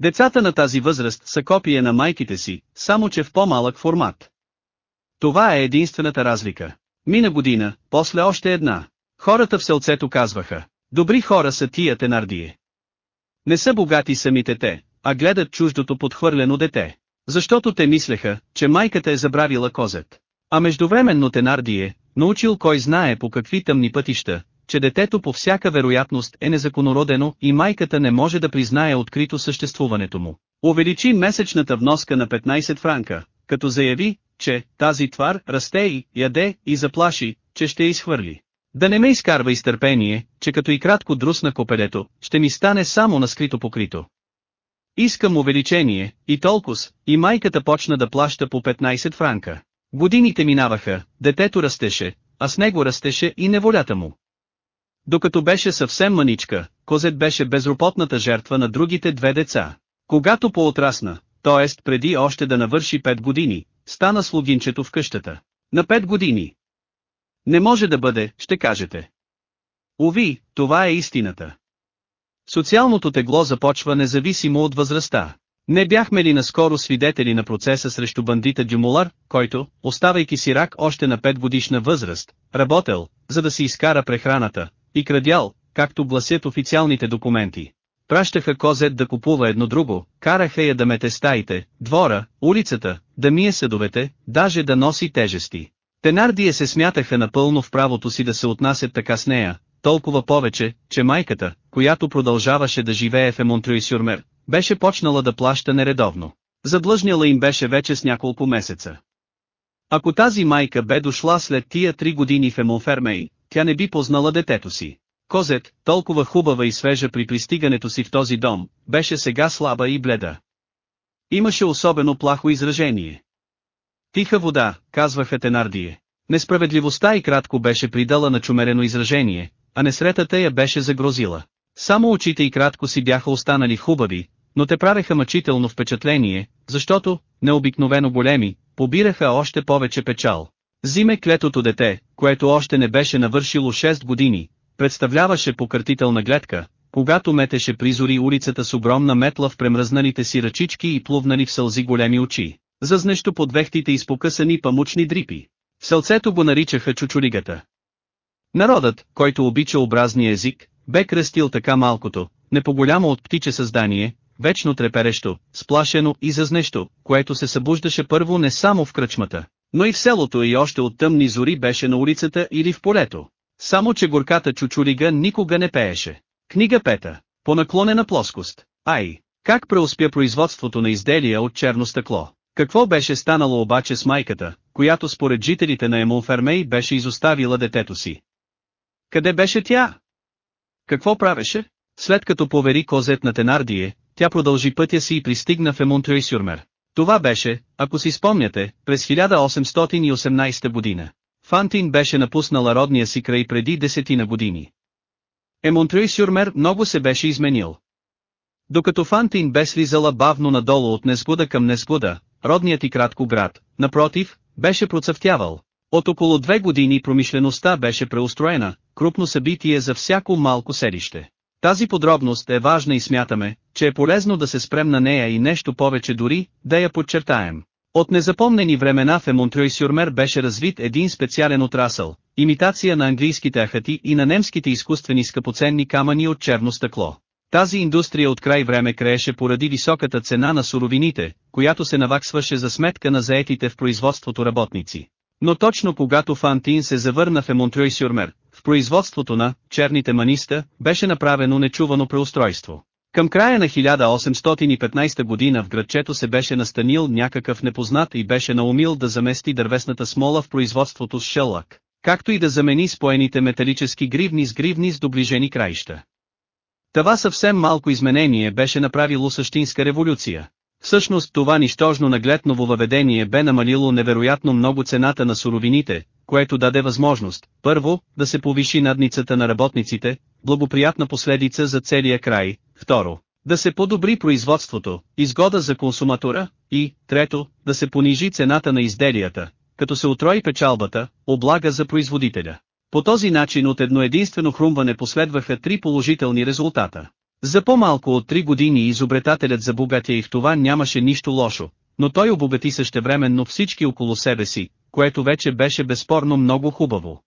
Децата на тази възраст са копия на майките си, само че в по-малък формат. Това е единствената разлика. Мина година, после още една. Хората в селцето казваха, добри хора са тия тенардие. Не са богати самите те, а гледат чуждото подхвърлено дете. Защото те мислеха, че майката е забравила козет. А междувременно Тенардие, научил кой знае по какви тъмни пътища, че детето по всяка вероятност е незаконородено и майката не може да признае открито съществуването му. Увеличи месечната вноска на 15 франка, като заяви, че тази твар расте и яде и заплаши, че ще изхвърли. Да не ме изкарва изтърпение, че като и кратко друсна копелето, ще ми стане само на скрито покрито. Искам увеличение, и толкова, и майката почна да плаща по 15 франка. Годините минаваха, детето растеше, а с него растеше и неволята му. Докато беше съвсем маничка, Козет беше безропотната жертва на другите две деца. Когато поотрасна, т.е. преди още да навърши 5 години, стана слугинчето в къщата. На 5 години. Не може да бъде, ще кажете. Уви, това е истината. Социалното тегло започва независимо от възрастта. Не бяхме ли наскоро свидетели на процеса срещу бандита Дюмулар, който, оставайки си рак още на 5 годишна възраст, работел, за да си изкара прехраната, и крадял, както гласят официалните документи. Пращаха Козет да купува едно друго, караха я да мете стаите, двора, улицата, да мие съдовете, даже да носи тежести. Тенардие се смятаха напълно в правото си да се отнасят така с нея, толкова повече, че майката, която продължаваше да живее в Емонтрюй Сюрмер, беше почнала да плаща нередовно. Задлъжняла им беше вече с няколко месеца. Ако тази майка бе дошла след тия три години в Емонфермей, тя не би познала детето си. Козет, толкова хубава и свежа при пристигането си в този дом, беше сега слаба и бледа. Имаше особено плахо изражение. Тиха вода, казваха Тенардие. Несправедливостта и кратко беше придала на чумерено изражение, а несретата я беше загрозила. Само очите и кратко си бяха останали хубави, но те правеха мъчително впечатление, защото, необикновено големи, побираха още повече печал. Зиме клетото дете, което още не беше навършило 6 години, представляваше покъртителна гледка, когато метеше призори улицата с огромна метла в премръзналите си ръчички и плувнали в сълзи големи очи, зазнещо под вехтите изпокъсани памучни дрипи. В сълцето го наричаха чучулигата. Народът, който обича образния език, бе кръстил така малкото, не по-голямо от птиче създание, вечно треперещо, сплашено и зазнещо, което се събуждаше първо не само в кръчмата, но и в селото и още от тъмни зори беше на улицата или в полето. Само че горката чучулига никога не пееше. Книга пета. По наклонена плоскост. Ай, как преуспя производството на изделия от черно стъкло? Какво беше станало обаче с майката, която според жителите на Емонфермей беше изоставила детето си? Къде беше тя? Какво правеше? След като повери козет на Тенардие, тя продължи пътя си и пристигна в Емонтрюй Сюрмер. Това беше, ако си спомняте, през 1818 година. Фантин беше напуснала родния си край преди десетина години. Емонтрюй Сюрмер много се беше изменил. Докато Фантин бе слизала бавно надолу от Незгуда към Незгуда, родният и кратко град, напротив, беше процъфтявал. От около две години промишлеността беше преустроена, крупно събитие за всяко малко селище. Тази подробност е важна и смятаме, че е полезно да се спрем на нея и нещо повече дори, да я подчертаем. От незапомнени времена в Емонтрюй Сюрмер беше развит един специален отрасъл, имитация на английските ахати и на немските изкуствени скъпоценни камъни от черно стъкло. Тази индустрия от край време крееше поради високата цена на суровините, която се наваксваше за сметка на заетите в производството работници. Но точно когато Фантин се завърна в Емонтрюй Сюрмер, производството на черните маниста беше направено нечувано преустройство. Към края на 1815 година в градчето се беше настанил някакъв непознат и беше наумил да замести дървесната смола в производството с шеллак, както и да замени споените металически гривни с гривни с доближени краища. Това съвсем малко изменение беше направило същинска революция. Всъщност това нищожно наглед нововъведение бе намалило невероятно много цената на суровините, което даде възможност, първо, да се повиши надницата на работниците, благоприятна последица за целия край, второ, да се подобри производството, изгода за консуматора, и, трето, да се понижи цената на изделията, като се утрои печалбата, облага за производителя. По този начин от едно единствено хрумване последваха три положителни резултата. За по-малко от три години изобретателят забогатя и в това нямаше нищо лошо, но той обогати същевременно всички около себе си, което вече беше безспорно много хубаво.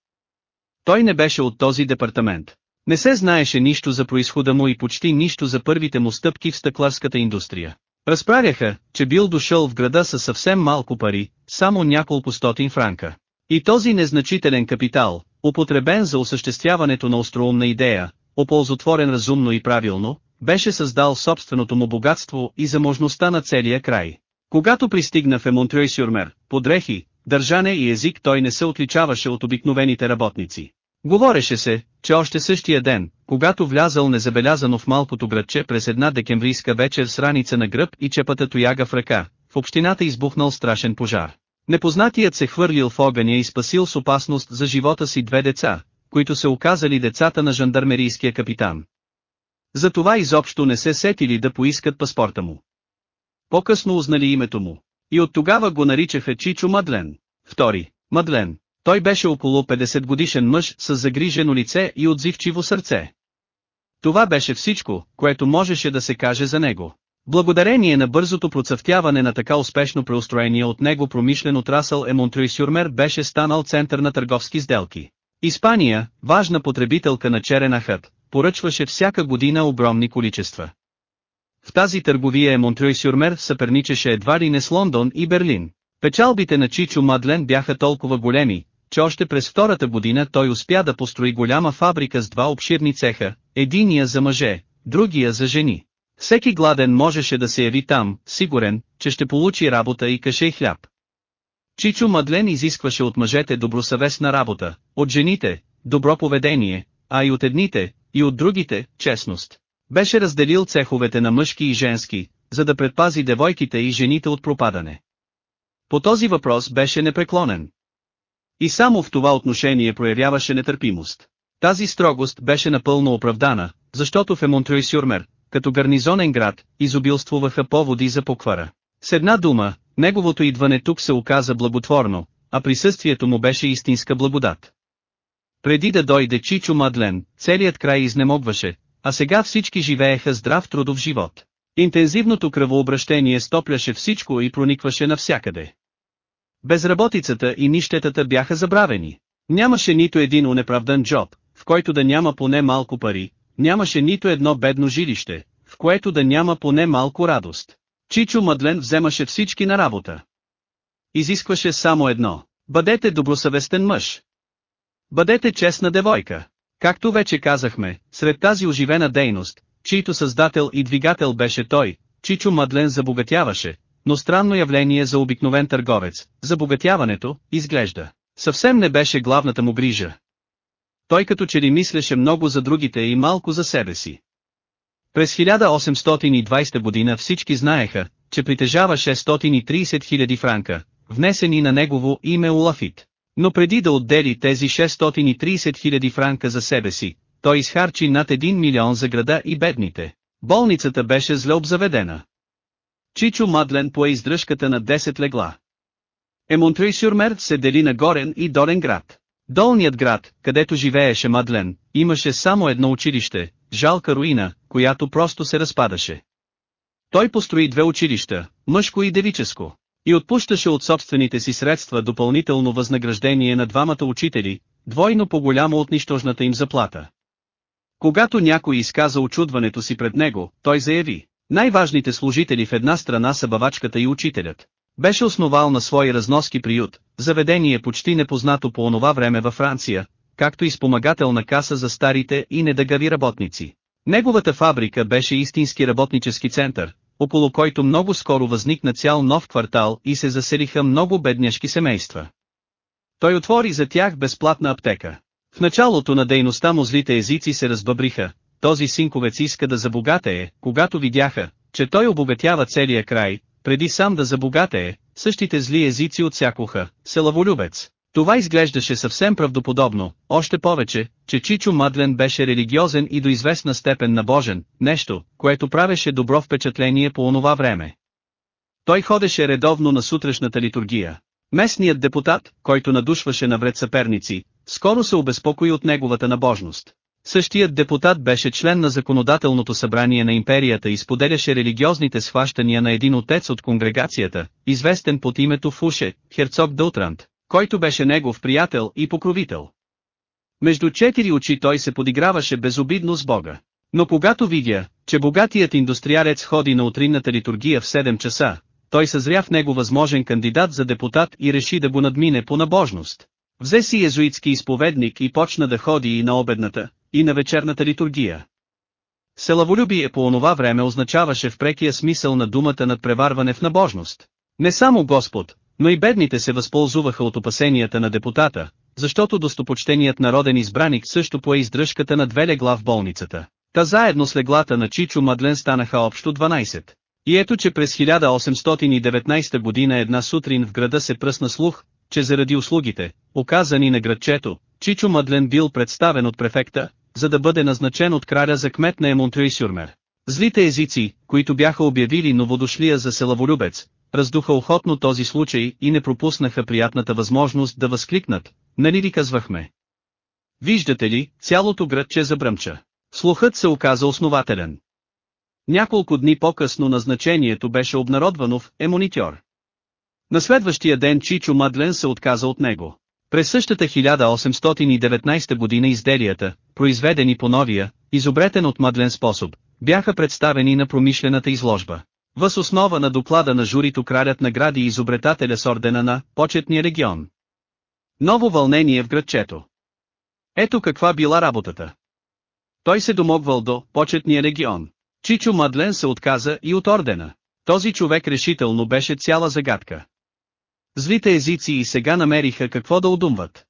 Той не беше от този департамент. Не се знаеше нищо за происхода му и почти нищо за първите му стъпки в стъкларската индустрия. Разправяха, че бил дошъл в града със съвсем малко пари, само няколко стотин франка. И този незначителен капитал, употребен за осъществяването на остроумна идея, оползотворен разумно и правилно, беше създал собственото му богатство и заможността на целия край. Когато пристигна в Емонтрей Сюрмер, по държане и език той не се отличаваше от обикновените работници. Говореше се, че още същия ден, когато влязал незабелязано в малкото градче през една декемврийска вечер с раница на гръб и чепата тояга в ръка, в общината избухнал страшен пожар. Непознатият се хвърлил в огъня и спасил с опасност за живота си две деца, които се оказали децата на жандармерийския капитан. Затова изобщо не се сетили да поискат паспорта му. По-късно узнали името му. И от тогава го наричаха Чичо Мадлен. Втори, Мадлен. Той беше около 50 годишен мъж с загрижено лице и отзивчиво сърце. Това беше всичко, което можеше да се каже за него. Благодарение на бързото процъфтяване на така успешно преустроение от него промишлен отрасъл Емонтрой-Сюрмер беше станал център на търговски сделки. Испания, важна потребителка на черен ахът, поръчваше всяка година огромни количества. В тази търговия Емонтрой-Сюрмер съперничеше едва ли не с Лондон и Берлин. Печалбите на Чичо Мадлен бяха толкова големи, че още през втората година той успя да построи голяма фабрика с два обширни цеха, единия за мъже, другия за жени. Всеки гладен можеше да се яви там, сигурен, че ще получи работа и каше и хляб. Чичо Мадлен изискваше от мъжете добросъвестна работа, от жените – добро поведение, а и от едните, и от другите – честност. Беше разделил цеховете на мъжки и женски, за да предпази девойките и жените от пропадане. По този въпрос беше непреклонен. И само в това отношение проявяваше нетърпимост. Тази строгост беше напълно оправдана, защото в Емонтрой Сюрмер, като гарнизонен град, изобилствуваха поводи за поквара. С една дума, неговото идване тук се оказа благотворно, а присъствието му беше истинска благодат. Преди да дойде Чичо Мадлен, целият край изнемогваше, а сега всички живееха здрав трудов живот. Интензивното кръвообращение стопляше всичко и проникваше навсякъде. Безработицата и нищетата бяха забравени. Нямаше нито един унеправдан джоб, в който да няма поне малко пари, нямаше нито едно бедно жилище, в което да няма поне малко радост. Чичо Мадлен вземаше всички на работа. Изискваше само едно. Бъдете добросъвестен мъж. Бъдете честна девойка. Както вече казахме, сред тази оживена дейност, чийто създател и двигател беше той, Чичо Мадлен забогатяваше, но странно явление за обикновен търговец, забогатяването, изглежда, съвсем не беше главната му грижа. Той като че ли мислеше много за другите и малко за себе си. През 1820 година всички знаеха, че притежава 630 000 франка, внесени на негово име Улафит. Но преди да отдели тези 630 000 франка за себе си, той изхарчи над 1 милион за града и бедните. Болницата беше зле обзаведена. Чичо Мадлен пое издръжката на 10 легла. Емонтрей Сюрмер се дели на Горен и Долен град. Долният град, където живееше Мадлен, имаше само едно училище, жалка руина, която просто се разпадаше. Той построи две училища, мъжко и девическо, и отпущаше от собствените си средства допълнително възнаграждение на двамата учители, двойно по-голямо от нищожната им заплата. Когато някой изказа очудването си пред него, той заяви, най-важните служители в една страна са бавачката и учителят. Беше основал на свой разноски приют, заведение почти непознато по онова време във Франция, както и спомагателна каса за старите и недъгави работници. Неговата фабрика беше истински работнически център, около който много скоро възникна цял нов квартал и се заселиха много бедняшки семейства. Той отвори за тях безплатна аптека. В началото на дейността му злите езици се разбъбриха, този синковец иска да забогатее, когато видяха, че той обогатява целия край, преди сам да забогатее, същите зли езици отсякоха, селаволюбец. Това изглеждаше съвсем правдоподобно, още повече, че Чичо Мадлен беше религиозен и до известна степен набожен, нещо, което правеше добро впечатление по онова време. Той ходеше редовно на сутрешната литургия. Местният депутат, който надушваше навред съперници, скоро се обезпокои от неговата набожност. Същият депутат беше член на законодателното събрание на империята и споделяше религиозните схващания на един отец от конгрегацията, известен под името Фуше, херцог Дълтрант, който беше негов приятел и покровител. Между четири очи той се подиграваше безобидно с Бога. Но когато видя, че богатият индустриалец ходи на утринната литургия в 7 часа, той съзря в него възможен кандидат за депутат и реши да го надмине по набожност. Взе си езуитски изповедник и почна да ходи и на обедната, и на вечерната литургия. Селаволюбие по онова време означаваше в прекия смисъл на думата надпреварване в набожност. Не само Господ, но и бедните се възползваха от опасенията на депутата, защото достопочтеният народен избраник също пое издръжката на две легла в болницата. Та заедно с леглата на Чичо Мадлен станаха общо 12. И ето че през 1819 година една сутрин в града се пръсна слух, че заради услугите, оказани на градчето, Чичо Мадлен бил представен от префекта, за да бъде назначен от краля за кмет на Емонтрюй Сюрмер. Злите езици, които бяха обявили новодошлия за селаволюбец, раздуха охотно този случай и не пропуснаха приятната възможност да възкликнат, нали ли казвахме. Виждате ли, цялото градче забръмча. Слухът се оказа основателен. Няколко дни по-късно назначението беше обнародвано в Емонитьор. На следващия ден Чичо Мадлен се отказа от него. През същата 1819 година изделията, произведени по новия, изобретен от Мадлен способ, бяха представени на промишлената изложба. Въз основа на доклада на журито кралят награди изобретателя с ордена на «Почетния регион». Ново вълнение в градчето. Ето каква била работата. Той се домогвал до «Почетния регион». Чичо Мадлен се отказа и от ордена. Този човек решително беше цяла загадка. Злите езици и сега намериха какво да удумват.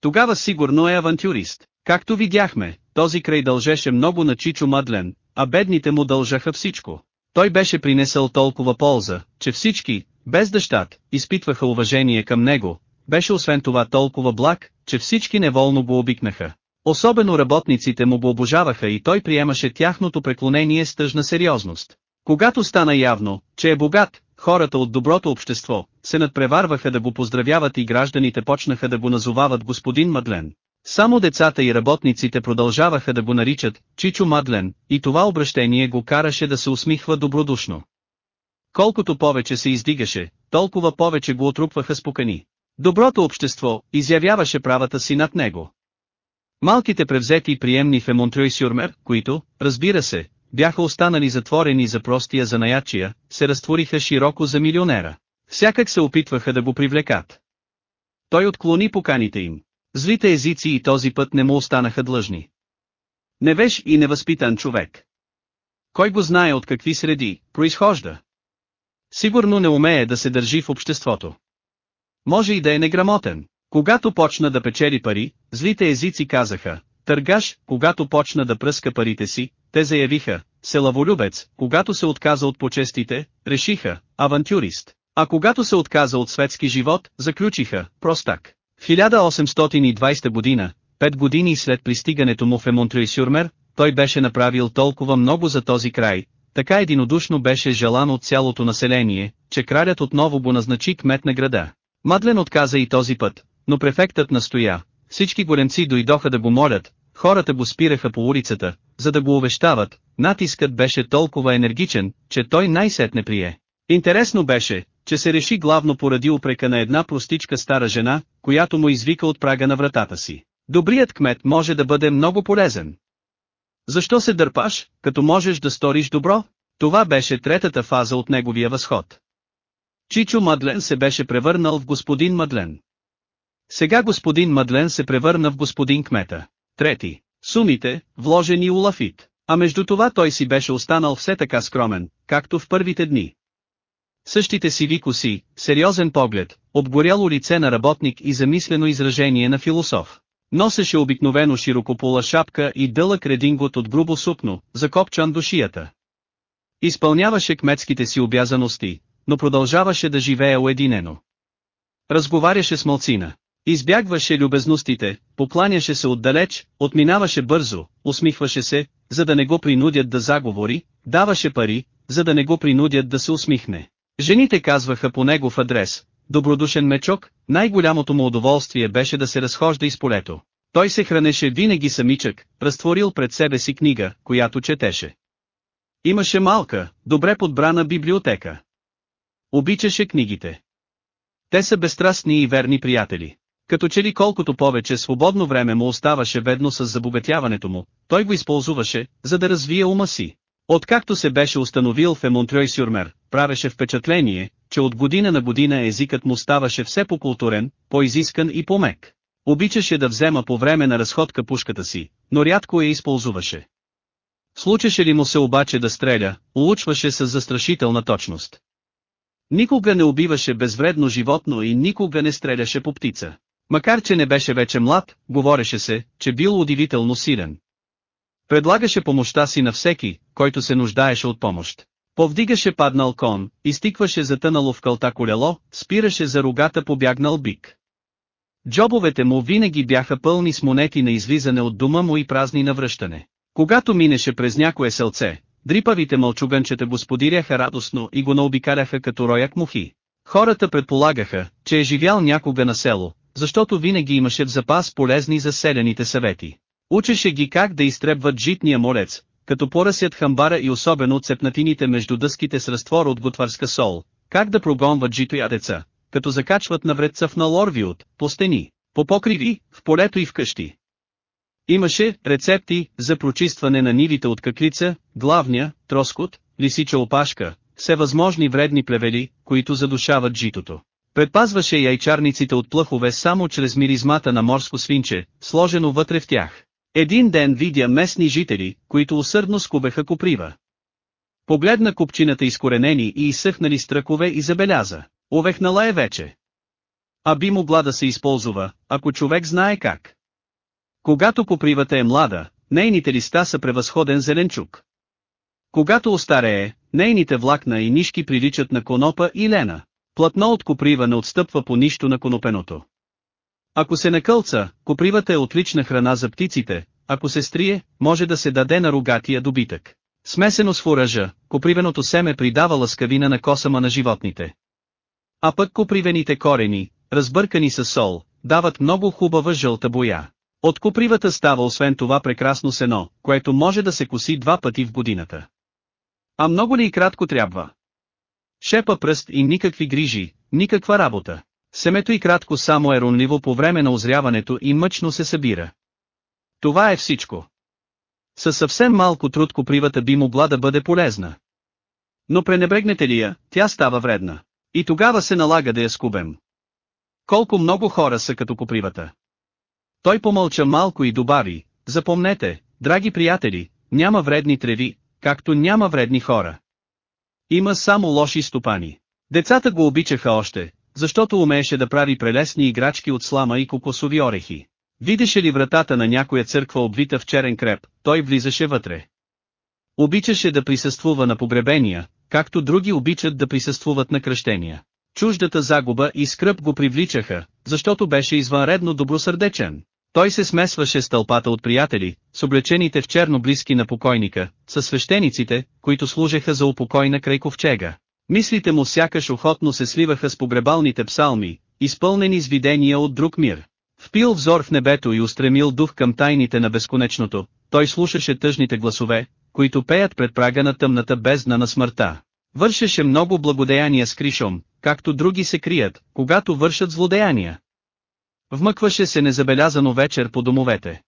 Тогава сигурно е авантюрист. Както видяхме, този край дължеше много на Чичо Мадлен, а бедните му дължаха всичко. Той беше принесъл толкова полза, че всички, без да щат, изпитваха уважение към него, беше освен това толкова благ, че всички неволно го обикнаха. Особено работниците му го обожаваха и той приемаше тяхното преклонение с тъжна сериозност. Когато стана явно, че е богат, хората от доброто общество, се надпреварваха да го поздравяват и гражданите почнаха да го назовават господин Мадлен. Само децата и работниците продължаваха да го наричат Чичо Мадлен, и това обращение го караше да се усмихва добродушно. Колкото повече се издигаше, толкова повече го отрупваха спокани. Доброто общество изявяваше правата си над него. Малките превзети приемни в Емонтрюй Сюрмер, които, разбира се, бяха останали затворени за простия занаячия, се разтвориха широко за милионера. Всякак се опитваха да го привлекат. Той отклони поканите им. Злите езици и този път не му останаха длъжни. Невеж и невъзпитан човек. Кой го знае от какви среди, произхожда? Сигурно не умее да се държи в обществото. Може и да е неграмотен. Когато почна да печели пари, злите езици казаха, търгаш, когато почна да пръска парите си, те заявиха, селаволюбец, когато се отказа от почестите, решиха, авантюрист, а когато се отказа от светски живот, заключиха, простак. В 1820 година, пет години след пристигането му в Емонтрюй Сюрмер, той беше направил толкова много за този край, така единодушно беше желан от цялото население, че кралят отново го назначи кмет на града. Мадлен отказа и този път, но префектът настоя, всички големци дойдоха да го молят, хората го спираха по улицата, за да го увещават, натискът беше толкова енергичен, че той най-сетне прие. Интересно беше, че се реши главно поради упрека на една простичка стара жена, която му извика от прага на вратата си. Добрият кмет може да бъде много полезен. Защо се дърпаш, като можеш да сториш добро? Това беше третата фаза от неговия възход. Чичо Мадлен се беше превърнал в господин Мадлен. Сега господин Мадлен се превърна в господин кмета. Трети. Сумите, вложени у Лафит. А между това той си беше останал все така скромен, както в първите дни. Същите сиви коси, сериозен поглед, обгоряло лице на работник и замислено изражение на философ. Носеше обикновено широкопола шапка и дълъг редингот от грубо супно, закопчан до шията. Изпълняваше кметските си обязаности, но продължаваше да живее уединено. Разговаряше с малцина. Избягваше любезностите, покланяше се отдалеч, отминаваше бързо, усмихваше се, за да не го принудят да заговори, даваше пари, за да не го принудят да се усмихне. Жените казваха по негов адрес, добродушен мечок, най-голямото му удоволствие беше да се разхожда из полето. Той се хранеше винаги самичък, разтворил пред себе си книга, която четеше. Имаше малка, добре подбрана библиотека. Обичаше книгите. Те са безстрастни и верни приятели. Като че ли колкото повече свободно време му оставаше ведно с забогатяването му, той го използваше, за да развие ума си. Откакто се беше установил в Емонтрой Сюрмер, правеше впечатление, че от година на година езикът му ставаше все по-културен, по-изискан и по-мек. Обичаше да взема по време на разходка пушката си, но рядко я използваше. Случеше ли му се обаче да стреля, улучваше с застрашителна точност. Никога не убиваше безвредно животно и никога не стреляше по птица. Макар че не беше вече млад, говореше се, че бил удивително силен. Предлагаше помощта си на всеки, който се нуждаеше от помощ. Повдигаше паднал кон, изтикваше затънало в кълта колело, спираше за рогата побягнал бик. Джобовете му винаги бяха пълни с монети на излизане от дома му и празни на връщане. Когато минеше през някое селце, дрипавите мълчуганчета го сподиряха радостно и го наобикаляха като рояк мухи. Хората предполагаха, че е живял някога на село, защото винаги имаше в запас полезни за селените съвети. Учеше ги как да изтребват житния молец, като поръсят хамбара и особено цепнатините между дъските с разтвор от готварска сол, как да прогонват жито ядеца, като закачват навредца в налорвиот, по стени, по покриви, в полето и в къщи. Имаше рецепти за прочистване на нивите от каклица, главня, троскот, лисича опашка, всевъзможни вредни плевели, които задушават житото. Предпазваше яйчарниците от плъхове само чрез миризмата на морско свинче, сложено вътре в тях. Един ден видя местни жители, които усърдно скубеха коприва. Погледна купчината изкоренени и изсъхнали стръкове и забеляза. Овехнала е вече. А би могла да се използва, ако човек знае как. Когато копривата е млада, нейните листа са превъзходен зеленчук. Когато остарее, нейните влакна и нишки приличат на конопа и лена. Платно от коприва не отстъпва по нищо на конопеното. Ако се накълца, копривата е отлична храна за птиците, ако се стрие, може да се даде на рогатия добитък. Смесено с фуража, копривеното семе придава ласкавина на косама на животните. А пък копривените корени, разбъркани с сол, дават много хубава жълта боя. От копривата става освен това прекрасно сено, което може да се коси два пъти в годината. А много ли и кратко трябва? Шепа пръст и никакви грижи, никаква работа. Семето и кратко само е ронливо по време на озряването и мъчно се събира. Това е всичко. Със съвсем малко труд копривата би могла да бъде полезна. Но пренебрегнете ли я, тя става вредна. И тогава се налага да я скубем. Колко много хора са като копривата. Той помълча малко и добави, запомнете, драги приятели, няма вредни треви, както няма вредни хора. Има само лоши стопани. Децата го обичаха още, защото умееше да прави прелесни играчки от слама и кокосови орехи. Видеше ли вратата на някоя църква обвита в черен креп, той влизаше вътре. Обичаше да присъствува на погребения, както други обичат да присъствуват на кръщения. Чуждата загуба и скръп го привличаха, защото беше извънредно добросърдечен. Той се смесваше с тълпата от приятели, с облечените в черно близки на покойника, с свещениците, които служеха за упокойна край ковчега. Мислите му сякаш охотно се сливаха с погребалните псалми, изпълнени с видения от друг мир. Впил взор в небето и устремил дух към тайните на безконечното, той слушаше тъжните гласове, които пеят пред прага на тъмната бездна на смъртта. Вършеше много благодеяния с кришом, както други се крият, когато вършат злодеяния. Вмъкваше се незабелязано вечер по домовете.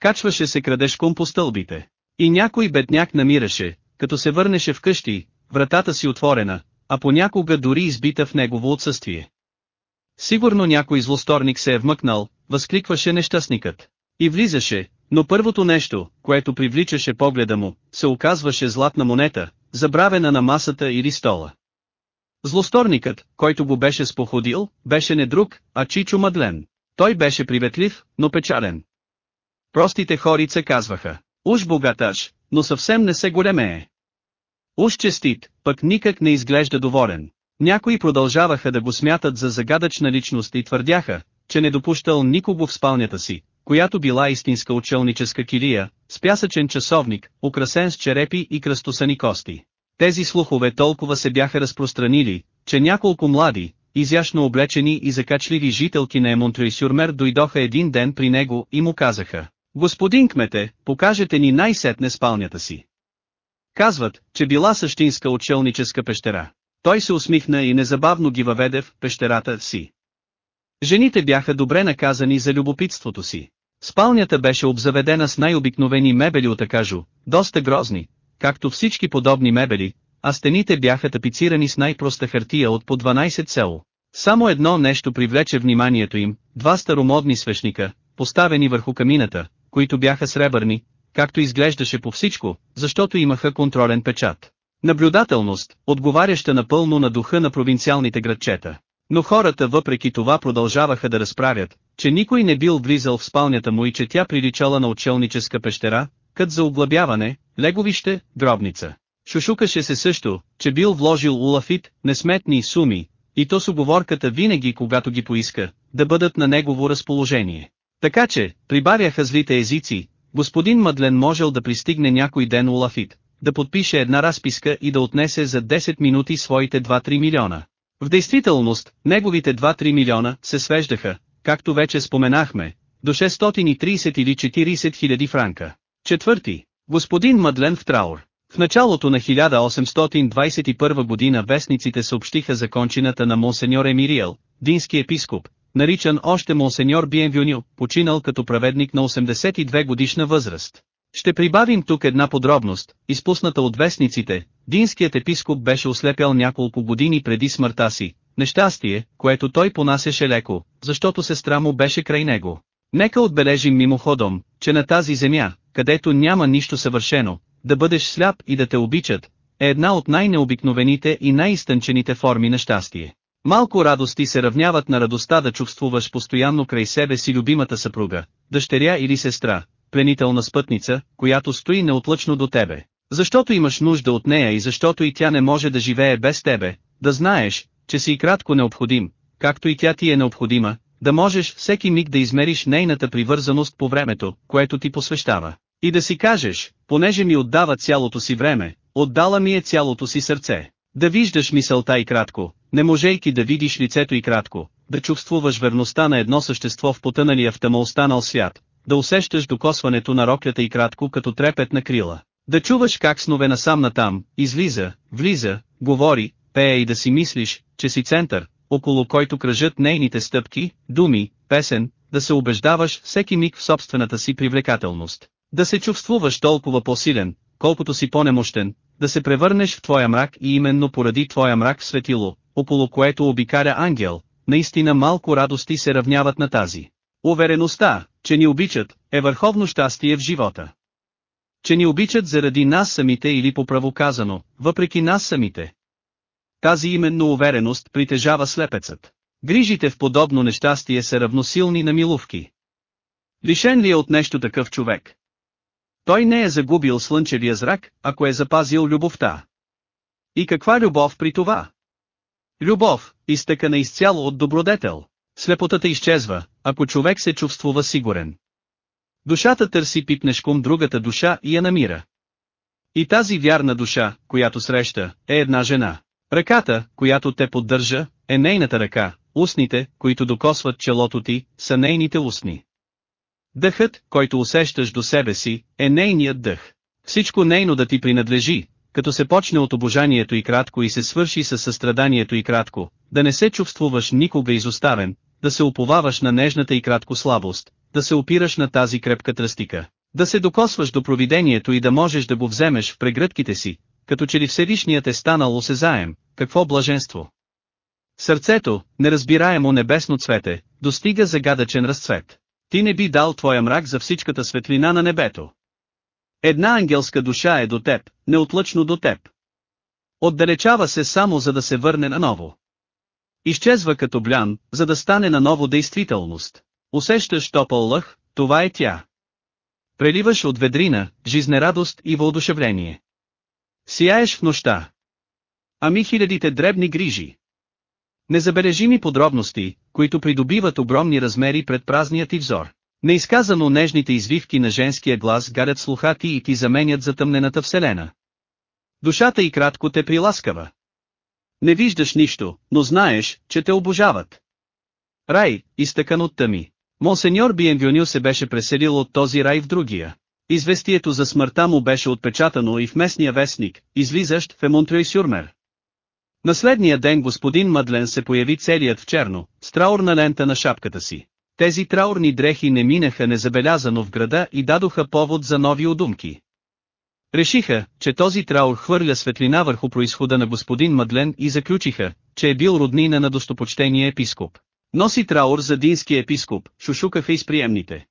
Качваше се крадешком по стълбите. И някой бедняк намираше, като се върнеше вкъщи, вратата си отворена, а понякога дори избита в негово отсъствие. Сигурно някой злосторник се е вмъкнал, възкликваше нещастникът. И влизаше, но първото нещо, което привличаше погледа му, се оказваше златна монета, забравена на масата или стола. Злосторникът, който го беше споходил, беше не друг, а Чичо Мадлен. Той беше приветлив, но печален. Простите хорица казваха, уж богаташ, но съвсем не се големее. Уж честит, пък никак не изглежда доволен. Някои продължаваха да го смятат за загадъчна личност и твърдяха, че не допущал никого в спалнята си, която била истинска учелническа килия, с пясъчен часовник, украсен с черепи и кръстосани кости. Тези слухове толкова се бяха разпространили, че няколко млади, изящно облечени и закачливи жителки на Емонтрей Сюрмер дойдоха един ден при него и му казаха, Господин кмете, покажете ни най-сетне спалнята си. Казват, че била същинска отшелническа пещера. Той се усмихна и незабавно ги въведе в пещерата си. Жените бяха добре наказани за любопитството си. Спалнята беше обзаведена с най-обикновени мебели от акажу, доста грозни, както всички подобни мебели, а стените бяха тапицирани с най-проста хартия от по 12 село. Само едно нещо привлече вниманието им, два старомодни свещника, поставени върху камината, които бяха сребърни, както изглеждаше по всичко, защото имаха контролен печат. Наблюдателност, отговаряща напълно на духа на провинциалните градчета. Но хората въпреки това продължаваха да разправят, че никой не бил влизал в спалнята му и че тя приличала на отчелническа пещера, кът за оглъбяване, леговище, гробница. Шушукаше се също, че бил вложил улафит, несметни суми, и то с оговорката винаги когато ги поиска, да бъдат на негово разположение. Така че, прибавяха злите езици, господин Мадлен можел да пристигне някой ден Улафит, да подпише една разписка и да отнесе за 10 минути своите 2-3 милиона. В действителност, неговите 2-3 милиона се свеждаха, както вече споменахме, до 630 или 40 хиляди франка. Четвърти. Господин Мадлен в траур. В началото на 1821 година вестниците съобщиха за кончината на монсеньор Емириел, дински епископ, наричан още монсеньор Биенвюню, починал като праведник на 82 годишна възраст. Ще прибавим тук една подробност, изпусната от вестниците, динският епископ беше ослепял няколко години преди смъртта си, нещастие, което той понасяше леко, защото сестра му беше край него. Нека отбележим мимоходом, че на тази земя, където няма нищо съвършено, да бъдеш сляп и да те обичат, е една от най-необикновените и най-изтънчените форми на щастие. Малко радости се равняват на радостта да чувствуваш постоянно край себе си любимата съпруга, дъщеря или сестра, пленителна спътница, която стои неотлъчно до тебе. Защото имаш нужда от нея и защото и тя не може да живее без тебе, да знаеш, че си и кратко необходим, както и тя ти е необходима, да можеш всеки миг да измериш нейната привързаност по времето, което ти посвещава. И да си кажеш, понеже ми отдава цялото си време, отдала ми е цялото си сърце. Да виждаш мисълта и кратко, не можейки да видиш лицето и кратко, да чувствуваш верността на едно същество в потъналия в тъма останал свят, да усещаш докосването на роклята и кратко като трепет на крила, да чуваш как снове насам натам, излиза, влиза, говори, пее и да си мислиш, че си център, около който кръжат нейните стъпки, думи, песен, да се убеждаваш всеки миг в собствената си привлекателност. Да се чувствуваш толкова по-силен, колкото си по-немощен, да се превърнеш в твоя мрак и именно поради твоя мрак светило, около което обикаря ангел, наистина малко радости се равняват на тази. Увереността, че ни обичат, е върховно щастие в живота. Че ни обичат заради нас самите или по право казано, въпреки нас самите. Тази именно увереност притежава слепецът. Грижите в подобно нещастие са равносилни на милувки. Лишен ли е от нещо такъв човек? Той не е загубил слънчевия зрак, ако е запазил любовта. И каква любов при това? Любов, изтъкана изцяло от добродетел. Слепотата изчезва, ако човек се чувствува сигурен. Душата търси пипнешком другата душа и я намира. И тази вярна душа, която среща, е една жена. Ръката, която те поддържа, е нейната ръка, устните, които докосват челото ти, са нейните устни. Дъхът, който усещаш до себе си, е нейният дъх. Всичко нейно да ти принадлежи, като се почне от обожанието и кратко и се свърши със състраданието и кратко, да не се чувствуваш никога изоставен, да се уповаваш на нежната и кратко слабост, да се опираш на тази крепка тръстика, да се докосваш до провидението и да можеш да го вземеш в прегръдките си, като че ли Всевишният е станал осезаем, какво блаженство! Сърцето, неразбираемо небесно цвете, достига загадъчен разцвет. Ти не би дал твоя мрак за всичката светлина на небето. Една ангелска душа е до теб, неотлъчно до теб. Отдалечава се само за да се върне наново. Изчезва като блян, за да стане наново действителност. Усещаш топъл лъх, това е тя. Преливаш от ведрина, жизнерадост и въодушевление. Сияеш в нощта. Ами хилядите дребни грижи. Незабележими подробности, които придобиват огромни размери пред празният ти взор. Неизказано нежните извивки на женския глас гарят слуха ти и ти заменят затъмнената вселена. Душата и кратко те приласкава. Не виждаш нищо, но знаеш, че те обожават. Рай, изтъкан от тъми. Монсеньор Биенвюнил се беше преселил от този рай в другия. Известието за смъртта му беше отпечатано и в местния вестник, излизащ в Емонтрей Сюрмер. На следния ден господин Мадлен се появи целият в черно, с траурна лента на шапката си. Тези траурни дрехи не минаха незабелязано в града и дадоха повод за нови удумки. Решиха, че този траур хвърля светлина върху происхода на господин Мадлен и заключиха, че е бил роднина на достопочтения епископ. Носи траур за дински епископ, шушукаха изприемните.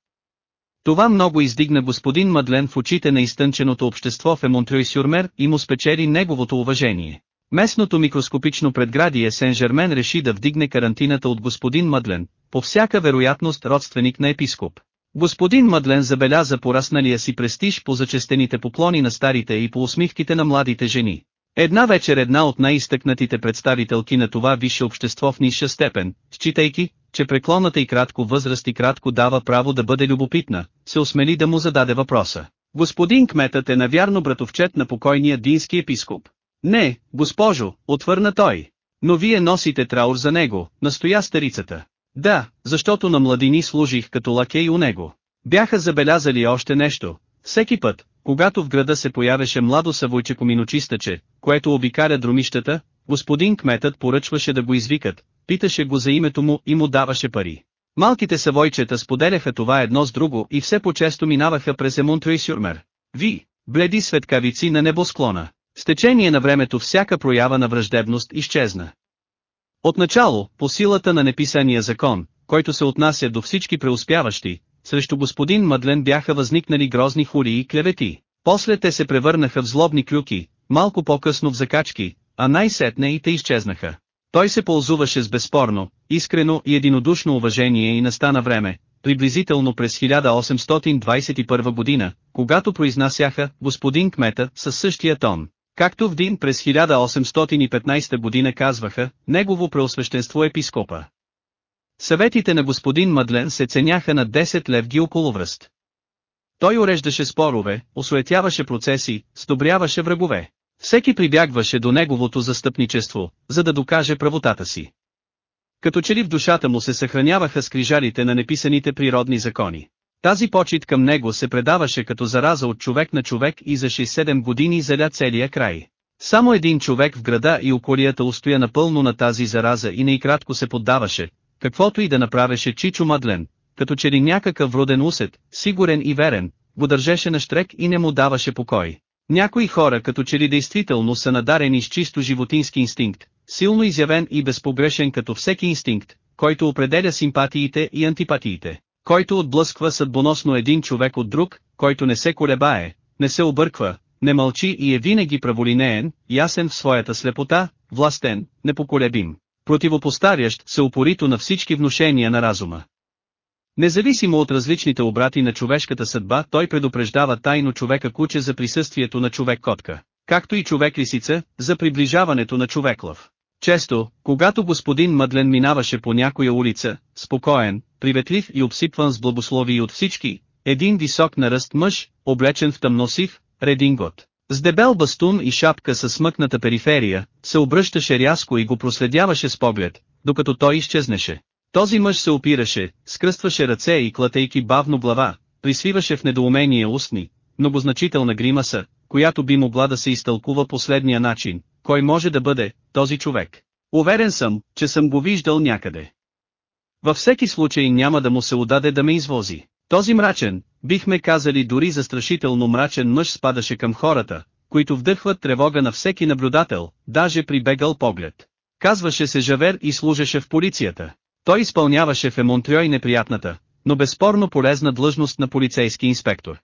Това много издигна господин Мадлен в очите на изтънченото общество в Емонтрюй Сюрмер и му спечели неговото уважение. Местното микроскопично предградие Сен-Жермен реши да вдигне карантината от господин Мадлен, по всяка вероятност родственик на епископ. Господин Мадлен забеляза порасналия си престиж по зачестените поклони на старите и по усмивките на младите жени. Една вечер една от най-изтъкнатите представителки на това висше общество в ниша степен, считайки, че преклонната и кратко възраст и кратко дава право да бъде любопитна, се осмели да му зададе въпроса. Господин кметът е навярно братовчет на покойния дински епископ. Не, госпожо, отвърна той. Но вие носите траур за него, настоя старицата. Да, защото на младини служих като лакей у него. Бяха забелязали още нещо. Всеки път, когато в града се появеше младо съвойчеко миночистъче, което обикаля друмищата, господин кметът поръчваше да го извикат, питаше го за името му и му даваше пари. Малките съвойчета споделяха това едно с друго и все по-често минаваха през Емунтро и Сюрмер. Ви, бледи светкавици на небосклона. С течение на времето всяка проява на враждебност изчезна. Отначало, по силата на неписания закон, който се отнася до всички преуспяващи, срещу господин Мадлен бяха възникнали грозни хули и клевети. После те се превърнаха в злобни клюки, малко по-късно в закачки, а най-сетне и те изчезнаха. Той се ползуваше с безспорно, искрено и единодушно уважение и настана време, приблизително през 1821 година, когато произнасяха господин кмета със същия тон. Както в Дин през 1815 година казваха, негово преосвещенство епископа. Съветите на господин Мадлен се ценяха на 10 левги околовръст. Той уреждаше спорове, осуетяваше процеси, сдобряваше врагове. Всеки прибягваше до неговото застъпничество, за да докаже правотата си. Като че ли в душата му се съхраняваха скрижалите на неписаните природни закони. Тази почет към него се предаваше като зараза от човек на човек и за 6-7 години заля целия край. Само един човек в града и околията устоя напълно на тази зараза и най-кратко се поддаваше, каквото и да направеше Чичо Мадлен, като че ли някакъв роден усет, сигурен и верен, го държеше на штрек и не му даваше покой. Някои хора като че ли действително са надарени с чисто животински инстинкт, силно изявен и безпогрешен като всеки инстинкт, който определя симпатиите и антипатиите който отблъсква съдбоносно един човек от друг, който не се колебае, не се обърква, не мълчи и е винаги праволинеен, ясен в своята слепота, властен, непоколебим, противопоставящ се упорито на всички внушения на разума. Независимо от различните обрати на човешката съдба той предупреждава тайно човека куче за присъствието на човек котка, както и човек лисица, за приближаването на човек лъв. Често, когато господин Мъдлен минаваше по някоя улица, спокоен, приветлив и обсипван с благословии от всички, един висок наръст мъж, облечен в тъмносив, редингот, с дебел бастун и шапка със смъкната периферия, се обръщаше рязко и го проследяваше с поглед, докато той изчезнеше. Този мъж се опираше, скръстваше ръце и клатейки бавно глава, присвиваше в недоумение устни, многозначителна гримаса, която би могла да се изтълкува последния начин, кой може да бъде този човек. Уверен съм, че съм го виждал някъде. Във всеки случай няма да му се удаде да ме извози. Този мрачен, бихме казали дори застрашително мрачен мъж спадаше към хората, които вдъхват тревога на всеки наблюдател, даже при бегал поглед. Казваше се Жавер и служеше в полицията. Той изпълняваше в Емонтрьой неприятната, но безспорно полезна длъжност на полицейски инспектор.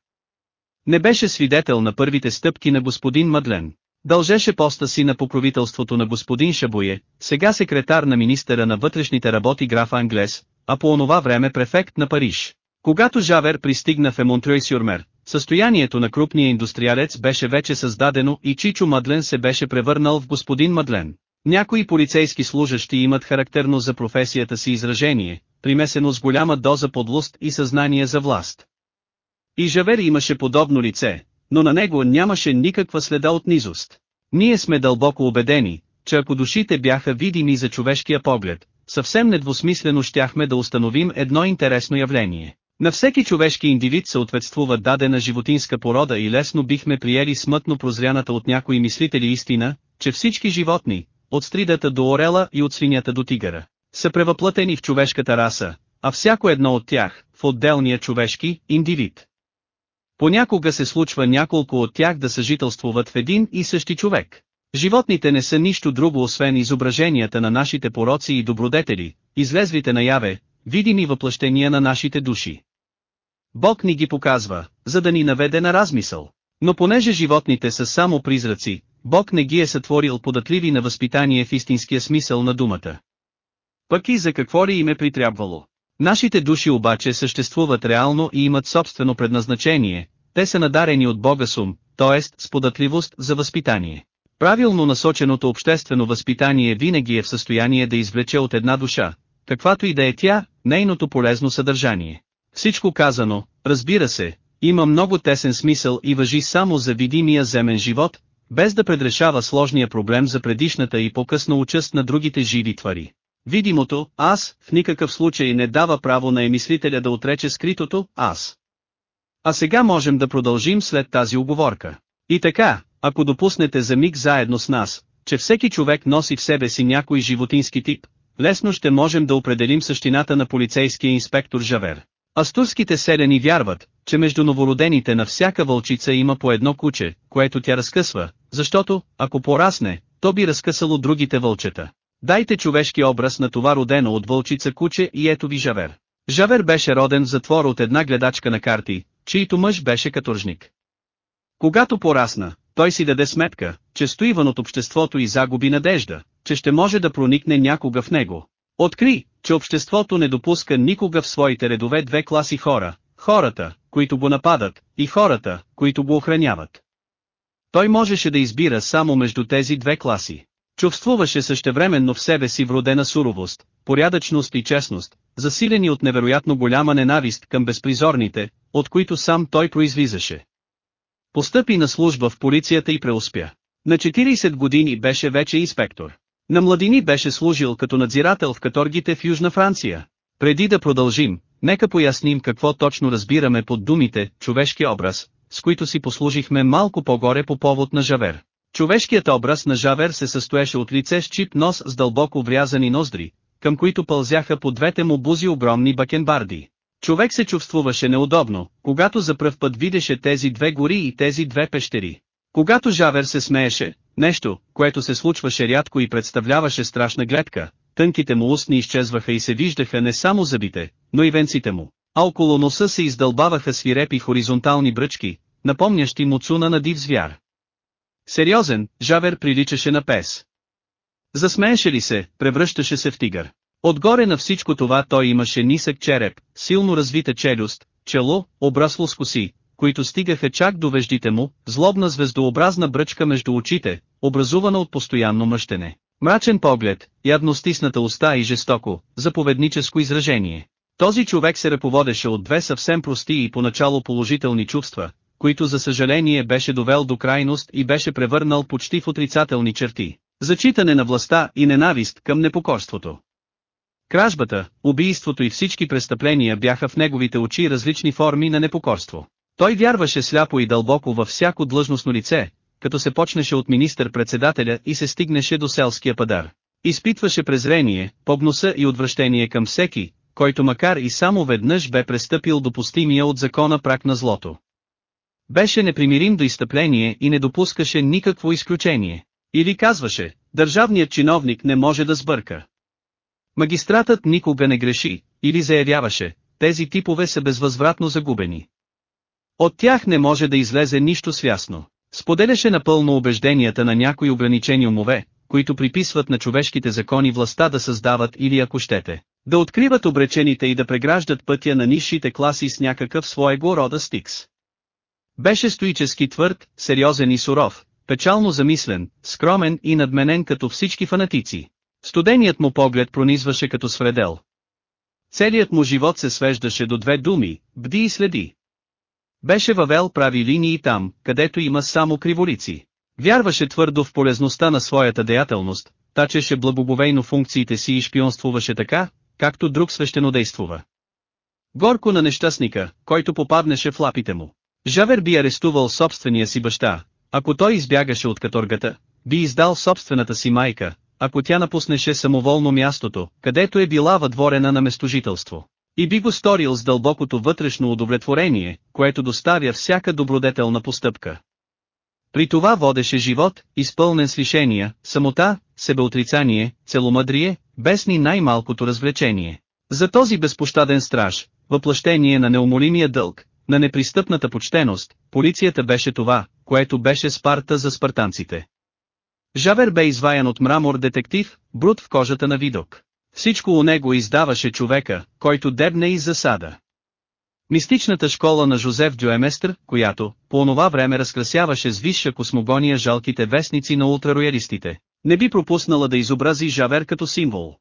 Не беше свидетел на първите стъпки на господин Мадлен. Дължеше поста си на покровителството на господин Шабуе, сега секретар на министъра на вътрешните работи граф Англес, а по онова време префект на Париж. Когато Жавер пристигна в Емонтрой Сюрмер, състоянието на крупния индустриалец беше вече създадено и Чичо Мадлен се беше превърнал в господин Мадлен. Някои полицейски служащи имат характерно за професията си изражение, примесено с голяма доза подлост и съзнание за власт. И Жавер имаше подобно лице, но на него нямаше никаква следа от низост. Ние сме дълбоко убедени, че ако душите бяха видими за човешкия поглед, съвсем недвусмислено щяхме да установим едно интересно явление. На всеки човешки индивид съответствува дадена животинска порода и лесно бихме приели смътно прозряната от някои мислители истина, че всички животни, от стридата до орела и от свинята до тигъра, са превъплътени в човешката раса, а всяко едно от тях, в отделния човешки, индивид. Понякога се случва няколко от тях да съжителствуват в един и същи човек. Животните не са нищо друго освен изображенията на нашите пороци и добродетели, излезлите наяве, видими въплъщения на нашите души. Бог ни ги показва, за да ни наведе на размисъл. Но понеже животните са само призраци, Бог не ги е сътворил податливи на възпитание в истинския смисъл на думата. Пък и за какво ли им е притрябвало? Нашите души обаче съществуват реално и имат собствено предназначение, те са надарени от Бога сум, т.е. с податливост за възпитание. Правилно насоченото обществено възпитание винаги е в състояние да извлече от една душа, каквато и да е тя, нейното полезно съдържание. Всичко казано, разбира се, има много тесен смисъл и въжи само за видимия земен живот, без да предрешава сложния проблем за предишната и по-късно участ на другите живи твари. Видимото, аз, в никакъв случай не дава право на емислителя да отрече скритото, аз. А сега можем да продължим след тази оговорка. И така, ако допуснете за миг заедно с нас, че всеки човек носи в себе си някой животински тип, лесно ще можем да определим същината на полицейския инспектор Жавер. Астурските селяни вярват, че между новородените на всяка вълчица има по едно куче, което тя разкъсва, защото, ако порасне, то би разкъсало другите вълчета. Дайте човешки образ на това родено от вълчица куче и ето ви Жавер. Жавер беше роден в затвор от една гледачка на карти, чийто мъж беше каторжник. Когато порасна, той си даде сметка, че стои вън от обществото и загуби надежда, че ще може да проникне някога в него. Откри, че обществото не допуска никога в своите редове две класи хора, хората, които го нападат, и хората, които го охраняват. Той можеше да избира само между тези две класи. Чувствуваше същевременно в себе си вродена суровост, порядъчност и честност, засилени от невероятно голяма ненавист към безпризорните, от които сам той произлизаше. Постъпи на служба в полицията и преуспя. На 40 години беше вече инспектор. На младини беше служил като надзирател в каторгите в Южна Франция. Преди да продължим, нека поясним какво точно разбираме под думите «човешки образ», с които си послужихме малко по-горе по повод на Жавер. Човешкият образ на Жавер се състоеше от лице с чип нос с дълбоко врязани ноздри, към които пълзяха по двете му бузи огромни бакенбарди. Човек се чувствуваше неудобно, когато за пръв път видеше тези две гори и тези две пещери. Когато Жавер се смееше, нещо, което се случваше рядко и представляваше страшна гледка, тънките му устни изчезваха и се виждаха не само зъбите, но и венците му, а около носа се издълбаваха свирепи хоризонтални бръчки, напомнящи муцуна на див звяр. Сериозен, Жавер приличаше на пес. Засмееше ли се, превръщаше се в тигър. Отгоре на всичко това той имаше нисък череп, силно развита челюст, чело, обрасло с коси, които стигаха чак до веждите му, злобна звездообразна бръчка между очите, образувана от постоянно мъщене. Мрачен поглед, ядно стисната уста и жестоко, заповедническо изражение. Този човек се ръководеше от две съвсем прости и поначало положителни чувства, които за съжаление беше довел до крайност и беше превърнал почти в отрицателни черти. Зачитане на властта и ненавист към непокорството. Кражбата, убийството и всички престъпления бяха в неговите очи различни форми на непокорство. Той вярваше сляпо и дълбоко във всяко длъжностно лице, като се почнеше от министър-председателя и се стигнеше до селския падар. Изпитваше презрение, погноса и отвращение към всеки, който макар и само веднъж бе престъпил допустимия от закона прак на злото. Беше непримирим до изтъпление и не допускаше никакво изключение. Или казваше, държавният чиновник не може да сбърка. Магистратът никога не греши, или заявяваше, тези типове са безвъзвратно загубени. От тях не може да излезе нищо свясно. Споделяше напълно убежденията на някои ограничени умове, които приписват на човешките закони властта да създават или ако щете, да откриват обречените и да преграждат пътя на низшите класи с някакъв своего рода стикс. Беше стоически твърд, сериозен и суров, печално замислен, скромен и надменен като всички фанатици. Студеният му поглед пронизваше като свредел. Целият му живот се свеждаше до две думи, бди и следи. Беше въвел прави линии там, където има само криволици. Вярваше твърдо в полезността на своята деятелност, тачеше благоговейно функциите си и шпионствуваше така, както друг свещено действува. Горко на нещастника, който попаднеше в лапите му. Жавер би арестувал собствения си баща, ако той избягаше от каторгата, би издал собствената си майка, ако тя напуснеше самоволно мястото, където е била въдворена на местожителство. И би го сторил с дълбокото вътрешно удовлетворение, което доставя всяка добродетелна постъпка. При това водеше живот, изпълнен с лишения, самота, себеотрицание, целомъдрие, без ни най-малкото развлечение. За този безпощаден страж, въплъщение на неумолимия дълг, на непристъпната почтеност, полицията беше това, което беше Спарта за спартанците. Жавер бе изваян от мрамор детектив, брут в кожата на видок. Всичко у него издаваше човека, който дебне из засада. Мистичната школа на Жозеф Дюеместър, която, по онова време разкрасяваше с висша космогония жалките вестници на ултрароялистите, не би пропуснала да изобрази Жавер като символ.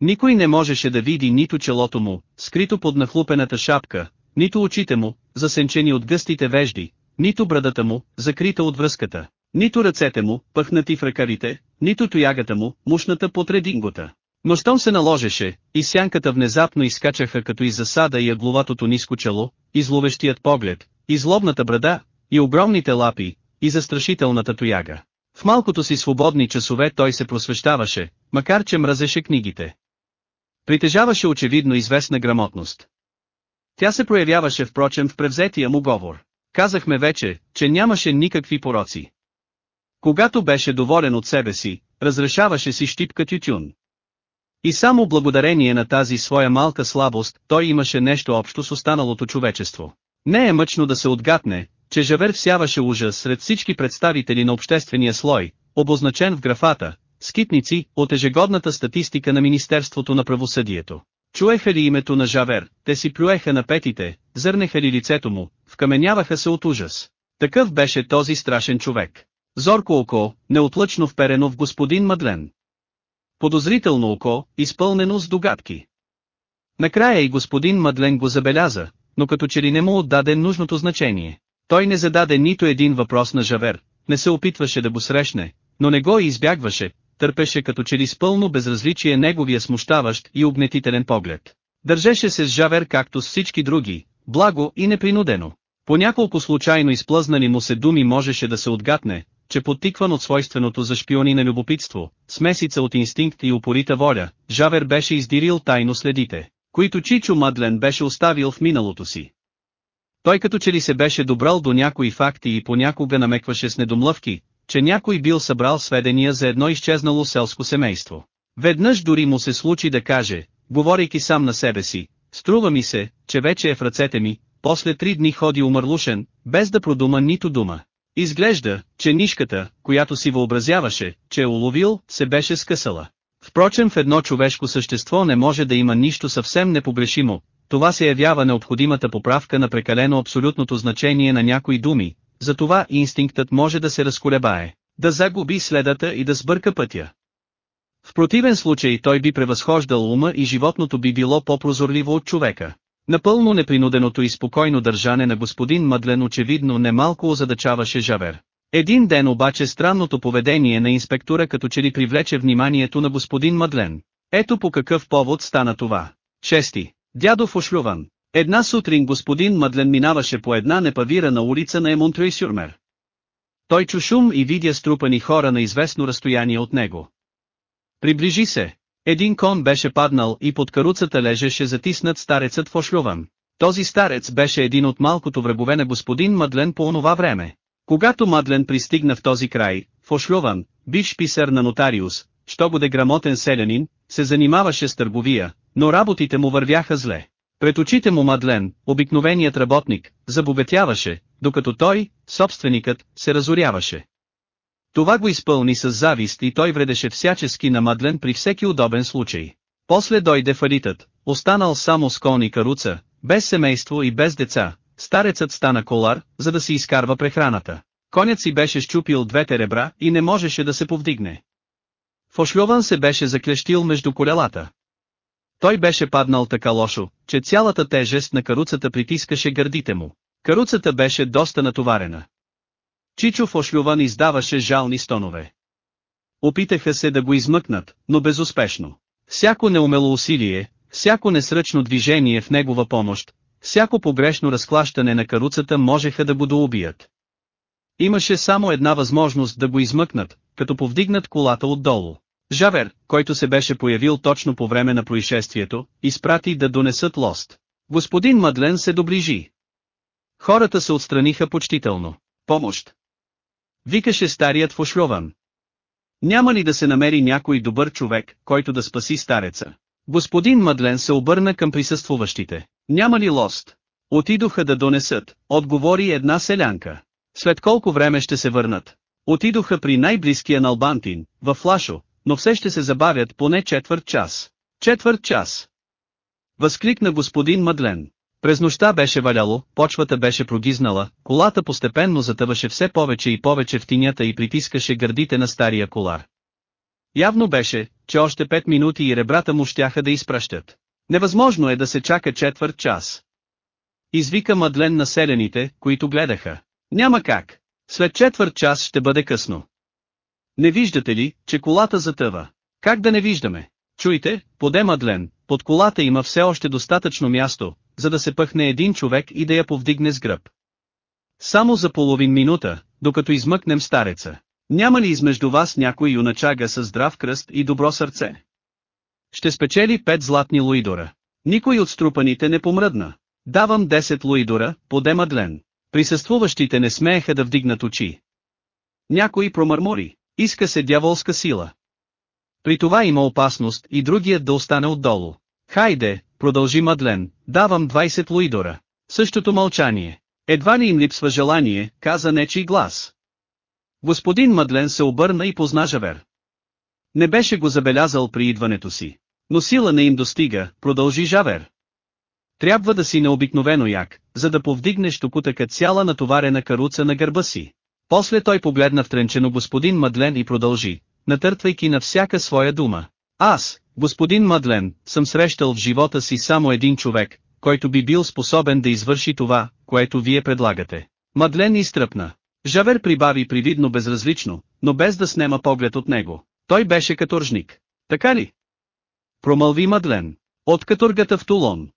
Никой не можеше да види нито челото му, скрито под нахлупената шапка, нито очите му, засенчени от гъстите вежди, нито брадата му, закрита от връзката, нито ръцете му, пъхнати в ръкавите, нито тоягата му, мушната под редингота. Но щом се наложеше, и сянката внезапно изкачаха като из засада и агловатото ниско чело, и зловещият поглед, и злобната брада, и огромните лапи, и застрашителната тояга. В малкото си свободни часове той се просвещаваше, макар че мразеше книгите. Притежаваше очевидно известна грамотност. Тя се проявяваше впрочем в превзетия му говор. Казахме вече, че нямаше никакви пороци. Когато беше доволен от себе си, разрешаваше си щипка тютюн. И само благодарение на тази своя малка слабост, той имаше нещо общо с останалото човечество. Не е мъчно да се отгатне, че Жавер всяваше ужас сред всички представители на обществения слой, обозначен в графата, скитници, от ежегодната статистика на Министерството на правосъдието. Чуеха ли името на Жавер, те си плюеха на петите, зърнеха ли лицето му, вкаменяваха се от ужас. Такъв беше този страшен човек. Зорко око, неотлъчно вперено в господин Мадлен. Подозрително око, изпълнено с догадки. Накрая и господин Мадлен го забеляза, но като че ли не му отдаде нужното значение. Той не зададе нито един въпрос на Жавер, не се опитваше да го срещне, но не го избягваше, търпеше като че ли с пълно безразличие неговия смущаващ и обнетителен поглед. Държеше се с Жавер както с всички други, благо и непринудено. По няколко случайно изплъзнали му се думи можеше да се отгатне, че подтикван от свойственото за шпиони на любопитство, смесица от инстинкт и упорита воля, Жавер беше издирил тайно следите, които Чичо Мадлен беше оставил в миналото си. Той като че ли се беше добрал до някои факти и понякога намекваше с недомлъвки, че някой бил събрал сведения за едно изчезнало селско семейство. Веднъж дори му се случи да каже, говорейки сам на себе си, струва ми се, че вече е в ръцете ми, после три дни ходи умърлушен, без да продума нито дума. Изглежда, че нишката, която си въобразяваше, че е уловил, се беше скъсала. Впрочем в едно човешко същество не може да има нищо съвсем непогрешимо, това се явява необходимата поправка на прекалено абсолютното значение на някои думи, затова инстинктът може да се разколебае, да загуби следата и да сбърка пътя. В противен случай той би превъзхождал ума и животното би било по-прозорливо от човека. Напълно непринуденото и спокойно държане на господин Мадлен очевидно немалко озадачаваше Жавер. Един ден обаче странното поведение на инспектора като че ли привлече вниманието на господин Мадлен. Ето по какъв повод стана това. Чести. Дядо ошлюван. Една сутрин господин Мадлен минаваше по една непавирана улица на Емонтрей Сюрмер. Той чу шум и видя струпани хора на известно разстояние от него. Приближи се. Един кон беше паднал и под каруцата лежеше затиснат старецът в ошлюван. Този старец беше един от малкото врагове на господин Мадлен по онова време. Когато Мадлен пристигна в този край, в Ошлюван, бивш писар на нотариус, що бъде грамотен селянин, се занимаваше с търговия, но работите му вървяха зле. Пред очите му Мадлен, обикновеният работник, забогатяваше, докато той, собственикът, се разоряваше. Това го изпълни с завист и той вредеше всячески на Мадлен при всеки удобен случай. После дойде фалитът, останал само с кон и каруца, без семейство и без деца, старецът стана колар, за да си изкарва прехраната. Конят си беше щупил двете ребра и не можеше да се повдигне. Фошльован се беше заклещил между колелата. Той беше паднал така лошо, че цялата тежест на каруцата притискаше гърдите му. Каруцата беше доста натоварена. Чичо Фошлюван издаваше жални стонове. Опитаха се да го измъкнат, но безуспешно. Всяко неумело усилие, всяко несръчно движение в негова помощ, всяко погрешно разклащане на каруцата можеха да го доубият. Имаше само една възможност да го измъкнат, като повдигнат колата отдолу. Жавер, който се беше появил точно по време на происшествието, изпрати да донесат лост. Господин Мадлен се доближи. Хората се отстраниха почтително. Помощ! Викаше старият Фошлован. Няма ли да се намери някой добър човек, който да спаси стареца? Господин Мадлен се обърна към присъствуващите. Няма ли лост? Отидоха да донесат, отговори една селянка. След колко време ще се върнат? Отидоха при най-близкия налбантин, в Флашо, но все ще се забавят поне четвърт час. Четвърт час! Възкликна господин Мадлен. През нощта беше валяло, почвата беше прогизнала, колата постепенно затъваше все повече и повече в тинята и притискаше гърдите на стария колар. Явно беше, че още пет минути и ребрата му щяха да изпращат. Невъзможно е да се чака четвърт час. Извика Мадлен населените, които гледаха. Няма как. След четвърт час ще бъде късно. Не виждате ли, че колата затъва? Как да не виждаме? Чуйте, поде Мадлен, под колата има все още достатъчно място, за да се пъхне един човек и да я повдигне с гръб. Само за половин минута, докато измъкнем стареца. Няма ли измежду вас някой юначага с здрав кръст и добро сърце? Ще спечели пет златни луидора. Никой от струпаните не помръдна. Давам 10 луидора, поде Мадлен. Присъствуващите не смееха да вдигнат очи. Някой промърмори. Иска се дяволска сила. При това има опасност и другият да остане отдолу. Хайде, продължи Мадлен, давам 20 луидора. Същото мълчание. Едва ли им липсва желание, каза нечий глас. Господин Мадлен се обърна и позна Жавер. Не беше го забелязал при идването си. Но сила не им достига, продължи Жавер. Трябва да си необикновено як, за да повдигнеш токутъка цяла натоварена каруца на гърба си. После той погледна втренчено господин Мадлен и продължи, натъртвайки на всяка своя дума. Аз, господин Мадлен, съм срещал в живота си само един човек, който би бил способен да извърши това, което вие предлагате. Мадлен изтръпна. Жавер прибави привидно безразлично, но без да снема поглед от него. Той беше каторжник. Така ли? Промълви Мадлен. От каторгата в Тулон.